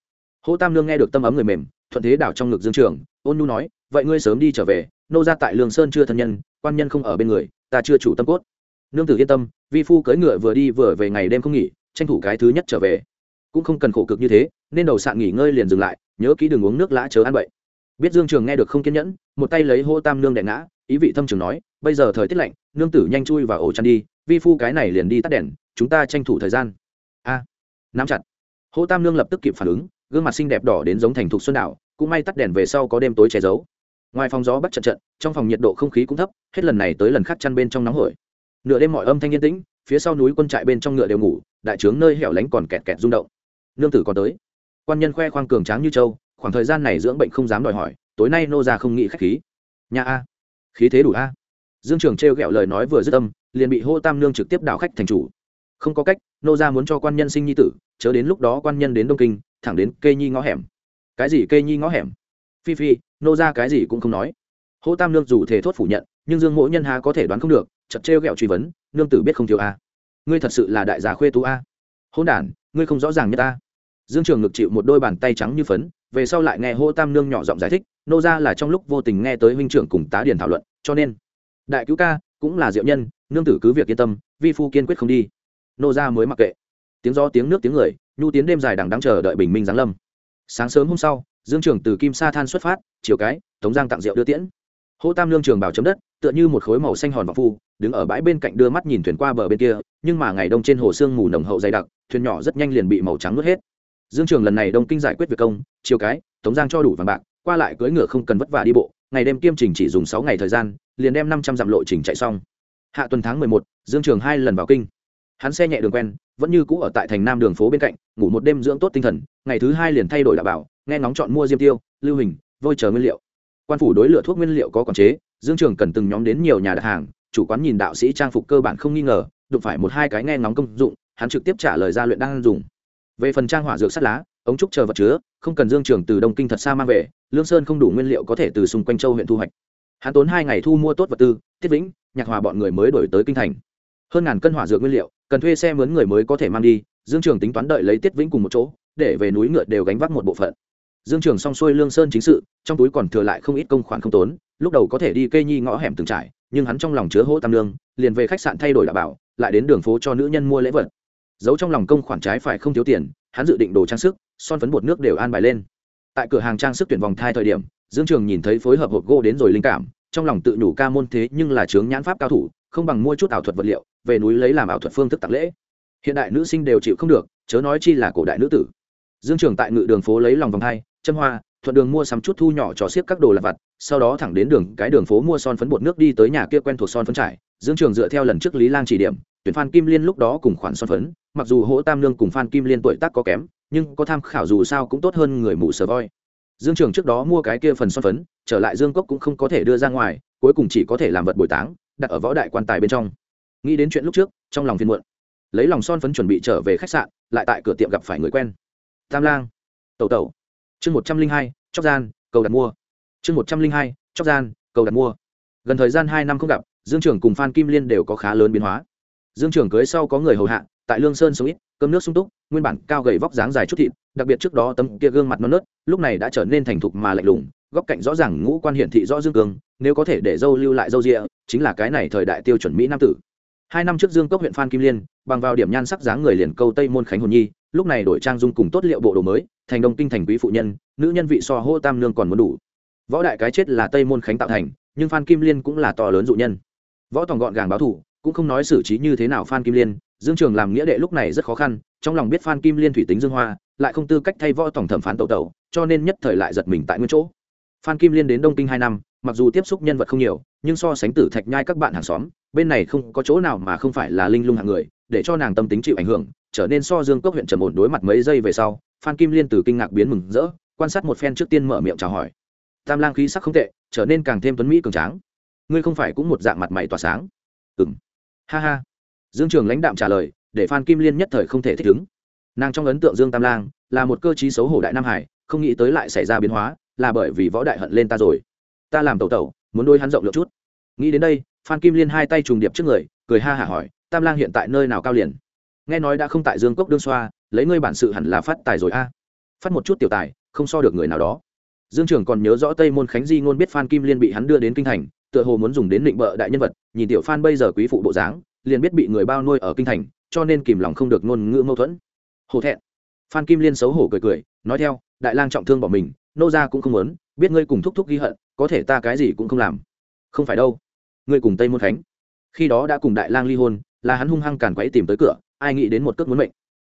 Hô tam Nương nghe được tâm ấm người mềm, thuận thế đảo trong ngực dương trường, ôn nhu nói, vậy ngươi sớm đi trở về, nô ra tại lương sơn chưa thân nhân, quan nhân không ở bên người, ta chưa chủ tâm cốt nương tử yên tâm, vi phu cưỡi ngựa vừa đi vừa về ngày đêm không nghỉ, tranh thủ cái thứ nhất trở về. Cũng không cần khổ cực như thế, nên đầu sạn nghỉ ngơi liền dừng lại, nhớ kỹ đừng uống nước lã chớ ăn bậy. Biết dương trường nghe được không kiên nhẫn, một tay lấy hô tam nương đẻ ngã, ý vị thâm trường nói, bây giờ thời tiết lạnh, nương tử nhanh chui và ổ chăn đi, vi phu cái này liền đi tắt đèn, chúng ta tranh thủ thời gian. A, nắm chặt. Hô tam nương lập tức kịp phản ứng, gương mặt xinh đẹp đỏ đến giống thành thục xuân đảo, cũng may tắt đèn về sau có đêm tối che giấu. Ngoài phòng gió bắt trận trận, trong phòng nhiệt độ không khí cũng thấp, hết lần này tới lần khác chăn bên trong nóng hổi nửa đêm mọi âm thanh yên tĩnh, phía sau núi quân trại bên trong ngựa đều ngủ, đại trướng nơi hẻo lánh còn kẹt kẹt rung động. Nương tử còn tới. Quan nhân khoe khoang cường tráng như châu khoảng thời gian này dưỡng bệnh không dám đòi hỏi, tối nay nô ra không nghĩ khách khí. Nhà a, khí thế đủ a. Dương trường trêu ghẹo lời nói vừa dứt âm, liền bị hô tam nương trực tiếp đảo khách thành chủ. Không có cách, nô ra muốn cho quan nhân sinh nhi tử, chớ đến lúc đó quan nhân đến đông kinh, thẳng đến kê nhi ngõ hẻm. Cái gì kê nhi ngõ hẻm? Phi phi, nô ra cái gì cũng không nói. Hô tam nương dù thể thốt phủ nhận, nhưng dương mỗi nhân há có thể đoán không được chật trêu ghẹo truy vấn, nương tử biết không thiếu a? Ngươi thật sự là đại gia khuê tú a? Hôn đản, ngươi không rõ ràng như ta. Dương trường ngực chịu một đôi bàn tay trắng như phấn, về sau lại nghe hô tam nương nhỏ giọng giải thích, nô ra là trong lúc vô tình nghe tới huynh trưởng cùng tá điền thảo luận, cho nên đại cứu ca cũng là diệu nhân, nương tử cứ việc yên tâm, vi phu kiên quyết không đi. Nô ra mới mặc kệ. Tiếng gió, tiếng nước, tiếng người, nhu tiến đêm dài đằng đang chờ đợi bình minh giáng lâm. Sáng sớm hôm sau, dương trường từ kim sa than xuất phát, chiều cái, tống giang tặng rượu đưa tiễn. Hô tam lương trường bảo chấm đất tựa như một khối màu xanh hòn vọng phu, đứng ở bãi bên cạnh đưa mắt nhìn thuyền qua bờ bên kia, nhưng mà ngày đông trên hồ sương mù nồng hậu dày đặc, thuyền nhỏ rất nhanh liền bị màu trắng nuốt hết. Dương trường lần này đông kinh giải quyết việc công, chiều cái, tống giang cho đủ vàng bạc, qua lại cưỡi ngựa không cần vất vả đi bộ, ngày đêm kiêm trình chỉ dùng sáu ngày thời gian, liền đem năm trăm dặm lộ trình chạy xong. Hạ tuần tháng mười một, dương trường hai lần vào kinh. Hắn xe nhẹ đường quen, vẫn như cũ ở tại thành nam đường phố bên cạnh, ngủ một đêm dưỡng tốt tinh thần, ngày thứ hai liền thay đổi đạo bảo, nghe ngóng chọn mua diêm tiêu, lưu hình, vôi chờ nguyên liệu. Quan phủ đối lựa thuốc nguyên liệu có quản chế dương trường cần từng nhóm đến nhiều nhà đặt hàng, chủ quán nhìn đạo sĩ trang phục cơ bản không nghi ngờ, đụng phải một hai cái nghe ngóng công dụng, hắn trực tiếp trả lời ra luyện đang dùng. Về phần trang hỏa dược sắt lá, ống trúc chờ vật chứa, không cần dương trường từ đông kinh thật xa mang về, lương sơn không đủ nguyên liệu có thể từ xung quanh châu huyện thu hoạch. Hắn tốn hai ngày thu mua tốt vật tư tiết vĩnh, nhạc hòa bọn người mới đổi tới kinh thành. Hơn ngàn cân hỏa dược nguyên liệu, cần thuê xe mướn người mới có thể mang đi, dương trường tính toán đợi lấy tiết vĩnh cùng một chỗ, để về núi ngựa đều gánh vác một bộ phận. Dương trường xong xuôi lương sơn chính sự, trong túi còn thừa lại không ít công khoản không tốn lúc đầu có thể đi cây nhi ngõ hẻm từng trải, nhưng hắn trong lòng chứa hỗ tam lương, liền về khách sạn thay đổi đạo bảo, lại đến đường phố cho nữ nhân mua lễ vật. Giấu trong lòng công khoản trái phải không thiếu tiền, hắn dự định đồ trang sức, son phấn bột nước đều an bài lên. Tại cửa hàng trang sức tuyển vòng thai thời điểm, dương trường nhìn thấy phối hợp hộp gỗ đến rồi linh cảm, trong lòng tự nhủ ca môn thế nhưng là chướng nhãn pháp cao thủ, không bằng mua chút ảo thuật vật liệu, về núi lấy làm ảo thuật phương thức tặng lễ. Hiện đại nữ sinh đều chịu không được, chớ nói chi là cổ đại nữ tử. Dương trường tại ngự đường phố lấy lòng vòng thai, châm hoa thuận đường mua sắm chút thu nhỏ cho xiếc các đồ lặt vặt, sau đó thẳng đến đường, cái đường phố mua son phấn bột nước đi tới nhà kia quen thuộc son phấn trải. Dương trường dựa theo lần trước lý lang chỉ điểm, tuyển phan kim liên lúc đó cùng khoản son phấn, mặc dù hỗ tam lương cùng phan kim liên tuổi tác có kém, nhưng có tham khảo dù sao cũng tốt hơn người mù sờ voi. Dương trường trước đó mua cái kia phần son phấn, trở lại dương cốc cũng không có thể đưa ra ngoài, cuối cùng chỉ có thể làm vật bồi táng, đặt ở võ đại quan tài bên trong. Nghĩ đến chuyện lúc trước, trong lòng phiền muộn. Lấy lòng son phấn chuẩn bị trở về khách sạn, lại tại cửa tiệm gặp phải người quen. Tam lang, tẩu tẩu chương một trăm linh hai, chóc gian, cầu đặt mua. Chương một trăm linh hai, chóc gian, cầu đặt mua. Gần thời gian hai năm không gặp, dương trưởng cùng phan kim liên đều có khá lớn biến hóa. Dương trưởng cưới sau có người hầu hạ, tại lương sơn sống ít, cơm nước sung túc, nguyên bản cao gầy vóc dáng dài chút thịt, đặc biệt trước đó tấm kia gương mặt non nớt, lúc này đã trở nên thành thục mà lạnh lùng, góc cạnh rõ ràng ngũ quan hiển thị rõ dương cường, nếu có thể để dâu lưu lại dâu rịa, chính là cái này thời đại tiêu chuẩn mỹ nam tử. Hai năm trước dương cốc huyện phan kim liên, bằng vào điểm nhan sắc dáng người liền câu tây môn khánh hồn nhi lúc này đổi trang dung cùng tốt liệu bộ đồ mới, thành đông kinh thành quý phụ nhân, nữ nhân vị so hô tam nương còn muốn đủ. Võ đại cái chết là tây môn khánh tạo thành, nhưng phan kim liên cũng là to lớn dụ nhân. Võ tòng gọn gàng báo thủ, cũng không nói xử trí như thế nào phan kim liên, dương trường làm nghĩa đệ lúc này rất khó khăn, trong lòng biết phan kim liên thủy tính dương hoa, lại không tư cách thay võ tổng thẩm phán tẩu tẩu, cho nên nhất thời lại giật mình tại nguyên chỗ. Phan kim liên đến đông kinh hai năm, mặc dù tiếp xúc nhân vật không nhiều, nhưng so sánh tử thạch nhai các bạn hàng xóm, bên này không có chỗ nào mà không phải là linh lung hạng người, để cho nàng tâm tính chịu ảnh hưởng trở nên so dương cốc huyện trầm ổn đối mặt mấy giây về sau, phan kim liên từ kinh ngạc biến mừng rỡ, quan sát một phen trước tiên mở miệng chào hỏi. Tam lang khí sắc không tệ, trở nên càng thêm tuấn mỹ cường tráng. Ngươi không phải cũng một dạng mặt mày tỏa sáng. Ừng ha ha. Dương trường lãnh đạm trả lời, để phan kim liên nhất thời không thể thích ứng. Nàng trong ấn tượng dương tam lang là một cơ chí xấu hổ đại nam hải, không nghĩ tới lại xảy ra biến hóa, là bởi vì võ đại hận lên ta rồi. Ta làm tẩu tẩu, muốn đôi hắn rộng lượng chút. Nghĩ đến đây, phan kim liên hai tay trùng điệp trước người, cười ha hả hỏi, tam lang hiện tại nơi nào cao liền? Nghe nói đã không tại dương cốc đương xoa, lấy ngươi bản sự hẳn là phát tài rồi a. Phát một chút tiểu tài, không so được người nào đó. Dương trường còn nhớ rõ tây môn khánh di ngôn biết phan kim liên bị hắn đưa đến kinh thành, tựa hồ muốn dùng đến định bợ đại nhân vật, nhìn tiểu phan bây giờ quý phụ bộ dáng, liền biết bị người bao nuôi ở kinh thành, cho nên kìm lòng không được ngôn ngữ mâu thuẫn. Hổ thẹn. Phan kim liên xấu hổ cười cười, nói theo, đại lang trọng thương bỏ mình, nô gia cũng không muốn, biết ngươi cùng thúc thúc ghi hận, có thể ta cái gì cũng không làm. Không phải đâu. Ngươi cùng tây môn khánh. Khi đó đã cùng đại lang ly hôn, là hắn hung hăng càn quấy tìm tới cửa ai nghĩ đến một cước muốn mệnh.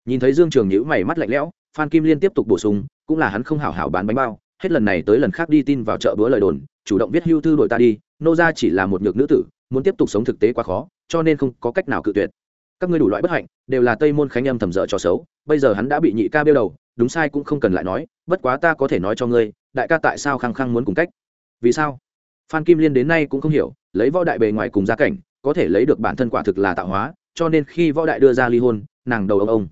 Nhìn thấy dương trường nhữ mày mắt lạnh lẽo, phan kim liên tiếp tục bổ sung, cũng là hắn không hảo hảo bán bánh bao, hết lần này tới lần khác đi tin vào chợ bữa lời đồn, chủ động viết hưu thư đội ta đi, nô gia chỉ là một nhược nữ tử, muốn tiếp tục sống thực tế quá khó, cho nên không có cách nào cự tuyệt. Các ngươi đủ loại bất hạnh, đều là tây môn khánh âm thầm dở cho xấu, bây giờ hắn đã bị nhị ca bêu đầu, đúng sai cũng không cần lại nói, bất quá ta có thể nói cho ngươi, đại ca tại sao khăng khăng muốn cùng cách? Vì sao? Phan kim liên đến nay cũng không hiểu, lấy võ đại bề ngoài cùng gia cảnh, có thể lấy được bản thân quả thực là tạo hóa cho nên khi võ đại đưa ra ly hôn, nàng đầu ông ông.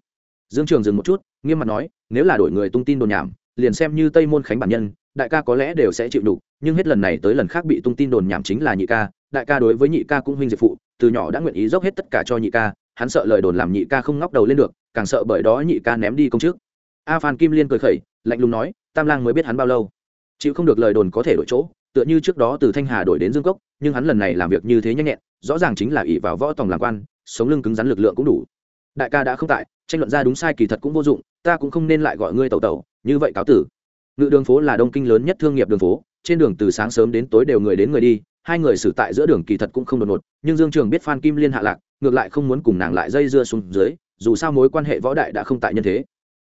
Dương trường dừng một chút, nghiêm mặt nói, nếu là đổi người tung tin đồn nhảm, liền xem như tây môn khánh bản nhân, đại ca có lẽ đều sẽ chịu đủ, nhưng hết lần này tới lần khác bị tung tin đồn nhảm chính là nhị ca, đại ca đối với nhị ca cũng huynh diệt phụ, từ nhỏ đã nguyện ý dốc hết tất cả cho nhị ca, hắn sợ lời đồn làm nhị ca không ngóc đầu lên được, càng sợ bởi đó nhị ca ném đi công chức. A phan kim liên cười khẩy, lạnh lùng nói, tam lang mới biết hắn bao lâu. Chịu không được lời đồn có thể đổi chỗ, tựa như trước đó từ thanh hà đổi đến dương cốc, nhưng hắn lần này làm việc như thế nhanh nhẹn, rõ ràng chính là ỷ vào võ tòng làm quan sống lưng cứng rắn lực lượng cũng đủ. Đại ca đã không tại, tranh luận ra đúng sai kỳ thật cũng vô dụng, ta cũng không nên lại gọi ngươi tẩu tẩu, như vậy cáo tử. Ngự đường phố là đông kinh lớn nhất thương nghiệp đường phố, trên đường từ sáng sớm đến tối đều người đến người đi, hai người xử tại giữa đường kỳ thật cũng không đột ngột, nhưng dương trường biết phan kim liên hạ lạc, ngược lại không muốn cùng nàng lại dây dưa xuống dưới, dù sao mối quan hệ võ đại đã không tại nhân thế.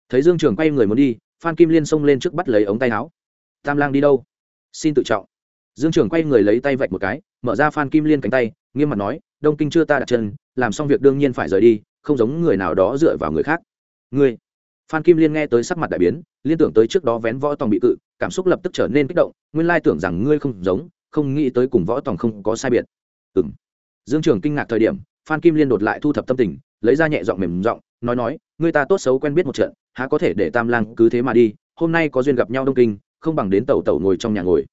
Thấy dương trường quay người muốn đi, phan kim liên xông lên trước bắt lấy ống tay áo. Tam lang đi đâu? Xin tự trọng. Dương trường quay người lấy tay vạch một cái, mở ra phan kim liên cánh tay, nghiêm mặt nói, đông kinh chưa ta đặt chân làm xong việc đương nhiên phải rời đi, không giống người nào đó dựa vào người khác. Ngươi, phan kim liên nghe tới sắc mặt đại biến, liên tưởng tới trước đó vén võ tòng bị cự, cảm xúc lập tức trở nên kích động, nguyên lai tưởng rằng ngươi không giống, không nghĩ tới cùng võ tòng không có sai biệt. Ừ m dương trường kinh ngạc thời điểm, phan kim liên đột lại thu thập tâm tình, lấy ra nhẹ giọng mềm giọng, nói nói người ta tốt xấu quen biết một trận, há có thể để tam lang cứ thế mà đi, hôm nay có duyên gặp nhau đông kinh, không bằng đến tàu tàu ngồi trong nhà ngồi.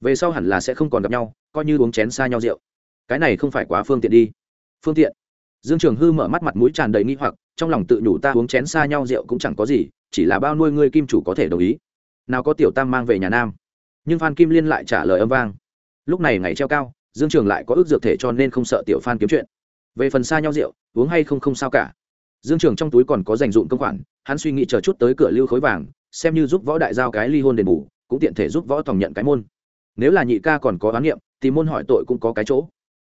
Về sau hẳn là sẽ không còn gặp nhau, coi như uống chén xa nhau rượu. Cái này không phải quá phương tiện đi. Phương tiện? Dương trường hư mở mắt mặt mũi tràn đầy nghi hoặc, trong lòng tự nhủ ta uống chén xa nhau rượu cũng chẳng có gì, chỉ là bao nuôi ngươi kim chủ có thể đồng ý. Nào có tiểu tam mang về nhà nam. Nhưng phan kim liên lại trả lời âm vang. Lúc này ngày treo cao, dương trường lại có ước dược thể cho nên không sợ tiểu phan kiếm chuyện. Về phần xa nhau rượu, uống hay không không sao cả. Dương trường trong túi còn có dành dụm công khoản, hắn suy nghĩ chờ chút tới cửa lưu khối vàng, xem như giúp võ đại giao cái ly hôn đền bù, cũng tiện thể giúp võ tòng nhận cái môn. Nếu là nhị ca còn có oán niệm, thì môn hỏi tội cũng có cái chỗ.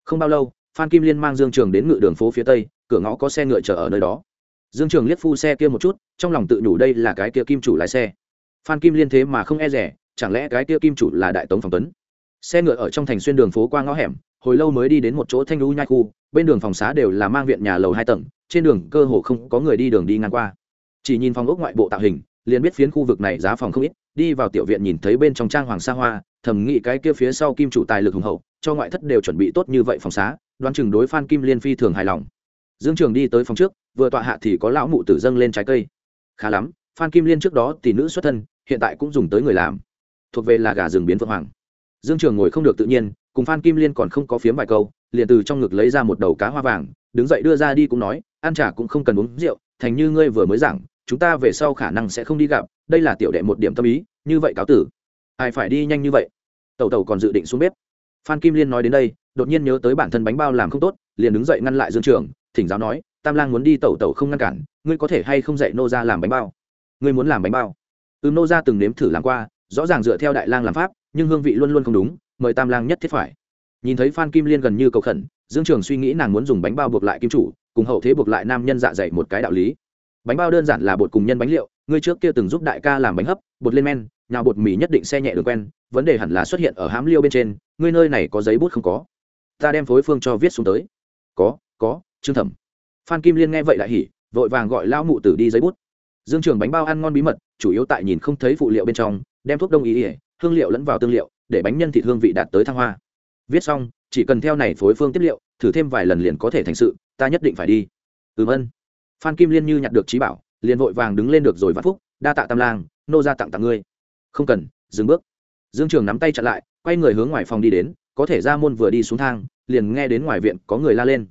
Không bao lâu phan kim liên mang dương trường đến ngự đường phố phía tây, cửa ngõ có xe ngựa chờ ở nơi đó. Dương trường liếc phu xe kia một chút, trong lòng tự nhủ đây là cái kia kim chủ lái xe. Phan kim liên thế mà không e rẻ, chẳng lẽ cái kia kim chủ là đại tống phòng tuấn? Xe ngựa ở trong thành xuyên đường phố qua ngõ hẻm, hồi lâu mới đi đến một chỗ thanh lũ nhai khu, bên đường phòng xá đều là mang viện nhà lầu hai tầng, trên đường cơ hồ không có người đi đường đi ngang qua. Chỉ nhìn phòng ốc ngoại bộ tạo hình, liền biết phiến khu vực này giá phòng không ít, đi vào tiểu viện nhìn thấy bên trong trang hoàng sa hoa, thầm nghĩ cái kia phía sau kim chủ tài lực hùng hậu, cho ngoại thất đều chuẩn bị tốt như vậy phòng xá đoán chừng đối phan kim liên phi thường hài lòng. Dương trường đi tới phòng trước, vừa tọa hạ thì có lão mụ tử dâng lên trái cây. Khá lắm, phan kim liên trước đó tỷ nữ xuất thân, hiện tại cũng dùng tới người làm. Thuộc về là gà rừng biến vượng hoàng. Dương trường ngồi không được tự nhiên, cùng phan kim liên còn không có phiếm vài câu, liền từ trong ngực lấy ra một đầu cá hoa vàng, đứng dậy đưa ra đi cũng nói, ăn trà cũng không cần uống rượu, thành như ngươi vừa mới giảng, chúng ta về sau khả năng sẽ không đi gặp, đây là tiểu đệ một điểm tâm ý, như vậy cáo tử. Ai phải đi nhanh như vậy? Tẩu tẩu còn dự định xuống bếp. Phan kim liên nói đến đây đột nhiên nhớ tới bản thân bánh bao làm không tốt, liền đứng dậy ngăn lại dương trường, thỉnh giáo nói, tam lang muốn đi tẩu tẩu không ngăn cản, ngươi có thể hay không dạy nô ra làm bánh bao? Ngươi muốn làm bánh bao? Ừm, nô ra từng nếm thử làm qua, rõ ràng dựa theo đại lang làm pháp, nhưng hương vị luôn luôn không đúng, mời tam lang nhất thiết phải. Nhìn thấy phan kim liên gần như cầu khẩn, dương trường suy nghĩ nàng muốn dùng bánh bao buộc lại kim chủ, cùng hậu thế buộc lại nam nhân dạ dày một cái đạo lý. Bánh bao đơn giản là bột cùng nhân bánh liệu, ngươi trước kia từng giúp đại ca làm bánh hấp, bột lên men nhào bột mì nhất định xe nhẹ đường quen, vấn đề hẳn là xuất hiện ở hám liêu bên trên, ngươi nơi này có giấy bút không có ta đem phối phương cho viết xuống tới. Có có, trương thẩm. Phan kim liên nghe vậy lại hỉ, vội vàng gọi lão mụ tử đi giấy bút. Dương trường bánh bao ăn ngon bí mật, chủ yếu tại nhìn không thấy phụ liệu bên trong, đem thuốc đông y ỉa hương liệu lẫn vào tương liệu, để bánh nhân thịt hương vị đạt tới thăng hoa. Viết xong, chỉ cần theo này phối phương tiếp liệu, thử thêm vài lần liền có thể thành sự, ta nhất định phải đi. Ừm ân. Phan kim liên như nhặt được trí bảo, liền vội vàng đứng lên được rồi vạn phúc, đa tạ tam lang, nô ra tặng tặng ngươi. Không cần, dừng bước. Dương trường nắm tay chặn lại, quay người hướng ngoài phòng đi đến có thể ra môn vừa đi xuống thang, liền nghe đến ngoài viện có người la lên.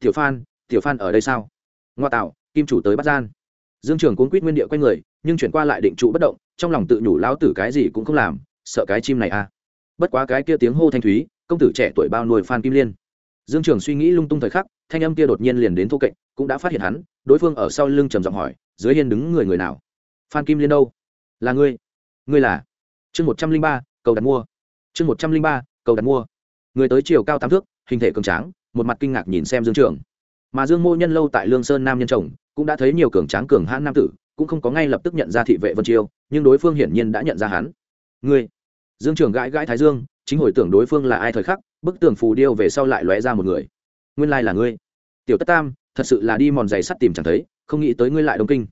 Tiểu phan tiểu phan ở đây sao? Ngoa tạo, kim chủ tới bắt gian. Dương trường cuốn quýt nguyên địa quay người, nhưng chuyển qua lại định trụ bất động, trong lòng tự nhủ lão tử cái gì cũng không làm, sợ cái chim này à. Bất quá cái kia tiếng hô thanh thúy, công tử trẻ tuổi bao nuôi phan kim liên. Dương trường suy nghĩ lung tung thời khắc, thanh âm kia đột nhiên liền đến thô kệch, cũng đã phát hiện hắn, đối phương ở sau lưng trầm giọng hỏi, dưới hiên đứng người người nào? Phan kim liên đâu? Là ngươi. Ngươi là? Chương một trăm linh ba, cầu đặt mua. Chương một trăm linh ba cầu đặt mua. Người tới chiều cao tám thước, hình thể cường tráng, một mặt kinh ngạc nhìn xem dương trường. Mà dương mô nhân lâu tại lương sơn nam nhân chồng, cũng đã thấy nhiều cường tráng cường hãn nam tử, cũng không có ngay lập tức nhận ra thị vệ vân chiêu, nhưng đối phương hiển nhiên đã nhận ra hắn. Ngươi? Dương trường gãi gãi thái dương, chính hồi tưởng đối phương là ai thời khắc, bức tường phù điêu về sau lại lóe ra một người. Nguyên lai là ngươi. Tiểu tất tam, thật sự là đi mòn giày sắt tìm chẳng thấy, không nghĩ tới ngươi lại đông kinh.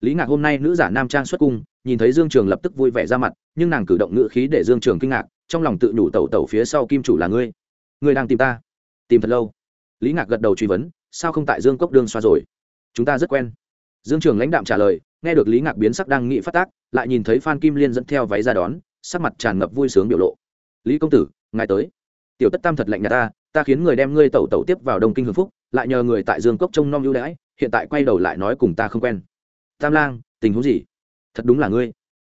Lý ngạc hôm nay nữ giả nam trang xuất cung, nhìn thấy dương trường lập tức vui vẻ ra mặt, nhưng nàng cử động ngữ khí để dương trường kinh ngạc trong lòng tự nhủ tẩu tẩu phía sau kim chủ là ngươi. Ngươi đang tìm ta? Tìm thật lâu. Lý ngạc gật đầu truy vấn, sao không tại dương cốc đương xoa rồi? Chúng ta rất quen. Dương trường lãnh đạm trả lời, nghe được lý ngạc biến sắc đang nghị phát tác, lại nhìn thấy phan kim liên dẫn theo váy ra đón, sắc mặt tràn ngập vui sướng biểu lộ. Lý công tử, ngài tới. Tiểu tất tam thật lạnh nhà ta ta khiến người đem ngươi tẩu tẩu tiếp vào đông kinh hưng phúc, lại nhờ người tại dương cốc trông nom ưu đãi, hiện tại quay đầu lại nói cùng ta không quen. Tam lang, tình huống gì? Thật đúng là ngươi.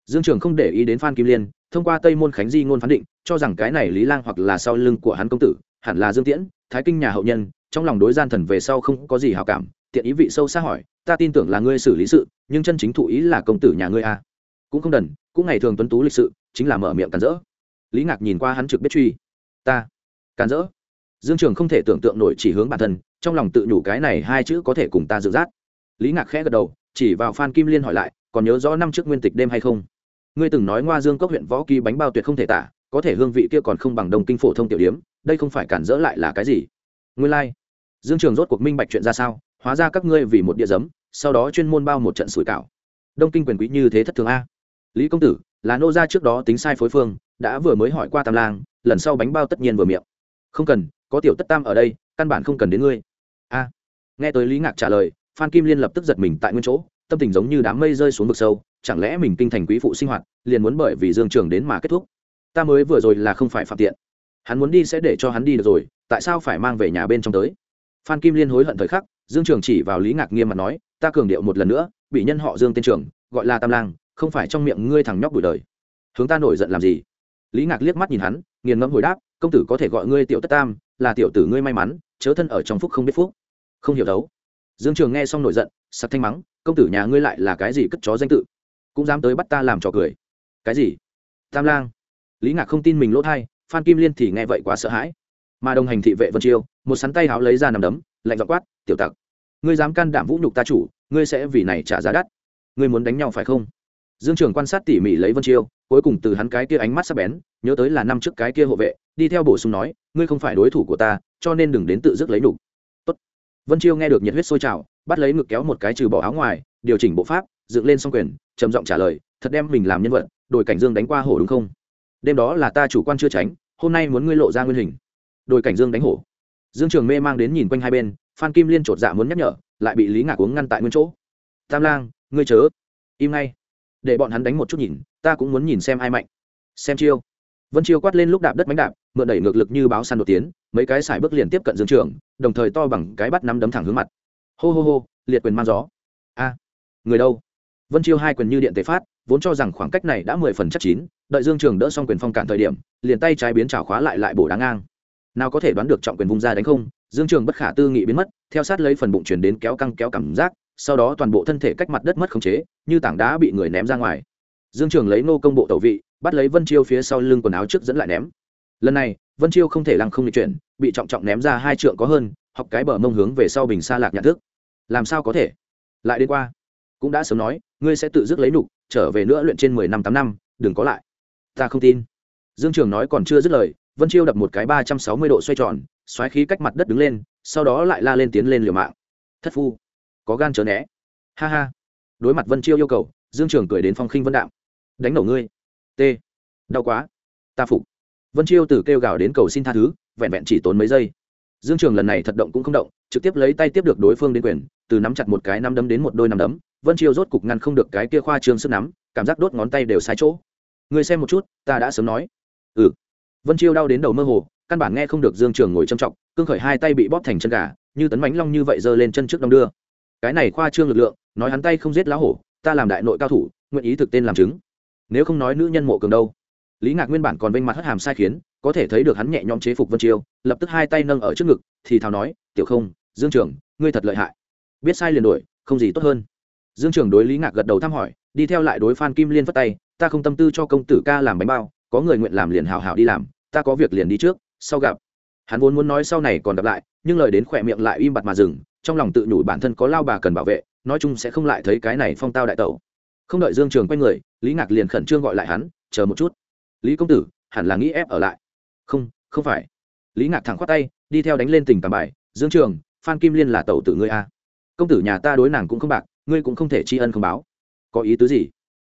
Dương trường không để ý đến phan kim liên thông qua tây môn khánh di ngôn phán định, cho rằng cái này lý lang hoặc là sau lưng của hắn công tử, hẳn là dương tiễn, thái kinh nhà hậu nhân, trong lòng đối gian thần về sau không có gì hào cảm, tiện ý vị sâu xa hỏi, ta tin tưởng là ngươi xử lý sự, nhưng chân chính thụ ý là công tử nhà ngươi a à. cũng không đần, cũng ngày thường tuấn tú lịch sự, chính là mở miệng cản rỡ lý ngạc nhìn qua hắn trực biết truy ta, cản rỡ dương trường không thể tưởng tượng nổi chỉ hướng bản thân, trong lòng tự nhủ cái này hai chữ có thể cùng ta dự giác. lý ngạc khẽ gật đầu, chỉ vào phan kim liên hỏi lại, còn nhớ rõ năm trước nguyên tịch đêm hay không ngươi từng nói ngoa dương cốc huyện võ kỳ bánh bao tuyệt không thể tả, có thể hương vị kia còn không bằng đồng kinh phổ thông tiểu điếm, đây không phải cản rỡ lại là cái gì? Ngươi lai、like. dương trường rốt cuộc minh bạch chuyện ra sao, hóa ra các ngươi vì một địa giấm, sau đó chuyên môn bao một trận sủi cảo. Đông kinh quyền quý như thế thất thường a. Lý công tử, là nô gia trước đó tính sai phối phương, đã vừa mới hỏi qua tam lang, lần sau bánh bao tất nhiên vừa miệng. Không cần, có tiểu tất tam ở đây, căn bản không cần đến ngươi. A. Nghe tới lý ngạc trả lời, phan kim liên lập tức giật mình tại nguyên chỗ, tâm tình giống như đám mây rơi xuống vực sâu chẳng lẽ mình kinh thành quý phụ sinh hoạt, liền muốn bởi vì dương trường đến mà kết thúc? Ta mới vừa rồi là không phải phạm tiện. Hắn muốn đi sẽ để cho hắn đi được rồi, tại sao phải mang về nhà bên trong tới? Phan kim liên hối hận thời khắc, dương trường chỉ vào lý ngạc nghiêm mặt nói, ta cường điệu một lần nữa, bị nhân họ dương tên trường, gọi là tam lang, không phải trong miệng ngươi thằng nhóc đuổi đời. Hướng ta nổi giận làm gì? Lý ngạc liếc mắt nhìn hắn, nghiền ngẫm hồi đáp, công tử có thể gọi ngươi tiểu tất tam, là tiểu tử ngươi may mắn, chớ thân ở trong phúc không biết phúc. Không hiểu đấu. Dương trường nghe xong nổi giận, sặc thanh mắng, công tử nhà ngươi lại là cái gì cất chó danh tự? Cũng dám tới bắt ta làm trò cười. Cái gì? Tam lang. Lý ngạc không tin mình lỗ thai, phan kim liên thì nghe vậy quá sợ hãi. Mà đồng hành thị vệ vân chiêu, một sắn tay háo lấy ra nằm đấm, lạnh dọc quát, tiểu tặc, ngươi dám can đảm vũ nhục ta chủ, ngươi sẽ vì này trả giá đắt. Ngươi muốn đánh nhau phải không? Dương trường quan sát tỉ mỉ lấy vân chiêu, cuối cùng từ hắn cái kia ánh mắt sắp bén, nhớ tới là năm trước cái kia hộ vệ, đi theo bổ sung nói, ngươi không phải đối thủ của ta, cho nên đừng đến tự dứt lấy đủ. Tốt. vân chiêu nghe được nhiệt huyết sôi trào, bắt lấy ngực kéo một cái trừ bỏ áo ngoài, điều chỉnh bộ pháp dựng lên xong quyền, trầm giọng trả lời, thật đem mình làm nhân vật đội cảnh dương đánh qua hổ đúng không? Đêm đó là ta chủ quan chưa tránh, hôm nay muốn ngươi lộ ra nguyên hình. Đội cảnh dương đánh hổ. Dương trường mê mang đến nhìn quanh hai bên, phan kim liên chột dạ muốn nhắc nhở, lại bị lý ngạc uống ngăn tại nguyên chỗ. Tam lang, ngươi chớ, im ngay. Để bọn hắn đánh một chút nhìn, ta cũng muốn nhìn xem ai mạnh. Xem chiêu. Vân chiêu quát lên lúc đạp đất bánh đạp, mượn đẩy ngược lực như báo săn đột tiến, mấy cái xài bước liền tiếp cận dương trường, đồng thời to bằng cái bắt nắm đấm thẳng hướng mặt. Hô hô hô, liệt quyền man gió. A, người đâu? Vân chiêu hai quyền như điện tế phát, vốn cho rằng khoảng cách này đã mười phần chắc chín, đợi dương trường đỡ xong quyền phong cản thời điểm, liền tay trái biến trào khóa lại lại bổ đáng ngang. Nào có thể đoán được trọng quyền vung ra đánh không, dương trường bất khả tư nghị biến mất, theo sát lấy phần bụng chuyển đến kéo căng kéo cảm giác, sau đó toàn bộ thân thể cách mặt đất mất khống chế, như tảng đá bị người ném ra ngoài. Dương trường lấy nô công bộ tẩu vị, bắt lấy vân chiêu phía sau lưng quần áo trước dẫn lại ném. Lần này, vân chiêu không thể lăng không di chuyển, bị trọng trọng ném ra hai trượng có hơn, học cái bờ mông hướng về sau bình xa lạc nhận thức. Làm sao có thể? Lại đến qua cũng đã sớm nói, ngươi sẽ tự dứt lấy nục, trở về nữa luyện trên mười năm tám năm, đừng có lại. Ta không tin. Dương trường nói còn chưa dứt lời, vân chiêu đập một cái ba trăm sáu mươi độ xoay tròn, xoáy khí cách mặt đất đứng lên, sau đó lại la lên tiến lên liều mạng. Thất phu. Có gan chớ né. Ha ha. Đối mặt vân chiêu yêu cầu, dương trường cười đến phong khinh vân đạo đánh nổ ngươi. T. Đau quá. Ta phục. Vân chiêu từ kêu gào đến cầu xin tha thứ, vẹn vẹn chỉ tốn mấy giây. Dương trường lần này thật động cũng không động trực tiếp lấy tay tiếp được đối phương đến quyền, từ nắm chặt một cái nắm đấm đến một đôi nắm đấm, vân chiêu rốt cục ngăn không được cái kia khoa trương sức nắm, cảm giác đốt ngón tay đều sai chỗ. Người xem một chút, ta đã sớm nói. Ừ. Vân chiêu đau đến đầu mơ hồ, căn bản nghe không được dương trường ngồi trầm trọng cương khởi hai tay bị bóp thành chân gà, như tấn bánh long như vậy giơ lên chân trước đông đưa. Cái này khoa trương lực lượng, nói hắn tay không giết lá hổ, ta làm đại nội cao thủ, nguyện ý thực tên làm chứng. Nếu không nói nữ nhân mộ cường đâu. Lý ngạc nguyên bản còn vênh mặt hất hàm sai khiến, có thể thấy được hắn nhẹ nhõm chế phục vân chiêu, lập tức hai tay nâng ở trước ngực, thì thào nói, tiểu không dương trường, ngươi thật lợi hại. Biết sai liền đổi, không gì tốt hơn. Dương trường đối lý ngạc gật đầu thăm hỏi, đi theo lại đối phan kim liên phất tay, ta không tâm tư cho công tử ca làm bánh bao, có người nguyện làm liền hào hào đi làm, ta có việc liền đi trước, sau gặp. Hắn vốn muốn nói sau này còn gặp lại, nhưng lời đến khỏe miệng lại im bặt mà dừng, trong lòng tự nhủ bản thân có lao bà cần bảo vệ, nói chung sẽ không lại thấy cái này phong tao đại tẩu. Không đợi dương trường quay người, lý ngạc liền khẩn trương gọi lại hắn, chờ một chút. Lý công tử, hẳn là nghĩ ép ở lại. Không không phải. Lý ngạc thẳng khoát tay, đi theo đánh lên tình tàm bài, dương trường phan kim liên là tẩu tử ngươi a. Công tử nhà ta đối nàng cũng không bạc, ngươi cũng không thể tri ân không báo. Có ý tứ gì?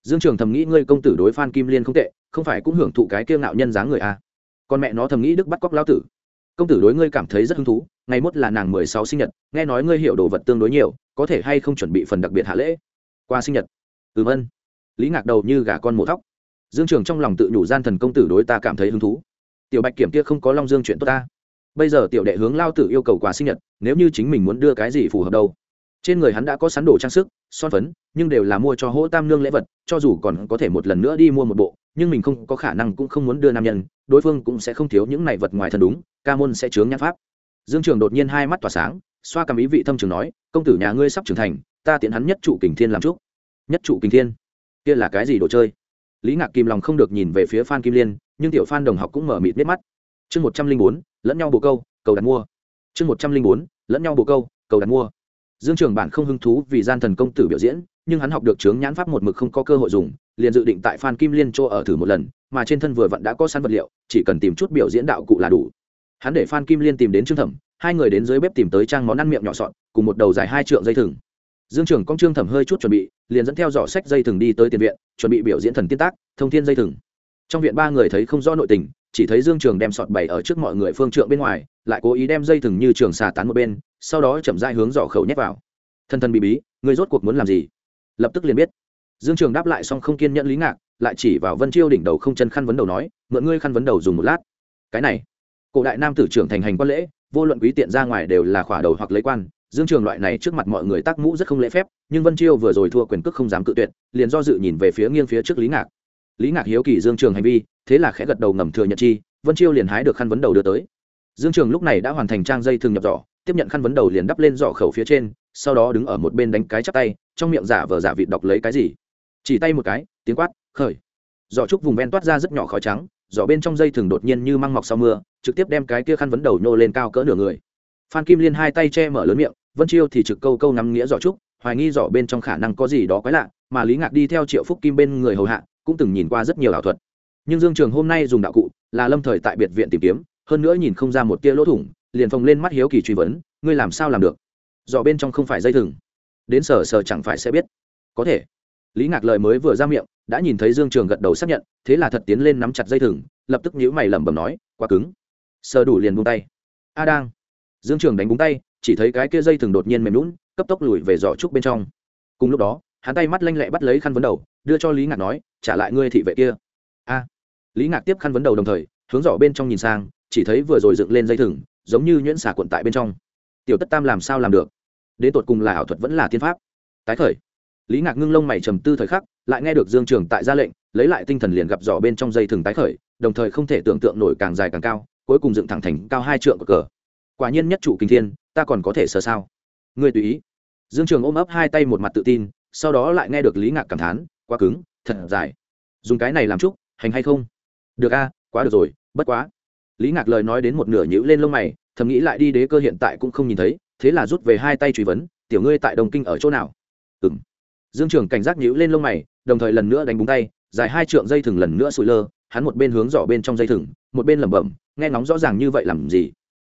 Dương trường thầm nghĩ ngươi công tử đối phan kim liên không tệ, không phải cũng hưởng thụ cái kiêu ngạo nhân dáng người a. Con mẹ nó thầm nghĩ đức bắt cóc lao tử. Công tử đối ngươi cảm thấy rất hứng thú, ngày mốt là nàng mười sáu sinh nhật, nghe nói ngươi hiểu đồ vật tương đối nhiều, có thể hay không chuẩn bị phần đặc biệt hạ lễ? Qua sinh nhật. Ừm ân. Lý ngạc đầu như gà con mổ thóc. Dương trường trong lòng tự nhủ gian thần công tử đối ta cảm thấy hứng thú. Tiểu bạch kiểm kia không có long dương chuyện tốt ta bây giờ tiểu đệ hướng lao tử yêu cầu quà sinh nhật, nếu như chính mình muốn đưa cái gì phù hợp đâu? Trên người hắn đã có sắn đồ trang sức, son phấn, nhưng đều là mua cho hỗ tam nương lễ vật, cho dù còn có thể một lần nữa đi mua một bộ, nhưng mình không có khả năng cũng không muốn đưa nam nhân, đối phương cũng sẽ không thiếu những này vật ngoài thân đúng, ca môn sẽ chướng nhãn pháp. Dương trường đột nhiên hai mắt tỏa sáng, xoa cầm ý vị thâm trường nói, công tử nhà ngươi sắp trưởng thành, ta tiện hắn nhất trụ kình thiên làm chúc. Nhất trụ kình thiên? Kia là cái gì đồ chơi? Lý ngạc kìm lòng không được nhìn về phía phan kim liên, nhưng tiểu phan đồng học cũng mở mịt biết mắt. Chương một trăm linh bốn lẫn nhau bồ câu, cầu đặt mua. Chương một trăm linh bốn, lẫn nhau bồ câu, cầu đặt mua. Dương trường bản không hứng thú vì gian thần công tử biểu diễn, nhưng hắn học được chướng nhãn pháp một mực không có cơ hội dùng, liền dự định tại phan kim liên chỗ ở thử một lần, mà trên thân vừa vặn đã có sẵn vật liệu, chỉ cần tìm chút biểu diễn đạo cụ là đủ. Hắn để phan kim liên tìm đến trương thẩm, hai người đến dưới bếp tìm tới trang món ăn miệng nhỏ sọn cùng một đầu dài hai trượng dây thừng. Dương Trường công trương thẩm hơi chút chuẩn bị, liền dẫn theo dò sách dây thừng đi tới tiền viện, chuẩn bị biểu diễn thần tiên tác, thông thiên dây thừng. Trong viện ba người thấy không rõ nội tình chỉ thấy dương trường đem sọt bày ở trước mọi người phương trượng bên ngoài, lại cố ý đem dây thừng như trường xà tán một bên, sau đó chậm dai hướng giỏ khẩu nhét vào. Thân thân bị bí, người rốt cuộc muốn làm gì? Lập tức liền biết. Dương trường đáp lại xong không kiên nhẫn lý ngạc, lại chỉ vào vân chiêu đỉnh đầu không chân khăn vấn đầu nói, mượn ngươi khăn vấn đầu dùng một lát. Cái này, cổ đại nam tử trưởng thành hành quan lễ, vô luận quý tiện ra ngoài đều là khỏa đầu hoặc lấy quan, dương trường loại này trước mặt mọi người tác mũ rất không lễ phép, nhưng vân chiêu vừa rồi thua quyền cước không dám cự tuyệt, liền do dự nhìn về phía nghiêng phía trước lý ngạc. Lý ngạc hiếu kỳ dương trường hành vi thế là khẽ gật đầu ngầm thừa nhận chi, vân chiêu liền hái được khăn vấn đầu đưa tới. Dương trường lúc này đã hoàn thành trang dây thường nhập giỏ, tiếp nhận khăn vấn đầu liền đắp lên giỏ khẩu phía trên, sau đó đứng ở một bên đánh cái chắp tay, trong miệng giả vờ giả vịt đọc lấy cái gì. Chỉ tay một cái, tiếng quát, khởi. Giỏ trúc vùng ven toát ra rất nhỏ khói trắng, giỏ bên trong dây thường đột nhiên như măng mọc sau mưa, trực tiếp đem cái kia khăn vấn đầu nhô lên cao cỡ nửa người. Phan kim liên hai tay che mở lớn miệng, vân chiêu thì trực câu câu nắm nghĩa giỏ trúc, hoài nghi giỏ bên trong khả năng có gì đó quái lạ, mà lý ngạc đi theo triệu phúc kim bên người hầu hạ, cũng từng nhìn qua rất nhiều ảo thuật nhưng dương trường hôm nay dùng đạo cụ là lâm thời tại biệt viện tìm kiếm, hơn nữa nhìn không ra một tia lỗ thủng, liền phồng lên mắt hiếu kỳ truy vấn, ngươi làm sao làm được? Dò bên trong không phải dây thừng. Đến sở sở chẳng phải sẽ biết. Có thể. Lý ngạc lời mới vừa ra miệng, đã nhìn thấy dương trường gật đầu xác nhận, thế là thật tiến lên nắm chặt dây thừng, lập tức nhíu mày lẩm bẩm nói, quá cứng. Sờ đủ liền buông tay. A đang. Dương trường đánh búng tay, chỉ thấy cái kia dây thừng đột nhiên mềm lún cấp tốc lùi về giỏ trúc bên trong. Cùng lúc đó, hắn tay mắt lanh lẹ bắt lấy khăn vấn đầu, đưa cho lý ngạc nói, trả lại ngươi thị vệ kia a. Lý ngạc tiếp khăn vấn đầu đồng thời, hướng giỏ bên trong nhìn sang, chỉ thấy vừa rồi dựng lên dây thừng, giống như nhuyễn xả cuộn tại bên trong. Tiểu tất tam làm sao làm được? Đến tột cùng là ảo thuật vẫn là thiên pháp. Tái khởi. Lý ngạc ngưng lông mày trầm tư thời khắc, lại nghe được dương trường tại ra lệnh, lấy lại tinh thần liền gặp giỏ bên trong dây thừng tái khởi, đồng thời không thể tưởng tượng nổi càng dài càng cao, cuối cùng dựng thẳng thành cao hai trượng của cờ. Quả nhiên nhất chủ kinh thiên, ta còn có thể sờ sao? Ngươi tùy ý. Dương trường ôm ấp hai tay một mặt tự tin, sau đó lại nghe được lý ngạc cảm thán, quá cứng, thật dài. Dùng cái này làm chúc hành hay không? Được a, quá được rồi, bất quá. Lý ngạc lời nói đến một nửa nhữ lên lông mày, thầm nghĩ lại đi đế cơ hiện tại cũng không nhìn thấy, thế là rút về hai tay truy vấn, tiểu ngươi tại đồng kinh ở chỗ nào? Ừng dương trường cảnh giác nhữ lên lông mày, đồng thời lần nữa đánh búng tay, dài hai trượng dây thừng lần nữa sụi lơ, hắn một bên hướng dò bên trong dây thừng, một bên lẩm bẩm, nghe ngóng rõ ràng như vậy làm gì?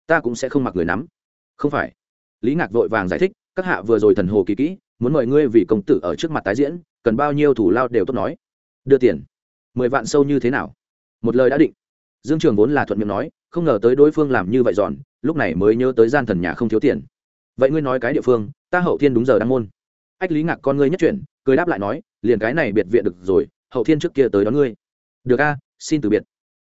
Ta cũng sẽ không mặc người nắm. Không phải. Lý ngạc vội vàng giải thích, các hạ vừa rồi thần hồ kỳ kỹ, muốn mời ngươi vì công tử ở trước mặt tái diễn, cần bao nhiêu thủ lao đều tốt nói. Đưa tiền mười vạn sâu như thế nào? Một lời đã định. Dương trường vốn là thuận miệng nói, không ngờ tới đối phương làm như vậy giòn, lúc này mới nhớ tới gian thần nhà không thiếu tiền. Vậy ngươi nói cái địa phương, ta hậu thiên đúng giờ đăng môn. Ách lý ngạc con ngươi nhất chuyển, cười đáp lại nói, liền cái này biệt viện được rồi, hậu thiên trước kia tới đón ngươi. Được a, xin từ biệt.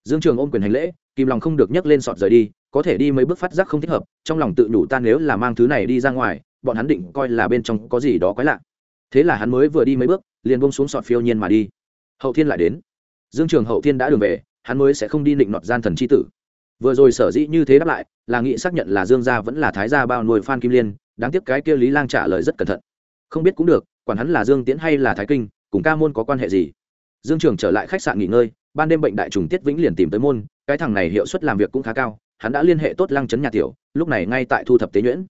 Dương trường ôm quyền hành lễ, kìm lòng không được nhấc lên sọt rời đi, có thể đi mấy bước phát giác không thích hợp, trong lòng tự nhủ ta nếu là mang thứ này đi ra ngoài, bọn hắn định coi là bên trong có gì đó quái lạ. Thế là hắn mới vừa đi mấy bước, liền bông xuống sọt phiêu nhiên mà đi. Hậu thiên lại đến dương trường hậu thiên đã đường về, hắn mới sẽ không đi định nọt gian thần c h i tử. Vừa rồi sở dĩ như thế đáp lại, là nghị xác nhận là dương gia vẫn là thái gia bao nuôi phan kim liên, đáng tiếc cái kia lý lang trả lời rất cẩn thận. Không biết cũng được, quản hắn là dương tiễn hay là thái kinh, cùng ca môn có quan hệ gì. Dương trường trở lại khách sạn nghỉ ngơi, ban đêm bệnh đại trùng tiết vĩnh liền tìm tới môn, cái thằng này hiệu suất làm việc cũng khá cao, hắn đã liên hệ tốt lăng chấn nhà tiểu, lúc này ngay tại thu thập tế nhuyễn.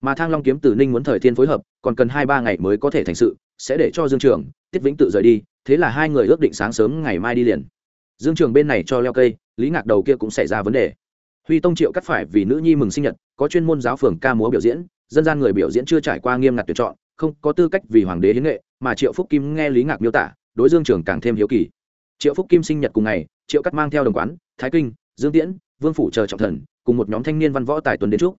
Mà thang long kiếm từ ninh muốn thời thiên phối hợp, còn cần hai ba ngày mới có thể thành sự sẽ để cho dương trường, tiết vĩnh tự rời đi, thế là hai người ước định sáng sớm ngày mai đi liền. Dương trường bên này cho leo cây, lý ngạc đầu kia cũng xảy ra vấn đề. Huy tông triệu cắt phải vì nữ nhi mừng sinh nhật, có chuyên môn giáo phường ca múa biểu diễn, dân gian người biểu diễn chưa trải qua nghiêm ngặt tuyển chọn, không có tư cách vì hoàng đế hiến nghệ, mà triệu phúc kim nghe lý ngạc miêu tả, đối dương trường càng thêm hiếu kỳ. Triệu phúc kim sinh nhật cùng ngày, triệu cắt mang theo đồng quán, thái kinh, dương tiễn, vương phủ chờ trọng thần, cùng một nhóm thanh niên văn võ tài tuần đến trước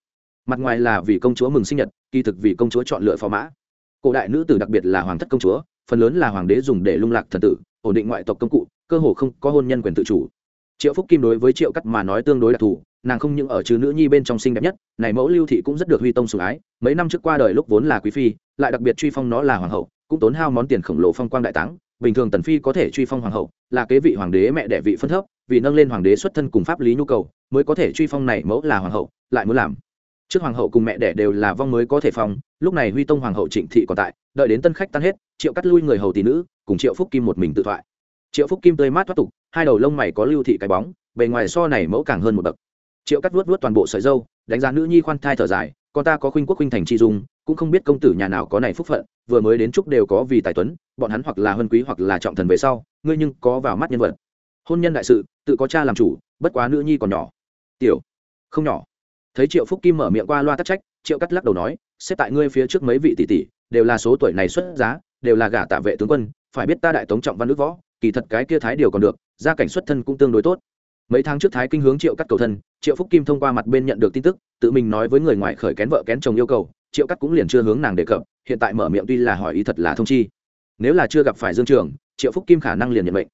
mặt ngoài là vì công chúa mừng sinh nhật, kỳ thực vì công chúa chọn lựa phò mã cổ đại nữ tử đặc biệt là hoàng thất công chúa, phần lớn là hoàng đế dùng để lung lạc thần tử, ổn định ngoại tộc công cụ, cơ hồ không có hôn nhân quyền tự chủ. Triệu phúc kim đối với triệu cắt mà nói tương đối đặc thù, nàng không những ở chứ nữ nhi bên trong xinh đẹp nhất, này mẫu lưu thị cũng rất được huy tông sủng ái, mấy năm trước qua đời lúc vốn là quý phi, lại đặc biệt truy phong nó là hoàng hậu, cũng tốn hao món tiền khổng lồ phong quang đại táng, bình thường tần phi có thể truy phong hoàng hậu, là kế vị hoàng đế mẹ đẻ vị phân thấp, vì nâng lên hoàng đế xuất thân cùng pháp lý nhu cầu, mới có thể truy phong này mẫu là hoàng hậu, lại muốn làm trước hoàng hậu cùng mẹ đẻ đều là vong mới có thể phòng, lúc này huy tông hoàng hậu trịnh thị còn tại, đợi đến tân khách tan hết, triệu cắt lui người hầu tỷ nữ, cùng triệu phúc kim một mình tự thoại. Triệu phúc kim tươi mát thoát tục, hai đầu lông mày có lưu thị cái bóng, bề ngoài so này mẫu càng hơn một bậc. Triệu cắt vuốt vuốt toàn bộ sợi dâu, đánh giá nữ nhi khoan thai thở dài, con ta có khuynh quốc khuynh thành chi dung, cũng không biết công tử nhà nào có này phúc phận, vừa mới đến chúc đều có vì tài tuấn, bọn hắn hoặc là huân quý hoặc là trọng thần về sau, ngươi nhưng có vào mắt nhân vật. Hôn nhân đại sự, tự có cha làm chủ, bất quá nữ nhi còn nhỏ. Tiểu, không nhỏ thấy triệu phúc kim mở miệng qua loa tắc trách, triệu cắt lắc đầu nói, xếp tại ngươi phía trước mấy vị tỷ tỷ, đều là số tuổi này xuất giá, đều là gả tạ vệ tướng quân, phải biết ta đại tống trọng văn nước võ, kỳ thật cái kia thái điều còn được, gia cảnh xuất thân cũng tương đối tốt. Mấy tháng trước thái kinh hướng triệu cắt cầu thân, triệu phúc kim thông qua mặt bên nhận được tin tức, tự mình nói với người ngoài khởi kén vợ kén chồng yêu cầu, triệu cắt cũng liền chưa hướng nàng đề cập, hiện tại mở miệng tuy là hỏi ý thật là thông chi. Nếu là chưa gặp phải dương trường, triệu phúc kim khả năng liền nhận mệnh.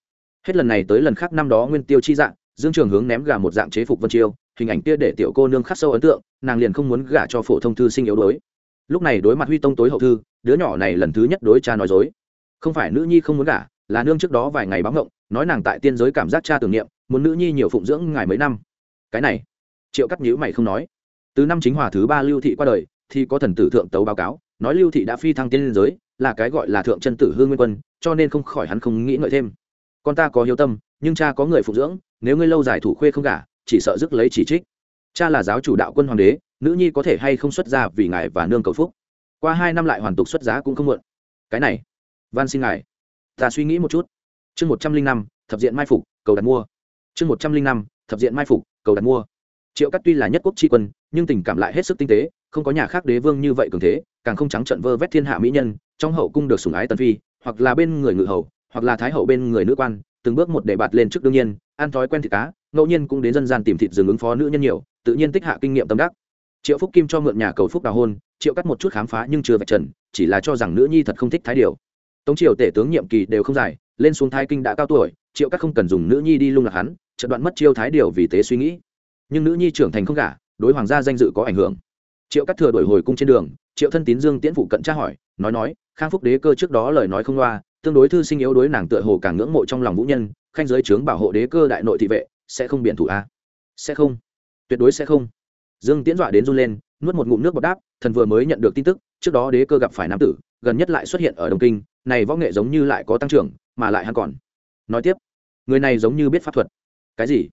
Hết lần này tới lần khác năm đó nguyên tiêu chi dạng, dương trường hướng ném gà một dạng chế phục vân chiêu hình ảnh kia để tiểu cô nương khắc sâu ấn tượng, nàng liền không muốn gả cho phổ thông thư sinh yếu đuối. Lúc này đối mặt huy tông tối hậu thư, đứa nhỏ này lần thứ nhất đối cha nói dối. Không phải nữ nhi không muốn gả, là nương trước đó vài ngày báo ngộng, nói nàng tại tiên giới cảm giác cha tưởng niệm, muốn nữ nhi nhiều phụng dưỡng ngài mấy năm. Cái này, triệu cắt nhữ mày không nói. Từ năm chính hòa thứ ba lưu thị qua đời, thì có thần tử thượng tấu báo cáo, nói lưu thị đã phi thăng tiên giới, là cái gọi là thượng chân tử hương nguyên quân, cho nên không khỏi hắn không nghĩ ngợi thêm. Con ta có hiếu tâm, nhưng cha có người phụng dưỡng, nếu ngươi lâu dài thủ khuê không gả chỉ sợ dứt lấy chỉ trích. Cha là giáo chủ đạo quân hoàng đế, nữ nhi có thể hay không xuất gia vì ngài và nương cầu phúc. Qua hai năm lại hoàn tục xuất giá cũng không muộn. Cái này, van xin ngài. Ta suy nghĩ một chút. Chương một trăm linh năm, thập diện mai phục, cầu đặt mua. Chương một trăm linh năm, thập diện mai phục, cầu đặt mua. Triệu cắt tuy là nhất quốc tri quân, nhưng tình cảm lại hết sức tinh tế, không có nhà khác đế vương như vậy cường thế, càng không trắng trận vơ vét thiên hạ mỹ nhân, trong hậu cung được sủng ái tần phi, hoặc là bên người ngự hầu, hoặc là thái hậu bên người nữ quan từng bước một để bạt lên trước đương nhiên, ăn thói quen thịt cá, ngẫu nhiên cũng đến dân gian tìm thịt rừng ứng phó nữ nhân nhiều, tự nhiên tích hạ kinh nghiệm tâm đắc. Triệu phúc kim cho mượn nhà cầu phúc đào hôn, triệu cắt một chút khám phá nhưng chưa vạch trần, chỉ là cho rằng nữ nhi thật không thích thái điều. Tống triều tể tướng nhiệm kỳ đều không dài, lên xuống thái kinh đã cao tuổi, triệu cắt không cần dùng nữ nhi đi lung lạc hắn trận đoạn mất chiêu thái điều vì tế suy nghĩ. Nhưng nữ nhi trưởng thành không gả, đối hoàng gia danh dự có ảnh hưởng. Triệu cắt thừa đổi hồi cung trên đường, triệu thân tín dương tiễn phụ cận tra hỏi, nói nói, khang phúc đế cơ trước đó lời nói không loa tương đối thư sinh yếu đối nàng tựa hồ càng ngưỡng mộ trong lòng vũ nhân, khanh giới trướng bảo hộ đế cơ đại nội thị vệ, sẽ không biển thủ a. Sẽ không. Tuyệt đối sẽ không. Dương tiễn dọa đến run lên, nuốt một ngụm nước bọt đáp, thần vừa mới nhận được tin tức, trước đó đế cơ gặp phải nam tử, gần nhất lại xuất hiện ở đồng kinh, này võ nghệ giống như lại có tăng trưởng, mà lại hắn còn. Nói tiếp, người này giống như biết pháp thuật. Cái gì?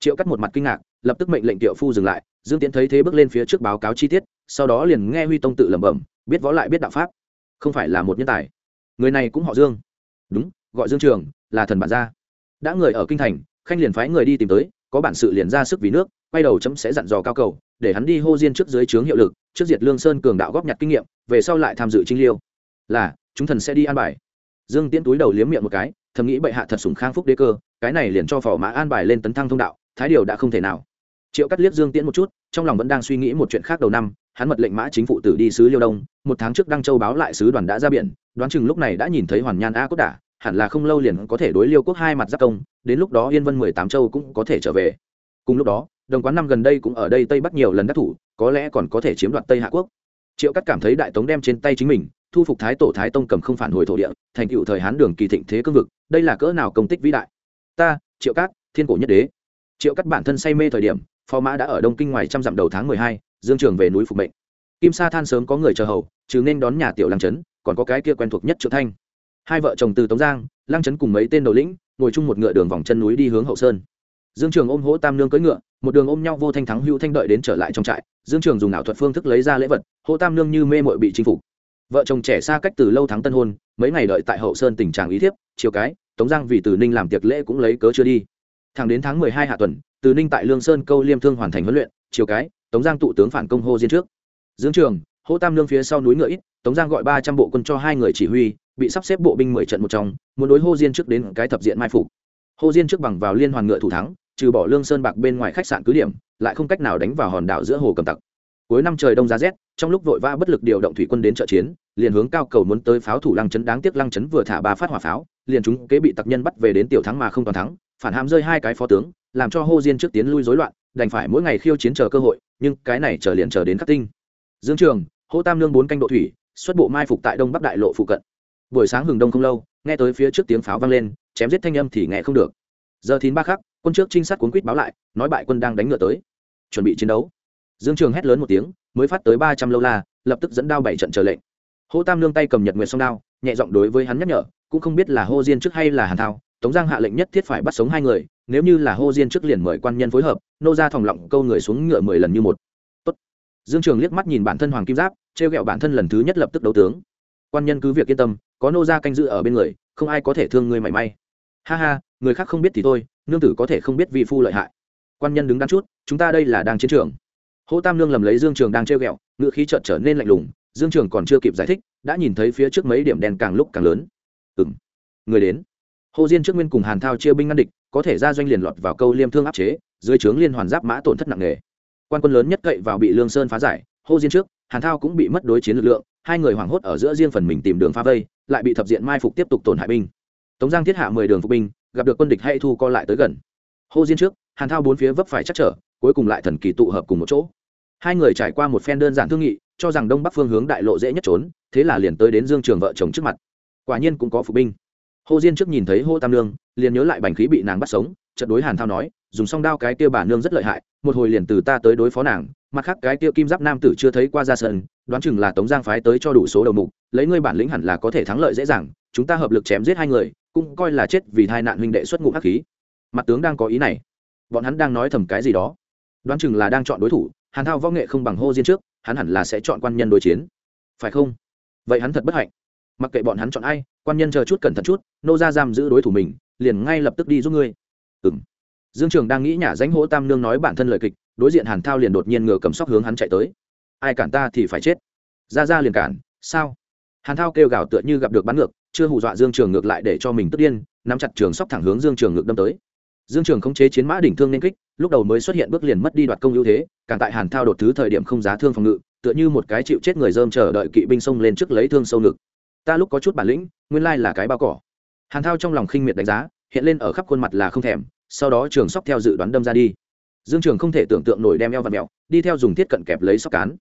Triệu cắt một mặt kinh ngạc, lập tức mệnh lệnh tiệu phu dừng lại, dương tiễn thấy thế bước lên phía trước báo cáo chi tiết, sau đó liền nghe huy tông tự lẩm bẩm, biết võ lại biết đạo pháp. Không phải là một nhân tài người này cũng họ dương. Đúng, gọi dương trường, là thần bản gia. Đã người ở kinh thành, khanh liền phái người đi tìm tới, có bản sự liền ra sức vì nước, quay đầu chấm sẽ dặn dò cao cầu, để hắn đi hô diên trước dưới trướng hiệu lực, trước diệt lương sơn cường đạo góp nhặt kinh nghiệm, về sau lại tham dự trinh liêu. Là, chúng thần sẽ đi an bài. Dương tiễn túi đầu liếm miệng một cái, thầm nghĩ bệ hạ thật sủng khang phúc đế cơ, cái này liền cho phò mã an bài lên tấn thăng thông đạo, thái điều đã không thể nào. Triệu cắt liếc dương tiễn một chút, trong lòng vẫn đang suy nghĩ một chuyện khác đầu năm hắn mật lệnh mã chính phụ tử đi sứ liêu đông, một tháng trước đăng châu báo lại sứ đoàn đã ra biển, đoán chừng lúc này đã nhìn thấy hoàn nhan a cốt đả, hẳn là không lâu liền có thể đối liêu quốc hai mặt giáp công, đến lúc đó yên vân mười tám châu cũng có thể trở về. Cùng lúc đó, đồng quán năm gần đây cũng ở đây tây bắc nhiều lần đắc thủ, có lẽ còn có thể chiếm đoạt tây hạ quốc. Triệu cắt cảm thấy đại tống đem trên tay chính mình, thu phục thái tổ thái tông cầm không phản hồi thổ địa, thành cựu thời hán đường kỳ thịnh thế cương vực, đây là cỡ nào công tích vĩ đại. Ta, triệu cát, thiên cổ nhất đế. Triệu cắt bản thân say mê thời điểm phò mã đã ở đông kinh ngoài trăm dặm đầu tháng mười hai dương trường về núi phục mệnh. Kim sa than sớm có người chờ hầu chứ nên đón nhà tiểu lăng trấn còn có cái kia quen thuộc nhất trượng thanh. Hai vợ chồng từ tống giang, lăng trấn cùng mấy tên đầu lĩnh, ngồi chung một ngựa đường vòng chân núi đi hướng hậu sơn. Dương trường ôm hỗ tam nương cưỡi ngựa, một đường ôm nhau vô thanh thắng hữu thanh đợi đến trở lại trong trại, dương trường dùng ảo thuật phương thức lấy ra lễ vật, hỗ tam nương như mê mội bị chinh phục. Vợ chồng trẻ xa cách từ lâu tháng tân hôn, mấy ngày đợi tại hậu sơn tình trạng ý thiếp, chiều cái, tống giang vì từ ninh làm tiệc lễ cũng lấy cớ chưa đi. Thẳng đến tháng mười hai hạ tuần, từ ninh tại lương sơn câu liêm thương hoàn thành huấn luyện, chiều cái tống giang tụ tướng phản công hô diên trước. Dương trường, hỗ tam lương phía sau núi ngựa ít, tống giang gọi ba trăm bộ quân cho hai người chỉ huy, bị sắp xếp bộ binh mười trận một trong, muốn đối hô diên trước đến cái thập diện mai phục. Hô diên trước bằng vào liên hoàn ngựa thủ thắng, trừ bỏ lương sơn bạc bên ngoài khách sạn cứ điểm, lại không cách nào đánh vào hòn đảo giữa hồ cầm tặc. Cuối năm trời đông giá rét, trong lúc vội vã bất lực điều động thủy quân đến trợ chiến, liền hướng cao cầu muốn tới pháo thủ lăng chấn, đáng tiếc lăng chấn vừa thả ba phát hỏa pháo, liền chúng kế bị tặc nhân bắt về đến tiểu thắng mà không toàn thắng, phản hàm rơi hai cái phó tướng làm cho hô diên trước tiến lui rối loạn, đành phải mỗi ngày khiêu chiến chờ cơ hội, nhưng cái này chờ liền chờ đến khắc tinh. Dương trường, hô tam lương bốn canh độ thủy, xuất bộ mai phục tại đông bắc đại lộ phụ cận. Buổi sáng hừng đông không lâu, nghe tới phía trước tiếng pháo vang lên, chém giết thanh âm thì nghe không được. Giờ thìn ba khắc, quân trước trinh sát cuốn quýt báo lại, nói bại quân đang đánh ngựa tới. Chuẩn bị chiến đấu. Dương trường hét lớn một tiếng, mới phát tới ba trăm lâu la, lập tức dẫn đao bảy trận chờ lệnh. Hô tam lương tay cầm nhật nguyệt song đao, nhẹ giọng đối với hắn nhắc nhở, cũng không biết là hô diên trước hay là hàn thao, tống giang hạ lệnh nhất thiết phải bắt sống hai người nếu như là hô diên trước liền mời quan nhân phối hợp, nô ra thòng lọng câu người xuống ngựa mười lần như một. Tốt. dương trường liếc mắt nhìn bản thân hoàng kim giáp, trêu ghẹo bản thân lần thứ nhất lập tức đấu tướng. Quan nhân cứ việc yên tâm, có nô ra canh giữ ở bên người, không ai có thể thương người mảy may. Ha ha, người khác không biết thì thôi, nương tử có thể không biết vị phu lợi hại. Quan nhân đứng đắn chút, chúng ta đây là đang chiến trường. Hô tam nương lầm lấy dương trường đang trêu ghẹo ngựa khí trợn trở nên lạnh lùng, dương trường còn chưa kịp giải thích, đã nhìn thấy phía trước mấy điểm đen càng lúc càng lớn. Ừng người đến hồ diên trước nguyên cùng hàn thao chia binh ngăn địch, có thể ra doanh liền lọt vào câu liêm thương áp chế, dưới trướng liên hoàn giáp mã tổn thất nặng nề. Quan quân lớn nhất cậy vào bị lương sơn phá giải, hồ diên trước, hàn thao cũng bị mất đối chiến lực lượng, hai người hoảng hốt ở giữa riêng phần mình tìm đường phá vây, lại bị thập diện mai phục tiếp tục tổn hại binh. Tống giang thiết hạ mười đường phục binh, gặp được quân địch hay thu co lại tới gần. Hồ diên trước, hàn thao bốn phía vấp phải chắc trở, cuối cùng lại thần kỳ tụ hợp cùng một chỗ. Hai người trải qua một phen đơn giản thương nghị, cho rằng đông bắc phương hướng đại lộ dễ nhất trốn, thế là liền tới đến dương trường vợ chồng trước mặt. Quả nhiên cũng có phục binh hồ diên trước nhìn thấy hô tam nương, liền nhớ lại bành khí bị nàng bắt sống trận đối hàn thao nói, dùng song đao cái kia bà nương rất lợi hại, một hồi liền từ ta tới đối phó nàng, mặt khác cái kia kim giáp nam tử chưa thấy qua ra sân, đoán chừng là tống giang phái tới cho đủ số đầu mục, lấy ngươi bản lĩnh hẳn là có thể thắng lợi dễ dàng, chúng ta hợp lực chém giết hai người, cũng coi là chết vì hai nạn huynh đệ xuất ngụ hắc khí. Mặt tướng đang có ý này. Bọn hắn đang nói thầm cái gì đó. Đoán chừng là đang chọn đối thủ, hàn thao võ nghệ không bằng hô diên trước, hắn hẳn là sẽ chọn quan nhân đối chiến. Phải không? Vậy hắn thật bất hạnh mặc kệ bọn hắn chọn ai, quan nhân chờ chút cẩn thận chút, nô ra giam giữ đối thủ mình, liền ngay lập tức đi giúp ngươi. Ừ m dương trường đang nghĩ nhả danh hỗ tam nương nói bản thân lời kịch, đối diện hàn thao liền đột nhiên ngờ cầm sóc hướng hắn chạy tới. Ai cản ta thì phải chết. Ra ra liền cản, sao? Hàn thao kêu gào tựa như gặp được bắn ngược, chưa hù dọa dương trường ngược lại để cho mình tức điên, nắm chặt trường sóc thẳng hướng dương trường ngược đâm tới. Dương trường khống chế chiến mã đỉnh thương nên kích, lúc đầu mới xuất hiện bước liền mất đi đoạt công ưu thế, càng tại hàn thao đột thứ thời điểm không giá thương phòng ngự, tựa như một cái chịu chết người dơm chờ đợi kỵ binh xông lên trước lấy thương sâu ngực ta lúc có chút bản lĩnh, nguyên lai là cái bao cỏ. Hàn thao trong lòng khinh miệt đánh giá, hiện lên ở khắp khuôn mặt là không thèm, sau đó trường sóc theo dự đoán đâm ra đi. Dương trường không thể tưởng tượng nổi đem eo và mẹo đi theo dùng thiết cận kẹp lấy sóc cán.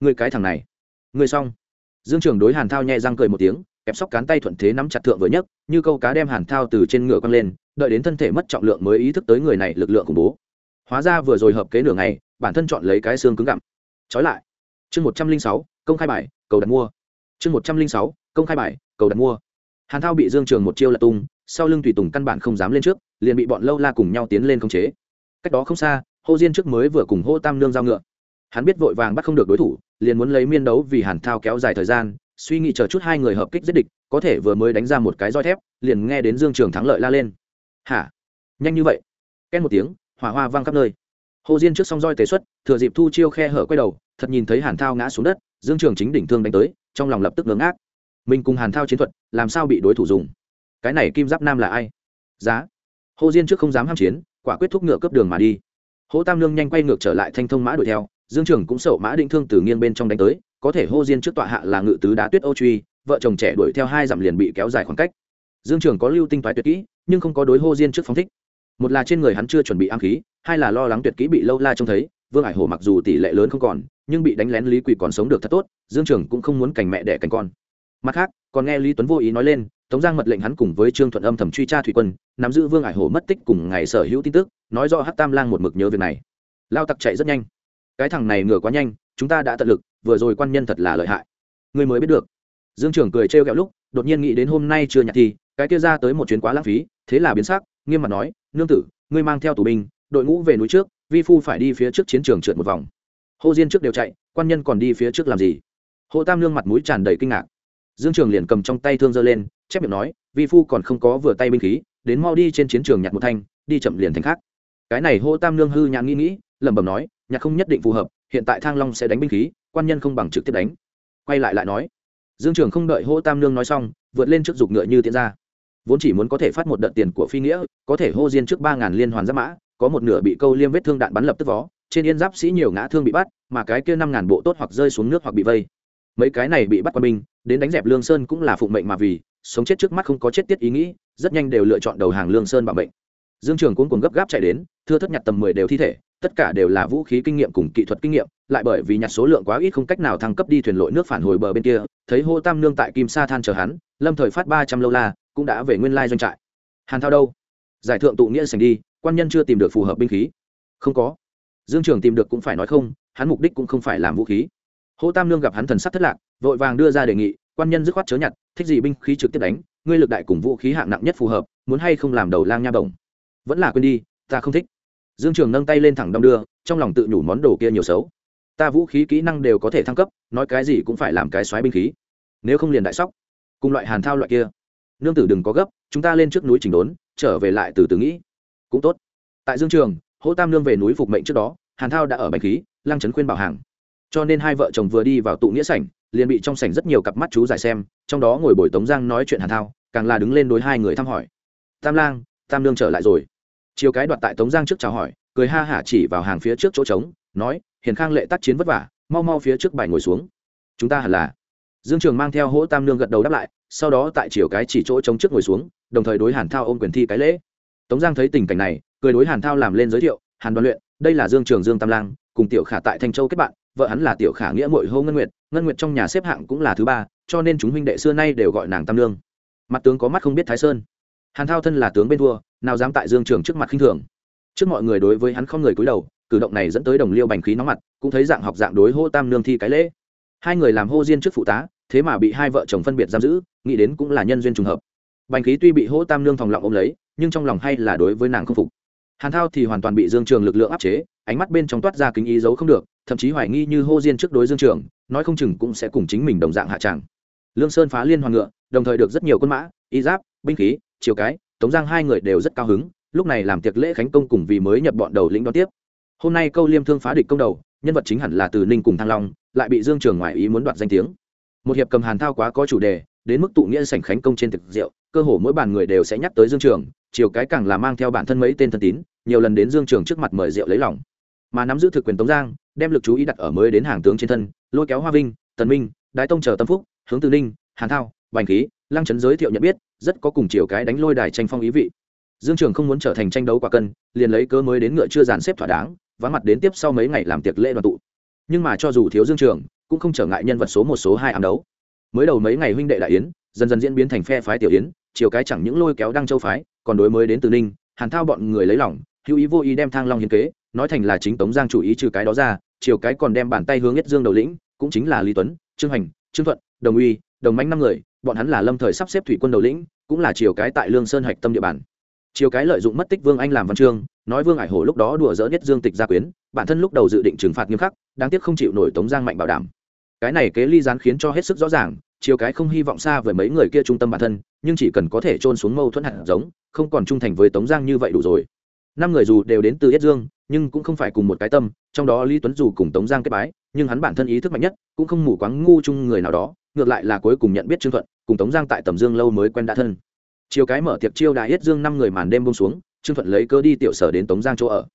Người cái thằng này. Người xong. Dương trường đối hàn thao nhẹ răng cười một tiếng, kẹp sóc cán tay thuận thế nắm chặt thượng vừa nhất như câu cá đem hàn thao từ trên ngựa quăng lên, đợi đến thân thể mất trọng lượng mới ý thức tới người này lực lượng khủng bố. Hóa ra vừa rồi hợp kế nửa ngày, bản thân chọn lấy cái xương cứng gặm. Trói lại. Chương một trăm linh sáu, công khai bài, cầu đặt mua. Chương một trăm linh sáu công khai bài, cầu đặt mua. Hàn thao bị dương trường một chiêu lật tung, sau lưng tùy tùng căn bản không dám lên trước, liền bị bọn lâu la cùng nhau tiến lên khống chế. Cách đó không xa, hô diên trước mới vừa cùng hô tam nương giao ngựa. Hắn biết vội vàng bắt không được đối thủ, liền muốn lấy miên đấu vì hàn thao kéo dài thời gian, suy nghĩ chờ chút hai người hợp kích giết địch, có thể vừa mới đánh ra một cái roi thép, liền nghe đến dương trường thắng lợi la lên. Hả? Nhanh như vậy? Két một tiếng, hỏa hoa vang khắp nơi. Hồ diên trước song roi tế xuất, thừa dịp thu chiêu khe hở quay đầu, thật nhìn thấy hàn thao ngã xuống đất, dương trường chính đỉnh thương đánh tới, trong lòng lập tức ngưỡng ác mình cùng hàn thao chiến thuật, làm sao bị đối thủ dùng? Cái này kim giáp nam là ai? Giá. Hồ diên trước không dám ham chiến, quả quyết thúc ngựa cướp đường mà đi. Hỗ tam lương nhanh quay ngược trở lại thanh thông mã đuổi theo, dương trường cũng sậu mã định thương từ nghiêng bên trong đánh tới, có thể hô diên trước tọa hạ là ngự tứ đá tuyết ô truy, vợ chồng trẻ đuổi theo hai dặm liền bị kéo dài khoảng cách. Dương trường có lưu tinh thoái tuyệt kỹ, nhưng không có đối hô diên trước phóng thích. Một là trên người hắn chưa chuẩn bị am khí, hai là lo lắng tuyệt kỹ bị lâu la trông thấy, vương ải hồ mặc dù tỷ lệ lớn không còn, nhưng bị đánh lén lý quỷ còn sống được thật tốt, dương trường cũng không muốn cành mẹ đẻ cành con mặt khác, còn nghe lý tuấn vô ý nói lên, tống giang mật lệnh hắn cùng với trương thuận âm thẩm truy tra thủy quân, nắm giữ vương ải hổ mất tích cùng ngày sở hữu tin tức, nói do hát tam lang một mực nhớ việc này. Lao tặc chạy rất nhanh. Cái thằng này ngửa quá nhanh, chúng ta đã tận lực, vừa rồi quan nhân thật là lợi hại. Người mới biết được. Dương trưởng cười trêu ghẹo lúc, đột nhiên nghĩ đến hôm nay chưa nhặt thi, cái kia ra tới một chuyến quá lãng phí, thế là biến sắc, nghiêm mặt nói, nương tử, ngươi mang theo tù binh, đội ngũ về núi trước, vi phu phải đi phía trước chiến trường trượt một vòng. Hồ diên trước đều chạy, quan nhân còn đi phía trước làm gì? Hồ tam Lương mặt mũi tràn đầy kinh ngạc dương trường liền cầm trong tay thương giơ lên, chép miệng nói, vi phu còn không có vừa tay binh khí, đến mau đi trên chiến trường nhặt một thanh, đi chậm liền thành khác. Cái này hô tam nương hư nhãn nghĩ nghĩ, lẩm bẩm nói nhạc không nhất định phù hợp, hiện tại thang long sẽ đánh binh khí, quan nhân không bằng trực tiếp đánh. Quay lại lại nói, dương trường không đợi hô tam nương nói xong, vượt lên trước dục ngựa như tiến ra. Vốn chỉ muốn có thể phát một đợt tiền của phi nghĩa, có thể hô diên trước ba ngàn liên hoàn giáp mã, có một nửa bị câu liêm vết thương đạn bắn lập tức vó, trên yên giáp sĩ nhiều ngã thương bị bắt, mà cái kia năm ngàn bộ tốt hoặc rơi xuống nước hoặc bị vây. Mấy cái này bị bắt quân binh đến đánh dẹp lương sơn cũng là phụng mệnh mà vì, sống chết trước mắt không có chết tiết ý nghĩ, rất nhanh đều lựa chọn đầu hàng lương sơn bảo mệnh. Dương trường cũng cùng gấp gáp chạy đến, thưa thất nhặt tầm mười đều thi thể, tất cả đều là vũ khí kinh nghiệm cùng kỹ thuật kinh nghiệm, lại bởi vì nhặt số lượng quá ít không cách nào thăng cấp đi thuyền lội nước phản hồi bờ bên kia, thấy hô tam nương tại kim sa than chờ hắn, lâm thời phát ba trăm lâu la, cũng đã về nguyên lai doanh trại. Hàn thao đâu? Giải thượng tụ nghĩa sành đi, quan nhân chưa tìm được phù hợp binh khí. Không có. Dương trường tìm được cũng phải nói không, hắn mục đích cũng không phải làm vũ khí hô tam nương gặp hắn thần sắc thất lạc, vội vàng đưa ra đề nghị, quan nhân dứt khoát chớ nhặt, thích gì binh khí trực tiếp đánh, ngươi lực đại cùng vũ khí hạng nặng nhất phù hợp, muốn hay không làm đầu lang nha bổng. Vẫn là quên đi, ta không thích. Dương trường nâng tay lên thẳng đong đưa, trong lòng tự nhủ món đồ kia nhiều xấu. Ta vũ khí kỹ năng đều có thể thăng cấp, nói cái gì cũng phải làm cái xoáy binh khí. Nếu không liền đại sóc. Cùng loại hàn thao loại kia. Nương tử đừng có gấp, chúng ta lên trước núi chỉnh đốn, trở về lại từ từ nghĩ. Cũng tốt. Tại dương trường, hỗ tam nương về núi phục mệnh trước đó, hàn thao đã ở bành khí, lăng trấn khuyên bảo hàng cho nên hai vợ chồng vừa đi vào tụ nghĩa sảnh, liền bị trong sảnh rất nhiều cặp mắt chú giải xem, trong đó ngồi bồi tống giang nói chuyện hàn thao, càng là đứng lên đối hai người thăm hỏi. Tam lang, tam nương trở lại rồi. Chiều cái đoạt tại tống giang trước chào hỏi, cười ha hả chỉ vào hàng phía trước chỗ trống, nói, hiền khang lệ tác chiến vất vả, mau mau phía trước bài ngồi xuống. Chúng ta hẳn là. Dương trường mang theo hỗ tam nương gật đầu đáp lại, sau đó tại chiều cái chỉ chỗ trống trước ngồi xuống, đồng thời đối hàn thao ôm quyền thi cái lễ. Tống giang thấy tình cảnh này, cười đối hàn thao làm lên giới thiệu, hàn đoàn luyện, đây là dương trường dương tam lang, cùng tiểu khả tại thanh châu kết bạn vợ hắn là tiểu khả nghĩa mội hô ngân nguyệt ngân nguyệt trong nhà xếp hạng cũng là thứ ba, cho nên chúng huynh đệ xưa nay đều gọi nàng tam lương mặt tướng có mắt không biết thái sơn. Hàn thao thân là tướng bên thua nào dám tại dương trường trước mặt khinh thường. Trước mọi người đối với hắn không người cúi đầu, cử động này dẫn tới đồng liêu bành khí nóng mặt, cũng thấy dạng học dạng đối hô tam nương thi cái lễ. Hai người làm hô diên trước phụ tá, thế mà bị hai vợ chồng phân biệt giam giữ, nghĩ đến cũng là nhân duyên trùng hợp. Bành khí tuy bị hô tam nương thòng lọng ôm lấy, nhưng trong lòng hay là đối với nàng không phục hàn thao thì hoàn toàn bị dương trường lực lượng áp chế, ánh mắt bên trong toát ra kính ý giấu không được, thậm chí hoài nghi như hô diên trước đối dương trường, nói không chừng cũng sẽ cùng chính mình đồng dạng hạ tràng. Lương sơn phá liên hoàng ngựa, đồng thời được rất nhiều quân mã, y giáp, binh khí chiều cái, tống giang hai người đều rất cao hứng, lúc này làm tiệc lễ khánh công cùng vì mới nhập bọn đầu lĩnh đón tiếp. Hôm nay câu liêm thương phá địch công đầu, nhân vật chính hẳn là từ ninh cùng thăng long, lại bị dương trường ngoại ý muốn đoạt danh tiếng. Một hiệp cầm hàn thao quá có chủ đề, đến mức tụ nghĩa sảnh khánh công trên thực rượu, cơ hồ mỗi bàn người đều sẽ nhắc tới dương trường chiều cái càng là mang theo bản thân mấy tên thân tín, nhiều lần đến dương trường trước mặt mời rượu lấy lòng. Mà nắm giữ thực quyền tống giang, đem lực chú ý đặt ở mới đến hàng tướng trên thân, lôi kéo hoa vinh, tần minh, đái tông chờ tâm phúc, hướng từ ninh, hàn thao, bành khí, lăng trấn giới thiệu nhận biết, rất có cùng chiều cái đánh lôi đài tranh phong ý vị. Dương trường không muốn trở thành tranh đấu quả cân, liền lấy cớ mới đến ngựa chưa dàn xếp thỏa đáng, vắng mặt đến tiếp sau mấy ngày làm tiệc lễ đoàn tụ. Nhưng mà cho dù thiếu dương trường, cũng không trở ngại nhân vật số một, số hai ám đấu. Mới đầu mấy ngày huynh đệ đại yến dần dần diễn biến thành phe phái tiểu yến chiều cái chẳng những lôi kéo đăng châu phái, còn đối mới đến từ ninh, hàn thao bọn người lấy lòng, hữu ý vô ý đem thang long hiến kế, nói thành là chính tống giang chủ ý trừ cái đó ra chiều cái còn đem bàn tay hướng nhất dương đầu lĩnh, cũng chính là lý tuấn, trương hành trương thuận, đồng uy, đồng manh năm người, bọn hắn là lâm thời sắp xếp thủy quân đầu lĩnh, cũng là chiều cái tại lương sơn hạch tâm địa bàn. Chiều cái lợi dụng mất tích vương anh làm văn chương, nói vương ải hổ lúc đó đùa dỡ nhất dương tịch gia quyến, bản thân lúc đầu dự định trừng phạt nghiêm khắc, đáng tiếc không chịu nổi tống giang mạnh bảo đảm. Cái này kế ly gián khiến cho hết sức rõ ràng chiều cái không hy vọng xa với mấy người kia trung tâm bản thân, nhưng chỉ cần có thể trôn xuống mâu thuẫn hạt giống, không còn trung thành với tống giang như vậy đủ rồi. Năm người dù đều đến từ yết dương, nhưng cũng không phải cùng một cái tâm, trong đó lý tuấn dù cùng tống giang kết bái, nhưng hắn bản thân ý thức mạnh nhất, cũng không mù quáng ngu chung người nào đó, ngược lại là cuối cùng nhận biết trương thuận, cùng tống giang tại tầm dương lâu mới quen đã thân. Chiều cái mở tiệc chiêu đại yết dương năm người màn đêm bông xuống, trương thuận lấy cơ đi tiểu sở đến tống giang chỗ ở.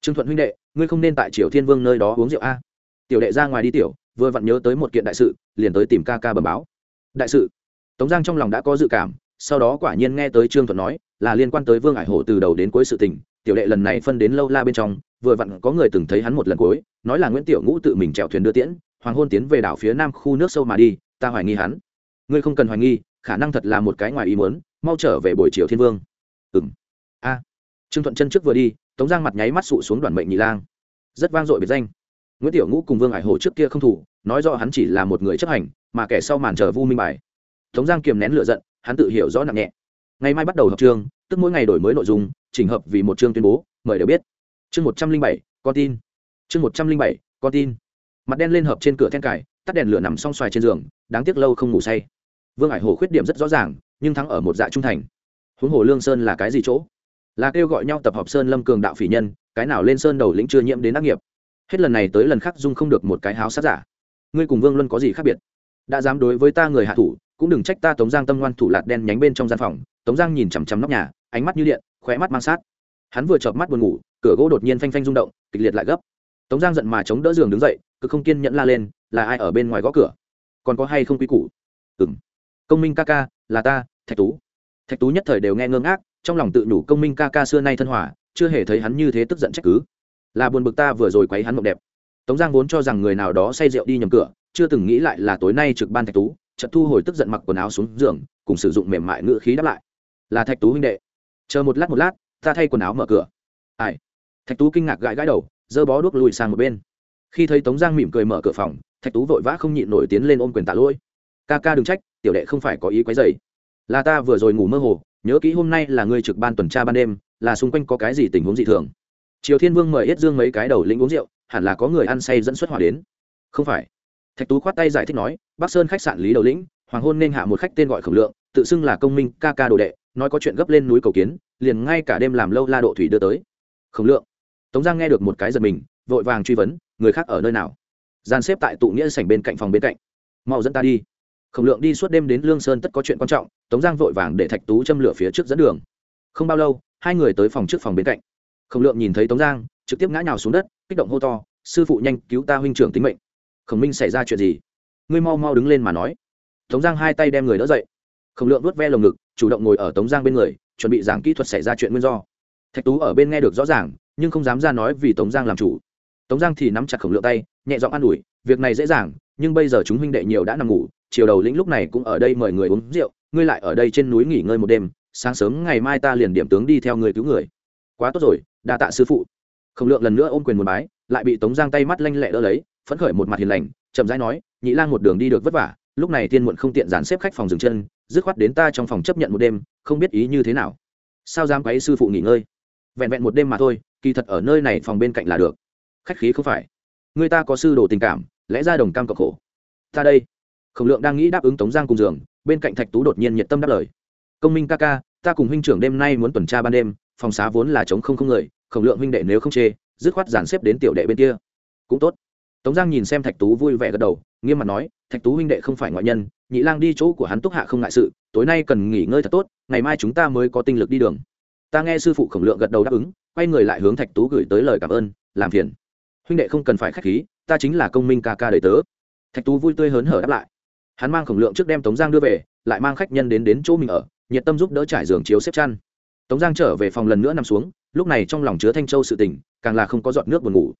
Trương thuận huynh đệ, ngươi không nên tại triều thiên vương nơi đó uống rượu a. Tiểu đệ ra ngoài đi tiểu vừa vặn nhớ tới một kiện đại sự, liền tới tìm ca ca bẩm báo. Đại sự? Tống giang trong lòng đã có dự cảm, sau đó quả nhiên nghe tới trương thuận nói, là liên quan tới vương ải hổ từ đầu đến cuối sự tình, tiểu đệ lần này phân đến lâu la bên trong, vừa vặn có người từng thấy hắn một lần cuối, nói là nguyễn tiểu ngũ tự mình chèo thuyền đưa tiễn, hoàng hôn tiến về đảo phía nam khu nước sâu mà đi, ta hoài nghi hắn. Ngươi không cần hoài nghi, khả năng thật là một cái ngoài ý muốn, mau trở về buổi chiều thiên vương. Ừ m a. Trương thuận chân trước vừa đi, tống giang mặt nháy mắt sụ xuống đoàn mệnh nhị lang. Rất vang dội biệt danh nguyễn tiểu ngũ cùng vương Hải hồ trước kia không thủ, nói rõ hắn chỉ là một người chấp hành, mà kẻ sau màn chờ vu minh bài. Tống giang kiềm nén l ử a giận, hắn tự hiểu rõ nặng nhẹ. Ngày mai bắt đầu học chương, tức mỗi ngày đổi mới nội dung, chỉnh hợp vì một chương tuyên bố, mời đều biết. Chương một trăm linh bảy, con tin. Chương một trăm linh bảy, con tin. Mặt đen lên hợp trên cửa then cài, tắt đèn lửa nằm song xoài trên giường, đáng tiếc lâu không ngủ say. Vương Hải hồ khuyết điểm rất rõ ràng, nhưng thắng ở một dạ trung thành. Huống hồ lương sơn là cái gì chỗ? Là kêu gọi nhau tập hợp sơn lâm cường đạo phỉ nhân, cái nào lên sơn đầu lĩnh chưa nhiễm đến ác nghiệp hết lần này tới lần khác dung không được một cái háo sát giả. Ngươi cùng vương luân có gì khác biệt? Đã dám đối với ta người hạ thủ, cũng đừng trách ta tống giang tâm ngoan thủ lạt đen nhánh bên trong gian phòng. Tống giang nhìn chằm chằm nóc nhà, ánh mắt như điện, khóe mắt mang sát. Hắn vừa chợp mắt buồn ngủ, cửa gỗ đột nhiên phanh phanh rung động, kịch liệt lại gấp. Tống giang giận mà chống đỡ giường đứng dậy, cứ không kiên nhẫn la lên, là ai ở bên ngoài gõ cửa? Còn có hay không quý củ? Ừng công minh ca ca, là ta, thạch tú. Thạch tú nhất thời đều nghe ngơ ngác, trong lòng tự nhủ công minh ca ca xưa nay thân hòa, chưa hề thấy hắn như thế tức giận trách cứ là buồn bực ta vừa rồi quấy hắn mộng đẹp. Tống giang vốn cho rằng người nào đó say rượu đi nhầm cửa, chưa từng nghĩ lại là tối nay trực ban thạch tú trận thu hồi tức giận mặc quần áo xuống giường, cùng sử dụng mềm mại ngữ khí đáp lại. Là thạch tú huynh đệ. Chờ một lát một lát, ta thay quần áo mở cửa. Ai? Thạch tú kinh ngạc gãi gãi đầu, giơ bó đuốc lùi sang một bên. Khi thấy tống giang mỉm cười mở cửa phòng, thạch tú vội vã không nhịn nổi tiến lên ôm quyền tạ lỗi. Ca ca đừng trách, tiểu đệ không phải có ý quấy dày là ta vừa rồi ngủ mơ hồ, nhớ kỹ hôm nay là ngươi trực ban tuần tra ban đêm, là xung quanh có cái gì tình huống dị thường triều thiên vương mời yết dương mấy cái đầu lĩnh uống rượu, hẳn là có người ăn say dẫn xuất hỏa đến. Không phải. Thạch tú khoát tay giải thích nói, bắc sơn khách sạn lý đầu lĩnh, hoàng hôn nên hạ một khách tên gọi khổng lượng, tự xưng là công minh ca ca đồ đệ, nói có chuyện gấp lên núi cầu kiến, liền ngay cả đêm làm lâu la độ thủy đưa tới. Khổng lượng. Tống giang nghe được một cái giật mình, vội vàng truy vấn, người khác ở nơi nào? Gian xếp tại tụ nghĩa sảnh bên cạnh phòng bên cạnh. Mau dẫn ta đi. Khổng lượng đi suốt đêm đến lương sơn tất có chuyện quan trọng, tống giang vội vàng để thạch tú châm lửa phía trước dẫn đường. Không bao lâu, hai người tới phòng trước phòng bên cạnh khổng lượng nhìn thấy tống giang, trực tiếp ngã nhào xuống đất, kích động hô to, sư phụ nhanh cứu ta huynh trưởng tính mệnh. Khổng minh xảy ra chuyện gì? Ngươi mau mau đứng lên mà nói. Tống giang hai tay đem người đỡ dậy. Khổng lượng vuốt ve lồng ngực, chủ động ngồi ở tống giang bên người, chuẩn bị giảng kỹ thuật xảy ra chuyện nguyên do. Thạch tú ở bên nghe được rõ ràng, nhưng không dám ra nói vì tống giang làm chủ. Tống giang thì nắm chặt khổng lượng tay, nhẹ giọng an ủi, việc này dễ dàng, nhưng bây giờ chúng huynh đệ nhiều đã nằm ngủ, chiều đầu lĩnh lúc này cũng ở đây mời người uống rượu, ngươi lại ở đây trên núi nghỉ ngơi một đêm, sáng sớm ngày mai ta liền điểm tướng đi theo người cứu người. Quá tốt rồi đa tạ sư phụ. Khổng lượng lần nữa ôm quyền một bái, lại bị tống giang tay mắt lanh lẹ đỡ lấy, phấn khởi một mặt hiền lành, chậm rãi nói, nhị lang một đường đi được vất vả, lúc này tiên muộn không tiện dàn xếp khách phòng dừng chân, dứt khoát đến ta trong phòng chấp nhận một đêm, không biết ý như thế nào. Sao dám quấy sư phụ nghỉ ngơi? Vẹn vẹn một đêm mà thôi, kỳ thật ở nơi này phòng bên cạnh là được. Khách khí không phải. Người ta có sư đồ tình cảm, lẽ ra đồng cam cộng khổ. Ta đây. Khổng lượng đang nghĩ đáp ứng tống giang cùng giường, bên cạnh thạch tú đột nhiên nhiệt tâm đáp lời. Công minh ca ca, ta cùng huynh trưởng đêm nay muốn tuần tra ban đêm phòng xá vốn là chống không không người, khổng lượng huynh đệ nếu không chê, dứt khoát dàn xếp đến tiểu đệ bên kia. Cũng tốt. Tống giang nhìn xem thạch tú vui vẻ gật đầu, nghiêm mặt nói, thạch tú huynh đệ không phải ngoại nhân, nhị lang đi chỗ của hắn túc hạ không ngại sự, tối nay cần nghỉ ngơi thật tốt, ngày mai chúng ta mới có tinh lực đi đường. Ta nghe sư phụ khổng lượng gật đầu đáp ứng, quay người lại hướng thạch tú gửi tới lời cảm ơn, làm phiền. Huynh đệ không cần phải k h á c h khí, ta chính là công minh ca ca đời tớ. Thạch tú vui tươi hớn hở đáp lại. Hắn mang khổng lượng trước đem tống giang đưa về, lại mang khách nhân đến đến chỗ mình ở, nhiệt tâm giúp đỡ trải giường chiếu xếp chăn tống giang trở về phòng lần nữa nằm xuống, lúc này trong lòng chứa thanh châu sự tình, càng là không có giọt nước buồn ngủ.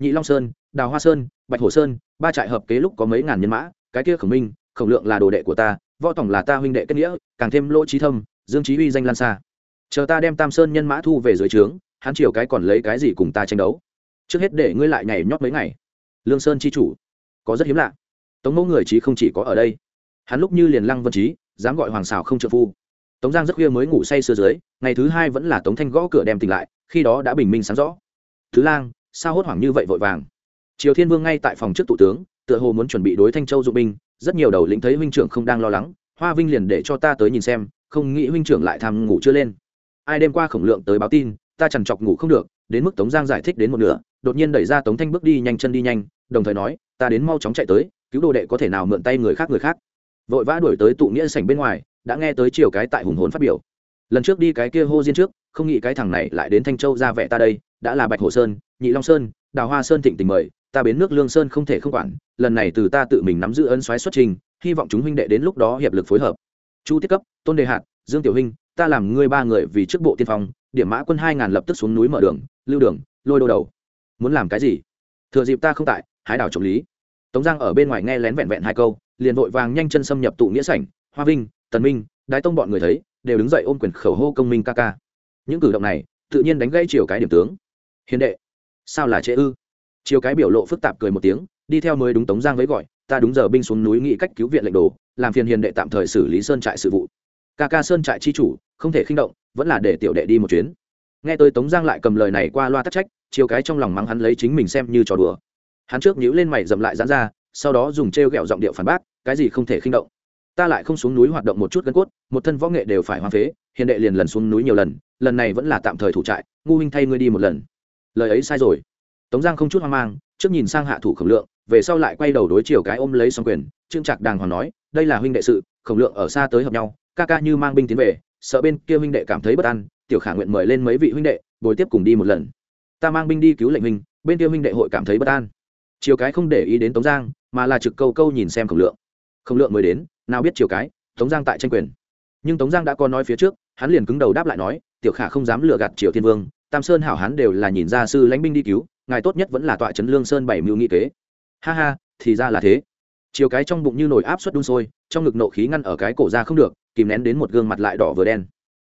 Nhị long sơn, đào hoa sơn, bạch hồ sơn, ba trại hợp kế lúc có mấy ngàn nhân mã, cái kia khổng minh, khổng lượng là đồ đệ của ta, võ tổng là ta huynh đệ kết nghĩa, càng thêm lỗ trí thâm, dương trí uy danh lan xa. Chờ ta đem tam sơn nhân mã thu về dưới trướng, hắn chiều cái còn lấy cái gì cùng ta tranh đấu? Trước hết để ngươi lại nhảy nhót mấy ngày. Lương sơn chi chủ, có rất hiếm lạ. Tống mẫu người trí không chỉ có ở đây. Hắn lúc như liền lăng vân trí, dám gọi hoàng xào không trợ phu tống giang rất khuya mới ngủ say sưa dưới, ngày thứ hai vẫn là tống thanh gõ cửa đem tỉnh lại, khi đó đã bình minh sáng rõ. Thứ lang, sao hốt hoảng như vậy vội vàng? Triều thiên vương ngay tại phòng trước thủ tướng, tựa hồ muốn chuẩn bị đối thanh châu dụng binh, rất nhiều đầu lĩnh thấy huynh trưởng không đang lo lắng, hoa vinh liền để cho ta tới nhìn xem, không nghĩ huynh trưởng lại tham ngủ chưa lên. Ai đêm qua khổng lượng tới báo tin, ta chằn chọc ngủ không được, đến mức tống giang giải thích đến một nửa, đột nhiên đẩy ra tống thanh bước đi nhanh chân đi nhanh, đồng thời nói, ta đến mau chóng chạy tới, cứu đồ đệ có thể nào mượn tay người khác người khác. Vội vã đuổi tới tụ nghĩa sảnh bên ngoài đã nghe tới chiều cái tại hùng hồn phát biểu. Lần trước đi cái kia hô diên trước, không nghĩ cái thằng này lại đến thanh châu ra vẻ ta đây, đã là bạch hồ sơn, nhị long sơn, đào hoa sơn thịnh tình mời, ta bến nước lương sơn không thể không quản, lần này từ ta tự mình nắm giữ ân xoáy xuất trình, hy vọng chúng huynh đệ đến lúc đó hiệp lực phối hợp. Chu tiết cấp, tôn đề hạt, dương tiểu huynh ta làm ngươi ba người vì trước bộ tiên phong, điểm mã quân hai ngàn lập tức xuống núi mở đường, lưu đường, lôi đô đầu. Muốn làm cái gì? Thừa dịp ta không tại, hái đảo trọng lý. Tống giang ở bên ngoài nghe lén vẹn vẹn hai câu, liền vội vàng nhanh chân xâm nhập tụ nghĩa sảnh, hoa vinh tần minh, đái tông bọn người thấy, đều đứng dậy ôm quyền khẩu hô công minh ca ca. Những cử động này, tự nhiên đánh gãy chiều cái điểm tướng. Hiền đệ, sao là trễ ư? Chiều cái biểu lộ phức tạp cười một tiếng, đi theo mới đúng tống giang với gọi, ta đúng giờ binh xuống núi nghĩ cách cứu viện lệnh đồ, làm phiền hiền đệ tạm thời xử lý sơn trại sự vụ. Ca ca sơn trại chi chủ, không thể khinh động, vẫn là để tiểu đệ đi một chuyến. Nghe tôi tống giang lại cầm lời này qua loa tắc trách chiều cái trong lòng mắng hắn lấy chính mình xem như trò đùa. Hắn trước nhíu lên mày dậm lại dán ra, sau đó dùng t r e o g ẹ o giọng điệu phản bác, cái gì không thể khinh động? Ta lại không xuống núi hoạt động một chút gân cốt, một thân võ nghệ đều phải hoang phế, hiền đệ liền lần xuống núi nhiều lần lần này vẫn là tạm thời thủ trại, ngu huynh thay ngươi đi một lần. Lời ấy sai rồi. Tống giang không chút hoang mang, trước nhìn sang hạ thủ khổng lượng, về sau lại quay đầu đối chiều cái ôm lấy xong quyền, trương trạc đàng hoàng nói, đây là huynh đệ sự, khổng lượng ở xa tới hợp nhau, ca ca như mang binh tiến về, sợ bên kia huynh đệ cảm thấy bất an, tiểu khả nguyện mời lên mấy vị huynh đệ, bồi tiếp cùng đi một lần. Ta mang binh đi cứu lệnh huynh, bên kia huynh đệ hội cảm thấy bất an. Chiều cái không để ý đến tống giang, mà là trực câu câu nhìn xem khổng lượng. Khổng lượng mới đến nào biết chiều cái, tống giang tại tranh quyền. Nhưng tống giang đã có nói phía trước, hắn liền cứng đầu đáp lại nói, tiểu khả không dám lừa gạt triều thiên vương, tam sơn hảo hán đều là nhìn ra sư lãnh binh đi cứu, ngài tốt nhất vẫn là tọa trấn lương sơn bảy mưu nghị kế. Ha ha, thì ra là thế. Chiều cái trong bụng như nồi áp suất đun sôi, trong ngực nộ khí ngăn ở cái cổ ra không được, kìm nén đến một gương mặt lại đỏ vừa đen.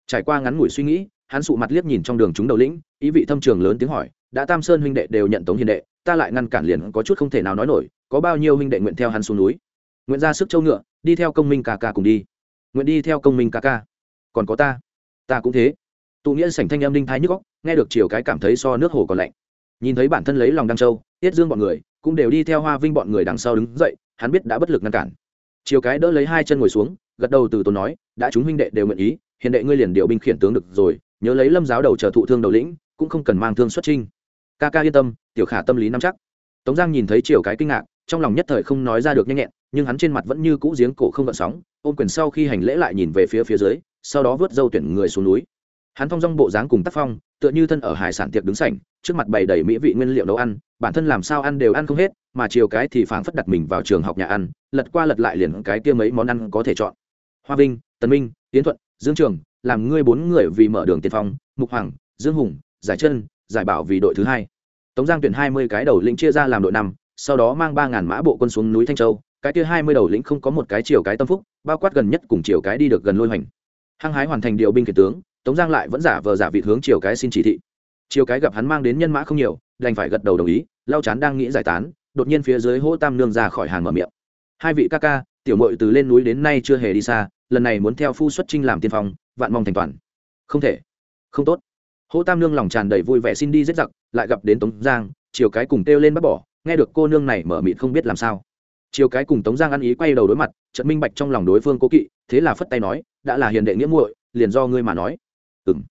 Trải qua ngắn ngủi suy nghĩ, hắn sụ mặt liếc nhìn trong đường chúng đầu lĩnh, ý vị thâm trường lớn tiếng hỏi, đã tam sơn huynh đệ đều nhận tống hiền đệ, ta lại ngăn cản liền có chút không thể nào nói nổi, có bao nhiêu huynh đệ nguyện theo hắn xuống núi? Nguyện ra sức châu ngựa đi theo công minh ca ca cùng đi. Nguyện đi theo công minh ca ca. Còn có ta. Ta cũng thế. Tụ nghĩa sảnh thanh em linh thái nhức góc nghe được chiều cái cảm thấy so nước hồ còn lạnh. Nhìn thấy bản thân lấy lòng đăng châu, tiết dương bọn người cũng đều đi theo hoa vinh bọn người đằng sau đứng dậy, hắn biết đã bất lực ngăn cản. Chiều cái đỡ lấy hai chân ngồi xuống, gật đầu từ tốn nói, đã chúng huynh đệ đều nguyện ý, hiện đệ ngươi liền điều binh khiển tướng được rồi, nhớ lấy lâm giáo đầu chờ thụ thương đầu lĩnh, cũng không cần mang thương xuất trinh ca ca yên tâm, tiểu khả tâm lý nắm chắc. Tống giang nhìn thấy chiều cái kinh ngạc, trong lòng nhất thời không nói ra được nhanh nhẹn nhưng hắn trên mặt vẫn như cũ giếng cổ không gợn sóng, ôm quyền sau khi hành lễ lại nhìn về phía phía dưới, sau đó vớt dâu tuyển người xuống núi. Hắn thong dong bộ dáng cùng tác phong, tựa như thân ở hải sản tiệc đứng sảnh, trước mặt bày đầy mỹ vị nguyên liệu nấu ăn, bản thân làm sao ăn đều ăn không hết, mà chiều cái thì phảng phất đặt mình vào trường học nhà ăn, lật qua lật lại liền cái kia mấy món ăn có thể chọn. Hoa vinh, tần minh tiến thuận, dương trường, làm ngươi bốn người vì mở đường tiên phong, mục hoàng, dương hùng, giải chân, giải bảo vì đội thứ hai. Tống giang tuyển hai mươi cái đầu lĩnh chia ra làm đội năm, sau đó mang ba ngàn mã bộ quân xuống núi thanh châu cái kia hai mươi đầu lĩnh không có một cái chiều cái tâm phúc, bao quát gần nhất cùng chiều cái đi được gần lôi hoành. Hăng hái hoàn thành điều binh kể tướng, tống giang lại vẫn giả vờ giả vị hướng chiều cái xin chỉ thị. Chiều cái gặp hắn mang đến nhân mã không nhiều, đành phải gật đầu đồng ý lau chán đang nghĩ giải tán, đột nhiên phía dưới hỗ tam nương ra khỏi hàng mở miệng. Hai vị ca ca, tiểu mội từ lên núi đến nay chưa hề đi xa, lần này muốn theo phu xuất trinh làm tiên phong, vạn mong thành toàn. Không thể. Không tốt. Hỗ tam nương lòng tràn đầy vui vẻ xin đi giết giặc, lại gặp đến tống giang chiều cái cùng kêu lên bắt bỏ, nghe được cô nương này mở miệng không biết làm sao chiều cái cùng tống giang ăn ý quay đầu đối mặt trận minh bạch trong lòng đối phương cố kỵ thế là phất tay nói đã là hiền đệ nghĩa muội liền do ngươi mà nói ừng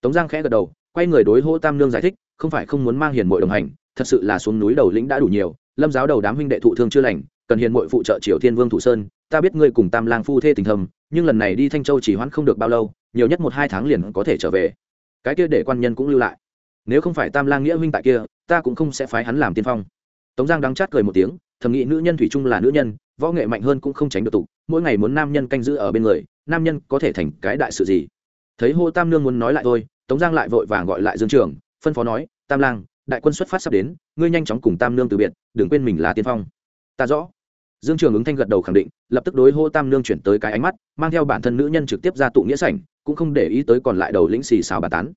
tống giang khẽ gật đầu quay người đối hỗ tam nương giải thích không phải không muốn mang hiền muội đồng hành thật sự là xuống núi đầu lĩnh đã đủ nhiều lâm giáo đầu đám huynh đệ thụ thương chưa lành cần hiền muội phụ trợ triều thiên vương thủ sơn ta biết ngươi cùng tam lang phu thê tình thầm, nhưng lần này đi thanh châu chỉ hoãn không được bao lâu nhiều nhất một hai tháng liền có thể trở về cái kia để quan nhân cũng lưu lại nếu không phải tam lang nghĩa huynh tại kia ta cũng không sẽ phái hắn làm tiên phong tống giang đắng chát cười một tiếng thầm nghĩ nữ nhân thủy chung là nữ nhân, võ nghệ mạnh hơn cũng không tránh được tục, mỗi ngày muốn nam nhân canh giữ ở bên người, nam nhân có thể thành cái đại sự gì? Thấy hô tam nương muốn nói lại thôi, tống giang lại vội vàng gọi lại dương trường, phân phó nói, tam lang, đại quân xuất phát sắp đến, ngươi nhanh chóng cùng tam nương từ biệt, đừng quên mình là tiên phong. Ta rõ. Dương trường ứng thanh gật đầu khẳng định, lập tức đối hô tam nương chuyển tới cái ánh mắt, mang theo bản thân nữ nhân trực tiếp ra tụ nghĩa sảnh, cũng không để ý tới còn lại đầu lĩnh xì xào bà tán.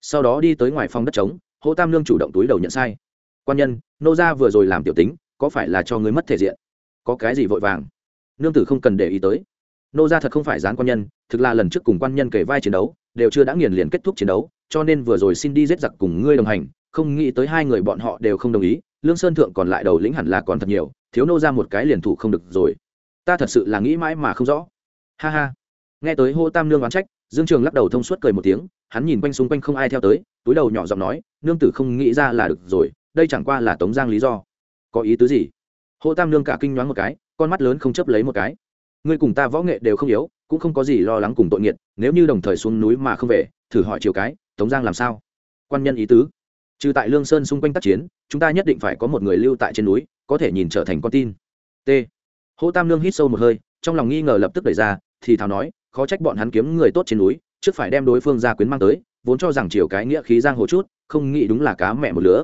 Sau đó đi tới ngoài phòng đất trống, hô tam nương chủ động túi đầu nhận sai. Quan nhân, nô gia vừa rồi làm tiểu tính có phải là cho ngươi mất thể diện? Có cái gì vội vàng? Nương tử không cần để ý tới. Nô gia thật không phải gián quan nhân, thực là lần trước cùng quan nhân kể vai chiến đấu, đều chưa đã nghiền liền kết thúc chiến đấu, cho nên vừa rồi xin đi giết giặc cùng ngươi đồng hành, không nghĩ tới hai người bọn họ đều không đồng ý, lương sơn thượng còn lại đầu lĩnh hẳn là còn thật nhiều, thiếu nô ra một cái liền thủ không được rồi. Ta thật sự là nghĩ mãi mà không rõ. Ha ha. Nghe tới hô tam nương oán trách, dương trường lắc đầu thông suốt cười một tiếng, hắn nhìn quanh xung quanh không ai theo tới, túi đầu nhỏ giọng nói, nương tử không nghĩ ra là được rồi, đây chẳng qua là tống giang lý do có ý tứ gì? Hô tam nương cả kinh nhoáng một cái, con mắt lớn không chấp lấy một cái. Ngươi cùng ta võ nghệ đều không yếu, cũng không có gì lo lắng cùng tội nghiệt, nếu như đồng thời xuống núi mà không về, thử hỏi chiều cái, tống giang làm sao? Quan nhân ý tứ. Trừ tại lương sơn xung quanh tác chiến, chúng ta nhất định phải có một người lưu tại trên núi, có thể nhìn trở thành con tin. T. Hô tam lương hít sâu một hơi, trong lòng nghi ngờ lập tức đẩy ra, thì thào nói, khó trách bọn hắn kiếm người tốt trên núi, trước phải đem đối phương ra quyến mang tới, vốn cho rằng chiều cái nghĩa khí giang hồ chút, không nghĩ đúng là cá mẹ một lứa.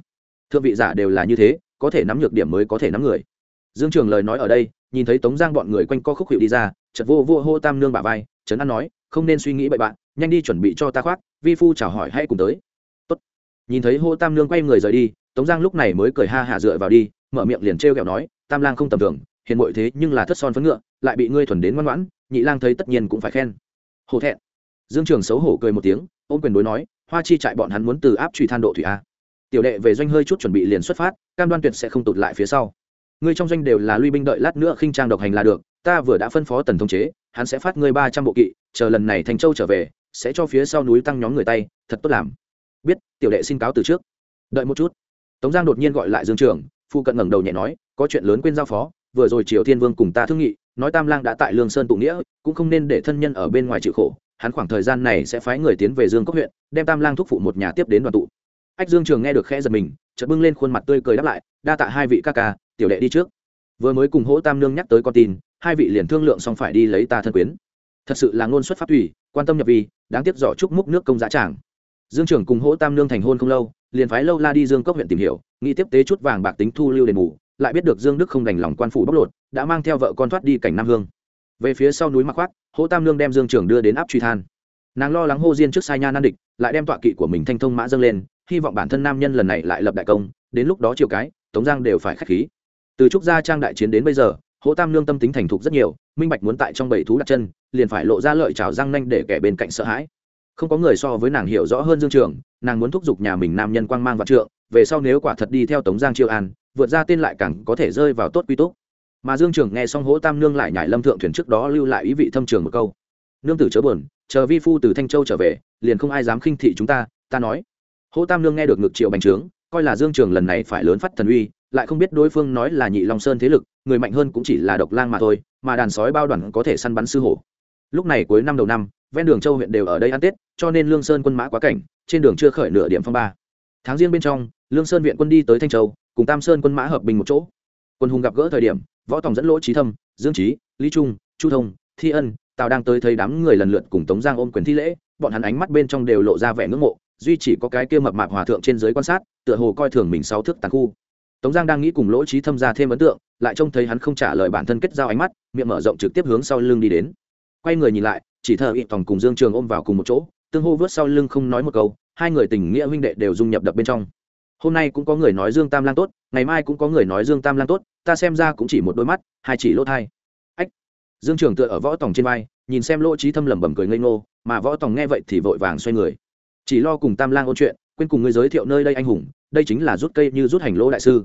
Thượng vị giả đều là như thế có thể nắm nhược điểm mới có thể nắm người. Dương trường lời nói ở đây, nhìn thấy tống giang bọn người quanh co khúc hiệu đi ra chật vô vô hô tam nương bà vai, trấn an nói, không nên suy nghĩ bậy bạn, nhanh đi chuẩn bị cho ta khoác, vi phu chào hỏi hãy cùng tới. Tốt. nhìn thấy hô tam nương quay người rời đi, tống giang lúc này mới cười ha hả dựa vào đi, mở miệng liền trêu ghẹo nói, tam lang không tầm thường, hiền bội thế nhưng là thất son phấn ngựa, lại bị ngươi thuần đến ngoan ngoãn, nhị lang thấy tất nhiên cũng phải khen. Hổ thẹn. Dương trường xấu hổ cười một tiếng, ôm quyền đối nói, hoa chi trại bọn hắn muốn từ áp truy than độ thủy a tiểu đệ về doanh hơi chút chuẩn bị liền xuất phát, cam đoan tuyệt sẽ không tụt lại phía sau. Ngươi trong doanh đều là luy binh đợi lát nữa khinh trang độc hành là được, ta vừa đã phân phó tần thống chế, hắn sẽ phát ngươi ba trăm bộ kỵ, chờ lần này thành châu trở về, sẽ cho phía sau núi tăng nhóm người tay, thật tốt làm. Biết, tiểu đệ xin cáo từ trước. Đợi một chút. Tống giang đột nhiên gọi lại dương trường phụ cận ngẩng đầu nhẹ nói, có chuyện lớn quên giao phó, vừa rồi triều thiên vương cùng ta thương nghị, nói tam lang đã tại lương sơn tụ nghĩa, cũng không nên để thân nhân ở bên ngoài chịu khổ, hắn khoảng thời gian này sẽ phái người tiến về dương cốc huyện, đem tam lang thúc phụ một nhà tiếp đến đoàn tụ ách dương trường nghe được khẽ giật mình, chợt bưng lên khuôn mặt tươi cười đáp lại, đa tạ hai vị ca ca, tiểu đệ đi trước. Vừa mới cùng hỗ tam nương nhắc tới con tin, hai vị liền thương lượng xong phải đi lấy ta thân quyến. Thật sự là ngôn xuất pháp tùy, quan tâm nhập vi, đáng tiếc giỏ chúc múc nước công giá tràng. Dương trưởng cùng hỗ tam nương thành hôn không lâu, liền phái lâu la đi dương cốc huyện tìm hiểu, nghĩ tiếp tế chút vàng bạc tính thu lưu đền bù, lại biết được dương đức không đành lòng quan phủ bóc lột, đã mang theo vợ con thoát đi cảnh nam hương. Về phía sau núi mặc khoác hỗ tam nương đem dương trưởng đưa đến áp truy than. Nàng lo lắng hô diên trước sai nha nan địch, lại đem tọa kỵ của mình thanh thông mã dâng lên hy vọng bản thân nam nhân lần này lại lập đại công, đến lúc đó chiều cái, tống giang đều phải k h á c h khí. Từ trúc gia trang đại chiến đến bây giờ, hỗ tam nương tâm tính thành thục rất nhiều, minh bạch muốn tại trong bảy thú đặt chân, liền phải lộ ra lợi trào răng nanh để kẻ bên cạnh sợ hãi. Không có người so với nàng hiểu rõ hơn dương trường, nàng muốn thúc giục nhà mình nam nhân quang mang và trượng, về sau nếu quả thật đi theo tống giang chiêu an, vượt ra tên lại càng có thể rơi vào tốt quy tốt mà dương trường nghe xong hỗ tam nương lại nhảy lâm thượng thuyền trước đó lưu lại ý vị thâm trường một câu. Nương tử chớ buồn, chờ vi phu từ thanh châu trở về, liền không ai dám khinh thị chúng ta ta nói hỗ tam nương nghe được ngực triệu bành trướng, coi là dương trường lần này phải lớn phát thần uy, lại không biết đối phương nói là nhị long sơn thế lực, người mạnh hơn cũng chỉ là độc lang mà thôi, mà đàn sói bao đoàn có thể săn bắn sư hổ. Lúc này cuối năm đầu năm, ven đường châu huyện đều ở đây ăn tết, cho nên lương sơn quân mã quá cảnh, trên đường chưa khởi nửa điểm phong ba. Tháng riêng bên trong, lương sơn viện quân đi tới thanh châu, cùng tam sơn quân mã hợp bình một chỗ. Quân hùng gặp gỡ thời điểm, võ tòng dẫn lỗ trí thâm, dương trí lý trung, chu thông, thi ân, tào đang tới thấy đám người lần lượt cùng tống giang ôm quyền thi lễ, bọn hắn ánh mắt bên trong đều lộ ra vẻ ngưỡng mộ duy chỉ có cái kia mập mạp hòa thượng trên giới quan sát, tựa hồ coi thường mình sáu thước tàn khu. Tống giang đang nghĩ cùng lỗ trí thâm ra thêm ấn tượng, lại trông thấy hắn không trả lời bản thân kết giao ánh mắt, miệng mở rộng trực tiếp hướng sau lưng đi đến. Quay người nhìn lại, chỉ thờ ị tòng cùng dương trường ôm vào cùng một chỗ, tương hô vớt sau lưng không nói một câu, hai người tình nghĩa huynh đệ đều dung nhập đập bên trong. Hôm nay cũng có người nói dương tam lang tốt, ngày mai cũng có người nói dương tam lang tốt, ta xem ra cũng chỉ một đôi mắt, hai chỉ lỗ thai. Ách! Dương trường tựa ở võ tòng trên vai, nhìn xem lỗ trí thâm lẩm bẩm cười ngây ngô, mà võ tòng nghe vậy thì vội vàng xoay người chỉ lo cùng tam lang ôn chuyện, quên cùng ngươi giới thiệu nơi đây anh hùng, đây chính là rút cây như rút hành lỗ đại sư.